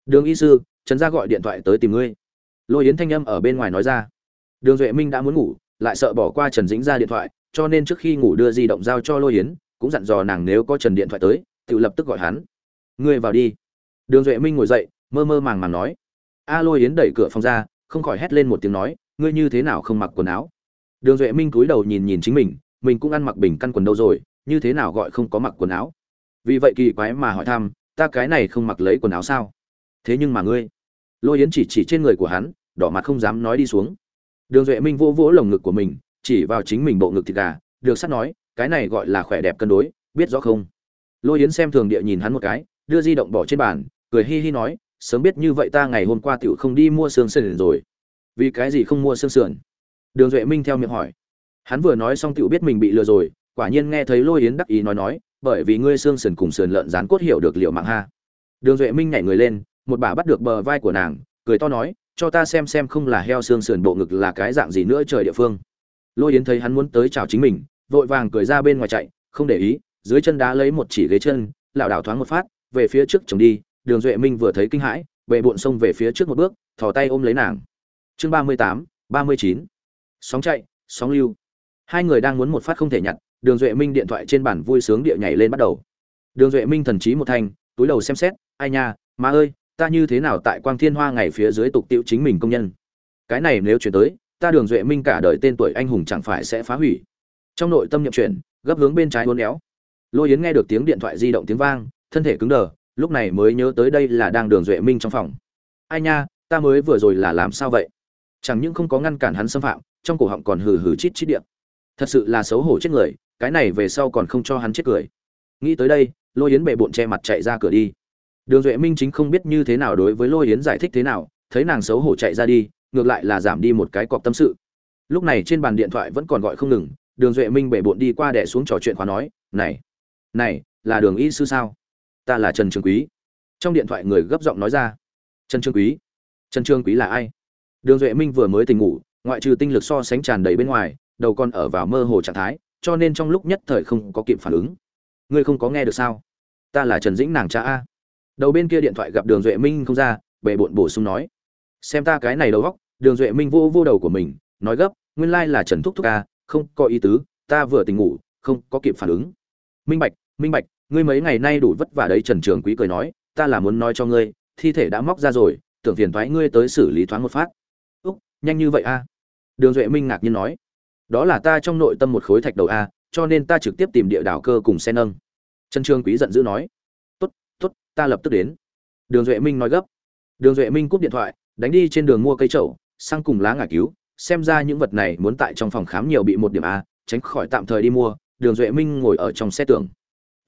Đường y sư, trần gia gọi điện thoại tới tìm ngươi. Lôi yến thanh âm ở bên ngoài nói ra. Đường duệ minh đã muốn ngủ, lại sợ bỏ qua trần dĩnh ra điện thoại, cho nên trước khi ngủ đưa di động giao cho lôi yến, cũng dặn dò nàng nếu có trần điện thoại tới, tự lập tức gọi hắn. Ngươi vào đi. Đường duệ minh ngồi dậy, mơ mơ màng màng nói. A lôi yến đẩy cửa phòng ra, không khỏi hét lên một tiếng nói, ngươi như thế nào không mặc quần áo? Đường duệ minh cúi đầu nhìn nhìn chính mình mình cũng ăn mặc bình căn quần đâu rồi, như thế nào gọi không có mặc quần áo? Vì vậy kỳ quái mà hỏi thăm, ta cái này không mặc lấy quần áo sao? Thế nhưng mà ngươi, lôi yến chỉ chỉ trên người của hắn, đỏ mặt không dám nói đi xuống. Đường duệ minh vỗ vỗ lồng ngực của mình, chỉ vào chính mình bộ ngực thịt gà, được sắt nói, cái này gọi là khỏe đẹp cân đối, biết rõ không? Lôi yến xem thường địa nhìn hắn một cái, đưa di động bỏ trên bàn, cười hi hi nói, sớm biết như vậy ta ngày hôm qua tựu không đi mua xương sườn rồi. Vì cái gì không mua xương sườn? Đường duệ minh theo miệng hỏi hắn vừa nói xong tựu biết mình bị lừa rồi, quả nhiên nghe thấy lôi yến đắc ý nói nói, bởi vì ngươi xương sườn cùng sườn lợn rán cốt hiểu được liệu mạng ha. Đường duệ minh nhảy người lên, một bà bắt được bờ vai của nàng, cười to nói, cho ta xem xem không là heo xương sườn bộ ngực là cái dạng gì nữa trời địa phương. Lôi yến thấy hắn muốn tới chào chính mình, vội vàng cười ra bên ngoài chạy, không để ý, dưới chân đá lấy một chỉ ghế chân, lảo đảo thoáng một phát, về phía trước chồng đi, đường duệ minh vừa thấy kinh hãi, bệ bộn xông về phía trước một bước, thò tay ôm lấy nàng. Chương ba mươi tám, ba mươi chín. Sóng chạy, sóng lưu hai người đang muốn một phát không thể nhặt, đường duệ minh điện thoại trên bản vui sướng địa nhảy lên bắt đầu. Đường duệ minh thần trí một thanh, túi đầu xem xét, ai nha, má ơi, ta như thế nào tại quang thiên hoa ngày phía dưới tục tiệu chính mình công nhân? Cái này nếu chuyển tới, ta đường duệ minh cả đời tên tuổi anh hùng chẳng phải sẽ phá hủy. Trong nội tâm nhậm chuyển, gấp hướng bên trái hôn éo. Lôi yến nghe được tiếng điện thoại di động tiếng vang, thân thể cứng đờ, lúc này mới nhớ tới đây là đang đường duệ minh trong phòng. Ai nha, ta mới vừa rồi là làm sao vậy? Chẳng những không có ngăn cản hắn xâm phạm, trong cổ họng còn hừ hừ chít chít điện thật sự là xấu hổ chết người, cái này về sau còn không cho hắn chết cười. Nghĩ tới đây, lôi yến bệ bộn che mặt chạy ra cửa đi. Đường duệ minh chính không biết như thế nào đối với lôi yến giải thích thế nào, thấy nàng xấu hổ chạy ra đi, ngược lại là giảm đi một cái cọc tâm sự. Lúc này trên bàn điện thoại vẫn còn gọi không ngừng, đường duệ minh bệ bộn đi qua đẻ xuống trò chuyện khóa nói, này này, là đường y sư sao? Ta là trần trường quý. Trong điện thoại người gấp giọng nói ra, trần trường quý, trần trường quý là ai? Đường duệ minh vừa mới tỉnh ngủ, ngoại trừ tinh lực so sánh tràn đầy bên ngoài đầu còn ở vào mơ hồ trạng thái, cho nên trong lúc nhất thời không có kịp phản ứng. Ngươi không có nghe được sao? Ta là trần dĩnh nàng cha a. Đầu bên kia điện thoại gặp đường duệ minh không ra, bề bộn bổ sung nói. Xem ta cái này đầu góc, đường duệ minh vô vô đầu của mình, nói gấp, nguyên lai là trần thúc thúc a, không có ý tứ, ta vừa tỉnh ngủ, không có kịp phản ứng. Minh bạch minh bạch, ngươi mấy ngày nay đủ vất vả đấy, trần trường quý cười nói, ta là muốn nói cho ngươi, thi thể đã móc ra rồi, tưởng phiền thoái ngươi tới xử lý thoáng một phát. Úc, nhanh như vậy a. Đường duệ minh ngạc nhiên nói đó là ta trong nội tâm một khối thạch đầu a, cho nên ta trực tiếp tìm địa đảo cơ cùng xe nâng trần trường quý giận dữ nói, tốt tốt, ta lập tức đến. Đường duệ minh nói gấp. Đường duệ minh cúp điện thoại, đánh đi trên đường mua cây trậu sang cùng lá ngả cứu, xem ra những vật này muốn tại trong phòng khám nhiều bị một điểm a, tránh khỏi tạm thời đi mua, đường duệ minh ngồi ở trong xe tường.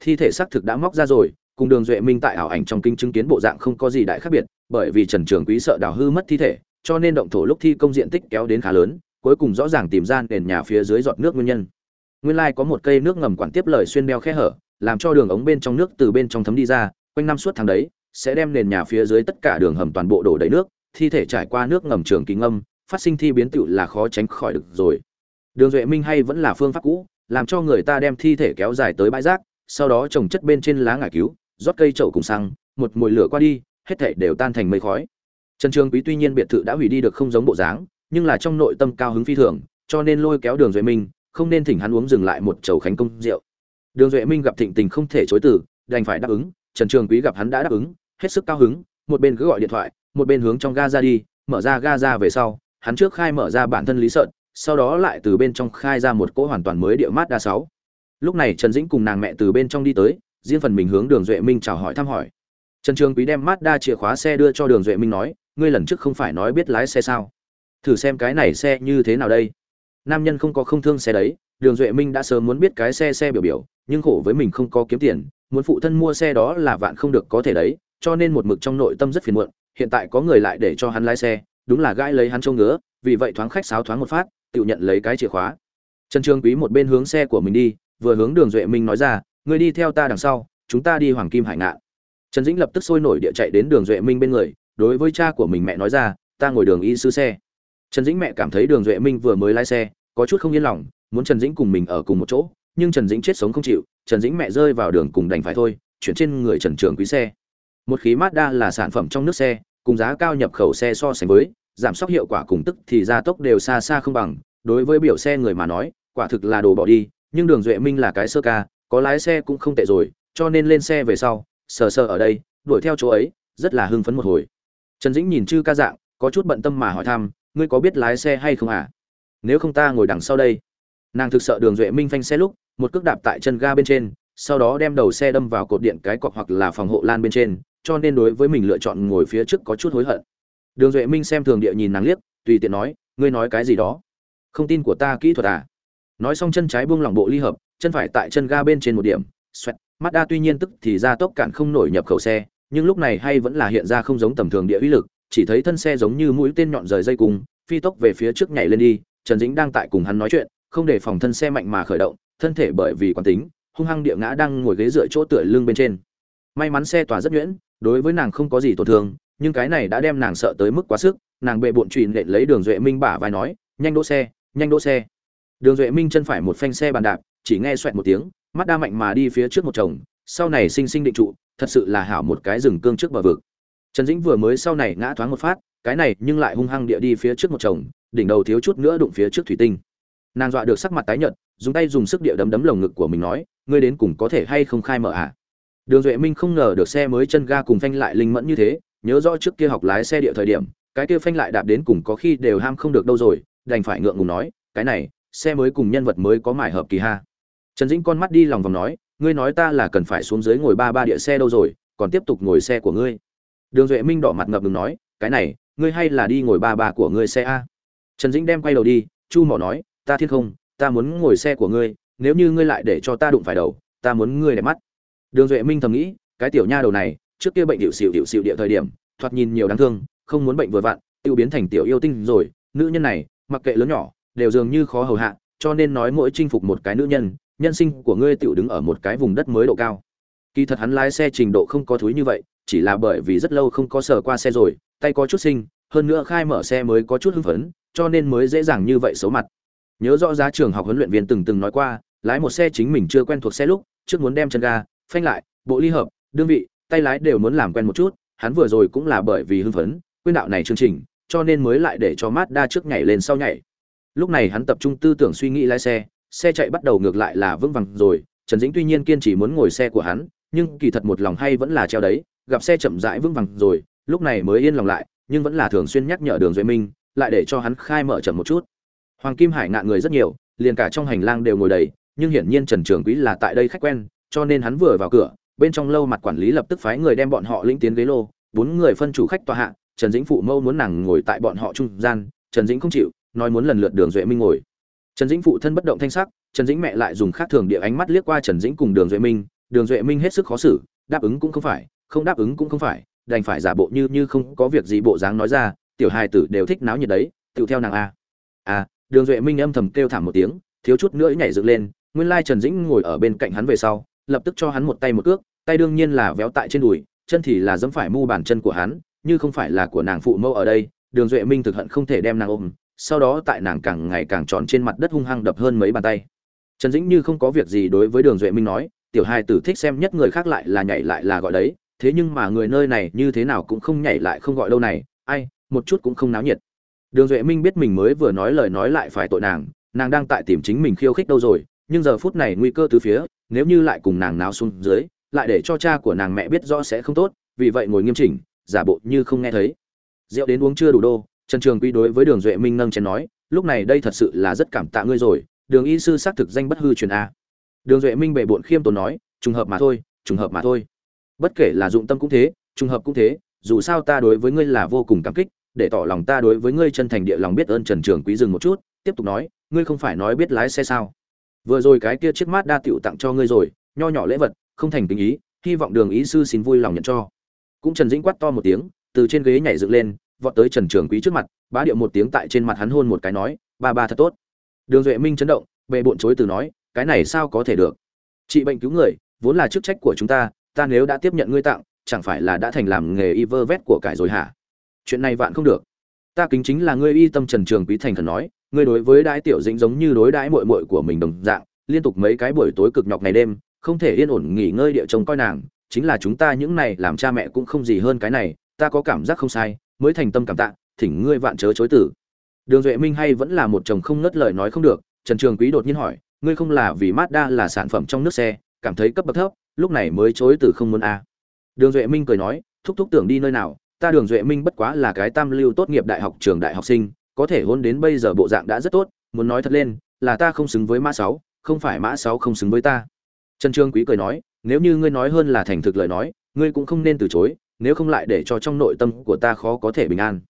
Thi thể xác thực đã móc ra rồi, cùng đường duệ minh tại ảo ảnh trong kinh chứng kiến bộ dạng không có gì đại khác biệt, bởi vì trần trường quý sợ đào hư mất thi thể, cho nên động thổ lúc thi công diện tích kéo đến khá lớn cuối cùng rõ ràng tìm ra nền nhà phía dưới giọt nước nguyên nhân. Nguyên lai có một cây nước ngầm quản tiếp lời xuyên đeo khe hở, làm cho đường ống bên trong nước từ bên trong thấm đi ra, quanh năm suốt tháng đấy, sẽ đem nền nhà phía dưới tất cả đường hầm toàn bộ đổ đầy nước, thi thể trải qua nước ngầm trường kính âm phát sinh thi biến tựu là khó tránh khỏi được rồi. Đường duệ minh hay vẫn là phương pháp cũ, làm cho người ta đem thi thể kéo dài tới bãi rác, sau đó trồng chất bên trên lá ngải cứu, rót cây trậu cùng xăng, một mùi lửa qua đi, hết thảy đều tan thành mây khói. Trần trường quý tuy nhiên biệt thự đã hủy đi được không giống bộ dáng nhưng là trong nội tâm cao hứng phi thường, cho nên lôi kéo đường duệ minh, không nên thỉnh hắn uống dừng lại một chầu khánh công rượu. Đường duệ minh gặp thịnh tình không thể chối từ, đành phải đáp ứng, trần trường quý gặp hắn đã đáp ứng, hết sức cao hứng, một bên cứ gọi điện thoại, một bên hướng trong ga ra đi, mở ra ga ra về sau, hắn trước khai mở ra bản thân lý sợn sau đó lại từ bên trong khai ra một cỗ hoàn toàn mới địa mát đa sáu. Lúc này trần dĩnh cùng nàng mẹ từ bên trong đi tới, riêng phần mình hướng đường duệ minh chào hỏi thăm hỏi. Trần trường quý đem Mazda chìa khóa xe đưa cho đường duệ minh nói, ngươi lần trước không phải nói biết lái xe sao? Thử xem cái này xe như thế nào đây. Nam nhân không có không thương xe đấy, đường duệ minh đã sớm muốn biết cái xe xe biểu biểu, nhưng khổ với mình không có kiếm tiền, muốn phụ thân mua xe đó là vạn không được có thể đấy, cho nên một mực trong nội tâm rất phiền muộn, hiện tại có người lại để cho hắn lái xe, đúng là gãi lấy hắn trông ngứa, vì vậy thoáng khách sáo thoáng một phát, tự nhận lấy cái chìa khóa. Trần trương quý một bên hướng xe của mình đi, vừa hướng đường duệ minh nói ra người đi theo ta đằng sau, chúng ta đi hoàng kim hải ngạn. Trần dĩnh lập tức sôi nổi địa chạy đến đường duệ minh bên người, đối với cha của mình mẹ nói ra, ta ngồi đường y sư xe trần dĩnh mẹ cảm thấy đường duệ minh vừa mới lái xe, có chút không yên lòng, muốn trần dĩnh cùng mình ở cùng một chỗ, nhưng trần dĩnh chết sống không chịu, trần dĩnh mẹ rơi vào đường cùng đành phải thôi, chuyển trên người trần trường quý xe. Một khí mazda là sản phẩm trong nước xe, cùng giá cao nhập khẩu xe so sánh với, giảm sốc hiệu quả cùng tức thì gia tốc đều xa xa không bằng. Đối với biểu xe người mà nói, quả thực là đồ bỏ đi, nhưng đường duệ minh là cái sơ ca, có lái xe cũng không tệ rồi, cho nên lên xe về sau, sờ sờ ở đây, đuổi theo chỗ ấy, rất là hưng phấn một hồi. Trần dĩnh nhìn chư ca dạng, có chút bận tâm mà hỏi thăm ngươi có biết lái xe hay không à? Nếu không ta ngồi đằng sau đây. Nàng thực sợ đường duệ minh phanh xe lúc, một cước đạp tại chân ga bên trên, sau đó đem đầu xe đâm vào cột điện cái cọc hoặc là phòng hộ lan bên trên, cho nên đối với mình lựa chọn ngồi phía trước có chút hối hận. Đường duệ minh xem thường địa nhìn nàng liếc, tùy tiện nói, ngươi nói cái gì đó? Không tin của ta kỹ thuật à? Nói xong chân trái buông lỏng bộ ly hợp, chân phải tại chân ga bên trên một điểm, xoẹt mazda tuy nhiên tức thì ra tốc cản không nổi nhập khẩu xe, nhưng lúc này hay vẫn là hiện ra không giống tầm thường địa uy lực chỉ thấy thân xe giống như mũi tên nhọn rời dây cùng, phi tốc về phía trước nhảy lên đi, trần dĩnh đang tại cùng hắn nói chuyện, không để phòng thân xe mạnh mà khởi động, thân thể bởi vì quán tính, hung hăng địa ngã đang ngồi ghế dựa chỗ tựa lưng bên trên. May mắn xe tỏa rất nhuyễn, đối với nàng không có gì tổn thương, nhưng cái này đã đem nàng sợ tới mức quá sức, nàng bệ bộn trụy lệnh lấy đường duệ minh bả vai nói, nhanh đỗ xe, nhanh đỗ xe. Đường duệ minh chân phải một phanh xe bàn đạp, chỉ nghe xoẹt một tiếng, mắt đa mạnh mà đi phía trước một chồng, sau này sinh sinh định trụ, thật sự là hảo một cái rừng cương trước bờ vực trần dĩnh vừa mới sau này ngã thoáng một phát, cái này nhưng lại hung hăng địa đi phía trước một chồng, đỉnh đầu thiếu chút nữa đụng phía trước thủy tinh. Nàng dọa được sắc mặt tái nhợt, dùng tay dùng sức địa đấm đấm lồng ngực của mình nói, ngươi đến cùng có thể hay không khai mở à? Đường duệ minh không ngờ được xe mới chân ga cùng phanh lại linh mẫn như thế, nhớ rõ trước kia học lái xe địa thời điểm, cái kia phanh lại đạp đến cùng có khi đều ham không được đâu rồi, đành phải ngượng ngùng nói, cái này, xe mới cùng nhân vật mới có mải hợp kỳ ha. Trần dĩnh con mắt đi lòng vòng nói, ngươi nói ta là cần phải xuống dưới ngồi ba ba địa xe đâu rồi, còn tiếp tục ngồi xe của ngươi đường duệ minh đỏ mặt ngập ngừng nói, cái này, ngươi hay là đi ngồi ba bà của ngươi xe a. Trần dĩnh đem quay đầu đi, chu mỏ nói, ta thiên không, ta muốn ngồi xe của ngươi, nếu như ngươi lại để cho ta đụng phải đầu, ta muốn ngươi đẹp mắt. Đường duệ minh thầm nghĩ, cái tiểu nha đầu này, trước kia bệnh hiệu xịu hiệu xịu địa thời điểm, thoạt nhìn nhiều đáng thương, không muốn bệnh vừa vặn, tiêu biến thành tiểu yêu tinh rồi, nữ nhân này, mặc kệ lớn nhỏ, đều dường như khó hầu hạ, cho nên nói mỗi chinh phục một cái nữ nhân nhân sinh của ngươi tiểu đứng ở một cái vùng đất mới độ cao. Kỳ thật hắn lái xe trình độ không có thúi như vậy chỉ là bởi vì rất lâu không có sờ qua xe rồi, tay có chút sinh hơn nữa khai mở xe mới có chút hưng phấn, cho nên mới dễ dàng như vậy xấu mặt. Nhớ rõ giá trường học huấn luyện viên từng từng nói qua, lái một xe chính mình chưa quen thuộc xe lúc, trước muốn đem chân ga, phanh lại, bộ ly hợp, đương vị, tay lái đều muốn làm quen một chút, hắn vừa rồi cũng là bởi vì hưng phấn quyên đạo này chương trình, cho nên mới lại để cho Mazda trước nhảy lên sau nhảy. Lúc này hắn tập trung tư tưởng suy nghĩ lái xe xe chạy bắt đầu ngược lại là vững vàng rồi, trần dĩnh tuy nhiên kiên trì muốn ngồi xe của hắn nhưng kỳ thật một lòng hay vẫn là treo đấy, gặp xe chậm rãi vững vàng rồi, lúc này mới yên lòng lại, nhưng vẫn là thường xuyên nhắc nhở đường Duệ minh, lại để cho hắn khai mở chậm một chút. Hoàng kim hải ngạn người rất nhiều, liền cả trong hành lang đều ngồi đầy, nhưng hiển nhiên trần trường quý là tại đây khách quen, cho nên hắn vừa vào cửa, bên trong lâu mặt quản lý lập tức phái người đem bọn họ lĩnh tiến ghế lô, bốn người phân chủ khách tòa hạ, trần dĩnh phụ mâu muốn nàng ngồi tại bọn họ trung gian, trần dĩnh không chịu, nói muốn lần lượt đường duệ minh ngồi. Trần dĩnh phụ thân bất động thanh sắc, trần dĩnh mẹ lại dùng khác thường địa ánh mắt liếc qua trần dĩnh cùng đường duệ minh đường duệ minh hết sức khó xử, đáp ứng cũng không phải, không đáp ứng cũng không phải, đành phải giả bộ như như không có việc gì bộ dáng nói ra, tiểu hài tử đều thích náo nhiệt đấy tựu theo nàng a. À đường duệ minh âm thầm kêu thảm một tiếng, thiếu chút nữa nhảy dựng lên, nguyên lai trần dĩnh ngồi ở bên cạnh hắn về sau, lập tức cho hắn một tay một cước, tay đương nhiên là véo tại trên đùi, chân thì là dẫm phải mu bàn chân của hắn, như không phải là của nàng phụ mẫu ở đây, đường duệ minh thực hận không thể đem nàng ôm, sau đó tại nàng càng ngày càng tròn trên mặt đất hung hăng đập hơn mấy bàn tay. Trần dĩnh như không có việc gì đối với đường duệ minh nói tiểu hai tử thích xem nhất người khác lại là nhảy lại là gọi đấy, thế nhưng mà người nơi này như thế nào cũng không nhảy lại không gọi đâu này, ai, một chút cũng không náo nhiệt. Đường duệ minh biết mình mới vừa nói lời nói lại phải tội nàng nàng đang tại tìm chính mình khiêu khích đâu rồi, nhưng giờ phút này nguy cơ từ phía, nếu như lại cùng nàng náo xuống dưới, lại để cho cha của nàng mẹ biết rõ sẽ không tốt, vì vậy ngồi nghiêm chỉnh, giả bộ như không nghe thấy. Rượu đến uống chưa đủ đô, trần trường quy đối với đường duệ minh nâng chén nói, lúc này đây thật sự là rất cảm tạ ngươi rồi, đường y sư xác thực danh bất hư truyền a đường duệ minh bệ bộn khiêm tốn nói, trùng hợp mà thôi, trùng hợp mà thôi. Bất kể là dụng tâm cũng thế, trùng hợp cũng thế, dù sao ta đối với ngươi là vô cùng cảm kích, để tỏ lòng ta đối với ngươi chân thành địa lòng biết ơn trần trường quý dừng một chút, tiếp tục nói, ngươi không phải nói biết lái xe sao? Vừa rồi cái kia chiếc mát đa tựu tặng cho ngươi rồi, nho nhỏ lễ vật, không thành tình ý, hy vọng đường ý sư xin vui lòng nhận cho. Cũng trần dĩnh quát to một tiếng, từ trên ghế nhảy dựng lên, vọt tới trần trường quý trước mặt, bá điệu một tiếng tại trên mặt hắn hôn một cái nói, ba ba thật tốt. Đường duệ minh chấn động bệ bộn chối từ nói cái này sao có thể được? Trị bệnh cứu người, vốn là chức trách của chúng ta ta nếu đã tiếp nhận ngươi tặng, chẳng phải là đã thành làm nghề y vơ vét của cải rồi hả? Chuyện này vạn không được. Ta kính chính là ngươi y tâm trần trường quý thành thần nói, ngươi đối với đái tiểu dĩnh giống như đối đái muội muội của mình đồng dạng, liên tục mấy cái buổi tối cực nhọc ngày đêm, không thể yên ổn nghỉ ngơi địa chồng coi nàng, chính là chúng ta những này làm cha mẹ cũng không gì hơn cái này, ta có cảm giác không sai, mới thành tâm cảm tạ, thỉnh ngươi vạn chớ chối tử. Đường duệ minh hay vẫn là một chồng không ngất lời nói không được, trần trường quý đột nhiên hỏi ngươi không là vì mazda là sản phẩm trong nước xe, cảm thấy cấp bậc thấp, lúc này mới chối từ không muốn a à. đường duệ minh cười nói, thúc thúc tưởng đi nơi nào, ta đường duệ minh bất quá là cái tam lưu tốt nghiệp đại học trường đại học sinh, có thể hôn đến bây giờ bộ dạng đã rất tốt, muốn nói thật lên, là ta không xứng với mã sáu, không phải mã sáu không xứng với ta trần trương quý cười nói, nếu như ngươi nói hơn là thành thực lời nói, ngươi cũng không nên từ chối, nếu không lại để cho trong nội tâm của ta khó có thể bình an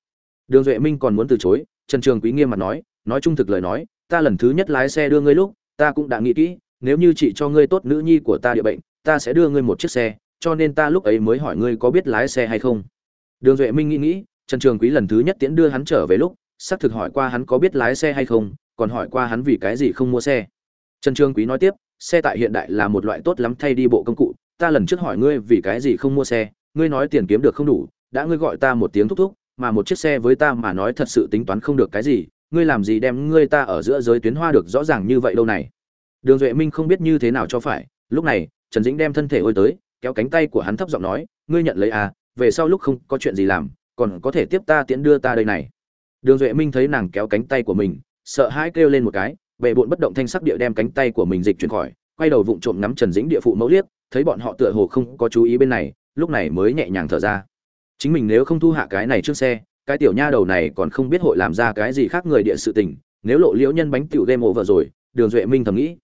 đường duệ minh còn muốn từ chối, trần trường quý nghiêm mặt nói nói trung thực lời nói, ta lần thứ nhất lái xe đưa ngươi lúc ta cũng đã nghĩ kỹ, nếu như chị cho ngươi tốt nữ nhi của ta địa bệnh, ta sẽ đưa ngươi một chiếc xe, cho nên ta lúc ấy mới hỏi ngươi có biết lái xe hay không. Đường duệ minh nghĩ nghĩ, trần trường quý lần thứ nhất tiễn đưa hắn trở về lúc, xác thực hỏi qua hắn có biết lái xe hay không, còn hỏi qua hắn vì cái gì không mua xe. Trần trường quý nói tiếp, xe tại hiện đại là một loại tốt lắm thay đi bộ công cụ, ta lần trước hỏi ngươi vì cái gì không mua xe, ngươi nói tiền kiếm được không đủ, đã ngươi gọi ta một tiếng thúc thúc, mà một chiếc xe với ta mà nói thật sự tính toán không được cái gì ngươi làm gì đem ngươi ta ở giữa giới tuyến hoa được rõ ràng như vậy đâu này? Đường duệ minh không biết như thế nào cho phải, lúc này, trần dĩnh đem thân thể ôi tới, kéo cánh tay của hắn thấp giọng nói, ngươi nhận lấy à về sau lúc không có chuyện gì làm, còn có thể tiếp ta tiễn đưa ta đây này. Đường duệ minh thấy nàng kéo cánh tay của mình, sợ hãi kêu lên một cái bệ bộn bất động thanh sắc địa đem cánh tay của mình dịch chuyển khỏi, quay đầu vụng trộm ngắm trần dĩnh địa phụ mẫu liếc, thấy bọn họ tựa hồ không có chú ý bên này, lúc này mới nhẹ nhàng thở ra. Chính mình nếu không thu hạ cái này trước xe cái tiểu nha đầu này còn không biết hội làm ra cái gì khác người địa sự tình, nếu lộ liễu nhân bánh tiểu game over rồi, đường duệ minh thầm nghĩ.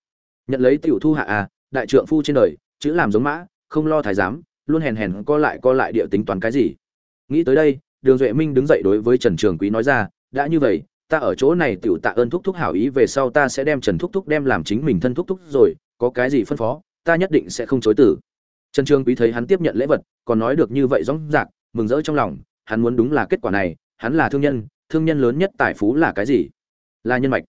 Nhận lấy tiểu thu hạ à đại trượng phu trên đời, chữ làm giống mã, không lo thái giám, luôn hèn hèn co lại co lại địa tính toán cái gì. Nghĩ tới đây, đường duệ minh đứng dậy đối với trần trường quý nói ra, đã như vậy, ta ở chỗ này tiểu tạ ơn thúc thúc hảo ý, về sau ta sẽ đem trần thúc thúc đem làm chính mình thân thúc thúc rồi, có cái gì phân phó, ta nhất định sẽ không chối tử trần trường quý thấy hắn tiếp nhận lễ vật, còn nói được như vậy rõ rạc mừng rỡ trong lòng hắn muốn đúng là kết quả này, hắn là thương nhân thương nhân lớn nhất tài phú là cái gì? Là nhân mạch.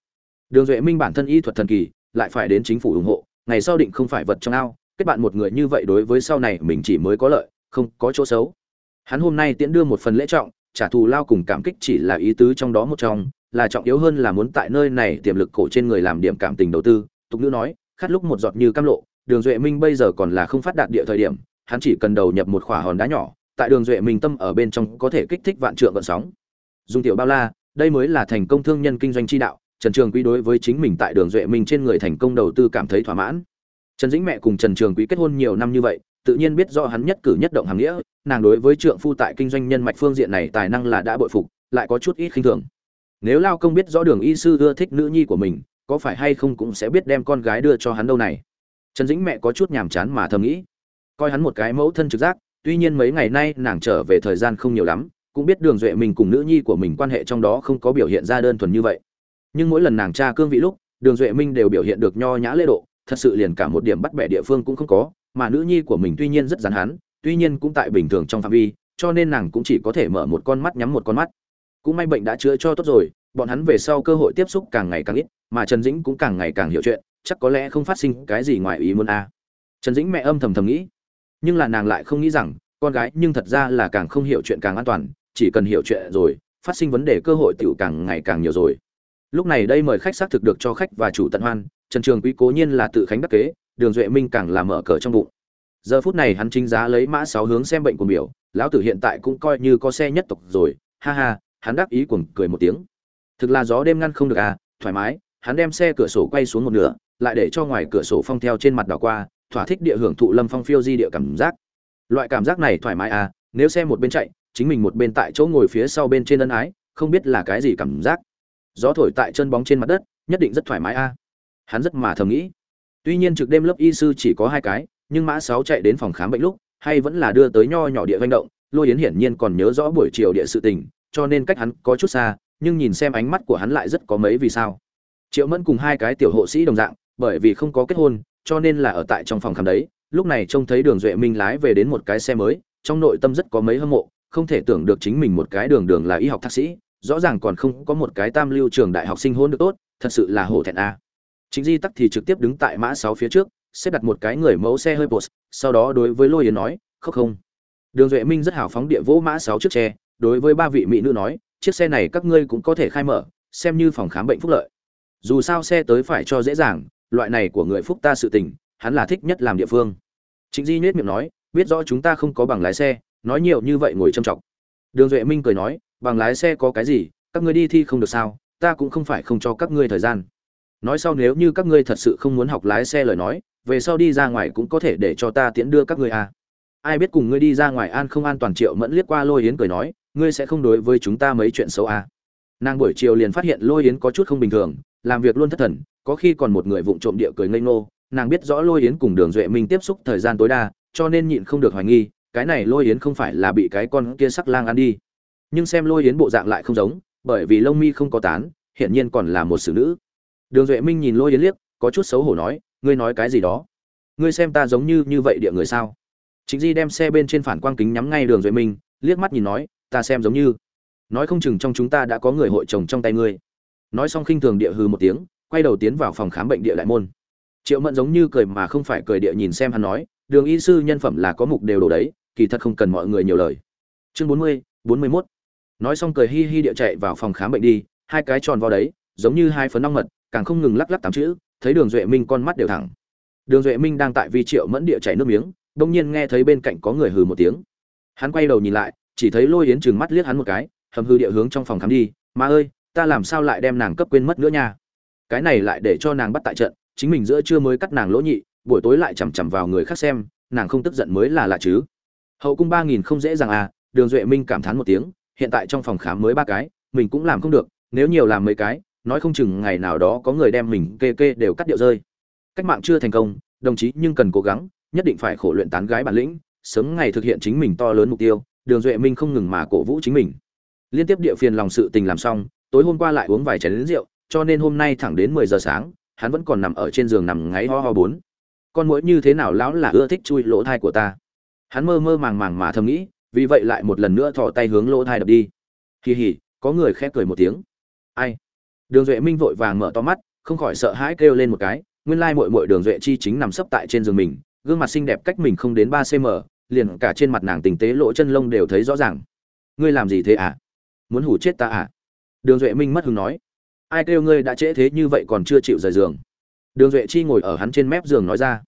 Đường duệ minh bản thân y thuật thần kỳ, lại phải đến chính phủ ủng hộ, ngày sau định không phải vật trong ao, kết bạn một người như vậy đối với sau này mình chỉ mới có lợi, không có chỗ xấu. Hắn hôm nay tiễn đưa một phần lễ trọng, trả thù lao cùng cảm kích chỉ là ý tứ trong đó một trong, là trọng yếu hơn là muốn tại nơi này tiềm lực cổ trên người làm điểm cảm tình đầu tư. Tục ngữ nói, khát lúc một giọt như cam lộ, đường duệ minh bây giờ còn là không phát đạt địa thời điểm, hắn chỉ cần đầu nhập một khỏa hòn đá nhỏ tại đường duệ minh tâm ở bên trong có thể kích thích vạn trượng vận sóng. Dùng tiểu bao la, đây mới là thành công thương nhân kinh doanh chi đạo, trần trường quý đối với chính mình tại đường duệ minh trên người thành công đầu tư cảm thấy thỏa mãn. Trần dĩnh mẹ cùng trần trường quý kết hôn nhiều năm như vậy, tự nhiên biết do hắn nhất cử nhất động hàng nghĩa, nàng đối với trượng phu tại kinh doanh nhân mạch phương diện này tài năng là đã bội phục, lại có chút ít khinh thường. Nếu lao công biết rõ đường y sư ưa thích nữ nhi của mình, có phải hay không cũng sẽ biết đem con gái đưa cho hắn đâu này. Trần dĩnh mẹ có chút nhàm chán mà thầm nghĩ. Coi hắn một cái mẫu thân trực giác tuy nhiên mấy ngày nay nàng trở về thời gian không nhiều lắm, cũng biết đường duệ mình cùng nữ nhi của mình quan hệ trong đó không có biểu hiện ra đơn thuần như vậy. Nhưng mỗi lần nàng tra cương vị lúc, đường duệ minh đều biểu hiện được nho nhã lễ độ, thật sự liền cả một điểm bắt bẻ địa phương cũng không có, mà nữ nhi của mình tuy nhiên rất rắn hắn, tuy nhiên cũng tại bình thường trong phạm vi, cho nên nàng cũng chỉ có thể mở một con mắt nhắm một con mắt. Cũng may bệnh đã chữa cho tốt rồi, bọn hắn về sau cơ hội tiếp xúc càng ngày càng ít, mà trần dĩnh cũng càng ngày càng hiểu chuyện, chắc có lẽ không phát sinh cái gì ngoài ý muốn a. Trần dĩnh mẹ âm thầm thầm nghĩ nhưng là nàng lại không nghĩ rằng, con gái nhưng thật ra là càng không hiểu chuyện càng an toàn, chỉ cần hiểu chuyện rồi, phát sinh vấn đề cơ hội tiểu càng ngày càng nhiều rồi. Lúc này đây mời khách xác thực được cho khách và chủ tận hoan, trần trường quý cố nhiên là tự khánh đắc kế, đường duệ minh càng là mở cờ trong bụng. Giờ phút này hắn chính giá lấy mã sáu hướng xem bệnh của biểu, lão tử hiện tại cũng coi như có xe nhất tộc rồi, ha ha, hắn đắc ý cuồng cười một tiếng. Thực là gió đêm ngăn không được à thoải mái, hắn đem xe cửa sổ quay xuống một nửa, lại để cho ngoài cửa sổ phong theo trên mặt đảo qua thỏa thích địa hưởng thụ lâm phong phiêu di địa cảm giác. Loại cảm giác này thoải mái à nếu xe một bên chạy, chính mình một bên tại chỗ ngồi phía sau bên trên ân ái, không biết là cái gì cảm giác. Gió thổi tại chân bóng trên mặt đất, nhất định rất thoải mái a hắn rất mà thầm nghĩ. Tuy nhiên trực đêm lớp y sư chỉ có hai cái, nhưng mã sáu chạy đến phòng khám bệnh lúc, hay vẫn là đưa tới nho nhỏ địa manh động, lôi yến hiển nhiên còn nhớ rõ buổi chiều địa sự tình, cho nên cách hắn có chút xa, nhưng nhìn xem ánh mắt của hắn lại rất có mấy vì sao. Triệu mẫn cùng hai cái tiểu hộ sĩ đồng dạng, bởi vì không có kết hôn cho nên là ở tại trong phòng khám đấy, lúc này trông thấy đường duệ minh lái về đến một cái xe mới, trong nội tâm rất có mấy hâm mộ, không thể tưởng được chính mình một cái đường đường là y học thạc sĩ, rõ ràng còn không có một cái tam lưu trường đại học sinh hôn được tốt, thật sự là hổ thẹn a. Chính di tắc thì trực tiếp đứng tại mã sáu phía trước, xếp đặt một cái người mẫu xe hơi post sau đó đối với lôi yến nói, khóc không? Đường duệ minh rất hào phóng địa vỗ mã sáu trước tre, đối với ba vị mỹ nữ nói, chiếc xe này các ngươi cũng có thể khai mở, xem như phòng khám bệnh phúc lợi. Dù sao xe tới phải cho dễ dàng loại này của người phúc ta sự tình, hắn là thích nhất làm địa phương Trịnh di nhếch miệng nói, biết rõ chúng ta không có bằng lái xe, nói nhiều như vậy ngồi trầm trọng đường duệ minh cười nói, bằng lái xe có cái gì, các ngươi đi thi không được sao, ta cũng không phải không cho các ngươi thời gian nói sau nếu như các ngươi thật sự không muốn học lái xe lời nói, về sau đi ra ngoài cũng có thể để cho ta tiễn đưa các ngươi à. ai biết cùng ngươi đi ra ngoài an không an toàn triệu mẫn liếc qua lôi yến cười nói, ngươi sẽ không đối với chúng ta mấy chuyện xấu à. nàng buổi chiều liền phát hiện lôi yến có chút không bình thường, làm việc luôn thất thần có khi còn một người vụng trộm địa cười ngây ngô, nàng biết rõ lôi yến cùng đường duệ minh tiếp xúc thời gian tối đa, cho nên nhịn không được hoài nghi, cái này lôi yến không phải là bị cái con kia sắc lang ăn đi. Nhưng xem lôi yến bộ dạng lại không giống, bởi vì lông mi không có tán, hiển nhiên còn là một xử nữ. Đường duệ minh nhìn lôi yến liếc, có chút xấu hổ nói, ngươi nói cái gì đó? Ngươi xem ta giống như như vậy địa người sao? Chính di đem xe bên trên phản quang kính nhắm ngay đường duệ minh, liếc mắt nhìn nói, ta xem giống như. Nói không chừng trong chúng ta đã có người hội chồng trong tay ngươi. Nói xong khinh thường địa hư một tiếng quay đầu tiến vào phòng khám bệnh địa đại môn. Triệu mẫn giống như cười mà không phải cười địa nhìn xem hắn nói, đường y sư nhân phẩm là có mục đều đồ đấy, kỳ thật không cần mọi người nhiều lời. Chương bốn mươi bốn mươi mốt. Nói xong cười hi hi địa chạy vào phòng khám bệnh đi, hai cái tròn vào đấy, giống như hai phấn ong mật, càng không ngừng lắc lắc tám chữ, thấy đường duệ minh con mắt đều thẳng. Đường duệ minh đang tại vi triệu mẫn địa chảy nước miếng đông nhiên nghe thấy bên cạnh có người hừ một tiếng. Hắn quay đầu nhìn lại, chỉ thấy lôi yến chừng mắt liếc hắn một cái, hầm hư địa hướng trong phòng khám đi mà ơi, ta làm sao lại đem nàng cấp quên mất nữa nha? Cái này lại để cho nàng bắt tại trận, chính mình giữa trưa mới cắt nàng lỗ nhị, buổi tối lại chằm chằm vào người khác xem, nàng không tức giận mới là lạ chứ. Hậu cung ba nghìn không dễ dàng à đường duệ minh cảm thán một tiếng, hiện tại trong phòng khám mới ba cái, mình cũng làm không được, nếu nhiều làm mấy cái, nói không chừng ngày nào đó có người đem mình kê kê đều cắt điệu rơi. Cách mạng chưa thành công, đồng chí nhưng cần cố gắng, nhất định phải khổ luyện tán gái bản lĩnh, sớm ngày thực hiện chính mình to lớn mục tiêu, đường duệ minh không ngừng mà cổ vũ chính mình. Liên tiếp địa phiền lòng sự tình làm xong, tối hôm qua lại uống vài chén rượu cho nên hôm nay thẳng đến mười giờ sáng, hắn vẫn còn nằm ở trên giường nằm ngáy ho ho bốn. Con muỗi như thế nào lão là ưa thích chui lỗ thai của ta? Hắn mơ mơ màng màng mà thầm nghĩ, vì vậy lại một lần nữa thò tay hướng lỗ thai đập đi. Kỳ hỉ có người khẽ cười một tiếng. Ai? Đường duệ minh vội vàng mở to mắt, không khỏi sợ hãi kêu lên một cái. Nguyên lai muội muội đường duệ chi chính nằm sấp tại trên giường mình, gương mặt xinh đẹp cách mình không đến ba cm liền cả trên mặt nàng tình tế lỗ chân lông đều thấy rõ ràng. Ngươi làm gì thế à? Muốn hủ chết ta à? Đường duệ minh mất hứng nói ai kêu ngươi đã trễ thế như vậy còn chưa chịu rời giường. Đường duệ chi ngồi ở hắn trên mép giường nói ra.